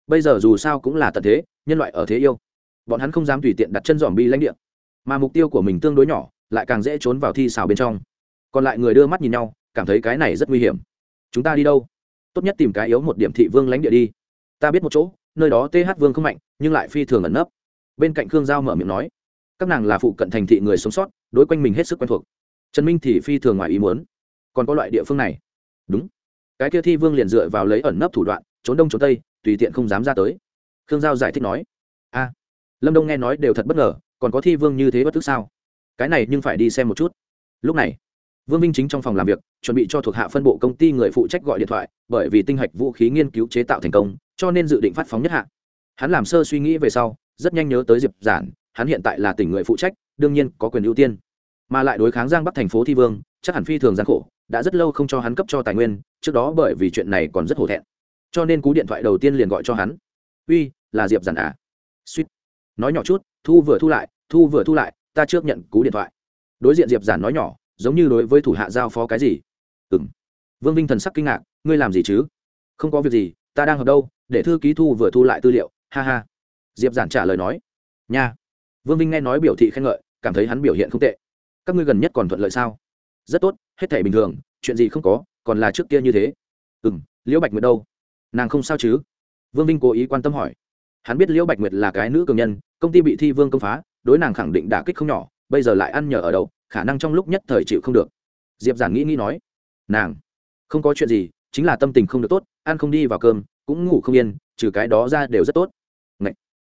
Bây giờ dù sao cũng là tận thế, nhân loại ở thế yêu. Bọn hắn không dám tùy tiện đặt chân dòm bi lãnh địa. Mà mục tiêu của mình tương đối nhỏ, lại càng dễ trốn vào thi xào bên trong. Còn lại người đưa mắt nhìn nhau, cảm thấy cái này rất nguy hiểm. Chúng ta đi đâu? Tốt nhất tìm cái yếu một điểm thị vương lãnh địa đi. Ta biết một chỗ, nơi đó th vương không mạnh, nhưng lại phi thường ẩn nấp. Bên cạnh khương giao mở miệng nói các nàng là phụ cận thành thị người sống sót, đối quanh mình hết sức quen thuộc. Trần minh thì phi thường ngoài ý muốn. Còn có loại địa phương này? Đúng. Cái kia thi vương liền dựa vào lấy ẩn nấp thủ đoạn, trốn đông trốn tây, tùy tiện không dám ra tới. Khương giao giải thích nói, a, lâm đông nghe nói đều thật bất ngờ, còn có thi vương như thế bất tức sao? Cái này nhưng phải đi xem một chút. Lúc này, vương vinh chính trong phòng làm việc, chuẩn bị cho thuộc hạ phân bộ công ty người phụ trách gọi điện thoại, bởi vì tinh hạch vũ khí nghiên cứu chế tạo thành công, cho nên dự định phát phóng nhất hạ. Hắn làm sơ suy nghĩ về sau, rất nhanh nhớ tới diệp giản hắn hiện tại là tỉnh người phụ trách, đương nhiên có quyền ưu tiên. Mà lại đối kháng giang bắc thành phố thi vương, chắc hẳn phi thường gian khổ, đã rất lâu không cho hắn cấp cho tài nguyên, trước đó bởi vì chuyện này còn rất hổ thẹn. Cho nên cú điện thoại đầu tiên liền gọi cho hắn. Uy, là diệp giản à? Suýt. Nói nhỏ chút, thu vừa thu lại, thu vừa thu lại, ta trước nhận cú điện thoại. Đối diện diệp giản nói nhỏ, giống như đối với thủ hạ giao phó cái gì. Ừ m vương vinh thần sắc kinh ngạc, ngươi làm gì chứ? Không có việc gì, ta đang hợp đâu, để thư ký thu vừa thu lại tư liệu. Ha ha. Diệp giản trả lời nói, nha vương vinh nghe nói biểu thị khen ngợi, cảm thấy hắn biểu hiện không tệ. Các ngươi gần nhất còn thuận lợi sao? Rất tốt, hết thể bình thường, chuyện gì không có, còn là trước kia như thế. Ừ m liễu bạch nguyệt đâu? Nàng không sao chứ? Vương vinh cố ý quan tâm hỏi. Hắn biết liễu bạch nguyệt là cái nữ cường nhân, công ty bị thi vương công phá, đối nàng khẳng định đả kích không nhỏ, bây giờ lại ăn nhờ ở đậu khả năng trong lúc nhất thời chịu không được. Diệp giản nghĩ nghĩ nói. Nàng, không có chuyện gì, chính là tâm tình không được tốt, ăn không đi vào cơm, cũng ngủ không yên, trừ cái đó ra đều rất tốt. Ngậy!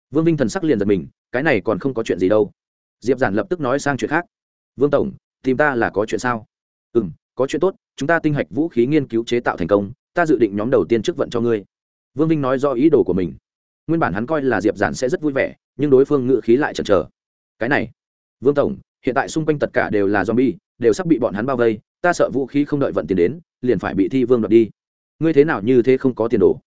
vương vinh thần sắc liền giật mình cái này còn không có chuyện gì đâu. Diệp giản lập tức nói sang chuyện khác. Vương tổng, tìm ta là có chuyện sao? Ừ m có chuyện tốt, chúng ta tinh hạch vũ khí nghiên cứu chế tạo thành công, ta dự định nhóm đầu tiên trước vận cho ngươi. Vương vinh nói do ý đồ của mình. Nguyên bản hắn coi là diệp giản sẽ rất vui vẻ, nhưng đối phương ngự khí lại chần chờ. Cái này, vương tổng, hiện tại xung quanh tất cả đều là zombie, đều sắp bị bọn hắn bao vây, ta sợ vũ khí không đợi vận tiền đến, liền phải bị thi vương đoạt đi. Ngươi thế nào như thế không có tiền đồ?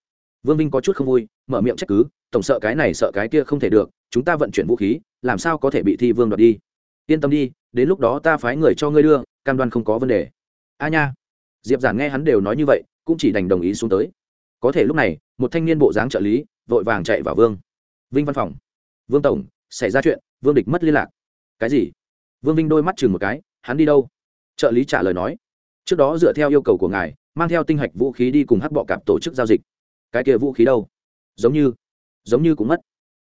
Vương vinh có chút không vui, mở miệng trách cứ, tổng sợ cái này sợ cái kia không thể được chúng ta vận chuyển vũ khí, làm sao có thể bị thi vương đoạt đi? Yên tâm đi, đến lúc đó ta phái người cho ngươi đưa, cam đoan không có vấn đề. A nha. Diệp giản nghe hắn đều nói như vậy, cũng chỉ đành đồng ý xuống tới. Có thể lúc này, một thanh niên bộ dáng trợ lý, vội vàng chạy vào vương. Vinh văn phòng. Vương tổng, xảy ra chuyện, vương địch mất liên lạc. Cái gì? Vương vinh đôi mắt chừng một cái, hắn đi đâu? Trợ lý trả lời nói. Trước đó dựa theo yêu cầu của ngài, mang theo tinh hạch vũ khí đi cùng hắc bọ cạp tổ chức giao dịch. Cái kia vũ khí đâu? Giống như giống như cũng mất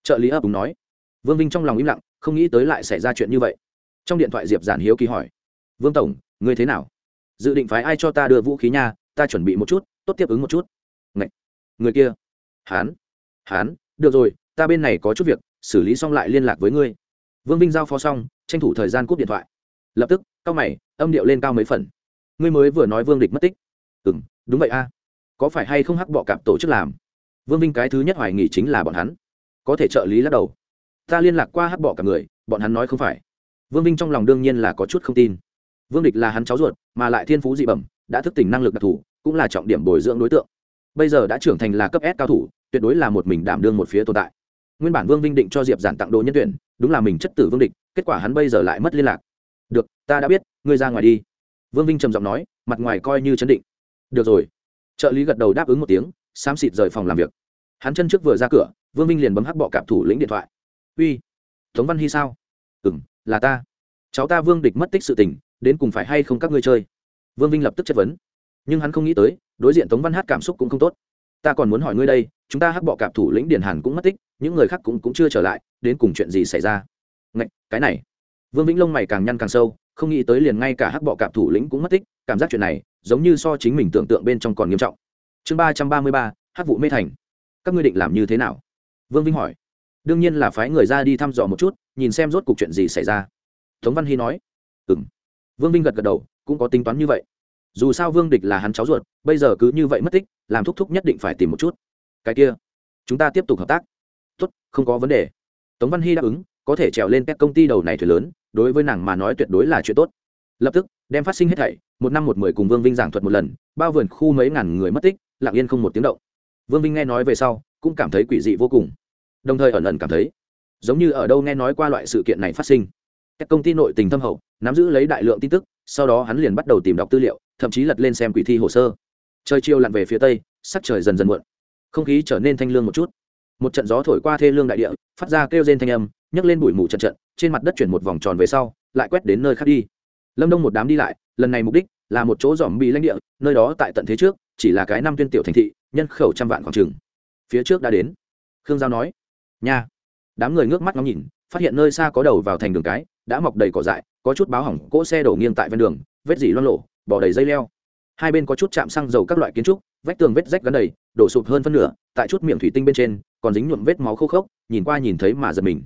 trợ lý ấp úng nói. Vương vinh trong lòng im lặng, không nghĩ tới lại xảy ra chuyện như vậy. Trong điện thoại diệp giản hiếu kỳ hỏi. Vương tổng, ngươi thế nào? Dự định phái ai cho ta đưa vũ khí nha? Ta chuẩn bị một chút, tốt tiếp ứng một chút. Ngậy! người kia. Hán. Hán, được rồi, ta bên này có chút việc, xử lý xong lại liên lạc với ngươi. Vương vinh giao phó xong, tranh thủ thời gian cúp điện thoại. Lập tức, cao mày, âm điệu lên cao mấy phần. Ngươi mới vừa nói vương địch mất tích. Ừ m đúng vậy a. Có phải hay không hắc bọ cạp tổ chức làm? Vương vinh cái thứ nhất hoài nghỉ chính là bọn hắn có thể trợ lý lắc đầu. Ta liên lạc qua hắc bỏ cả người, bọn hắn nói không phải. Vương vinh trong lòng đương nhiên là có chút không tin. Vương địch là hắn cháu ruột, mà lại thiên phú dị bẩm, đã thức tỉnh năng lực đặc thù, cũng là trọng điểm bồi dưỡng đối tượng. Bây giờ đã trưởng thành là cấp s cao thủ, tuyệt đối là một mình đảm đương một phía tồn tại. Nguyên bản vương vinh định cho diệp giản tặng đồ nhân tuyển, đúng là mình chất tử vương địch, kết quả hắn bây giờ lại mất liên lạc. Được, ta đã biết, ngươi ra ngoài đi. Vương vinh trầm giọng nói, mặt ngoài coi như chấn định. Được rồi. Trợ lý gật đầu đáp ứng một tiếng, xám xịt rời phòng làm việc hắn chân trước vừa ra cửa vương vinh liền bấm hắc bọ cạp thủ lĩnh điện thoại. Uy tống văn hy sao? Ừ m là ta. Cháu ta vương địch mất tích sự tình đến cùng phải hay không các ngươi chơi? Vương vinh lập tức chất vấn. Nhưng hắn không nghĩ tới đối diện tống văn hát cảm xúc cũng không tốt. Ta còn muốn hỏi ngươi đây chúng ta hắc bọ cạp thủ lĩnh điện hàn cũng mất tích những người khác cũng, cũng chưa trở lại đến cùng chuyện gì xảy ra? Ngạch, cái này. Vương vĩnh lông mày càng nhăn càng sâu không nghĩ tới liền ngay cả hắc bọ cạp thủ lĩnh cũng mất tích cảm giác chuyện này giống như so chính mình tưởng tượng bên trong còn nghiêm trọng. Chương ba trăm ba mươi ba hắc vụ mê thành các ngươi định làm như thế nào? Vương vinh hỏi. Đương nhiên là phái người ra đi thăm dò một chút, nhìn xem rốt cuộc chuyện gì xảy ra. Tống văn hy nói. Ừ m vương vinh gật gật đầu, cũng có tính toán như vậy. Dù sao vương địch là hắn cháu ruột, bây giờ cứ như vậy mất tích, làm thúc thúc nhất định phải tìm một chút. Cái kia, chúng ta tiếp tục hợp tác. Tốt, không có vấn đề. Tống văn hy đáp ứng, có thể trèo lên các công ty đầu này thuyền lớn, đối với nàng mà nói tuyệt đối là chuyện tốt. Lập tức, đem phát sinh hết thảy, một năm một mười cùng vương vinh giảng thuật một lần, bao vườn khu mấy ngàn người mất tích, lặng yên không một tiếng động vương vinh nghe nói về sau, cũng cảm thấy quỷ dị vô cùng. Đồng thời ẩn ẩn cảm thấy, giống như ở đâu nghe nói qua loại sự kiện này phát sinh. Các công ty nội tình thâm hậu, nắm giữ lấy đại lượng tin tức, sau đó hắn liền bắt đầu tìm đọc tư liệu, thậm chí lật lên xem quỷ thi hồ sơ. Trời chiều lặn về phía tây, sắc trời dần dần muộn. Không khí trở nên thanh lương một chút. Một trận gió thổi qua thê lương đại địa, phát ra kêu rên thanh âm, nhấc lên bụi mù trận trận, trên mặt đất chuyển một vòng tròn về sau, lại quét đến nơi khác đi. Lâm đông một đám đi lại, lần này mục đích là một chỗ dòm bị lãnh địa, nơi đó tại tận thế trước chỉ là cái năm tuyên tiểu thành thị, nhân khẩu trăm vạn khoảng trường phía trước đã đến. Khương giao nói, nha. Đám người ngước mắt ngắm nhìn, phát hiện nơi xa có đầu vào thành đường cái, đã mọc đầy cỏ dại, có chút báo hỏng, cỗ xe đổ nghiêng tại ven đường, vết dỉ loan lộ bỏ đầy dây leo. Hai bên có chút chạm xăng dầu các loại kiến trúc, vách tường vết rách gắn đầy, đổ sụp hơn phân nửa, tại chút miệng thủy tinh bên trên, còn dính nhuộm vết máu khô khốc, nhìn qua nhìn thấy mà giật mình.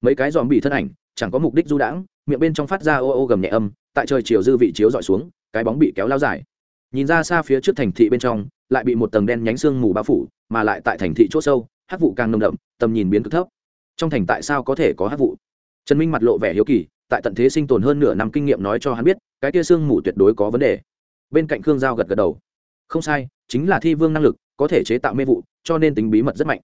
Mấy cái dòm bị thân ảnh, chẳng có mục đích du đãng, miệng bên trong phát ra ô ô gầm nhẹ âm, tại trời chiều dư vị chiếu dọi xuống, cái bóng bị kéo lao dài nhìn ra xa phía trước thành thị bên trong, lại bị một tầng đen nhánh xương mù bao phủ, mà lại tại thành thị c h ỗ sâu hát vụ càng nồng đậm, tầm nhìn biến cực thấp. Trong thành tại sao có thể có hát vụ? Trần minh mặt lộ vẻ hiếu kỳ, tại tận thế sinh tồn hơn nửa năm kinh nghiệm nói cho hắn biết, cái kia xương mù tuyệt đối có vấn đề. Bên cạnh khương giao gật gật đầu. Không sai, chính là thi vương năng lực, có thể chế tạo mê vụ, cho nên tính bí mật rất mạnh.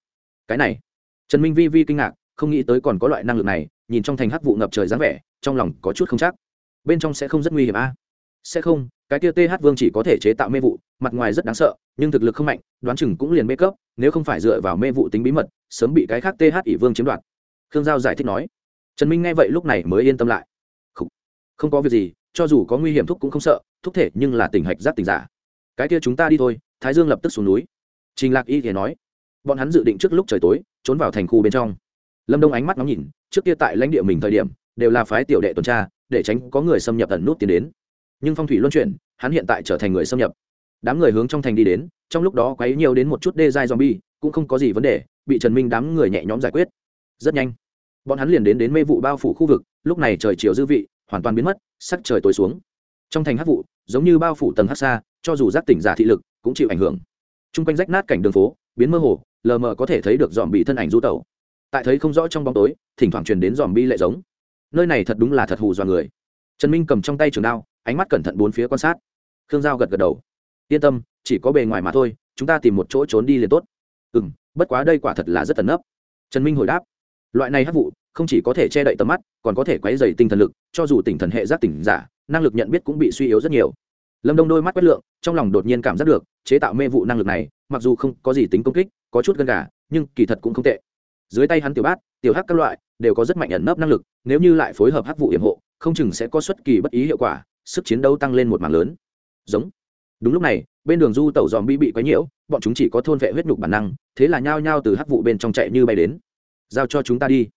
Cái này, trần minh vi vi kinh ngạc, không nghĩ tới còn có loại năng lực này, nhìn trong thành hắc vụ ngập trời dáng vẻ, trong lòng có chút không chắc. Bên trong sẽ không rất nguy hiểm a. à? Sẽ không cái kia th vương chỉ có thể chế tạo mê vụ mặt ngoài rất đáng sợ nhưng thực lực không mạnh đoán chừng cũng liền mê cấp nếu không phải dựa vào mê vụ tính bí mật sớm bị cái khác th ỷ vương chiếm đoạt. Khương giao giải thích nói. Trần minh nghe vậy lúc này mới yên tâm lại. Không, không có việc gì cho dù có nguy hiểm thúc cũng không sợ thúc thể nhưng là tình hạch giáp tình giả. Cái kia chúng ta đi thôi thái dương lập tức xuống núi. Trình lạc y thì nói. Bọn hắn dự định trước lúc trời tối trốn vào thành khu bên trong. Lâm đông ánh mắt ngắm nhìn trước kia tại lãnh địa mình thời điểm đều là phái tiểu đệ tuần tra để tránh có người xâm nhập ẩn nút tiến đến nhưng phong thủy luân chuyển, hắn hiện tại trở thành người xâm nhập. Đám người hướng trong thành đi đến, trong lúc đó quấy nhiều đến một chút đê dai zombie, cũng không có gì vấn đề, bị trần minh đám người nhẹ nhõm giải quyết. Rất nhanh, bọn hắn liền đến đến mê vụ bao phủ khu vực, lúc này trời chiều dư vị, hoàn toàn biến mất, sắc trời tối xuống. Trong thành hát vụ, giống như bao phủ tầng hát xa, cho dù giác tỉnh giả thị lực, cũng chịu ảnh hưởng. T r u n g quanh rách nát cảnh đường phố, biến mơ hồ, lờ mờ có thể thấy được dòm bị thân ảnh du tẩu. Tại thấy không rõ trong bóng tối, thỉnh thoảng truyền đến dòm bi lệ giống. Nơi này thật đúng là thật hù dọa người. Trần minh cầm trong tay trường đao ánh mắt cẩn thận bốn phía quan sát. Khương giao gật gật đầu. Yên tâm, chỉ có bề ngoài mà thôi, chúng ta tìm một chỗ trốn đi liền tốt. Ừ m bất quá đây quả thật là rất tần ấp trần minh hồi đáp. Loại này hát vụ, không chỉ có thể che đậy tầm mắt, còn có thể quấy dày tinh thần lực, cho dù tỉnh thần hệ giác tỉnh giả, năng lực nhận biết cũng bị suy yếu rất nhiều. Lâm đông đôi mắt quét lượng, trong lòng đột nhiên cảm giác được, chế tạo mê vụ năng lực này, mặc dù không có gì tính công kích, có chút gân gà, nhưng kỳ thật cũng không tệ. Dưới tay hắn tiểu bát, tiểu hắc các loại, đều có rất mạnh ẩn nấp năng lực, nếu như lại phối hợp hắc vụ hiểm hộ, không chừng sẽ có xuất kỳ bất ý hiệu quả sức chiến đấu tăng lên một mảng lớn. Giống. Đúng lúc này, bên đường du tẩu dòm bi bị quấy nhiễu, bọn chúng chỉ có thôn vệ huyết nhục bản năng, thế là nhao nhao từ hắc vụ bên trong chạy như bay đến. Giao cho chúng ta đi.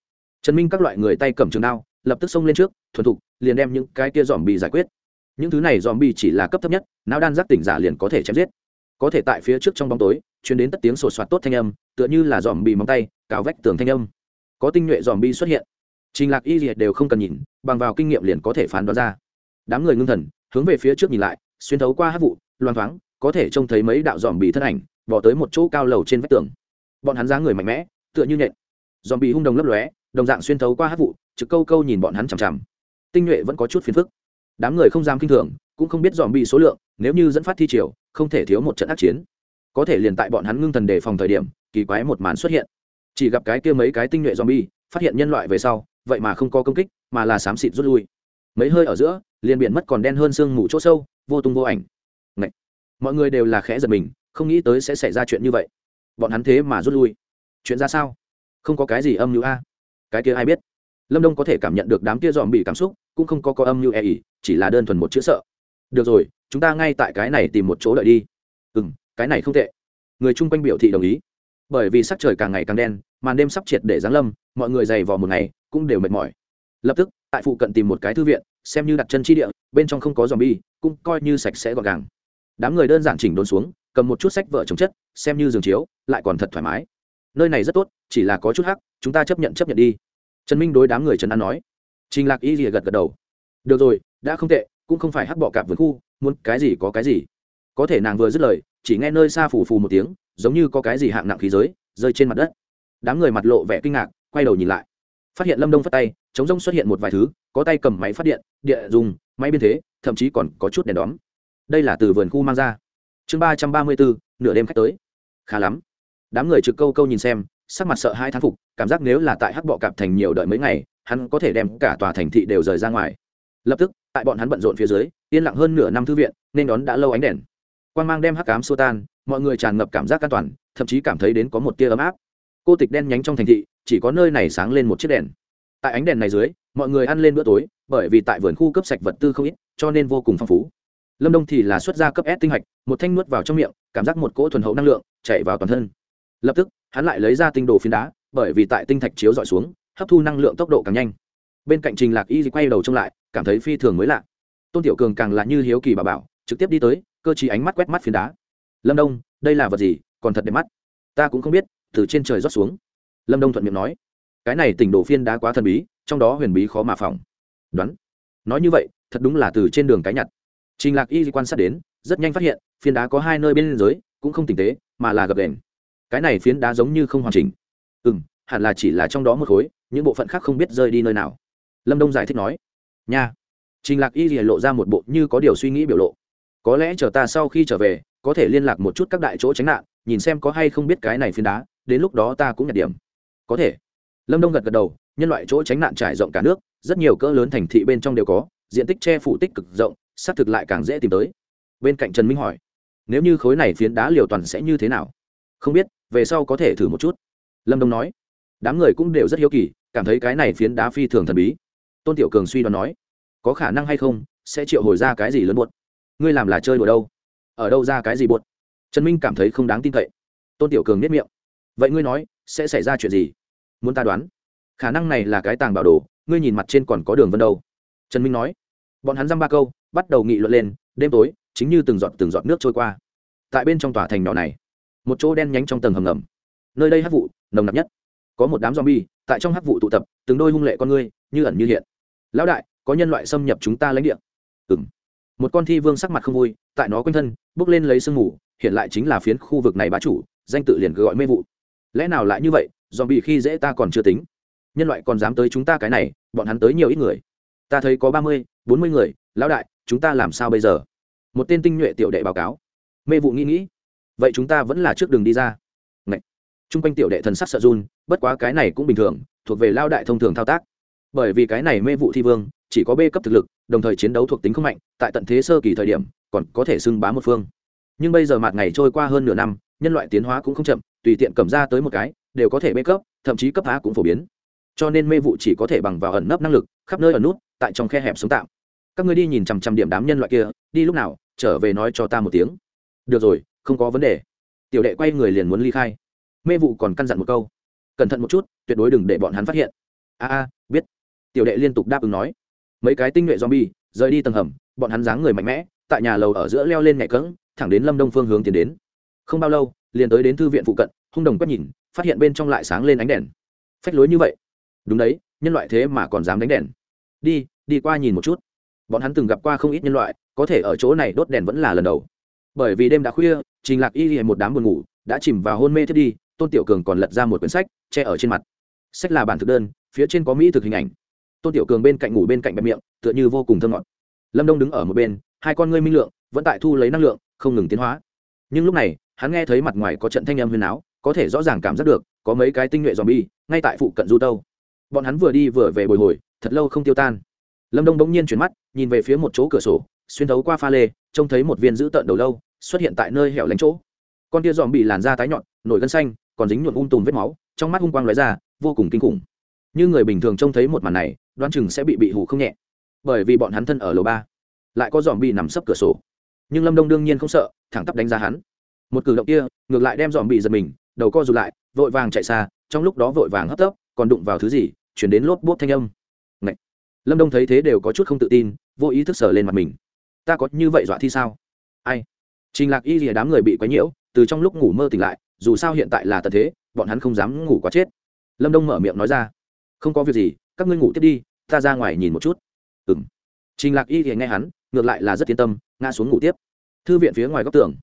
Trần minh các loại người tay cầm trường đao, lập tức xông lên trước, thuần thục, liền đem những cái kia dòm bị giải quyết. Những thứ này dòm bị chỉ là cấp thấp nhất, não đan giác tỉnh giả liền có thể chém giết. Có thể tại phía trước trong bóng tối chuyển đến tất tiếng sột soạt tốt thanh âm, tựa như là dòm bị móng tay, cào vách tường thanh âm. Có tinh nhuệ dòm bi xuất hiện. Trình lạc y liệt đều không cần nhìn, bằng vào kinh nghiệm liền có thể phán đoán ra đám người ngưng thần, hướng về phía trước nhìn lại, xuyên thấu qua hát vụ loan thoáng, có thể trông thấy mấy đạo dòm bị thân ảnh bỏ tới một chỗ cao lầu trên vách tường. Bọn hắn giá người mạnh mẽ, tựa như nhện. Dòm bị hung đồng lấp lóe, đồng dạng xuyên thấu qua hát vụ, trực câu câu nhìn bọn hắn chằm chằm. Tinh nhuệ vẫn có chút phiền phức. Đám người không dám kinh thường, cũng không biết dòm bị số lượng, nếu như dẫn phát thi triều, không thể thiếu một trận ác chiến. Có thể liền tại bọn hắn ngưng thần đề phòng thời điểm, kỳ quái một màn xuất hiện. Chỉ gặp cái kia mấy cái tinh nhuệ zombie phát hiện nhân loại về sau, vậy mà không có công kích, mà là xám xịt rút lui mấy hơi ở giữa, liền biển mất còn đen hơn sương mù chỗ sâu, vô tung vô ảnh. Ngậy! mọi người đều là khẽ giật mình, không nghĩ tới sẽ xảy ra chuyện như vậy. Bọn hắn thế mà rút lui. Chuyện ra sao? Không có cái gì âm mưu a. Cái kia ai biết? Lâm đông có thể cảm nhận được đám kia dòm bị cảm xúc, cũng không có có âm mưu e ỉ chỉ là đơn thuần một chữ sợ. Được rồi, chúng ta ngay tại cái này tìm một chỗ đợi đi. Ừ m cái này không tệ. Người chung quanh biểu thị đồng ý. Bởi vì sắc trời càng ngày càng đen, màn đêm sắp triệt để giáng lâm, mọi người dày vò một ngày, cũng đều mệt mỏi. Lập tức tại phụ cận tìm một cái thư viện, xem như đặt chân chi địa, bên trong không có dòm bi cũng coi như sạch sẽ gọn gàng. Đám người đơn giản chỉnh đốn xuống, cầm một chút sách vợ chồng chất, xem như giường chiếu, lại còn thật thoải mái. Nơi này rất tốt, chỉ là có chút hắc, chúng ta chấp nhận chấp nhận đi. Trần minh đối đám người trần an nói. Trình lạc y rìa gật gật đầu. Được rồi, đã không tệ, cũng không phải hắc bọ cạp vườn khu, muốn cái gì có cái gì. Có thể nàng vừa dứt lời, chỉ nghe nơi xa phù phù một tiếng, giống như có cái gì hạng nặng khí giới, rơi trên mặt đất. Đám người mặt lộ vẻ kinh ngạc, quay đầu nhìn lại phát hiện lâm đông phát tay, chống rông xuất hiện một vài thứ, có tay cầm máy phát điện, địa dùng, máy biên thế, thậm chí còn có chút đèn đóm. Đây là từ vườn khu mang ra. Chương ba trăm ba mươi bốn, nửa đêm khách tới. Khá lắm. Đám người trực câu câu nhìn xem, sắc mặt sợ hai thán phục, cảm giác nếu là tại hắc bọ cạp thành nhiều đợi mấy ngày, hắn có thể đem cả tòa thành thị đều rời ra ngoài. Lập tức, tại bọn hắn bận rộn phía dưới, yên lặng hơn nửa năm thư viện, nên đón đã lâu ánh đèn. Quan mang đem hắc cám xô tan, mọi người tràn ngập cảm giác an toàn, thậm chí cảm thấy đến có một tia ấm áp cô tịch đen nhánh trong thành thị, chỉ có nơi này sáng lên một chiếc đèn. Tại ánh đèn này dưới, mọi người ăn lên bữa tối, bởi vì tại vườn khu cấp sạch vật tư không ít, cho nên vô cùng phong phú. Lâm đông thì là xuất gia cấp s tinh hạch, một thanh nuốt vào trong miệng, cảm giác một cỗ thuần hậu năng lượng, chạy vào toàn thân. Lập tức, hắn lại lấy ra tinh đồ phiến đá, bởi vì tại tinh thạch chiếu dọi xuống, hấp thu năng lượng tốc độ càng nhanh. Bên cạnh trình lạc y quay đầu trông lại, cảm thấy phi thường mới lạ. Tôn tiểu cường càng là như hiếu kỳ bà bảo, trực tiếp đi tới, cơ chí ánh mắt quét mắt phiến đá. Lâm đông, đây là vật gì? Còn thật đẹp mắt. Ta cũng không biết từ trên trời rót xuống. Lâm đông thuận miệng nói, cái này tỉnh đồ phiên đá quá thần bí, trong đó huyền bí khó mà phỏng đoán. Nói như vậy, thật đúng là từ trên đường cái nhặt. Trình lạc y quan sát đến, rất nhanh phát hiện phiến đá có hai nơi bên dưới, cũng không tinh tế, mà là gập đèn cái này phiến đá giống như không hoàn chỉnh. Ừ m hẳn là chỉ là trong đó một khối, những bộ phận khác không biết rơi đi nơi nào. Lâm đông giải thích nói, nha. Trình lạc y lộ ra một bộ như có điều suy nghĩ biểu lộ. Có lẽ chờ ta sau khi trở về, có thể liên lạc một chút các đại chỗ tránh nạn, nhìn xem có hay không biết cái này phiến đá đến lúc đó ta cũng nhặt điểm. Có thể. Lâm đông gật gật đầu, nhân loại chỗ tránh nạn trải rộng cả nước, rất nhiều cỡ lớn thành thị bên trong đều có, diện tích che phủ tích cực rộng, xác thực lại càng dễ tìm tới. Bên cạnh trần minh hỏi, nếu như khối này phiến đá liều toàn sẽ như thế nào? Không biết, về sau có thể thử một chút. Lâm đông nói, đám người cũng đều rất hiếu kỳ, cảm thấy cái này phiến đá phi thường thần bí. Tôn tiểu cường suy đoán nói, có khả năng hay không, sẽ triệu hồi ra cái gì lớn buốt ngươi làm là chơi đùa đâu? Ở đâu ra cái gì buốt trần minh cảm thấy không đáng tin cậy. Tôn tiểu cường nếp miệng vậy ngươi nói, sẽ xảy ra chuyện gì? Muốn ta đoán. Khả năng này là cái tàng bảo đồ, ngươi nhìn mặt trên còn có đường vân đâu. Trần minh nói. Bọn hắn dăm ba câu, bắt đầu nghị luận lên, đêm tối, chính như từng giọt từng giọt nước trôi qua. Tại bên trong tòa thành nhỏ này, một chỗ đen nhánh trong tầng hầm ngầm. Nơi đây hắc vụ, nồng nặc nhất. Có một đám zombie, tại trong hắc vụ tụ tập, từng đôi hung lệ con ngươi, như ẩn như hiện. Lão đại, có nhân loại xâm nhập chúng ta lãnh địa. Ừ m một con thi vương sắc mặt không vui, tại nó quanh thân, bước lên lấy sương mù, hiện lại chính là phiến khu vực này bá chủ, danh tự liền gọi mê vụ lẽ nào lại như vậy dòm bị khi dễ ta còn chưa tính. Nhân loại còn dám tới chúng ta cái này, bọn hắn tới nhiều ít người. Ta thấy có ba mươi, bốn mươi người, lão đại, chúng ta làm sao bây giờ? Một tên tinh nhuệ tiểu đệ báo cáo. Mê vụ nghĩ nghĩ. Vậy chúng ta vẫn là trước đường đi ra. Ngậy. t r u n g quanh tiểu đệ thần sắc sợ run, bất quá cái này cũng bình thường, thuộc về lao đại thông thường thao tác. Bởi vì cái này mê vụ thi vương, chỉ có b cấp thực lực, đồng thời chiến đấu thuộc tính không mạnh, tại tận thế sơ kỳ thời điểm, còn có thể xưng bá một phương. Nhưng bây giờ mặt ngày trôi qua hơn nửa năm, nhân loại tiến hóa cũng không chậm tùy tiện cầm ra tới một cái, đều có thể mê cấp, thậm chí cấp phá cũng phổ biến. Cho nên mê vụ chỉ có thể bằng vào ẩn nấp năng lực, khắp nơi ở nút, tại trong khe hẹp sống tạm. Các ngươi đi nhìn chằm chằm điểm đám nhân loại kia, đi lúc nào, trở về nói cho ta một tiếng. Được rồi, không có vấn đề. Tiểu đệ quay người liền muốn ly khai. Mê vụ còn căn dặn một câu. Cẩn thận một chút, tuyệt đối đừng để bọn hắn phát hiện. A a, biết. Tiểu đệ liên tục đáp ứng nói. Mấy cái tinh nhuệ zombie, rời đi tầng hầm, bọn hắn dáng người mạnh mẽ, tại nhà lầu ở giữa leo lên nhẹ cỡng thẳng đến lâm đông phương hướng tiến đến. Không bao lâu liền tới đến thư viện phụ cận, hung đồng quét nhìn, phát hiện bên trong lại sáng lên ánh đèn. Phách lối như vậy? Đúng đấy, nhân loại thế mà còn dám đánh đèn. Đi đi qua nhìn một chút. Bọn hắn từng gặp qua không ít nhân loại, có thể ở chỗ này đốt đèn vẫn là lần đầu. Bởi vì đêm đã khuya, trình lạc y hay một đám buồn ngủ, đã chìm vào hôn mê thiết đi, tôn tiểu cường còn lật ra một quyển sách, che ở trên mặt. Sách là bản thực đơn, phía trên có mỹ thực hình ảnh. Tôn tiểu cường bên cạnh ngủ bên cạnh bẹp miệng, tựa như vô cùng thơ ngọt. Lâm đông đứng ở một bên, hai con ngươi minh lượng, vẫn tại thu lấy năng lượng, không ngừng tiến hóa. Nhưng lúc này hắn nghe thấy mặt ngoài có trận thanh âm huyền áo có thể rõ ràng cảm giác được, có mấy cái tinh nhuệ dòm bi ngay tại phụ cận du tâu. Bọn hắn vừa đi vừa về bồi hồi, thật lâu không tiêu tan. Lâm đông bỗng nhiên chuyển mắt, nhìn về phía một chỗ cửa sổ, xuyên thấu qua pha lê, trông thấy một viên dữ tợn đầu lâu, xuất hiện tại nơi hẻo lánh chỗ. Con tia dòm bị làn da tái nhọn, nổi gân xanh, còn dính nhuộm ung tùm vết máu, trong mắt hung quang lóe ra, vô cùng kinh khủng. Như người bình thường trông thấy một màn này, đoán chừng sẽ bị bị hủ không nhẹ. Bởi vì bọn hắn thân ở lầu ba, lại có dòm bị nằm sấp cửa sổ. Nhưng lâm đông đương nhiên không sợ, thẳng tắp đánh giá hắn một cử động kia, ngược lại đem dòm bị giật mình, đầu co rụt lại, vội vàng chạy xa, trong lúc đó vội vàng hấp tấp, còn đụng vào thứ gì, chuyển đến lốp bốt thanh âm. Lâm đông thấy thế đều có chút không tự tin, vô ý thức sờ lên mặt mình. Ta có như vậy dọa thi sao? Ai? Trình lạc y rìa đám người bị quấy nhiễu, từ trong lúc ngủ mơ tỉnh lại, dù sao hiện tại là tật thế, bọn hắn không dám ngủ quá chết. Lâm đông mở miệng nói ra. Không có việc gì, các ngươi ngủ tiếp đi, ta ra ngoài nhìn một chút. Ừ trình lạc y rìa nghe hắn, ngược lại là rất yên tâm, ngã xuống ngủ tiếp. Thư viện phía ngoài góc tường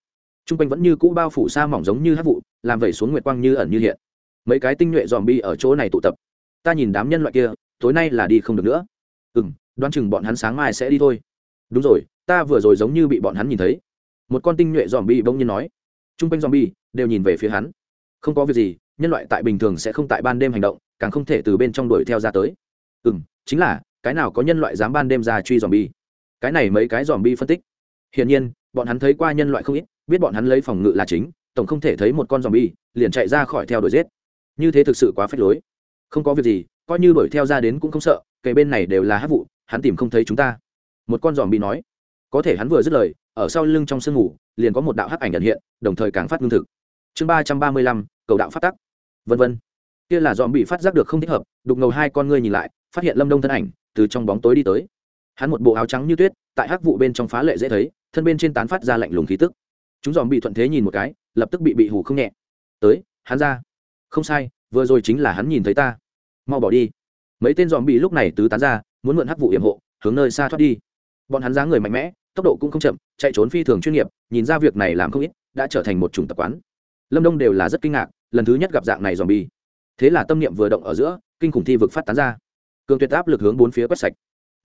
t r u n g quanh vẫn như cũ bao phủ sa mỏng giống như hát vụ, làm vẩy xuống nguyệt quang như ẩn như hiện. Mấy cái tinh nhuệ dòm bi ở chỗ này tụ tập. Ta nhìn đám nhân loại kia, tối nay là đi không được nữa. Ừ m đoán chừng bọn hắn sáng mai sẽ đi thôi. Đúng rồi, ta vừa rồi giống như bị bọn hắn nhìn thấy. Một con tinh nhuệ dòm bi bỗng nhiên nói. T r u n g quanh dòm bi đều nhìn về phía hắn. Không có việc gì, nhân loại tại bình thường sẽ không tại ban đêm hành động, càng không thể từ bên trong đuổi theo ra tới. Ừ m chính là, cái nào có nhân loại dám ban đêm ra truy dòm bi? Cái này mấy cái dòm bi phân tích. Hiển nhiên, bọn hắn thấy qua nhân loại không ít biết bọn hắn lấy phòng ngự là chính, tổng không thể thấy một con dòm bi liền chạy ra khỏi theo đuổi giết. Như thế thực sự quá phế lối. Không có việc gì, coi như đuổi theo ra đến cũng không sợ kề bên này đều là hát vụ, hắn tìm không thấy chúng ta. Một con dòm bi nói. Có thể hắn vừa dứt lời, ở sau lưng trong sương ngủ, liền có một đạo hắc ảnh nhận hiện, đồng thời càng phát lương thực. Chương ba trăm ba mươi lăm, cầu đạo phát tắc. Vân vân. Kia là dòm bị phát giác được không thích hợp, đục ngầu hai con ngươi nhìn lại, phát hiện lâm đông thân ảnh, từ trong bóng tối đi tới. Hắn một bộ áo trắng như tuyết, tại hắc vụ bên trong phá lệ dễ thấy, thân bên trên tán phát ra lạnh lùng khí tức chúng dòm bị thuận thế nhìn một cái, lập tức bị bị hù không nhẹ. Tới, hắn ra. Không sai, vừa rồi chính là hắn nhìn thấy ta. Mau bỏ đi. Mấy tên dòm bị lúc này tứ tán ra, muốn mượn hắc vụ hiểm hộ, hướng nơi xa thoát đi. Bọn hắn dáng người mạnh mẽ, tốc độ cũng không chậm, chạy trốn phi thường chuyên nghiệp, nhìn ra việc này làm không ít, đã trở thành một chủng tập quán. Lâm đông đều là rất kinh ngạc, lần thứ nhất gặp dạng này dòm bi thế là tâm niệm vừa động ở giữa, kinh khủng thi vực phát tán ra. Cường tuyệt áp lực hướng bốn phía quét sạch.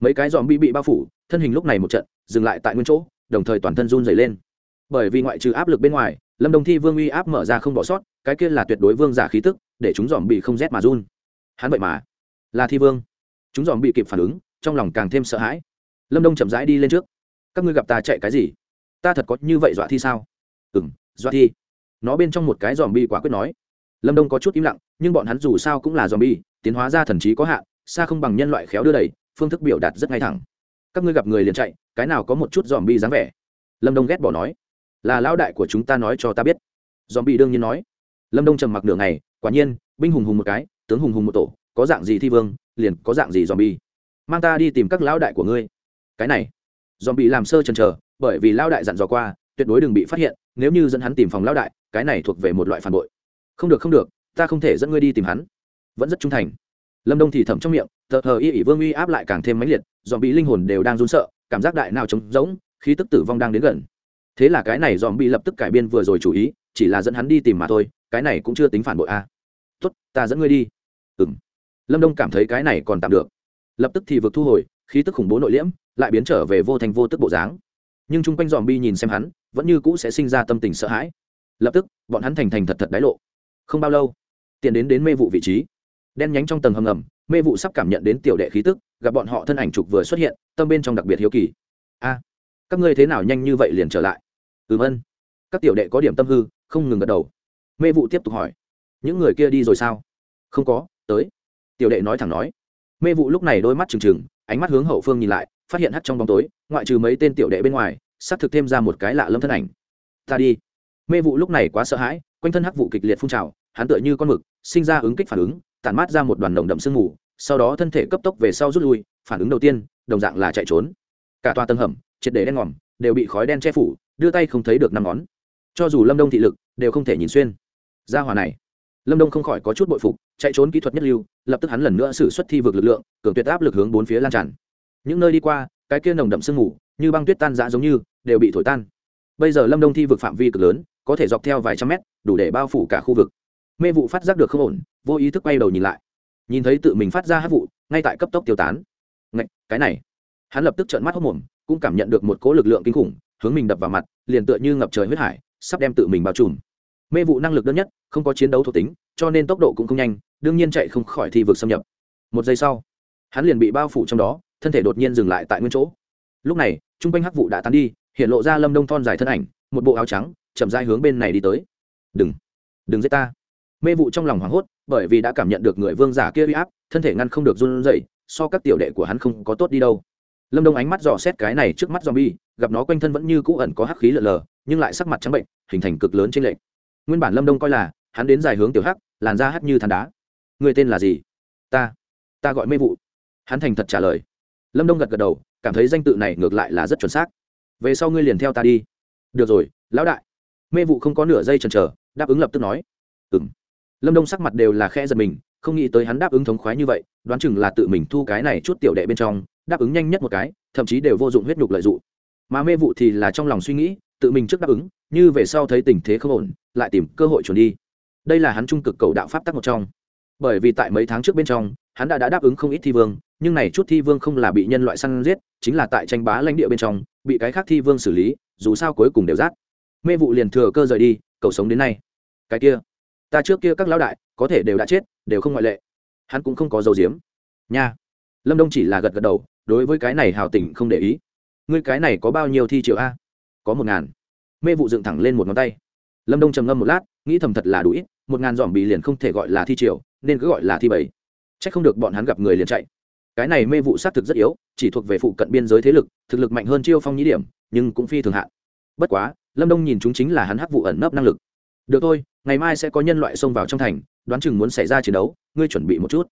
Mấy cái dòm bi bị bao phủ, thân hình lúc này một trận, dừng lại tại nguyên chỗ, đồng thời toàn thân run dày lên bởi vì ngoại trừ áp lực bên ngoài, lâm đồng thi vương uy áp mở ra không bỏ sót, cái kia là tuyệt đối vương giả khí tức, để chúng dòm bị không rét mà run. Hắn vậy mà là thi vương. Chúng dòm bị kịp phản ứng, trong lòng càng thêm sợ hãi. Lâm đông chậm rãi đi lên trước. Các ngươi gặp ta chạy cái gì? Ta thật có như vậy dọa thi sao? Ừ m dọa thi. Nó bên trong một cái dòm bi quả quyết nói. Lâm đông có chút im lặng, nhưng bọn hắn dù sao cũng là dòm bi tiến hóa ra thần trí có hạn, xa không bằng nhân loại khéo đưa đẩy, phương thức biểu đạt rất ngay thẳng. Các ngươi gặp người liền chạy, cái nào có một chút dòm bi dáng vẻ? Lâm đông ghét bỏ nói là lão đại của chúng ta nói cho ta biết. Dòm bị đương nhiên nói. Lâm đông trầm mặc nửa ngày, quả nhiên, binh hùng hùng một cái, tướng hùng hùng một tổ, có dạng gì thi vương, liền có dạng gì dòm bi mang ta đi tìm các lão đại của ngươi. Cái này dòm bị làm sơ chần chờ, bởi vì lão đại dặn dò qua, tuyệt đối đừng bị phát hiện, nếu như dẫn hắn tìm phòng lão đại, cái này thuộc về một loại phản bội. Không được không được, ta không thể dẫn ngươi đi tìm hắn. Vẫn rất trung thành. Lâm đông thì thầm trong miệng tờ hờ y ỉ vương uy áp lại càng thêm mãnh liệt dòm bị linh hồn đều đang run sợ, cảm giác đại nào trống rỗng, khí tức tử vong đang đến gần thế là cái này dòm bị lập tức cải biên vừa rồi chủ ý, chỉ là dẫn hắn đi tìm mà thôi, cái này cũng chưa tính phản bội a à. tốt, ta dẫn ngươi đi. Ừ lâm đông cảm thấy cái này còn tạm được. Lập tức thì vượt thu hồi, khí tức khủng bố nội liễm, lại biến trở về vô thành vô tức bộ dáng. Nhưng chung quanh dòm bi nhìn xem hắn, vẫn như cũ sẽ sinh ra tâm tình sợ hãi. Lập tức, bọn hắn thành thành thật thật đáy lộ. Không bao lâu, tiền đến đến mê vụ vị trí. Đen nhánh trong tầng hầm ngầm, mê vụ sắp cảm nhận đến tiểu đệ khí tức, gặp bọn họ thân ảnh trục vừa xuất hiện, tâm bên trong đặc biệt hiếu kỳ. A, các ngươi thế nào nhanh như vậy liền trở lại? Ừm ân. Các tiểu đệ có điểm tâm hư, không ngừng gật đầu. Mê vụ tiếp tục hỏi, những người kia đi rồi sao? Không có, tới. Tiểu đệ nói thẳng nói. Mê vụ lúc này đôi mắt trừng trừng, ánh mắt hướng hậu phương nhìn lại, phát hiện hắt trong bóng tối, ngoại trừ mấy tên tiểu đệ bên ngoài, xác thực thêm ra một cái lạ lâm thân ảnh. Ta đi. Mê vụ lúc này quá sợ hãi, quanh thân hắc vụ kịch liệt phun trào, hắn tựa như con mực, sinh ra ứng kích phản ứng, tản mát ra một đoàn nồng đậm sương mù, sau đó thân thể cấp tốc về sau rút lui, phản ứng đầu tiên, đồng dạng là chạy trốn. Cả tòa tầng hầm, triệt để đen ngòm, đều bị khói đen che phủ đưa tay không thấy được năm ngón. Cho dù lâm đông thị lực đều không thể nhìn xuyên. Ra hòa này. Lâm đông không khỏi có chút bội phục chạy trốn kỹ thuật nhất lưu lập tức hắn lần nữa xử suất thi vực lực lượng cường tuyệt áp lực hướng bốn phía lan tràn. Những nơi đi qua cái kia nồng đậm sương mù như băng tuyết tan dã giống như đều bị thổi tan. Bây giờ lâm đông thi vực phạm vi cực lớn có thể dọc theo vài trăm mét đủ để bao phủ cả khu vực. Mê vụ phát giác được không ổn vô ý thức quay đầu nhìn lại. Nhìn thấy tự mình phát ra hát vụ ngay tại cấp tốc tiêu tán. Ngạch, cái này. Hắn lập tức trợn mắt hốc mồm cũng cảm nhận được một cỗ lực lượng kinh khủng hướng mình đập vào mặt, liền tựa như ngập trời huyết hải, sắp đem tự mình bao trùm. Mê vụ năng lực đơn nhất, không có chiến đấu thuộc tính, cho nên tốc độ cũng không nhanh, đương nhiên chạy không khỏi thi vực xâm nhập. Một giây sau, hắn liền bị bao phủ trong đó, thân thể đột nhiên dừng lại tại nguyên chỗ. Lúc này t r u n g quanh hắc vụ đã tán đi, hiện lộ ra lâm đông thon dài thân ảnh, một bộ áo trắng, chậm dai hướng bên này đi tới. Đừng đừng giết ta. Mê vụ trong lòng hoảng hốt, bởi vì đã cảm nhận được người vương giả kia uy áp, thân thể ngăn không được run r u dậy so các tiểu đệ của hắn không có tốt đi đâu. Lâm đông ánh mắt dò xét cái này trước mắt z o m bi e gặp nó quanh thân vẫn như cũ ẩn có hắc khí lợn lờ, nhưng lại sắc mặt trắng bệnh, hình thành cực lớn trên lệnh nguyên bản lâm đông coi là, hắn đến dài hướng tiểu hắc, làn da hắc như than đá. Người tên là gì? Ta. Ta gọi mê vụ. Hắn thành thật trả lời. Lâm đông gật gật đầu, cảm thấy danh tự này ngược lại là rất chuẩn xác. Về sau ngươi liền theo ta đi. Được rồi, lão đại. Mê vụ không có nửa giây chần chờ, đáp ứng lập tức nói. Ừ m lâm đông sắc mặt đều là khe giật mình, không nghĩ tới hắn đáp ứng thống khoái như vậy, đoán chừng là tự mình thu cái này chút tiểu đệ bên trong, đáp ứng nhanh nhất một cái, thậm chí đều vô dụng huyết nhục lợi dụng mà mê vụ thì là trong lòng suy nghĩ tự mình trước đáp ứng như về sau thấy tình thế không ổn lại tìm cơ hội chuẩn đi. Đây là hắn trung cực cầu đạo pháp tắc một trong. Bởi vì tại mấy tháng trước bên trong hắn đã, đã đáp ứng không ít thi vương nhưng này chút thi vương không là bị nhân loại săn giết chính là tại tranh bá lãnh địa bên trong bị cái khác thi vương xử lý dù sao cuối cùng đều rát. Mê vụ liền thừa cơ rời đi Cầu sống đến nay. Cái kia ta trước kia các lão đại có thể đều đã chết đều không ngoại lệ. Hắn cũng không có dấu diếm nha. Lâm đông chỉ là gật gật đầu đối với cái này hào tình không để ý ngươi cái này có bao nhiêu thi triệu a? Có một ngàn. Mê vụ dựng thẳng lên một ngón tay. Lâm đông trầm ngâm một lát, nghĩ thầm thật là đủ ít, một ngàn dòm bị liền không thể gọi là thi triều nên cứ gọi là thi bảy. C h ắ c không được bọn hắn gặp người liền chạy. Cái này mê vụ xác thực rất yếu, chỉ thuộc về phụ cận biên giới thế lực, thực lực mạnh hơn chiêu phong nhĩ điểm, nhưng cũng phi thường hạn. Bất quá, lâm đông nhìn chúng chính là hắn hắc vụ ẩn nấp năng lực. Được thôi, ngày mai sẽ có nhân loại xông vào trong thành, đoán chừng muốn xảy ra chiến đấu, ngươi chuẩn bị một chút.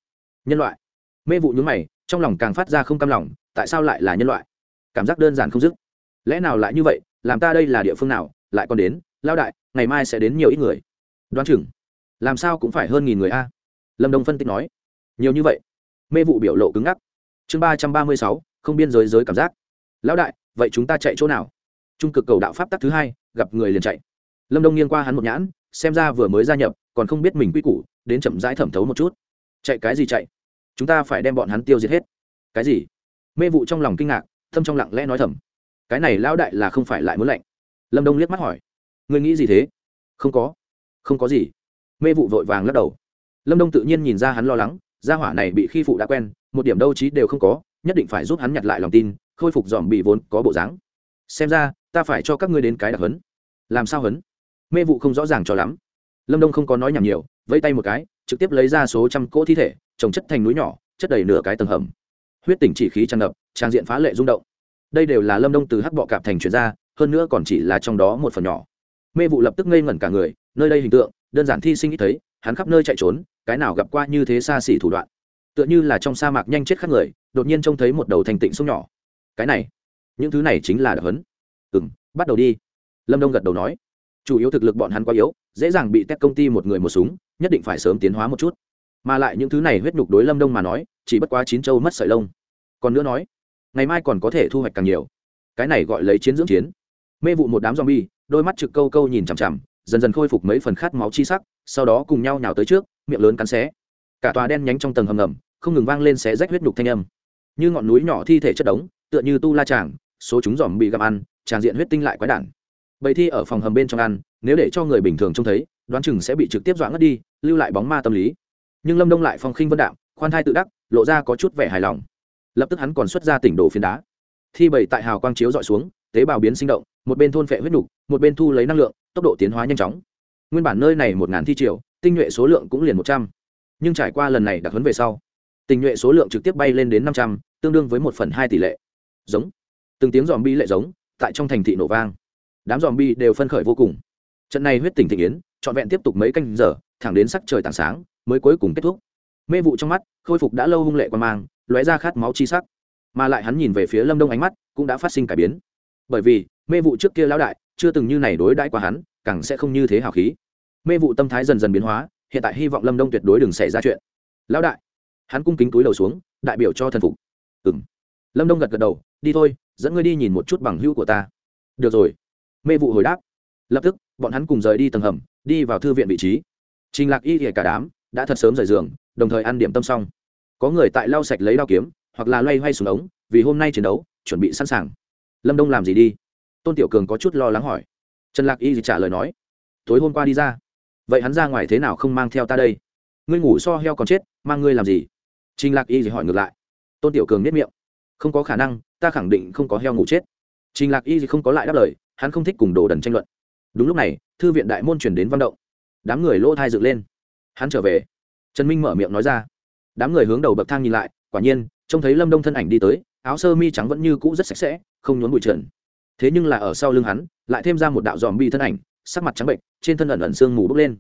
Nhân loại. Mê vụ nhúng mày, trong lòng càng phát ra không cam lòng, tại sao lại là nhân loại? Cảm giác đơn giản không dứt. Lẽ nào lại như vậy, làm ta đây là địa phương nào, lại còn đến, lao đại, ngày mai sẽ đến nhiều ít người. Đoán chừng. Làm sao cũng phải hơn nghìn người a. Lâm đông phân tích nói. Nhiều như vậy. Mê vụ biểu lộ cứng ngắc. Chương ba trăm ba mươi sáu, không biên giới giới cảm giác. Lão đại, vậy chúng ta chạy chỗ nào? Trung cực cầu đạo pháp tắc thứ hai, gặp người liền chạy. Lâm đông nghiêng qua hắn một nhãn, xem ra vừa mới gia nhập, còn không biết mình quy củ, đến chậm rãi thẩm thấu một chút. Chạy cái gì chạy? Chúng ta phải đem bọn hắn tiêu diệt hết. Cái gì? Mê vụ trong lòng kinh ngạc thâm trong lặng lẽ nói thầm. Cái này lão đại là không phải lại muốn lạnh. Lâm đông liếc mắt hỏi. Người nghĩ gì thế? Không có. Không có gì. Mê vụ vội vàng lắc đầu. Lâm đông tự nhiên nhìn ra hắn lo lắng, gia hỏa này bị khi phụ đã quen, một điểm đâu trí đều không có, nhất định phải giúp hắn nhặt lại lòng tin, khôi phục dòm bị vốn có bộ dáng. Xem ra, ta phải cho các ngươi đến cái đặc hấn. Làm sao hấn? Mê vụ không rõ ràng cho lắm. Lâm đông không có nói nhảm nhiều, vẫy tay một cái, trực tiếp lấy ra số trăm cỗ thi thể, trồng chất thành núi nhỏ, chất đầy nửa cái tầng hầm huyết tỉnh chỉ khí tràn ngập, trang diện phá lệ rung động. Đây đều là lâm đông từ hắc bọ cạp thành chuyển ra, hơn nữa còn chỉ là trong đó một phần nhỏ. Mê vụ lập tức ngây ngẩn cả người, nơi đây hình tượng, đơn giản thi sinh ít thấy, hắn khắp nơi chạy trốn, cái nào gặp qua như thế xa xỉ thủ đoạn. Tựa như là trong sa mạc nhanh chết khắc người, đột nhiên trông thấy một đầu thành tịnh sông nhỏ. Cái này, những thứ này chính là đặc hấn. Ừ m bắt đầu đi. Lâm đông gật đầu nói. Chủ yếu thực lực bọn hắn quá yếu, dễ dàng bị tét công ty một người một súng, nhất định phải sớm tiến hóa một chút mà lại những thứ này huyết nhục đối lâm đông mà nói, chỉ bất quá chín châu mất sợi lông. Còn nữa nói, ngày mai còn có thể thu hoạch càng nhiều. Cái này gọi lấy chiến dưỡng chiến. Mê vụ một đám zombie, đôi mắt trực câu câu nhìn chằm chằm, dần dần khôi phục mấy phần khát máu chi sắc, sau đó cùng nhau nhào tới trước, miệng lớn cắn xé. Cả tòa đen nhánh trong tầng hầm ngầm, không ngừng vang lên xé rách huyết nhục thanh âm. Như ngọn núi nhỏ thi thể chất đống, tựa như tu la tràng, số chúng dòm bị gặm ăn tràng diện huyết tinh lại quái đản. Bầy thi ở phòng hầm bên trong ăn, nếu để cho người bình thường trông thấy, đoán chừng sẽ bị trực tiếp dọa ngất đi, lưu lại bóng ma tâm lý nhưng lâm đông lại phong khinh vân đạm khoan thai tự đắc lộ ra có chút vẻ hài lòng lập tức hắn còn xuất ra tỉnh đồ phiến đá thi bày tại hào quang chiếu dọi xuống tế bào biến sinh động một bên thôn phệ huyết nục một bên thu lấy năng lượng, tốc độ tiến hóa nhanh chóng. Nguyên bản nơi này một ngàn thi triều, tinh nhuệ số lượng cũng liền một trăm. Nhưng trải qua lần này đặc huấn về sau tình nhuệ số lượng trực tiếp bay lên đến năm trăm, tương đương với một phần hai tỷ lệ. Giống. Từng tiếng dòm bi lệ giống, tại trong thành thị nổ vang. Đám dòm bi đều phân khởi vô cùng. Trận này huyết tỉnh thị yến, trọn vẹn tiếp tục mấy canh giờ, thẳng đến sắc trời tảng sáng mới cuối cùng kết thúc. Mê vụ trong mắt, khôi phục đã lâu hung lệ qua mang, lóe ra khát máu chi sắc. Mà lại hắn nhìn về phía lâm đông ánh mắt cũng đã phát sinh cải biến. Bởi vì, mê vụ trước kia lão đại, chưa từng như này đối đãi qua hắn, càng sẽ không như thế hào khí. Mê vụ tâm thái dần dần biến hóa, hiện tại hy vọng lâm đông tuyệt đối đừng xảy ra chuyện. Lão đại, hắn cung kính túi đầu xuống, đại biểu cho thần phục. Ừ m lâm đông gật gật đầu, đi thôi, dẫn ngươi đi nhìn một chút bằng hữu của ta. Được rồi. Mê vụ hồi đáp. Lập tức, bọn hắn cùng rời đi tầng hầm, đi vào thư viện vị trí. Trình lạc y thì cả đám đã thật sớm rời giường, đồng thời ăn điểm tâm xong. Có người tại lau sạch lấy đao kiếm, hoặc là loay hoay xuống ống, vì hôm nay chiến đấu, chuẩn bị sẵn sàng. Lâm đông làm gì đi? Tôn tiểu cường có chút lo lắng hỏi. Trần lạc y thì trả lời nói, tối hôm qua đi ra. Vậy hắn ra ngoài thế nào không mang theo ta đây? Ngươi ngủ so heo còn chết, mang ngươi làm gì? Trình lạc y thì hỏi ngược lại. Tôn tiểu cường nếp miệng, không có khả năng, ta khẳng định không có heo ngủ chết. Trình lạc y thì không có lại đáp lời, hắn không thích cùng đồ đần tranh luận. Đúng lúc này, thư viện đại môn chuyển đến văn động. Đám người lỗ thai dựng lên hắn trở về. Trần minh mở miệng nói ra. Đám người hướng đầu bậc thang nhìn lại, quả nhiên, trông thấy lâm đông thân ảnh đi tới, áo sơ mi trắng vẫn như cũ rất sạch sẽ, không nhốn bụi trần. Thế nhưng là ở sau lưng hắn, lại thêm ra một đạo dòm bi thân ảnh, sắc mặt trắng bệnh, trên thân ẩn ẩn sương mù bốc lên.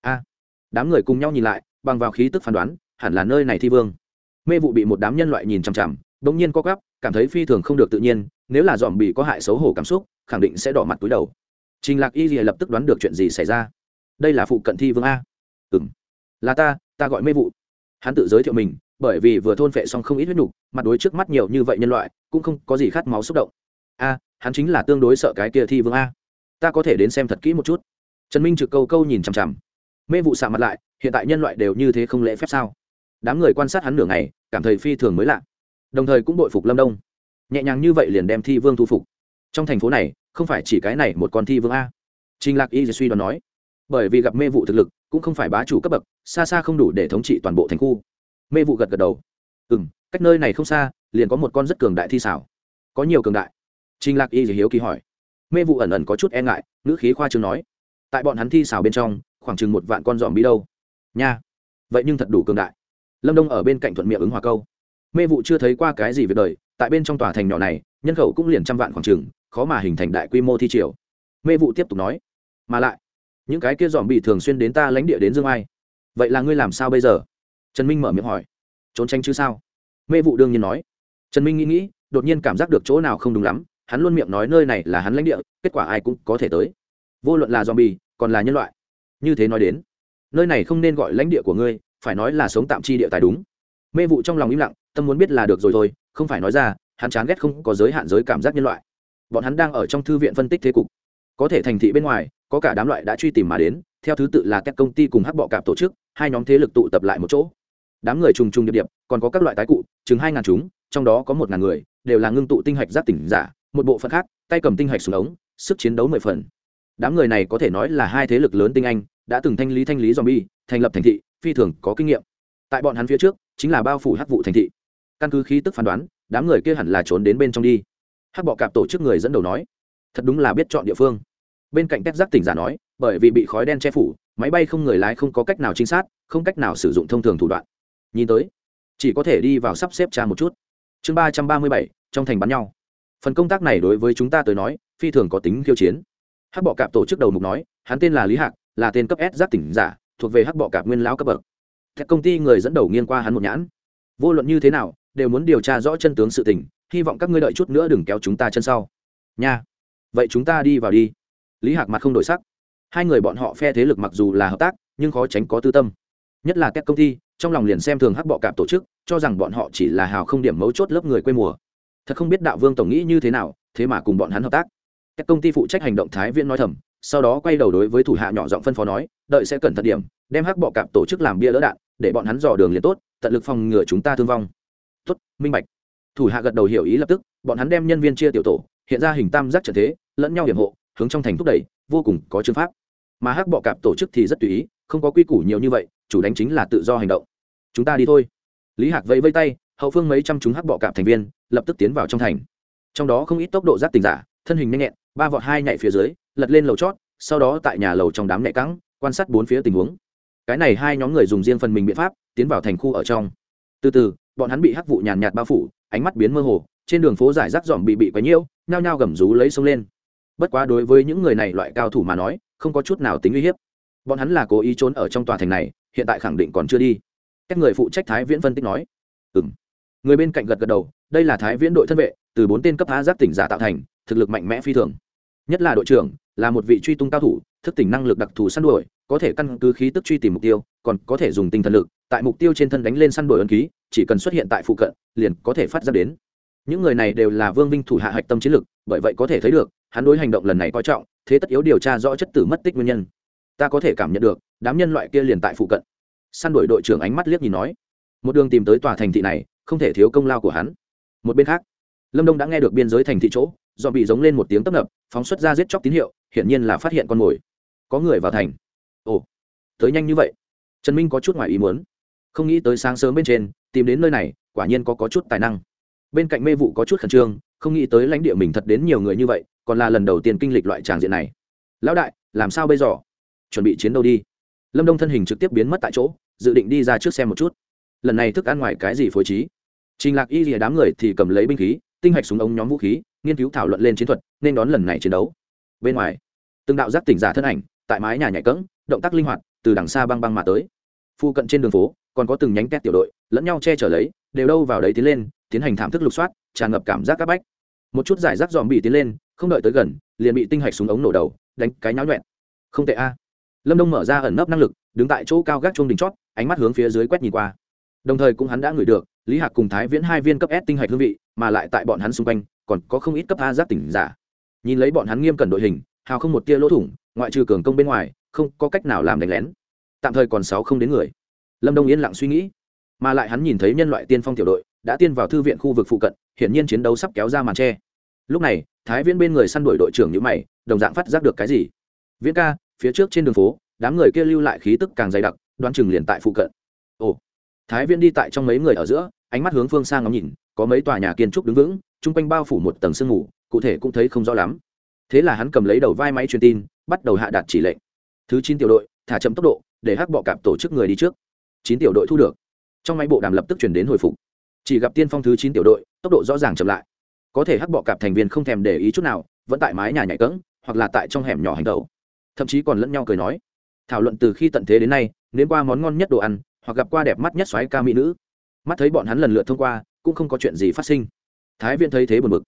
A! Đám người cùng nhau nhìn lại, bằng vào khí tức phán đoán, hẳn là nơi này thi vương. Mê vụ bị một đám nhân loại nhìn chằm chằm bỗng nhiên co gắp cảm thấy phi thường không được tự nhiên, nếu là dòm bị có hại xấu hổ cảm xúc, khẳng định sẽ đỏ mặt túi đầu. Trình lạc y rìa lập tức đoán được chuyện gì xảy ra. Đây là phụ cận thi vương a. Ừ m là ta ta gọi mê vụ. Hắn tự giới thiệu mình, bởi vì vừa thôn phệ xong không ít huyết nhục mặt đối trước mắt nhiều như vậy nhân loại, cũng không có gì khát máu xúc động. A, hắn chính là tương đối sợ cái kia thi vương a. Ta có thể đến xem thật kỹ một chút. Trần minh trực câu câu nhìn chằm chằm. Mê vụ xạ mặt lại, hiện tại nhân loại đều như thế không lễ phép sao? Đám người quan sát hắn nửa ngày, cảm thấy phi thường mới lạ. Đồng thời cũng bội phục lâm đông. Nhẹ nhàng như vậy liền đem thi vương thu phục. Trong thành phố này, không phải chỉ cái này một con thi vương a. Trình lạc y suy đoán nói bởi vì gặp mê vụ thực lực, cũng không phải bá chủ cấp bậc, xa xa không đủ để thống trị toàn bộ thành khu. Mê vụ gật gật đầu. Ừ m cách nơi này không xa, liền có một con rất cường đại thi xảo. Có nhiều cường đại? Trình lạc y hiếu kỳ hỏi. Mê vụ ẩn ẩn có chút e ngại, ngữ khí khoa chương nói. Tại bọn hắn thi xảo bên trong, khoảng chừng một vạn con dòm bi đâu? Nha, vậy nhưng thật đủ cường đại. Lâm đông ở bên cạnh thuận miệng ứng hòa câu. Mê vụ chưa thấy qua cái gì về đời, tại bên trong tòa thành nhỏ này, nhân khẩu cũng liền trăm vạn khoảng chừng, khó mà hình thành đại quy mô thi triều. Mê vụ tiếp tục nói. Mà lại những cái kia dòm bị thường xuyên đến ta lãnh địa đến dương ai. Vậy là ngươi làm sao bây giờ? Trần minh mở miệng hỏi. Trốn tránh chứ sao? Mê vụ đương nhiên nói. Trần minh nghĩ nghĩ, đột nhiên cảm giác được chỗ nào không đúng lắm, hắn luôn miệng nói nơi này là hắn lãnh địa, kết quả ai cũng có thể tới. Vô luận là dòm bì còn là nhân loại. Như thế nói đến, nơi này không nên gọi lãnh địa của ngươi, phải nói là sống tạm chi địa tài đúng. Mê vụ trong lòng im lặng, tâm muốn biết là được rồi thôi, không phải nói ra, hắn chán ghét không có giới hạn giới cảm giác nhân loại. Bọn hắn đang ở trong thư viện phân tích thế cục. Có thể thành thị bên ngoài có cả đám loại đã truy tìm mà đến, theo thứ tự là các công ty cùng hắc bọ cạp tổ chức, hai nhóm thế lực tụ tập lại một chỗ. Đám người trùng trùng điệp điệp, còn có các loại tái cụ, chừng hai ngàn chúng, trong đó có một ngàn người, đều là ngưng tụ tinh hạch giáp tỉnh giả, một bộ phận khác, tay cầm tinh hạch xuống ống, sức chiến đấu mười phần. Đám người này có thể nói là hai thế lực lớn tinh anh, đã từng thanh lý thanh lý zombie, thành lập thành thị, phi thường có kinh nghiệm. Tại bọn hắn phía trước, chính là bao phủ hắc vụ thành thị. Căn cứ khí tức phán đoán, đám người kia hẳn là trốn đến bên trong đi. Hắc bọ cạp tổ chức người dẫn đầu nói, thật đúng là biết chọn địa phương bên cạnh tép giác tỉnh giả nói, bởi vì bị khói đen che phủ, máy bay không người lái không có cách nào trinh sát, không cách nào sử dụng thông thường thủ đoạn. Nhìn tới, chỉ có thể đi vào sắp xếp tra một chút. Chương ba trăm ba mươi bảy, trong thành bắn nhau. Phần công tác này đối với chúng ta tới nói, phi thường có tính khiêu chiến. Hắc bọ cạp tổ chức đầu mục nói, hắn tên là lý hạc, là tên cấp s giác tỉnh giả, thuộc về hắc bọ cạp nguyên lão cấp bậc. Các công ty người dẫn đầu nghiêng qua hắn một nhãn. Vô luận như thế nào, đều muốn điều tra rõ chân tướng sự tình, hy vọng các ngươi đợi chút nữa đừng kéo chúng ta chân sau. Nha. Vậy chúng ta đi vào đi lý hạc mặt không đổi sắc. Hai người bọn họ phe thế lực mặc dù là hợp tác, nhưng khó tránh có tư tâm. Nhất là các công ty, trong lòng liền xem thường hắc bọ cạp tổ chức, cho rằng bọn họ chỉ là hào không điểm mấu chốt lớp người quê mùa. Thật không biết đạo vương tổng nghĩ như thế nào, thế mà cùng bọn hắn hợp tác. Các công ty phụ trách hành động thái viễn nói thầm, sau đó quay đầu đối với thủ hạ nhỏ giọng phân phó nói, đợi sẽ cẩn thận điểm, đem hắc bọ cạp tổ chức làm bia lỡ đạn, để bọn hắn dò đường liền tốt, tận lực phòng ngừa chúng ta thương vong. Tốt, minh bạch. Thủ hạ gật đầu hiểu ý lập tức, bọn hắn đem nhân viên chia tiểu tổ, hiện ra hình tam giác trận thế, lẫn nhau hiểm hộ hướng trong thành thúc đẩy, vô cùng có chương pháp. Mà hắc bọ cạp tổ chức thì rất tùy ý, không có quy củ nhiều như vậy, chủ đánh chính là tự do hành động. Chúng ta đi thôi. Lý hạc vẫy vây tay, hậu phương mấy trăm chúng hắc bọ cạp thành viên, lập tức tiến vào trong thành. Trong đó không ít tốc độ giáp tình giả, thân hình nhanh nhẹn, ba vọt hai nhảy phía dưới, lật lên lầu chót, sau đó tại nhà lầu trong đám nhẹ cắng quan sát bốn phía tình huống. Cái này hai nhóm người dùng riêng phần mình biện pháp, tiến vào thành khu ở trong. Từ từ, bọn hắn bị hắc vụ nhàn nhạt bao phủ, ánh mắt biến mơ hồ, trên đường phố giải rác dòm bị bị quấy nhiễu, nhao nhao gầm rú lấy sông lên bất quá đối với những người này loại cao thủ mà nói, không có chút nào tính uy hiếp. Bọn hắn là cố ý trốn ở trong tòa thành này, hiện tại khẳng định còn chưa đi. Các người phụ trách thái viễn phân tích nói. Ừ m người bên cạnh gật gật đầu, đây là thái viễn đội thân vệ, từ bốn tên cấp á giáp tỉnh giả tạo thành, thực lực mạnh mẽ phi thường. Nhất là đội trưởng, là một vị truy tung cao thủ, thức tỉnh năng lực đặc thù săn đuổi, có thể căn cứ khí tức truy tìm mục tiêu, còn có thể dùng tinh thần lực, tại mục tiêu trên thân đánh lên săn đuổi ấn ký, chỉ cần xuất hiện tại phụ cận, liền có thể phát ra đến những người này đều là vương vinh thủ hạ hạch tâm chiến lực bởi vậy có thể thấy được hắn đối hành động lần này coi trọng thế tất yếu điều tra rõ chất tử mất tích nguyên nhân. Ta có thể cảm nhận được đám nhân loại kia liền tại phụ cận. Săn đuổi đội trưởng ánh mắt liếc nhìn nói một đường tìm tới tòa thành thị này không thể thiếu công lao của hắn. Một bên khác lâm đông đã nghe được biên giới thành thị chỗ do bị giống lên một tiếng tấp nập phóng xuất ra giết chóc tín hiệu hiển nhiên là phát hiện con mồi. Có người vào thành. Ồ tới nhanh như vậy. Trần minh có chút ngoài ý muốn. Không nghĩ tới sáng sớm bên trên tìm đến nơi này quả nhiên có, có chút tài năng bên cạnh mê vụ có chút khẩn trương, không nghĩ tới lãnh địa mình thật đến nhiều người như vậy, còn là lần đầu tiên kinh lịch loại tràng diện này. Lão đại, làm sao bây giờ? Chuẩn bị chiến đấu đi. Lâm đông thân hình trực tiếp biến mất tại chỗ, dự định đi ra trước xem một chút. Lần này thức ăn ngoài cái gì phối trí? Trình lạc y rìa đám người thì cầm lấy binh khí, tinh hạch súng ống nhóm vũ khí, nghiên cứu thảo luận lên chiến thuật, nên đón lần này chiến đấu. Bên ngoài, từng đạo giác tỉnh giả thân ảnh, tại mái nhà nhảy cẫng, động tác linh hoạt, từ đằng xa băng băng mà tới. Phu cận trên đường phố, còn có từng nhánh két tiểu đội, lẫn nhau che chở lấy, đều đâu vào đấy tiến lên tiến hành thảm thức lục soát, tràn ngập cảm giác c áp bách. Một chút giải rác dòm bị tiến lên, không đợi tới gần, liền bị tinh hạch súng ống nổ đầu, đánh cái nháo nhuẹn. Không tệ a. Lâm đông mở ra ẩn nấp năng lực, đứng tại chỗ cao gác chuông đỉnh chót, ánh mắt hướng phía dưới quét nhìn qua. Đồng thời cũng hắn đã ngửi được, lý hạc cùng thái viễn hai viên cấp s tinh hạch hương vị, mà lại tại bọn hắn xung quanh, còn có không ít cấp a giác tỉnh giả. Nhìn lấy bọn hắn nghiêm cẩn đội hình, hào không một tia lỗ thủng, ngoại trừ cường công bên ngoài, không có cách nào làm đánh lén. Tạm thời còn sáu không đến người. Lâm đông yên lặng suy nghĩ, mà lại hắn nhìn thấy nhân loại tiên phong tiểu đội đã tiên vào thư viện khu vực phụ cận, hiển nhiên chiến đấu sắp kéo ra màn tre. Lúc này, thái viễn bên người săn đuổi đội trưởng nhữ mày, đồng dạng phát giác được cái gì. Viễn ca, phía trước trên đường phố, đám người kia lưu lại khí tức càng dày đặc, đoán chừng liền tại phụ cận. Ồ. Thái viễn đi tại trong mấy người ở giữa, ánh mắt hướng phương sang ngắm nhìn, có mấy tòa nhà kiến trúc đứng vững, chung quanh bao phủ một tầng sương mù, cụ thể cũng thấy không rõ lắm. Thế là hắn cầm lấy đầu vai máy truyền tin, bắt đầu hạ đạt chỉ lệnh. Thứ chín tiểu đội, thả chậm tốc độ, để hắc bọ cạp tổ chức người đi trước. Chín tiểu đội thu được. Trong máy bộ đàm lập tức chuyển đến hồi phục chỉ gặp tiên phong thứ chín tiểu đội, tốc độ rõ ràng chậm lại. Có thể hắc bọ cạp thành viên không thèm để ý chút nào, vẫn tại mái nhà nhảy cẫng, hoặc là tại trong hẻm nhỏ hành tẩu. Thậm chí còn lẫn nhau cười nói, thảo luận từ khi tận thế đến nay, nếm qua món ngon nhất đồ ăn, hoặc gặp qua đẹp mắt nhất xoáy ca mỹ nữ. Mắt thấy bọn hắn lần lượt thông qua, cũng không có chuyện gì phát sinh. Thái viên thấy thế buồn bực.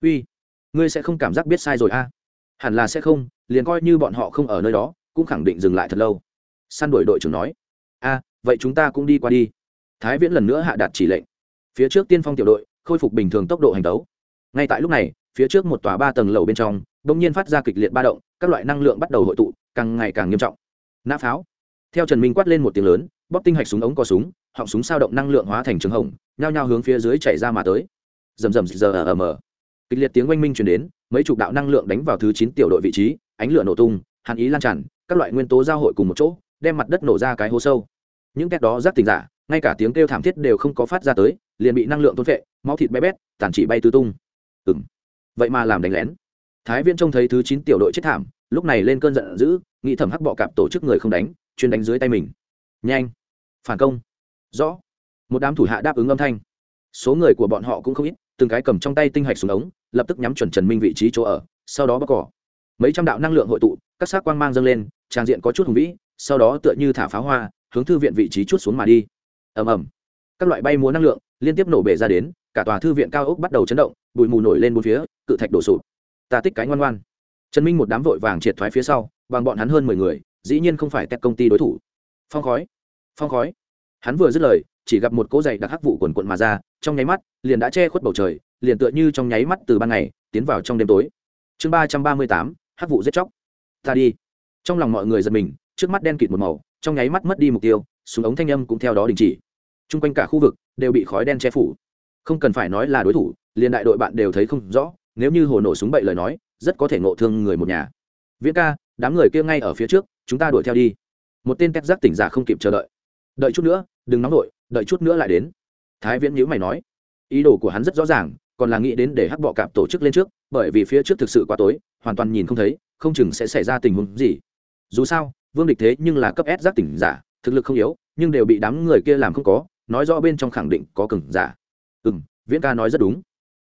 Uy, ngươi sẽ không cảm giác biết sai rồi a? Hẳn là sẽ không, liền coi như bọn họ không ở nơi đó, cũng khẳng định dừng lại thật lâu. Săn đuổi đội trưởng nói. A, vậy chúng ta cũng đi qua đi. Thái viễn lần nữa hạ đạt chỉ lệnh phía trước tiên phong tiểu đội, khôi phục bình thường tốc độ hành đấu ngay tại lúc này, phía trước một tòa ba tầng lầu bên trong đ ỗ n g nhiên phát ra kịch liệt ba động, các loại năng lượng bắt đầu hội tụ, càng ngày càng nghiêm trọng. Nã pháo. Theo trần minh quát lên một tiếng lớn, bóp tinh hạch súng ống có súng, họng súng sao động năng lượng hóa thành trường hồng, nhao nhao hướng phía dưới chảy ra mà tới. Rầm rầm giờ ở mờ kịch liệt tiếng oanh minh chuyển đến, mấy chục đạo năng lượng đánh vào thứ chín tiểu đội vị trí, ánh lửa nổ tung, hàn ý lan tràn, các loại nguyên tố giao hội cùng một chỗ, đem mặt đất nổ ra cái hố sâu. Những kẹt đó giáp tình giả ngay cả tiếng kêu thảm thiết đều không có phát ra tới, liền bị năng lượng thôn vệ máu thịt bé bét, tàn chỉ bay tứ tung. Ừng vậy mà làm đánh lén. Thái viên trông thấy thứ chín tiểu đội chết thảm, lúc này lên cơn giận dữ, nghĩ thẩm hắc bọ cạp tổ chức người không đánh, chuyên đánh dưới tay mình. Nhanh. Phản công. Rõ. Một đám thủ hạ đáp ứng âm thanh. Số người của bọn họ cũng không ít, từng cái cầm trong tay tinh hạch xuống ống, lập tức nhắm chuẩn trần minh vị trí chỗ ở, sau đó bóc cỏ. Mấy trăm đạo năng lượng hội tụ, các xác quang mang dâng lên trang diện có chút hùng vĩ, sau đó tựa như thả pháo hoa, hướng thư viện vị trí chút xuống mà đi ầm ầm. Các loại bay múa năng lượng liên tiếp nổ bể ra đến, cả tòa thư viện cao ốc bắt đầu chấn động, bụi mù nổi lên bốn phía, cự thạch đổ sụp. Ta tích cái ngoan ngoan. Trần minh một đám vội vàng triệt thoái phía sau, bằng bọn hắn hơn mười người, dĩ nhiên không phải tech công ty đối thủ. Phong khói phong khói. Hắn vừa dứt lời, chỉ gặp một cỗ dày đặc hắc vụ quần quận mà ra, trong nháy mắt, liền đã che khuất bầu trời, liền tựa như trong nháy mắt từ ban ngày, tiến vào trong đêm tối. Chương ba trăm ba mươi tám, hắc vụ giết chóc. Ta đi. Trong lòng mọi người giật mình, trước mắt đen kịt một màu, trong nháy mắt mất đi mục tiêu, súng ống thanh âm cũng theo đó đình chỉ t r u n g quanh cả khu vực đều bị khói đen che phủ. Không cần phải nói là đối thủ, liền đại đội bạn đều thấy không rõ, nếu như hồ nổ súng bậy lời nói, rất có thể ngộ thương người một nhà. Viễn ca, đám người kia ngay ở phía trước, chúng ta đuổi theo đi. Một tên tép giác tỉnh giả không kịp chờ đợi. Đợi chút nữa, đừng nóng đợi đợi chút nữa lại đến. Thái viễn nhữ mày nói. Ý đồ của hắn rất rõ ràng, còn là nghĩ đến để hắc bọ cạp tổ chức lên trước, bởi vì phía trước thực sự quá tối, hoàn toàn nhìn không thấy, không chừng sẽ xảy ra tình huống gì. Dù sao, vương địch thế nhưng là cấp s giác tỉnh giả, thực lực không yếu, nhưng đều bị đám người kia làm không có nói rõ bên trong khẳng định có cường giả. Ừ m viễn ca nói rất đúng.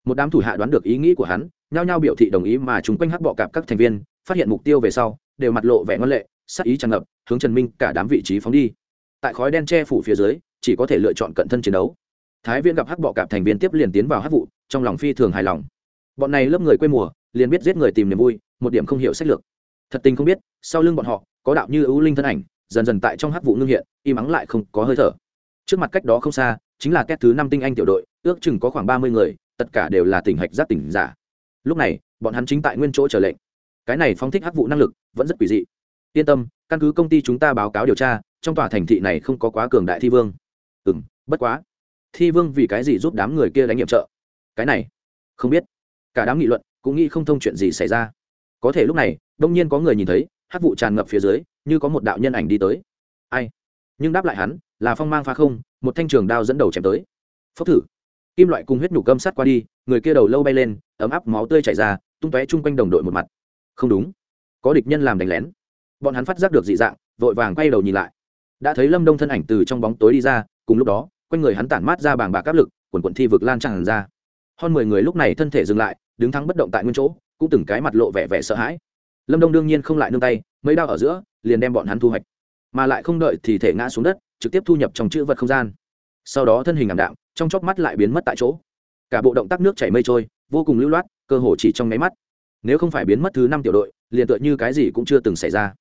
Một đám thủ hạ đoán được ý nghĩ của hắn, nhao nhao biểu thị đồng ý mà chúng quanh hắc bọ cạp các thành viên, phát hiện mục tiêu về sau, đều mặt lộ vẻ ngân lệ, sắc ý tràn ngập, hướng trần minh cả đám vị trí phóng đi. Tại khói đen che phủ phía dưới, chỉ có thể lựa chọn cận thân chiến đấu. Thái Viễn gặp hắc bọ cạp thành viên tiếp liền tiến vào hắc vụ, trong lòng phi thường hài lòng. Bọn này lớp người quê mùa, liền biết giết người tìm niềm vui, một điểm không hiểu sách lược. Thật tình không biết, sau lưng bọn họ, có đạo như ưu linh thân ảnh, dần dần tại trong hắc vụ ngưng hiện, im ắng lại không có hơi thở trước mặt cách đó không xa, chính là két thứ năm tinh anh tiểu đội, ước chừng có khoảng ba mươi người, tất cả đều là tỉnh hạch giác tỉnh giả. Lúc này, bọn hắn chính tại nguyên chỗ chờ lệnh. Cái này phóng thích hắc vụ năng lực, vẫn rất quỷ dị. Yên tâm, căn cứ công ty chúng ta báo cáo điều tra, trong tòa thành thị này không có quá cường đại thi vương. Ừ m bất quá. Thi vương vì cái gì giúp đám người kia đánh nhiệm trợ? Cái này, không biết. Cả đám nghị luận, cũng nghĩ không thông chuyện gì xảy ra. Có thể lúc này, đông nhiên có người nhìn thấy hát vụ tràn ngập phía dưới, như có một đạo nhân ảnh đi tới. Ai? Nhưng đáp lại hắn là phong mang pha không, một thanh trường đao dẫn đầu chém tới. Phốc thử. Kim loại cùng huyết nhục cơm sắt qua đi, người kia đầu lâu bay lên, ấm áp máu tươi chảy ra, tung tóe chung quanh đồng đội một mặt. Không đúng. Có địch nhân làm đánh lén. Bọn hắn phát giác được dị dạng, vội vàng quay đầu nhìn lại. Đã thấy lâm đông thân ảnh từ trong bóng tối đi ra, cùng lúc đó, quanh người hắn tản mát ra bàng bạc áp lực, quần quận thi vực lan tràn ra. Hơn mười người lúc này thân thể dừng lại, đứng thắng bất động tại nguyên chỗ, cũng từng cái mặt lộ vẻ vẻ sợ hãi. Lâm đông đương nhiên không lại nương tay, mấy đao ở giữa, liền đem bọn hắn thu hoạch mà lại không đợi thì thể ngã xuống đất, trực tiếp thu nhập trong chữ vật không gian. Sau đó thân hình ảm đạm, trong chốc mắt lại biến mất tại chỗ. Cả bộ động tác nước chảy mây trôi, vô cùng lưu loát, cơ hồ chỉ trong nháy mắt. Nếu không phải biến mất thứ năm tiểu đội, liền tựa như cái gì cũng chưa từng xảy ra.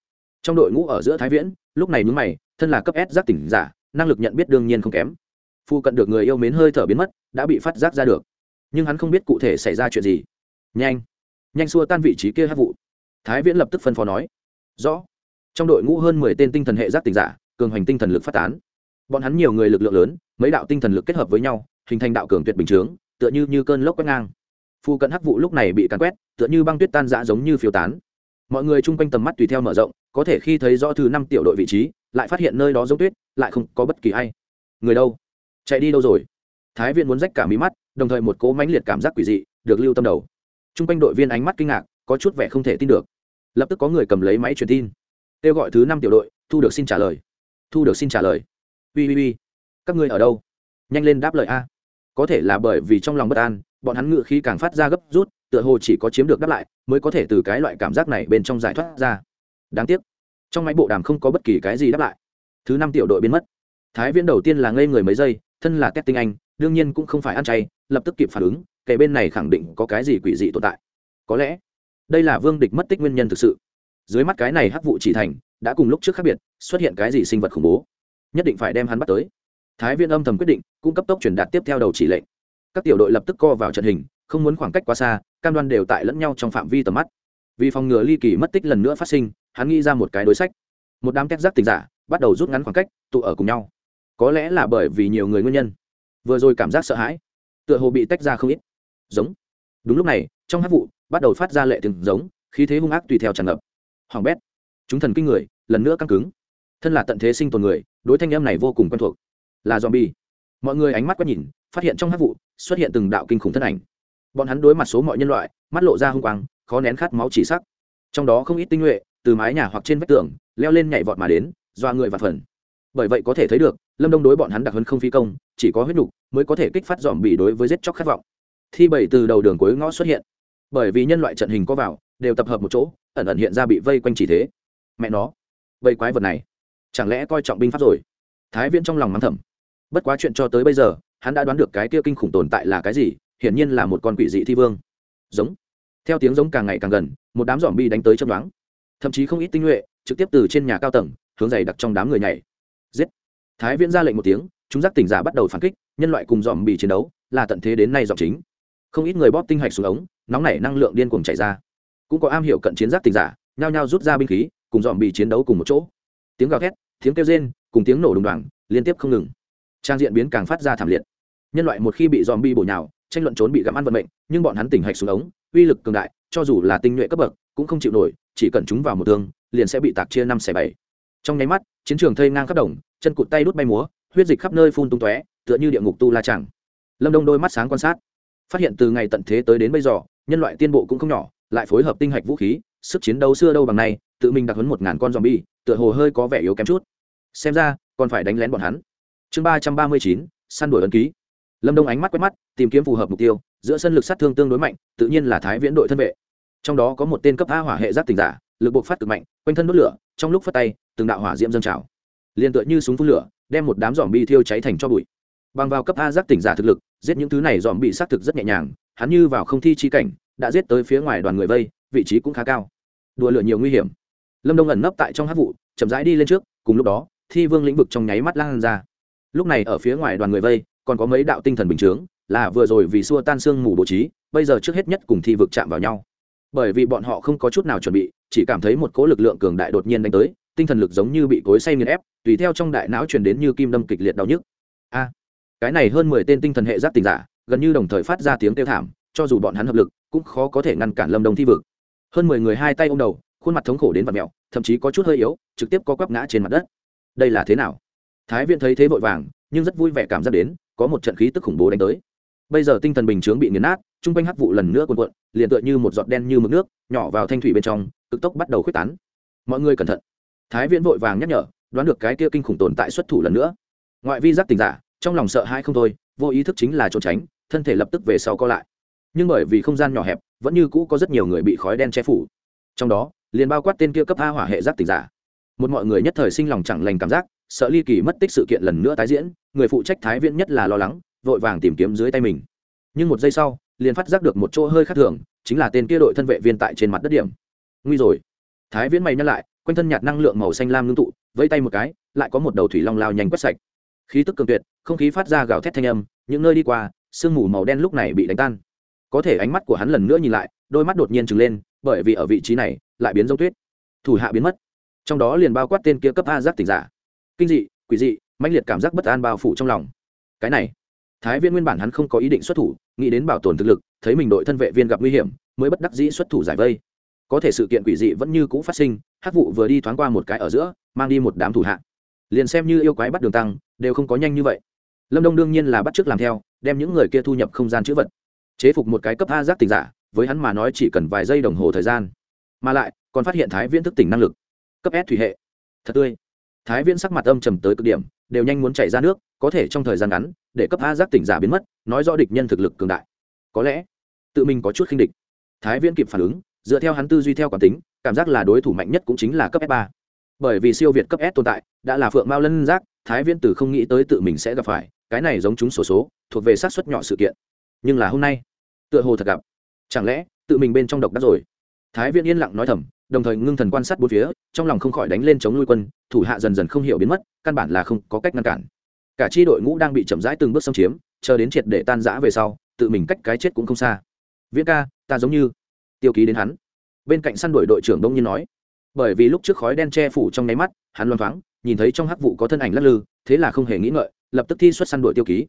Trong đội ngũ ở giữa thái viễn, lúc này mướn mày, thân là cấp s giác tỉnh giả, năng lực nhận biết đương nhiên không kém. Phu cận được người yêu mến hơi thở biến mất, đã bị phát giác ra được. Nhưng hắn không biết cụ thể xảy ra chuyện gì. Nhanh nhanh xua tan vị trí kia hát vụ. Thái viễn lập tức phân phó nói. Rõ trong đội ngũ hơn mười tên tinh thần hệ giác tỉnh giả, cường hoành tinh thần lực phát tán. Bọn hắn nhiều người lực lượng lớn, mấy đạo tinh thần lực kết hợp với nhau, hình thành đạo cường tuyệt bình chướng, tựa như như cơn lốc quét ngang. Phu cận hắc vụ lúc này bị càn quét, tựa như băng tuyết tan rã giống như phiêu tán. Mọi người chung quanh tầm mắt tùy theo mở rộng, có thể khi thấy rõ thứ năm tiểu đội vị trí, lại phát hiện nơi đó giống tuyết, lại không có bất kỳ ai. Người đâu? Chạy đi đâu rồi? Thái viện muốn rách cả mí mắt, đồng thời một cỗ mãnh liệt cảm giác quỷ dị được lưu tâm đầu. Chung quanh đội viên ánh mắt kinh ngạc, có chút vẻ không thể tin được. Lập tức có người cầm lấy máy truyền tin kêu gọi thứ năm tiểu đội, thu được xin trả lời. Thu được xin trả lời. Ui ui ui các ngươi ở đâu? Nhanh lên đáp lời a. Có thể là bởi vì trong lòng bất an, bọn hắn ngự khí càng phát ra gấp rút, tựa hồ chỉ có chiếm được đáp lại, mới có thể từ cái loại cảm giác này bên trong giải thoát ra. Đáng tiếc, trong máy bộ đàm không có bất kỳ cái gì đáp lại. Thứ năm tiểu đội biến mất. Thái viễn đầu tiên là ngây người mấy giây, thân là tét tinh anh, đương nhiên cũng không phải ăn chay, lập tức kịp phản ứng, kẻ bên này khẳng định có cái gì quỷ dị tồn tại. Có lẽ, đây là vương địch mất tích nguyên nhân thực sự dưới mắt cái này hắc vụ chỉ thành, đã cùng lúc trước khác biệt, xuất hiện cái gì sinh vật khủng bố. Nhất định phải đem hắn bắt tới. Thái viên âm thầm quyết định, cung cấp tốc truyền đạt tiếp theo đầu chỉ lệnh. Các tiểu đội lập tức co vào trận hình, không muốn khoảng cách quá xa, cam đoan đều tại lẫn nhau trong phạm vi tầm mắt. Vì phòng ngừa ly kỳ mất tích lần nữa phát sinh, hắn nghĩ ra một cái đối sách. Một đám tép giác tình giả, bắt đầu rút ngắn khoảng cách, tụ ở cùng nhau. Có lẽ là bởi vì nhiều người nguyên nhân. Vừa rồi cảm giác sợ hãi, tựa hồ bị tách ra không ít. Giống. Đúng lúc này, trong hát vụ, bắt đầu phát ra lệ từng giống, khí thế hung ác tùy theo tràn ngập hoàng bét. Chúng thần kinh người, lần nữa căng cứng. Thân là tận thế sinh tồn người, đối thanh em này vô cùng quen thuộc. Là zombie. Mọi người ánh mắt quét nhìn, phát hiện trong hát vụ, xuất hiện từng đạo kinh khủng thân ảnh. Bọn hắn đối mặt số mọi nhân loại, mắt lộ ra hung quang, khó nén khát máu chỉ sắc. Trong đó không ít tinh nhuệ, từ mái nhà hoặc trên vách tường, leo lên nhảy vọt mà đến, doa người và phần. Bởi vậy có thể thấy được, lâm đông đối bọn hắn đặc hơn không phi công, chỉ có huyết nhục mới có thể kích phát dòm bỉ đối với giết chóc khát vọng. Thi bảy từ đầu đường cuối ngõ xuất hiện. Bởi vì nhân loại trận hình có vào, đều tập hợp một chỗ ẩn ẩn hiện ra bị vây quanh chỉ thế. Mẹ nó vây quái vật này, chẳng lẽ coi trọng binh pháp rồi? Thái viễn trong lòng mắng thầm. Bất quá chuyện cho tới bây giờ, hắn đã đoán được cái kia kinh khủng tồn tại là cái gì, hiển nhiên là một con quỷ dị thi vương. Giống. Theo tiếng giống càng ngày càng gần, một đám dòm bi đánh tới châm đoán thậm chí không ít tinh nhuệ, trực tiếp từ trên nhà cao tầng, hướng dày đặc trong đám người nhảy. Giết. Thái viễn ra lệnh một tiếng, chúng giác tỉnh giả bắt đầu phản kích, nhân loại cùng dòm bị chiến đấu, là tận thế đến nay dòm chính. Không ít người bóp tinh hạch xuống ống, nóng nảy năng lượng điên cuồng chảy ra cũng có am hiểu cận chiến giác tình giả, nhao nhao rút ra binh khí, cùng dòm bị chiến đấu cùng một chỗ. Tiếng gào thét, tiếng kêu rên, cùng tiếng nổ đùng đoàng, liên tiếp không ngừng. Trang diện biến càng phát ra thảm liệt. Nhân loại một khi bị dòm bi bổ nhào, tranh luận trốn bị gặm ăn vận mệnh, nhưng bọn hắn tỉnh hạch xuống ống, uy lực cường đại, cho dù là tinh nhuệ cấp bậc, cũng không chịu nổi, chỉ cần chúng vào một thương, liền sẽ bị tạc chia năm xẻ bảy. Trong nháy mắt, chiến trường thây ngang khắp đồng, chân cụt tay đút bay múa, huyết dịch khắp nơi phun tung tóe, tựa như địa ngục tu la chẳng lâm đông đôi mắt sáng quan sát. Phát hiện từ ngày tận thế tới đến bây giờ, nhân loại tiên bộ cũng không nhỏ lại phối hợp tinh hạch vũ khí, sức chiến đấu xưa đâu bằng này tự mình đặc huấn một ngàn con zombie, tựa hồ hơi có vẻ yếu kém chút. Xem ra, còn phải đánh lén bọn hắn. Chương ba trăm ba mươi chín, săn đuổi ấn ký. Lâm đông ánh mắt quét mắt, tìm kiếm phù hợp mục tiêu, giữa sân lực sát thương tương đối mạnh, tự nhiên là thái viễn đội thân vệ. Trong đó có một tên cấp a hỏa hệ giáp tình giả, lực bộc phát cực mạnh, quanh thân đốt lửa, trong lúc phát tay, từng đạo hỏa diễm dâng trào. Liền tựa như súng phun lửa, đem một đám dòm bi thiêu cháy thành cho bụi. Bằng vào cấp a giác tỉnh giả thực lực, giết những thứ này dòm bị xác thực rất nhẹ nhàng, hắn như vào không thi chi cảnh đã giết tới phía ngoài đoàn người vây, vị trí cũng khá cao. Đùa lửa nhiều nguy hiểm. Lâm đông ẩn nấp tại trong hát vụ, chậm rãi đi lên trước, cùng lúc đó, thi vương lĩnh vực trong nháy mắt lan ra. Lúc này ở phía ngoài đoàn người vây, còn có mấy đạo tinh thần bình chướng, là vừa rồi vì xua tan xương mù bố trí, bây giờ trước hết nhất cùng thi vực chạm vào nhau. Bởi vì bọn họ không có chút nào chuẩn bị, chỉ cảm thấy một cỗ lực lượng cường đại đột nhiên đánh tới, tinh thần lực giống như bị cối say nghiền ép, tùy theo trong đại não truyền đến như kim đâm kịch liệt đau nhức. A, cái này hơn mười tên tinh thần hệ giáp tình giả, gần như đồng thời phát ra tiếng kêu thảm cho dù bọn hắn hợp lực, cũng khó có thể ngăn cản lâm đồng thi vực. Hơn mười người hai tay ô m đầu, khuôn mặt thống khổ đến vật mẹo, thậm chí có chút hơi yếu, trực tiếp có quắp ngã trên mặt đất. Đây là thế nào? Thái viện thấy thế vội vàng, nhưng rất vui vẻ cảm giác đến, có một trận khí tức khủng bố đánh tới. Bây giờ tinh thần bình chướng bị nghiền nát chung quanh hắc vụ lần nữa cuộn cuộn, liền tựa như một giọt đen như mực nước, nhỏ vào thanh thủy bên trong, cực tốc bắt đầu khuếch tán. Mọi người cẩn thận. Thái viễn vội vàng nhắc nhở, đoán được cái kia kinh khủng tồn tại xuất thủ lần nữa. Ngoại vi giác tình giả, trong lòng sợ hãi không thôi, vô ý thức chính là trốn tránh, thân thể lập tức về sau co lại nhưng bởi vì không gian nhỏ hẹp, vẫn như cũ có rất nhiều người bị khói đen che phủ. Trong đó, liền bao quát tên kia cấp a hỏa hệ giác tình giả. Một mọi người nhất thời sinh lòng chẳng lành cảm giác, sợ ly kỳ mất tích sự kiện lần nữa tái diễn, người phụ trách thái viễn nhất là lo lắng, vội vàng tìm kiếm dưới tay mình. Nhưng một giây sau, liền phát giác được một chỗ hơi khác thường, chính là tên kia đội thân vệ viên tại trên mặt đất điểm. Nguy rồi. Thái viễn mày nhắc lại, quanh thân nhạt năng lượng màu xanh lam ngưng tụ, vẫy tay một cái, lại có một đầu thủy long lao nhanh quét sạch. Khí tức cường tuyệt, không khí phát ra gào thét thanh âm, những nơi đi qua, sương mù màu đen lúc này bị đánh tan có thể ánh mắt của hắn lần nữa nhìn lại, đôi mắt đột nhiên trừng lên, bởi vì ở vị trí này, lại biến giống tuyết. Thủ hạ biến mất. Trong đó liền bao quát tên kia cấp a giác tỉnh giả. Kinh dị, quỷ dị, mãnh liệt cảm giác bất an bao phủ trong lòng. Cái này, thái viên nguyên bản hắn không có ý định xuất thủ, nghĩ đến bảo tồn thực lực, thấy mình đội thân vệ viên gặp nguy hiểm, mới bất đắc dĩ xuất thủ giải vây. Có thể sự kiện quỷ dị vẫn như cũ phát sinh, hắc vụ vừa đi thoáng qua một cái ở giữa, mang đi một đám thủ hạ. Liền xem như yêu quái bắt đường tăng, đều không có nhanh như vậy. Lâm đông đương nhiên là bắt t làm theo, đem những người kia thu nhập không gian chữ vật chế phục một cái cấp a giác tình giả với hắn mà nói chỉ cần vài giây đồng hồ thời gian. Mà lại còn phát hiện thái viễn thức tỉnh năng lực. Cấp s thủy hệ. Thật tươi. Thái viễn sắc mặt âm trầm tới cực điểm đều nhanh muốn chảy ra nước có thể trong thời gian ngắn để cấp a giác tỉnh giả biến mất nói rõ địch nhân thực lực cường đại. Có lẽ tự mình có chút khinh địch. Thái viễn kịp phản ứng dựa theo hắn tư duy theo quán tính cảm giác là đối thủ mạnh nhất cũng chính là cấp s ba. Bởi vì siêu việt cấp s tồn tại đã là phượng mao lân giác thái viễn từ không nghĩ tới tự mình sẽ gặp phải cái này giống chúng sổ số, số thuộc về sát xuất nhỏ sự kiện. Nhưng là hôm nay tựa hồ thật gặp. Chẳng lẽ, tự mình bên trong độc đắc rồi? Thái viễn yên lặng nói thầm, đồng thời ngưng thần quan sát bốn phía, trong lòng không khỏi đánh lên chống nuôi quân, thủ hạ dần dần không hiểu biến mất, căn bản là không có cách ngăn cản. Cả chi đội ngũ đang bị chậm rãi từng bước xâm chiếm, chờ đến triệt để tan rã về sau, tự mình cách cái chết cũng không xa. Viễn ca, ta giống như tiêu ký đến hắn. Bên cạnh săn đuổi đội trưởng đông nhiên nói, bởi vì lúc trước khói đen che phủ trong nháy mắt, hắn loang thoáng, nhìn thấy trong hắc vụ có thân ảnh lắc lư, thế là không hề nghĩ ngợi, lập tức thi xuất săn đuổi tiêu ký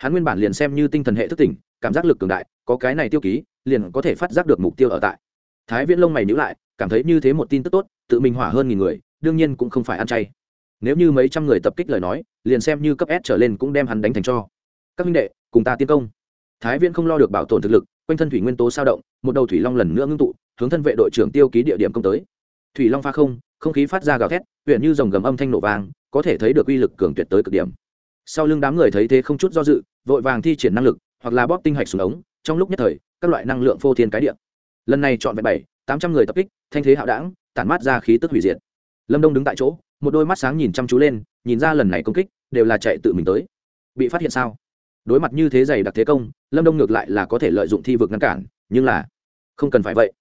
hắn nguyên bản liền xem như tinh thần hệ thức tỉnh, cảm giác lực cường đại, có cái này tiêu ký, liền có thể phát giác được mục tiêu ở tại. Thái viễn lông mày nhữ lại, cảm thấy như thế một tin tức tốt, tự mình hỏa hơn nghìn người, đương nhiên cũng không phải ăn chay. Nếu như mấy trăm người tập kích lời nói, liền xem như cấp s trở lên cũng đem hắn đánh thành cho. Các minh đệ, cùng ta tiến công. Thái viễn không lo được bảo tồn thực lực, quanh thân thủy nguyên tố sao động, một đầu thủy long lần nữa ngưng tụ, hướng thân vệ đội trưởng tiêu ký địa điểm công tới. Thủy long pha không không khí phát ra gào thét huyện như dòng gầm âm thanh nổ vàng có thể thấy được uy lực cường tuyệt tới cực điểm sau lưng đám người thấy thế không chút do dự, vội vàng thi triển năng lực, hoặc là bóp tinh hạch xuống ống, trong lúc nhất thời, các loại năng lượng phô thiên cái địa. Lần này chọn vẹn bảy, tám trăm người tập kích, thanh thế hạo đảng, tản mát ra khí tức hủy diệt. Lâm đông đứng tại chỗ, một đôi mắt sáng nhìn chăm chú lên, nhìn ra lần này công kích, đều là chạy tự mình tới. Bị phát hiện sao? Đối mặt như thế dày đặc thế công, lâm đông ngược lại là có thể lợi dụng thi vực ngăn cản, nhưng là không cần phải vậy.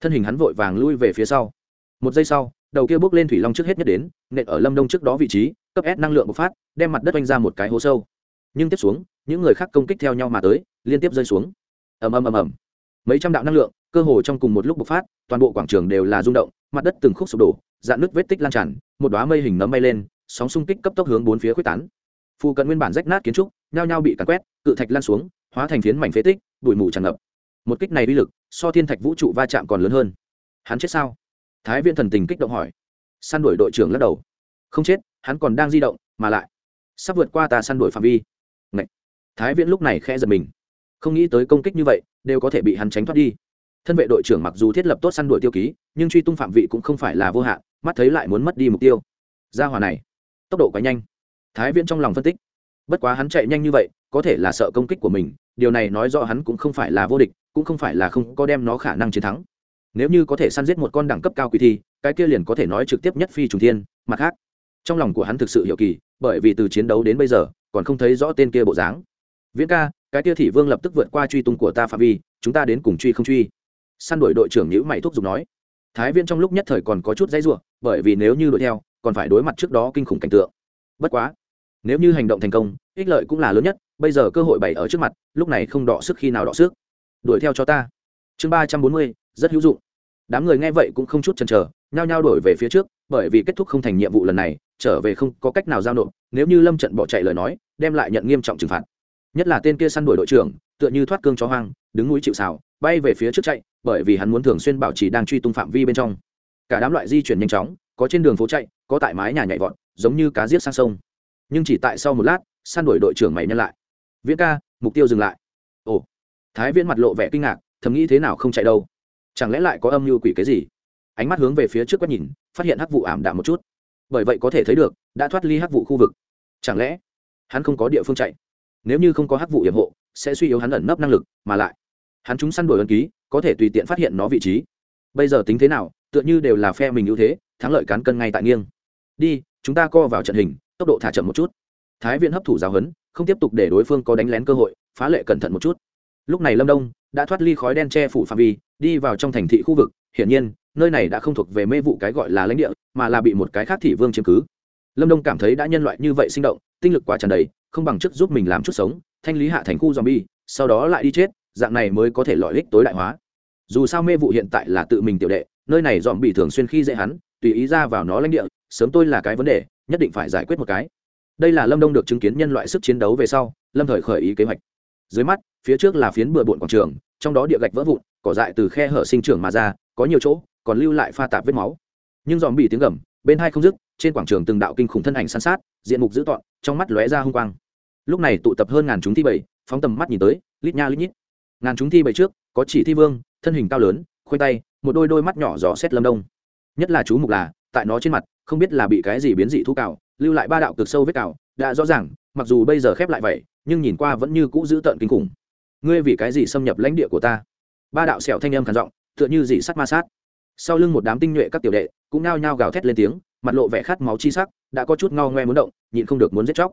Thân hình hắn vội vàng lui về phía sau. Một giây sau, đầu kia bước lên thủy long trước hết nhất đến, nện ở lâm đông trước đó vị trí cấp s năng lượng bộc phát, đem mặt đất oanh ra một cái hố sâu. Nhưng tiếp xuống, những người khác công kích theo nhau mà tới, liên tiếp rơi xuống. Ầm ầm ầm ầm. Mấy trăm đạo năng lượng, cơ hồ trong cùng một lúc bộc phát, toàn bộ quảng trường đều là rung động, mặt đất từng khúc sụp đổ, dạn nứt vết tích lan tràn, một đoá mây hình nấm bay lên, sóng xung kích cấp tốc hướng bốn phía quyết tán. Phụ cận nguyên bản rách nát kiến trúc, nhao nhao bị cắn quét, cự thạch lan xuống, hóa thành phiến mảnh phế tích, bụi mù tràn ngập. Một kích này uy lực, so thiên thạch vũ trụ va chạm còn lớn hơn. Hắn chết sao? Thái viên thần tình kích động hỏi. Săn đuổi đội trưởng lắc đầu. Không chết hắn còn đang di động, mà lại sắp vượt qua ta săn đuổi phạm vi. Ngậy! thái viễn lúc này khẽ giật mình. Không nghĩ tới công kích như vậy, đều có thể bị hắn tránh thoát đi. Thân vệ đội trưởng mặc dù thiết lập tốt săn đuổi tiêu ký, nhưng truy tung phạm vị cũng không phải là vô hạn, mắt thấy lại muốn mất đi mục tiêu. Ra hòa này, tốc độ quá nhanh. Thái viễn trong lòng phân tích. Bất quá hắn chạy nhanh như vậy, có thể là sợ công kích của mình, điều này nói rõ hắn cũng không phải là vô địch, cũng không phải là không có đem nó khả năng chiến thắng. Nếu như có thể săn giết một con đẳng cấp cao quỷ thi, cái kia liền có thể nói trực tiếp nhất phi trùng thiên, mặt khác trong lòng của hắn thực sự hiệu kỳ, bởi vì từ chiến đấu đến bây giờ, còn không thấy rõ tên kia bộ dáng. Viễn ca, cái kia thị vương lập tức vượt qua truy tung của ta phạm vi, chúng ta đến cùng truy không truy? Săn đuổi đội trưởng nhữ mày thúc giục nói. Thái viên trong lúc nhất thời còn có chút dãy ruộng bởi vì nếu như đuổi theo, còn phải đối mặt trước đó kinh khủng cảnh tượng. Bất quá, nếu như hành động thành công, ích lợi cũng là lớn nhất, bây giờ cơ hội bày ở trước mặt, lúc này không đọ sức khi nào đọ sức. Đuổi theo cho ta. Chương ba trăm bốn mươi, rất hữu dụng. Đám người nghe vậy cũng không chút chần chờ, nhao nhao đổi về phía trước, bởi vì kết thúc không thành nhiệm vụ lần này trở về không có cách nào giao nộp, nếu như lâm trận bỏ chạy lời nói, đem lại nhận nghiêm trọng trừng phạt. Nhất là tên kia săn đuổi đội trưởng, tựa như thoát cương chó hoang, đứng núi chịu xào bay về phía trước chạy, bởi vì hắn muốn thường xuyên bảo trì đang truy tung phạm vi bên trong. Cả đám loại di chuyển nhanh chóng, có trên đường phố chạy, có tại mái nhà nhảy vọt, giống như cá giết sang sông. Nhưng chỉ tại sau một lát, săn đuổi đội trưởng mày nhân lại. Viễn ca, mục tiêu dừng lại. Ồ. Thái viễn mặt lộ vẻ kinh ngạc, thầm nghĩ thế nào không chạy đâu? Chẳng lẽ lại có âm mưu quỷ cái gì? Ánh mắt hướng về phía trước quét nhìn, phát hiện hắc vụ ảm đạm một chút bởi vậy có thể thấy được, đã thoát ly hắc vụ khu vực. Chẳng lẽ, hắn không có địa phương chạy? Nếu như không có hắc vụ hiểm hộ, sẽ suy yếu hắn ẩn nấp năng lực, mà lại, hắn chúng săn đuổi ân ký, có thể tùy tiện phát hiện nó vị trí. Bây giờ tính thế nào, tựa như đều là phe mình ưu thế, thắng lợi cán cân ngay tại nghiêng. Đi, chúng ta co vào trận hình, tốc độ thả chậm một chút. Thái viện hấp thủ giáo huấn, không tiếp tục để đối phương có đánh lén cơ hội, phá lệ cẩn thận một chút. Lúc này lâm đông đã thoát ly khói đen che phủ phạm vi, đi vào trong thành thị khu vực, hiển nhiên nơi này đã không thuộc về mê vụ cái gọi là lãnh địa, mà là bị một cái khác thị vương chiếm cứ. Lâm đông cảm thấy đã nhân loại như vậy sinh động, tinh lực quá tràn đầy, không bằng chức giúp mình làm chút sống, thanh lý hạ thành khu zombie, sau đó lại đi chết, dạng này mới có thể lợi ích tối đại hóa. Dù sao mê vụ hiện tại là tự mình tiểu đệ, nơi này dòm bị thường xuyên khi dễ hắn, tùy ý ra vào nó lãnh địa, sớm tôi là cái vấn đề, nhất định phải giải quyết một cái. Đây là lâm đông được chứng kiến nhân loại sức chiến đấu về sau, lâm thời khởi ý kế hoạch. Dưới mắt, phía trước là phiến bừa bộn quảng trường, trong đó địa gạch vỡ vụn, cỏ dại từ khe hở sinh trưởng mà ra, có nhiều chỗ còn lưu lại pha tạp vết máu. Nhưng dòm bị tiếng gầm, bên hai không dứt, trên quảng trường từng đạo kinh khủng thân ảnh san sát, diện mục dữ tọn trong mắt lóe ra hung quang. Lúc này tụ tập hơn ngàn chúng thi bảy, phóng tầm mắt nhìn tới, lít nha lít nhít. Ngàn chúng thi bảy trước, có chỉ thi vương, thân hình cao lớn, khoanh tay, một đôi đôi mắt nhỏ giỏ xét lâm đông. Nhất là chú mục là, tại nó trên mặt, không biết là bị cái gì biến dị thu cào, lưu lại ba đạo cực sâu vết cào, đã rõ ràng, mặc dù bây giờ khép lại vậy, nhưng nhìn qua vẫn như cũ dữ tợn kinh khủng. Ngươi vì cái gì xâm nhập lãnh địa của ta? Ba đạo sẹo thanh âm khản giọng, tựa như dị sắt ma sát sau lưng một đám tinh nhuệ các tiểu đệ cũng nao nhao gào thét lên tiếng, mặt lộ vẻ khát máu chi sắc, đã có chút ngao ngoe muốn động, nhịn không được muốn giết chóc.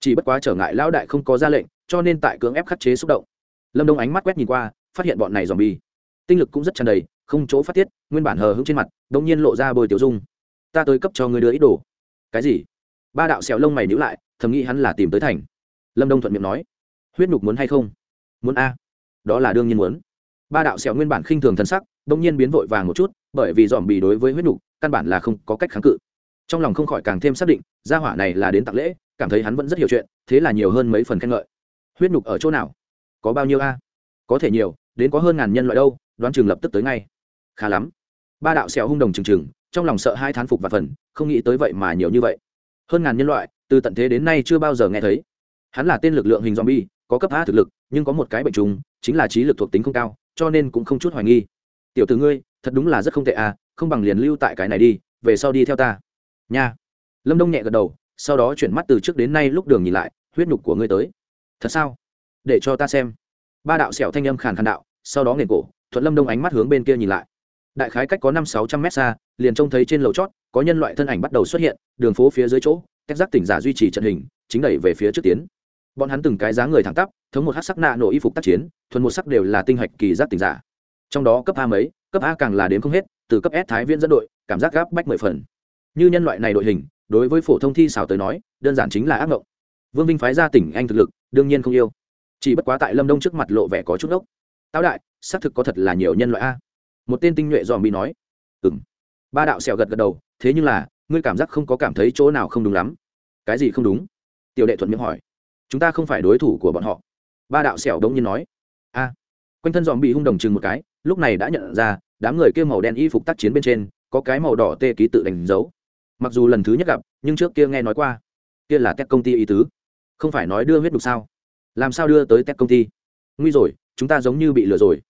Chỉ bất quá trở ngại lão đại không có ra lệnh, cho nên tại cưỡng ép khắc chế xúc động. Lâm đông ánh mắt quét nhìn qua, phát hiện bọn này dòm bi tinh lực cũng rất tràn đầy, không chỗ phát tiết, nguyên bản hờ hững trên mặt đ ỗ n g nhiên lộ ra bồi tiểu dung. Ta tới cấp cho người đưa ít đồ. Cái gì? Ba đạo xẹo lông mày nhữ lại, thầm nghĩ hắn là tìm tới thành. Lâm đông thuận miệng nói. Huyết nhục muốn hay không? Muốn a. Đó là đương nhiên muốn. Ba đạo xẹo nguyên bản khinh thường thân sắc đ ỗ n g nhiên biến vội vàng một chút bởi vì dòm bì đối với huyết nục căn bản là không có cách kháng cự. Trong lòng không khỏi càng thêm xác định, gia hỏa này là đến tặng lễ, cảm thấy hắn vẫn rất hiểu chuyện, thế là nhiều hơn mấy phần khen ngợi. Huyết nục ở chỗ nào? Có bao nhiêu a? Có thể nhiều, đến có hơn ngàn nhân loại đâu, đoán chừng lập tức tới ngay. Khá lắm. Ba đạo xẻo hung đồng trừng trừng, trong lòng sợ hai thán phục và phần, không nghĩ tới vậy mà nhiều như vậy. Hơn ngàn nhân loại, từ tận thế đến nay chưa bao giờ nghe thấy. Hắn là tên lực lượng hình zombie, có cấp a thực lực, nhưng có một cái bệnh trùng, chính là trí lực thuộc tính không cao, cho nên cũng không chút hoài nghi. Tiểu từ ngươi thật đúng là rất không tệ à không bằng liền lưu tại cái này đi, về sau đi theo ta. Nha. Lâm đông nhẹ gật đầu, sau đó chuyển mắt từ trước đến nay lúc đường nhìn lại, huyết nhục của ngươi tới. Thật sao? Để cho ta xem. Ba đạo sẹo thanh âm khàn khàn đạo, sau đó nghền cổ, thuận lâm đông ánh mắt hướng bên kia nhìn lại. Đại khái cách có năm sáu trăm mét xa, liền trông thấy trên lầu chót, có nhân loại thân ảnh bắt đầu xuất hiện, đường phố phía dưới chỗ các giác tỉnh giả duy trì trận hình, chính đẩy về phía trước tiến. Bọn hắn từng cái giá người thẳng tắp, thống một hát sắc nạ nổ y phục tác chiến, thuần một sắc đều là tinh hạch kỳ giác tỉnh giả. Trong đó cấp a mấy cấp a càng là đến không hết, từ cấp s thái viên dẫn đội, cảm giác gáp bách mười phần. Như nhân loại này đội hình, đối với phổ thông thi xảo tới nói, đơn giản chính là ác mộng vương vinh phái ra tỉnh anh thực lực, đương nhiên không yêu. Chỉ bất quá tại lâm đông trước mặt lộ vẻ có chút ốc táo đại, xác thực có thật là nhiều nhân loại a. Một tên tinh nhuệ dòm bị nói. Ừ m ba đạo sẹo gật gật đầu, thế nhưng là, ngươi cảm giác không có cảm thấy chỗ nào không đúng lắm. Cái gì không đúng? Tiểu đệ thuận miệng hỏi. Chúng ta không phải đối thủ của bọn họ. Ba đạo sẹo đống nhiên nói. A. Quanh thân dòm bị hung đồng chừng một cái, lúc này đã nhận ra đám người kia màu đen y phục tác chiến bên trên, có cái màu đỏ tê ký tự đánh dấu. Mặc dù lần thứ nhất gặp, nhưng trước kia nghe nói qua. Kia là tech công ty y tứ. Không phải nói đưa huyết đục sao? Làm sao đưa tới tech công ty? Nguy rồi, chúng ta giống như bị lừa rồi.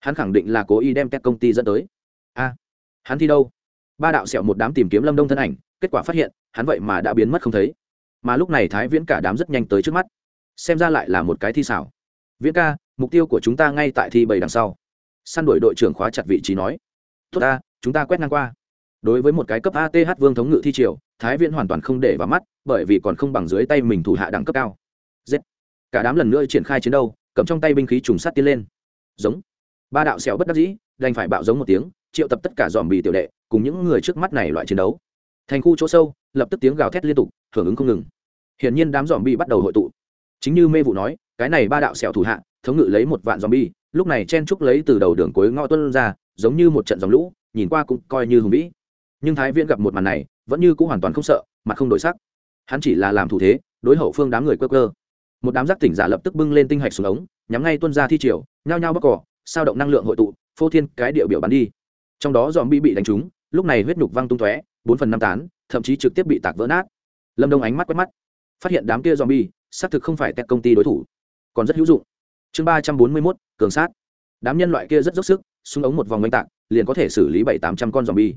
Hắn khẳng định là cố ý đem tech công ty dẫn tới. A, hắn thi đâu? Ba đạo sẹo một đám tìm kiếm lâm đông thân ảnh, kết quả phát hiện, hắn vậy mà đã biến mất không thấy. Mà lúc này thái viễn cả đám rất nhanh tới trước mắt. Xem ra lại là một cái thi xảo. Viễn ca, mục tiêu của chúng ta ngay tại thi bảy đằng sau săn đuổi đội trưởng khóa chặt vị trí nói. Tốt ta, chúng ta quét ngang qua. Đối với một cái cấp ath vương thống ngự thi triều, thái viễn hoàn toàn không để vào mắt, bởi vì còn không bằng dưới tay mình thủ hạ đẳng cấp cao. Giết cả đám lần nữa triển khai chiến đấu, cầm trong tay binh khí trùng sát tiến lên. Giống. Ba đạo xẻo bất đắc dĩ, đành phải bạo giống một tiếng, triệu tập tất cả dòm bì tiểu đệ, cùng những người trước mắt này loại chiến đấu. Thành khu chỗ sâu, lập tức tiếng gào thét liên tục, hưởng ứng không ngừng. Hiển nhiên đám dòm bì bắt đầu hội tụ. Chính như mê vụ nói, cái này ba đạo xẻo thủ hạ, thống ngự lấy một vạn dòm bì lúc này chen trúc lấy từ đầu đường cuối ngõ tuân ra, giống như một trận dòng lũ, nhìn qua cũng coi như hùng vĩ. Nhưng thái viễn gặp một màn này, vẫn như cũng hoàn toàn không sợ, mà không đổi sắc. Hắn chỉ là làm thủ thế, đối hậu phương đám người cơ cơ một đám giác tỉnh giả lập tức bưng lên tinh hạch xuống ống, nhắm ngay tuân ra thi triều, nhao nhao bóc cỏ, sao động năng lượng hội tụ, phô thiên cái điệu biểu bắn đi. Trong đó dòm bi bị đánh trúng, lúc này huyết nhục văng tung tóe, bốn phần năm tán, thậm chí trực tiếp bị tạc vỡ nát. Lâm đông ánh mắt quét mắt, phát hiện đám kia dòm bi xác thực không phải tẹt công ty đối thủ, còn rất hữu dụng chương ba trăm bốn mươi mốt, cường sát. Đám nhân loại kia rất dốc sức súng ống một vòng oanh tạc, liền có thể xử lý bảy tám trăm con dòm bi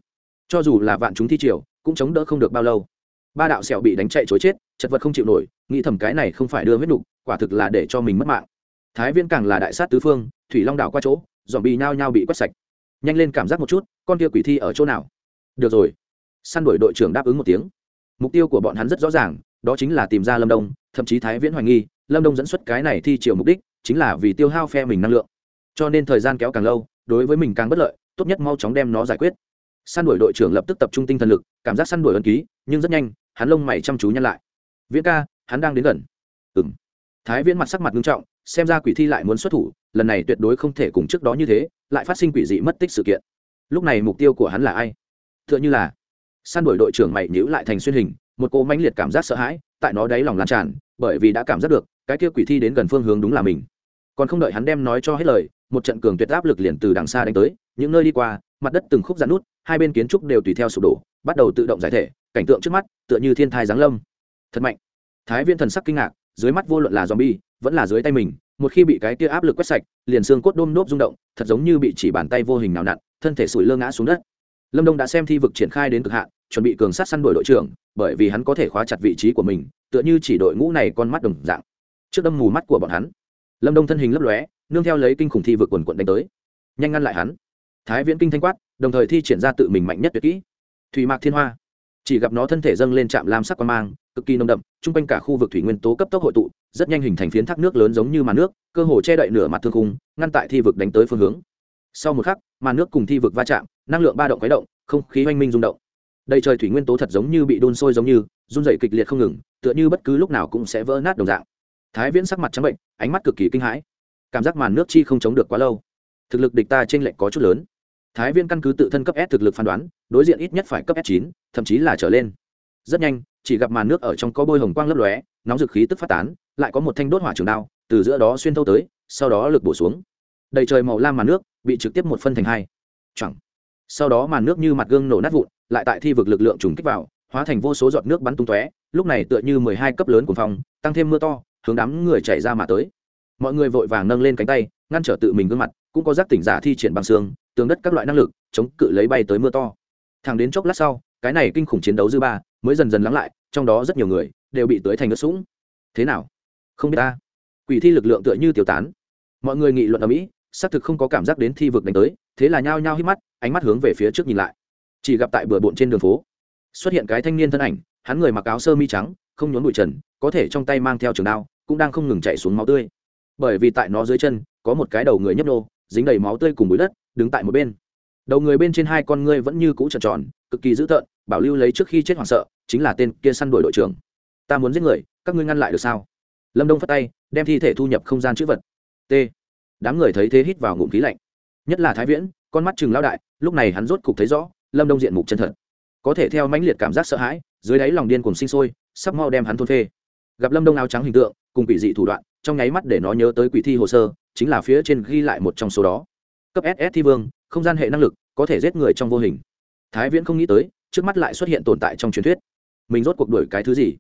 cho dù là vạn chúng thi triều, cũng chống đỡ không được bao lâu. Ba đạo sẹo bị đánh chạy chối chết, chật vật không chịu nổi, nghĩ thầm cái này không phải đưa huyết nục, quả thực là để cho mình mất mạng. Thái viên càng là đại sát tứ phương, thủy long đảo qua chỗ dòm bi nhao nhao bị quét sạch. Nhanh lên cảm giác một chút, con kia quỷ thi ở chỗ nào? Được rồi. Săn đuổi đội trưởng đáp ứng một tiếng. Mục tiêu của bọn hắn rất rõ ràng, đó chính là tìm ra lâm đông, thậm chí thái viễn hoài nghi, lâm đông dẫn xuất cái này thi chiều mục đích chính là vì tiêu hao phe mình năng lượng. Cho nên thời gian kéo càng lâu, đối với mình càng bất lợi, tốt nhất mau chóng đem nó giải quyết. Săn đuổi đội trưởng lập tức tập trung tinh thần lực, cảm giác săn đuổi ân ký, nhưng rất nhanh, hắn lông mày chăm chú nhăn lại. Viễn ca, hắn đang đến gần. Ừ m thái viễn mặt sắc mặt nghiêm trọng, xem ra quỷ thi lại muốn xuất thủ, lần này tuyệt đối không thể cùng trước đó như thế, lại phát sinh quỷ dị mất tích sự kiện. Lúc này mục tiêu của hắn là ai? T h ư ợ n h ư là, săn đuổi đội trưởng mày nhữ lại thành xuyên hình, một cỗ mãnh liệt cảm giác sợ hãi, tại nó đáy lòng lan tràn, bởi vì đã cảm giác được cái kia quỷ thi đến gần phương hướng đúng là mình. Còn không đợi hắn đem nói cho hết lời, một trận cường tuyệt áp lực liền từ đằng xa đánh tới, những nơi đi qua, mặt đất từng khúc giãn nút, hai bên kiến trúc đều tùy theo sụp đổ, bắt đầu tự động giải thể, cảnh tượng trước mắt tựa như thiên thai giáng lâm. Thật mạnh. Thái viên thần sắc kinh ngạc, dưới mắt vô luận là zombie, vẫn là dưới tay mình, một khi bị cái kia áp lực quét sạch, liền xương cốt đôm nốt rung động, thật giống như bị chỉ bàn tay vô hình nào nặn, thân thể sủi lơ ngã xuống đất. Lâm đông đã xem thi vực triển khai đến cực hạn, chuẩn bị cường sát săn đuổi đội trưởng, bởi vì hắn có thể khóa chặt vị trí của mình, tựa như chỉ đội ngũ này con mắt đồng dạng trước đâm mù mắt của bọn hắn, lâm đông thân hình lấp lóe, nương theo lấy kinh khủng thi vượt quần quận đánh tới. Nhanh ngăn lại hắn. Thái viễn kinh thanh quát, đồng thời thi triển ra tự mình mạnh nhất tuyệt kỹ. Thủy mạc thiên hoa. Chỉ gặp nó thân thể dâng lên trạm lam sắc quan mang, cực kỳ nồng đậm, chung quanh cả khu vực thủy nguyên tố cấp tốc hội tụ, rất nhanh hình thành phiến thác nước lớn giống như màn nước, cơ hồ che đậy nửa mặt thương khung, ngăn tại thi vực đánh tới phương hướng. Sau một khắc, màn nước cùng thi vực va chạm, năng lượng ba động khuấy động, không khí oanh minh rung động. Đầy trời thủy nguyên tố thật giống như bị đun sôi giống như, run dày kịch liệt không ngừng, tựa như bất cứ lúc nào cũng sẽ vỡ nát đồng dạng thái viễn sắc mặt trắng bệnh, ánh mắt cực kỳ kinh hãi. Cảm giác màn nước chi không chống được quá lâu. Thực lực địch ta t r ê n lệch có chút lớn. Thái Viễn căn cứ tự thân cấp s thực lực phán đoán, đối diện ít nhất phải cấp s chín, thậm chí là trở lên. Rất nhanh, chỉ gặp màn nước ở trong có bôi hồng quang lấp lóe, nóng dực khí tức phát tán, lại có một thanh đốt hỏa trường đao, từ giữa đó xuyên thâu tới, sau đó lực bổ xuống. Đầy trời màu lam màn nước bị trực tiếp một phân thành hai. Chẳng sau đó màn nước như mặt gương nổ nát vụn, lại tại thi vực lực lượng trùng kích vào, hóa thành vô số giọt nước bắn tung tóe, lúc này tựa như mười hai cấp lớn của phòng tăng thêm mưa to hướng đám người chạy ra mà tới. Mọi người vội vàng nâng lên cánh tay, ngăn trở tự mình gương mặt, cũng có giác tỉnh giả thi triển bằng xương, tường đất các loại năng lực, chống cự lấy bay tới mưa to. Thẳng đến chốc lát sau, cái này kinh khủng chiến đấu dư ba mới dần dần lắng lại, trong đó rất nhiều người đều bị tới thành nước sũng. Thế nào? Không biết ta. Quỷ thi lực lượng tựa như tiêu tán. Mọi người nghị luận ở mỹ, xác thực không có cảm giác đến thi vực đánh tới, thế là nhao nhao hít mắt, ánh mắt hướng về phía trước nhìn lại. Chỉ gặp tại bừa bộn trên đường phố, xuất hiện cái thanh niên thân ảnh, hắn người mặc áo sơ mi trắng không nhốn bụi trần, có thể trong tay mang theo trường đao, cũng đang không ngừng chạy xuống máu tươi. Bởi vì tại nó dưới chân, có một cái đầu người nhấp nô, dính đầy máu tươi cùng bụi đất, đứng tại một bên. Đầu người bên trên hai con ngươi vẫn như cũ tròn tròn, cực kỳ dữ tợn, bảo lưu lấy trước khi chết hoảng sợ, chính là tên kia săn đuổi đội trưởng. Ta muốn giết người, các ngươi ngăn lại được sao? Lâm đông phát tay, đem thi thể thu nhập không gian chữ vật. T. Đám người thấy thế hít vào ngụm khí lạnh. Nhất là thái viễn, con mắt chừng lao đại, lúc này hắn rốt cục thấy rõ, lâm đông diện mục chân thật. Có thể theo mãnh liệt cảm giác sợ hãi, dưới đáy lòng điên cùng sinh sôi sắp mau đem hắn thôn phê. Gặp lâm đông áo trắng hình tượng, cùng quỷ dị thủ đoạn, trong nháy mắt để nó nhớ tới quỷ thi hồ sơ, chính là phía trên ghi lại một trong số đó. Cấp ss thi vương, không gian hệ năng lực, có thể giết người trong vô hình. Thái viễn không nghĩ tới, trước mắt lại xuất hiện tồn tại trong truyền thuyết. Mình rốt cuộc đuổi cái thứ gì?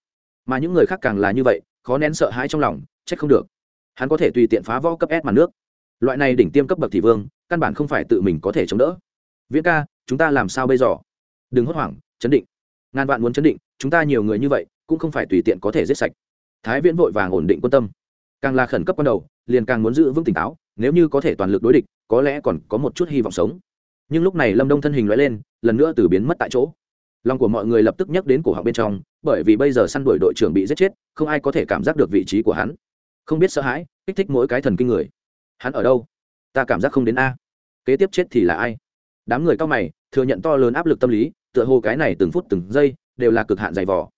Mà những người khác càng là như vậy, khó nén sợ hãi trong lòng, trách không được. Hắn có thể tùy tiện phá võ cấp s màn nước. Loại này đỉnh tiêm cấp bậc thị vương, căn bản không phải tự mình có thể chống đỡ. Viễn ca, chúng ta làm sao bây giờ? Đừng hốt hoảng, chấn định. Ngàn vạn muốn chấn định, chúng ta nhiều người như vậy cũng không phải tùy tiện có thể giết sạch. Thái viễn vội vàng ổn định quân tâm. Càng là khẩn cấp ban đầu, liền càng muốn giữ vững tỉnh táo, nếu như có thể toàn lực đối địch, có lẽ còn có một chút hy vọng sống. Nhưng lúc này lâm đông thân hình loại lên, lần nữa từ biến mất tại chỗ. Lòng của mọi người lập tức nhắc đến cổ họng bên trong, bởi vì bây giờ săn đuổi đội trưởng bị giết chết, không ai có thể cảm giác được vị trí của hắn. Không biết sợ hãi, kích thích mỗi cái thần kinh người. Hắn ở đâu? Ta cảm giác không đến a. Kế tiếp chết thì là ai? Đám người cao mày, thừa nhận to lớn áp lực tâm lý, tựa hồ cái này từng phút từng giây đều là cực hạn dày vỏ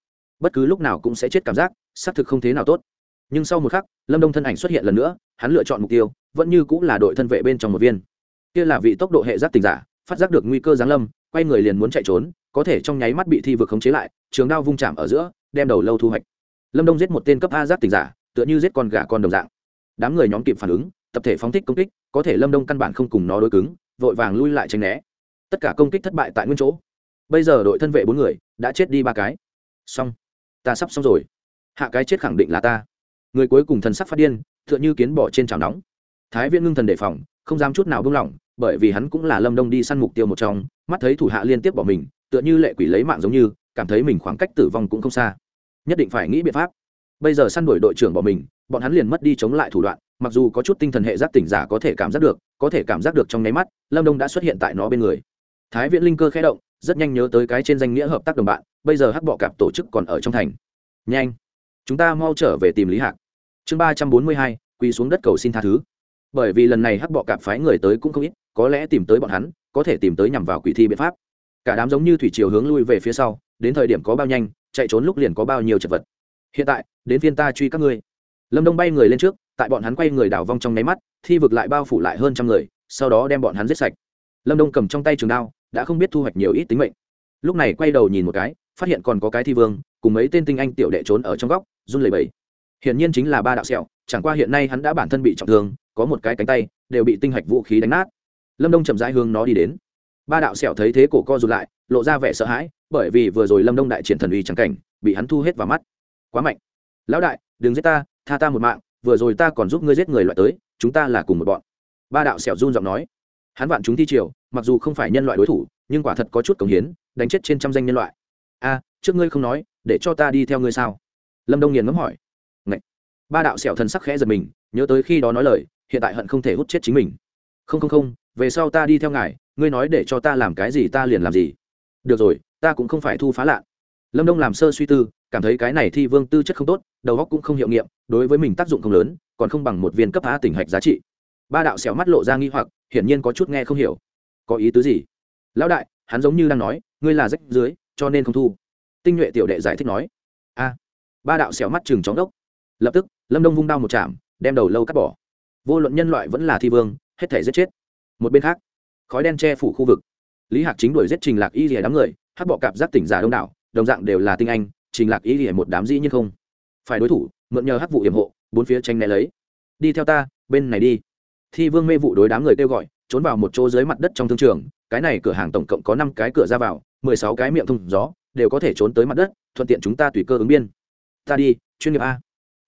bất cứ lúc nào cũng sẽ chết cảm giác, xác thực không thế nào tốt. Nhưng sau một khắc, lâm đông thân ảnh xuất hiện lần nữa, hắn lựa chọn mục tiêu, vẫn như cũng là đội thân vệ bên trong một viên. Kia là vị tốc độ hệ giác tình giả, phát giác được nguy cơ giáng lâm, quay người liền muốn chạy trốn, có thể trong nháy mắt bị thi vực khống chế lại, trường đao vung chạm ở giữa, đem đầu lâu thu hoạch. Lâm đông giết một tên cấp a giác tình giả, tựa như giết con gà con đồng dạng. Đám người nhóm kịp phản ứng, tập thể phóng thích công kích, có thể lâm đông căn bản không cùng nó đối cứng, vội vàng lui lại tránh né. Tất cả công kích thất bại tại nguyên chỗ. Bây giờ đội thân vệ bốn người đã chết đi ba cái. Xong ta sắp xong rồi. Hạ cái chết khẳng định là ta. Người cuối cùng thần sắc phát điên t h ư ợ n h ư kiến bỏ trên chảo nóng. Thái viễn ngưng thần đề phòng, không dám chút nào buông lỏng, bởi vì hắn cũng là lâm đông đi săn mục tiêu một trong, mắt thấy thủ hạ liên tiếp bỏ mình, tựa như lệ quỷ lấy mạng giống như, cảm thấy mình khoảng cách tử vong cũng không xa. Nhất định phải nghĩ biện pháp. Bây giờ săn đuổi đội trưởng bỏ mình, bọn hắn liền mất đi chống lại thủ đoạn, mặc dù có chút tinh thần hệ giác tỉnh giả có thể cảm giác được, có thể cảm giác được trong nháy mắt, lâm đông đã xuất hiện tại nó bên người. Thái viễn linh cơ khẽ động rất nhanh nhớ tới cái trên danh nghĩa hợp tác đồng bạn, bây giờ hắc bọ cạp tổ chức còn ở trong thành. Nhanh, chúng ta mau trở về tìm lý hạc. Chương ba trăm bốn mươi hai, quỳ xuống đất cầu xin tha thứ. Bởi vì lần này hắc bọ cạp phái người tới cũng không ít, có lẽ tìm tới bọn hắn, có thể tìm tới nhằm vào quỷ thi biện pháp. Cả đám giống như thủy chiều hướng lui về phía sau, đến thời điểm có bao nhanh, chạy trốn lúc liền có bao nhiêu chật vật. Hiện tại, đến phiên ta truy các ngươi. Lâm đông bay người lên trước, tại bọn hắn quay người đảo vong trong nháy mắt, thi vực lại bao phủ lại hơn trăm người, sau đó đem bọn hắn giết sạch. Lâm đông cầm trong tay trường đao đã không biết thu hoạch nhiều ít tính mệnh. Lúc này quay đầu nhìn một cái, phát hiện còn có cái thi vương, cùng mấy tên tinh anh tiểu đệ trốn ở trong góc, run lẩy bẩy. Hiển nhiên chính là ba đạo sẹo, chẳng qua hiện nay hắn đã bản thân bị trọng thương, có một cái cánh tay, đều bị tinh hạch vũ khí đánh nát. Lâm đông chậm rãi hướng nó đi đến. Ba đạo sẹo thấy thế cổ co rụt lại, lộ ra vẻ sợ hãi, bởi vì vừa rồi lâm đông đại triển thần uy trắng cảnh, bị hắn thu hết vào mắt. Quá mạnh. Lão đại, đừng giết ta, tha ta một mạng, vừa rồi ta còn giúp ngươi giết người loại tới, chúng ta là cùng một bọn. Ba đạo sẹo run giọng nói hắn vạn chúng thi triều, mặc dù không phải nhân loại đối thủ, nhưng quả thật có chút cống hiến, đánh chết trên trăm danh nhân loại. A, trước ngươi không nói, để cho ta đi theo ngươi sao? Lâm đông nghiền ngẫm hỏi. Ngậy. ba đạo sẹo thần sắc khẽ giật mình, nhớ tới khi đó nói lời, hiện tại hận không thể hút chết chính mình. Không không không, về sau ta đi theo ngài, ngươi nói để cho ta làm cái gì ta liền làm gì. Được rồi, ta cũng không phải thu phá lạ. Lâm đông làm sơ suy tư, cảm thấy cái này thi vương tư chất không tốt, đầu óc cũng không hiệu nghiệm, đối với mình tác dụng không lớn, còn không bằng một viên cấp a tỉnh hạch giá trị ba đạo xẻo mắt lộ ra nghi hoặc, hiển nhiên có chút nghe không hiểu. Có ý tứ gì? Lão đại, hắn giống như đang nói, ngươi là rách dưới, cho nên không thu. Tinh nhuệ tiểu đệ giải thích nói. A. Ba đạo xẻo mắt chừng chóng đốc. Lập tức, lâm đông vung đao một chạm, đem đầu lâu cắt bỏ. Vô luận nhân loại vẫn là thi vương, hết thể giết chết. Một bên khác, khói đen che phủ khu vực. Lý hạc chính đuổi giết trình lạc y rìa đám người hát bọ cạp giác tỉnh giả đông đảo, đồng dạng đều là tinh anh, trình lạc y rìa một đám dĩ như không. Phải đối thủ, mượn nhờ hát vụ hiểm hộ, bốn phía tranh né lấy. Đi theo ta, bên này đi thi vương mê vụ đối đám người kêu gọi, trốn vào một chỗ dưới mặt đất trong thương trường, cái này cửa hàng tổng cộng có năm cái cửa ra vào, mười sáu cái miệng thông gió, đều có thể trốn tới mặt đất, thuận tiện chúng ta tùy cơ ứng biên. Ta đi, chuyên nghiệp a.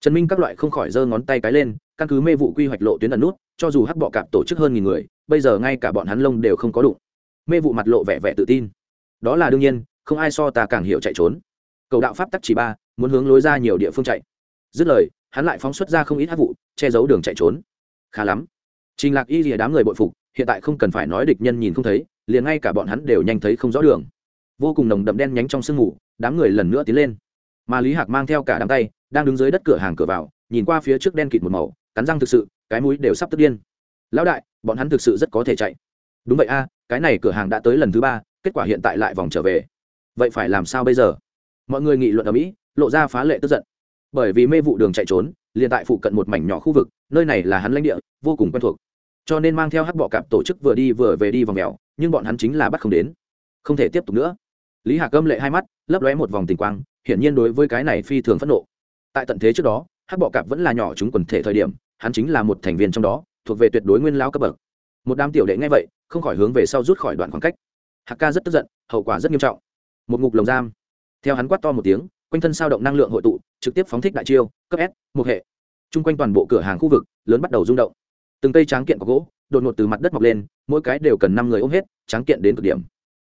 Trần minh các loại không khỏi giơ ngón tay cái lên, căn cứ mê vụ quy hoạch lộ tuyến ẩn nút, cho dù hắc bọ cạp tổ chức hơn nghìn người, bây giờ ngay cả bọn hắn lông đều không có đụng. Mê vụ mặt lộ vẻ vẻ tự tin. Đó là đương nhiên, không ai so ta càng hiểu chạy trốn. Cầu đạo pháp tắc chỉ ba, muốn hướng lối ra nhiều địa phương chạy. Dứt lời, hắn lại phóng xuất ra không ít hát vụ, che giấu đường chạy trốn. Khá lắm trình lạc y rìa đám người bội phục, hiện tại không cần phải nói địch nhân nhìn không thấy, liền ngay cả bọn hắn đều nhanh thấy không rõ đường. Vô cùng nồng đậm đen nhánh trong sương mù, đám người lần nữa tiến lên. Mà lý hạc mang theo cả đám tay, đang đứng dưới đất cửa hàng cửa vào, nhìn qua phía trước đen kịt một màu, cắn răng thực sự, cái mũi đều sắp tức điên. Lão đại, bọn hắn thực sự rất có thể chạy. Đúng vậy a, cái này cửa hàng đã tới lần thứ ba, kết quả hiện tại lại vòng trở về. Vậy phải làm sao bây giờ? Mọi người nghị luận ở mỹ, lộ ra phá lệ tức giận. Bởi vì mê vụ đường chạy trốn, liền tại phụ cận một mảnh nhỏ khu vực, nơi này là hắn lãnh địa, vô cùng quen thuộc cho nên mang theo hắc bọ cạp tổ chức vừa đi vừa về đi vòng mèo, nhưng bọn hắn chính là bắt không đến. Không thể tiếp tục nữa. Lý hạc âm lệ hai mắt, lấp lóe một vòng tình quang, hiển nhiên đối với cái này phi thường phẫn nộ. Tại tận thế trước đó, hắc bọ cạp vẫn là nhỏ chúng quần thể thời điểm, hắn chính là một thành viên trong đó, thuộc về tuyệt đối nguyên lao cấp bậc. Một đám tiểu đệ ngay vậy, không khỏi hướng về sau rút khỏi đoạn khoảng cách. Hạc ca rất tức giận, hậu quả rất nghiêm trọng. Một ngục lồng giam. Theo hắn quát to một tiếng, quanh thân sao động năng lượng hội tụ, trực tiếp phóng thích đại chiêu, cấp s, một hệ. Chung quanh toàn bộ cửa hàng khu vực, lớn bắt đầu rung động từng cây tráng kiện có gỗ, đột ngột từ mặt đất mọc lên, mỗi cái đều cần năm người ôm hết, tráng kiện đến cực điểm.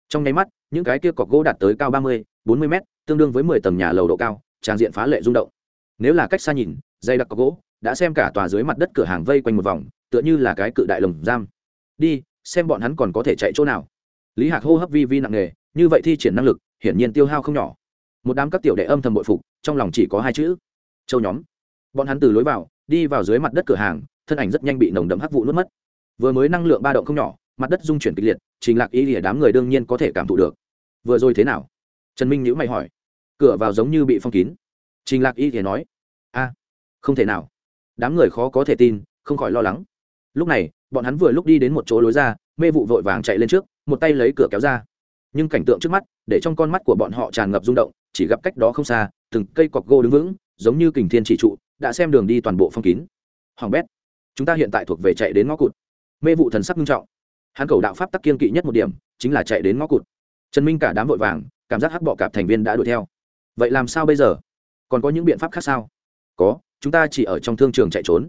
Trong nháy mắt, những cái kia cọc gỗ đạt tới cao ba mươi, bốn mươi m tương đương với mười tầng nhà lầu độ cao tràng diện phá lệ rung động. Nếu là cách xa nhìn, dây đặc cọc gỗ đã xem cả tòa dưới mặt đất cửa hàng vây quanh một vòng, tựa như là cái cự đại lồng giam. Đi, xem bọn hắn còn có thể chạy chỗ nào. Lý hạc hô hấp vi vi nặng nề, như vậy thi triển năng lực, hiển nhiên tiêu hao không nhỏ. Một đám các tiểu đệ âm thầm bội phục, trong lòng chỉ có hai chữ. Châu nhóm. Bọn hắn từ lối vào, đi vào dưới mặt đất cửa hàng thân ảnh rất nhanh bị nồng đậm hắc vụ nuốt mất. Vừa mới năng lượng ba động không nhỏ, mặt đất dung chuyển kịch liệt, trình lạc ý lìa đám người đương nhiên có thể cảm thụ được. Vừa rồi thế nào? Trần minh nhữ mày hỏi. Cửa vào giống như bị phong kín. Trình lạc ý lìa nói, a, không thể nào. Đám người khó có thể tin, không khỏi lo lắng. Lúc này, bọn hắn vừa lúc đi đến một chỗ lối ra, mê vụ vội vàng chạy lên trước, một tay lấy cửa kéo ra. Nhưng cảnh tượng trước mắt, để trong con mắt của bọn họ tràn ngập rung động, chỉ gặp cách đó không xa, từng cây cọc gỗ đứng vững, giống như kình thiên chỉ trụ, đã xem đường đi toàn bộ phong kín. Hoàng bét chúng ta hiện tại thuộc về chạy đến ngõ cụt. Mê vụ thần sắc nghiêm trọng. Hắn cầu đạo pháp tắc kiên kỵ nhất một điểm, chính là chạy đến ngõ cụt. Trần minh cả đám vội vàng, cảm giác hắc bọ cạp thành viên đã đuổi theo. Vậy làm sao bây giờ? Còn có những biện pháp khác sao? Có, chúng ta chỉ ở trong thương trường chạy trốn.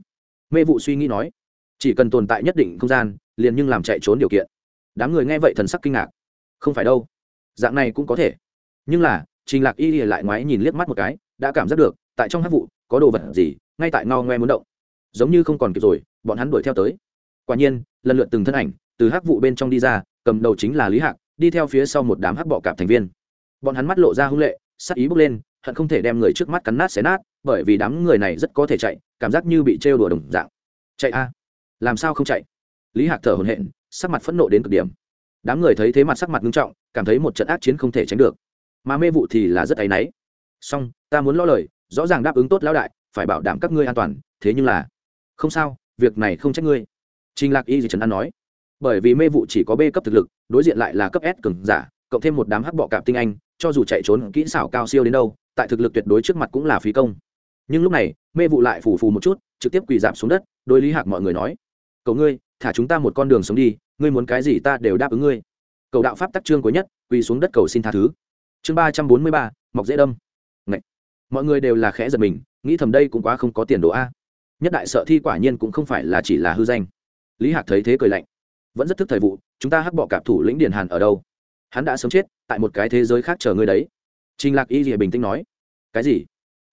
Mê vụ suy nghĩ nói. Chỉ cần tồn tại nhất định không gian, liền nhưng làm chạy trốn điều kiện. Đám người nghe vậy thần sắc kinh ngạc. Không phải đâu. Dạng này cũng có thể. Nhưng là, trình lạc y lại ngoái nhìn liếc mắt một cái, đã cảm giác được, tại trong hắc vụ, có đồ vật gì, ngay tại ngao ngoe muốn động giống như không còn kịp rồi, bọn hắn đuổi theo tới. Quả nhiên, lần lượt từng thân ảnh, từ hắc vụ bên trong đi ra, cầm đầu chính là lý hạc, đi theo phía sau một đám hắc bọ cạp thành viên. Bọn hắn mắt lộ ra hung lệ, sắc ý bước lên, hận không thể đem người trước mắt cắn nát xé nát, bởi vì đám người này rất có thể chạy, cảm giác như bị trêu đùa đồng dạng. Chạy a? Làm sao không chạy? Lý hạc thở hồn hện sắc mặt phẫn nộ đến cực điểm. Đám người thấy thế mặt sắc mặt nghiêm trọng, cảm thấy một trận ác chiến không thể tránh được. Mà mê vụ thì là rất áy náy. Song ta muốn lo lời, rõ ràng đáp ứng tốt lão đại, phải bảo đảm các ngươi an toàn, thế nhưng là không sao, việc này không trách ngươi. Trình lạc y gì trần an nói. Bởi vì mê vụ chỉ có b cấp thực lực, đối diện lại là cấp s cường giả, cộng thêm một đám hắc bọ cạp tinh anh, cho dù chạy trốn kỹ xảo cao siêu đến đâu, tại thực lực tuyệt đối trước mặt cũng là phí công. Nhưng lúc này, mê vụ lại phủ phù một chút, trực tiếp quỳ giảm xuống đất, đối lý hạc mọi người nói. Cậu ngươi, thả chúng ta một con đường sống đi, ngươi muốn cái gì ta đều đáp ứng ngươi. Cầu đạo pháp tắc trương cuối nhất, quỳ xuống đất cầu xin tha thứ. Chương ba trăm bốn mươi ba, mọc dễ đâm. Ngậy. mọi người đều là khẽ giật mình, nghĩ thầm đây cũng quá không có tiền đồ a nhất đại sợ thi quả nhiên cũng không phải là chỉ là hư danh. Lý hạc thấy thế cười lạnh. Vẫn rất thức thời vụ, chúng ta hắc bọ cạp thủ lĩnh điền hàn ở đâu? Hắn đã sống chết, tại một cái thế giới khác chờ ngươi đấy. Trình lạc y rìa bình tĩnh nói. Cái gì?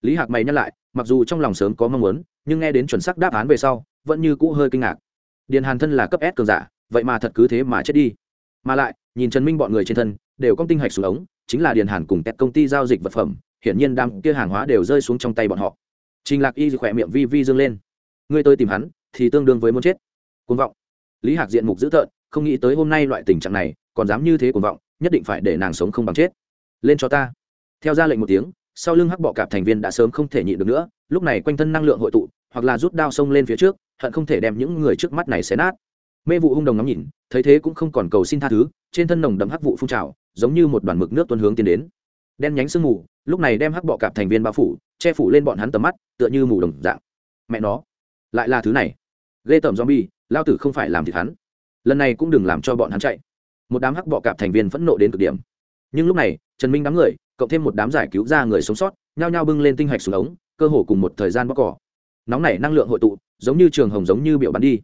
Lý hạc mày nhắc lại, mặc dù trong lòng sớm có mong muốn, nhưng nghe đến chuẩn xác đáp án về sau, vẫn như cũ hơi kinh ngạc. Điền hàn thân là cấp s cường giả, vậy mà thật cứ thế mà chết đi. Mà lại, nhìn trần minh bọn người trên thân, đều công tinh hạch xuống ống, chính là điền hàn cùng tét công ty giao dịch vật phẩm, hiển nhiên đam kia hàng hóa đều rơi xuống trong tay bọn họ trình lạc y khỏe miệng vi vi dương lên. Ngươi tôi tìm hắn, thì tương đương với muốn chết. Cuồng vọng. Lý hạc diện mục dữ tợn, không nghĩ tới hôm nay loại tình trạng này, còn dám như thế cuồng vọng, nhất định phải để nàng sống không bằng chết. Lên cho ta. Theo ra lệnh một tiếng, sau lưng hắc bọ cạp thành viên đã sớm không thể nhịn được nữa, lúc này quanh thân năng lượng hội tụ, hoặc là rút đao xông lên phía trước, hận không thể đem những người trước mắt này xé nát. Mê vụ hung đồng ngắm nhìn, thấy thế cũng không còn cầu xin tha thứ, trên thân nồng đậm hắc vụ phun trào, giống như một đoàn mực nước tuân hướng tiến đến. Đen nhánh sương mù lúc này đem hắc bọ cạp thành viên bao phủ, che phủ lên bọn hắn tầm mắt, tựa như mù đồng dạng. Mẹ nó, lại là thứ này. Ghê tởm zombie, lao tử không phải làm thịt hắn. Lần này cũng đừng làm cho bọn hắn chạy. Một đám hắc bọ cạp thành viên phẫn nộ đến cực điểm. Nhưng lúc này, trần minh đám người, cộng thêm một đám giải cứu ra người sống sót, nhao nhao bưng lên tinh hạch xuống ống, cơ hồ cùng một thời gian bóc cỏ. Nóng nảy năng lượng hội tụ, giống như trường hồng giống như biểu bắn đi.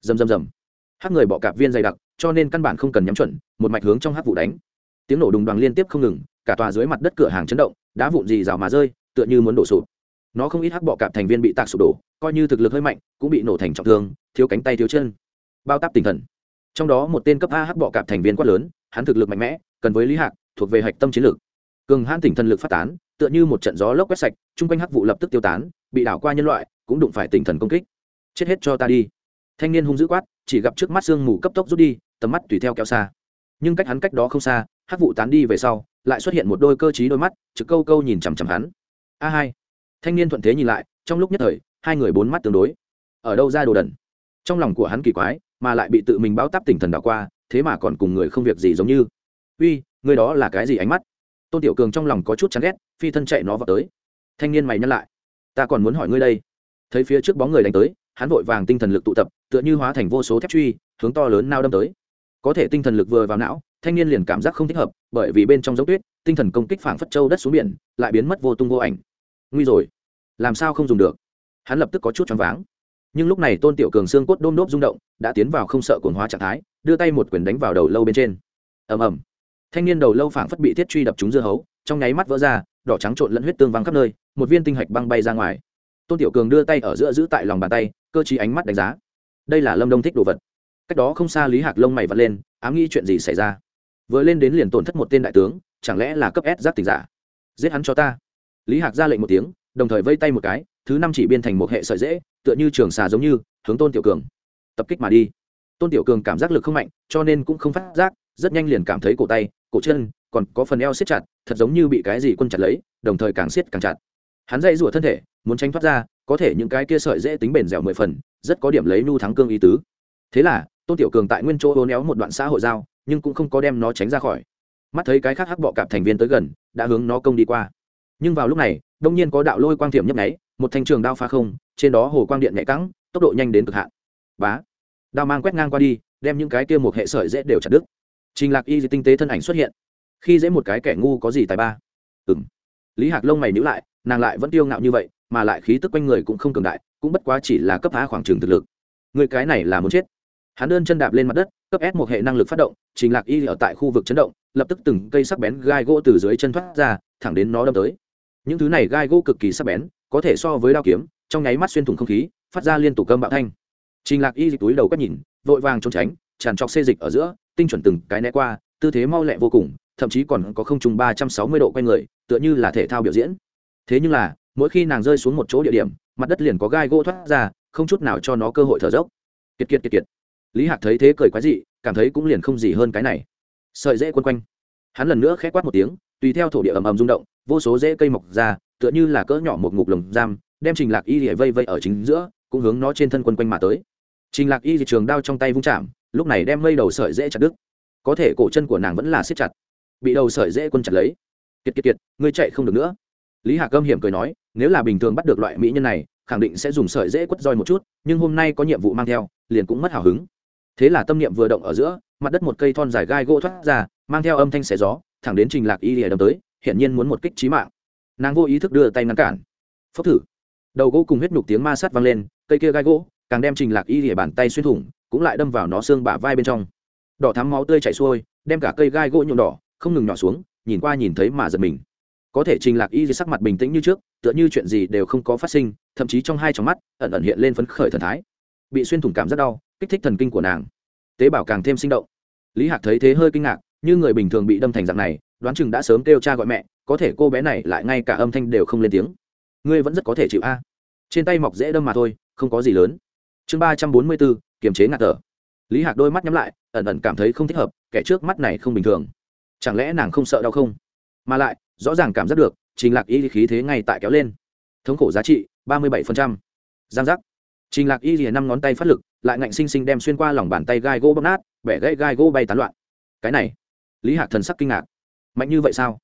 Rầm rầm rầm. Hắc người bọ cạp viên dày đặc, cho nên căn bản không cần nhắm chuẩn, một mạch hướng trong hắc vụ đánh. Tiếng nổ đùng đoàn liên tiếp không ngừng, cả tòa dưới mặt đất cửa hàng chấn động đá vụn gì rào mà rơi, tựa như muốn đổ sụp. Nó không ít hắc bọ cạp thành viên bị tạc sụp đổ, coi như thực lực hơi mạnh, cũng bị nổ thành trọng thương, thiếu cánh tay thiếu chân. Bao táp tinh thần. Trong đó một tên cấp a hắc bọ cạp thành viên quát lớn, hắn thực lực mạnh mẽ, cần với lý hạc, thuộc về hạch tâm chiến lược. Cường hãn tỉnh thần lực phát tán, tựa như một trận gió lốc quét sạch, chung quanh hắc vụ lập tức tiêu tán, bị đảo qua nhân loại, cũng đụng phải tỉnh thần công kích. Chết hết cho ta đi. Thanh niên hung dữ quát, chỉ gặp trước mắt sương mù cấp tốc rút đi, tầm mắt tùy theo kéo xa. Nhưng cách hắn cách đó không xa, hắc vụ tán đi về sau lại xuất hiện một đôi cơ t đôi mắt, trực câu câu nhìn chằm chằm hắn. A hai. Thanh niên thuận thế nhìn lại, trong lúc nhất thời, hai người bốn mắt tương đối. Ở đâu ra đồ đần? Trong lòng của hắn kỳ quái, mà lại bị tự mình bao tắp tỉnh thần đảo qua, thế mà còn cùng người không việc gì giống như. Uy, người đó là cái gì ánh mắt? Tôn tiểu cường trong lòng có chút chán ghét, phi thân chạy nó vào tới. Thanh niên mày nhắc lại. Ta còn muốn hỏi ngươi đây. Thấy phía trước bóng người đánh tới, hắn vội vàng tinh thần lực tụ tập, tựa như hóa thành vô số thép truy, hướng to lớn nao đâm tới. Có thể tinh thần lực vừa vào não thanh niên liền cảm giác không thích hợp, bởi vì bên trong giống tuyết, tinh thần công kích phảng phất châu đất xuống biển, lại biến mất vô tung vô ảnh. Nguy rồi, làm sao không dùng được? Hắn lập tức có chút choáng váng. Nhưng lúc này tôn tiểu cường xương cốt đôm đốp rung động, đã tiến vào không sợ cuồng hóa trạng thái, đưa tay một quyền đánh vào đầu lâu bên trên. Ầm ầm. Thanh niên đầu lâu phảng phất bị thiết truy đập trúng dưa hấu, trong nháy mắt vỡ ra, đỏ trắng trộn lẫn huyết tương văng khắp nơi, một viên tinh hạch băng bay ra ngoài. Tôn tiểu cường đưa tay ở giữa giữ tại lòng bàn tay, cơ chí ánh mắt đánh giá. Đây là lâm đông thích đồ vật. Cách đó không xa lý hạc lông mày vật lên, ám nghĩ chuyện gì xảy ra vừa lên đến liền tổn thất một tên đại tướng, chẳng lẽ là cấp s giáp tình giả? Giết hắn cho ta. Lý hạc ra lệnh một tiếng, đồng thời vây tay một cái, thứ năm chỉ biên thành một hệ sợi dễ tựa như trường xà giống như, hướng tôn tiểu cường. Tập kích mà đi. Tôn tiểu cường cảm giác lực không mạnh, cho nên cũng không phát giác, rất nhanh liền cảm thấy cổ tay, cổ chân, còn có phần eo siết chặt, thật giống như bị cái gì quân chặt lấy, đồng thời càng siết càng chặt. Hắn dây rủa thân thể, muốn tránh thoát ra, có thể những cái kia sợi dễ tính bền dẻo mười phần, rất có điểm lấy nu thắng cương ý tứ. Thế là, tôn tiểu cường tại nguyên chỗ hố néo một đoạn xã hội giao nhưng cũng không có đem nó tránh ra khỏi. Mắt thấy cái khác hắc bọ cạp thành viên tới gần đã hướng nó công đi qua. Nhưng vào lúc này đông nhiên có đạo lôi quang thiểm nhấp nháy một thanh trường đao pha không trên đó hồ quang điện nhạy cẳng tốc độ nhanh đến cực hạn. Bá! Đao mang quét ngang qua đi đem những cái kia một hệ sợi dễ đều chặt đứt. Trình lạc y tinh tế thân ảnh xuất hiện. Khi dễ một cái kẻ ngu có gì tài ba? Ừm, lý hạc lông mày nhữ lại nàng lại vẫn tiêu ngạo như vậy mà lại khí tức quanh người cũng không cường đại cũng bất quá chỉ là cấp phá khoảng trường thực lực. Người cái này là muốn chết hắn đơn chân đạp lên mặt đất, cấp s một hệ năng lực phát động, trình lạc y ở tại khu vực chấn động, lập tức từng cây sắc bén gai gỗ từ dưới chân thoát ra, thẳng đến nó đâm tới. Những thứ này gai gỗ cực kỳ sắc bén, có thể so với đao kiếm, trong nháy mắt xuyên thủng không khí, phát ra liên tục cơm bạo thanh. Trình lạc y dịch túi đầu quét nhìn, vội vàng trốn tránh, tràn trọc xê dịch ở giữa, tinh chuẩn từng cái né qua, tư thế mau lẹ vô cùng, thậm chí còn có không trùng ba trăm sáu mươi độ quanh người, tựa như là thể thao biểu diễn. Thế nhưng là, mỗi khi nàng rơi xuống một chỗ địa điểm, mặt đất liền có gai gỗ thoát ra, không chút nào cho nó cơ hội thở dốc. Kiệt kiệt kiệt kiệt lý hạc thấy thế cười quái dị, cảm thấy cũng liền không gì hơn cái này. Sợi dễ quân quanh. Hắn lần nữa khẽ quát một tiếng, tùy theo thổ địa ầm ầm rung động, vô số rễ cây mọc ra, tựa như là cỡ nhỏ một ngục lồng giam, đem trình lạc y lìa vây vây ở chính giữa, cũng hướng nó trên thân quân quanh mà tới. Trình lạc y thì trường đao trong tay vung chạm, lúc này đem mây đầu sợi dễ chặt đứt. Có thể cổ chân của nàng vẫn là siết chặt. Bị đầu sợi dễ quân chặt lấy. Kiệt kiệt kiệt, ngươi chạy không được nữa. Lý hạc âm hiểm cười nói, nếu là bình thường bắt được loại mỹ nhân này, khẳng định sẽ dùng sợi dễ quất roi một chút, nhưng hôm nay có nhiệm vụ mang theo, liền cũng mất hào hứng thế là tâm niệm vừa động ở giữa, mặt đất một cây thon dài gai gỗ thoát ra, mang theo âm thanh xẻ gió, thẳng đến trình lạc y lìa đâm tới, hiển nhiên muốn một kích trí mạng. Nàng vô ý thức đưa tay ngăn cản. Phốc thử. Đầu gỗ cùng huyết nhục tiếng ma sát vang lên, cây kia gai gỗ càng đem trình lạc y lìa bàn tay xuyên thủng, cũng lại đâm vào nó xương bả vai bên trong. Đỏ thắm máu tươi chảy xuôi, đem cả cây gai gỗ nhuộm đỏ, không ngừng nhỏ xuống, nhìn qua nhìn thấy mà giật mình. Có thể trình lạc y sắc mặt bình tĩnh như trước, tựa như chuyện gì đều không có phát sinh, thậm chí trong hai trong mắt, ẩn ẩn hiện lên phấn khởi thần thái. Bị xuyên thủng cảm rất đau kích thích thần kinh của nàng. Tế bào càng thêm sinh động. Lý hạc thấy thế hơi kinh ngạc, như người bình thường bị đâm thành dạng này, đoán chừng đã sớm kêu cha gọi mẹ, có thể cô bé này lại ngay cả âm thanh đều không lên tiếng. Ngươi vẫn rất có thể chịu a. Trên tay mọc dễ đâm mà thôi, không có gì lớn. Chương ba trăm bốn mươi bốn, kiềm chế ngạt thở. Lý hạc đôi mắt nhắm lại, ẩn ẩn cảm thấy không thích hợp, kẻ trước mắt này không bình thường. Chẳng lẽ nàng không sợ đau không? Mà lại, rõ ràng cảm giác được, trình lạc y khí thế ngay tại kéo lên. Thống khổ giá trị, ba mươi bảy giang giác. Trình lạc y rìa năm ngón tay phát lực lại ngạnh xinh xinh đem xuyên qua lòng bàn tay gai gỗ bóp nát, bẻ gãy gai gỗ bay tán loạn. Cái này, lý hạc thần sắc kinh ngạc. Mạnh như vậy sao?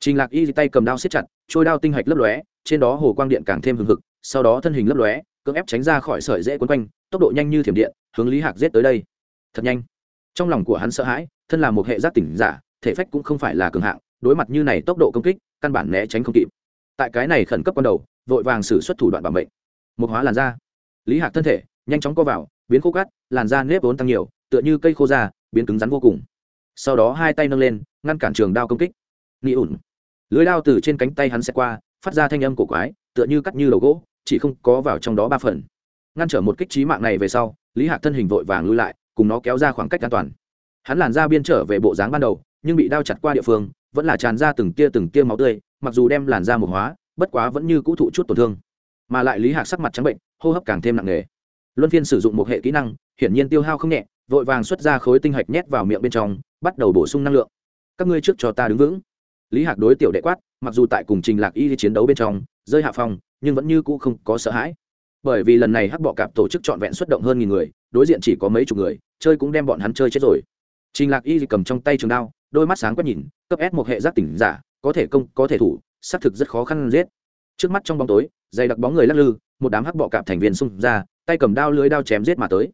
Trình lạc y tay cầm đao siết chặt, trôi đao tinh hạch lấp lóe, trên đó hồ quang điện càng thêm hừng hực, sau đó thân hình lấp lóe, cưỡng ép tránh ra khỏi sợi dễ quấn quanh, tốc độ nhanh như thiểm điện, hướng lý hạc giết tới đây. Thật nhanh. Trong lòng của hắn sợ hãi, thân là một hệ giác tỉnh giả, thể phách cũng không phải là cường hạng, đối mặt như này tốc độ công kích, căn bản né tránh không kịp. Tại cái này khẩn cấp ban đầu, vội vàng xử xuất thủ đoạn bảo mệnh. Một hóa làn da. Lý hạc thân thể nhanh chóng co vào, biến khô cát, làn da nếp vốn tăng nhiều, tựa như cây khô da, biến cứng rắn vô cùng. Sau đó hai tay nâng lên, ngăn cản trường đao công kích. Nị ủn. Lưới đao từ trên cánh tay hắn sẽ qua, phát ra thanh âm cổ quái, tựa như cắt như đầu gỗ, chỉ không có vào trong đó ba phần. Ngăn trở một kích trí mạng này về sau, lý hạc thân hình vội vàng lui lại, cùng nó kéo ra khoảng cách an toàn. Hắn làn ra biên trở về bộ dáng ban đầu, nhưng bị đao chặt qua địa phương, vẫn là tràn ra từng tia từng tia máu tươi, mặc dù đem làn da một hóa, bất quá vẫn như cũ thụ chút tổn thương. Mà lại lý hạc sắc mặt trắng bệnh, hô hấp càng thêm nặng nề luân phiên sử dụng một hệ kỹ năng, hiển nhiên tiêu hao không nhẹ, vội vàng xuất ra khối tinh hạch nhét vào miệng bên trong, bắt đầu bổ sung năng lượng. Các ngươi trước cho ta đứng vững. Lý hạc đối tiểu đệ quát, mặc dù tại cùng trình lạc y chiến đấu bên trong, rơi hạ phong, nhưng vẫn như cũ không có sợ hãi. Bởi vì lần này hắc bọ cạp tổ chức trọn vẹn xuất động hơn nghìn người, đối diện chỉ có mấy chục người, chơi cũng đem bọn hắn chơi chết rồi. Trình lạc y cầm trong tay trường đao, đôi mắt sáng quét nhìn, cấp s một hệ giác tỉnh giả, có thể công, có thể thủ, xác thực rất khó khăn giết. Trước mắt trong bóng tối, dày đặc bóng người lắc lư, một đám hắc bọ cạp thành viên xung ra tay cầm đao lưới đao chém giết mà tới.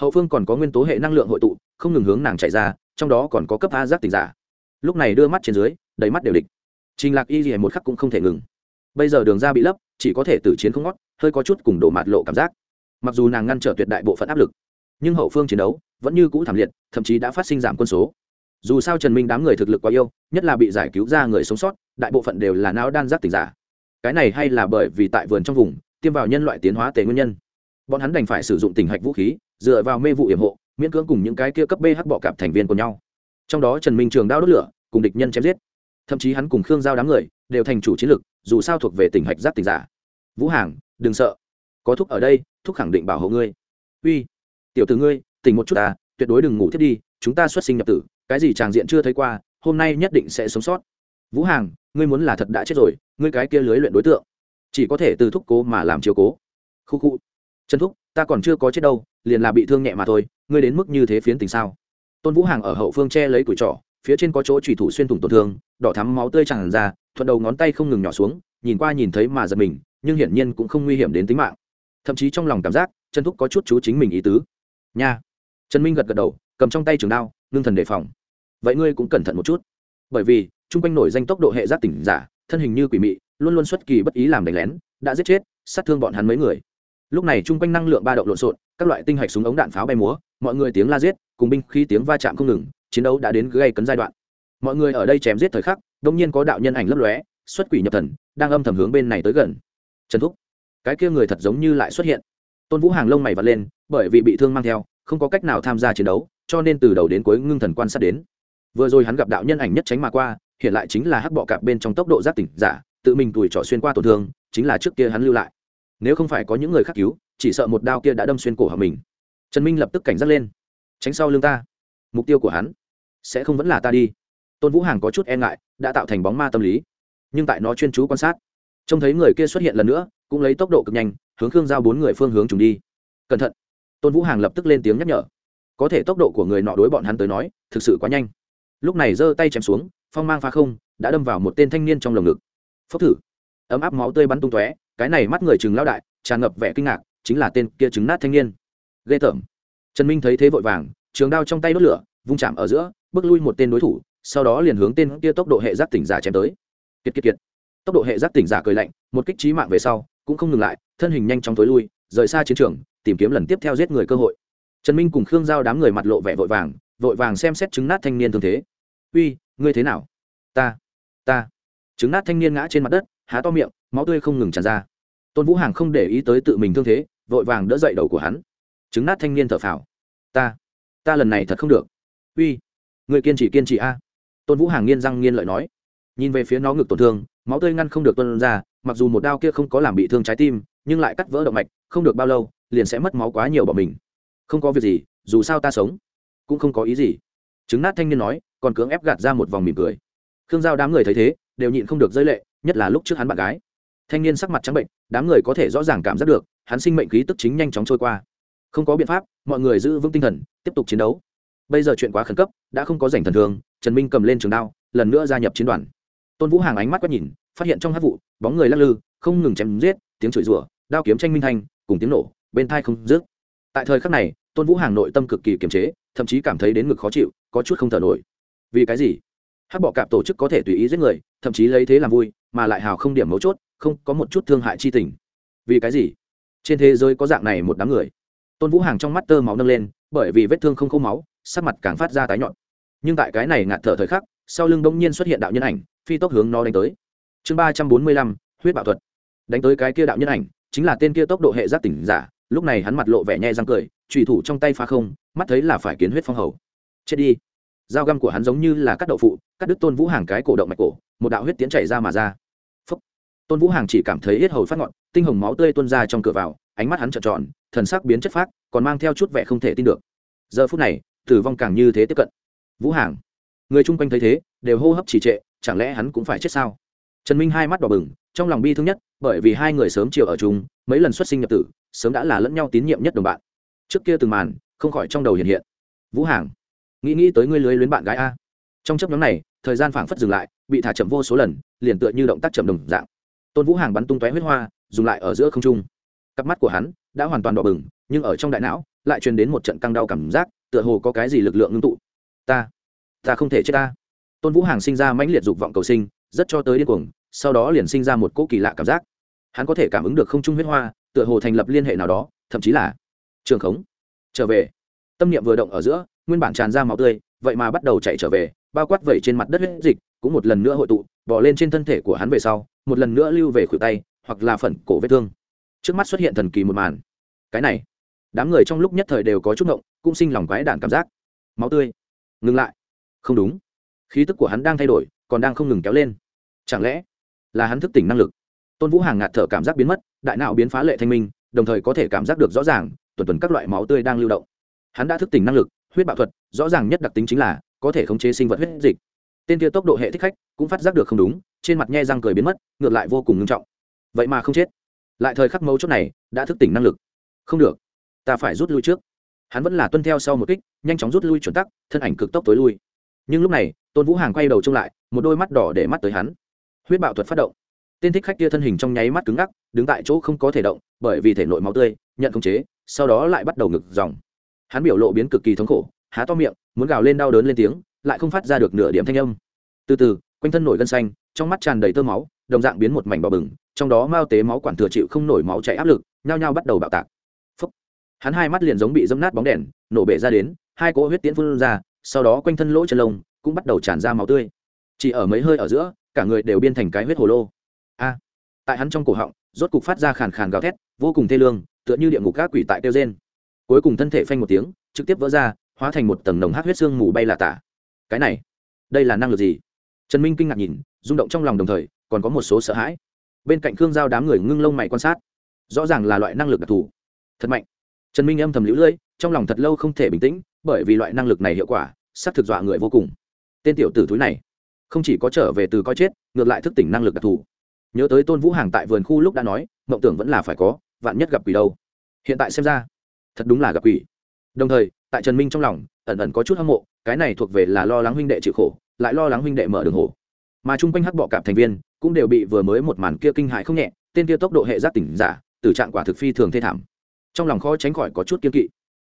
Hậu phương còn có nguyên tố hệ năng lượng hội tụ, không ngừng hướng nàng chạy ra, trong đó còn có cấp a giác tỉnh giả. Lúc này đưa mắt trên dưới, đầy mắt đều địch. Trình lạc y gì một khắc cũng không thể ngừng. Bây giờ đường ra bị lấp, chỉ có thể tử chiến không ngót, hơi có chút cùng đổ mạt lộ cảm giác. Mặc dù nàng ngăn trở tuyệt đại bộ phận áp lực, nhưng hậu phương chiến đấu vẫn như cũ thảm liệt, thậm chí đã phát sinh giảm quân số. Dù sao trần minh đám người thực lực quá yêu, nhất là bị giải cứu ra người sống sót, đại bộ phận đều là não đan giác tỉnh giả. Cái này hay là bởi vì tại vườn trong vùng, tiêm vào nhân loại tiến hóa tề nguyên nhân bọn hắn đành phải sử dụng tình hạch vũ khí, dựa vào mê vụ hiểm hộ, miễn cưỡng cùng những cái kia cấp b hắc bọ cạp thành viên của nhau. Trong đó trần minh trường đao đốt lửa, cùng địch nhân chém giết. Thậm chí hắn cùng khương giao đám người đều thành chủ chiến lực dù sao thuộc về tình hạch giáp tình giả. Vũ hàng, đừng sợ. Có thúc ở đây, thúc khẳng định bảo hộ ngươi. Uy, tiểu tử ngươi, tỉnh một chút ta, tuyệt đối đừng ngủ thiết đi, chúng ta xuất sinh nhập tử, cái gì tràng diện chưa thấy qua, hôm nay nhất định sẽ sống sót. Vũ hàng, ngươi muốn là thật đã chết rồi, ngươi cái kia lưới luyện đối tượng. Chỉ có thể từ thúc cố mà làm chiếu cố. Khu khu trần thúc, ta còn chưa có chết đâu, liền là bị thương nhẹ mà thôi, ngươi đến mức như thế phiến tình sao? Tôn vũ hàng ở hậu phương che lấy củi trọ phía trên có chỗ trùy thủ xuyên thủng tổn thương, đỏ thắm máu tươi tràn ra, thuận đầu ngón tay không ngừng nhỏ xuống, nhìn qua nhìn thấy mà giật mình, nhưng hiển nhiên cũng không nguy hiểm đến tính mạng. Thậm chí trong lòng cảm giác, trần thúc có chút chú chính mình ý tứ. Nha. Trần minh gật gật đầu, cầm trong tay trường đao, ngưng thần đề phòng. Vậy ngươi cũng cẩn thận một chút. Bởi vì, chung quanh nổi danh tốc độ hệ giác tỉnh giả, thân hình như quỷ mị, luôn luôn xuất kỳ bất ý làm đánh lén, đã giết chết, sát thương bọn hắn mấy người lúc này chung quanh năng lượng ba động lộn xộn, các loại tinh hạch súng ống đạn pháo bay múa, mọi người tiếng la giết, cùng binh khi tiếng va chạm không ngừng, chiến đấu đã đến gây cấn giai đoạn. Mọi người ở đây chém giết thời khắc đông nhiên có đạo nhân ảnh lấp lóe, xuất quỷ nhập thần, đang âm thầm hướng bên này tới gần. Trần thúc, cái kia người thật giống như lại xuất hiện. Tôn vũ hàng lông mày vật lên, bởi vì bị thương mang theo, không có cách nào tham gia chiến đấu, cho nên từ đầu đến cuối ngưng thần quan sát đến. Vừa rồi hắn gặp đạo nhân ảnh nhất tránh mà qua, hiện lại chính là hắc bọ cạp bên trong tốc độ giác tỉnh giả, tự mình tuổi trỏ xuyên qua tổn thương, chính là trước kia hắn lưu lại nếu không phải có những người khác cứu, chỉ sợ một đao kia đã đâm xuyên cổ họng mình. Trần minh lập tức cảnh giác lên. Tránh sau lưng ta. Mục tiêu của hắn sẽ không vẫn là ta đi. Tôn vũ hàng có chút e ngại, đã tạo thành bóng ma tâm lý. Nhưng tại nó chuyên chú quan sát, trông thấy người kia xuất hiện lần nữa, cũng lấy tốc độ cực nhanh, hướng khương giao bốn người phương hướng trùng đi. Cẩn thận. Tôn vũ hàng lập tức lên tiếng nhắc nhở. Có thể tốc độ của người nọ đối bọn hắn tới nói, thực sự quá nhanh. Lúc này giơ tay chém xuống, phong mang pha không, đã đâm vào một tên thanh niên trong lồng ngực. Phốc thử. Ấm áp máu tươi bắn tung tóe cái này mắt người chừng lao đại, tràn ngập vẻ kinh ngạc, chính là tên kia trứng nát thanh niên. Ghê tởm. Trần minh thấy thế vội vàng, trường đao trong tay đốt lửa, vung chạm ở giữa, bước lui một tên đối thủ, sau đó liền hướng tên kia tốc độ hệ giác tỉnh giả chém tới. Kiệt kiệt kiệt. Tốc độ hệ giác tỉnh giả cười lạnh, một kích trí mạng về sau, cũng không ngừng lại, thân hình nhanh chóng tối lui, rời xa chiến trường, tìm kiếm lần tiếp theo giết người cơ hội. Trần minh cùng khương giao đám người mặt lộ vẻ vội vàng vội vàng xem xét chứng nát thanh niên thương thế. Uy, ngươi thế nào? Ta ta. Chứng nát thanh niên ngã trên mặt đất, há to miệng máu tươi không ngừng tràn ra. Tôn vũ hàng không để ý tới tự mình thương thế, vội vàng đỡ dậy đầu của hắn. Chứng nát thanh niên thở phào. Ta ta lần này thật không được. Uy, người kiên trì kiên trì a. Tôn vũ hàng nghiên răng nghiên lợi nói. Nhìn về phía nó ngực tổn thương, máu tươi ngăn không được tuân ra, mặc dù một đao kia không có làm bị thương trái tim, nhưng lại cắt vỡ động mạch, không được bao lâu, liền sẽ mất máu quá nhiều bỏ mình. Không có việc gì, dù sao ta sống, cũng không có ý gì. Chứng nát thanh niên nói, còn cưỡng ép gạt ra một vòng mỉm cười. Khương giao đám người thấy thế, đều nhịn không được rơi lệ, nhất là lúc trước hắn bạn gái thanh niên sắc mặt trắng bệnh, đám người có thể rõ ràng cảm giác được, hắn sinh mệnh khí tức chính nhanh chóng trôi qua. Không có biện pháp, mọi người giữ vững tinh thần, tiếp tục chiến đấu. Bây giờ chuyện quá khẩn cấp, đã không có giành thần thường, trần minh cầm lên trường đao, lần nữa gia nhập chiến đoàn. Tôn vũ hàng ánh mắt quét nhìn, phát hiện trong hát vụ, bóng người lắc lư, không ngừng chém giết, tiếng chửi rủa, đao kiếm tranh minh thanh cùng tiếng nổ, bên thai không dứt. Tại thời khắc này, tôn vũ hàng nội tâm cực kỳ kiềm chế, thậm chí cảm thấy đến ngực khó chịu, có chút không thở nổi. Vì cái gì? Hát bọ cạp tổ chức có thể tùy ý giết người, thậm chí lấy thế làm vui, mà lại hào không điểm mấu chốt không có một chút thương hại chi tình. Vì cái gì? Trên thế giới có dạng này một đám người. Tôn vũ hàng trong mắt tơ máu nâng lên, bởi vì vết thương không khô máu, sắc mặt càng phát ra tái nhọn nhưng tại cái này ngạt thở thời khắc, sau lưng đông nhiên xuất hiện đạo nhân ảnh, phi tốc hướng nó đánh tới. Chương ba trăm bốn mươi lăm, huyết bạo thuật. Đánh tới cái kia đạo nhân ảnh, chính là tên kia tốc độ hệ giác tỉnh giả, lúc này hắn mặt lộ vẻ nhẹ răng cười trùy thủ trong tay phá không, mắt thấy là phải kiến huyết phong hầu. Chết đi. Dao găm của hắn giống như là cắt đậu phụ, cắt đứt tôn vũ hàng cái cổ động mạch cổ, một đạo huyết tiến chảy ra mà ra tôn vũ hàng chỉ cảm thấy hết hầu phát ngọn, tinh hồng máu tươi tuôn ra trong cửa vào, ánh mắt hắn trợn tròn, thần sắc biến chất phác, còn mang theo chút vẻ không thể tin được. Giờ phút này, tử vong càng như thế tiếp cận. Vũ hàng, người chung quanh thấy thế, đều hô hấp trì trệ, chẳng lẽ hắn cũng phải chết sao? Trần minh hai mắt đỏ bừng, trong lòng bi thương nhất, bởi vì hai người sớm chiều ở chung, mấy lần xuất sinh nhập tử, sớm đã là lẫn nhau tín nhiệm nhất đồng bạn. Trước kia từng màn, không khỏi trong đầu hiện hiện. Vũ hàng, nghĩ nghĩ tới ngươi lưới luyến bạn gái a. Trong chấp nhóm này, thời gian phảng phất dừng lại, bị thả chậm vô số lần, liền tựa như động tác chậm đồng dạng tôn vũ hàng bắn tung tóe huyết hoa dùng lại ở giữa không trung cặp mắt của hắn đã hoàn toàn đỏ bừng nhưng ở trong đại não lại truyền đến một trận căng đau cảm giác tựa hồ có cái gì lực lượng ngưng tụ ta ta không thể chết ta tôn vũ hàng sinh ra mãnh liệt dục vọng cầu sinh rất cho tới điên cuồng sau đó liền sinh ra một cỗ kỳ lạ cảm giác hắn có thể cảm ứng được không trung huyết hoa tựa hồ thành lập liên hệ nào đó thậm chí là trường khống trở về tâm niệm vừa động ở giữa nguyên bản tràn ra máu tươi vậy mà bắt đầu chạy trở về bao quát vẩy trên mặt đất huyết dịch, cũng một lần nữa hội tụ bỏ lên trên thân thể của hắn về sau, một lần nữa lưu về khuỷu tay, hoặc là phần cổ vết thương. Trước mắt xuất hiện thần kỳ một màn. Cái này, đám người trong lúc nhất thời đều có chút ngộng, cũng sinh lòng quái đản cảm giác. Máu tươi. Ngừng lại. Không đúng. Khí tức của hắn đang thay đổi, còn đang không ngừng kéo lên. Chẳng lẽ là hắn thức tỉnh năng lực? Tôn vũ hàng ngạt thở cảm giác biến mất, đại não biến phá lệ thanh minh, đồng thời có thể cảm giác được rõ ràng, tuần tuần các loại máu tươi đang lưu động. Hắn đã thức tỉnh năng lực, huyết bạo thuật, rõ ràng nhất đặc tính chính là có thể khống chế sinh vật huyết dịch. Tên kia tốc độ hệ thích khách cũng phát giác được không đúng, trên mặt nhe răng cười biến mất, ngược lại vô cùng nghiêm trọng. Vậy mà không chết. Lại thời khắc mấu chốt này, đã thức tỉnh năng lực. Không được, ta phải rút lui trước. Hắn vẫn là tuân theo sau một kích, nhanh chóng rút lui chuẩn tắc, thân ảnh cực tốc tối lui. Nhưng lúc này, tôn vũ hàng quay đầu trông lại, một đôi mắt đỏ để mắt tới hắn. Huyết bạo thuật phát động. Tên thích khách kia thân hình trong nháy mắt cứng ngắc, đứng tại chỗ không có thể động, bởi vì thể nội máu tươi, nhận khống chế, sau đó lại bắt đầu ngực dòng. Hắn biểu lộ biến cực kỳ thống khổ há to miệng, muốn gào lên đau đớn lên tiếng, lại không phát ra được nửa điểm thanh âm. Từ từ, quanh thân nổi gân xanh, trong mắt tràn đầy tơ máu, đồng dạng biến một mảnh bò bừng, trong đó mao tế máu quản thừa chịu không nổi máu chảy áp lực, nhao nhao bắt đầu bạo tạc. Phúc. hắn hai mắt liền giống bị dâm nát bóng đèn, nổ bể ra đến, hai cỗ huyết tiễn phun ra, sau đó quanh thân lỗ chân lông cũng bắt đầu tràn ra máu tươi. Chỉ ở mấy hơi ở giữa, cả người đều biên thành cái huyết hồ lô. A. Tại hắn trong cổ họng, rốt cục phát ra khàn khàn gào thét, vô cùng thê lương, tựa như địa ngục các quỷ tại kêu gen cuối cùng thân thể phanh một tiếng, trực tiếp vỡ ra hóa thành một tầng nồng hát huyết xương mù bay là tả. Cái này, đây là năng lực gì? Trần minh kinh ngạc nhìn, rung động trong lòng đồng thời, còn có một số sợ hãi. Bên cạnh khương giao đám người ngưng lông mày quan sát. Rõ ràng là loại năng lực đặc thù. Thật mạnh. Trần minh âm thầm lũ lưỡi, trong lòng thật lâu không thể bình tĩnh, bởi vì loại năng lực này hiệu quả sắp thực dọa người vô cùng. Tên tiểu tử thúi này, không chỉ có trở về từ coi chết, ngược lại thức tỉnh năng lực đặc thù. Nhớ tới tôn vũ hàng tại vườn khu lúc đã nói, mộng tưởng vẫn là phải có, vạn nhất gặp quỷ đâu. Hiện tại xem ra, thật đúng là gặp quỷ. Đồng thời tại trần minh trong lòng, ẩn ẩn có chút hâm mộ, cái này thuộc về là lo lắng huynh đệ chịu khổ, lại lo lắng huynh đệ mở đường hổ. Mà chung quanh hắc bọ cạp thành viên, cũng đều bị vừa mới một màn kia kinh hại không nhẹ, tên kia tốc độ hệ giác tỉnh giả, tử trạng quả thực phi thường thê thảm. Trong lòng khó tránh khỏi có chút kiên kỵ.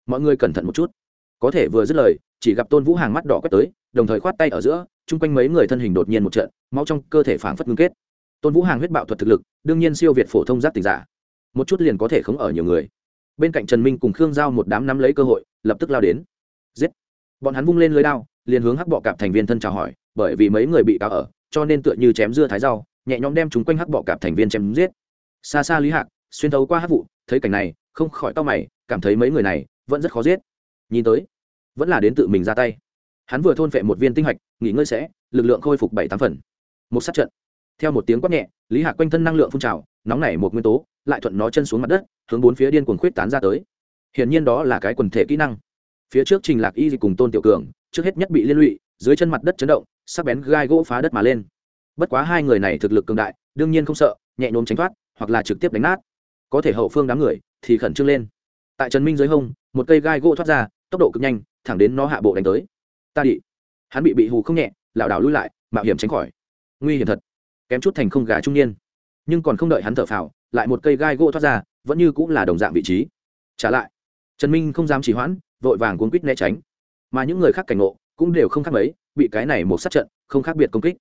Mọi người cẩn thận một chút. Có thể vừa dứt lời, chỉ gặp tôn vũ hàng mắt đỏ quét tới, đồng thời khoát tay ở giữa, chung quanh mấy người thân hình đột nhiên một trận, máu trong cơ thể phảng phất ngưng kết. Tôn vũ hàng huyết bạo thuật thực lực, đương nhiên siêu việt phổ thông giác tỉnh giả. Một chút liền có thể khống ở nhiều người bên cạnh trần minh cùng khương giao một đám nắm lấy cơ hội, lập tức lao đến. Giết. Bọn hắn vung lên lưới đao, liền hướng hắc bọ cạp thành viên thân chào hỏi, bởi vì mấy người bị cáo ở, cho nên tựa như chém dưa thái rau, nhẹ nhõm đem chúng quanh hắc bọ cạp thành viên chém giết. Xa xa lý hạc, xuyên thấu qua hắc vụ, thấy cảnh này, không khỏi tao mày, cảm thấy mấy người này vẫn rất khó giết. Nhìn tới, vẫn là đến tự mình ra tay. Hắn vừa thôn phệ một viên tinh hạch, nghỉ ngơi sẽ, lực lượng khôi phục bảy tám phần. Một sát trận. Theo một tiếng quát nhẹ, lý hạc quanh thân năng lượng phun trào, nóng nảy một nguyên tố lại thuận nó chân xuống mặt đất, hướng bốn phía điên cuồng khuyết tán ra tới. Hiển nhiên đó là cái quần thể kỹ năng. Phía trước trình lạc y cùng tôn tiểu cường, trước hết nhất bị liên lụy, dưới chân mặt đất chấn động, sắc bén gai gỗ phá đất mà lên. Bất quá hai người này thực lực cường đại, đương nhiên không sợ, nhẹ nhõm tránh thoát, hoặc là trực tiếp đánh nát. Có thể hậu phương đám người thì khẩn trương lên. Tại trần minh dưới hông, một cây gai gỗ thoát ra, tốc độ cực nhanh, thẳng đến nó hạ bộ đánh tới. Ta đi. Hắn bị bị hù không nhẹ, lảo đảo lui lại, mạo hiểm tránh khỏi. Nguy hiểm thật. Kém chút thành không gà trung niên. Nhưng còn không đợi hắn thở phào lại một cây gai gỗ thoát ra, vẫn như cũng là đồng dạng vị trí. Trả lại, trần minh không dám chỉ hoãn, vội vàng cuốn quýt né tránh. Mà những người khác cảnh ngộ cũng đều không khác mấy, bị cái này một sát trận không khác biệt công kích.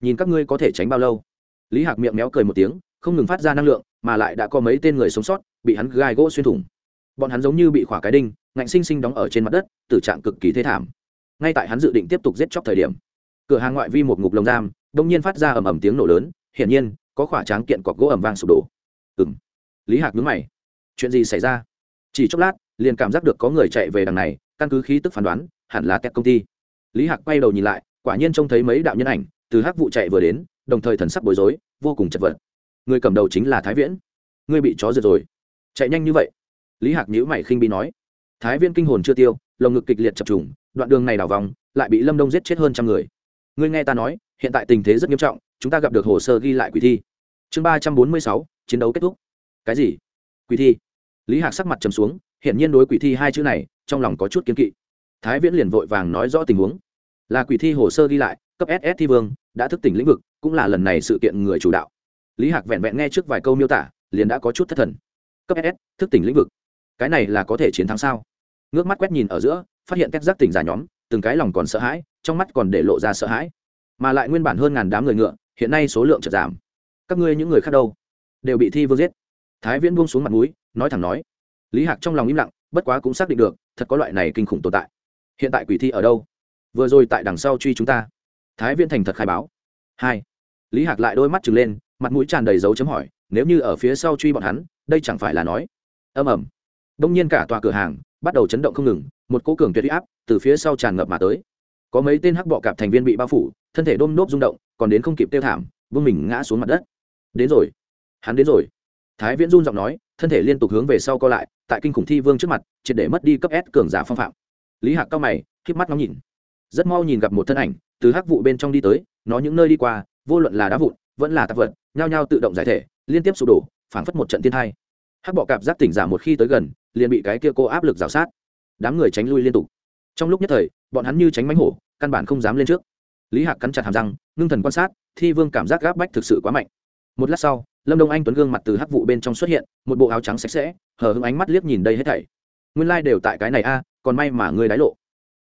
Nhìn các ngươi có thể tránh bao lâu? Lý hạc miệng méo cười một tiếng, không ngừng phát ra năng lượng, mà lại đã có mấy tên người sống sót, bị hắn gai gỗ xuyên thủng. Bọn hắn giống như bị khỏa cái đinh, ngạnh sinh sinh đóng ở trên mặt đất, tử trạng cực kỳ thế thảm. Ngay tại hắn dự định tiếp tục giết chóc thời điểm, cửa hàng ngoại vi một ngục lồng giam đông nhiên phát ra ầm ầm tiếng nổ lớn, hiển nhiên, có khỏa tráng kiện cọc gỗ ẩm vang sụp đổ ừ m lý hạc nhớ mày. Chuyện gì xảy ra? Chỉ chốc lát, liền cảm giác được có người chạy về đằng này, căn cứ khí tức phán đoán, hẳn là các công ty. Lý hạc quay đầu nhìn lại, quả nhiên trông thấy mấy đạo nhân ảnh, từ hắc vụ chạy vừa đến, đồng thời thần sắc bối rối, vô cùng chật vật. Người cầm đầu chính là thái viễn. Ngươi bị chó rượt rồi. Chạy nhanh như vậy. Lý hạc nhữ mày khinh bị nói. Thái viễn kinh hồn chưa tiêu, lồng ngực kịch liệt chập trùng, đoạn đường này đảo vòng, lại bị lâm đông giết chết hơn trăm người. Ngươi nghe ta nói, hiện tại tình thế rất nghiêm trọng, chúng ta gặp được hồ sơ ghi lại quỷ thi chương ba trăm bốn mươi sáu, chiến đấu kết thúc. Cái gì? Quỷ thi. Lý hạc sắc mặt trầm xuống hiện nhiên đối quỷ thi hai chữ này, trong lòng có chút kiến kỵ. Thái viễn liền vội vàng nói rõ tình huống. Là quỷ thi hồ sơ ghi lại, cấp ss thi vương, đã thức tỉnh lĩnh vực, cũng là lần này sự kiện người chủ đạo. Lý hạc vẹn vẹn nghe trước vài câu miêu tả, liền đã có chút thất thần. Cấp ss thức tỉnh lĩnh vực. Cái này là có thể chiến thắng sao? Ngước mắt quét nhìn ở giữa, phát hiện các giác tỉnh giả nhóm, từng cái lòng còn sợ hãi, trong mắt còn để lộ ra sợ hãi. Mà lại nguyên bản hơn ngàn đám người ngựa, hiện nay số lượng chợt giảm các ngươi những người khác đâu? Đều bị thi vương giết. Thái viễn buông xuống mặt mũi, nói thẳng nói. Lý hạc trong lòng im lặng, bất quá cũng xác định được, thật có loại này kinh khủng tồn tại. Hiện tại quỷ thi ở đâu? Vừa rồi tại đằng sau truy chúng ta. Thái viễn thành thật khai báo. Hai. Lý hạc lại đôi mắt trừng lên, mặt mũi tràn đầy dấu chấm hỏi, nếu như ở phía sau truy bọn hắn, đây chẳng phải là nói? Âm ẩm đông nhiên cả tòa cửa hàng bắt đầu chấn động không ngừng, một cỗ cường tuyệt áp từ phía sau tràn ngập mà tới. Có mấy tên hắc bọ cạp thành viên bị bao phủ, thân thể đôm nốt rung động, còn đến không kịp tiêu thảm vương mình ngã xuống mặt đất đến rồi. Hắn đến rồi. Thái viễn run giọng nói, thân thể liên tục hướng về sau co lại, tại kinh khủng thi vương trước mặt, triệt để mất đi cấp s cường giả phong phạm. Lý hạc cao mày k mắt ngóng nhìn. Rất mau nhìn gặp một thân ảnh, từ hắc vụ bên trong đi tới, nó những nơi đi qua, vô luận là đá vụn, vẫn là tạp vật, nhao nhao tự động giải thể, liên tiếp sụp đổ, phảng phất một trận thiên thai hắc bọ cạp giác tỉnh giả một khi tới gần, liền bị cái kia cô áp lực rào sát. Đám người tránh lui liên tục. Trong lúc nhất thời, bọn hắn như tránh mánh hổ, căn bản không dám lên trước. Lý hạc cắn chặt hàm răng, ngưng thần quan sát, thi vương cảm giác gáp bách thực sự quá mạnh một lát sau, lâm đông anh tuấn gương mặt từ hắc vụ bên trong xuất hiện, một bộ áo trắng sạch sẽ, hờ hững ánh mắt liếc nhìn đây hết thảy. Nguyên lai、like、đều tại cái này a, còn may mà ngươi đái lộ.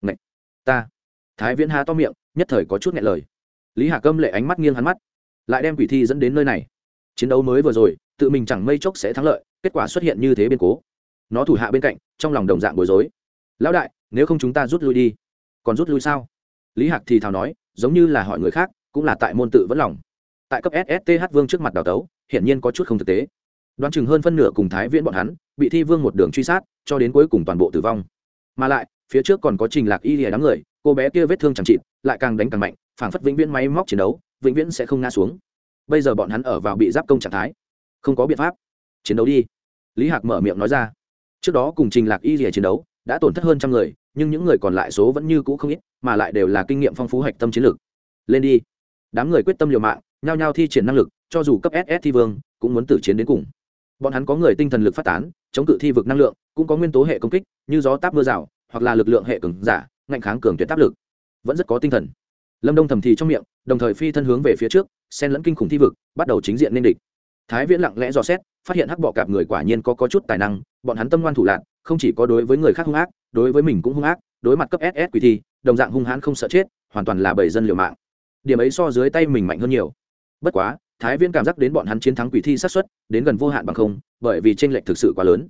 Ngậy! ta. Thái viễn há to miệng, nhất thời có chút ngại lời. Lý hà câm lệ ánh mắt nghiêng hắn mắt, lại đem quỷ thi dẫn đến nơi này. Chiến đấu mới vừa rồi, tự mình chẳng mây chốc sẽ thắng lợi, kết quả xuất hiện như thế biên cố. Nó thủ hạ bên cạnh, trong lòng đồng dạng bối rối. Lão đại, nếu không chúng ta rút lui đi. Còn rút lui sao? Lý hạc thì thào nói, giống như là hỏi người khác, cũng là tại môn tự vẫn lòng tại cấp sst vương trước mặt đào tấu, hiển nhiên có chút không thực tế. Đoán chừng hơn phân nửa cùng thái viễn bọn hắn, bị thi vương một đường truy sát, cho đến cuối cùng toàn bộ tử vong. Mà lại, phía trước còn có trình lạc y lìa đám người, cô bé kia vết thương chẳng chịt, lại càng đánh càng mạnh, phảng phất vĩnh viễn máy móc chiến đấu, vĩnh viễn sẽ không ngã xuống. Bây giờ bọn hắn ở vào bị giáp công trạng thái. Không có biện pháp. Chiến đấu đi. Lý hạc mở miệng nói ra. Trước đó cùng trình lạc y lìa chiến đấu, đã tổn thất hơn trăm người, nhưng những người còn lại số vẫn như cũ không ít, mà lại đều là kinh nghiệm phong phú hạch tâm chiến lược. Lên đi. Đám người quyết tâm liều mạng nhao nhao thi triển năng lực cho dù cấp ss thi vương cũng muốn tử chiến đến cùng. Bọn hắn có người tinh thần lực phát tán chống cự thi vực năng lượng cũng có nguyên tố hệ công kích như gió táp mưa rào hoặc là lực lượng hệ cường giả ngạnh kháng cường tuyệt áp lực. Vẫn rất có tinh thần. Lâm đông thầm thì trong miệng đồng thời phi thân hướng về phía trước xen lẫn kinh khủng thi vực bắt đầu chính diện nên địch. Thái viễn lặng lẽ dò xét phát hiện hắc bọ cạp người quả nhiên có, có chút tài năng bọn hắn tâm ngoan thủ lạc không chỉ có đối với người khác hung ác đối với mình cũng hung ác đối mặt cấp ss quỷ thi đồng dạng hung hãn không sợ chết hoàn toàn là bầy dân liều mạng. Điểm ấy so dưới tay mình mạnh hơn nhiều bất quá, thái viễn cảm giác đến bọn hắn chiến thắng quỷ thi sát xuất đến gần vô hạn bằng không, bởi vì tranh lệch thực sự quá lớn.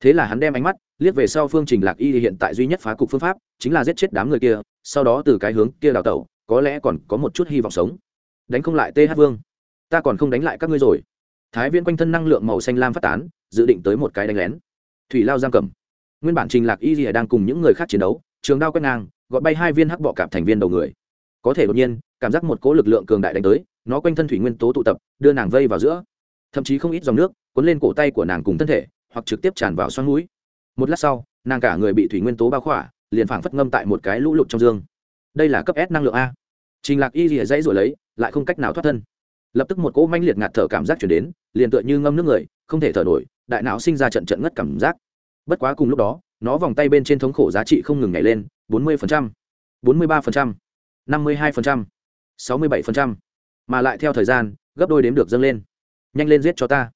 Thế là hắn đem ánh mắt liếc về sau phương trình lạc y hiện tại duy nhất phá cục phương pháp chính là giết chết đám người kia, sau đó từ cái hướng kia đào tẩu, có lẽ còn có một chút hy vọng sống. Đánh không lại th vương. Ta còn không đánh lại các ngươi rồi. Thái viễn quanh thân năng lượng màu xanh lam phát tán, dự định tới một cái đánh lén. Thủy lao giang cầm. Nguyên bản trình lạc y rìa đang cùng những người khác chiến đấu, trường đao quét ngang gọi bay hai viên hắc bọ cạp thành viên đầu người. Có thể đột nhiên, cảm giác một cỗ lực lượng cường đại đánh tới nó quanh thân thủy nguyên tố tụ tập đưa nàng vây vào giữa. Thậm chí không ít dòng nước cuốn lên cổ tay của nàng cùng thân thể hoặc trực tiếp tràn vào xoắn mũi. Một lát sau nàng cả người bị thủy nguyên tố bao khỏa liền phảng phất ngâm tại một cái lũ lụt trong dương. Đây là cấp s năng lượng a. Trình lạc y rỉa dãy rồi lấy lại không cách nào thoát thân. Lập tức một cỗ manh liệt ngạt thở cảm giác chuyển đến liền tựa như ngâm nước người không thể thở nổi đại não sinh ra trận trận ngất cảm giác. Bất quá cùng lúc đó nó vòng tay bên trên thống khổ giá trị không ngừng nhảy lên 40%, 43%, 52%, 67% mà lại theo thời gian, gấp đôi đếm được dâng lên. Nhanh lên giết cho ta.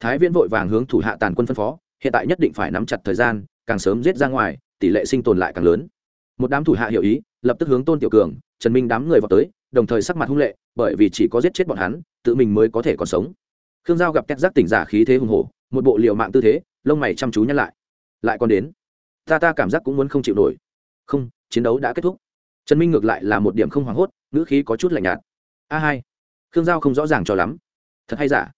Thái viễn vội vàng hướng thủ hạ tàn quân phân phó, hiện tại nhất định phải nắm chặt thời gian, càng sớm giết ra ngoài, tỷ lệ sinh tồn lại càng lớn. Một đám thủ hạ hiểu ý, lập tức hướng tôn tiểu cường, trần minh đám người vào tới, đồng thời sắc mặt hung lệ, bởi vì chỉ có giết chết bọn hắn, tự mình mới có thể còn sống. Khương giao gặp két giác tỉnh giả khí thế hùng hổ, một bộ liều mạng tư thế, lông mày chăm chú nhắc lại. Lại còn đến. Ta ta cảm giác cũng muốn không chịu nổi. Không, chiến đấu đã kết thúc. Trần minh ngược lại là một điểm không hoảng hốt, ngữ khí có chút lạnh nhạt. A hai khương giao không rõ ràng cho lắm. Thật hay giả?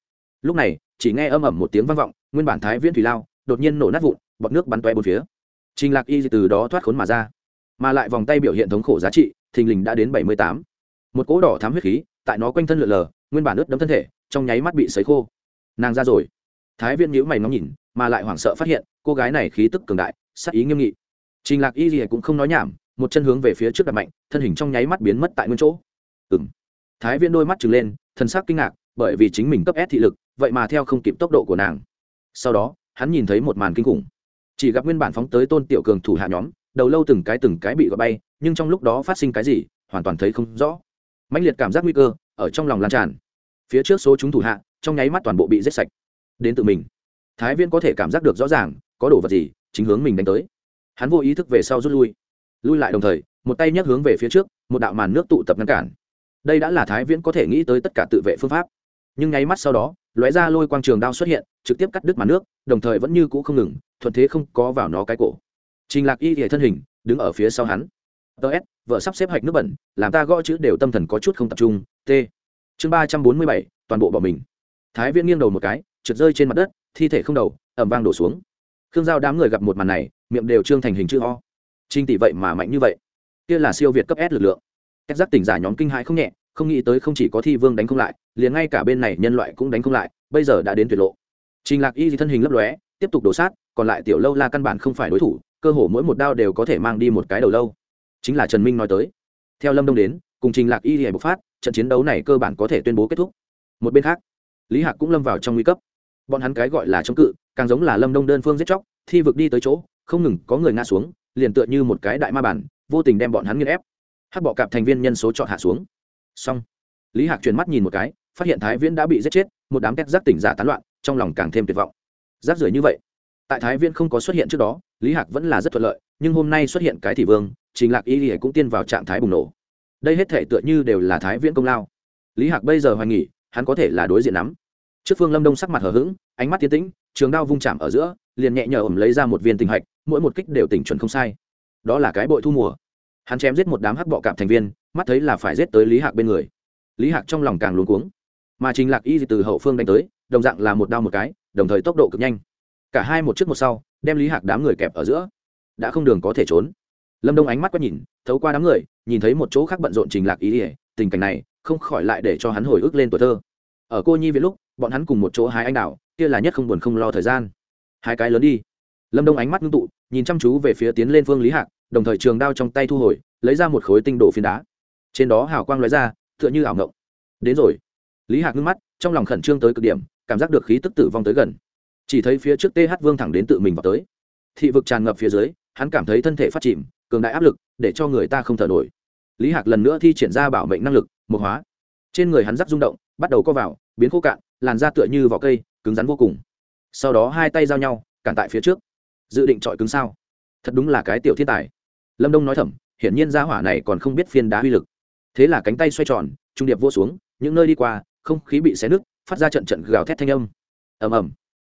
Lúc này, chỉ nghe âm ẩm một tiếng vang vọng, nguyên bản thái viễn thủy lao đột nhiên nổ nát vụn, bọt nước bắn toe bốn phía. Trình lạc y từ đó thoát khốn mà ra. Mà lại vòng tay biểu hiện thống khổ giá trị, thình lình đã đến bảy mươi tám. Một cỗ đỏ thám huyết khí, tại nó quanh thân lượn lờ, nguyên bản ướt đấm thân thể, trong nháy mắt bị sấy khô. Nàng ra rồi. Thái viên nhữ mày ngóng nhìn, mà lại hoảng sợ phát hiện, cô gái này khí tức cường đại, sắc ý nghiêm nghị. Trình lạc y gì cũng không nói nhảm, một chân hướng về phía trước đặt mạnh, thân hình trong nháy mắt biến mất tại nguyên chỗ. Ừ m thái viên đôi mắt trừng lên thân sắc kinh ngạc, bởi vì chính mình cấp ép thị lực, vậy mà theo không kịp tốc độ của nàng. Sau đó, hắn nhìn thấy một màn kinh khủng. Chỉ gặp nguyên bản phóng tới tôn tiểu cường thủ hạ nhóm, đầu lâu từng cái từng cái bị gọi bay, nhưng trong lúc đó phát sinh cái gì, hoàn toàn thấy không rõ. Mạnh liệt cảm giác nguy cơ, ở trong lòng lan tràn. Phía trước số chúng thủ hạ, trong nháy mắt toàn bộ bị giết sạch. Đến tự mình. Thái viên có thể cảm giác được rõ ràng, có đồ vật gì, chính hướng mình đánh tới. Hắn vô ý thức về sau rút lui. Lui lại đồng thời, một tay nhấc hướng về phía trước, một đạo màn nước tụ tập ngăn cản đây đã là thái viễn có thể nghĩ tới tất cả tự vệ phương pháp. Nhưng nháy mắt sau đó, lóe ra lôi quang trường đao xuất hiện, trực tiếp cắt đứt màn nước, đồng thời vẫn như cũ không ngừng, thuận thế không có vào nó cái cổ. Trình lạc y thể thân hình, đứng ở phía sau hắn. Ts vợ sắp xếp hạch nước bẩn, làm ta gõ chữ đều tâm thần có chút không tập trung. T. Chương ba trăm bốn mươi bảy, toàn bộ bỏ mình. Thái viễn nghiêng đầu một cái, trượt rơi trên mặt đất, thi thể không đầu ẩm vang đổ xuống. Khương giao đám người gặp một màn này, miệng đều trương thành hình chữ ho trinh tỷ vậy mà mạnh như vậy. Kia là siêu việt cấp s lực lượng các giác tỉnh giả nhóm kinh hãi không nhẹ, không nghĩ tới không chỉ có thi vương đánh không lại, liền ngay cả bên này nhân loại cũng đánh không lại, bây giờ đã đến tuyệt lộ. Trình lạc y thì thân hình lấp lóe, tiếp tục đổ sát, còn lại tiểu lâu la căn bản không phải đối thủ, cơ hồ mỗi một đao đều có thể mang đi một cái đầu lâu. Chính là trần minh nói tới. Theo lâm đông đến, cùng trình lạc y thì bộc phát, trận chiến đấu này cơ bản có thể tuyên bố kết thúc. Một bên khác, lý hạc cũng lâm vào trong nguy cấp. Bọn hắn cái gọi là chống cự, càng giống là lâm đông đơn phương giết chóc, thi vực đi tới chỗ, không ngừng có người ngã xuống, liền tựa như một cái đại ma bản, vô tình đem bọn hắn nghiền ép hắc bọ cạp thành viên nhân số chọn hạ xuống. Xong. Lý hạc chuyển mắt nhìn một cái, phát hiện thái viễn đã bị giết chết, một đám két giác tỉnh giả tán loạn, trong lòng càng thêm tuyệt vọng. Rác rưởi như vậy, tại thái viễn không có xuất hiện trước đó, lý hạc vẫn là rất thuận lợi, nhưng hôm nay xuất hiện cái thị vương, trình lạc y thì cũng tiên vào trạng thái bùng nổ. Đây hết thể tựa như đều là thái viễn công lao. Lý hạc bây giờ hoài nghỉ hắn có thể là đối diện lắm. trước phương lâm đông sắc mặt hờ hững, ánh mắt tiến tĩnh, trường đao vung chạm ở giữa, liền nhẹ nhở ẩm lấy ra một viên tình hạch, mỗi một kích đều tỉnh chuẩn không sai. Đó là cái bội thu mùa hắn chém giết một đám hắc bọ cạp thành viên, mắt thấy là phải giết tới lý hạc bên người. Lý hạc trong lòng càng luống cuống. Mà trình lạc y từ hậu phương đánh tới, đồng dạng là một đao một cái, đồng thời tốc độ cực nhanh. Cả hai một trước một sau, đem lý hạc đám người kẹp ở giữa. Đã không đường có thể trốn. Lâm đông ánh mắt quét nhìn, thấu qua đám người, nhìn thấy một chỗ khác bận rộn trình lạc Y tình cảnh này, không khỏi lại để cho hắn hồi ức lên tuổi thơ. Ở cô nhi viện lúc, bọn hắn cùng một chỗ hái anh đào, kia là nhất không buồn không lo thời gian. Hai cái lớn đi lâm đông ánh mắt ngưng tụ, nhìn chăm chú về phía tiến lên phương lý hạc, đồng thời trường đao trong tay thu hồi, lấy ra một khối tinh đổ phiến đá. Trên đó hào quang lóe ra, tựa như ảo ngộng. Đến rồi. Lý hạc ngưng mắt, trong lòng khẩn trương tới cực điểm, cảm giác được khí tức tử vong tới gần. Chỉ thấy phía trước th vương thẳng đến tự mình vào tới. Thị vực tràn ngập phía dưới, hắn cảm thấy thân thể phát chìm, cường đại áp lực, để cho người ta không thở nổi. Lý hạc lần nữa thi triển ra bảo mệnh năng lực mộc hóa. Trên người hắn rắc rung động, bắt đầu co vào, biến khô cạn, làn da tựa như vỏ cây, cứng rắn vô cùng. Sau đó hai tay giao nhau, cản tại phía trước dự định trọi cứng sao? Thật đúng là cái tiểu thiên tài. Lâm đông nói thầm, hiển nhiên gia hỏa này còn không biết phiên đá uy lực. Thế là cánh tay xoay tròn, trung điệp vô xuống, những nơi đi qua, không khí bị xé nứt, phát ra trận trận gào thét thanh âm. Ầm ầm.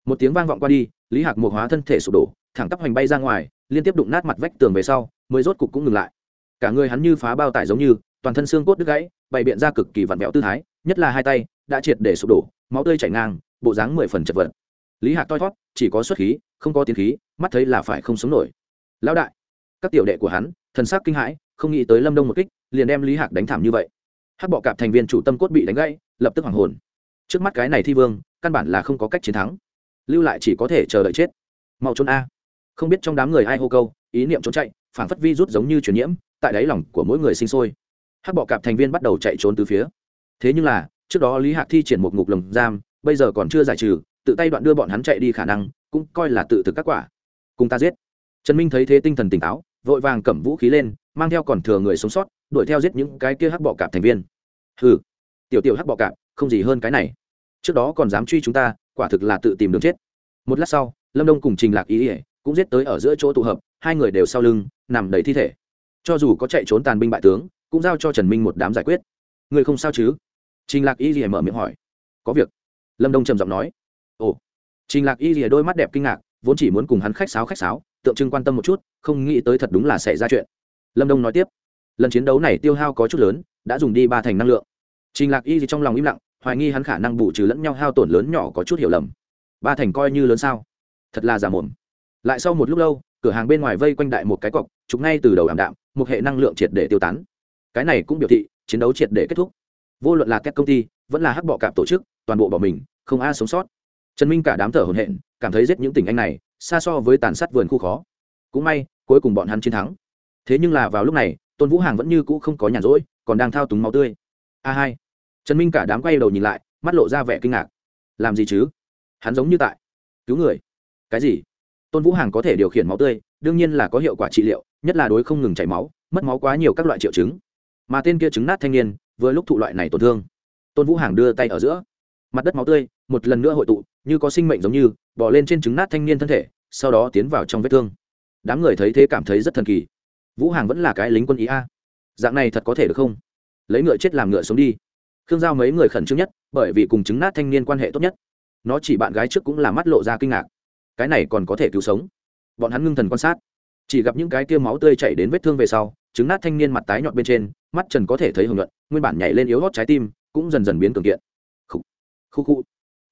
Một tiếng vang vọng qua đi, lý hạc mục hóa thân thể sụp đổ, thẳng tắp hoành bay ra ngoài, liên tiếp đụng nát mặt vách tường về sau, mới rốt cục cũng ngừng lại. Cả người hắn như phá bao tải giống như, toàn thân xương cốt đứt gãy, bày biện ra cực kỳ vặn vẹo tư thái, nhất là hai tay, đã triệt để sụp đổ, máu tươi chảy ngang, bộ dáng mười phần chật vật. Lý hạc toi thót, chỉ có xuất khí, không có tiến khí mắt thấy là phải không sống nổi. Lão đại, các tiểu đệ của hắn, thần sắc kinh hãi, không nghĩ tới lâm đông một kích, liền đem lý hạc đánh thảm như vậy. Hắc bọ cạp thành viên chủ tâm cốt bị đánh gãy, lập tức hoàng hồn. Trước mắt cái này thi vương, căn bản là không có cách chiến thắng. Lưu lại chỉ có thể chờ đợi chết. Mau trốn a. Không biết trong đám người ai hô câu, ý niệm trốn chạy phản phất vi rút giống như truyền nhiễm, tại đáy lòng của mỗi người sinh sôi. Hắc bọ cạp thành viên bắt đầu chạy trốn từ phía. Thế nhưng là, trước đó lý hạc thi triển một ngục lồng giam, bây giờ còn chưa giải trừ, tự tay đoạn đưa bọn hắn chạy đi khả năng, cũng coi là tự thực các quả cùng ta giết. Trần minh thấy thế tinh thần tỉnh táo, vội vàng cầm vũ khí lên, mang theo còn thừa người sống sót, đuổi theo giết những cái kia hắc bọ cạp thành viên. Hừ, tiểu tiểu hắc bọ cạp, không gì hơn cái này. Trước đó còn dám truy chúng ta, quả thực là tự tìm đường chết. Một lát sau, lâm đông cùng trình lạc ý ỉa cũng giết tới ở giữa chỗ tụ hợp, hai người đều sau lưng, nằm đầy thi thể. Cho dù có chạy trốn tàn binh bại tướng, cũng giao cho trần minh một đám giải quyết. Người không sao chứ? Trình lạc ý ỉa mở miệng hỏi. Có việc. Lâm đông trầm giọng nói. Ồ. Trình lạc ý ỉa đôi mắt đẹp kinh ngạc vốn chỉ muốn cùng hắn khách sáo khách sáo, tượng trưng quan tâm một chút, không nghĩ tới thật đúng là xảy ra chuyện. Lâm đông nói tiếp, lần chiến đấu này tiêu hao có chút lớn, đã dùng đi ba thành năng lượng. Trình lạc y trong lòng im lặng, hoài nghi hắn khả năng bù trừ lẫn nhau hao tổn lớn nhỏ có chút hiểu lầm. Ba thành coi như lớn sao? Thật là giả mồm. Lại sau một lúc lâu, cửa hàng bên ngoài vây quanh đại một cái cọc chúng ngay từ đầu ảm đạm, một hệ năng lượng triệt để tiêu tán. Cái này cũng biểu thị, chiến đấu triệt để kết thúc. Vô luận là các công ty, vẫn là hắc bọ cạp tổ chức, toàn bộ bỏ mình, không ai sống sót trần minh cả đám thở hổn hển, cảm thấy giết những tình anh này, xa so với tàn sát vườn khu khó. Cũng may, cuối cùng bọn hắn chiến thắng. Thế nhưng là vào lúc này, tôn vũ hàng vẫn như cũ không có nhàn rỗi, còn đang thao túng máu tươi. A hai. Trần minh cả đám quay đầu nhìn lại, mắt lộ ra vẻ kinh ngạc. Làm gì chứ? Hắn giống như tại cứu người. Cái gì? Tôn vũ hàng có thể điều khiển máu tươi, đương nhiên là có hiệu quả trị liệu, nhất là đối không ngừng chảy máu, mất máu quá nhiều các loại triệu chứng. Mà tên kia chứng nát thanh niên, vừa lúc thụ loại này tổn thương. Tôn vũ hàng đưa tay ở giữa mặt đất máu tươi, một lần nữa hội tụ, như có sinh mệnh giống như bỏ lên trên trứng nát thanh niên thân thể, sau đó tiến vào trong vết thương. Đám người thấy thế cảm thấy rất thần kỳ. Vũ hàng vẫn là cái lính quân ý a. Dạng này thật có thể được không? Lấy ngựa chết làm ngựa sống đi. Khương giao mấy người khẩn trương nhất, bởi vì cùng chứng nát thanh niên quan hệ tốt nhất. Nó chỉ bạn gái trước cũng là mắt lộ ra kinh ngạc. Cái này còn có thể cứu sống. Bọn hắn ngưng thần quan sát. Chỉ gặp những cái kia máu tươi chảy đến vết thương về sau chứng nát thanh niên mặt tái nhọn bên trên, mắt trần có thể thấy hưởng luận nguyên bản nhảy lên yếu hót trái tim, cũng dần dần biến cường kiện khu khu.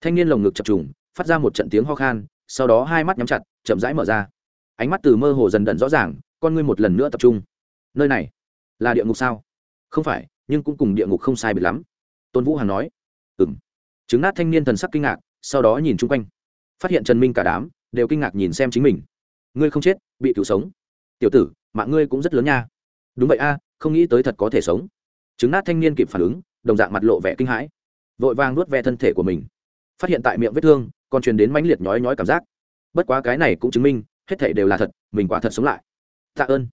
Thanh niên lồng ngực chập trùng, phát ra một trận tiếng ho khan, sau đó hai mắt nhắm chặt, chậm rãi mở ra. Ánh mắt từ mơ hồ dần đần rõ ràng, con ngươi một lần nữa tập trung. Nơi này là địa ngục sao? Không phải, nhưng cũng cùng địa ngục không sai biệt lắm. Tôn vũ hằng nói. Ừng chứng nát thanh niên thần sắc kinh ngạc, sau đó nhìn chung quanh. Phát hiện trần minh cả đám đều kinh ngạc nhìn xem chính mình. Ngươi không chết, bị cứu sống. Tiểu tử, mạng ngươi cũng rất lớn nha. Đúng vậy a, không nghĩ tới thật có thể sống. Chứng nát thanh niên kịp phản ứng, đồng dạng mặt lộ vẻ kinh hãi vội vàng nuốt ve thân thể của mình. Phát hiện tại miệng vết thương, còn truyền đến mãnh liệt nhói nhói cảm giác. Bất quá cái này cũng chứng minh, hết thảy đều là thật, mình quả thật sống lại. Tạ ơn.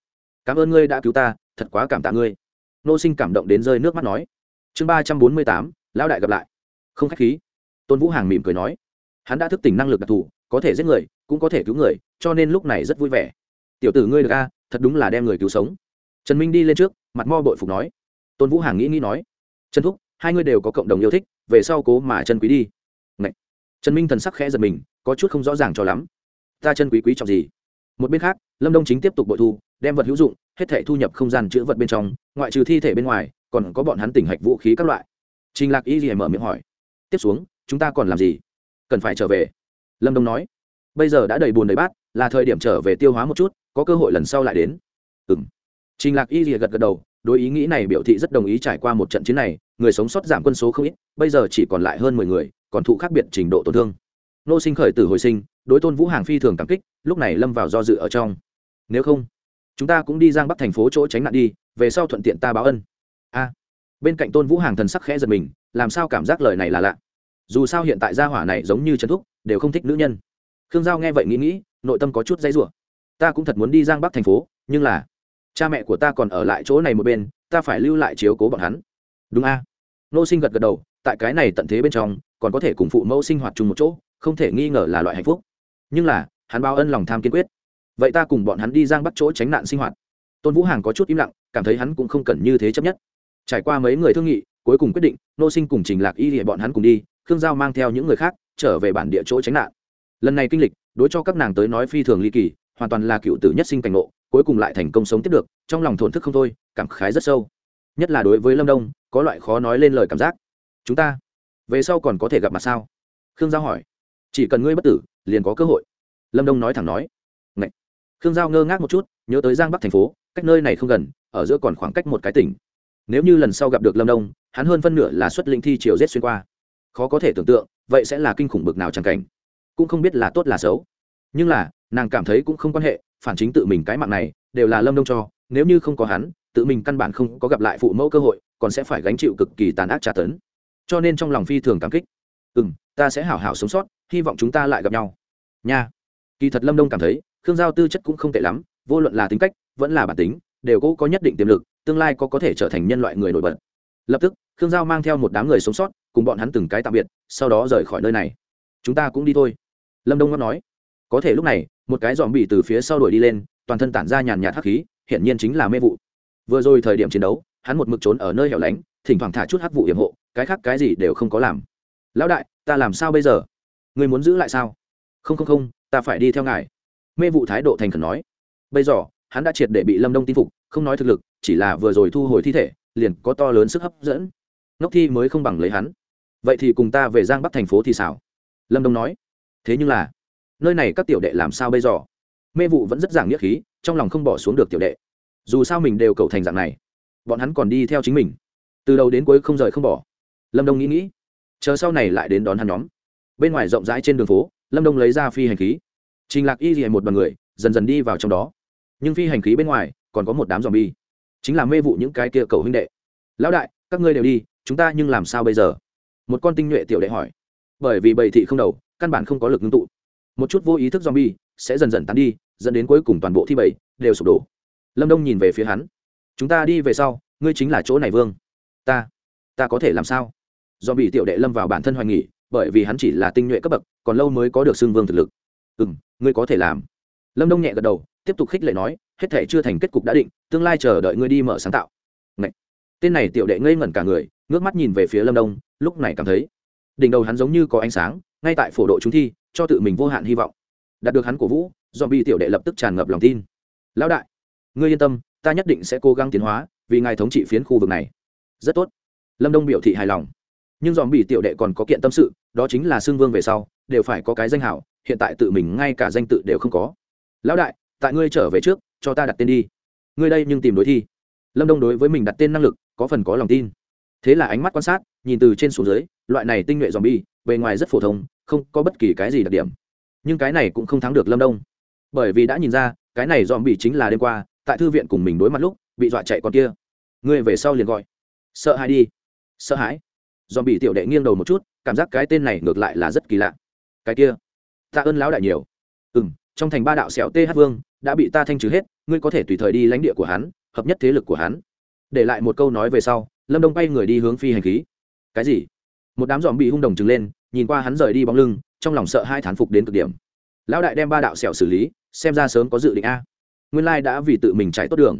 Cảm ơn ngươi đã cứu ta, thật quá cảm tạ ngươi. Nô sinh cảm động đến rơi nước mắt nói. Chương ba trăm bốn mươi tám, lão đại gặp lại. Không khách khí. Tôn vũ hàng mỉm cười nói. Hắn đã thức tỉnh năng lực đặc thù, có thể giết người, cũng có thể cứu người, cho nên lúc này rất vui vẻ. Tiểu tử ngươi được a, thật đúng là đem người cứu sống. Trần minh đi lên trước, mặt mo bội phục nói. Tôn vũ hàng nghĩ nghĩ nói. Trần thúc hai ngươi đều có cộng đồng yêu thích, về sau cố mà chân quý đi. Ngậy. trần minh thần sắc khẽ giật mình, có chút không rõ ràng cho lắm. Ta chân quý quý trọng gì? Một bên khác, lâm đông chính tiếp tục bội thu, đem vật hữu dụng, hết thể thu nhập không gian chữ vật bên trong, ngoại trừ thi thể bên ngoài, còn có bọn hắn tỉnh hạch vũ khí các loại. Trình lạc y gì mở miệng hỏi. Tiếp xuống, chúng ta còn làm gì? Cần phải trở về. Lâm đông nói. Bây giờ đã đầy bùn đầy bát, là thời điểm trở về tiêu hóa một chút, có cơ hội lần sau lại đến. Ừ m trình lạc y gì gật gật đầu, đối ý nghĩ này biểu thị rất đồng ý trải qua một trận chiến này người sống sót giảm quân số không ít, bây giờ chỉ còn lại hơn mười người, còn thụ khác biệt trình độ tổn thương. Nô sinh khởi tử hồi sinh, đối tôn vũ hàng phi thường cảm kích, lúc này lâm vào do dự ở trong. Nếu không, chúng ta cũng đi giang bắc thành phố chỗ tránh nạn đi, về sau thuận tiện ta báo ân. A. Bên cạnh tôn vũ hàng thần sắc khẽ giật mình, làm sao cảm giác lời này là lạ? Dù sao hiện tại gia hỏa này giống như trần thúc, đều không thích nữ nhân. Khương giao nghe vậy nghĩ nghĩ, nội tâm có chút dây rủa. Ta cũng thật muốn đi giang bắc thành phố, nhưng là cha mẹ của ta còn ở lại chỗ này một bên, ta phải lưu lại chiếu cố bọn hắn đúng a. Nô sinh gật gật đầu, tại cái này tận thế bên trong, còn có thể cùng phụ mẫu sinh hoạt chung một chỗ, không thể nghi ngờ là loại hạnh phúc. Nhưng là, hắn bao ân lòng tham kiên quyết. Vậy ta cùng bọn hắn đi giang bắt chỗ tránh nạn sinh hoạt. Tôn vũ hàng có chút im lặng, cảm thấy hắn cũng không cần như thế chấp nhất. Trải qua mấy người thương nghị, cuối cùng quyết định nô sinh cùng trình lạc y thì bọn hắn cùng đi, khương giao mang theo những người khác, trở về bản địa chỗ tránh nạn. Lần này kinh lịch, đối cho các nàng tới nói phi thường ly kỳ, hoàn toàn là cựu tử nhất sinh cảnh ngộ, cuối cùng lại thành công sống tiếp được, trong lòng thổn thức không thôi, cảm khái rất sâu nhất là đối với lâm đông, có loại khó nói lên lời cảm giác. Chúng ta, về sau còn có thể gặp mặt sao? Khương giao hỏi. Chỉ cần ngươi bất tử, liền có cơ hội. Lâm đông nói thẳng nói. Ngậy. khương giao ngơ ngác một chút, nhớ tới giang bắc thành phố, cách nơi này không gần, ở giữa còn khoảng cách một cái tỉnh. Nếu như lần sau gặp được lâm đông, hắn hơn phân nửa là xuất linh thi triều rét xuyên qua. Khó có thể tưởng tượng, vậy sẽ là kinh khủng bực nào chẳng cảnh. Cũng không biết là tốt là xấu. Nhưng là, nàng cảm thấy cũng không quan hệ, phản chính tự mình cái mạng này, đều là lâm đông cho, nếu như không có hắn tự mình căn bản không có gặp lại phụ mẫu cơ hội, còn sẽ phải gánh chịu cực kỳ tàn ác tra tấn. Cho nên trong lòng phi thường cảm kích. Ừ m ta sẽ hảo hảo sống sót, hy vọng chúng ta lại gặp nhau. Nha. Kỳ thật lâm đông cảm thấy, khương giao tư chất cũng không tệ lắm, vô luận là tính cách, vẫn là bản tính, đều cố có nhất định tiềm lực, tương lai có có thể trở thành nhân loại người nổi bật. Lập tức, khương giao mang theo một đám người sống sót, cùng bọn hắn từng cái tạm biệt, sau đó rời khỏi nơi này. Chúng ta cũng đi thôi. Lâm đông ngót nói. Có thể lúc này, một cái dòm bị từ phía sau đuổi đi lên, toàn thân tản ra nhàn nhạt hắc khí, hiển nhiên chính là mê vụ vừa rồi thời điểm chiến đấu, hắn một mực trốn ở nơi hẻo lánh, thỉnh thoảng thả chút hắc vụ hiểm hộ, cái khác cái gì đều không có làm. Lão đại, ta làm sao bây giờ? Người muốn giữ lại sao? Không không không, ta phải đi theo ngài. Mê vụ thái độ thành khẩn nói. Bây giờ, hắn đã triệt để bị lâm đông tin phục, không nói thực lực, chỉ là vừa rồi thu hồi thi thể, liền có to lớn sức hấp dẫn. Ngốc thi mới không bằng lấy hắn. Vậy thì cùng ta về giang bắc thành phố thì sao? Lâm đông nói. Thế nhưng là, nơi này các tiểu đệ làm sao bây giờ? Mê vụ vẫn rất giảng nghĩa khí, trong lòng không bỏ xuống được tiểu đệ dù sao mình đều cầu thành dạng này. Bọn hắn còn đi theo chính mình. Từ đầu đến cuối không rời không bỏ. Lâm đông nghĩ nghĩ, chờ sau này lại đến đón hắn nhóm. Bên ngoài rộng rãi trên đường phố, lâm đông lấy ra phi hành khí. Trình lạc y dì một bằng người, dần dần đi vào trong đó. Nhưng phi hành khí bên ngoài, còn có một đám dòm bi chính là mê vụ những cái kia cầu huynh đệ. Lão đại, các ngươi đều đi, chúng ta nhưng làm sao bây giờ? Một con tinh nhuệ tiểu đệ hỏi. Bởi vì bầy thị không đầu, căn bản không có lực ngưng tụ. Một chút vô ý thức zombie sẽ dần dần tán đi, dẫn đến cuối cùng toàn bộ thi bảy đều sụp đổ lâm đông nhìn về phía hắn chúng ta đi về sau ngươi chính là chỗ này vương ta ta có thể làm sao do bị tiểu đệ lâm vào bản thân hoài nghỉ bởi vì hắn chỉ là tinh nhuệ cấp bậc còn lâu mới có được xưng vương thực lực ừ m ngươi có thể làm lâm đông nhẹ gật đầu tiếp tục khích lệ nói hết thể chưa thành kết cục đã định tương lai chờ đợi ngươi đi mở sáng tạo Ngậy! tên này tiểu đệ ngây ngẩn cả người ngước mắt nhìn về phía lâm đông lúc này cảm thấy đỉnh đầu hắn giống như có ánh sáng ngay tại phổ độ chúng thi cho tự mình vô hạn hy vọng đạt được hắn cổ vũ do bị tiểu đệ lập tức tràn ngập lòng tin lão đại ngươi yên tâm, ta nhất định sẽ cố gắng tiến hóa, vì ngài thống trị phiến khu vực này. Rất tốt. Lâm đông biểu thị hài lòng. Nhưng dòm bị tiểu đệ còn có kiện tâm sự, đó chính là xương vương về sau, đều phải có cái danh hảo, hiện tại tự mình ngay cả danh tự đều không có. Lão đại, tại ngươi trở về trước, cho ta đặt tên đi. Ngươi đây nhưng tìm đối thi. Lâm đông đối với mình đặt tên năng lực, có phần có lòng tin. Thế là ánh mắt quan sát, nhìn từ trên xuống dưới, loại này tinh nhuệ dòm bi bề ngoài rất phổ thông, không có bất kỳ cái gì đặc điểm. Nhưng cái này cũng không thắng được lâm đông. Bởi vì đã nhìn ra, cái này dòm bị chính là đêm qua tại thư viện cùng mình đối mặt lúc, bị dọa chạy con kia. Ngươi về sau liền gọi. Sợ hãi đi. Sợ hãi. Do bị tiểu đệ nghiêng đầu một chút, cảm giác cái tên này ngược lại là rất kỳ lạ. Cái kia. Tạ ơn lão đại nhiều. Ừ m trong thành ba đạo sẹo th vương, đã bị ta thanh trừ hết, ngươi có thể tùy thời đi lãnh địa của hắn, hợp nhất thế lực của hắn. Để lại một câu nói về sau, lâm đông bay người đi hướng phi hành khí. Cái gì? Một đám dòm bị hung đồng trừng lên, nhìn qua hắn rời đi bóng lưng, trong lòng sợ hai thán phục đến cực điểm. Lão đại đem ba đạo sẹo xử lý, xem ra sớm có dự định a nguyên lai đã vì tự mình chạy tốt đường.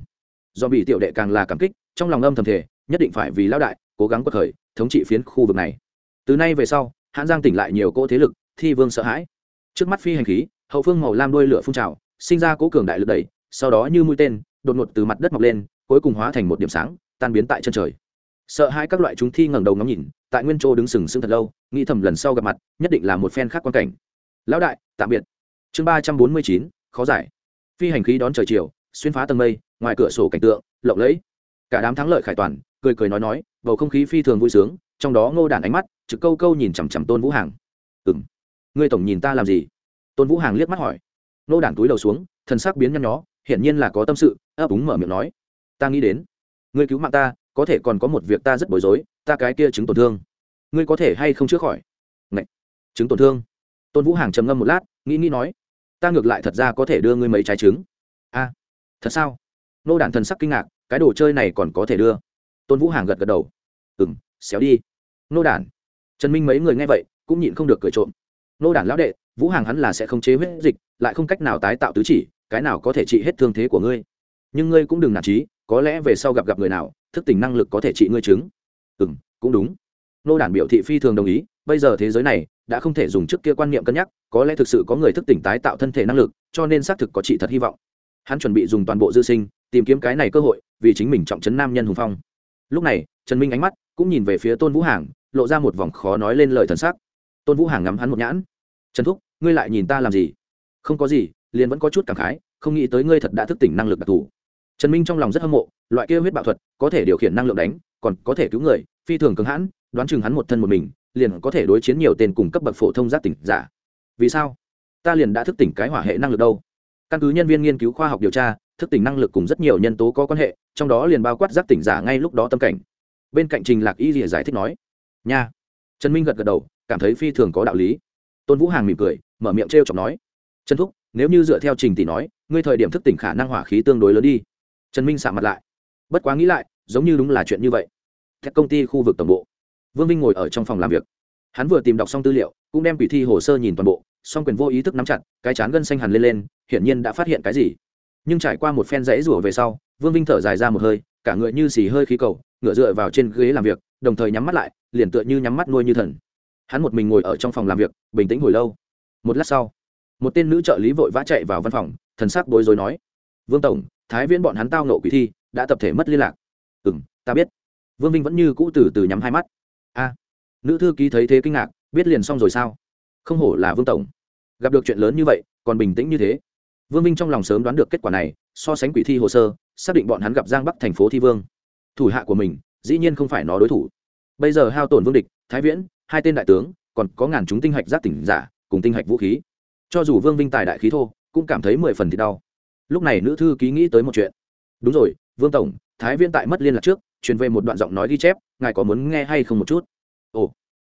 Do bị tiểu đệ càng là cảm kích, trong lòng âm thầm thể nhất định phải vì lão đại cố gắng quật khởi, thống trị phiến khu vực này. Từ nay về sau, hãn giang tỉnh lại nhiều cỗ thế lực, thi vương sợ hãi. Trước mắt phi hành khí, hậu phương màu lam đuôi lửa phun trào, sinh ra cỗ cường đại lực đẩy, sau đó như mũi tên, đột ngột từ mặt đất mọc lên, cuối cùng hóa thành một điểm sáng, tan biến tại chân trời. Sợ hai các loại chúng thi ngẩng đầu ngắm nhìn, tại nguyên châu đứng sừng sững thật lâu, nghĩ thầm lần sau gặp mặt, nhất định là một phen khác quan cảnh. Lão đại, tạm biệt. Chương ba trăm bốn mươi chín, khó giải phi hành khí đón trời chiều, xuyên phá tầng mây, ngoài cửa sổ cảnh tượng, lộng lẫy. Cả đám thắng lợi khải toàn, cười cười nói nói, bầu không khí phi thường vui sướng, trong đó ngô đản ánh mắt, trực câu câu nhìn chằm chằm tôn vũ hàng ừng ngươi tổng nhìn ta làm gì? Tôn vũ hàng liếc mắt hỏi. Ngô đản túi đầu xuống, thần sắc biến nhăn nhó, hiển nhiên là có tâm sự, ấp úng mở miệng nói. Ta nghĩ đến, ngươi cứu mạng ta, có thể còn có một việc ta rất bối rối, ta cái kia chứng tổn thương. Ngươi có thể hay không chữa khỏi? Ngậy! chứng tổn thương? Tôn vũ hàng trầm ngâm một lát, nghĩ nghĩ nói ta ngược lại thật ra có thể đưa ngươi mấy trái trứng. A, thật sao? Nô đản thần sắc kinh ngạc, cái đồ chơi này còn có thể đưa. Tôn vũ hàng gật gật đầu. Ừ m xéo đi. Nô đản trần minh mấy người nghe vậy, cũng nhịn không được cười trộm. Nô đản lão đệ, vũ hàng hắn là sẽ không chế huyết dịch, lại không cách nào tái tạo tứ chỉ, cái nào có thể trị hết thương thế của ngươi? Nhưng ngươi cũng đừng nản trí có lẽ về sau gặp gặp người nào, thức tỉnh năng lực có thể trị ngươi chứng ừ m cũng đúng. Nô đản biểu thị phi thường đồng ý bây giờ thế giới này đã không thể dùng trước kia quan niệm cân nhắc, có lẽ thực sự có người thức tỉnh tái tạo thân thể năng lực, cho nên xác thực có trị thật hy vọng. Hắn chuẩn bị dùng toàn bộ dư sinh, tìm kiếm cái này cơ hội, vì chính mình trọng trấn nam nhân hùng phong. Lúc này, trần minh ánh mắt cũng nhìn về phía tôn vũ hàng, lộ ra một vòng khó nói lên lời thần sắc. Tôn vũ hàng ngắm hắn một nhãn. Trần thúc, ngươi lại nhìn ta làm gì? Không có gì, liền vẫn có chút cảm khái, không nghĩ tới ngươi thật đã thức tỉnh năng lực đặc thù. Trần minh trong lòng rất hâm mộ, loại kia huyết bạo thuật có thể điều khiển năng lượng đánh, còn có thể cứu người, phi thường cứng hãn, đoán chừng hắn một thân một mình liền có thể đối chiến nhiều tên cùng cấp bậc phổ thông giác tỉnh giả. Vì sao? Ta liền đã thức tỉnh cái hỏa hệ năng lực đâu. Căn cứ nhân viên nghiên cứu khoa học điều tra, thức tỉnh năng lực cùng rất nhiều nhân tố có quan hệ, trong đó liền bao quát giác tỉnh giả ngay lúc đó tâm cảnh. Bên cạnh trình lạc y rỉa giải thích nói, nha. Trần minh gật gật đầu, cảm thấy phi thường có đạo lý. Tôn vũ hàng mỉm cười, mở miệng trêu chọc nói, trần thúc, nếu như dựa theo trình tỷ nói, ngươi thời điểm thức tỉnh khả năng hỏa khí tương đối lớn đi. Trần minh sạm mặt lại, bất quá nghĩ lại, giống như đúng là chuyện như vậy. Các công ty khu vực tổng bộ vương vinh ngồi ở trong phòng làm việc. Hắn vừa tìm đọc xong tư liệu, cũng đem quỷ thi hồ sơ nhìn toàn bộ, song quyền vô ý thức nắm chặt, cái chán gân xanh hẳn lên lên, hiển nhiên đã phát hiện cái gì. Nhưng trải qua một phen rẫy rủa về sau, vương vinh thở dài ra một hơi, cả người như xì hơi khí cầu ngựa dựa vào trên ghế làm việc, đồng thời nhắm mắt lại, liền tựa như nhắm mắt nuôi như thần. Hắn một mình ngồi ở trong phòng làm việc, bình tĩnh hồi lâu. Một lát sau, một tên nữ trợ lý vội vã chạy vào văn phòng, thần sắc bối rối nói, vương tổng, thái viễn bọn hắn tao nộ quỷ thi, đã tập thể mất liên lạc. Ừ m ta biết. Vương vinh vẫn như cũ từ từ nhắm hai mắt a, nữ thư ký thấy thế kinh ngạc, biết liền xong rồi sao? Không hổ là vương tổng. Gặp được chuyện lớn như vậy, còn bình tĩnh như thế. Vương minh trong lòng sớm đoán được kết quả này, so sánh quỷ thi hồ sơ, xác định bọn hắn gặp giang bắc thành phố thi vương. Thủ hạ của mình, dĩ nhiên không phải nó đối thủ. Bây giờ hao tổn vương địch, thái viễn, hai tên đại tướng, còn có ngàn chúng tinh hạch giác tỉnh giả, cùng tinh hạch vũ khí. Cho dù vương vinh tài đại khí thô, cũng cảm thấy mười phần thì đau. Lúc này nữ thư ký nghĩ tới một chuyện. Đúng rồi, vương tổng, thái viễn tại mất liên lạc trước truyền về một đoạn giọng nói ghi chép, ngài có muốn nghe hay không một chút? Ồ.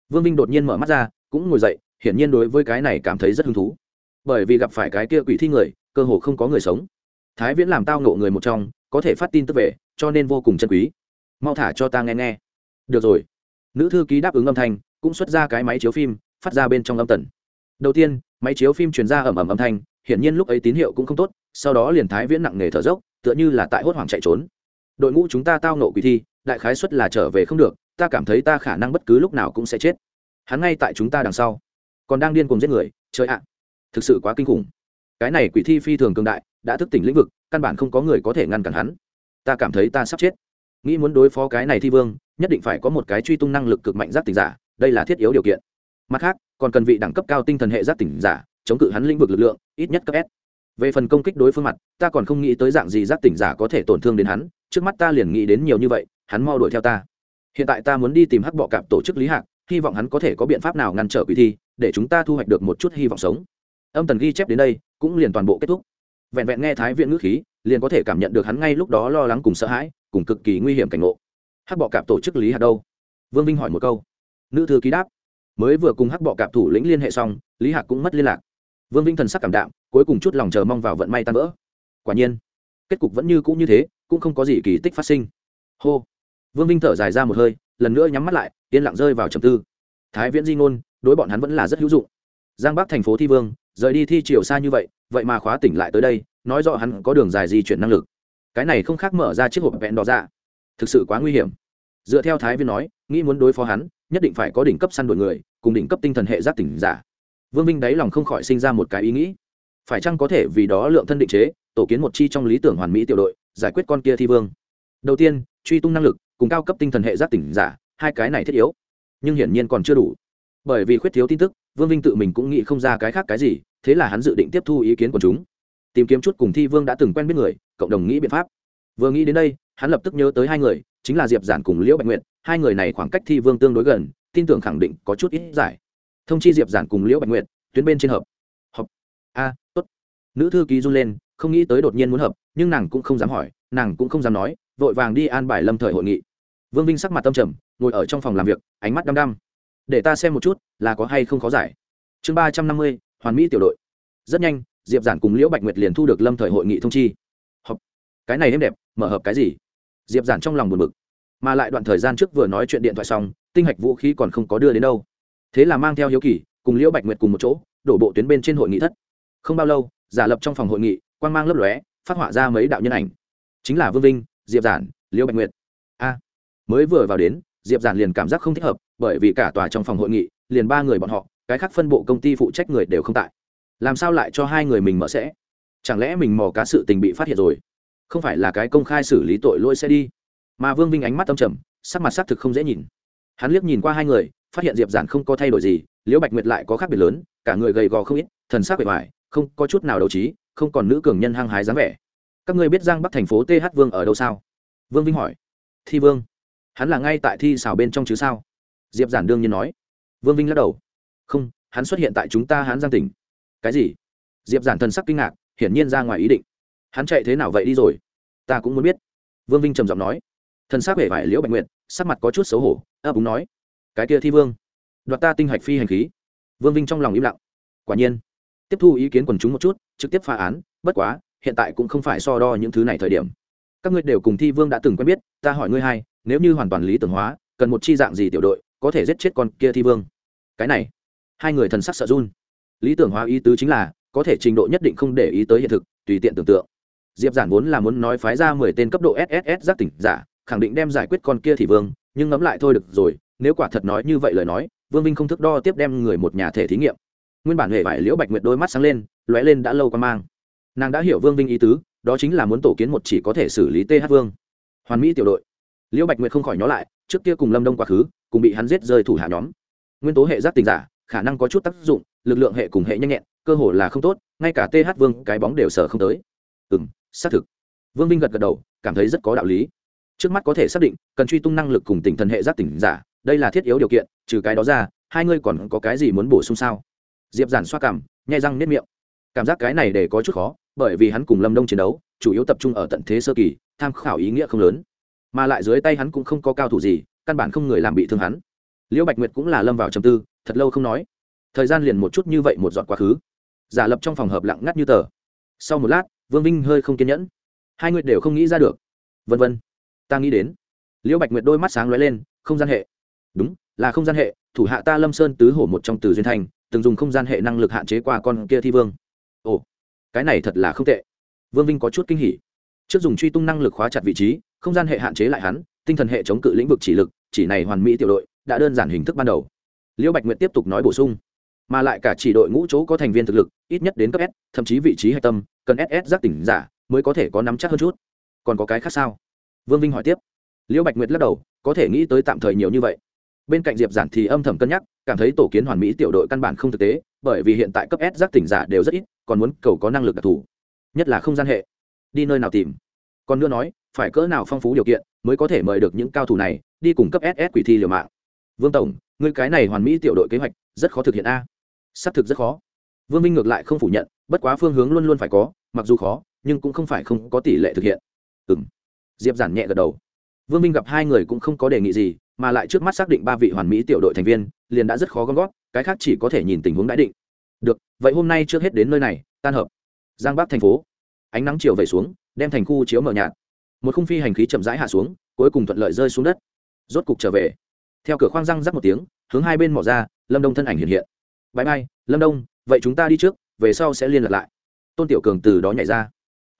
Vương vinh đột nhiên mở mắt ra, cũng ngồi dậy, hiển nhiên đối với cái này cảm thấy rất hứng thú. Bởi vì gặp phải cái kia quỷ thi người, cơ hồ không có người sống. Thái viễn làm tao ngộ người một trong, có thể phát tin tức về, cho nên vô cùng chân quý. Mau thả cho ta nghe nghe. Được rồi. Nữ thư ký đáp ứng âm thanh, cũng xuất ra cái máy chiếu phim, phát ra bên trong âm tần. Đầu tiên, máy chiếu phim truyền ra ẩm ẩm âm thanh, hiển nhiên lúc ấy tín hiệu cũng không tốt, sau đó liền thái viễn nặng nề thở dốc, tựa như là tại hốt hoảng chạy trốn đội ngũ chúng ta tao nộ quỷ thi, đại khái xuất là trở về không được, ta cảm thấy ta khả năng bất cứ lúc nào cũng sẽ chết. Hắn ngay tại chúng ta đằng sau. Còn đang điên cùng giết người chơi ạ. Thực sự quá kinh khủng. Cái này quỷ thi phi thường cường đại, đã thức tỉnh lĩnh vực, căn bản không có người có thể ngăn cản hắn. Ta cảm thấy ta sắp chết. Nghĩ muốn đối phó cái này thi vương, nhất định phải có một cái truy tung năng lực cực mạnh giác tỉnh giả, đây là thiết yếu điều kiện. Mặt khác, còn cần vị đẳng cấp cao tinh thần hệ giác tỉnh giả, chống cự hắn lĩnh vực lực lượng, ít nhất cấp s. Về phần công kích đối phương mặt, ta còn không nghĩ tới dạng gì giác tỉnh giả có thể tổn thương đến hắn trước mắt ta liền nghĩ đến nhiều như vậy, hắn mau đuổi theo ta. Hiện tại ta muốn đi tìm hắc bọ cạp tổ chức lý hạc, hy vọng hắn có thể có biện pháp nào ngăn trở quỷ thi, để chúng ta thu hoạch được một chút hy vọng sống. Âm tần ghi chép đến đây, cũng liền toàn bộ kết thúc. Vẹn vẹn nghe thái viện ngữ khí, liền có thể cảm nhận được hắn ngay lúc đó lo lắng cùng sợ hãi, cùng cực kỳ nguy hiểm cảnh ngộ. Hắc bọ cạp tổ chức lý hạt đâu? Vương vinh hỏi một câu. Nữ thư ký đáp. Mới vừa cùng hắc bọ cạp thủ lĩnh liên hệ xong, lý hạc cũng mất liên lạc. Vương vinh thần sắc cảm đạm, cuối cùng chút lòng chờ mong vào vận may tan vỡ. Quả nhiên, kết cục vẫn như cũ như thế cũng không có gì kỳ tích phát sinh. Hô. Vương vinh thở dài ra một hơi, lần nữa nhắm mắt lại, yên lặng rơi vào trầm tư. Thái viễn di ngôn, đối bọn hắn vẫn là rất hữu dụng. Giang bắc thành phố thi vương, rời đi thi chiều xa như vậy vậy mà khóa tỉnh lại tới đây, nói rõ hắn có đường dài di chuyển năng lực. Cái này không khác mở ra chiếc hộp vẹn đỏ ra thực sự quá nguy hiểm. Dựa theo thái viên nói, nghĩ muốn đối phó hắn, nhất định phải có đỉnh cấp săn đuổi người, cùng đỉnh cấp tinh thần hệ giác tỉnh giả. Vương vinh đáy lòng không khỏi sinh ra một cái ý nghĩ. Phải chăng có thể vì đó lượng thân định chế, tổ kiến một chi trong lý tưởng hoàn mỹ tiểu đội giải quyết con kia thi vương. Đầu tiên, truy tung năng lực, cùng cao cấp tinh thần hệ giác tỉnh giả, hai cái này thiết yếu. Nhưng hiển nhiên còn chưa đủ. Bởi vì khuyết thiếu tin tức, vương vinh tự mình cũng nghĩ không ra cái khác cái gì, thế là hắn dự định tiếp thu ý kiến của chúng. Tìm kiếm chút cùng thi vương đã từng quen biết người, cộng đồng nghĩ biện pháp. Vừa nghĩ đến đây, hắn lập tức nhớ tới hai người, chính là diệp giản cùng liễu bạch nguyện hai người này khoảng cách thi vương tương đối gần, tin tưởng khẳng định có chút ít giải. Thông chi diệp giản cùng liễu bạch nguyện tuyến bên trên hợp. Hợp. A, tốt. Nữ thư ký run lên không nghĩ tới đột nhiên muốn hợp, nhưng nàng cũng không dám hỏi, nàng cũng không dám nói, vội vàng đi an bài lâm thời hội nghị. Vương vinh sắc mặt tâm trầm, ngồi ở trong phòng làm việc, ánh mắt đăm đăm. Để ta xem một chút, là có hay không khó giải. Chương ba trăm năm mươi, hoàn mỹ tiểu đội. Rất nhanh, diệp giản cùng liễu bạch nguyệt liền thu được lâm thời hội nghị thông chi. Hợp cái này êm đẹp, mở hợp cái gì? Diệp giản trong lòng buồn bực. Mà lại đoạn thời gian trước vừa nói chuyện điện thoại xong, tinh hạch vũ khí còn không có đưa đến đâu. Thế là mang theo hiếu kỳ, cùng liễu bạch nguyệt cùng một chỗ, đổ bộ tuyến bên trên hội nghị thất. Không bao lâu, giả lập trong phòng hội nghị quang mang lấp lóe, phát họa ra mấy đạo nhân ảnh. Chính là vương vinh, diệp giản, liễu bạch nguyệt. A, mới vừa vào đến, diệp giản liền cảm giác không thích hợp, bởi vì cả tòa trong phòng hội nghị, liền ba người bọn họ, cái khác phân bộ công ty phụ trách người đều không tại. Làm sao lại cho hai người mình mở sẽ? Chẳng lẽ mình mò cá sự tình bị phát hiện rồi? Không phải là cái công khai xử lý tội lỗi sẽ đi? Mà vương vinh ánh mắt tâm trầm, sắc mặt sắc thực không dễ nhìn. Hắn liếc nhìn qua hai người, phát hiện diệp giản không có thay đổi gì, liễu bạch nguyệt lại có khác biệt lớn, cả người gầy gò không ít, thần sắc bề ngoài không có chút nào đấu trí, không còn nữ cường nhân hăng hái dáng vẻ. Các ngươi biết giang bắc thành phố th vương ở đâu sao? Vương vinh hỏi. Thi vương. Hắn là ngay tại thi xào bên trong chứ sao? Diệp giản đương nhiên nói. Vương vinh lắc đầu. Không, hắn xuất hiện tại chúng ta hắn giang tỉnh. Cái gì? Diệp giản thần sắc kinh ngạc, hiển nhiên ra ngoài ý định. Hắn chạy thế nào vậy đi rồi? Ta cũng muốn biết. Vương vinh trầm giọng nói. Thần sắc vẻ vải liễu bạch nguyện sắc mặt có chút xấu hổ, ấp úng nói. Cái kia thi vương. Đoạt ta tinh hạch phi hành khí. Vương vinh trong lòng im lặng. Quả nhiên tiếp thu ý kiến quần chúng một chút, trực tiếp phá án, bất quá, hiện tại cũng không phải so đo những thứ này thời điểm. Các ngươi đều cùng thi vương đã từng quen biết, ta hỏi ngươi hai, nếu như hoàn toàn lý tưởng hóa, cần một chi dạng gì tiểu đội, có thể giết chết con kia thi vương? Cái này, hai người thần sắc sợ run. Lý tưởng hóa ý tứ chính là, có thể trình độ nhất định không để ý tới hiện thực, tùy tiện tưởng tượng. Diệp giản vốn là muốn nói phái ra mười tên cấp độ sss giác tỉnh giả, khẳng định đem giải quyết con kia thì vương, nhưng ngẫm lại thôi được rồi, nếu quả thật nói như vậy lời nói, vương vinh không thức đo tiếp đem người một nhà thể thí nghiệm nguyên bản hệ vải liễu bạch nguyệt đôi mắt sáng lên, lóe lên đã lâu qua mang. Nàng đã hiểu vương vinh ý tứ, đó chính là muốn tổ kiến một chỉ có thể xử lý th vương. Hoàn mỹ tiểu đội. Liễu bạch nguyệt không khỏi nhó lại, trước kia cùng lâm đông quá khứ, cùng bị hắn giết rơi thủ hạ nhóm. Nguyên tố hệ giác tình giả, khả năng có chút tác dụng, lực lượng hệ cùng hệ nhanh nhẹn, cơ hồ là không tốt, ngay cả th vương cái bóng đều sở không tới. Ừ m xác thực. Vương vinh gật gật đầu, cảm thấy rất có đạo lý. Trước mắt có thể xác định, cần truy tung năng lực cùng tỉnh thần hệ giác tỉnh giả, đây là thiết yếu điều kiện, trừ cái đó ra, hai ngươi còn có cái gì muốn bổ sung sao? Diệp giản xoa cảm, nhai răng nếp miệng. Cảm giác cái này để có chút khó, bởi vì hắn cùng lâm đông chiến đấu, chủ yếu tập trung ở tận thế sơ kỳ, tham khảo ý nghĩa không lớn. Mà lại dưới tay hắn cũng không có cao thủ gì, căn bản không người làm bị thương hắn. Liễu bạch nguyệt cũng là lâm vào trầm tư, thật lâu không nói. Thời gian liền một chút như vậy một dọn quá khứ. Giả lập trong phòng hợp lặng ngắt như tờ. Sau một lát, vương vinh hơi không kiên nhẫn. Hai người đều không nghĩ ra được. Vân vân, ta nghĩ đến. Liễu bạch nguyệt đôi mắt sáng lóe lên, không gian hệ. Đúng, là không gian hệ, thủ hạ ta lâm sơn tứ hổ một trong từ duyên thành từng dùng không gian hệ năng lực hạn chế qua con kia thi vương. Ồ, cái này thật là không tệ. Vương vinh có chút kinh hỉ. Trước dùng truy tung năng lực khóa chặt vị trí, không gian hệ hạn chế lại hắn, tinh thần hệ chống cự lĩnh vực chỉ lực, chỉ này hoàn mỹ tiểu đội, đã đơn giản hình thức ban đầu. Liễu bạch nguyệt tiếp tục nói bổ sung. Mà lại cả chỉ đội ngũ chỗ có thành viên thực lực, ít nhất đến cấp s, thậm chí vị trí hạch tâm, cần ss giác tỉnh giả, mới có thể có nắm chắc hơn chút. Còn có cái khác sao? Vương vinh hỏi tiếp. Liễu bạch nguyệt lắc đầu, có thể nghĩ tới tạm thời nhiều như vậy. Bên cạnh diệp giản thì âm thầm cân nhắc cảm thấy tổ kiến hoàn mỹ tiểu đội căn bản không thực tế, bởi vì hiện tại cấp s giác tỉnh giả đều rất ít, còn muốn cầu có năng lực đặc thù. Nhất là không gian hệ. Đi nơi nào tìm? Còn nữa nói, phải cỡ nào phong phú điều kiện mới có thể mời được những cao thủ này đi cùng cấp ss quỷ thi liều mạng? Vương tổng người cái này hoàn mỹ tiểu đội kế hoạch rất khó thực hiện a. Xác thực rất khó. Vương minh ngược lại không phủ nhận, bất quá phương hướng luôn luôn phải có, mặc dù khó, nhưng cũng không phải không có tỷ lệ thực hiện. Ừ m diệp giản nhẹ gật đầu. Vương minh gặp hai người cũng không có đề nghị gì mà lại trước mắt xác định ba vị hoàn mỹ tiểu đội thành viên, liền đã rất khó gom gót cái khác chỉ có thể nhìn tình huống đã định. Được, vậy hôm nay trước hết đến nơi này, tan hợp. Giang bắc thành phố. Ánh nắng chiều về xuống, đem thành khu chiếu mở nhạt. Một khung phi hành khí chậm rãi hạ xuống, cuối cùng thuận lợi rơi xuống đất. Rốt cục trở về. Theo cửa khoang răng rắc một tiếng, hướng hai bên mỏ ra, lâm đông thân ảnh hiện hiện. Bãi bay lâm đông, vậy chúng ta đi trước, về sau sẽ liên lạc lại. Tôn tiểu cường từ đó nhảy ra.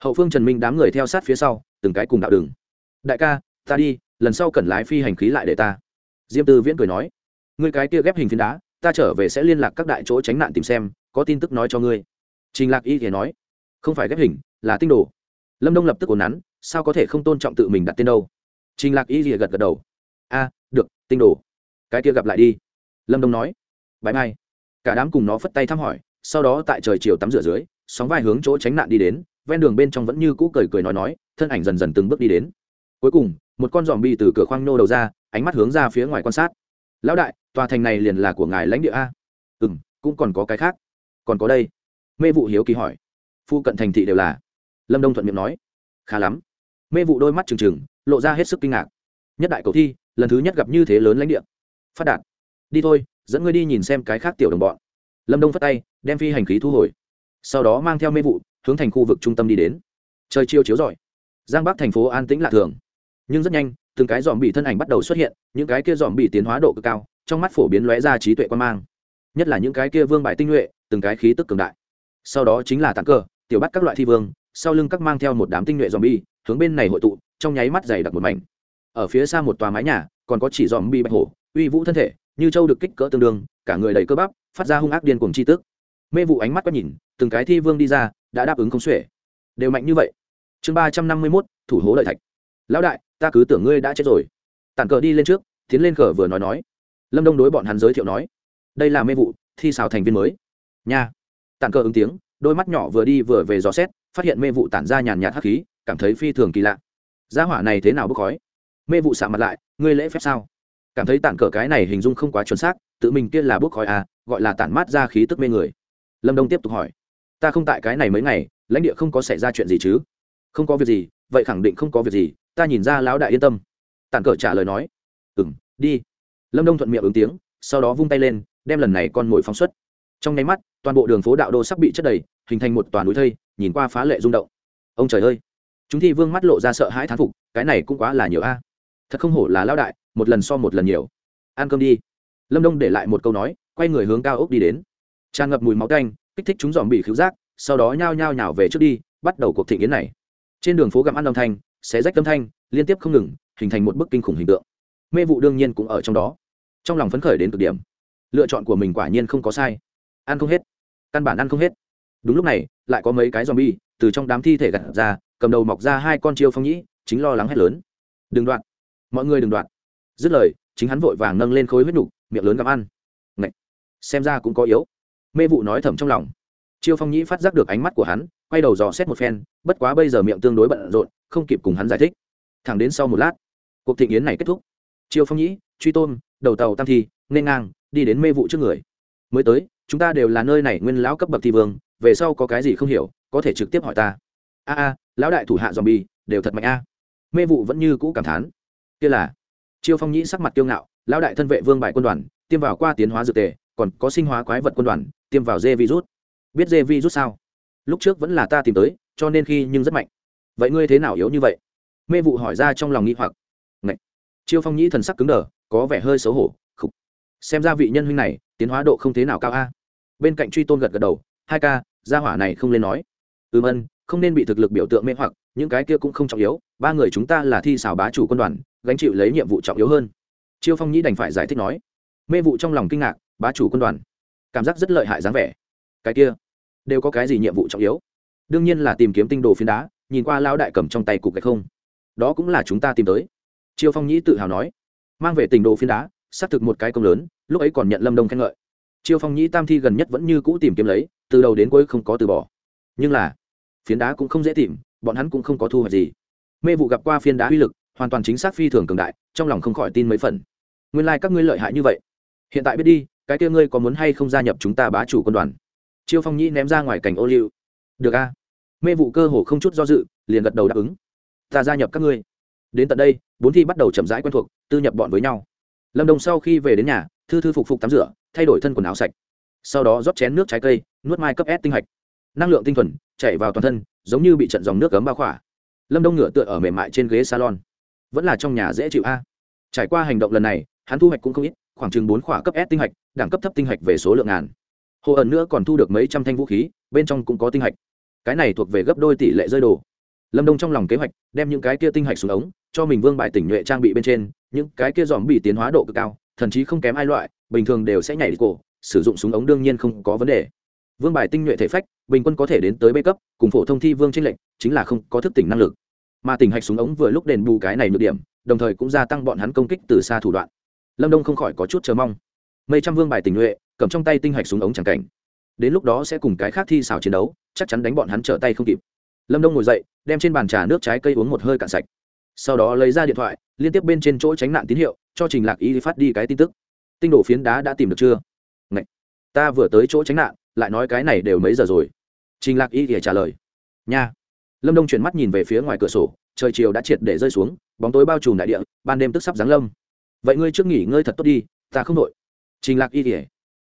Hậu phương trần minh đám người theo sát phía sau, từng cái cùng đạo đường. Đại ca, ta đi lần sau cần lái phi hành khí lại để ta. Diêm tư viễn cười nói, ngươi cái kia ghép hình phiến đá, ta trở về sẽ liên lạc các đại chỗ tránh nạn tìm xem, có tin tức nói cho ngươi. Trình lạc y thì nói, không phải ghép hình, là tinh đồ. Lâm đông lập tức ổn nắn, sao có thể không tôn trọng tự mình đặt tên đâu? Trình lạc y thì gật gật đầu, a, được, tinh đồ. Cái kia gặp lại đi. Lâm đông nói bãi mai. Cả đám cùng nó phất tay thăm hỏi, sau đó tại trời chiều tắm rửa dưới, sóng vai hướng chỗ tránh nạn đi đến, ven đường bên trong vẫn như cũ cười cười nói nói, thân ảnh dần dần từng bước đi đến. Cuối cùng một con dòm bi từ cửa khoang nô đầu ra, ánh mắt hướng ra phía ngoài quan sát. Lão đại, tòa thành này liền là của ngài lãnh địa a? Ừ m cũng còn có cái khác. Còn có đây? Mê vụ hiếu kỳ hỏi. Phu cận thành thị đều là? Lâm đông thuận miệng nói. Khá lắm. Mê vụ đôi mắt trừng trừng, lộ ra hết sức kinh ngạc. Nhất đại cầu thi, lần thứ nhất gặp như thế lớn lãnh địa. Phát đạt. Đi thôi, dẫn ngươi đi nhìn xem cái khác tiểu đồng bọn. Lâm đông phát tay, đem phi hành khí thu hồi. Sau đó mang theo mê vụ, hướng thành khu vực trung tâm đi đến. Trời chiêu chiếu rọi. Giang bắc thành phố an tĩnh lạ thường nhưng rất nhanh, từng cái dòm bị thân ảnh bắt đầu xuất hiện, những cái kia dòm bị tiến hóa độ cực cao, trong mắt phổ biến lóe ra trí tuệ quan mang. Nhất là những cái kia vương bài tinh nhuệ, từng cái khí tức cường đại. Sau đó chính là tặng cờ tiểu bắt các loại thi vương, sau lưng các mang theo một đám tinh nhuệ dòm bi hướng bên này hội tụ, trong nháy mắt dày đặc một mảnh. Ở phía xa một tòa mái nhà, còn có chỉ dòm bi bạch hổ, uy vũ thân thể, như châu được kích cỡ tương đương, cả người đầy cơ bắp, phát ra hung ác điên cuồng chi tức. Mê vụ ánh mắt quét nhìn, từng cái thi vương đi ra, đã đáp ứng không xuể. Đều mạnh như vậy. Chương ba trăm năm mươi mốt, thủ hố lợi thạch. Lão đại ta cứ tưởng ngươi đã chết rồi. Tản cờ đi lên trước, tiến lên cờ vừa nói nói. Lâm đông đối bọn hắn giới thiệu nói, đây là mê vụ, thi xào thành viên mới. Nha. Tản cờ ứng tiếng, đôi mắt nhỏ vừa đi vừa về dò xét, phát hiện mê vụ tản ra nhàn nhạt hắc khí, cảm thấy phi thường kỳ lạ. Gia hỏa này thế nào bốc khói? Mê vụ xạ mặt lại, ngươi lễ phép sao? Cảm thấy tản cờ cái này hình dung không quá chuẩn xác, tự mình kia là bốc khói à gọi là tản mát ra khí tức mê người. Lâm đông tiếp tục hỏi, ta không tại cái này mấy ngày, lãnh địa không có xảy ra chuyện gì chứ? Không có việc gì, vậy khẳng định không có việc gì ta nhìn ra lão đại yên tâm. Tản cờ trả lời nói. Ừ m đi. Lâm đông thuận miệng ứng tiếng, sau đó vung tay lên, đem lần này con mồi phóng xuất. Trong nháy mắt, toàn bộ đường phố đạo đô sắp bị chất đầy, hình thành một toàn núi thây, nhìn qua phá lệ rung động. Ông trời ơi! Chúng thi vương mắt lộ ra sợ hãi thán phục, cái này cũng quá là nhiều a. À. Thật không hổ là lão đại, một lần so một lần nhiều. Ăn cơm đi. Lâm đông để lại một câu nói, quay người hướng cao ốc đi đến. Tràn ngập mùi máu canh kích thích chúng dòm bị khứu giác, sau đó nhao nhao nhào về trước đi, bắt đầu cuộc thị nghiến này. Trên đường phố gặm ăn âm thanh xé rách âm thanh, liên tiếp không ngừng, hình thành một bức kinh khủng hình tượng. Mê vụ đương nhiên cũng ở trong đó. Trong lòng phấn khởi đến cực điểm. Lựa chọn của mình quả nhiên không có sai. Ăn không hết. Căn bản ăn không hết. Đúng lúc này, lại có mấy cái z o m bi e từ trong đám thi thể gặt ra, cầm đầu mọc ra hai con chiêu phong nhĩ, chính lo lắng hét lớn. Đừng đoạn. Mọi người đừng đoạn. Dứt lời, chính hắn vội vàng nâng lên khối huyết nhục miệng lớn gặm ăn. Ngậy! xem ra cũng có yếu. Mê vụ nói thầm trong lòng. Chiêu phong nhĩ phát giác được ánh mắt của hắn, quay đầu dò xét một phen, bất quá bây giờ miệng tương đối bận rộn không kịp cùng hắn giải thích. Thẳng đến sau một lát, cuộc thị yến này kết thúc. Chiêu phong nhĩ, truy tôn, đầu tàu tam thi, nên ngang đi đến mê vụ trước người. Mới tới, chúng ta đều là nơi này nguyên lão cấp bậc thi vương, về sau có cái gì không hiểu, có thể trực tiếp hỏi ta. A a, lão đại thủ hạ dòm bi đều thật mạnh a. Mê vụ vẫn như cũ cảm thán. Kia là chiêu phong nhĩ sắc mặt kiêu ngạo, lão đại thân vệ vương bại quân đoàn, tiêm vào qua tiến hóa dược tề, còn có sinh hóa quái vật quân đoàn, tiêm vào dê virus. Biết dê virus sao? Lúc trước vẫn là ta tìm tới, cho nên khi nhưng rất mạnh vậy ngươi thế nào yếu như vậy? Mê vụ hỏi ra trong lòng nghi hoặc. Ngậy. chiêu phong nhĩ thần sắc cứng đờ, có vẻ hơi xấu hổ, khục. Xem ra vị nhân huynh này, tiến hóa độ không thế nào cao a. Bên cạnh truy tôn gật gật đầu, hai ca, gia hỏa này không lên nói. Ừm ân, không nên bị thực lực biểu tượng mê hoặc, những cái kia cũng không trọng yếu, ba người chúng ta là thi xảo bá chủ quân đoàn, gánh chịu lấy nhiệm vụ trọng yếu hơn. Chiêu phong nhĩ đành phải giải thích nói. Mê vụ trong lòng kinh ngạc, bá chủ quân đoàn. Cảm giác rất lợi hại dáng vẻ. Cái kia, đều có cái gì nhiệm vụ trọng yếu? Đương nhiên là tìm kiếm tinh đồ phiến đá nhìn qua lao đại cầm trong tay cục gạch không. Đó cũng là chúng ta tìm tới. Triều phong nhĩ tự hào nói, mang về tình đồ phiến đá, xác thực một cái công lớn, lúc ấy còn nhận lâm đông khen ngợi. Triều phong nhĩ tam thi gần nhất vẫn như cũ tìm kiếm lấy, từ đầu đến cuối không có từ bỏ. Nhưng là, phiến đá cũng không dễ tìm, bọn hắn cũng không có thu hoạch gì. Mê vụ gặp qua phiến đá uy lực, hoàn toàn chính xác phi thường cường đại, trong lòng không khỏi tin mấy phần. Nguyên lai、like、các ngươi lợi hại như vậy. Hiện tại biết đi, cái kia ngươi có muốn hay không gia nhập chúng ta bá chủ quân đoàn? Chiêu phong nhĩ ném ra ngoài cảnh ô liu. Được a mê vụ cơ hồ không chút do dự, liền gật đầu đáp ứng. Ta gia nhập các ngươi. Đến tận đây, bốn thi bắt đầu chậm rãi quen thuộc, tư nhập bọn với nhau. Lâm đồng sau khi về đến nhà, thư thư phục phục tắm rửa, thay đổi thân quần áo sạch. Sau đó rót chén nước trái cây, nuốt mai cấp s tinh hạch. Năng lượng tinh thuần chạy vào toàn thân, giống như bị trận dòng nước cấm bao khỏa. Lâm đông ngửa tựa ở mềm mại trên ghế salon. Vẫn là trong nhà dễ chịu a. Trải qua hành động lần này, hắn thu hoạch cũng không ít, khoảng chừng bốn khỏa cấp s tinh hạch, đẳng cấp thấp tinh hạch về số lượng ngàn. Hồ ẩn nữa còn thu được mấy trăm thanh vũ khí, bên trong cũng có tinh hạch cái này thuộc về gấp đôi tỷ lệ rơi đồ. Lâm đông trong lòng kế hoạch, đem những cái kia tinh hạch xuống ống, cho mình vương bài tỉnh nhuệ trang bị bên trên, những cái kia dòm bị tiến hóa độ cực cao, thậm chí không kém ai loại, bình thường đều sẽ nhảy cổ, sử dụng súng ống đương nhiên không có vấn đề. Vương bài tinh nhuệ thể phách, bình quân có thể đến tới bê cấp, cùng phổ thông thi vương tranh lệnh chính là không có thức tỉnh năng lực. Mà tỉnh hạch súng ống vừa lúc đền bù cái này nhược điểm, đồng thời cũng gia tăng bọn hắn công kích từ xa thủ đoạn. Lâm đông không khỏi có chút chờ mong. Mây trăm vương bài tình nhuệ, cầm trong tay tinh hạch súng ống chẳng cảnh đến lúc đó sẽ cùng cái khác thi xảo chiến đấu, chắc chắn đánh bọn hắn trở tay không kịp. Lâm đông ngồi dậy, đem trên bàn trà nước trái cây uống một hơi cạn sạch. Sau đó lấy ra điện thoại, liên tiếp bên trên chỗ tránh nạn tín hiệu, cho trình lạc y phát đi cái tin tức. Tinh đổ phiến đá đã tìm được chưa? Ngậy! ta vừa tới chỗ tránh nạn, lại nói cái này đều mấy giờ rồi? Trình lạc y thì trả lời. Nha. Lâm đông chuyển mắt nhìn về phía ngoài cửa sổ, trời chiều đã triệt để rơi xuống, bóng tối bao trùm đại địa, ban đêm tức sắp giáng lâm. Vậy ngươi trước nghỉ ngơi thật tốt đi, ta không đội. Trình lạc y thì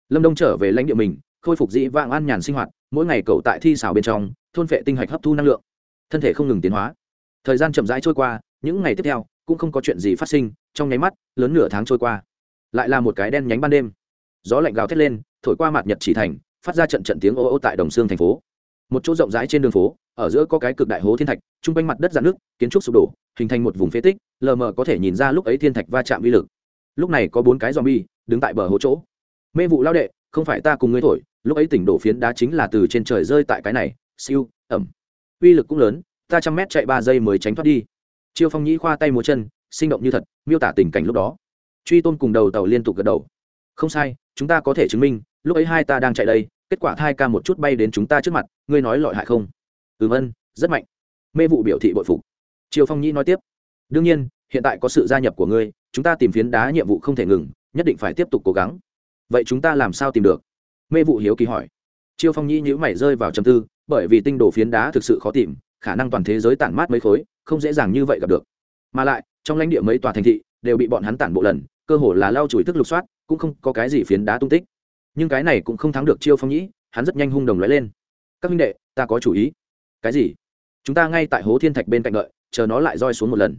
lâm đông trở về lãnh địa mình khôi phục dĩ vãng an nhàn sinh hoạt, mỗi ngày cậu tại thi xào bên trong, thôn phệ tinh hạch hấp thu năng lượng. Thân thể không ngừng tiến hóa. Thời gian chậm rãi trôi qua, những ngày tiếp theo, cũng không có chuyện gì phát sinh, trong nháy mắt, lớn nửa tháng trôi qua. Lại là một cái đen nhánh ban đêm. Gió lạnh gào thét lên, thổi qua mặt nhật chỉ thành, phát ra trận trận tiếng ô ô tại đồng xương thành phố. Một chỗ rộng rãi trên đường phố, ở giữa có cái cực đại hố thiên thạch trung quanh mặt đất dạn nước kiến trúc sụp đổ, hình thành một vùng phế tích, lờ mờ có thể nhìn ra lúc ấy thiên thạch va chạm uy lực. Lúc này có bốn cái zombie, đứng tại bờ hố chỗ. Mê vụ lao đệ, không phải ta cùng ngươi thổi lúc ấy tỉnh đổ phiến đá chính là từ trên trời rơi tại cái này, siêu, ẩm. Uy lực cũng lớn, ta trăm mét chạy ba giây mới tránh thoát đi. Chiêu phong nhĩ khoa tay múa chân, sinh động như thật, miêu tả tình cảnh lúc đó. Truy tôn cùng đầu tàu liên tục gật đầu. Không sai, chúng ta có thể chứng minh, lúc ấy hai ta đang chạy đây, kết quả thai ca một chút bay đến chúng ta trước mặt, ngươi nói lọi hại không? Ừm ân rất mạnh. Mê vụ biểu thị bội phục. Triều phong nhĩ nói tiếp. Đương nhiên, hiện tại có sự gia nhập của ngươi, chúng ta tìm phiến đá nhiệm vụ không thể ngừng, nhất định phải tiếp tục cố gắng. Vậy chúng ta làm sao tìm được? Mê vụ hiếu kỳ hỏi. Chiêu phong nhĩ nhữ mày rơi vào trầm tư, bởi vì tinh đồ phiến đá thực sự khó tìm, khả năng toàn thế giới tản mát mấy khối, không dễ dàng như vậy gặp được. Mà lại, trong lãnh địa mấy tòa thành thị đều bị bọn hắn tản bộ lần, cơ hồ là lau chùi thức lục soát, cũng không có cái gì phiến đá tung tích. Nhưng cái này cũng không thắng được chiêu phong nhĩ, hắn rất nhanh hung đồng lóe lên. Các huynh đệ, ta có chủ ý. Cái gì? Chúng ta ngay tại hố thiên thạch bên cạnh đợi, chờ nó lại roi xuống một lần.